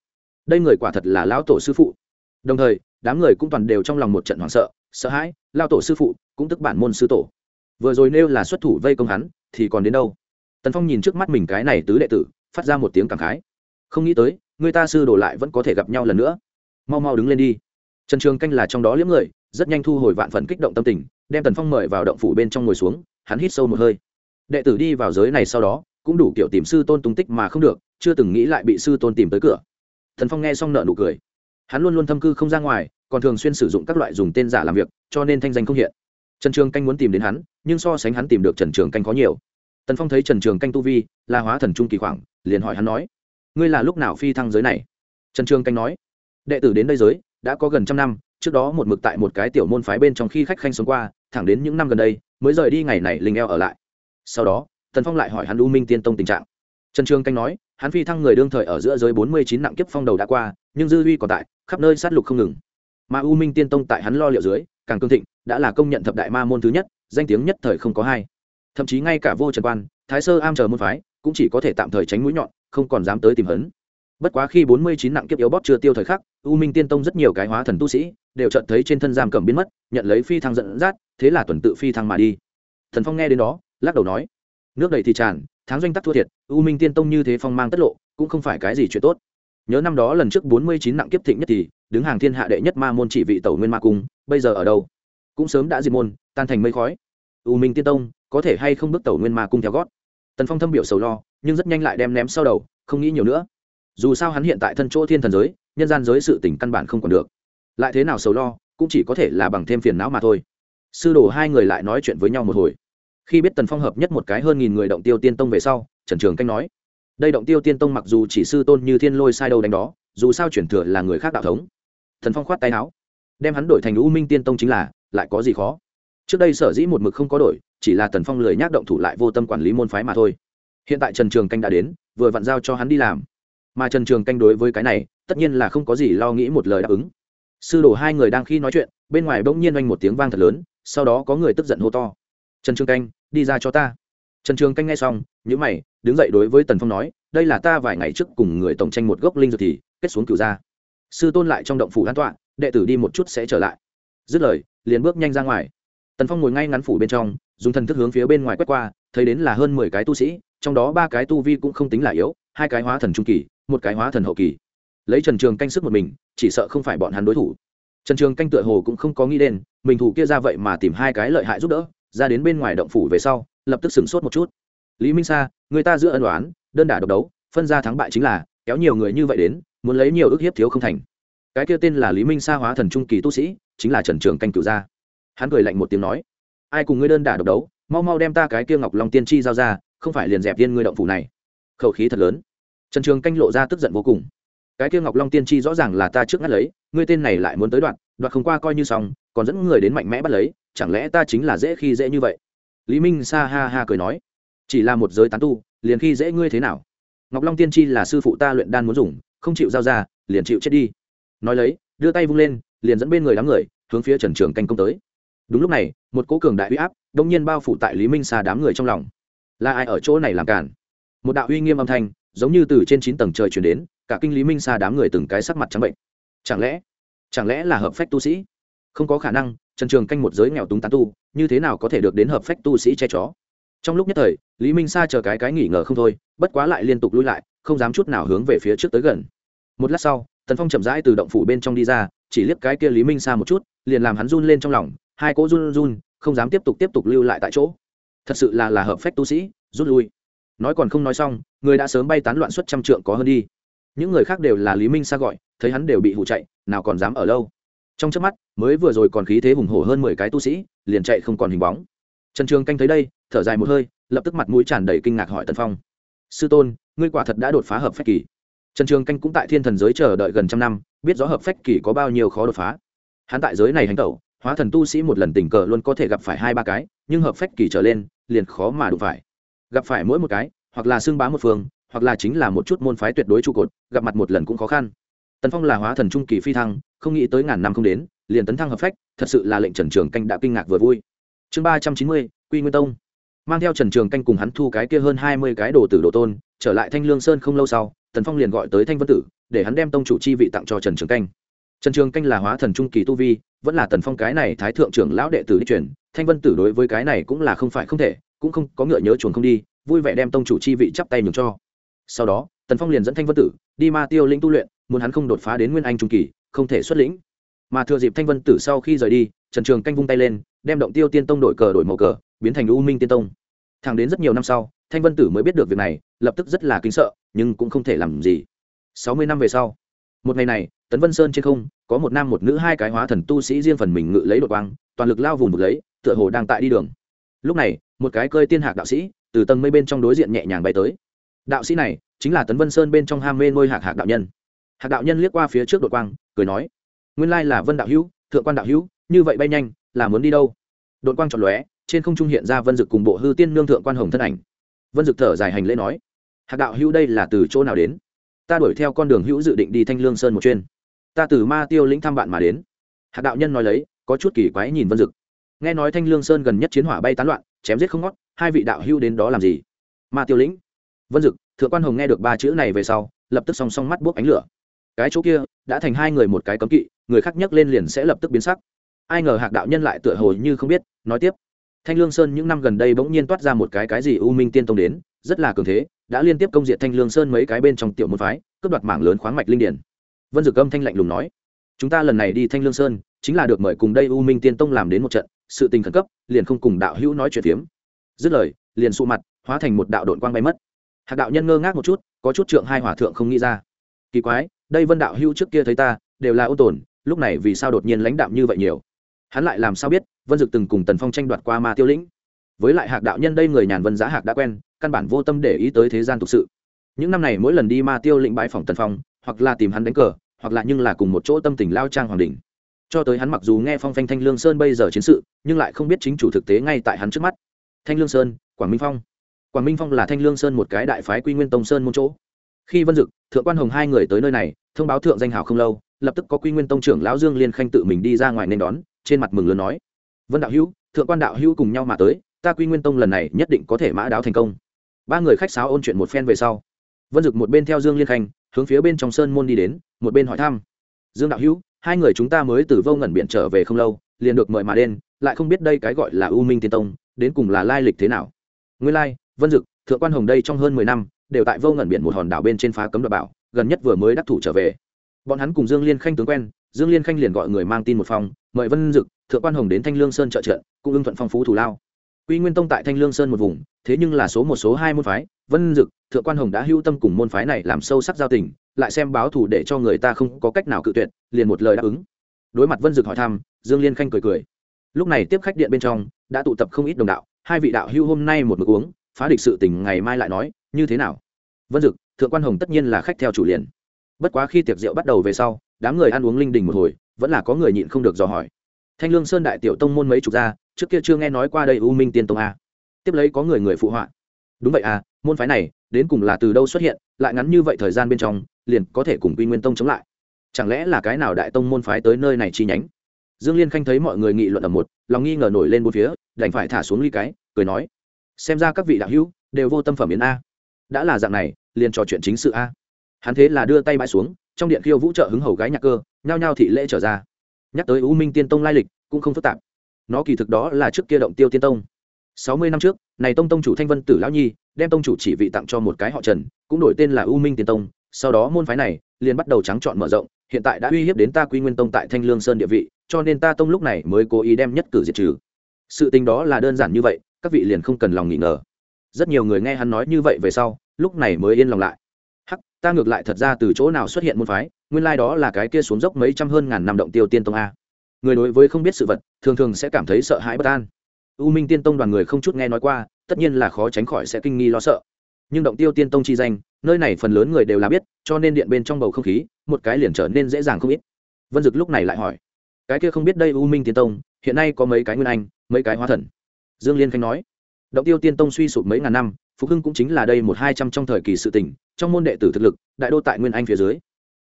Đây người quả thật là lão tổ sư phụ. Đồng thời, đám người cũng toàn đều trong lòng một trận hoảng sợ sợ hãi lao tổ sư phụ cũng tức bản môn sư tổ. Vừa rồi nêu là xuất thủ vây công hắn, thì còn đến đâu? Tần phong nhìn trước mắt mình cái này tứ đệ tử, phát ra một tiếng cảm khái. Không nghĩ tới, người ta sư đổ lại vẫn có thể gặp nhau lần nữa. Mau mau đứng lên đi. Trần trường canh là trong đó liếm người rất nhanh thu hồi vạn phần kích động tâm tình, đem tần phong mời vào động phủ bên trong ngồi xuống, hắn hít sâu một hơi. Đệ tử đi vào giới này sau đó, cũng đủ kiểu tìm sư tôn tung tích mà không được, chưa từng nghĩ lại bị sư tôn tìm tới cửa. Thần phong nghe xong nợ nụ cười. Hắn luôn luôn thâm cư không ra ngoài, còn thường xuyên sử dụng các loại dùng tên giả làm việc, cho nên thanh danh không hiện. Trần trường canh muốn tìm đến hắn, nhưng so sánh hắn tìm được trần trường canh có nhiều. Tần phong thấy trần trường canh tu vi, là hóa thần trung kỳ khoảng, liền hỏi hắn nói, ngươi là lúc nào phi thăng giới này? Trần trường canh nói, đệ tử đến đây giới, đã có gần trăm năm trước đó một mực tại một cái tiểu môn phái bên trong khi khách khanh sống qua, thẳng đến những năm gần đây, mới rời đi ngày này linh eo ở lại. Sau đó, tần phong lại hỏi hắn u minh tiên tông tình trạng. Trần trương canh nói, hắn phi thăng người đương thời ở giữa giới bốn mươi chín nặng kiếp phong đầu đã qua, nhưng dư huy còn tại, khắp nơi sát lục không ngừng. Mà u minh tiên tông tại hắn lo liệu dưới, càng cương thịnh, đã là công nhận thập đại ma môn thứ nhất, danh tiếng nhất thời không có hai. Thậm chí ngay cả vô trần quan, thái sơ am chờ môn phái, cũng chỉ có thể tạm thời tránh mũi nhọn, không còn dám tới tìm hấn bất quá khi bốn mươi chín nặng kiếp yếu bóp chưa tiêu thời khắc, u minh tiên tông rất nhiều cái hóa thần tu sĩ đều chợt thấy trên thân giam cầm biến mất, nhận lấy phi thăng dẫn dắt, thế là tuần tự phi thăng mà đi. Thần phong nghe đến đó, lắc đầu nói, nước đầy thì tràn, tháng doanh tắc thua thiệt, u minh tiên tông như thế phong mang tất lộ, cũng không phải cái gì chuyện tốt. Nhớ năm đó lần trước bốn mươi chín nặng kiếp thịnh nhất thì, đứng hàng thiên hạ đệ nhất ma môn chỉ vị tẩu nguyên ma cung, bây giờ ở đâu? Cũng sớm đã diệt môn, tan thành mây khói. U minh tiên tông, có thể hay không bước tẩu nguyên ma cung theo gót? Tần phong thâm biểu sầu lo, nhưng rất nhanh lại đem ném sau đầu, không nghĩ nhiều nữa dù sao hắn hiện tại thân chỗ thiên thần giới, nhân gian giới sự tỉnh căn bản không còn được. Lại thế nào sầu lo, cũng chỉ có thể là bằng thêm phiền não mà thôi. Sư đồ hai người lại nói chuyện với nhau một hồi. Khi biết tần phong hợp nhất một cái hơn nghìn người động tiêu tiên tông về sau, trần trường canh nói, đây động tiêu tiên tông mặc dù chỉ sư tôn như thiên lôi sai đâu đánh đó, dù sao chuyển thừa là người khác đạo thống. Thần phong khoát tay áo, đem hắn đổi thành u minh tiên tông chính là, lại có gì khó? Trước đây sở dĩ một mực không có đổi, chỉ là tần phong lười nhác động thủ lại vô tâm quản lý môn phái mà thôi. Hiện tại trần trường canh đã đến, vừa vặn giao cho hắn đi làm mà trần trường canh đối với cái này, tất nhiên là không có gì lo nghĩ một lời đáp ứng. Sư đồ hai người đang khi nói chuyện, bên ngoài bỗng nhiên oanh một tiếng vang thật lớn, sau đó có người tức giận hô to. Trần trường canh, đi ra cho ta. Trần trường canh nghe xong nhữ mày, đứng dậy đối với tần phong nói, đây là ta vài ngày trước cùng người tổng tranh một gốc linh dược thì, kết xuống cửu ra sư tôn lại trong động phủ an tọa, đệ tử đi một chút sẽ trở lại. Dứt lời, liền bước nhanh ra ngoài. Tần phong ngồi ngay ngắn phủ bên trong, dùng thần thức hướng phía bên ngoài quét qua, thấy đến là hơn mười cái tu sĩ, trong đó ba cái tu vi cũng không tính là yếu, hai cái hóa thần trung kỳ một cái hóa thần hậu kỳ. Lấy trần trường canh sức một mình, chỉ sợ không phải bọn hắn đối thủ. Trần trường canh tựa hồ cũng không có nghĩ đến, mình thủ kia ra vậy mà tìm hai cái lợi hại giúp đỡ, ra đến bên ngoài động phủ về sau, lập tức sửng sốt một chút. Lý minh sa, người ta giữa ân đoán đơn đả độc đấu, phân ra thắng bại chính là, kéo nhiều người như vậy đến, muốn lấy nhiều ước hiếp thiếu không thành. Cái kia tên là lý minh sa hóa thần trung kỳ tu sĩ, chính là trần trường canh cựu gia. Hắn cười lạnh một tiếng nói, ai cùng ngươi đơn đả độc đấu, mau mau đem ta cái kia ngọc long tiên tri giao ra, không phải liền dẹp viên ngươi động phủ này. Khẩu khí thật lớn trần trường canh lộ ra tức giận vô cùng. Cái kia ngọc long tiên tri rõ ràng là ta trước ngắt lấy, ngươi tên này lại muốn tới đoạn đoạn không qua coi như xong, còn dẫn người đến mạnh mẽ bắt lấy, chẳng lẽ ta chính là dễ khi dễ như vậy? Lý minh sa ha ha cười nói, chỉ là một giới tán tu, liền khi dễ ngươi thế nào? Ngọc long tiên tri là sư phụ ta luyện đan muốn dùng, không chịu giao ra, liền chịu chết đi. Nói lấy, đưa tay vung lên, liền dẫn bên người đám người, hướng phía trần trường canh công tới. Đúng lúc này, một cố cường đại uy áp đông nhiên bao phủ tại lý minh sa đám người trong lòng. Là ai ở chỗ này làm cản? Một đạo uy nghiêm âm thanh giống như từ trên chín tầng trời chuyển đến, cả kinh lý minh sa đám người từng cái sắc mặt trắng bệnh. Chẳng lẽ chẳng lẽ là hợp phách tu sĩ? Không có khả năng, trần trường canh một giới nghèo túng tán tu, như thế nào có thể được đến hợp phách tu sĩ che chó? Trong lúc nhất thời, lý minh sa chờ cái cái nghỉ ngờ không thôi, bất quá lại liên tục lui lại, không dám chút nào hướng về phía trước tới gần. Một lát sau, tần phong chậm rãi từ động phủ bên trong đi ra, chỉ liếc cái kia lý minh sa một chút, liền làm hắn run lên trong lòng, hai cỗ run run, không dám tiếp tục tiếp tục lưu lại tại chỗ. Thật sự là là hợp phách tu sĩ, rút lui nói còn không nói xong, người đã sớm bay tán loạn suốt trăm trượng có hơn đi. Những người khác đều là lý minh xa gọi, thấy hắn đều bị hụ chạy, nào còn dám ở lâu. Trong trước mắt, mới vừa rồi còn khí thế hùng hổ hơn mười cái tu sĩ, liền chạy không còn hình bóng. Trần trường canh thấy đây, thở dài một hơi, lập tức mặt mũi tràn đầy kinh ngạc hỏi tần phong. Sư tôn, ngươi quả thật đã đột phá hợp phách kỳ. Trần trường canh cũng tại thiên thần giới chờ đợi gần trăm năm, biết rõ hợp phách kỳ có bao nhiêu khó đột phá. Hắn tại giới này hành tẩu, hóa thần tu sĩ một lần tình cờ luôn có thể gặp phải hai ba cái, nhưng hợp phách kỳ trở lên, liền khó mà đụng phải gặp phải mỗi một cái, hoặc là xưng bá một phương, hoặc là chính là một chút môn phái tuyệt đối trụ cột, gặp mặt một lần cũng khó khăn. Tần phong là hóa thần trung kỳ phi thăng, không nghĩ tới ngàn năm không đến, liền tấn thăng hợp phách, thật sự là lệnh trần trường canh đã kinh ngạc vừa vui. Chương ba trăm chín mươi, quy nguyên tông. Mang theo trần trường canh cùng hắn thu cái kia hơn hai mươi cái đồ tử đồ tôn, trở lại thanh lương sơn không lâu sau, tần phong liền gọi tới thanh vân tử, để hắn đem tông chủ chi vị tặng cho trần trường canh. Trần trường canh là hóa thần trung kỳ tu vi, vẫn là tần phong cái này thái thượng trưởng lão đệ tử đi chuyển thanh vân tử đối với cái này cũng là không phải không thể cũng không có ngựa nhớ chuồn không đi, vui vẻ đem tông chủ chi vị chắp tay nhường cho. Sau đó, tần phong liền dẫn thanh vân tử đi ma tiêu lĩnh tu luyện, muốn hắn không đột phá đến nguyên anh trung kỳ, không thể xuất lĩnh. Mà thừa dịp thanh vân tử sau khi rời đi, trần trường canh vung tay lên, đem động tiêu tiên tông đổi cờ đổi màu cờ, biến thành u minh tiên tông. Thẳng đến rất nhiều năm sau, thanh vân tử mới biết được việc này, lập tức rất là kính sợ, nhưng cũng không thể làm gì. Sáu mươi năm về sau, một ngày này, tấn vân sơn trên không, có một nam một nữ hai cái hóa thần tu sĩ riêng phần mình ngự lấy đột quang, toàn lực lao vùng một lấy, tựa hồ đang tại đi đường. Lúc này một cái cơi tiên hạc đạo sĩ, từ tầng mây bên trong đối diện nhẹ nhàng bay tới. Đạo sĩ này chính là tấn vân sơn bên trong ham mê ngôi hạc hạc đạo nhân. Hạc đạo nhân liếc qua phía trước đột quang, cười nói, nguyên lai là vân đạo hữu, thượng quan đạo hữu, như vậy bay nhanh, là muốn đi đâu? Đột quang tròn lóe, trên không trung hiện ra vân dực cùng bộ hư tiên nương thượng quan hồng thân ảnh. Vân dực thở dài hành lễ nói, hạc đạo hữu đây là từ chỗ nào đến? Ta đuổi theo con đường hữu dự định đi thanh lương sơn một chuyên ta từ ma tiêu lĩnh thăm bạn mà đến. Hạc đạo nhân nói lấy, có chút kỳ quái nhìn vân dực. Nghe nói thanh lương sơn gần nhất chiến hỏa bay tán loạn chém giết không ngót, hai vị đạo hưu đến đó làm gì? Ma tiêu lĩnh, vân dực, thượng quan hồng nghe được ba chữ này về sau, lập tức song song mắt buốc ánh lửa. Cái chỗ kia đã thành hai người một cái cấm kỵ, người khác nhấc lên liền sẽ lập tức biến sắc. Ai ngờ hạc đạo nhân lại tựa hồ như không biết. Nói tiếp, thanh lương sơn những năm gần đây bỗng nhiên toát ra một cái cái gì u minh tiên tông đến, rất là cường thế, đã liên tiếp công diện thanh lương sơn mấy cái bên trong tiểu môn phái, cướp đoạt mảng lớn khoáng mạch linh điển. Vân dực âm thanh lạnh lùng nói, chúng ta lần này đi thanh lương sơn, chính là được mời cùng đây u minh tiên tông làm đến một trận sự tình khẩn cấp, liền không cùng đạo hữu nói chuyện phiếm. Dứt lời, liền sụ mặt, hóa thành một đạo đội quang bay mất. Hạc đạo nhân ngơ ngác một chút, có chút trượng hai hòa thượng không nghĩ ra. Kỳ quái, đây vân đạo hữu trước kia thấy ta, đều là ô tồn, lúc này vì sao đột nhiên lãnh đạm như vậy nhiều? Hắn lại làm sao biết, vân dực từng cùng tần phong tranh đoạt qua ma tiêu lĩnh? Với lại hạc đạo nhân đây người nhàn vân giá hạc đã quen, căn bản vô tâm để ý tới thế gian thực sự. Những năm này mỗi lần đi ma tiêu lĩnh bãi phòng tần phong, hoặc là tìm hắn đánh cờ, hoặc là nhưng là cùng một chỗ tâm tình lao trang hoàng đình cho tới hắn mặc dù nghe phong phanh thanh lương sơn bây giờ chiến sự, nhưng lại không biết chính chủ thực tế ngay tại hắn trước mắt. Thanh lương sơn, quảng minh phong. Quảng minh phong là thanh lương sơn một cái đại phái quy nguyên tông sơn môn chỗ. Khi vân dực, thượng quan hồng hai người tới nơi này, thông báo thượng danh hào không lâu, lập tức có quy nguyên tông trưởng lão dương liên khanh tự mình đi ra ngoài nên đón, trên mặt mừng lớn nói, vân đạo hữu, thượng quan đạo hữu cùng nhau mà tới, ta quy nguyên tông lần này nhất định có thể mã đáo thành công. Ba người khách sáo ôn chuyện một phen về sau, vân dực một bên theo dương liên khanh, hướng phía bên trong sơn môn đi đến, một bên hỏi thăm, dương đạo hữu hai người chúng ta mới từ vô ngẩn biển trở về không lâu, liền được mời mà đen lại không biết đây cái gọi là u minh tiên tông, đến cùng là lai lịch thế nào. Nguyên lai, vân dực, thượng quan hồng đây trong hơn mười năm, đều tại vô ngẩn biển một hòn đảo bên trên phá cấm đoạt bảo, gần nhất vừa mới đắc thủ trở về. Bọn hắn cùng dương liên khanh tướng quen, dương liên khanh liền gọi người mang tin một phòng, mời vân dực, thượng quan hồng đến thanh lương sơn trợ trận, cũng ưng thuận phong phú thủ lao. Quy nguyên tông tại thanh lương sơn một vùng, thế nhưng là số một, số hai môn phái, vân dực, thượng quan hồng đã hưu tâm cùng môn phái này làm sâu sắc giao tình, lại xem báo thù để cho người ta không có cách nào cự tuyệt liền một lời đáp ứng. Đối mặt vân dực hỏi thăm, dương liên khanh cười cười. Lúc này tiếp khách điện bên trong, đã tụ tập không ít đồng đạo, hai vị đạo hưu hôm nay một mực uống, phá địch sự tình ngày mai lại nói, như thế nào? Vân dực, thượng quan hồng tất nhiên là khách theo chủ liền. Bất quá khi tiệc rượu bắt đầu về sau, đám người ăn uống linh đình một hồi, vẫn là có người nhịn không được dò hỏi. Thanh lương sơn đại tiểu tông môn mấy chục gia, trước kia chưa nghe nói qua đây u minh tiên tông a. Tiếp lấy có người người phụ họa. Đúng vậy à môn phái này, đến cùng là từ đâu xuất hiện, lại ngắn như vậy thời gian bên trong, liền có thể cùng quy nguyên tông chống lại chẳng lẽ là cái nào đại tông môn phái tới nơi này chi nhánh? Dương liên khanh thấy mọi người nghị luận ở một, lòng nghi ngờ nổi lên một phía, đành phải thả xuống ly cái, cười nói, xem ra các vị đạo hữu đều vô tâm phẩm yến a. Đã là dạng này, liền trò chuyện chính sự a. Hắn thế là đưa tay bãi xuống, trong điện khiêu vũ trợ hứng hầu gái nhạc cơ, nhao nhao thị lễ trở ra. Nhắc tới u minh tiên tông lai lịch, cũng không phức tạp. Nó kỳ thực đó là trước kia động tiêu tiên tông. Sáu mươi năm trước, này tông tông chủ thanh vân tử lão nhi, đem tông chủ chỉ vị tặng cho một cái họ trần, cũng đổi tên là u minh tiên tông sau đó môn phái này liền bắt đầu trắng trọn mở rộng, hiện tại đã uy hiếp đến ta quy nguyên tông tại thanh lương sơn địa vị, cho nên ta tông lúc này mới cố ý đem nhất cử diệt trừ. Sự tình đó là đơn giản như vậy, các vị liền không cần lòng nghỉ ngờ. Rất nhiều người nghe hắn nói như vậy về sau, lúc này mới yên lòng lại. Hắc, ta ngược lại thật ra từ chỗ nào xuất hiện môn phái, nguyên lai đó là cái kia xuống dốc mấy trăm hơn ngàn năm động tiêu tiên tông a. Người đối với không biết sự vật, thường thường sẽ cảm thấy sợ hãi bất an. U minh tiên tông đoàn người không chút nghe nói qua, tất nhiên là khó tránh khỏi sẽ kinh nghi lo sợ. Nhưng động tiêu tiên tông chi danh nơi này phần lớn người đều là biết, cho nên điện bên trong bầu không khí, một cái liền trở nên dễ dàng không ít. Vân dực lúc này lại hỏi, cái kia không biết đây u minh tiên tông, hiện nay có mấy cái nguyên anh, mấy cái hóa thần? Dương liên khanh nói, động tiêu tiên tông suy sụp mấy ngàn năm, phục hưng cũng chính là đây một hai trăm trong thời kỳ sự tỉnh trong môn đệ tử thực lực, đại đô tại nguyên anh phía dưới.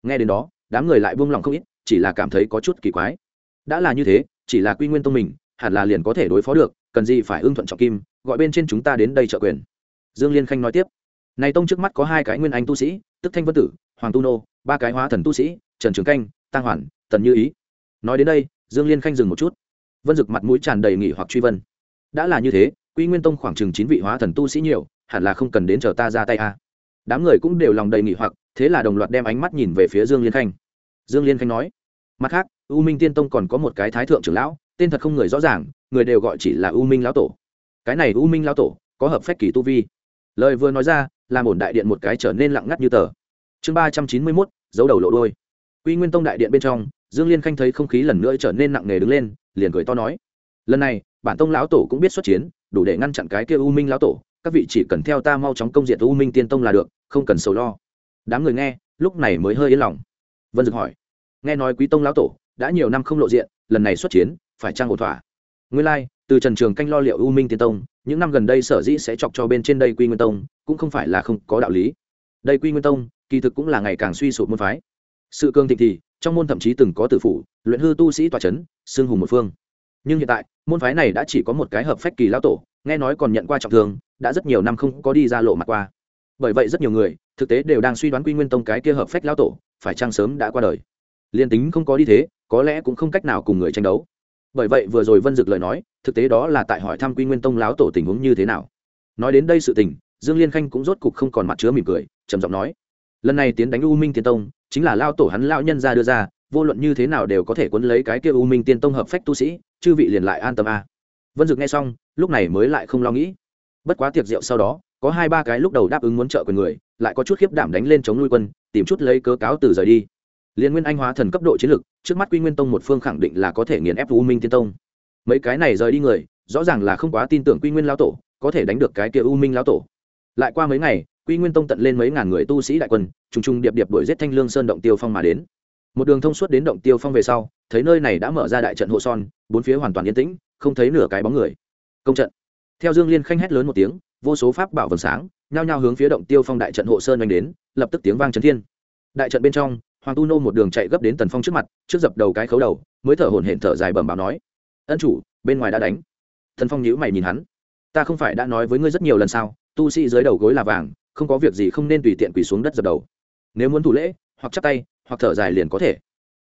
Nghe đến đó, đám người lại buông lòng không ít, chỉ là cảm thấy có chút kỳ quái. Đã là như thế, chỉ là quy nguyên tông mình, hẳn là liền có thể đối phó được, cần gì phải ưng thuận trọng kim, gọi bên trên chúng ta đến đây trợ quyền. Dương liên khanh nói tiếp này tông trước mắt có hai cái nguyên anh tu sĩ, tức thanh vân tử, hoàng tu nô, ba cái hóa thần tu sĩ, trần trường canh tăng hoàn, tần như ý. Nói đến đây, dương liên khanh dừng một chút. Vân dực mặt mũi tràn đầy nghỉ hoặc truy vân. Đã là như thế, quy nguyên tông khoảng chừng chín vị hóa thần tu sĩ nhiều, hẳn là không cần đến chờ ta ra tay a. Đám người cũng đều lòng đầy nghỉ hoặc, thế là đồng loạt đem ánh mắt nhìn về phía dương liên khanh. Dương liên khanh nói, mặt khác, u minh tiên tông còn có một cái thái thượng trưởng lão, tên thật không người rõ ràng, người đều gọi chỉ là u minh lão tổ. Cái này u minh lão tổ có hợp phách kỳ tu vi. Lời vừa nói ra làm ổn đại điện một cái trở nên lặng ngắt như tờ. Chương ba trăm chín mươi mốt dấu đầu lộ đôi quy nguyên tông đại điện bên trong, dương liên khanh thấy không khí lần nữa trở nên nặng nề đứng lên, liền cười to nói, lần này, bản tông lão tổ cũng biết xuất chiến, đủ để ngăn chặn cái kia u minh lão tổ, các vị chỉ cần theo ta mau chóng công diện u minh tiên tông là được, không cần sầu lo. Đám người nghe, lúc này mới hơi yên lòng. Vân dực hỏi, nghe nói quý tông lão tổ đã nhiều năm không lộ diện, lần này xuất chiến, phải trang ổn thỏa? Nguyên lai, từ trần trường canh lo liệu u minh tiên tông những năm gần đây sở dĩ sẽ chọc cho bên trên đây quy nguyên tông cũng không phải là không có đạo lý. Đây quy nguyên tông, kỳ thực cũng là ngày càng suy sụp môn phái. Sự cương thịnh thì, trong môn thậm chí từng có tử phủ, luyện hư tu sĩ tòa c h ấ n hùng một phương. Nhưng hiện tại, môn phái này đã chỉ có một cái hợp phách kỳ lão tổ, nghe nói còn nhận qua trọng thương, đã rất nhiều năm không có đi ra lộ mặt qua. Bởi vậy rất nhiều người, thực tế đều đang suy đoán quy nguyên tông cái kia hợp phách lão tổ, phải chăng sớm đã qua đời. Liên tính không có đi thế, có lẽ cũng không cách nào cùng người tranh đấu bởi vậy vừa rồi vân dực lời nói, thực tế đó là tại hỏi thăm quy nguyên tông láo tổ tình huống như thế nào. Nói đến đây sự tình, dương liên khanh cũng rốt cục không còn mặt chứa mỉm cười, trầm giọng nói, lần này tiến đánh u minh tiên tông, chính là lao tổ hắn lao nhân ra đưa ra, vô luận như thế nào đều có thể quấn lấy cái kia u minh tiên tông hợp phách tu sĩ, chư vị liền lại an tâm a. Vân dực nghe xong, lúc này mới lại không lo nghĩ. Bất quá tiệc rượu sau đó, có hai ba cái lúc đầu đáp ứng muốn trợ quyền người, lại có chút khiếp đảm đánh lên chống nuôi quân, tìm chút lấy cớ cáo từ rời đi liên nguyên anh hóa thần cấp độ chiến lực, trước mắt quy nguyên tông một phương khẳng định là có thể nghiền ép u minh tiên tông. Mấy cái này rời đi người, rõ ràng là không quá tin tưởng quy nguyên lao tổ, có thể đánh được cái kia u minh lao tổ. Lại qua mấy ngày, quy nguyên tông tận lên mấy ngàn người tu sĩ đại quân, trùng trùng điệp điệp đuổi giết thanh lương sơn động tiêu phong mà đến. Một đường thông suốt đến động tiêu phong về sau, thấy nơi này đã mở ra đại trận hộ son, bốn phía hoàn toàn yên tĩnh, không thấy nửa cái bóng người. Công trận. Theo dương liên khanh hét lớn một tiếng, vô số pháp bảo vầng sáng, nhao nhao hướng phía động tiêu phong đại trận hộ sơn oanh đến, lập tức tiếng vang trấn thiên. Đại trận bên trong hoàng tu nô một đường chạy gấp đến tần phong trước mặt, trước dập đầu cái khấu đầu, mới thở hổn hển thở dài bẩm báo nói, ân chủ, bên ngoài đã đánh. Tần phong nhíu mày nhìn hắn, ta không phải đã nói với ngươi rất nhiều lần sao? Tu sĩ dưới đầu gối là vàng, không có việc gì không nên tùy tiện quỳ xuống đất dập đầu. Nếu muốn thủ lễ, hoặc chắp tay, hoặc thở dài liền có thể.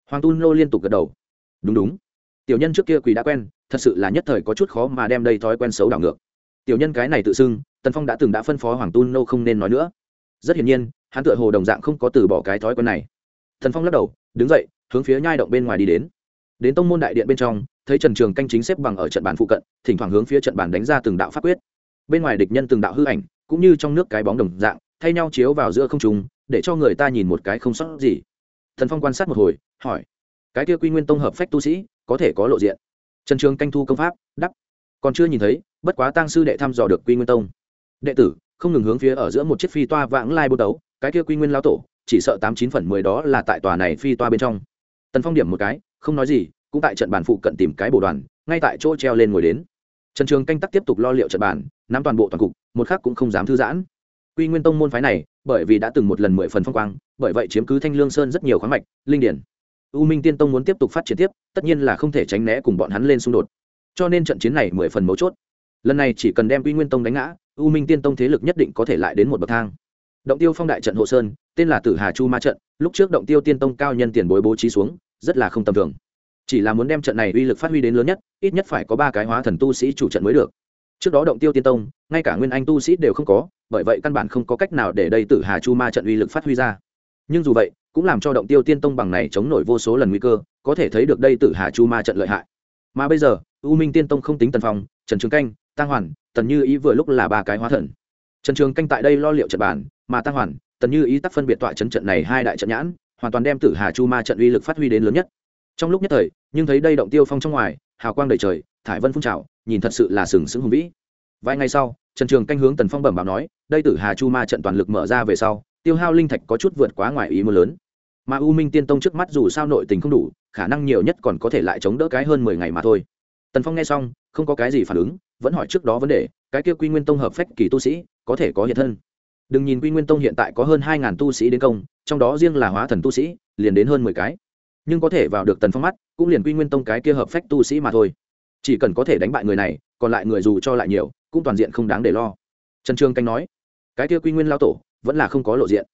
Hoàng tu nô liên tục gật đầu. Đúng đúng. Tiểu nhân trước kia quỳ đã quen, thật sự là nhất thời có chút khó mà đem đây thói quen xấu đảo ngược. Tiểu nhân cái này tự xưng, tần phong đã từng đã phân phó hoàng tu nô không nên nói nữa. Rất hiển nhiên, hắn tựa hồ đồng dạng không có từ bỏ cái thói quen này thần phong lắc đầu, đứng dậy, hướng phía nhai động bên ngoài đi đến. Đến tông môn đại điện bên trong, thấy trần trường canh chính xếp bằng ở trận bàn phụ cận, thỉnh thoảng hướng phía trận bàn đánh ra từng đạo pháp quyết. Bên ngoài địch nhân từng đạo hư ảnh, cũng như trong nước cái bóng đồng dạng, thay nhau chiếu vào giữa không trùng để cho người ta nhìn một cái không sót gì. Thần phong quan sát một hồi, hỏi, cái kia quy nguyên tông hợp phách tu sĩ, có thể có lộ diện? Trần trường canh thu công pháp đắp còn chưa nhìn thấy, bất quá tăng sư đệ thăm dò được quy nguyên tông. Đệ tử, không ngừng hướng phía ở giữa một chiếc phi toa vãng lai bô đấu, cái kia quy nguyên lao tổ chỉ sợ tám chín phần mười đó là tại tòa này phi toa bên trong. Tần phong điểm một cái, không nói gì, cũng tại trận bàn phụ cận tìm cái bồ đoàn, ngay tại chỗ treo lên ngồi đến. Trần trường canh tắc tiếp tục lo liệu trận bàn, nắm toàn bộ toàn cục, một khắc cũng không dám thư giãn. Quy nguyên tông môn phái này, bởi vì đã từng một lần mười phần phong quang, bởi vậy chiếm cứ thanh lương sơn rất nhiều khoáng mạch, linh điển. U minh tiên tông muốn tiếp tục phát triển tiếp, tất nhiên là không thể tránh né cùng bọn hắn lên xung đột. Cho nên trận chiến này mười phần mấu chốt. Lần này chỉ cần đem quy nguyên tông đánh ngã, u minh tiên tông thế lực nhất định có thể lại đến một bậc thang động tiêu phong đại trận hộ sơn, tên là tử hà chu ma trận, lúc trước động tiêu tiên tông cao nhân tiền bối bố trí xuống, rất là không tầm thường. Chỉ là muốn đem trận này uy lực phát huy đến lớn nhất, ít nhất phải có ba cái hóa thần tu sĩ chủ trận mới được. Trước đó động tiêu tiên tông, ngay cả nguyên anh tu sĩ đều không có, bởi vậy căn bản không có cách nào để đây tử hà chu ma trận uy lực phát huy ra. Nhưng dù vậy, cũng làm cho động tiêu tiên tông bằng này chống nổi vô số lần nguy cơ, có thể thấy được đây tử hà chu ma trận lợi hại. Mà bây giờ, u minh tiên tông không tính tần phong, trần trường canh tăng hoàn, tần như ý vừa lúc là ba cái hóa thần trần trường canh tại đây lo liệu trận bản mà tăng hoàn, tần như ý tắc phân biệt tọa chấn trận này hai đại trận nhãn, hoàn toàn đem tử hà chu ma trận uy lực phát huy đến lớn nhất. Trong lúc nhất thời, nhưng thấy đây động tiêu phong trong ngoài, hào quang đầy trời, thải vân phun trào, nhìn thật sự là sừng sững hùng vĩ. Vài ngày sau, trần trường canh hướng tần phong bẩm báo nói, đây tử hà chu ma trận toàn lực mở ra về sau, tiêu hao linh thạch có chút vượt quá ngoài ý mưa lớn. Mà u minh tiên tông trước mắt dù sao nội tình không đủ, khả năng nhiều nhất còn có thể lại chống đỡ cái hơn mười ngày mà thôi. Tần phong nghe xong, không có cái gì phản ứng, vẫn hỏi trước đó vấn đề, cái kia quy nguyên tông hợp phách kỳ tu sĩ có thể có hiện thân. Đừng nhìn quy nguyên tông hiện tại có hơn hai ngàn tu sĩ đến công, trong đó riêng là hóa thần tu sĩ, liền đến hơn mười cái. Nhưng có thể vào được tần phong mắt, cũng liền quy nguyên tông cái kia hợp phách tu sĩ mà thôi. Chỉ cần có thể đánh bại người này, còn lại người dù cho lại nhiều, cũng toàn diện không đáng để lo. Trần trương canh nói, cái kia quy nguyên lao tổ, vẫn là không có lộ diện.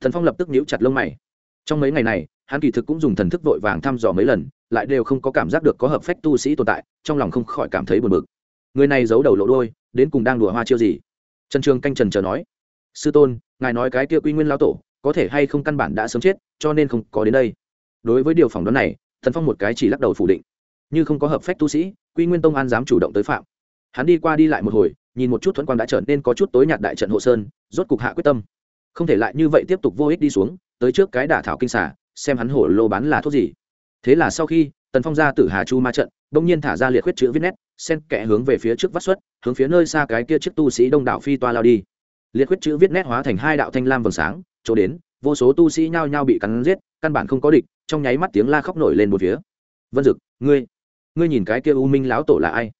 Thần phong lập tức nhíu chặt lông mày. Trong mấy ngày này, hắn kỳ thực cũng dùng thần thức vội vàng thăm dò mấy lần, lại đều không có cảm giác được có hợp phách tu sĩ tồn tại, trong lòng không khỏi cảm thấy buồn bực. Người này giấu đầu lộ đôi đến cùng đang đùa hoa chiêu gì? Trần trường canh trần chờ nói, sư tôn, ngài nói cái kia quy nguyên lao tổ có thể hay không căn bản đã sớm chết, cho nên không có đến đây. Đối với điều phỏng đoán này, thần phong một cái chỉ lắc đầu phủ định. Như không có hợp phách tu sĩ, quy nguyên tông an dám chủ động tới phạm. Hắn đi qua đi lại một hồi, nhìn một chút thuẫn quang đã trở nên có chút tối nhạt đại trận hộ sơn, rốt cục hạ quyết tâm. Không thể lại như vậy tiếp tục vô ích đi xuống, tới trước cái đả thảo kinh xả xem hắn hổ lô bán là thuốc gì. Thế là sau khi tần phong ra từ hà chu ma trận đông nhiên thả ra liệt khuyết chữ viết nét sen kẽ hướng về phía trước vắt xuất hướng phía nơi xa cái kia chiếc tu sĩ đông đảo phi toa lao đi. Liệt khuyết chữ viết nét hóa thành hai đạo thanh lam vầng sáng, chỗ đến, vô số tu sĩ nhao nhao bị cắn giết, căn bản không có địch, trong nháy mắt tiếng la khóc nổi lên một phía. Vân dực, ngươi ngươi nhìn cái kia u minh lão tổ là ai?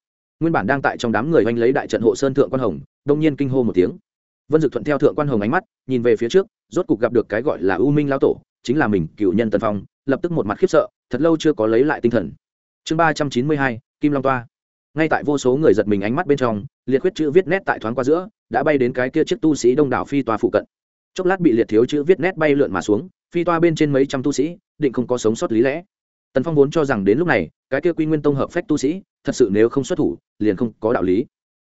Nguyên bản đang tại trong đám người oanh lấy đại trận hộ sơn thượng quan hồng đông nhiên kinh hô một tiếng. Vân dực thuận theo thượng quan hồng ánh mắt, nhìn về phía trước, rốt cục gặp được cái gọi là u minh lão tổ, chính là mình, cựu nhân tân phong lập tức một mặt khiếp sợ, thật lâu chưa có lấy lại tinh thần. Chương ba trăm chín mươi hai, kim long toa. Ngay tại vô số người giật mình ánh mắt bên trong, liệt khuyết chữ viết nét tại thoáng qua giữa, đã bay đến cái kia chiếc tu sĩ đông đảo phi toa phụ cận. Chốc lát bị liệt thiếu chữ viết nét bay lượn mà xuống, phi toa bên trên mấy trăm tu sĩ, định không có sống sót lý lẽ. Tần phong vốn cho rằng đến lúc này, cái kia quy nguyên tông hợp phách tu sĩ, thật sự nếu không xuất thủ, liền không có đạo lý.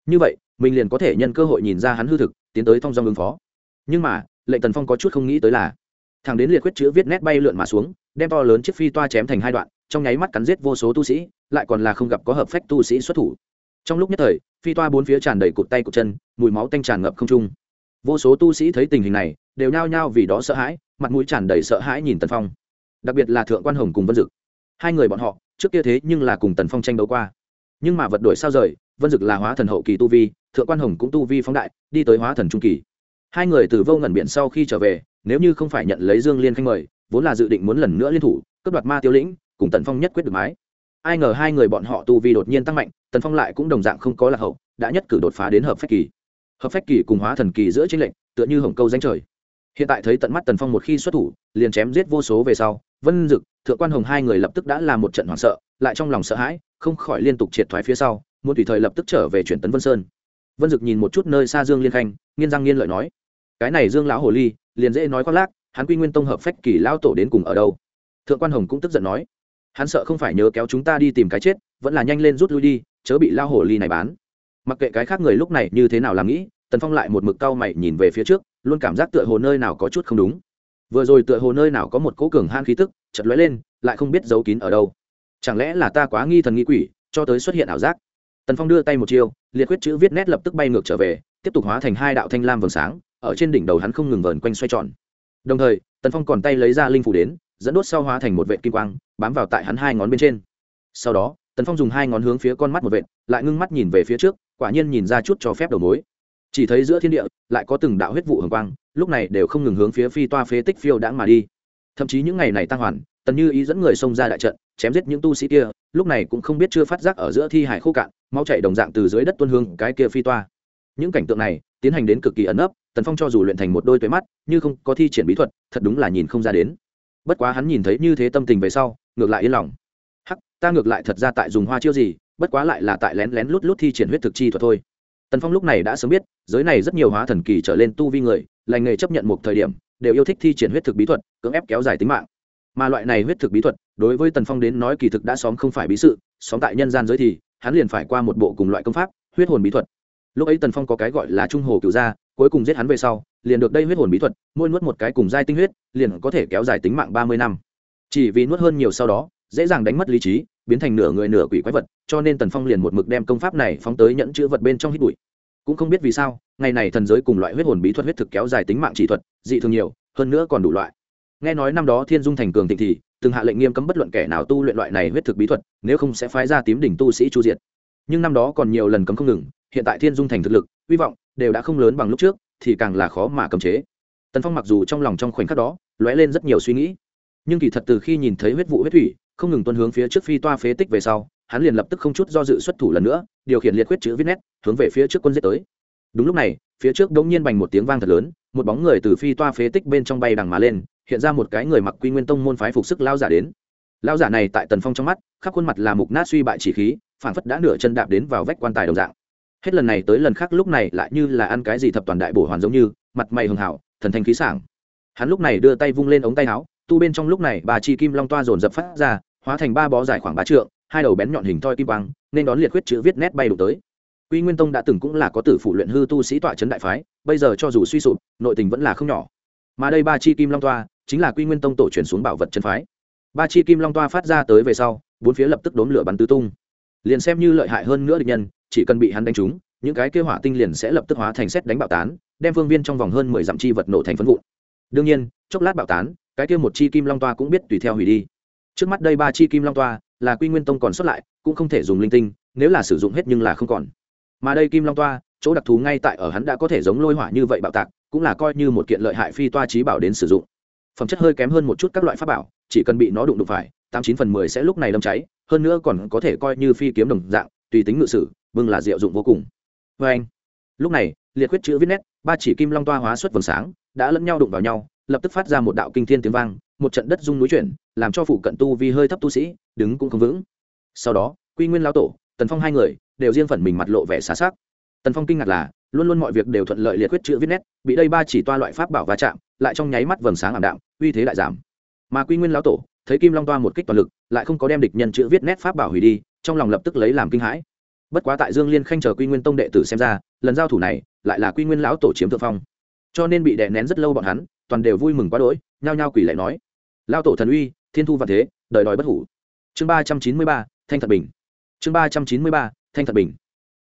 Như vậy, mình liền có thể nhân cơ hội nhìn ra hắn hư thực, tiến tới thông dong ứng phó. Nhưng mà, lệnh tần phong có chút không nghĩ tới là thằng đến liệt quyết chữ viết nét bay lượn mà xuống đem to lớn chiếc phi toa chém thành hai đoạn, trong nháy mắt cắn giết vô số tu sĩ, lại còn là không gặp có hợp phách tu sĩ xuất thủ. Trong lúc nhất thời, phi toa bốn phía tràn đầy cụt tay cụt chân, mùi máu tanh tràn ngập không trung. Vô số tu sĩ thấy tình hình này, đều nhao nhao vì đó sợ hãi, mặt mũi tràn đầy sợ hãi nhìn tần phong. Đặc biệt là thượng quan hồng cùng vân dực. Hai người bọn họ, trước kia thế nhưng là cùng tần phong tranh đấu qua. Nhưng mà vật đổi sao rời, vân dực là hóa thần hậu kỳ tu vi, thượng quan hồng cũng tu vi phóng đại, đi tới hóa thần trung kỳ. Hai người từ vô ngẩn biển sau khi trở về, nếu như không phải nhận lấy dương liên khanh mời vốn là dự định muốn lần nữa liên thủ, cướp đoạt ma tiêu lĩnh, cùng tần phong nhất quyết được mái. Ai ngờ hai người bọn họ tu vi đột nhiên tăng mạnh, tần phong lại cũng đồng dạng không có lạc hậu, đã nhất cử đột phá đến hợp phách kỳ. Hợp phách kỳ cùng hóa thần kỳ giữa tranh lệnh tựa như hồng câu danh trời. Hiện tại thấy tận mắt tần phong một khi xuất thủ, liền chém giết vô số về sau, vân dực, thượng quan hồng hai người lập tức đã là một trận hoảng sợ, lại trong lòng sợ hãi, không khỏi liên tục triệt thoái phía sau, muốn tùy thời lập tức trở về chuyển tấn vân sơn. Vân dực nhìn một chút nơi xa dương liên khanh, nghiên răng nghiên lợi nói, cái này dương lão hồ ly, liền dễ nói khoác lác hắn quy nguyên tông hợp phách kỳ lao tổ đến cùng ở đâu? Thượng quan hồng cũng tức giận nói, hắn sợ không phải nhớ kéo chúng ta đi tìm cái chết, vẫn là nhanh lên rút lui đi, chớ bị lao hồ ly này bán. Mặc kệ cái khác người lúc này như thế nào làm nghĩ, tần phong lại một mực cau mày nhìn về phía trước, luôn cảm giác tựa hồ nơi nào có chút không đúng. Vừa rồi tựa hồ nơi nào có một cỗ cường han khí tức chật lóe lên, lại không biết giấu kín ở đâu. Chẳng lẽ là ta quá nghi thần nghi quỷ, cho tới xuất hiện ảo giác? Tần phong đưa tay một chiêu, liệt quyết chữ viết nét lập tức bay ngược trở về, tiếp tục hóa thành hai đạo thanh lam vầng sáng, ở trên đỉnh đầu hắn không ngừng vờn quanh xoay tròn đồng thời, tần phong còn tay lấy ra linh phủ đến, dẫn đốt sau hóa thành một vệ kim quang, bám vào tại hắn hai ngón bên trên. Sau đó, tần phong dùng hai ngón hướng phía con mắt một vệ lại ngưng mắt nhìn về phía trước, quả nhiên nhìn ra chút cho phép đầu mối. Chỉ thấy giữa thiên địa, lại có từng đạo huyết vụ hồng quang, lúc này đều không ngừng hướng phía phi toa phế tích phiêu đãng mà đi. Thậm chí những ngày này tăng hoàn, tần như ý dẫn người xông ra đại trận, chém giết những tu sĩ kia, lúc này cũng không biết chưa phát giác ở giữa thi hải khô cạn mau chạy đồng dạng từ dưới đất tuân hương cái kia phi toa. Những cảnh tượng này tiến hành đến cực kỳ ẩn ấp tần phong cho dù luyện thành một đôi tuế mắt nhưng không có thi triển bí thuật, thật đúng là nhìn không ra đến. Bất quá hắn nhìn thấy như thế tâm tình về sau, ngược lại yên lòng. Hắc, ta ngược lại thật ra tại dùng hoa chiêu gì, bất quá lại là tại lén lén lút lút thi triển huyết thực chi thuật thôi. Tần phong lúc này đã sớm biết, giới này rất nhiều hóa thần kỳ trở lên tu vi người, lành nghề chấp nhận một thời điểm, đều yêu thích thi triển huyết thực bí thuật, cưỡng ép kéo dài tính mạng. Mà loại này huyết thực bí thuật, đối với tần phong đến nói kỳ thực đã xóm không phải bí sự, xóm tại nhân gian giới thì, hắn liền phải qua một bộ cùng loại công pháp, huyết hồn bí thuật lúc ấy tần phong có cái gọi là trung hồ cựu gia, cuối cùng giết hắn về sau, liền được đây huyết hồn bí thuật, mỗi nuốt một cái cùng giai tinh huyết, liền có thể kéo dài tính mạng ba mươi năm. Chỉ vì nuốt hơn nhiều sau đó, dễ dàng đánh mất lý trí, biến thành nửa người nửa quỷ quái vật, cho nên tần phong liền một mực đem công pháp này phóng tới nhẫn chữ vật bên trong hít bụi. Cũng không biết vì sao, ngày này thần giới cùng loại huyết hồn bí thuật huyết thực kéo dài tính mạng chỉ thuật, dị thường nhiều, hơn nữa còn đủ loại. Nghe nói năm đó thiên dung thành cường thịnh thì, từng hạ lệnh nghiêm cấm bất luận kẻ nào tu luyện loại này huyết thực bí thuật, nếu không sẽ phái ra tím đỉnh tu sĩ chu diệt. Nhưng năm đó còn nhiều lần cấm không ngừng hiện tại thiên dung thành thực lực, hy vọng đều đã không lớn bằng lúc trước, thì càng là khó mà cầm chế. Tần phong mặc dù trong lòng trong khoảnh khắc đó lóe lên rất nhiều suy nghĩ, nhưng kỳ thật từ khi nhìn thấy huyết vụ huyết thủy, không ngừng tuân hướng phía trước phi toa phế tích về sau, hắn liền lập tức không chút do dự xuất thủ lần nữa, điều khiển liệt huyết chữ viết nét, hướng về phía trước quân giết tới. Đúng lúc này, phía trước đống nhiên bành một tiếng vang thật lớn, một bóng người từ phi toa phế tích bên trong bay đằng mà lên, hiện ra một cái người mặc quy nguyên tông môn phái phục sức lao giả đến. Lao giả này tại tần phong trong mắt, khắp khuôn mặt là mục nát suy bại chỉ khí phản phất đã nửa chân đạp đến vào vách quan tài đồng dạng hết lần này tới lần khác lúc này lại như là ăn cái gì thập toàn đại bổ hoàn giống như, mặt mày hường hảo, thần thanh khí sảng. Hắn lúc này đưa tay vung lên ống tay áo, tu bên trong lúc này bà chi kim long toa dồn dập phát ra, hóa thành ba bó dài khoảng ba trượng, hai đầu bén nhọn hình thoi kim băng nên đón liệt huyết chữ viết nét bay đủ tới. Quy nguyên tông đã từng cũng là có tử phụ luyện hư tu sĩ tọa trấn đại phái, bây giờ cho dù suy sụp, nội tình vẫn là không nhỏ. Mà đây ba chi kim long toa, chính là quy nguyên tông tổ truyền xuống bảo vật chân phái. Ba chi kim long toa phát ra tới về sau, bốn phía lập tức đốn lửa bắn tứ tung. Liền xem như lợi hại hơn nữa địch nhân chỉ cần bị hắn đánh trúng, những cái kêu hỏa tinh liền sẽ lập tức hóa thành xét đánh bạo tán, đem phương viên trong vòng hơn mười dặm chi vật nổ thành phân vụn. Đương nhiên, chốc lát bạo tán, cái kia một chi kim long toa cũng biết tùy theo hủy đi. Trước mắt đây ba chi kim long toa là quy nguyên tông còn xuất lại, cũng không thể dùng linh tinh, nếu là sử dụng hết nhưng là không còn. Mà đây kim long toa, chỗ đặc thù ngay tại ở hắn đã có thể giống lôi hỏa như vậy bạo tạc, cũng là coi như một kiện lợi hại phi toa trí bảo đến sử dụng. Phẩm chất hơi kém hơn một chút các loại pháp bảo, chỉ cần bị nó đụng đụng phải, tám chín phần mười sẽ lúc này đâm cháy, hơn nữa còn có thể coi như phi kiếm đồng dạng, tùy tính ngự sử bưng là diệu dụng vô cùng. Vê anh. Lúc này, liệt huyết chữ viết nét, ba chỉ kim long toa hóa xuất vầng sáng, đã lẫn nhau đụng vào nhau, lập tức phát ra một đạo kinh thiên tiếng vang, một trận đất rung núi chuyển, làm cho phụ cận tu vi hơi thấp tu sĩ, đứng cũng không vững. Sau đó, quy nguyên lao tổ, tần phong hai người, đều riêng phần mình mặt lộ vẻ xá sắc tần phong kinh ngạc là, luôn luôn mọi việc đều thuận lợi liệt huyết chữ viết nét, bị đây ba chỉ toa loại pháp bảo va chạm, lại trong nháy mắt vầng sáng ảm đạm, uy thế lại giảm. Mà quy nguyên lão tổ, thấy kim long toa một kích toàn lực, lại không có đem địch nhân chữ viết nét pháp bảo hủy đi, trong lòng lập tức lấy làm kinh hãi bất quá tại dương liên khanh chờ quy nguyên tông đệ tử xem ra, lần giao thủ này lại là quy nguyên lão tổ chiếm thượng phong. Cho nên bị đè nén rất lâu bọn hắn, toàn đều vui mừng quá đỗi, nhao nhao quỷ lại nói. Lao tổ thần uy, thiên thu và thế, đời đòi bất hủ. Chương ba trăm chín mươi ba, thanh thật bình. Chương ba trăm chín mươi ba, thanh thật bình.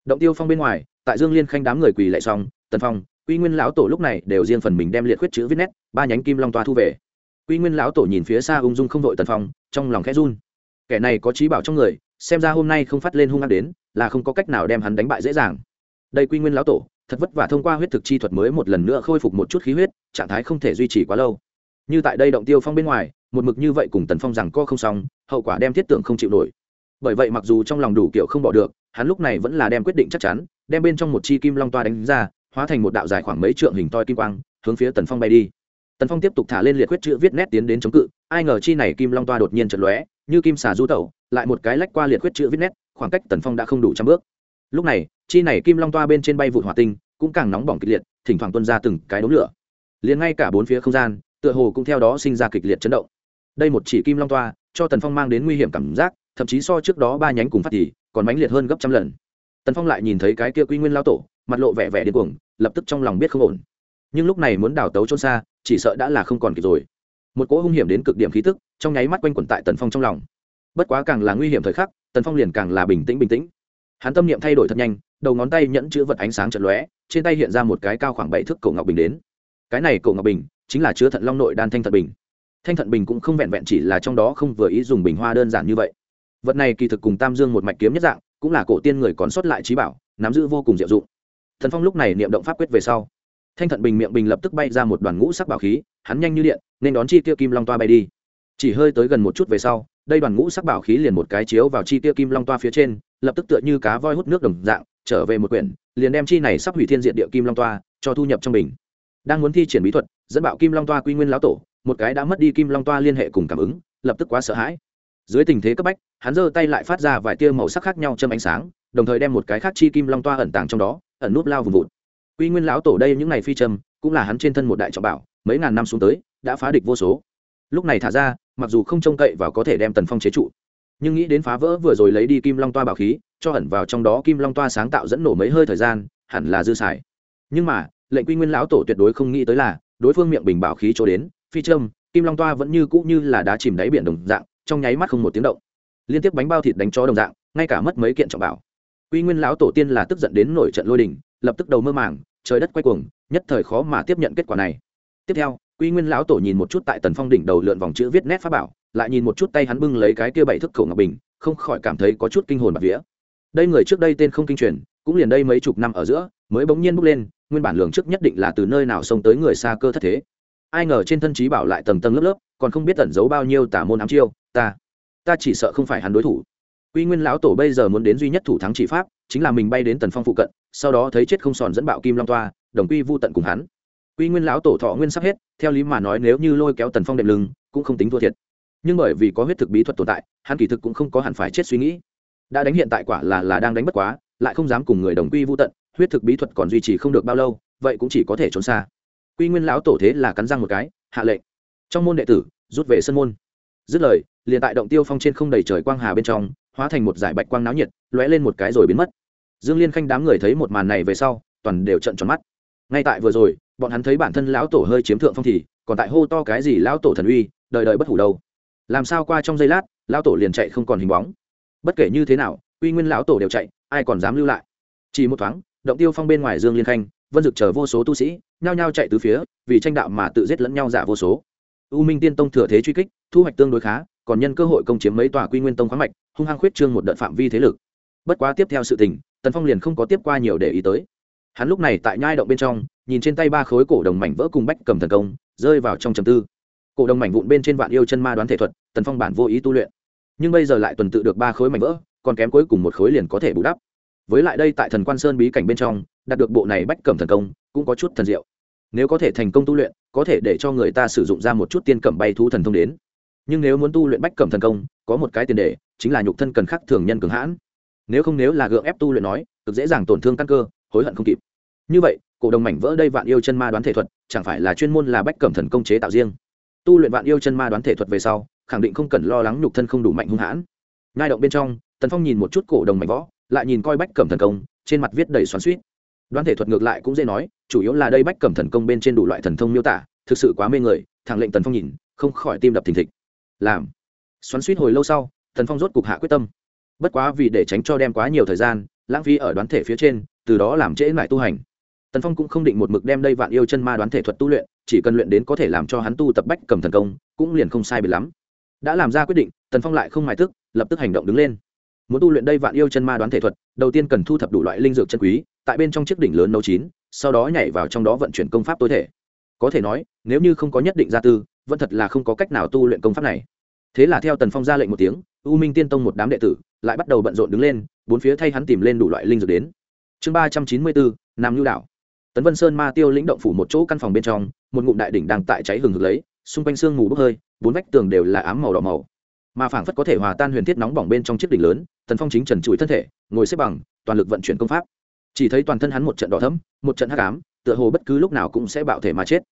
Động tiêu phong bên ngoài, tại dương liên khanh đám người quỳ lại xong, tần phong, quy nguyên lão tổ lúc này đều riêng phần mình đem liệt khuyết chữ viết nét, ba nhánh kim long toa thu về. Quy nguyên lão tổ nhìn phía xa ung dung không đội tần phong, trong lòng khẽ run. Kẻ này có trí bảo trong người xem ra hôm nay không phát lên hung ác đến, là không có cách nào đem hắn đánh bại dễ dàng. Đây quy nguyên lão tổ, thật vất vả thông qua huyết thực chi thuật mới một lần nữa khôi phục một chút khí huyết, trạng thái không thể duy trì quá lâu. Như tại đây động tiêu phong bên ngoài, một mực như vậy cùng tần phong rằng co không xong, hậu quả đem thiết tưởng không chịu nổi. Bởi vậy mặc dù trong lòng đủ kiểu không bỏ được, hắn lúc này vẫn là đem quyết định chắc chắn, đem bên trong một chi kim long toa đánh ra, hóa thành một đạo dài khoảng mấy trượng hình toi kim quang, hướng phía tần phong bay đi. Tần phong tiếp tục thả lên liệt quyết chữ viết nét tiến đến chống cự, ai ngờ chi này kim long toa đột nhiên chật lóe, như kim xà du tẩu lại một cái lách qua liệt khuyết chữ viết nét, khoảng cách tần phong đã không đủ trăm bước. Lúc này, chi này kim long toa bên trên bay vụ hỏa tinh, cũng càng nóng bỏng kịch liệt, thỉnh thoảng tuân ra từng cái đống lửa. Liền ngay cả bốn phía không gian, tựa hồ cũng theo đó sinh ra kịch liệt chấn động. Đây một chỉ kim long toa, cho tần phong mang đến nguy hiểm cảm giác, thậm chí so trước đó ba nhánh cùng phát thì, còn mãnh liệt hơn gấp trăm lần. Tần phong lại nhìn thấy cái kia quy nguyên lao tổ, mặt lộ vẻ vẻ điên cuồng, lập tức trong lòng biết không ổn. Nhưng lúc này muốn đào tấu trôn xa, chỉ sợ đã là không còn kịp rồi. Một cỗ hung hiểm đến cực điểm khí tức, trong nháy mắt quanh quẩn tại tần phong trong lòng bất quá càng là nguy hiểm thời khắc, tần phong liền càng là bình tĩnh bình tĩnh. Hắn tâm niệm thay đổi thật nhanh, đầu ngón tay nhẫn chữ vật ánh sáng chật lóe, trên tay hiện ra một cái cao khoảng bảy thước cổ ngọc bình đến. Cái này cổ ngọc bình chính là chứa thận long nội đan thanh thận bình. Thanh thận bình cũng không vẹn vẹn chỉ là trong đó không vừa ý dùng bình hoa đơn giản như vậy. Vật này kỳ thực cùng tam dương một mạch kiếm nhất dạng, cũng là cổ tiên người còn sót lại trí bảo, nắm giữ vô cùng diệu dụng. Thần phong lúc này niệm động pháp quyết về sau, thanh thận bình miệng bình lập tức bay ra một đoàn ngũ sắc bảo khí, hắn nhanh như điện, nên đón chi tiêu kim long toa bay đi. Chỉ hơi tới gần một chút về sau đây đoàn ngũ sắc bảo khí liền một cái chiếu vào chi tiêu kim long toa phía trên, lập tức tựa như cá voi hút nước đồng dạng, trở về một quyển, liền đem chi này sắp hủy thiên diện địa kim long toa cho thu nhập trong mình. Đang muốn thi triển bí thuật, dẫn bảo kim long toa quy nguyên lão tổ, một cái đã mất đi kim long toa liên hệ cùng cảm ứng, lập tức quá sợ hãi. Dưới tình thế cấp bách, hắn giơ tay lại phát ra vài tia màu sắc khác nhau châm ánh sáng, đồng thời đem một cái khác chi kim long toa ẩn tàng trong đó, ẩn núp lao vùng vụt. Quy nguyên lão tổ đây những ngày phi châm, cũng là hắn trên thân một đại trọng bảo, mấy ngàn năm xuống tới, đã phá địch vô số. Lúc này thả ra mặc dù không trông cậy và có thể đem tần phong chế trụ, nhưng nghĩ đến phá vỡ vừa rồi lấy đi kim long toa bảo khí, cho ẩn vào trong đó kim long toa sáng tạo dẫn nổ mấy hơi thời gian, hẳn là dư xài. Nhưng mà, lệnh quy nguyên lão tổ tuyệt đối không nghĩ tới là, đối phương miệng bình bảo khí cho đến, phi trâm kim long toa vẫn như cũ như là đá chìm đáy biển đồng dạng, trong nháy mắt không một tiếng động. Liên tiếp bánh bao thịt đánh cho đồng dạng, ngay cả mất mấy kiện trọng bảo. Quy nguyên lão tổ tiên là tức giận đến nổi trận lôi đình, lập tức đầu mơ màng, trời đất quay cuồng, nhất thời khó mà tiếp nhận kết quả này. Tiếp theo quy nguyên lão tổ nhìn một chút tại tần phong đỉnh đầu lượn vòng chữ viết nét pháp bảo, lại nhìn một chút tay hắn bưng lấy cái kia bảy thức khẩu ngọc bình, không khỏi cảm thấy có chút kinh hồn bạc vía. Đây người trước đây tên không kinh truyền, cũng liền đây mấy chục năm ở giữa, mới bỗng nhiên bước lên, nguyên bản lường trước nhất định là từ nơi nào xông tới người xa cơ thất thế. Ai ngờ trên thân trí bảo lại tầng tầng lớp lớp, còn không biết tẩn giấu bao nhiêu tả môn ám chiêu, ta ta chỉ sợ không phải hắn đối thủ. Quy nguyên lão tổ bây giờ muốn đến duy nhất thủ thắng chỉ pháp, chính là mình bay đến tần phong phụ cận, sau đó thấy chết không sòn dẫn bạo kim long toa, đồng quy vu tận cùng hắn quy nguyên lão tổ thọ nguyên sắp hết, theo lý mà nói nếu như lôi kéo tần phong đệm lưng, cũng không tính thua thiệt. Nhưng bởi vì có huyết thực bí thuật tồn tại, hắn kỳ thực cũng không có hẳn phải chết suy nghĩ. Đã đánh hiện tại quả là là đang đánh bất quá, lại không dám cùng người đồng quy vu tận, huyết thực bí thuật còn duy trì không được bao lâu, vậy cũng chỉ có thể trốn xa. Quy nguyên lão tổ thế là cắn răng một cái, hạ lệnh. Trong môn đệ tử, rút về sân môn. Dứt lời, liền tại động tiêu phong trên không đầy trời quang hà bên trong, hóa thành một giải bạch quang náo nhiệt, lóe lên một cái rồi biến mất. Dương liên khanh đám người thấy một màn này về sau, toàn đều trận tròn mắt ngay tại vừa rồi, bọn hắn thấy bản thân lão tổ hơi chiếm thượng phong thì, còn tại hô to cái gì lão tổ thần uy, đời đời bất hủ đâu. Làm sao qua trong giây lát, lão tổ liền chạy không còn hình bóng. Bất kể như thế nào uy nguyên lão tổ đều chạy, ai còn dám lưu lại. Chỉ một thoáng, động tiêu phong bên ngoài dương liên khanh, vân dực chờ vô số tu sĩ, nhao nhao chạy từ phía, vì tranh đạo mà tự giết lẫn nhau giả vô số. U minh tiên tông thừa thế truy kích, thu hoạch tương đối khá, còn nhân cơ hội công chiếm mấy tòa quy nguyên tông khoáng mạch, hung hăng khuyết trương một đợt phạm vi thế lực. Bất quá tiếp theo sự tình, tần phong liền không có tiếp qua nhiều để ý tới hắn lúc này tại nhai động bên trong, nhìn trên tay ba khối cổ đồng mảnh vỡ cùng bách cầm thần công, rơi vào trong trầm tư. Cổ đồng mảnh vụn bên trên vạn yêu chân ma đoán thể thuật, tần phong bản vô ý tu luyện. Nhưng bây giờ lại tuần tự được ba khối mảnh vỡ, còn kém cuối cùng một khối liền có thể bù đắp. Với lại đây tại thần quan sơn bí cảnh bên trong, đạt được bộ này bách cầm thần công, cũng có chút thần diệu. Nếu có thể thành công tu luyện, có thể để cho người ta sử dụng ra một chút tiên cẩm bay thú thần thông đến. Nhưng nếu muốn tu luyện bách cẩm thần công, có một cái tiền đề, chính là nhục thân cần khắc thường nhân cường hãn. Nếu không nếu là gượng ép tu luyện nói, cực dễ dàng tổn thương căn cơ hối hận không kịp. Như vậy, cổ đồng mảnh vỡ đây vạn yêu chân ma đoán thể thuật, chẳng phải là chuyên môn là bách cẩm thần công chế tạo riêng. Tu luyện vạn yêu chân ma đoán thể thuật về sau, khẳng định không cần lo lắng nhục thân không đủ mạnh hung hãn. Ngai động bên trong, tần phong nhìn một chút cổ đồng mảnh võ lại nhìn coi bách cẩm thần công, trên mặt viết đầy xoắn suýt đoán thể thuật ngược lại cũng dễ nói, chủ yếu là đây bách cẩm thần công bên trên đủ loại thần thông miêu tả, thực sự quá mê người, thẳng lệnh tần phong nhìn, không khỏi tim đập thình thịch. Làm. Xoắn suýt hồi lâu sau, tần phong rốt cục hạ quyết tâm. Bất quá vì để tránh cho đem quá nhiều thời gian, lãng phí ở đoán thể phía trên từ đó làm trễ lại tu hành. Tần phong cũng không định một mực đem đây vạn yêu chân ma đoán thể thuật tu luyện, chỉ cần luyện đến có thể làm cho hắn tu tập bách cầm thần công, cũng liền không sai biệt lắm. Đã làm ra quyết định, tần phong lại không mài tức lập tức hành động đứng lên. Muốn tu luyện đây vạn yêu chân ma đoán thể thuật, đầu tiên cần thu thập đủ loại linh dược chân quý, tại bên trong chiếc đỉnh lớn nấu chín, sau đó nhảy vào trong đó vận chuyển công pháp tối thể. Có thể nói, nếu như không có nhất định gia tư, vẫn thật là không có cách nào tu luyện công pháp này. Thế là theo tần phong ra lệnh một tiếng, u minh tiên tông một đám đệ tử lại bắt đầu bận rộn đứng lên, bốn phía thay hắn tìm lên đủ loại linh dược đến chương ba trăm chín mươi bốn, nam nhu đảo. Tấn vân sơn ma tiêu lĩnh động phủ một chỗ căn phòng bên trong, một ngụm đại đỉnh đang tại cháy hừng hực lấy, xung quanh sương mù bốc hơi, bốn vách tường đều là ám màu đỏ màu. Mà phảng phất có thể hòa tan huyền thiết nóng bỏng bên trong chiếc đỉnh lớn, tần phong chính trần trụi thân thể, ngồi xếp bằng, toàn lực vận chuyển công pháp. Chỉ thấy toàn thân hắn một trận đỏ thấm một trận hắc ám, tựa hồ bất cứ lúc nào cũng sẽ bạo thể mà chết.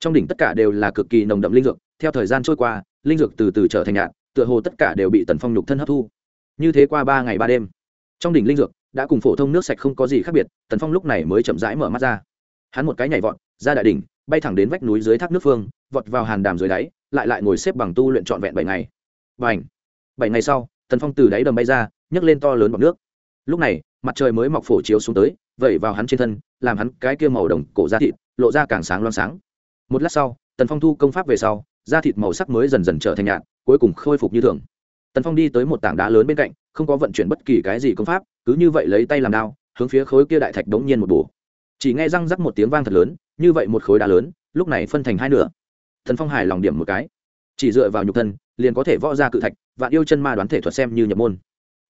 Trong đỉnh tất cả đều là cực kỳ nồng đậm linh dược, theo thời gian trôi qua, linh dược từ từ trở thành nhạt, tựa hồ tất cả đều bị tần phong nhục thân hấp thu. Như thế qua ba ngày ba đêm, trong đỉnh linh dược đã cùng phổ thông nước sạch không có gì khác biệt, tần phong lúc này mới chậm rãi mở mắt ra. Hắn một cái nhảy vọt, ra đại đỉnh, bay thẳng đến vách núi dưới thác nước phương, vọt vào hàn đàm dưới đáy, lại lại ngồi xếp bằng tu luyện trọn vẹn bảy ngày. Và ảnh bảy ngày sau, tần phong từ đáy đầm bay ra, nhấc lên to lớn bọc nước. Lúc này, mặt trời mới mọc phổ chiếu xuống tới, vẩy vào hắn trên thân, làm hắn cái kia màu đồng cổ da thịt, lộ ra càng sáng loang sáng. Một lát sau, tần phong thu công pháp về sau, da thịt màu sắc mới dần dần trở thành nhạt, cuối cùng khôi phục như thường. Tần phong đi tới một tảng đá lớn bên cạnh, không có vận chuyển bất kỳ cái gì công pháp cứ như vậy lấy tay làm đao, hướng phía khối kia đại thạch đống nhiên một bổ. Chỉ nghe răng rắc một tiếng vang thật lớn, như vậy một khối đá lớn, lúc này phân thành hai nửa. Thần phong hải lòng điểm một cái. Chỉ dựa vào nhục thân, liền có thể võ ra cự thạch, vạn yêu chân ma đoán thể thuật xem như nhập môn.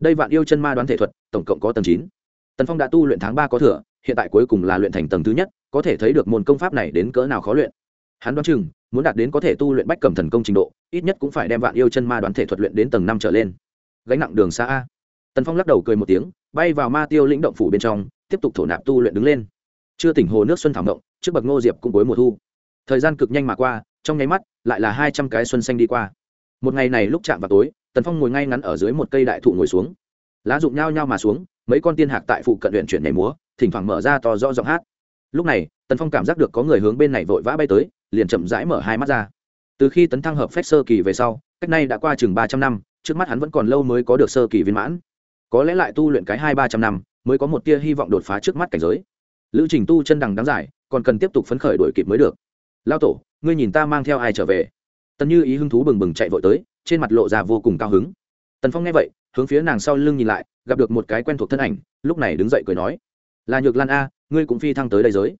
Đây vạn yêu chân ma đoán thể thuật, tổng cộng có tầng chín. Tần phong đã tu luyện tháng ba có thừa, hiện tại cuối cùng là luyện thành tầng thứ nhất, có thể thấy được môn công pháp này đến cỡ nào khó luyện. Hắn đoán chừng, muốn đạt đến có thể tu luyện bách cầm thần công trình độ, ít nhất cũng phải đem vạn yêu chân ma đoán thể thuật luyện đến tầng năm trở lên. Gánh nặng đường xa a. Tần phong lắc đầu cười một tiếng bay vào ma tiêu lĩnh động phủ bên trong, tiếp tục thổ nạp tu luyện đứng lên. Chưa tỉnh hồ nước xuân thảo động trước bậc ngô diệp cũng cuối mùa thu. Thời gian cực nhanh mà qua, trong nháy mắt, lại là hai trăm cái xuân xanh đi qua. Một ngày này lúc chạm vào tối, tần phong ngồi ngay ngắn ở dưới một cây đại thụ ngồi xuống. Lá rụng nhao nhao mà xuống, mấy con tiên hạc tại phụ cận luyện chuyển nhảy múa, thỉnh thoảng mở ra to rõ giọng hát. Lúc này, tần phong cảm giác được có người hướng bên này vội vã bay tới, liền chậm rãi mở hai mắt ra. Từ khi tấn thăng hợp phép sơ kỳ về sau, cách nay đã qua chừng ba trăm năm, trước mắt hắn vẫn còn lâu mới có được sơ kỳ viên mãn có lẽ lại tu luyện cái hai ba trăm năm mới có một tia hy vọng đột phá trước mắt cảnh giới. Lữ trình tu chân đằng đáng giải còn cần tiếp tục phấn khởi đổi kịp mới được. Lao tổ ngươi nhìn ta mang theo ai trở về? Tần như ý hứng thú bừng bừng chạy vội tới trên mặt lộ ra vô cùng cao hứng. Tần phong nghe vậy hướng phía nàng sau lưng nhìn lại gặp được một cái quen thuộc thân ảnh lúc này đứng dậy cười nói là nhược lan a ngươi cũng phi thăng tới đây giới.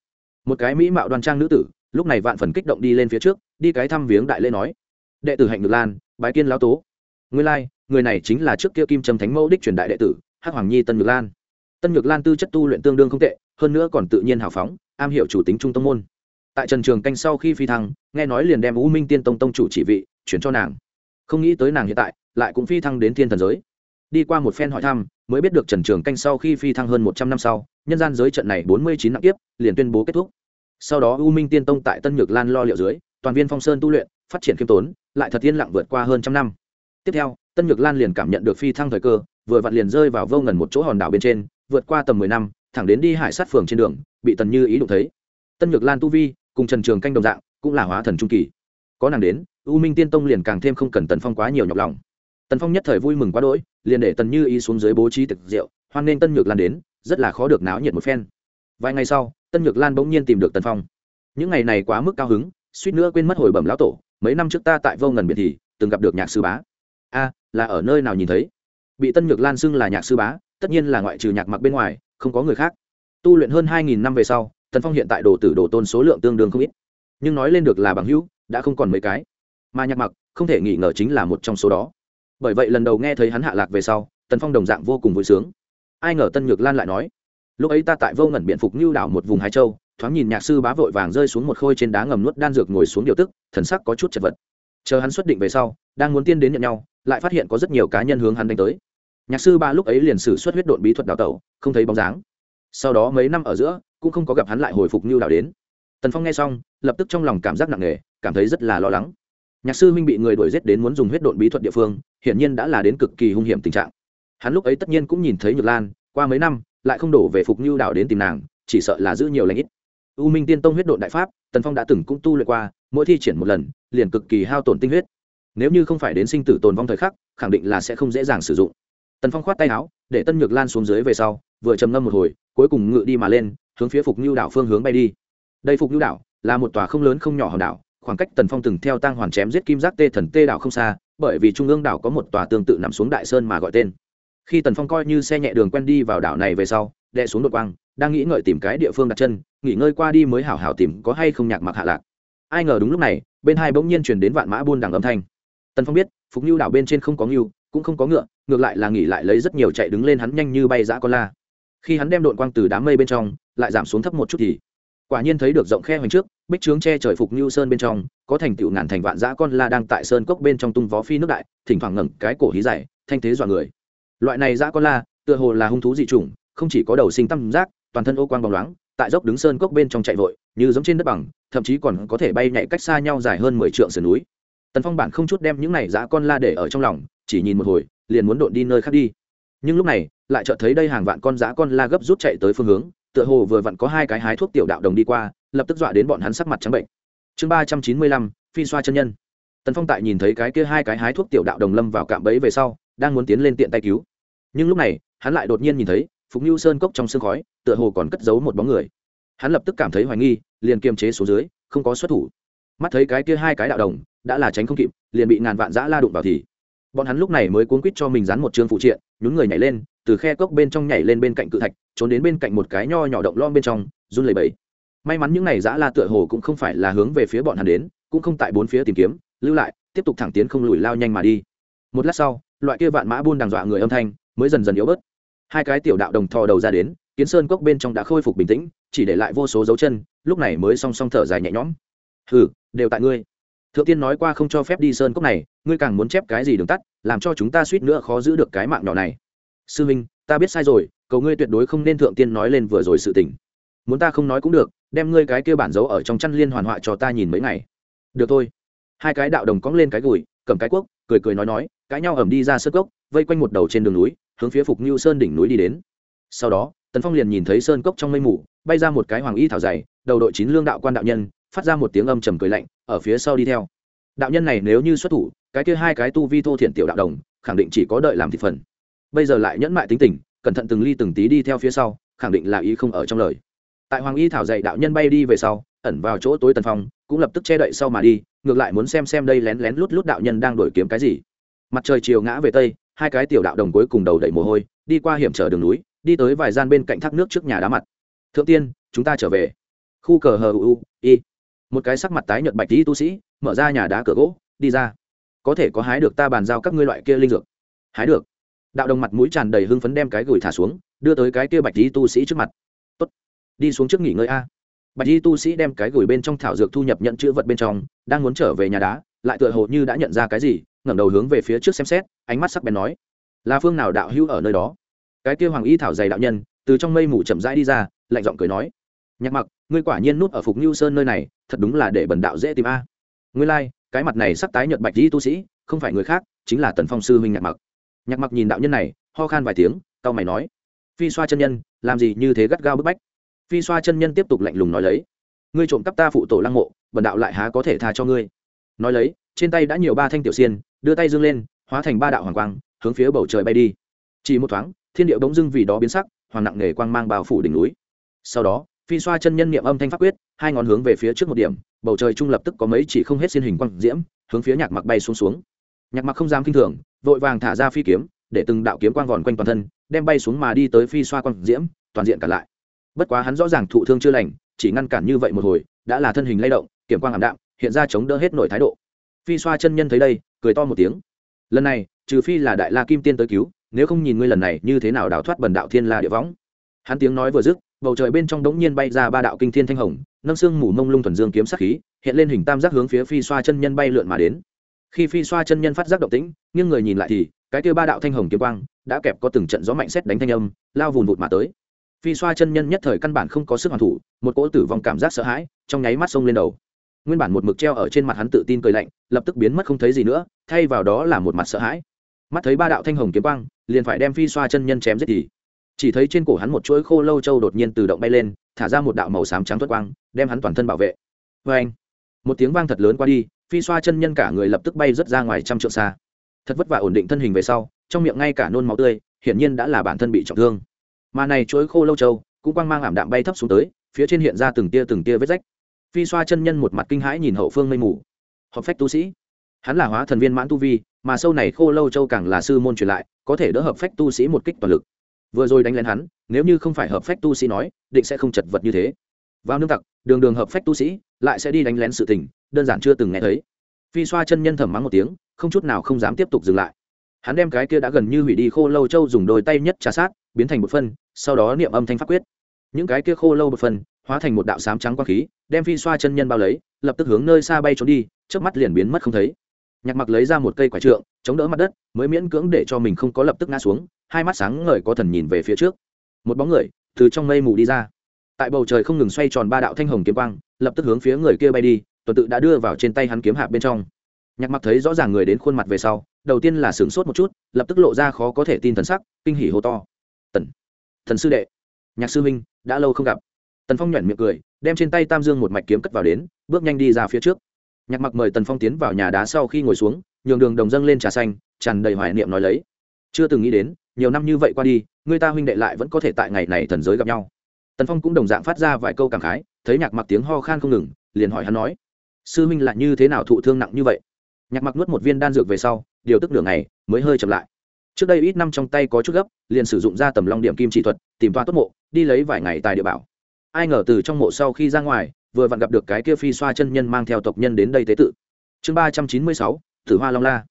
Một cái mỹ mạo đoan trang nữ tử lúc này vạn phần kích động đi lên phía trước đi cái thăm viếng đại lễ nói đệ tử hạnh nhược lan bái kiên lão tố. Ngươi lai、like, người này chính là trước kia kim trầm thánh mẫu đích truyền đại đệ tử, hắc hoàng nhi tân nhược lan. Tân nhược lan tư chất tu luyện tương đương không tệ, hơn nữa còn tự nhiên hào phóng, am hiểu chủ tính trung tông môn. Tại trần trường canh sau khi phi thăng, nghe nói liền đem u minh tiên tông tông chủ chỉ vị chuyển cho nàng. Không nghĩ tới nàng hiện tại lại cũng phi thăng đến thiên thần giới. Đi qua một phen hỏi thăm, mới biết được trần trường canh sau khi phi thăng hơn một trăm năm sau, nhân gian giới trận này bốn mươi chín nặng tiếp liền tuyên bố kết thúc. Sau đó u minh tiên tông tại tân nhược lan lo liệu dưới, toàn viên phong sơn tu luyện, phát triển khiêm tốn, lại thật yên lặng vượt qua hơn trăm năm tiếp theo, tân nhược lan liền cảm nhận được phi thăng thời cơ, vừa vặn liền rơi vào vô ngần một chỗ hòn đảo bên trên, vượt qua tầm mười năm, thẳng đến đi hải sát phường trên đường, bị tần như ý đụng thấy. Tân nhược lan tu vi, cùng trần trường canh đồng dạng, cũng là hóa thần trung kỳ. Có nàng đến, u minh tiên tông liền càng thêm không cần tần phong quá nhiều nhọc lòng. Tần phong nhất thời vui mừng quá đỗi, liền để tần như ý xuống dưới bố trí thực rượu, hoan nên tân nhược lan đến, rất là khó được náo nhiệt một phen. Vài ngày sau, tân nhược lan bỗng nhiên tìm được tần phong. Những ngày này quá mức cao hứng, suýt nữa quên mất hồi bẩm lão tổ, mấy năm trước ta tại vô ngần biệt thì, từng gặp được nhạc sư bá a, là ở nơi nào nhìn thấy? Bị tân nhược lan xưng là nhạc sư bá, tất nhiên là ngoại trừ nhạc mặc bên ngoài, không có người khác. Tu luyện hơn hai nghìn năm về sau, tần phong hiện tại đồ tử đồ tôn số lượng tương đương không ít. Nhưng nói lên được là bằng hữu, đã không còn mấy cái. Mà nhạc mặc, không thể nghi ngờ chính là một trong số đó. Bởi vậy lần đầu nghe thấy hắn hạ lạc về sau, tần phong đồng dạng vô cùng vui sướng. Ai ngờ tân nhược lan lại nói, lúc ấy ta tại vô ngẩn biện phục như đảo một vùng hai châu, thoáng nhìn nhạc sư bá vội vàng rơi xuống một khôi trên đá ngầm nuốt đan dược ngồi xuống điều tức, thần sắc có chút chật vật chờ hắn xuất định về sau, đang muốn tiên đến nhận nhau, lại phát hiện có rất nhiều cá nhân hướng hắn đánh tới. Nhạc sư ba lúc ấy liền sử xuất huyết độn bí thuật đào tẩu, không thấy bóng dáng. Sau đó mấy năm ở giữa, cũng không có gặp hắn lại hồi phục như đào đến. Tần phong nghe xong, lập tức trong lòng cảm giác nặng nề, cảm thấy rất là lo lắng. Nhạc sư minh bị người đuổi giết đến muốn dùng huyết độn bí thuật địa phương, hiển nhiên đã là đến cực kỳ hung hiểm tình trạng. Hắn lúc ấy tất nhiên cũng nhìn thấy nhược lan, qua mấy năm, lại không đổ về phục như đảo đến tìm nàng, chỉ sợ là giữ nhiều lãnh ít. U minh tiên tông huyết độn đại pháp, tần phong đã từng cũng tu luyện qua mỗi thi triển một lần, liền cực kỳ hao tổn tinh huyết. Nếu như không phải đến sinh tử tồn vong thời khắc, khẳng định là sẽ không dễ dàng sử dụng. Tần phong khoát tay áo, để tân nhược lan xuống dưới về sau, vừa trầm ngâm một hồi, cuối cùng ngự đi mà lên, hướng phía phục nhu đảo phương hướng bay đi. Đây phục nhu đảo là một tòa không lớn không nhỏ hòn đảo, khoảng cách tần phong từng theo tăng hoàn chém giết kim giác tê thần tê đảo không xa, bởi vì trung ương đảo có một tòa tương tự nằm xuống đại sơn mà gọi tên. Khi tần phong coi như xe nhẹ đường quen đi vào đảo này về sau đệ xuống đột quang, đang nghĩ ngợi tìm cái địa phương đặt chân, nghỉ ngơi qua đi mới hảo hảo tìm có hay không nhạc mặc hạ lạc ai ngờ đúng lúc này, bên hai bỗng nhiên chuyển đến vạn mã buôn đằng âm thanh. Tần phong biết, phục nhu đảo bên trên không có ngưu, cũng không có ngựa, ngược lại là nghỉ lại lấy rất nhiều chạy đứng lên hắn nhanh như bay dã con la. Khi hắn đem đội quang từ đám mây bên trong, lại giảm xuống thấp một chút thì, quả nhiên thấy được rộng khe hoành trước, bích trướng che trời phục như sơn bên trong, có thành tựu ngàn thành vạn dã con la đang tại sơn cốc bên trong tung vó phi nước đại, thỉnh thoảng ngẩng cái cổ hí dày, thanh thế dọa người. Loại này dã con la, tựa hồ là hung thú dị chủng, không chỉ có đầu sinh tâm giác, toàn thân ô quang bóng loáng tại dốc đứng sơn cốc bên trong chạy vội, như giống trên đất bằng, thậm chí còn có thể bay nhảy cách xa nhau dài hơn mười trượng sườn núi. Tần phong bản không chút đem những này dã con la để ở trong lòng, chỉ nhìn một hồi, liền muốn đột đi nơi khác đi. Nhưng lúc này, lại chợt thấy đây hàng vạn con dã con la gấp rút chạy tới phương hướng, tựa hồ vừa vặn có hai cái hái thuốc tiểu đạo đồng đi qua, lập tức dọa đến bọn hắn sắc mặt trắng bệnh. Chương ba trăm chín mươi lăm, phi xoa chân nhân. Tần phong tại nhìn thấy cái kia hai cái hái thuốc tiểu đạo đồng lâm vào cạm bẫy về sau, đang muốn tiến lên tiện tay cứu. Nhưng lúc này, hắn lại đột nhiên nhìn thấy phục nhu sơn cốc trong sương khói, tựa hồ còn cất giấu một bóng người. Hắn lập tức cảm thấy hoài nghi, liền kiềm chế xuống dưới, không có xuất thủ. Mắt thấy cái kia hai cái đạo đồng, đã là tránh không kịp, liền bị ngàn vạn giã la đụng vào thì. Bọn hắn lúc này mới cuốn quýt cho mình dán một chương phụ triện, nhún người nhảy lên, từ khe cốc bên trong nhảy lên bên cạnh cự thạch, trốn đến bên cạnh một cái nho nhỏ động lom bên trong, run lẩy bẩy. May mắn những n à y giã la tựa hồ cũng không phải là hướng về phía bọn hắn đến, cũng không tại bốn phía tìm kiếm, lưu lại, tiếp tục thẳng tiến không lùi lao nhanh mà đi. Một lát sau, loại kia vạn mã buôn đằng dọa người âm thanh mới dần dần yếu bớt hai cái tiểu đạo đồng thò đầu ra đến, kiến sơn cốc bên trong đã khôi phục bình tĩnh, chỉ để lại vô số dấu chân, lúc này mới song song thở dài nhẹ nhõm. Hừ, đều tại ngươi. Thượng tiên nói qua không cho phép đi sơn cốc này, ngươi càng muốn chép cái gì đường tắt, làm cho chúng ta suýt nữa khó giữ được cái mạng nhỏ này. Sư minh, ta biết sai rồi, cầu ngươi tuyệt đối không nên thượng tiên nói lên vừa rồi sự tình. Muốn ta không nói cũng được, đem ngươi cái kia bản dấu ở trong chăn liên hoàn họa cho ta nhìn mấy ngày. Được thôi. Hai cái đạo đồng cóng lên cái gùi, cầm cái cuốc, cười cười nói nói, cãi nhau ẩm đi ra sơn cốc vây quanh một đầu trên đường núi, hướng phía phục như sơn đỉnh núi đi đến. Sau đó, tần phong liền nhìn thấy sơn cốc trong mây mù, bay ra một cái hoàng y thảo dày, đầu đội chín lương đạo quan đạo nhân, phát ra một tiếng âm trầm cười lạnh, ở phía sau đi theo. Đạo nhân này nếu như xuất thủ, cái kia hai cái tu vi thô thiện tiểu đạo đồng, khẳng định chỉ có đợi làm thị phần. Bây giờ lại nhẫn mại tính tình, cẩn thận từng ly từng tí đi theo phía sau, khẳng định là ý không ở trong lời. Tại hoàng y thảo dạy đạo nhân bay đi về sau, ẩn vào chỗ tối tần phong, cũng lập tức che đậy sau mà đi, ngược lại muốn xem xem đây lén lén lút lút đạo nhân đang đổi kiếm cái gì. Mặt trời chiều ngã về tây hai cái tiểu đạo đồng cuối cùng đầu đẩy mồ hôi, đi qua hiểm trở đường núi, đi tới vài gian bên cạnh thác nước trước nhà đá mặt. Thượng tiên, chúng ta trở về. Khu cờ hờ u y. Một cái sắc mặt tái nhợt bạch tí tu sĩ, mở ra nhà đá cửa gỗ, đi ra. Có thể có hái được ta bàn giao các ngươi loại kia linh dược. Hái được. Đạo đồng mặt mũi tràn đầy hưng phấn đem cái gửi thả xuống, đưa tới cái kia bạch tí tu sĩ trước mặt. Tốt, đi xuống trước nghỉ ngơi a. Bạch tí tu sĩ đem cái gửi bên trong thảo dược thu nhập nhận chữ vật bên trong, đang muốn trở về nhà đá, lại tựa hồ như đã nhận ra cái gì ngẩng đầu hướng về phía trước xem xét ánh mắt sắc bén nói là phương nào đạo hữu ở nơi đó? Cái kia hoàng y thảo dày đạo nhân từ trong mây mù chậm rãi đi ra lạnh giọng cười nói nhạc mặc ngươi quả nhiên núp ở phục như sơn nơi này thật đúng là để bần đạo dễ tìm a. Ngươi lai、like, cái mặt này sắc tái nhợt bạch y tu sĩ không phải người khác chính là tần phong sư huynh nhạc mặc. Nhạc mặc nhìn đạo nhân này ho khan vài tiếng cau mày nói phi xoa chân nhân làm gì như thế gắt gao bức bách? Phi xoa chân nhân tiếp tục lạnh lùng nói lấy ngươi trộm cắp ta phụ tổ lăng mộ bần đạo lại há có thể tha cho ngươi. Nói lấy trên tay đã nhiều ba thanh tiểu xiên đưa tay dương lên, hóa thành ba đạo hoàng quang, hướng phía bầu trời bay đi. Chỉ một thoáng, thiên điệu bỗng dưng vì đó biến sắc, hoàng nặng nề quang mang bao phủ đỉnh núi. Sau đó, phi xoa chân nhân niệm âm thanh pháp quyết, hai ngón hướng về phía trước một điểm, bầu trời trung lập tức có mấy chỉ không hết xin hình quang diễm, hướng phía nhạc mặc bay xuống xuống. Nhạc mặc không dám kinh thường, vội vàng thả ra phi kiếm, để từng đạo kiếm quang vòn quanh toàn thân, đem bay xuống mà đi tới phi xoa quang diễm, toàn diện cả lại. Bất quá hắn rõ ràng thụ thương chưa lành, chỉ ngăn cản như vậy một hồi, đã là thân hình lay động kiểm quang ảm đạm, hiện ra chống đỡ hết nổi thái độ. Phi xoa chân nhân thấy đây cười to một tiếng. Lần này, trừ phi là đại la kim tiên tới cứu, nếu không nhìn ngươi lần này như thế nào đào thoát bần đạo thiên la địa võng. Hắn tiếng nói vừa dứt, bầu trời bên trong đống nhiên bay ra ba đạo kinh thiên thanh hồng, nâng xương mù mông lung thuần dương kiếm sắc khí, hiện lên hình tam giác hướng phía phi xoa chân nhân bay lượn mà đến. Khi phi xoa chân nhân phát giác động tĩnh nhưng người nhìn lại thì, cái kia ba đạo thanh hồng kiếm quang đã kẹp có từng trận gió mạnh xét đánh thanh âm, lao vùn vụt mà tới. Phi xoa chân nhân nhất thời căn bản không có sức hoàn thủ, một cỗ tử vong cảm giác sợ hãi trong nháy mắt sông lên đầu nguyên bản một mực treo ở trên mặt hắn tự tin cười lạnh, lập tức biến mất không thấy gì nữa, thay vào đó là một mặt sợ hãi. Mắt thấy ba đạo thanh hồng kiếm quang, liền phải đem phi xoa chân nhân chém giết thì. Chỉ thấy trên cổ hắn một chuỗi khô lâu châu đột nhiên tự động bay lên, thả ra một đạo màu xám trắng tuất quang, đem hắn toàn thân bảo vệ. Vê anh, một tiếng vang thật lớn qua đi, phi xoa chân nhân cả người lập tức bay rớt ra ngoài trăm trượng xa. Thật vất vả ổn định thân hình về sau, trong miệng ngay cả nôn máu tươi, hiển nhiên đã là bản thân bị trọng thương. Mà này chuỗi khô lâu châu, cũng quang mang ảm đạm bay thấp xuống tới, phía trên hiện ra từng tia từng tia vết rách phi xoa chân nhân một mặt kinh hãi nhìn hậu phương mây mù. Hợp phách tu sĩ. Hắn là hóa thần viên mãn tu vi, mà sâu này khô lâu châu càng là sư môn truyền lại, có thể đỡ hợp phách tu sĩ một kích toàn lực. Vừa rồi đánh lên hắn, nếu như không phải hợp phách tu sĩ nói, định sẽ không chật vật như thế. Vào nương tặc, đường đường hợp phách tu sĩ, lại sẽ đi đánh lén sự tình, đơn giản chưa từng nghe thấy. Phi xoa chân nhân thầm mắng một tiếng, không chút nào không dám tiếp tục dừng lại. Hắn đem cái kia đã gần như hủy đi khô lâu châu dùng đôi tay nhất trà sát, biến thành một phân, sau đó niệm âm thanh pháp quyết. Những cái kia khô lâu một phân hóa thành một đạo sám trắng quang khí, đem phi xoa chân nhân bao lấy, lập tức hướng nơi xa bay trốn đi trước mắt liền biến mất không thấy. Nhạc mặc lấy ra một cây quả trượng, chống đỡ mặt đất, mới miễn cưỡng để cho mình không có lập tức ngã xuống, hai mắt sáng ngời có thần nhìn về phía trước. Một bóng người từ trong mây mù đi ra. Tại bầu trời không ngừng xoay tròn ba đạo thanh hồng kiếm quang, lập tức hướng phía người kia bay đi, tuần tự đã đưa vào trên tay hắn kiếm hạ bên trong. Nhạc mặc thấy rõ ràng người đến khuôn mặt về sau, đầu tiên là sửng sốt một chút, lập tức lộ ra khó có thể tin thần sắc, kinh hỉ hô to. Tần, thần sư đệ, nhạc sư huynh, đã lâu không gặp tần phong nhoẻn miệng cười, đem trên tay tam dương một mạch kiếm cất vào đến, bước nhanh đi ra phía trước. Nhạc mặc mời tần phong tiến vào nhà đá sau khi ngồi xuống, nhường đường đồng dâng lên trà xanh, tràn đầy hoài niệm nói lấy. Chưa từng nghĩ đến, nhiều năm như vậy qua đi, người ta huynh đệ lại vẫn có thể tại ngày này thần giới gặp nhau. Tần phong cũng đồng dạng phát ra vài câu cảm khái, thấy nhạc mặc tiếng ho khan không ngừng, liền hỏi hắn nói, sư huynh lại như thế nào thụ thương nặng như vậy? Nhạc mặc nuốt một viên đan dược về sau, điều tức nửa ngày, mới hơi chậm lại. Trước đây ít năm trong tay có chút gấp, liền sử dụng ra tầm long điểm kim chỉ thuật, tìm toa tốt mộ, đi lấy vài ngày tài địa bảo ai ngờ từ trong mộ sau khi ra ngoài, vừa vặn gặp được cái kia phi xoa chân nhân mang theo tộc nhân đến đây tế tự. Chương ba trăm chín mươi sáu thử hoa long la.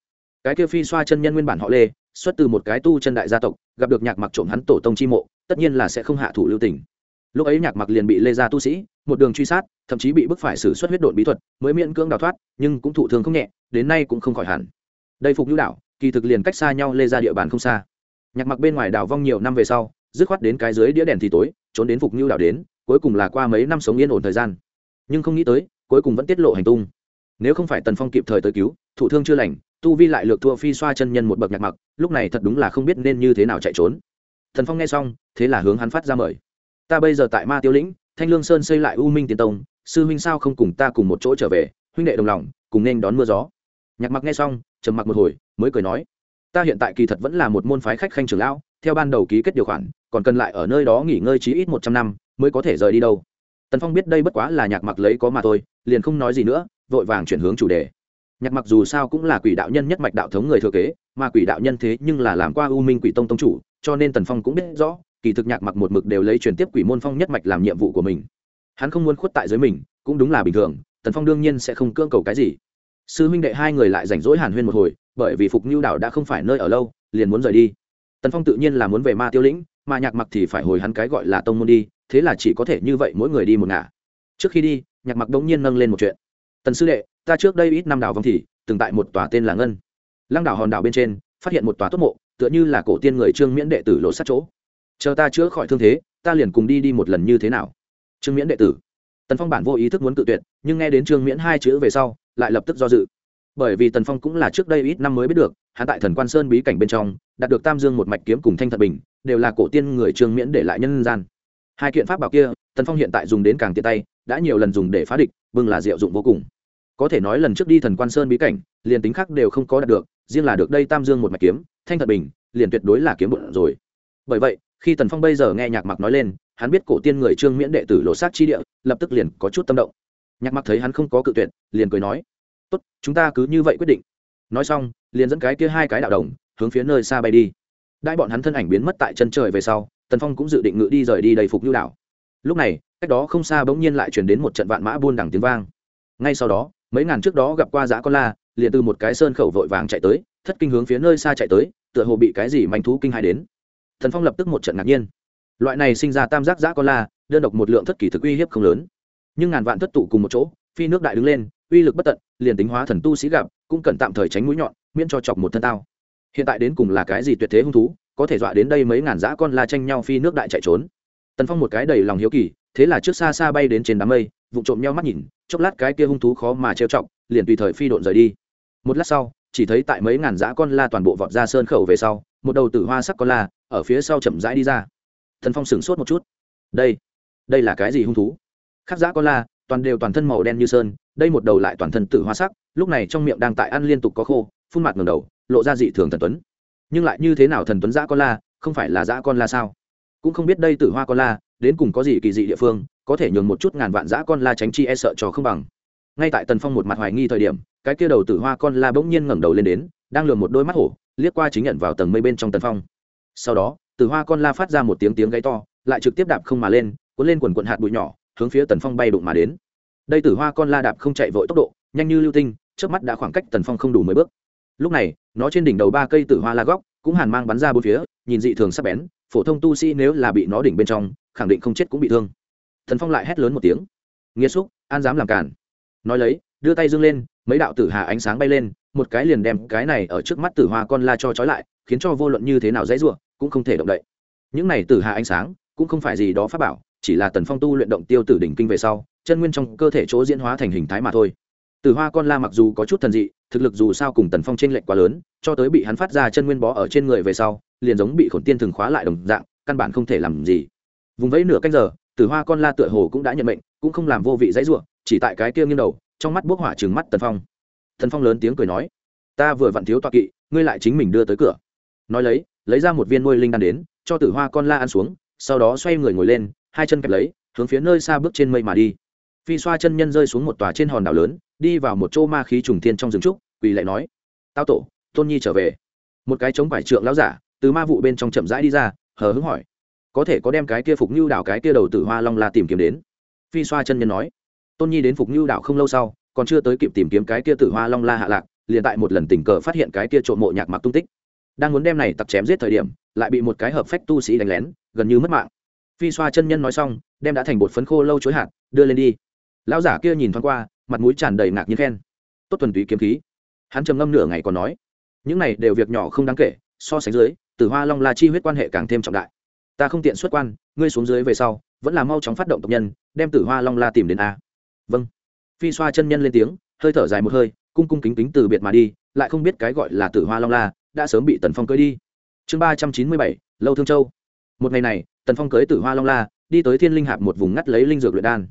Cái kia phi xoa chân nhân nguyên bản họ lê, xuất từ một cái tu chân đại gia tộc, gặp được nhạc mặc trộm hắn tổ tông chi mộ, tất nhiên là sẽ không hạ thủ lưu tình. Lúc ấy nhạc mặc liền bị lê gia tu sĩ, một đường truy sát, thậm chí bị bức phải xử suất huyết độn bí thuật, mới miễn cưỡng đào thoát, nhưng cũng thụ thương không nhẹ, đến nay cũng không khỏi hẳn. Đây phục hữu đảo, kỳ thực liền cách xa nhau lê ra địa bàn không xa. Nhạc mặc bên ngoài đảo vong nhiều năm về sau, dứt khoát đến cái dưới đĩa đèn thì tối, trốn đến phục như đảo đến cuối cùng là qua mấy năm sống yên ổn thời gian. Nhưng không nghĩ tới, cuối cùng vẫn tiết lộ hành tung. Nếu không phải tần phong kịp thời tới cứu, thụ thương chưa lành, tu vi lại lược thua phi xoa chân nhân một bậc nhạc mặc, lúc này thật đúng là không biết nên như thế nào chạy trốn. Thần phong nghe xong, thế là hướng hắn phát ra mời. Ta bây giờ tại ma tiêu lĩnh, thanh lương sơn xây lại u minh tiền tông, sư huynh sao không cùng ta cùng một chỗ trở về, huynh đệ đồng lòng, cùng nên đón mưa gió. Nhạc mặc nghe xong, trầm mặc một hồi, mới cười nói, ta hiện tại kỳ thật vẫn là một môn phái khách khanh trưởng lão, theo ban đầu ký kết điều khoản, còn cần lại ở nơi đó nghỉ ngơi chí ít một trăm năm mới có thể rời đi đâu. Tần phong biết đây bất quá là nhạc mặc lấy có mà thôi, liền không nói gì nữa, vội vàng chuyển hướng chủ đề. Nhạc mặc dù sao cũng là quỷ đạo nhân nhất mạch đạo thống người thừa kế, mà quỷ đạo nhân thế nhưng là làm qua u minh quỷ tông tông chủ, cho nên tần phong cũng biết rõ, kỳ thực nhạc mặc một mực đều lấy chuyển tiếp quỷ môn phong nhất mạch làm nhiệm vụ của mình. Hắn không muốn khuất tại dưới mình, cũng đúng là bình thường, tần phong đương nhiên sẽ không cưỡng cầu cái gì. Sư huynh đệ hai người lại rảnh rỗi hàn huyên một hồi, bởi vì phục nhu đảo đã không phải nơi ở lâu, liền muốn rời đi. Tần phong tự nhiên là muốn về ma tiêu lĩnh mà nhạc mặc thì phải hồi hắn cái gọi là tông môn đi, thế là chỉ có thể như vậy mỗi người đi một ngả. Trước khi đi, nhạc mặc đống nhiên nâng lên một chuyện. Tần sư đệ, ta trước đây ít năm đảo vong thì, từng tại một tòa tên là ngân. Lăng đảo hòn đảo bên trên, phát hiện một tòa tốt mộ, tựa như là cổ tiên người trương miễn đệ tử lộ sát chỗ. Chờ ta chữa khỏi thương thế, ta liền cùng đi đi một lần như thế nào? Trương miễn đệ tử. Tần phong bản vô ý thức muốn cự tuyệt, nhưng nghe đến trương miễn hai chữ về sau, lại lập tức do dự. Bởi vì tần phong cũng là trước đây ít năm mới biết được, hắn tại thần quan sơn bí cảnh bên trong, đạt được tam dương một mạch kiếm cùng thanh thật bình đều là cổ tiên người trương miễn để lại nhân gian. Hai kiện pháp bảo kia, tần phong hiện tại dùng đến càng tiện tay, đã nhiều lần dùng để phá địch bưng là diệu dụng vô cùng. Có thể nói lần trước đi thần quan sơn bí cảnh, liền tính khác đều không có đạt được, riêng là được đây tam dương một mạch kiếm, thanh thật bình, liền tuyệt đối là kiếm bụng rồi. Bởi vậy, khi tần phong bây giờ nghe nhạc mặc nói lên, hắn biết cổ tiên người trương miễn đệ tử lộ sát chi địa, lập tức liền có chút tâm động. Nhạc mặc thấy hắn không có cự tuyệt, liền cười nói, tốt, chúng ta cứ như vậy quyết định. Nói xong, liền dẫn cái kia hai cái đạo đồng hướng phía nơi xa bay đi đại bọn hắn thân ảnh biến mất tại chân trời về sau, tần phong cũng dự định ngự đi rời đi đầy phục nhu đảo. Lúc này, cách đó không xa bỗng nhiên lại chuyển đến một trận vạn mã buôn đằng tiếng vang. Ngay sau đó, mấy ngàn trước đó gặp qua giã con la, liền từ một cái sơn khẩu vội vàng chạy tới, thất kinh hướng phía nơi xa chạy tới, tựa hồ bị cái gì manh thú kinh hai đến. Thần phong lập tức một trận ngạc nhiên. Loại này sinh ra tam giác giã con la, đơn độc một lượng thất kỷ thực uy hiếp không lớn. Nhưng ngàn vạn thất tụ cùng một chỗ, phi nước đại đứng lên, uy lực bất tận, liền tính hóa thần tu sĩ gặp, cũng cần tạm thời tránh mũi nhọn, miễn cho chọc một thân tao hiện tại đến cùng là cái gì tuyệt thế hung thú, có thể dọa đến đây mấy ngàn dã con la tranh nhau phi nước đại chạy trốn. Tần phong một cái đầy lòng hiếu kỳ, thế là trước xa xa bay đến trên đám mây vụ trộm nhau mắt nhìn, chốc lát cái kia hung thú khó mà trêu chọc, liền tùy thời phi độn rời đi. Một lát sau, chỉ thấy tại mấy ngàn dã con la toàn bộ vọt ra sơn khẩu về sau, một đầu tử hoa sắc con la ở phía sau chậm rãi đi ra. Thần phong sửng sốt một chút. Đây đây là cái gì hung thú? Khắc dã con la, toàn đều toàn thân màu đen như sơn, đây một đầu lại toàn thân tử hoa sắc, lúc này trong miệng đang tại ăn liên tục có khô, phun mặt ngầm đầu lộ ra dị thường thần tuấn. Nhưng lại như thế nào thần tuấn dã con la, không phải là dã con la sao? Cũng không biết đây tử hoa con la, đến cùng có gì kỳ dị địa phương, có thể nhường một chút ngàn vạn dã con la tránh chi e sợ cho không bằng. Ngay tại tần phong một mặt hoài nghi thời điểm, cái kia đầu tử hoa con la bỗng nhiên ngẩng đầu lên đến, đang lường một đôi mắt hổ, liếc qua chính nhận vào tầng mây bên trong tần phong. Sau đó, tử hoa con la phát ra một tiếng tiếng gáy to, lại trực tiếp đạp không mà lên, cuốn lên quần quận hạt bụi nhỏ, hướng phía tần phong bay đụng mà đến. Đây tử hoa con la đạp không chạy vội tốc độ, nhanh như lưu tinh trước mắt đã khoảng cách tần phong không đủ mười bước lúc này, nó trên đỉnh đầu ba cây tử hoa la góc cũng hàn mang bắn ra bốn phía, nhìn dị thường sắc bén, phổ thông tu sĩ nếu là bị nó đỉnh bên trong, khẳng định không chết cũng bị thương. Thần phong lại hét lớn một tiếng. Nghĩa xúc, an dám làm cản nói lấy, đưa tay dương lên, mấy đạo tử hà ánh sáng bay lên, một cái liền đem cái này ở trước mắt tử hoa con la cho trói lại, khiến cho vô luận như thế nào dãy ruộng cũng không thể động đậy. Những này tử hà ánh sáng cũng không phải gì đó pháp bảo, chỉ là tần phong tu luyện động tiêu tử đỉnh kinh về sau, chân nguyên trong cơ thể chỗ diễn hóa thành hình thái mà thôi tử hoa con la mặc dù có chút thần dị thực lực dù sao cùng tần phong chênh lệch quá lớn cho tới bị hắn phát ra chân nguyên bó ở trên người về sau liền giống bị khổn tiên thường khóa lại đồng dạng căn bản không thể làm gì. Vùng vẫy nửa canh giờ tử hoa con la tựa hồ cũng đã nhận mệnh cũng không làm vô vị dãy rủa, chỉ tại cái kia nghiêng đầu trong mắt bốc hỏa trừng mắt tần phong. Tần phong lớn tiếng cười nói ta vừa vặn thiếu toa kỵ ngươi lại chính mình đưa tới cửa. Nói lấy lấy ra một viên nuôi linh đan đến cho tử hoa con la ăn xuống sau đó xoay người ngồi lên hai chân kẹp lấy hướng phía nơi xa bước trên mây mà đi. Phi xoa chân nhân rơi xuống một tòa trên hòn đảo lớn đi vào một chỗ ma khí trùng thiên trong rừng trúc, quỳ lại nói, tao tổ, tôn nhi trở về. Một cái chống quải trượng lão giả từ ma vụ bên trong chậm rãi đi ra, hờ hững hỏi, có thể có đem cái kia phục nhu đảo, cái kia đầu tử hoa long la tìm kiếm đến? Phi xoa chân nhân nói, tôn nhi đến phục nhu đảo không lâu sau, còn chưa tới kịp tìm kiếm cái kia tử hoa long la hạ lạc, liền tại một lần tình cờ phát hiện cái kia trộm mộ nhạc mặc tung tích. Đang muốn đem này tặc chém giết thời điểm, lại bị một cái hợp phách tu sĩ đánh lén, gần như mất mạng. Phi xoa chân nhân nói xong, đem đã thành bột phấn khô lâu chối hạt, đưa lên đi. Lão giả kia nhìn thoáng qua mặt mũi tràn đầy ngạc nhiên khen. Tốt thuần túy kiếm khí. Hắn trầm ngâm nửa ngày còn nói, những này đều việc nhỏ không đáng kể, so sánh dưới, tử hoa long la chi huyết quan hệ càng thêm trọng đại. Ta không tiện xuất quan, ngươi xuống dưới về sau, vẫn là mau chóng phát động tộc nhân, đem tử hoa long la tìm đến a. Vâng. Phi xoa chân nhân lên tiếng, hơi thở dài một hơi, cung cung kính kính từ biệt mà đi, lại không biết cái gọi là tử hoa long la đã sớm bị tần phong cưới đi. Chương ba trăm chín mươi bảy, lâu thương châu. Một ngày này, tần phong cưới tử hoa long la, đi tới thiên linh hạp một vùng ngắt lấy linh dược luyện đan.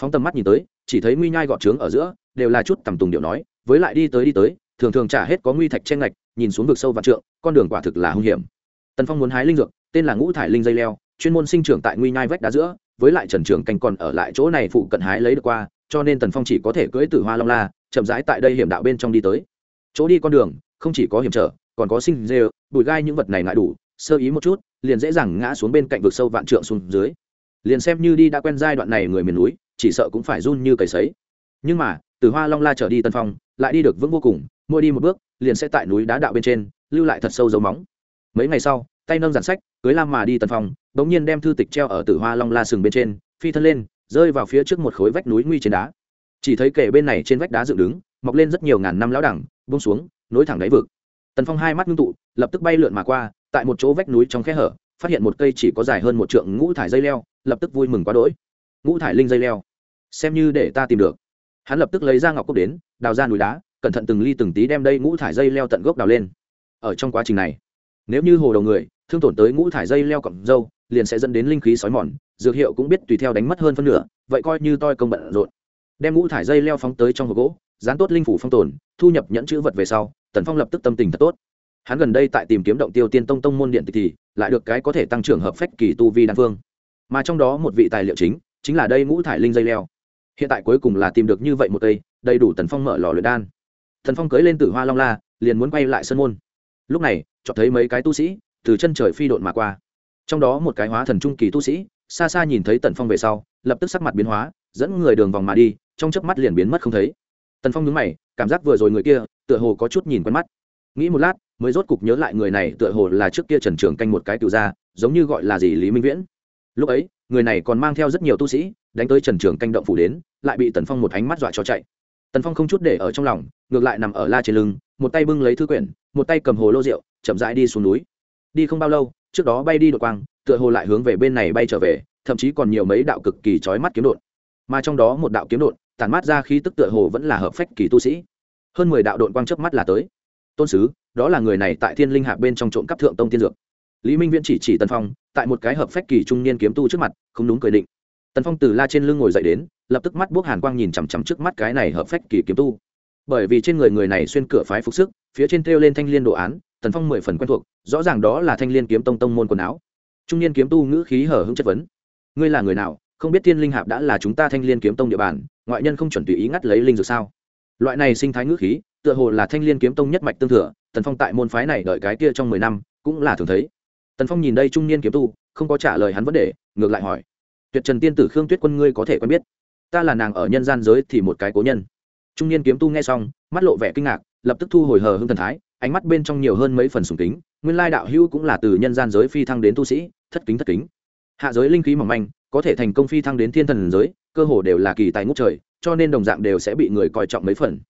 Phóng tầm mắt nhìn tới chỉ thấy nguy nhai gọt trướng ở giữa, đều là chút tầm tùng điệu nói, với lại đi tới đi tới, thường thường trả hết có nguy thạch trên ngạch, nhìn xuống vực sâu và trượng, con đường quả thực là hung hiểm. Tần phong muốn hái linh dược, tên là ngũ thải linh dây leo, chuyên môn sinh trưởng tại nguy nhai vách đá giữa, với lại trần trường canh còn ở lại chỗ này phụ cận hái lấy được qua, cho nên tần phong chỉ có thể cưỡi tử hoa long la, chậm rãi tại đây hiểm đạo bên trong đi tới. Chỗ đi con đường, không chỉ có hiểm trở, còn có sinh dê, bụi gai những vật này ngại đủ, sơ ý một chút, liền dễ dàng ngã xuống bên cạnh vực sâu vạn trượng xuống dưới. Liền xem như đi đã quen giai đoạn này người miền núi chỉ sợ cũng phải run như cầy sấy. Nhưng mà, từ hoa long la trở đi tân phong, lại đi được vững vô cùng, mỗi đi một bước, liền sẽ tại núi đá đạo bên trên, lưu lại thật sâu dấu móng. Mấy ngày sau, tay nâng giản sách, cưới lam mà đi tân phong, bỗng nhiên đem thư tịch treo ở tử hoa long la sừng bên trên, phi thân lên, rơi vào phía trước một khối vách núi nguy trên đá. Chỉ thấy kể bên này trên vách đá dựng đứng, mọc lên rất nhiều ngàn năm lão đẳng bông xuống, nối thẳng đáy vực. Tần phong hai mắt ngưng tụ, lập tức bay lượn mà qua, tại một chỗ vách núi trong khe hở, phát hiện một cây chỉ có dài hơn một trượng ngũ thải dây leo, lập tức vui mừng quá đỗi ngũ thải linh dây leo. Xem như để ta tìm được. Hắn lập tức lấy ra ngọc cốc đến, đào ra núi đá, cẩn thận từng ly từng tí đem đây ngũ thải dây leo tận gốc đào lên. Ở trong quá trình này, nếu như hồ đầu người thương tổn tới ngũ thải dây leo cọng dâu, liền sẽ dẫn đến linh khí sói mòn, dược hiệu cũng biết tùy theo đánh mất hơn phân nửa, vậy coi như toi công bận rộn. Đem ngũ thải dây leo phóng tới trong hộp gỗ, dán tốt linh phủ phong tồn, thu nhập nhẫn chữ vật về sau, tần phong lập tức tâm tình thật tốt. Hắn gần đây tại tìm kiếm động tiêu tiên tông tông môn điện tịch thì lại được cái có thể tăng trưởng hợp phách kỳ tu vi đan phương. Mà trong đó một vị tài liệu chính chính là đây ngũ thải linh dây leo. Hiện tại cuối cùng là tìm được như vậy một cây, đầy đủ tần phong mở lò luyện đan. Thần phong cưới lên tử hoa long la, liền muốn quay lại sân môn. Lúc này cho thấy mấy cái tu sĩ từ chân trời phi độn mà qua. Trong đó một cái hóa thần trung kỳ tu sĩ, xa xa nhìn thấy tần phong về sau, lập tức sắc mặt biến hóa, dẫn người đường vòng mà đi, trong chớp mắt liền biến mất không thấy. Tần phong nhướng mày, cảm giác vừa rồi người kia, tựa hồ có chút nhìn quen mắt. Nghĩ một lát, mới rốt cục nhớ lại người này tựa hồ là trước kia trần trường canh một cái tiểu gia, giống như gọi là gì lý minh viễn lúc ấy, người này còn mang theo rất nhiều tu sĩ, đánh tới trần trường canh động phủ đến, lại bị tần phong một ánh mắt dọa cho chạy. Tần phong không chút để ở trong lòng, ngược lại nằm ở la trên lưng, một tay bưng lấy thư quyển, một tay cầm hồ lô rượu, chậm rãi đi xuống núi. Đi không bao lâu, trước đó bay đi đột quang, tựa hồ lại hướng về bên này bay trở về, thậm chí còn nhiều mấy đạo cực kỳ trói mắt kiếm đột mà trong đó một đạo kiếm đột tàn mát ra khí tức tựa hồ vẫn là hợp phách kỳ tu sĩ. Hơn mười đạo đội quang chớp mắt là tới. Tôn sứ, đó là người này tại thiên linh hạ bên trong trộm cắp thượng tông tiên dược. Lý minh viễn chỉ chỉ tần phong tại một cái hợp phách kỳ trung niên kiếm tu trước mặt, không đúng cười định. Tần phong từ la trên lưng ngồi dậy đến, lập tức mắt buốc hàn quang nhìn chằm chằm trước mắt cái này hợp phách kỳ kiếm tu. Bởi vì trên người người này xuyên cửa phái phục sức, phía trên treo lên thanh liên đồ án, tần phong mười phần quen thuộc, rõ ràng đó là thanh liên kiếm tông tông môn quần áo. Trung niên kiếm tu ngữ khí hở hững chất vấn. Ngươi là người nào? Không biết thiên linh hạp đã là chúng ta thanh liên kiếm tông địa bàn, ngoại nhân không chuẩn tùy ý ngắt lấy linh dược sao? Loại này sinh thái ngữ khí, tựa hồ là thanh liên kiếm tông nhất mạch tương thừa, tần phong tại môn phái này đợi cái kia trong mười năm, cũng là thường thấy tần phong nhìn đây trung niên kiếm tu, không có trả lời hắn vấn đề, ngược lại hỏi, tuyệt trần tiên tử khương tuyết quân ngươi có thể quen biết? Ta là nàng ở nhân gian giới thì một cái cố nhân. Trung niên kiếm tu nghe xong, mắt lộ vẻ kinh ngạc, lập tức thu hồi hờ hưng thần thái, ánh mắt bên trong nhiều hơn mấy phần sùng kính, nguyên lai đạo hữu cũng là từ nhân gian giới phi thăng đến tu sĩ, thất kính thất kính. Hạ giới linh khí mỏng manh, có thể thành công phi thăng đến thiên thần giới, cơ hồ đều là kỳ tài ngút trời, cho nên đồng dạng đều sẽ bị người coi trọng mấy phần.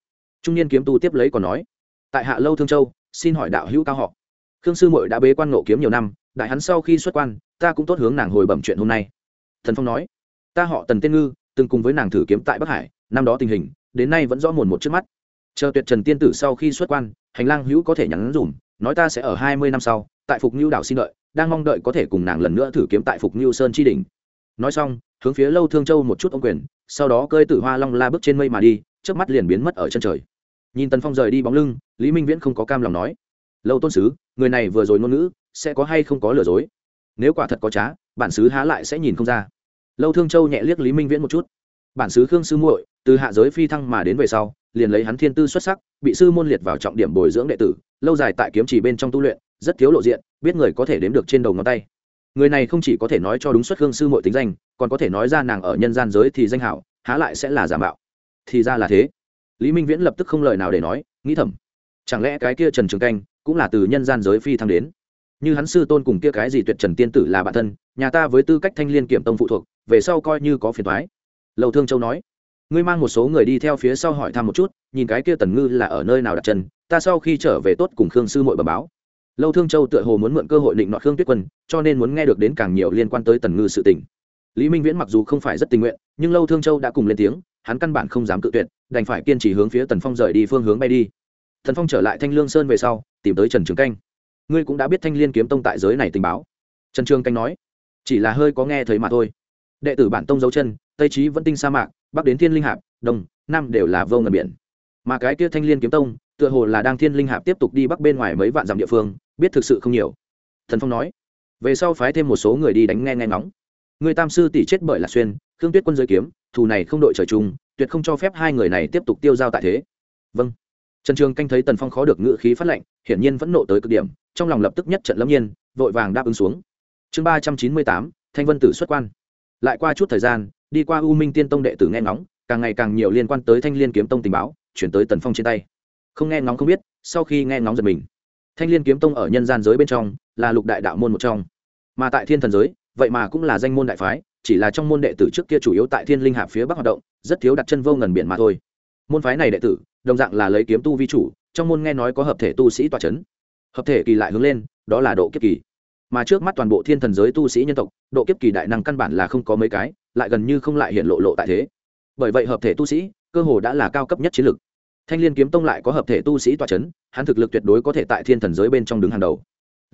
Trung niên kiếm tu tiếp lấy còn nói, tại hạ lâu thương châu, xin hỏi đạo hữu cao họ khương sư mội đã bế quan ngộ kiếm nhiều năm, đại hắn sau khi xuất quan, ta cũng tốt hướng nàng hồi bẩm chuyện hôm nay. Thần phong nói. Ta họ tần tiên ngư, từng cùng với nàng thử kiếm tại bắc hải, năm đó tình hình, đến nay vẫn rõ mồn một trước mắt. Chờ tuyệt trần tiên tử sau khi xuất quan, hành lang hữu có thể nhắn dùm, nói ta sẽ ở hai mươi năm sau, tại phục ngưu đảo xin đợi, đang mong đợi có thể cùng nàng lần nữa thử kiếm tại phục ngưu sơn chi đỉnh. Nói xong, hướng phía lâu thương châu một chút ông quyền, sau đó cơi tử hoa long la bước trên mây mà đi trước mắt liền biến mất ở chân trời. Nhìn tần phong rời đi bóng lưng, lý minh viễn không có cam lòng nói lâu tôn sứ, người này vừa rồi ngôn ngữ, sẽ có hay không có lừa dối? Nếu quả thật có trá, bản sứ há lại sẽ nhìn không ra. Lâu thương châu nhẹ liếc lý minh viễn một chút. Bản sứ khương sư muội, từ hạ giới phi thăng mà đến về sau, liền lấy hắn thiên tư xuất sắc, bị sư môn liệt vào trọng điểm bồi dưỡng đệ tử, lâu dài tại kiếm chỉ bên trong tu luyện, rất thiếu lộ diện, biết người có thể đếm được trên đầu ngón tay. Người này không chỉ có thể nói cho đúng xuất hương sư muội tính danh, còn có thể nói ra nàng ở nhân gian giới thì danh hảo, há lại sẽ là giả mạo. Thì ra là thế. Lý minh viễn lập tức không lời nào để nói, nghĩ thầm. Chẳng lẽ cái kia trần trường canh cũng là từ nhân gian giới phi thăng đến. Như hắn sư tôn cùng kia cái gì tuyệt trần tiên tử là bạn thân, nhà ta với tư cách thanh liên kiểm tông phụ thuộc, về sau coi như có phiền thoái lầu thương châu nói. Ngươi mang một số người đi theo phía sau hỏi thăm một chút, nhìn cái kia tần ngư là ở nơi nào đặt chân, ta sau khi trở về tốt cùng khương sư mội bờ báo. Lâu thương châu tựa hồ muốn mượn cơ hội định nọ khương tuyết quân, cho nên muốn nghe được đến càng nhiều liên quan tới tần ngư sự tình. Lý minh viễn mặc dù không phải rất tình nguyện, nhưng lâu thương châu đã cùng lên tiếng, hắn căn bản không dám cự tuyệt, đành phải kiên trì hướng phía tần phong rời đi phương hướng bay đi. Thần phong trở lại thanh lương sơn về sau tìm tới trần trường canh. Ngươi cũng đã biết thanh liên kiếm tông tại giới này tình báo. Trần trường canh nói, chỉ là hơi có nghe thấy mà thôi. Đệ tử bản tông dấu chân, tây trí vẫn tinh sa mạc, bắc đến thiên linh hạp, đông, nam đều là vô ngần biển. Mà cái kia thanh liên kiếm tông, tựa hồ là đang thiên linh hạp tiếp tục đi bắc bên ngoài mấy vạn dặm địa phương, biết thực sự không nhiều. Thần phong nói, về sau phái thêm một số người đi đánh nghe nghe ngóng. Người tam sư tỷ chết bởi lạc xuyên, khương tuyết quân giới kiếm, thù này không đội trời chung, tuyệt không cho phép hai người này tiếp tục tiêu giao tại thế. Vâng trần trường canh thấy tần phong khó được ngự khí phát lệnh hiển nhiên vẫn nộ tới cực điểm, trong lòng lập tức nhất trận lâm nhiên, vội vàng đáp ứng xuống. Chương ba trăm chín mươi tám, thanh vân tử xuất quan. Lại qua chút thời gian, đi qua u minh tiên tông đệ tử nghe ngóng, càng ngày càng nhiều liên quan tới thanh liên kiếm tông tình báo, chuyển tới tần phong trên tay. Không nghe ngóng không biết, sau khi nghe ngóng giật mình. Thanh liên kiếm tông ở nhân gian giới bên trong, là lục đại đạo môn một trong. Mà tại thiên thần giới, vậy mà cũng là danh môn đại phái, chỉ là trong môn đệ tử trước kia chủ yếu tại thiên linh hạp phía bắc hoạt động, rất thiếu đặt chân vô ngần biển mà thôi. Môn phái này đệ tử đồng dạng là lấy kiếm tu vi chủ, trong môn nghe nói có hợp thể tu sĩ tòa c h ấ n hợp thể kỳ lại hướng lên, đó là độ kiếp kỳ. Mà trước mắt toàn bộ thiên thần giới tu sĩ nhân tộc, độ kiếp kỳ đại năng căn bản là không có mấy cái, lại gần như không lại hiện lộ lộ tại thế. Bởi vậy hợp thể tu sĩ, cơ hồ đã là cao cấp nhất chiến lược. Thanh l i ê n kiếm tông lại có hợp thể tu sĩ tòa c h ấ n hắn thực lực tuyệt đối có thể tại thiên thần giới bên trong đứng hàng đầu.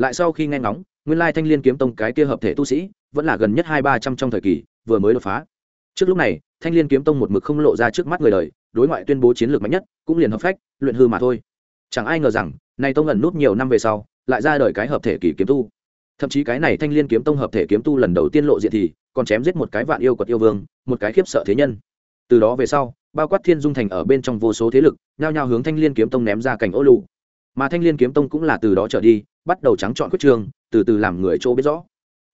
Lại sau khi nghe ngóng, nguyên lai thanh l i ê n kiếm tông cái kia hợp thể tu sĩ, vẫn là gần nhất hai ba trăm trong thời kỳ, vừa mới đột phá. Trước lúc này, thanh l i ê n kiếm tông một mực không lộ ra trước mắt người đời đối ngoại tuyên bố chiến lược mạnh nhất, cũng liền hợp phách, luyện hư mà thôi. Chẳng ai ngờ rằng nay tông ẩn nút nhiều năm về sau, lại ra đời cái hợp thể kỳ kiếm tu. Thậm chí cái này thanh liên kiếm tông hợp thể kiếm tu lần đầu tiên lộ diện thì, còn chém giết một cái vạn yêu quật yêu vương, một cái khiếp sợ thế nhân. Từ đó về sau, bao quát thiên dung thành ở bên trong vô số thế lực, nhao nhao hướng thanh liên kiếm tông ném ra cảnh ô lụ mà thanh liên kiếm tông cũng là từ đó trở đi, bắt đầu trắng chọn quyết trường, từ từ làm người chỗ biết rõ.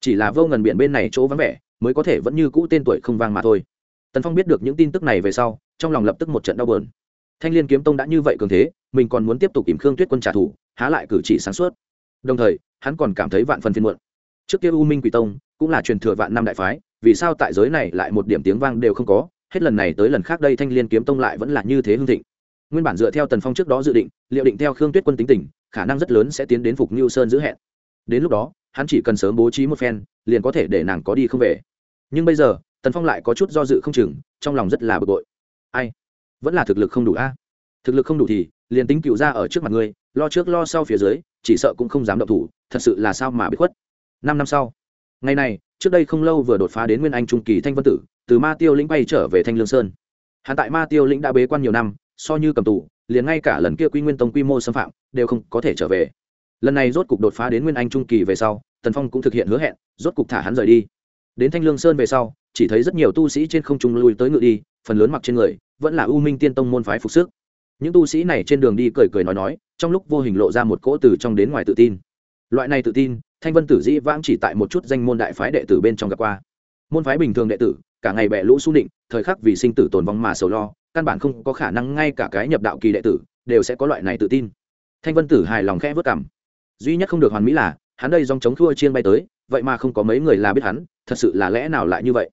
Chỉ là vô ngần biển bên này chỗ vắng vẻ, mới có thể vẫn như cũ tên tuổi không vang mà thôi tần phong biết được những tin tức này về sau trong lòng lập tức một trận đau bờn thanh l i ê n kiếm tông đã như vậy cường thế mình còn muốn tiếp tục tìm khương tuyết quân trả thù há lại cử chỉ sáng suốt đồng thời hắn còn cảm thấy vạn phần phiên muộn trước kia u minh quỷ tông cũng là truyền thừa vạn năm đại phái vì sao tại giới này lại một điểm tiếng vang đều không có hết lần này tới lần khác đây thanh liên kiếm tông lại vẫn là như thế hương thịnh nguyên bản dựa theo tần phong trước đó dự định liệu định theo khương tuyết quân tính tình khả năng rất lớn sẽ tiến đến phục như sơn giữ hẹn đến lúc đó hắn chỉ cần sớm bố trí một phen liền có thể để nàng có đi không về nhưng bây giờ tần phong lại có chút do dự không chừng, trong lòng rất là bực bội. Ai? Vẫn là thực lực không đủ a? Thực lực không đủ thì, liền tính cựu ra ở trước mặt ngươi, lo trước lo sau phía dưới, chỉ sợ cũng không dám động thủ, thật sự là sao mà bị khuất. Năm năm sau, ngày này, trước đây không lâu vừa đột phá đến nguyên anh trung kỳ thanh vân tử, từ ma tiêu lĩnh bay trở về thanh lương sơn. Hạn tại ma tiêu lĩnh đã bế quan nhiều năm, so như cầm tù, liền ngay cả lần kia quy nguyên tông quy mô xâm phạm, đều không có thể trở về. Lần này rốt cục đột phá đến nguyên anh trung kỳ về sau, tần phong cũng thực hiện hứa hẹn, rốt cục thả hắn rời đi. Đến thanh lương sơn về sau chỉ thấy rất nhiều tu sĩ trên không trung lui tới ngự đi, phần lớn mặc trên người, vẫn là u minh tiên tông môn phái phục sức. Những tu sĩ này trên đường đi cười cười nói nói, trong lúc vô hình lộ ra một cỗ từ trong đến ngoài tự tin. Loại này tự tin, thanh vân tử dĩ vãng chỉ tại một chút danh môn đại phái đệ tử bên trong gặp qua. Môn phái bình thường đệ tử, cả ngày bẻ lũ xu định thời khắc vì sinh tử tồn vong mà sầu lo, căn bản không có khả năng ngay cả cái nhập đạo kỳ đệ tử đều sẽ có loại này tự tin. Thanh vân tử hài lòng khẽ vất cảm duy nhất không được hoàn mỹ là, hắn đây dòng chống thua chiên bay tới, vậy mà không có mấy người là biết hắn, thật sự là lẽ nào lại như vậy?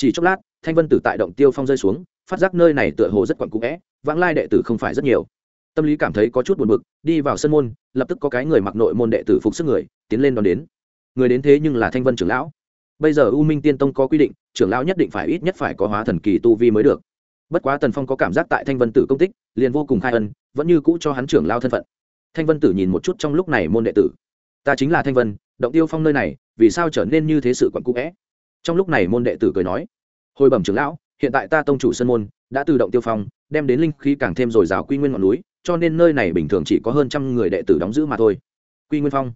Chỉ chốc lát, thanh vân tử tại động tiêu phong rơi xuống, phát giác nơi này tựa hồ rất quặn cũ vẽ, vãng lai đệ tử không phải rất nhiều. Tâm lý cảm thấy có chút buồn bực, đi vào sân môn, lập tức có cái người mặc nội môn đệ tử phục sức người, tiến lên đón đến. Người đến thế nhưng là thanh vân trưởng lão. Bây giờ u minh tiên tông có quy định, trưởng lão nhất định phải ít nhất phải có hóa thần kỳ tu vi mới được. Bất quá tần phong có cảm giác tại thanh vân tử công tích, liền vô cùng khai ân, vẫn như cũ cho hắn trưởng lao thân phận. Thanh vân tử nhìn một chút trong lúc này môn đệ tử. Ta chính là thanh vân, động tiêu phong nơi này, vì sao trở nên như thế sự quặn cũ vẽ? Trong lúc này môn đệ tử cười nói, hồi bẩm trưởng lão, hiện tại ta tông chủ sân môn đã tự động tiêu phong, đem đến linh khí càng thêm dồi dào quy nguyên ngọn núi, cho nên nơi này bình thường chỉ có hơn trăm người đệ tử đóng giữ mà thôi. Quy nguyên phong.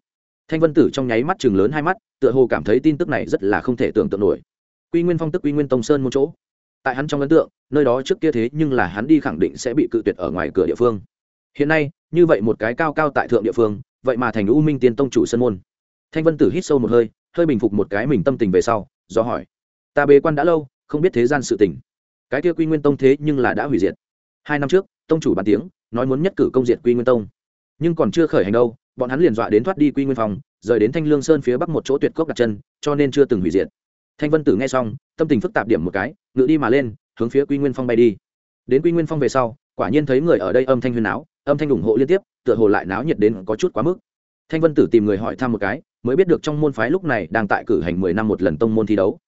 Thanh vân tử trong nháy mắt chừng lớn hai mắt, tựa hồ cảm thấy tin tức này rất là không thể tưởng tượng nổi. Quy nguyên phong tức quy nguyên tông sơn một chỗ. Tại hắn trong ấn tượng, nơi đó trước kia thế nhưng là hắn đi khẳng định sẽ bị cự tuyệt ở ngoài cửa địa phương. Hiện nay, như vậy một cái cao cao tại thượng địa phương, vậy mà thành u minh tiên tông chủ sân môn. Thanh vân tử hít sâu một hơi hơi bình phục một cái mình tâm tình về sau, do hỏi, ta bế quan đã lâu, không biết thế gian sự tình. Cái kia quy nguyên tông thế nhưng là đã hủy diệt. Hai năm trước, tông chủ bàn tiếng, nói muốn nhất cử công diệt quy nguyên tông. Nhưng còn chưa khởi hành đâu, bọn hắn liền dọa đến thoát đi quy nguyên phòng, rời đến thanh lương sơn phía bắc một chỗ tuyệt cốc đặt chân, cho nên chưa từng hủy diệt. Thanh vân tử nghe xong, tâm tình phức tạp điểm một cái, ngự đi mà lên, hướng phía quy nguyên phong bay đi. Đến quy nguyên phong về sau, quả nhiên thấy người ở đây âm thanh huyền áo, âm thanh ủng hộ liên tiếp, tựa hồ lại náo nhiệt đến có chút quá mức. Thanh vân tử tìm người hỏi thăm một cái mới biết được trong môn phái lúc này đang tại cử hành mười năm một lần tông môn thi đấu.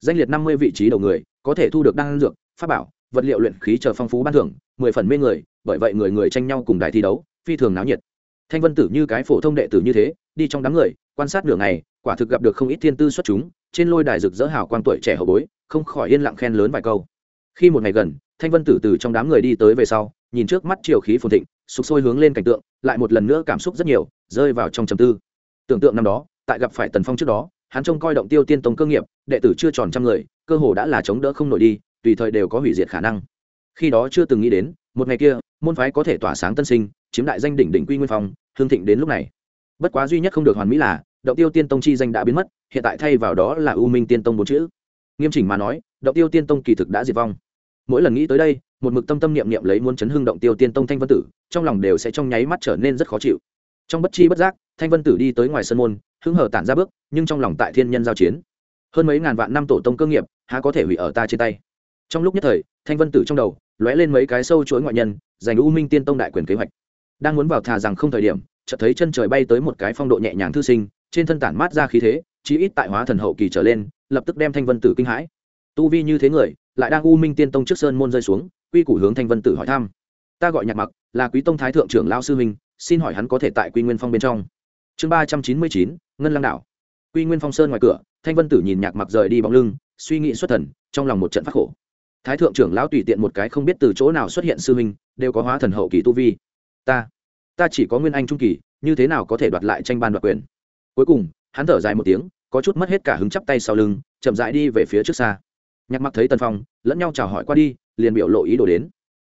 Danh liệt năm mươi vị trí đầu người, có thể thu được đan dược, pháp bảo, vật liệu luyện khí chờ phong phú ban thưởng, mười phần mê người, bởi vậy người người tranh nhau cùng đài thi đấu, phi thường náo nhiệt. Thanh vân tử như cái phổ thông đệ tử như thế, đi trong đám người, quan sát nửa ngày, quả thực gặp được không ít thiên tư xuất chúng, trên lôi đài rực rỡ hào quang tuổi trẻ hậu bối, không khỏi yên lặng khen lớn vài câu. Khi một ngày gần, thanh vân tử từ trong đám người đi tới về sau, nhìn trước mắt chiều khí phồn thịnh, sục sôi hướng lên cảnh tượng, lại một lần nữa cảm xúc rất nhiều, rơi vào trong trầm tư tưởng tượng năm đó, tại gặp phải tần phong trước đó, hắn trông coi động tiêu tiên tông cơ nghiệp, đệ tử chưa tròn trăm người, cơ hồ đã là chống đỡ không nổi đi, tùy thời đều có hủy diệt khả năng. Khi đó chưa từng nghĩ đến, một ngày kia, môn phái có thể tỏa sáng tân sinh, chiếm đại danh đỉnh đỉnh quy nguyên phong, hương thịnh đến lúc này. Bất quá duy nhất không được hoàn mỹ là, động tiêu tiên tông chi danh đã biến mất, hiện tại thay vào đó là u minh tiên tông bốn chữ. Nghiêm chỉnh mà nói, động tiêu tiên tông kỳ thực đã diệt vong. Mỗi lần nghĩ tới đây, một mực tâm tâm niệm niệm lấy muốn chấn hưng động tiêu tiên tông thanh vân tử, trong lòng đều sẽ trong nháy mắt trở nên rất khó chịu trong bất chi bất giác, thanh vân tử đi tới ngoài sân môn, hứng hở tản ra bước, nhưng trong lòng tại thiên nhân giao chiến. Hơn mấy ngàn vạn năm tổ tông cơ nghiệp, há có thể hủy ở ta trên tay? Trong lúc nhất thời, thanh vân tử trong đầu, lóe lên mấy cái sâu chuỗi ngoại nhân, giành u minh tiên tông đại quyền kế hoạch. Đang muốn vào thà rằng không thời điểm, chợt thấy chân trời bay tới một cái phong độ nhẹ nhàng thư sinh, trên thân tản mát ra khí thế, chí ít tại hóa thần hậu kỳ trở lên, lập tức đem thanh vân tử kinh hãi. Tu vi như thế người, lại đang u minh tiên tông trước sơn môn rơi xuống, quy củ hướng thanh vân tử hỏi thăm. Ta gọi nhạc mặc, là quý tông thái thượng trưởng lao sư huynh xin hỏi hắn có thể tại quy nguyên phong bên trong. Chương ba trăm chín mươi chín, ngân lăng đảo. Quy nguyên phong sơn ngoài cửa, thanh vân tử nhìn nhạc mặc rời đi bóng lưng, suy nghĩ xuất thần, trong lòng một trận phát khổ. Thái thượng trưởng lão tùy tiện một cái không biết từ chỗ nào xuất hiện sư huynh, đều có hóa thần hậu kỳ tu vi. Ta ta chỉ có nguyên anh trung kỳ, như thế nào có thể đoạt lại tranh ban đoạt quyền? Cuối cùng, hắn thở dài một tiếng, có chút mất hết cả hứng chắp tay sau lưng, chậm rãi đi về phía trước xa. Nhạc mặc thấy tân phong, lẫn nhau chào hỏi qua đi, liền biểu lộ ý đồ đến.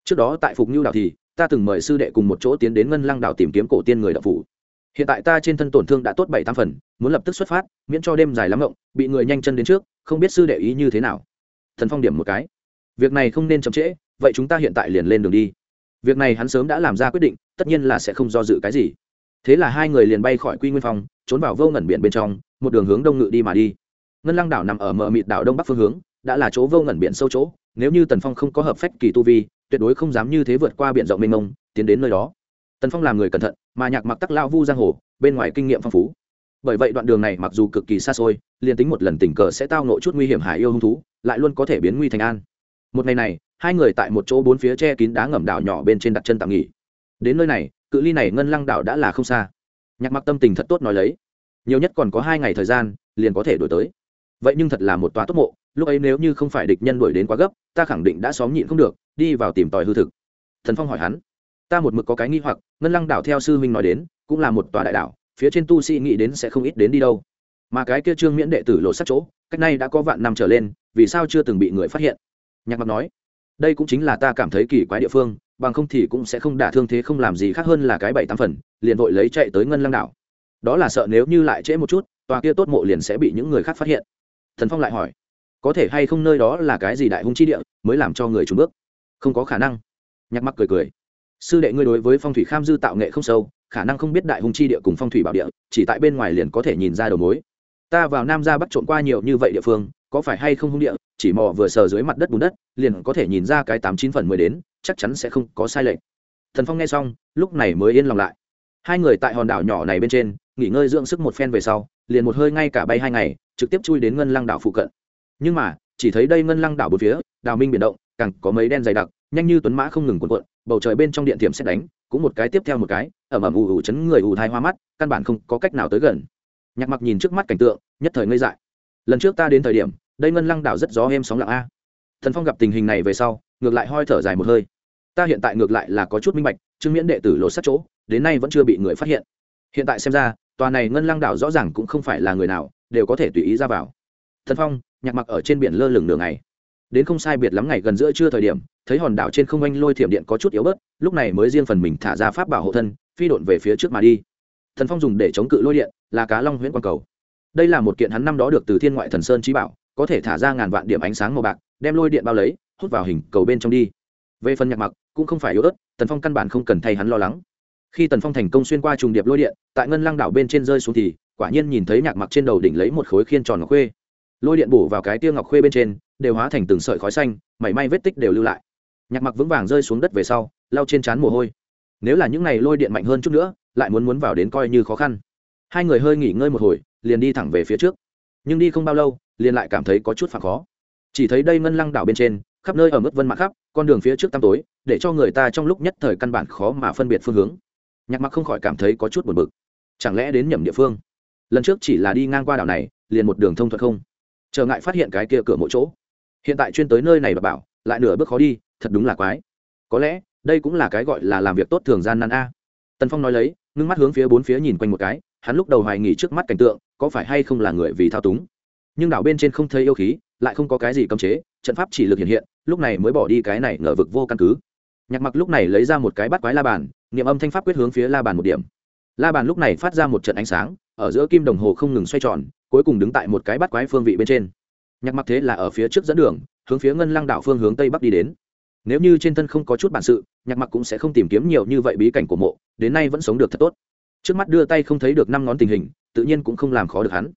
Trước đó tại phục nhu đảo thì ta từng mời sư đệ cùng một chỗ tiến đến ngân lăng đảo tìm kiếm cổ tiên người đạo phủ. Hiện tại ta trên thân tổn thương đã tốt bảy tam phần, muốn lập tức xuất phát, miễn cho đêm dài lắm ngộng, bị người nhanh chân đến trước, không biết sư đệ ý như thế nào. Thần phong điểm một cái. Việc này không nên chậm trễ, vậy chúng ta hiện tại liền lên đường đi. Việc này hắn sớm đã làm ra quyết định, tất nhiên là sẽ không do dự cái gì. Thế là hai người liền bay khỏi quy nguyên phong, trốn vào vô ngẩn biển bên trong, một đường hướng đông ngự đi mà đi. Ngân lăng đảo nằm ở mờ mịt đảo đông bắc phương hướng, đã là chỗ vô ngẩn biển sâu chỗ, nếu như tần phong không có hợp phách kỳ tu vi tuyệt đối không dám như thế vượt qua biển rộng mênh mông, tiến đến nơi đó. Tần phong làm người cẩn thận, mà nhạc mặc tắc lao vu giang hồ, bên ngoài kinh nghiệm phong phú. Bởi vậy đoạn đường này mặc dù cực kỳ xa xôi, liền tính một lần tình cờ sẽ tao nộ chút nguy hiểm hải yêu hung thú, lại luôn có thể biến nguy thành an. Một ngày này, hai người tại một chỗ bốn phía che kín đá ngầm đảo nhỏ bên trên đặt chân tạm nghỉ. Đến nơi này, cự ly này ngân lăng đảo đã là không xa. Nhạc mặc tâm tình thật tốt nói lấy. Nhiều nhất còn có hai ngày thời gian, liền có thể đổi tới vậy nhưng thật là một tòa tốt mộ, lúc ấy nếu như không phải địch nhân đuổi đến quá gấp, ta khẳng định đã xóm nhịn không được, đi vào tìm tòi hư thực. Thần phong hỏi hắn. Ta một mực có cái nghi hoặc, ngân lăng đảo theo sư huynh nói đến, cũng là một tòa đại đảo, phía trên tu sĩ nghĩ đến sẽ không ít đến đi đâu. Mà cái kia trương miễn đệ tử lộ sát chỗ, cách nay đã có vạn năm trở lên, vì sao chưa từng bị người phát hiện? Nhạc mặc nói, đây cũng chính là ta cảm thấy kỳ quái địa phương, bằng không thì cũng sẽ không đả thương thế không làm gì khác hơn là cái bảy tám phần, liền vội lấy chạy tới ngân lăng đảo. Đó là sợ nếu như lại trễ một chút, tòa kia tốt mộ liền sẽ bị những người khác phát hiện thần phong lại hỏi, có thể hay không nơi đó là cái gì đại hung chi địa, mới làm cho người trùng bước? Không có khả năng. Nhạc mặc cười cười, sư đệ ngươi đối với phong thủy kham dư tạo nghệ không sâu, khả năng không biết đại hung chi địa cùng phong thủy bảo địa, chỉ tại bên ngoài liền có thể nhìn ra đầu mối. Ta vào nam ra bắt trộn qua nhiều như vậy địa phương, có phải hay không hung địa, chỉ mò vừa sờ dưới mặt đất bùn đất, liền có thể nhìn ra cái tám chín phần mười đến, chắc chắn sẽ không có sai lệch. Thần phong nghe xong, lúc này mới yên lòng lại. Hai người tại hòn đảo nhỏ này bên trên, nghỉ ngơi dưỡng sức một phen về sau, liền một hơi ngay cả bay hai ngày trực tiếp chui đến ngân lăng đảo phụ cận. Nhưng mà, chỉ thấy đây ngân lăng đảo bốn phía, đào minh biển động, càng có mấy đen dày đặc, nhanh như tuấn mã không ngừng cuộn cuộn, bầu trời bên trong điện tiệm xét đánh, cũng một cái tiếp theo một cái ẩm ẩm ù ù chấn người ù thai hoa mắt, căn bản không có cách nào tới gần. Nhạc mặc nhìn trước mắt cảnh tượng, nhất thời ngây dại. Lần trước ta đến thời điểm, đây ngân lăng đảo rất gió êm sóng lặng a. Thần phong gặp tình hình này về sau, ngược lại hoi thở dài một hơi. Ta hiện tại ngược lại là có chút minh bạch chứng miễn đệ tử lột sát chỗ, đến nay vẫn chưa bị người phát hiện hiện tại xem ra, tòa này ngân lăng đảo rõ ràng cũng không phải là người nào đều có thể tùy ý ra vào. Thần phong, nhạc mặc ở trên biển lơ lửng nửa ngày. Đến không sai biệt lắm ngày gần giữa trưa thời điểm, thấy hòn đảo trên không anh lôi thiểm điện có chút yếu bớt, lúc này mới riêng phần mình thả ra pháp bảo hộ thân, phi độn về phía trước mà đi. Thần phong dùng để chống cự lôi điện, là cá long huyễn quang cầu. Đây là một kiện hắn năm đó được từ thiên ngoại thần sơn trí bảo, có thể thả ra ngàn vạn điểm ánh sáng màu bạc, đem lôi điện bao lấy, hút vào hình cầu bên trong đi. Về phần nhạc mặc, cũng không phải yếu ớt tần phong căn bản không cần thay hắn lo lắng khi tần phong thành công xuyên qua trùng điệp lôi điện, tại ngân lăng đảo bên trên rơi xuống thì, quả nhiên nhìn thấy nhạc mặc trên đầu đỉnh lấy một khối khiên tròn ngọc khuê. Lôi điện bổ vào cái tia ngọc khuê bên trên, đều hóa thành từng sợi khói xanh, mảy may vết tích đều lưu lại. Nhạc mặc vững vàng rơi xuống đất về sau, lau trên trán mồ hôi. Nếu là những ngày lôi điện mạnh hơn chút nữa, lại muốn muốn vào đến coi như khó khăn. Hai người hơi nghỉ ngơi một hồi, liền đi thẳng về phía trước. Nhưng đi không bao lâu, liền lại cảm thấy có chút phản khó. Chỉ thấy đây ngân lăng đảo bên trên, khắp nơi ở mức vân mạc khắp, con đường phía trước tăm tối, để cho người ta trong lúc nhất thời căn bản khó mà phân biệt phương hướng nhạc mặc không khỏi cảm thấy có chút buồn bực. Chẳng lẽ đến nhầm địa phương? Lần trước chỉ là đi ngang qua đảo này, liền một đường thông thuận không? Trở ngại phát hiện cái kia cửa mỗi chỗ. Hiện tại chuyên tới nơi này và bảo, lại nửa bước khó đi, thật đúng là quái. Có lẽ, đây cũng là cái gọi là làm việc tốt thường gian nan a. Tần phong nói lấy, ngưng mắt hướng phía bốn phía nhìn quanh một cái, hắn lúc đầu hoài nghỉ trước mắt cảnh tượng, có phải hay không là người vì thao túng. Nhưng đảo bên trên không thấy yêu khí, lại không có cái gì cấm chế, trận pháp chỉ lực hiện hiện, lúc này mới bỏ đi cái này ngờ vực vô căn cứ. Nhạc mặc lúc này lấy ra một cái bắt quái la bàn niệm âm thanh pháp quyết hướng phía la bàn một điểm. La bàn lúc này phát ra một trận ánh sáng, ở giữa kim đồng hồ không ngừng xoay tròn, cuối cùng đứng tại một cái bắt quái phương vị bên trên. Nhạc mặc thế là ở phía trước dẫn đường, hướng phía ngân lăng đảo phương hướng tây bắc đi đến. Nếu như trên thân không có chút bản sự, nhạc mặc cũng sẽ không tìm kiếm nhiều như vậy bí cảnh của mộ, đến nay vẫn sống được thật tốt. Trước mắt đưa tay không thấy được năm ngón tình hình, tự nhiên cũng không làm khó được hắn.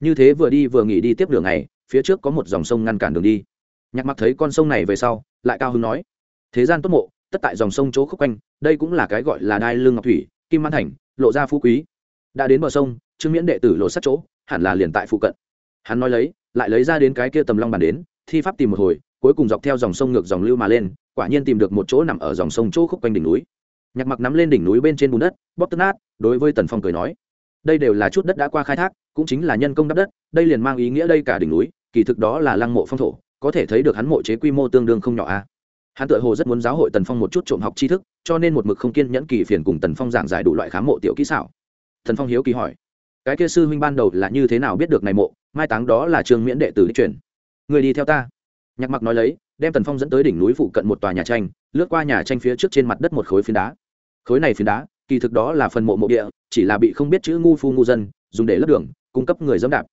Như thế vừa đi vừa nghỉ đi tiếp đường này, phía trước có một dòng sông ngăn cản đường đi. Nhạc mặc thấy con sông này về sau, lại cao hứng nói, thế gian tốt mộ, tất tại dòng sông chỗ khúc quanh đây cũng là cái gọi là đai lương ngọc thủy, kim mãn thành, lộ ra phú quý. Đã đến bờ sông, trương miễn đệ tử lộ sát chỗ, hẳn là liền tại phụ cận. Hắn nói lấy, lại lấy ra đến cái kia tầm long bàn đến, thi pháp tìm một hồi, cuối cùng dọc theo dòng sông ngược dòng lưu mà lên, quả nhiên tìm được một chỗ nằm ở dòng sông chỗ khúc quanh đỉnh núi. Nhạc mặc nắm lên đỉnh núi bên trên bùn đất, bóp tức nát, đối với tần phong cười nói, đây đều là chút đất đã qua khai thác, cũng chính là nhân công đắp đất, đây liền mang ý nghĩa đây cả đỉnh núi, kỳ thực đó là lăng mộ phong thổ, có thể thấy được hắn mộ chế quy mô tương đương không nhỏ a hắn tự hồ rất muốn giáo hội tần phong một chút trộm học tri thức, cho nên một mực không kiên nhẫn kỳ phiền cùng tần phong giảng giải đủ loại khám mộ tiểu kỹ xảo. Tần phong hiếu kỳ hỏi, cái kia sư huynh ban đầu là như thế nào biết được này mộ? Mai táng đó là trương miễn đệ tử đi truyền. Người đi theo ta. Nhạc mặc nói lấy, đem tần phong dẫn tới đỉnh núi phụ cận một tòa nhà tranh, lướt qua nhà tranh phía trước trên mặt đất một khối phiến đá. Khối này phiến đá, kỳ thực đó là phần mộ mộ địa, chỉ là bị không biết chữ ngu phu ngu dân dùng để lấp đường, cung cấp người dẫm đạp.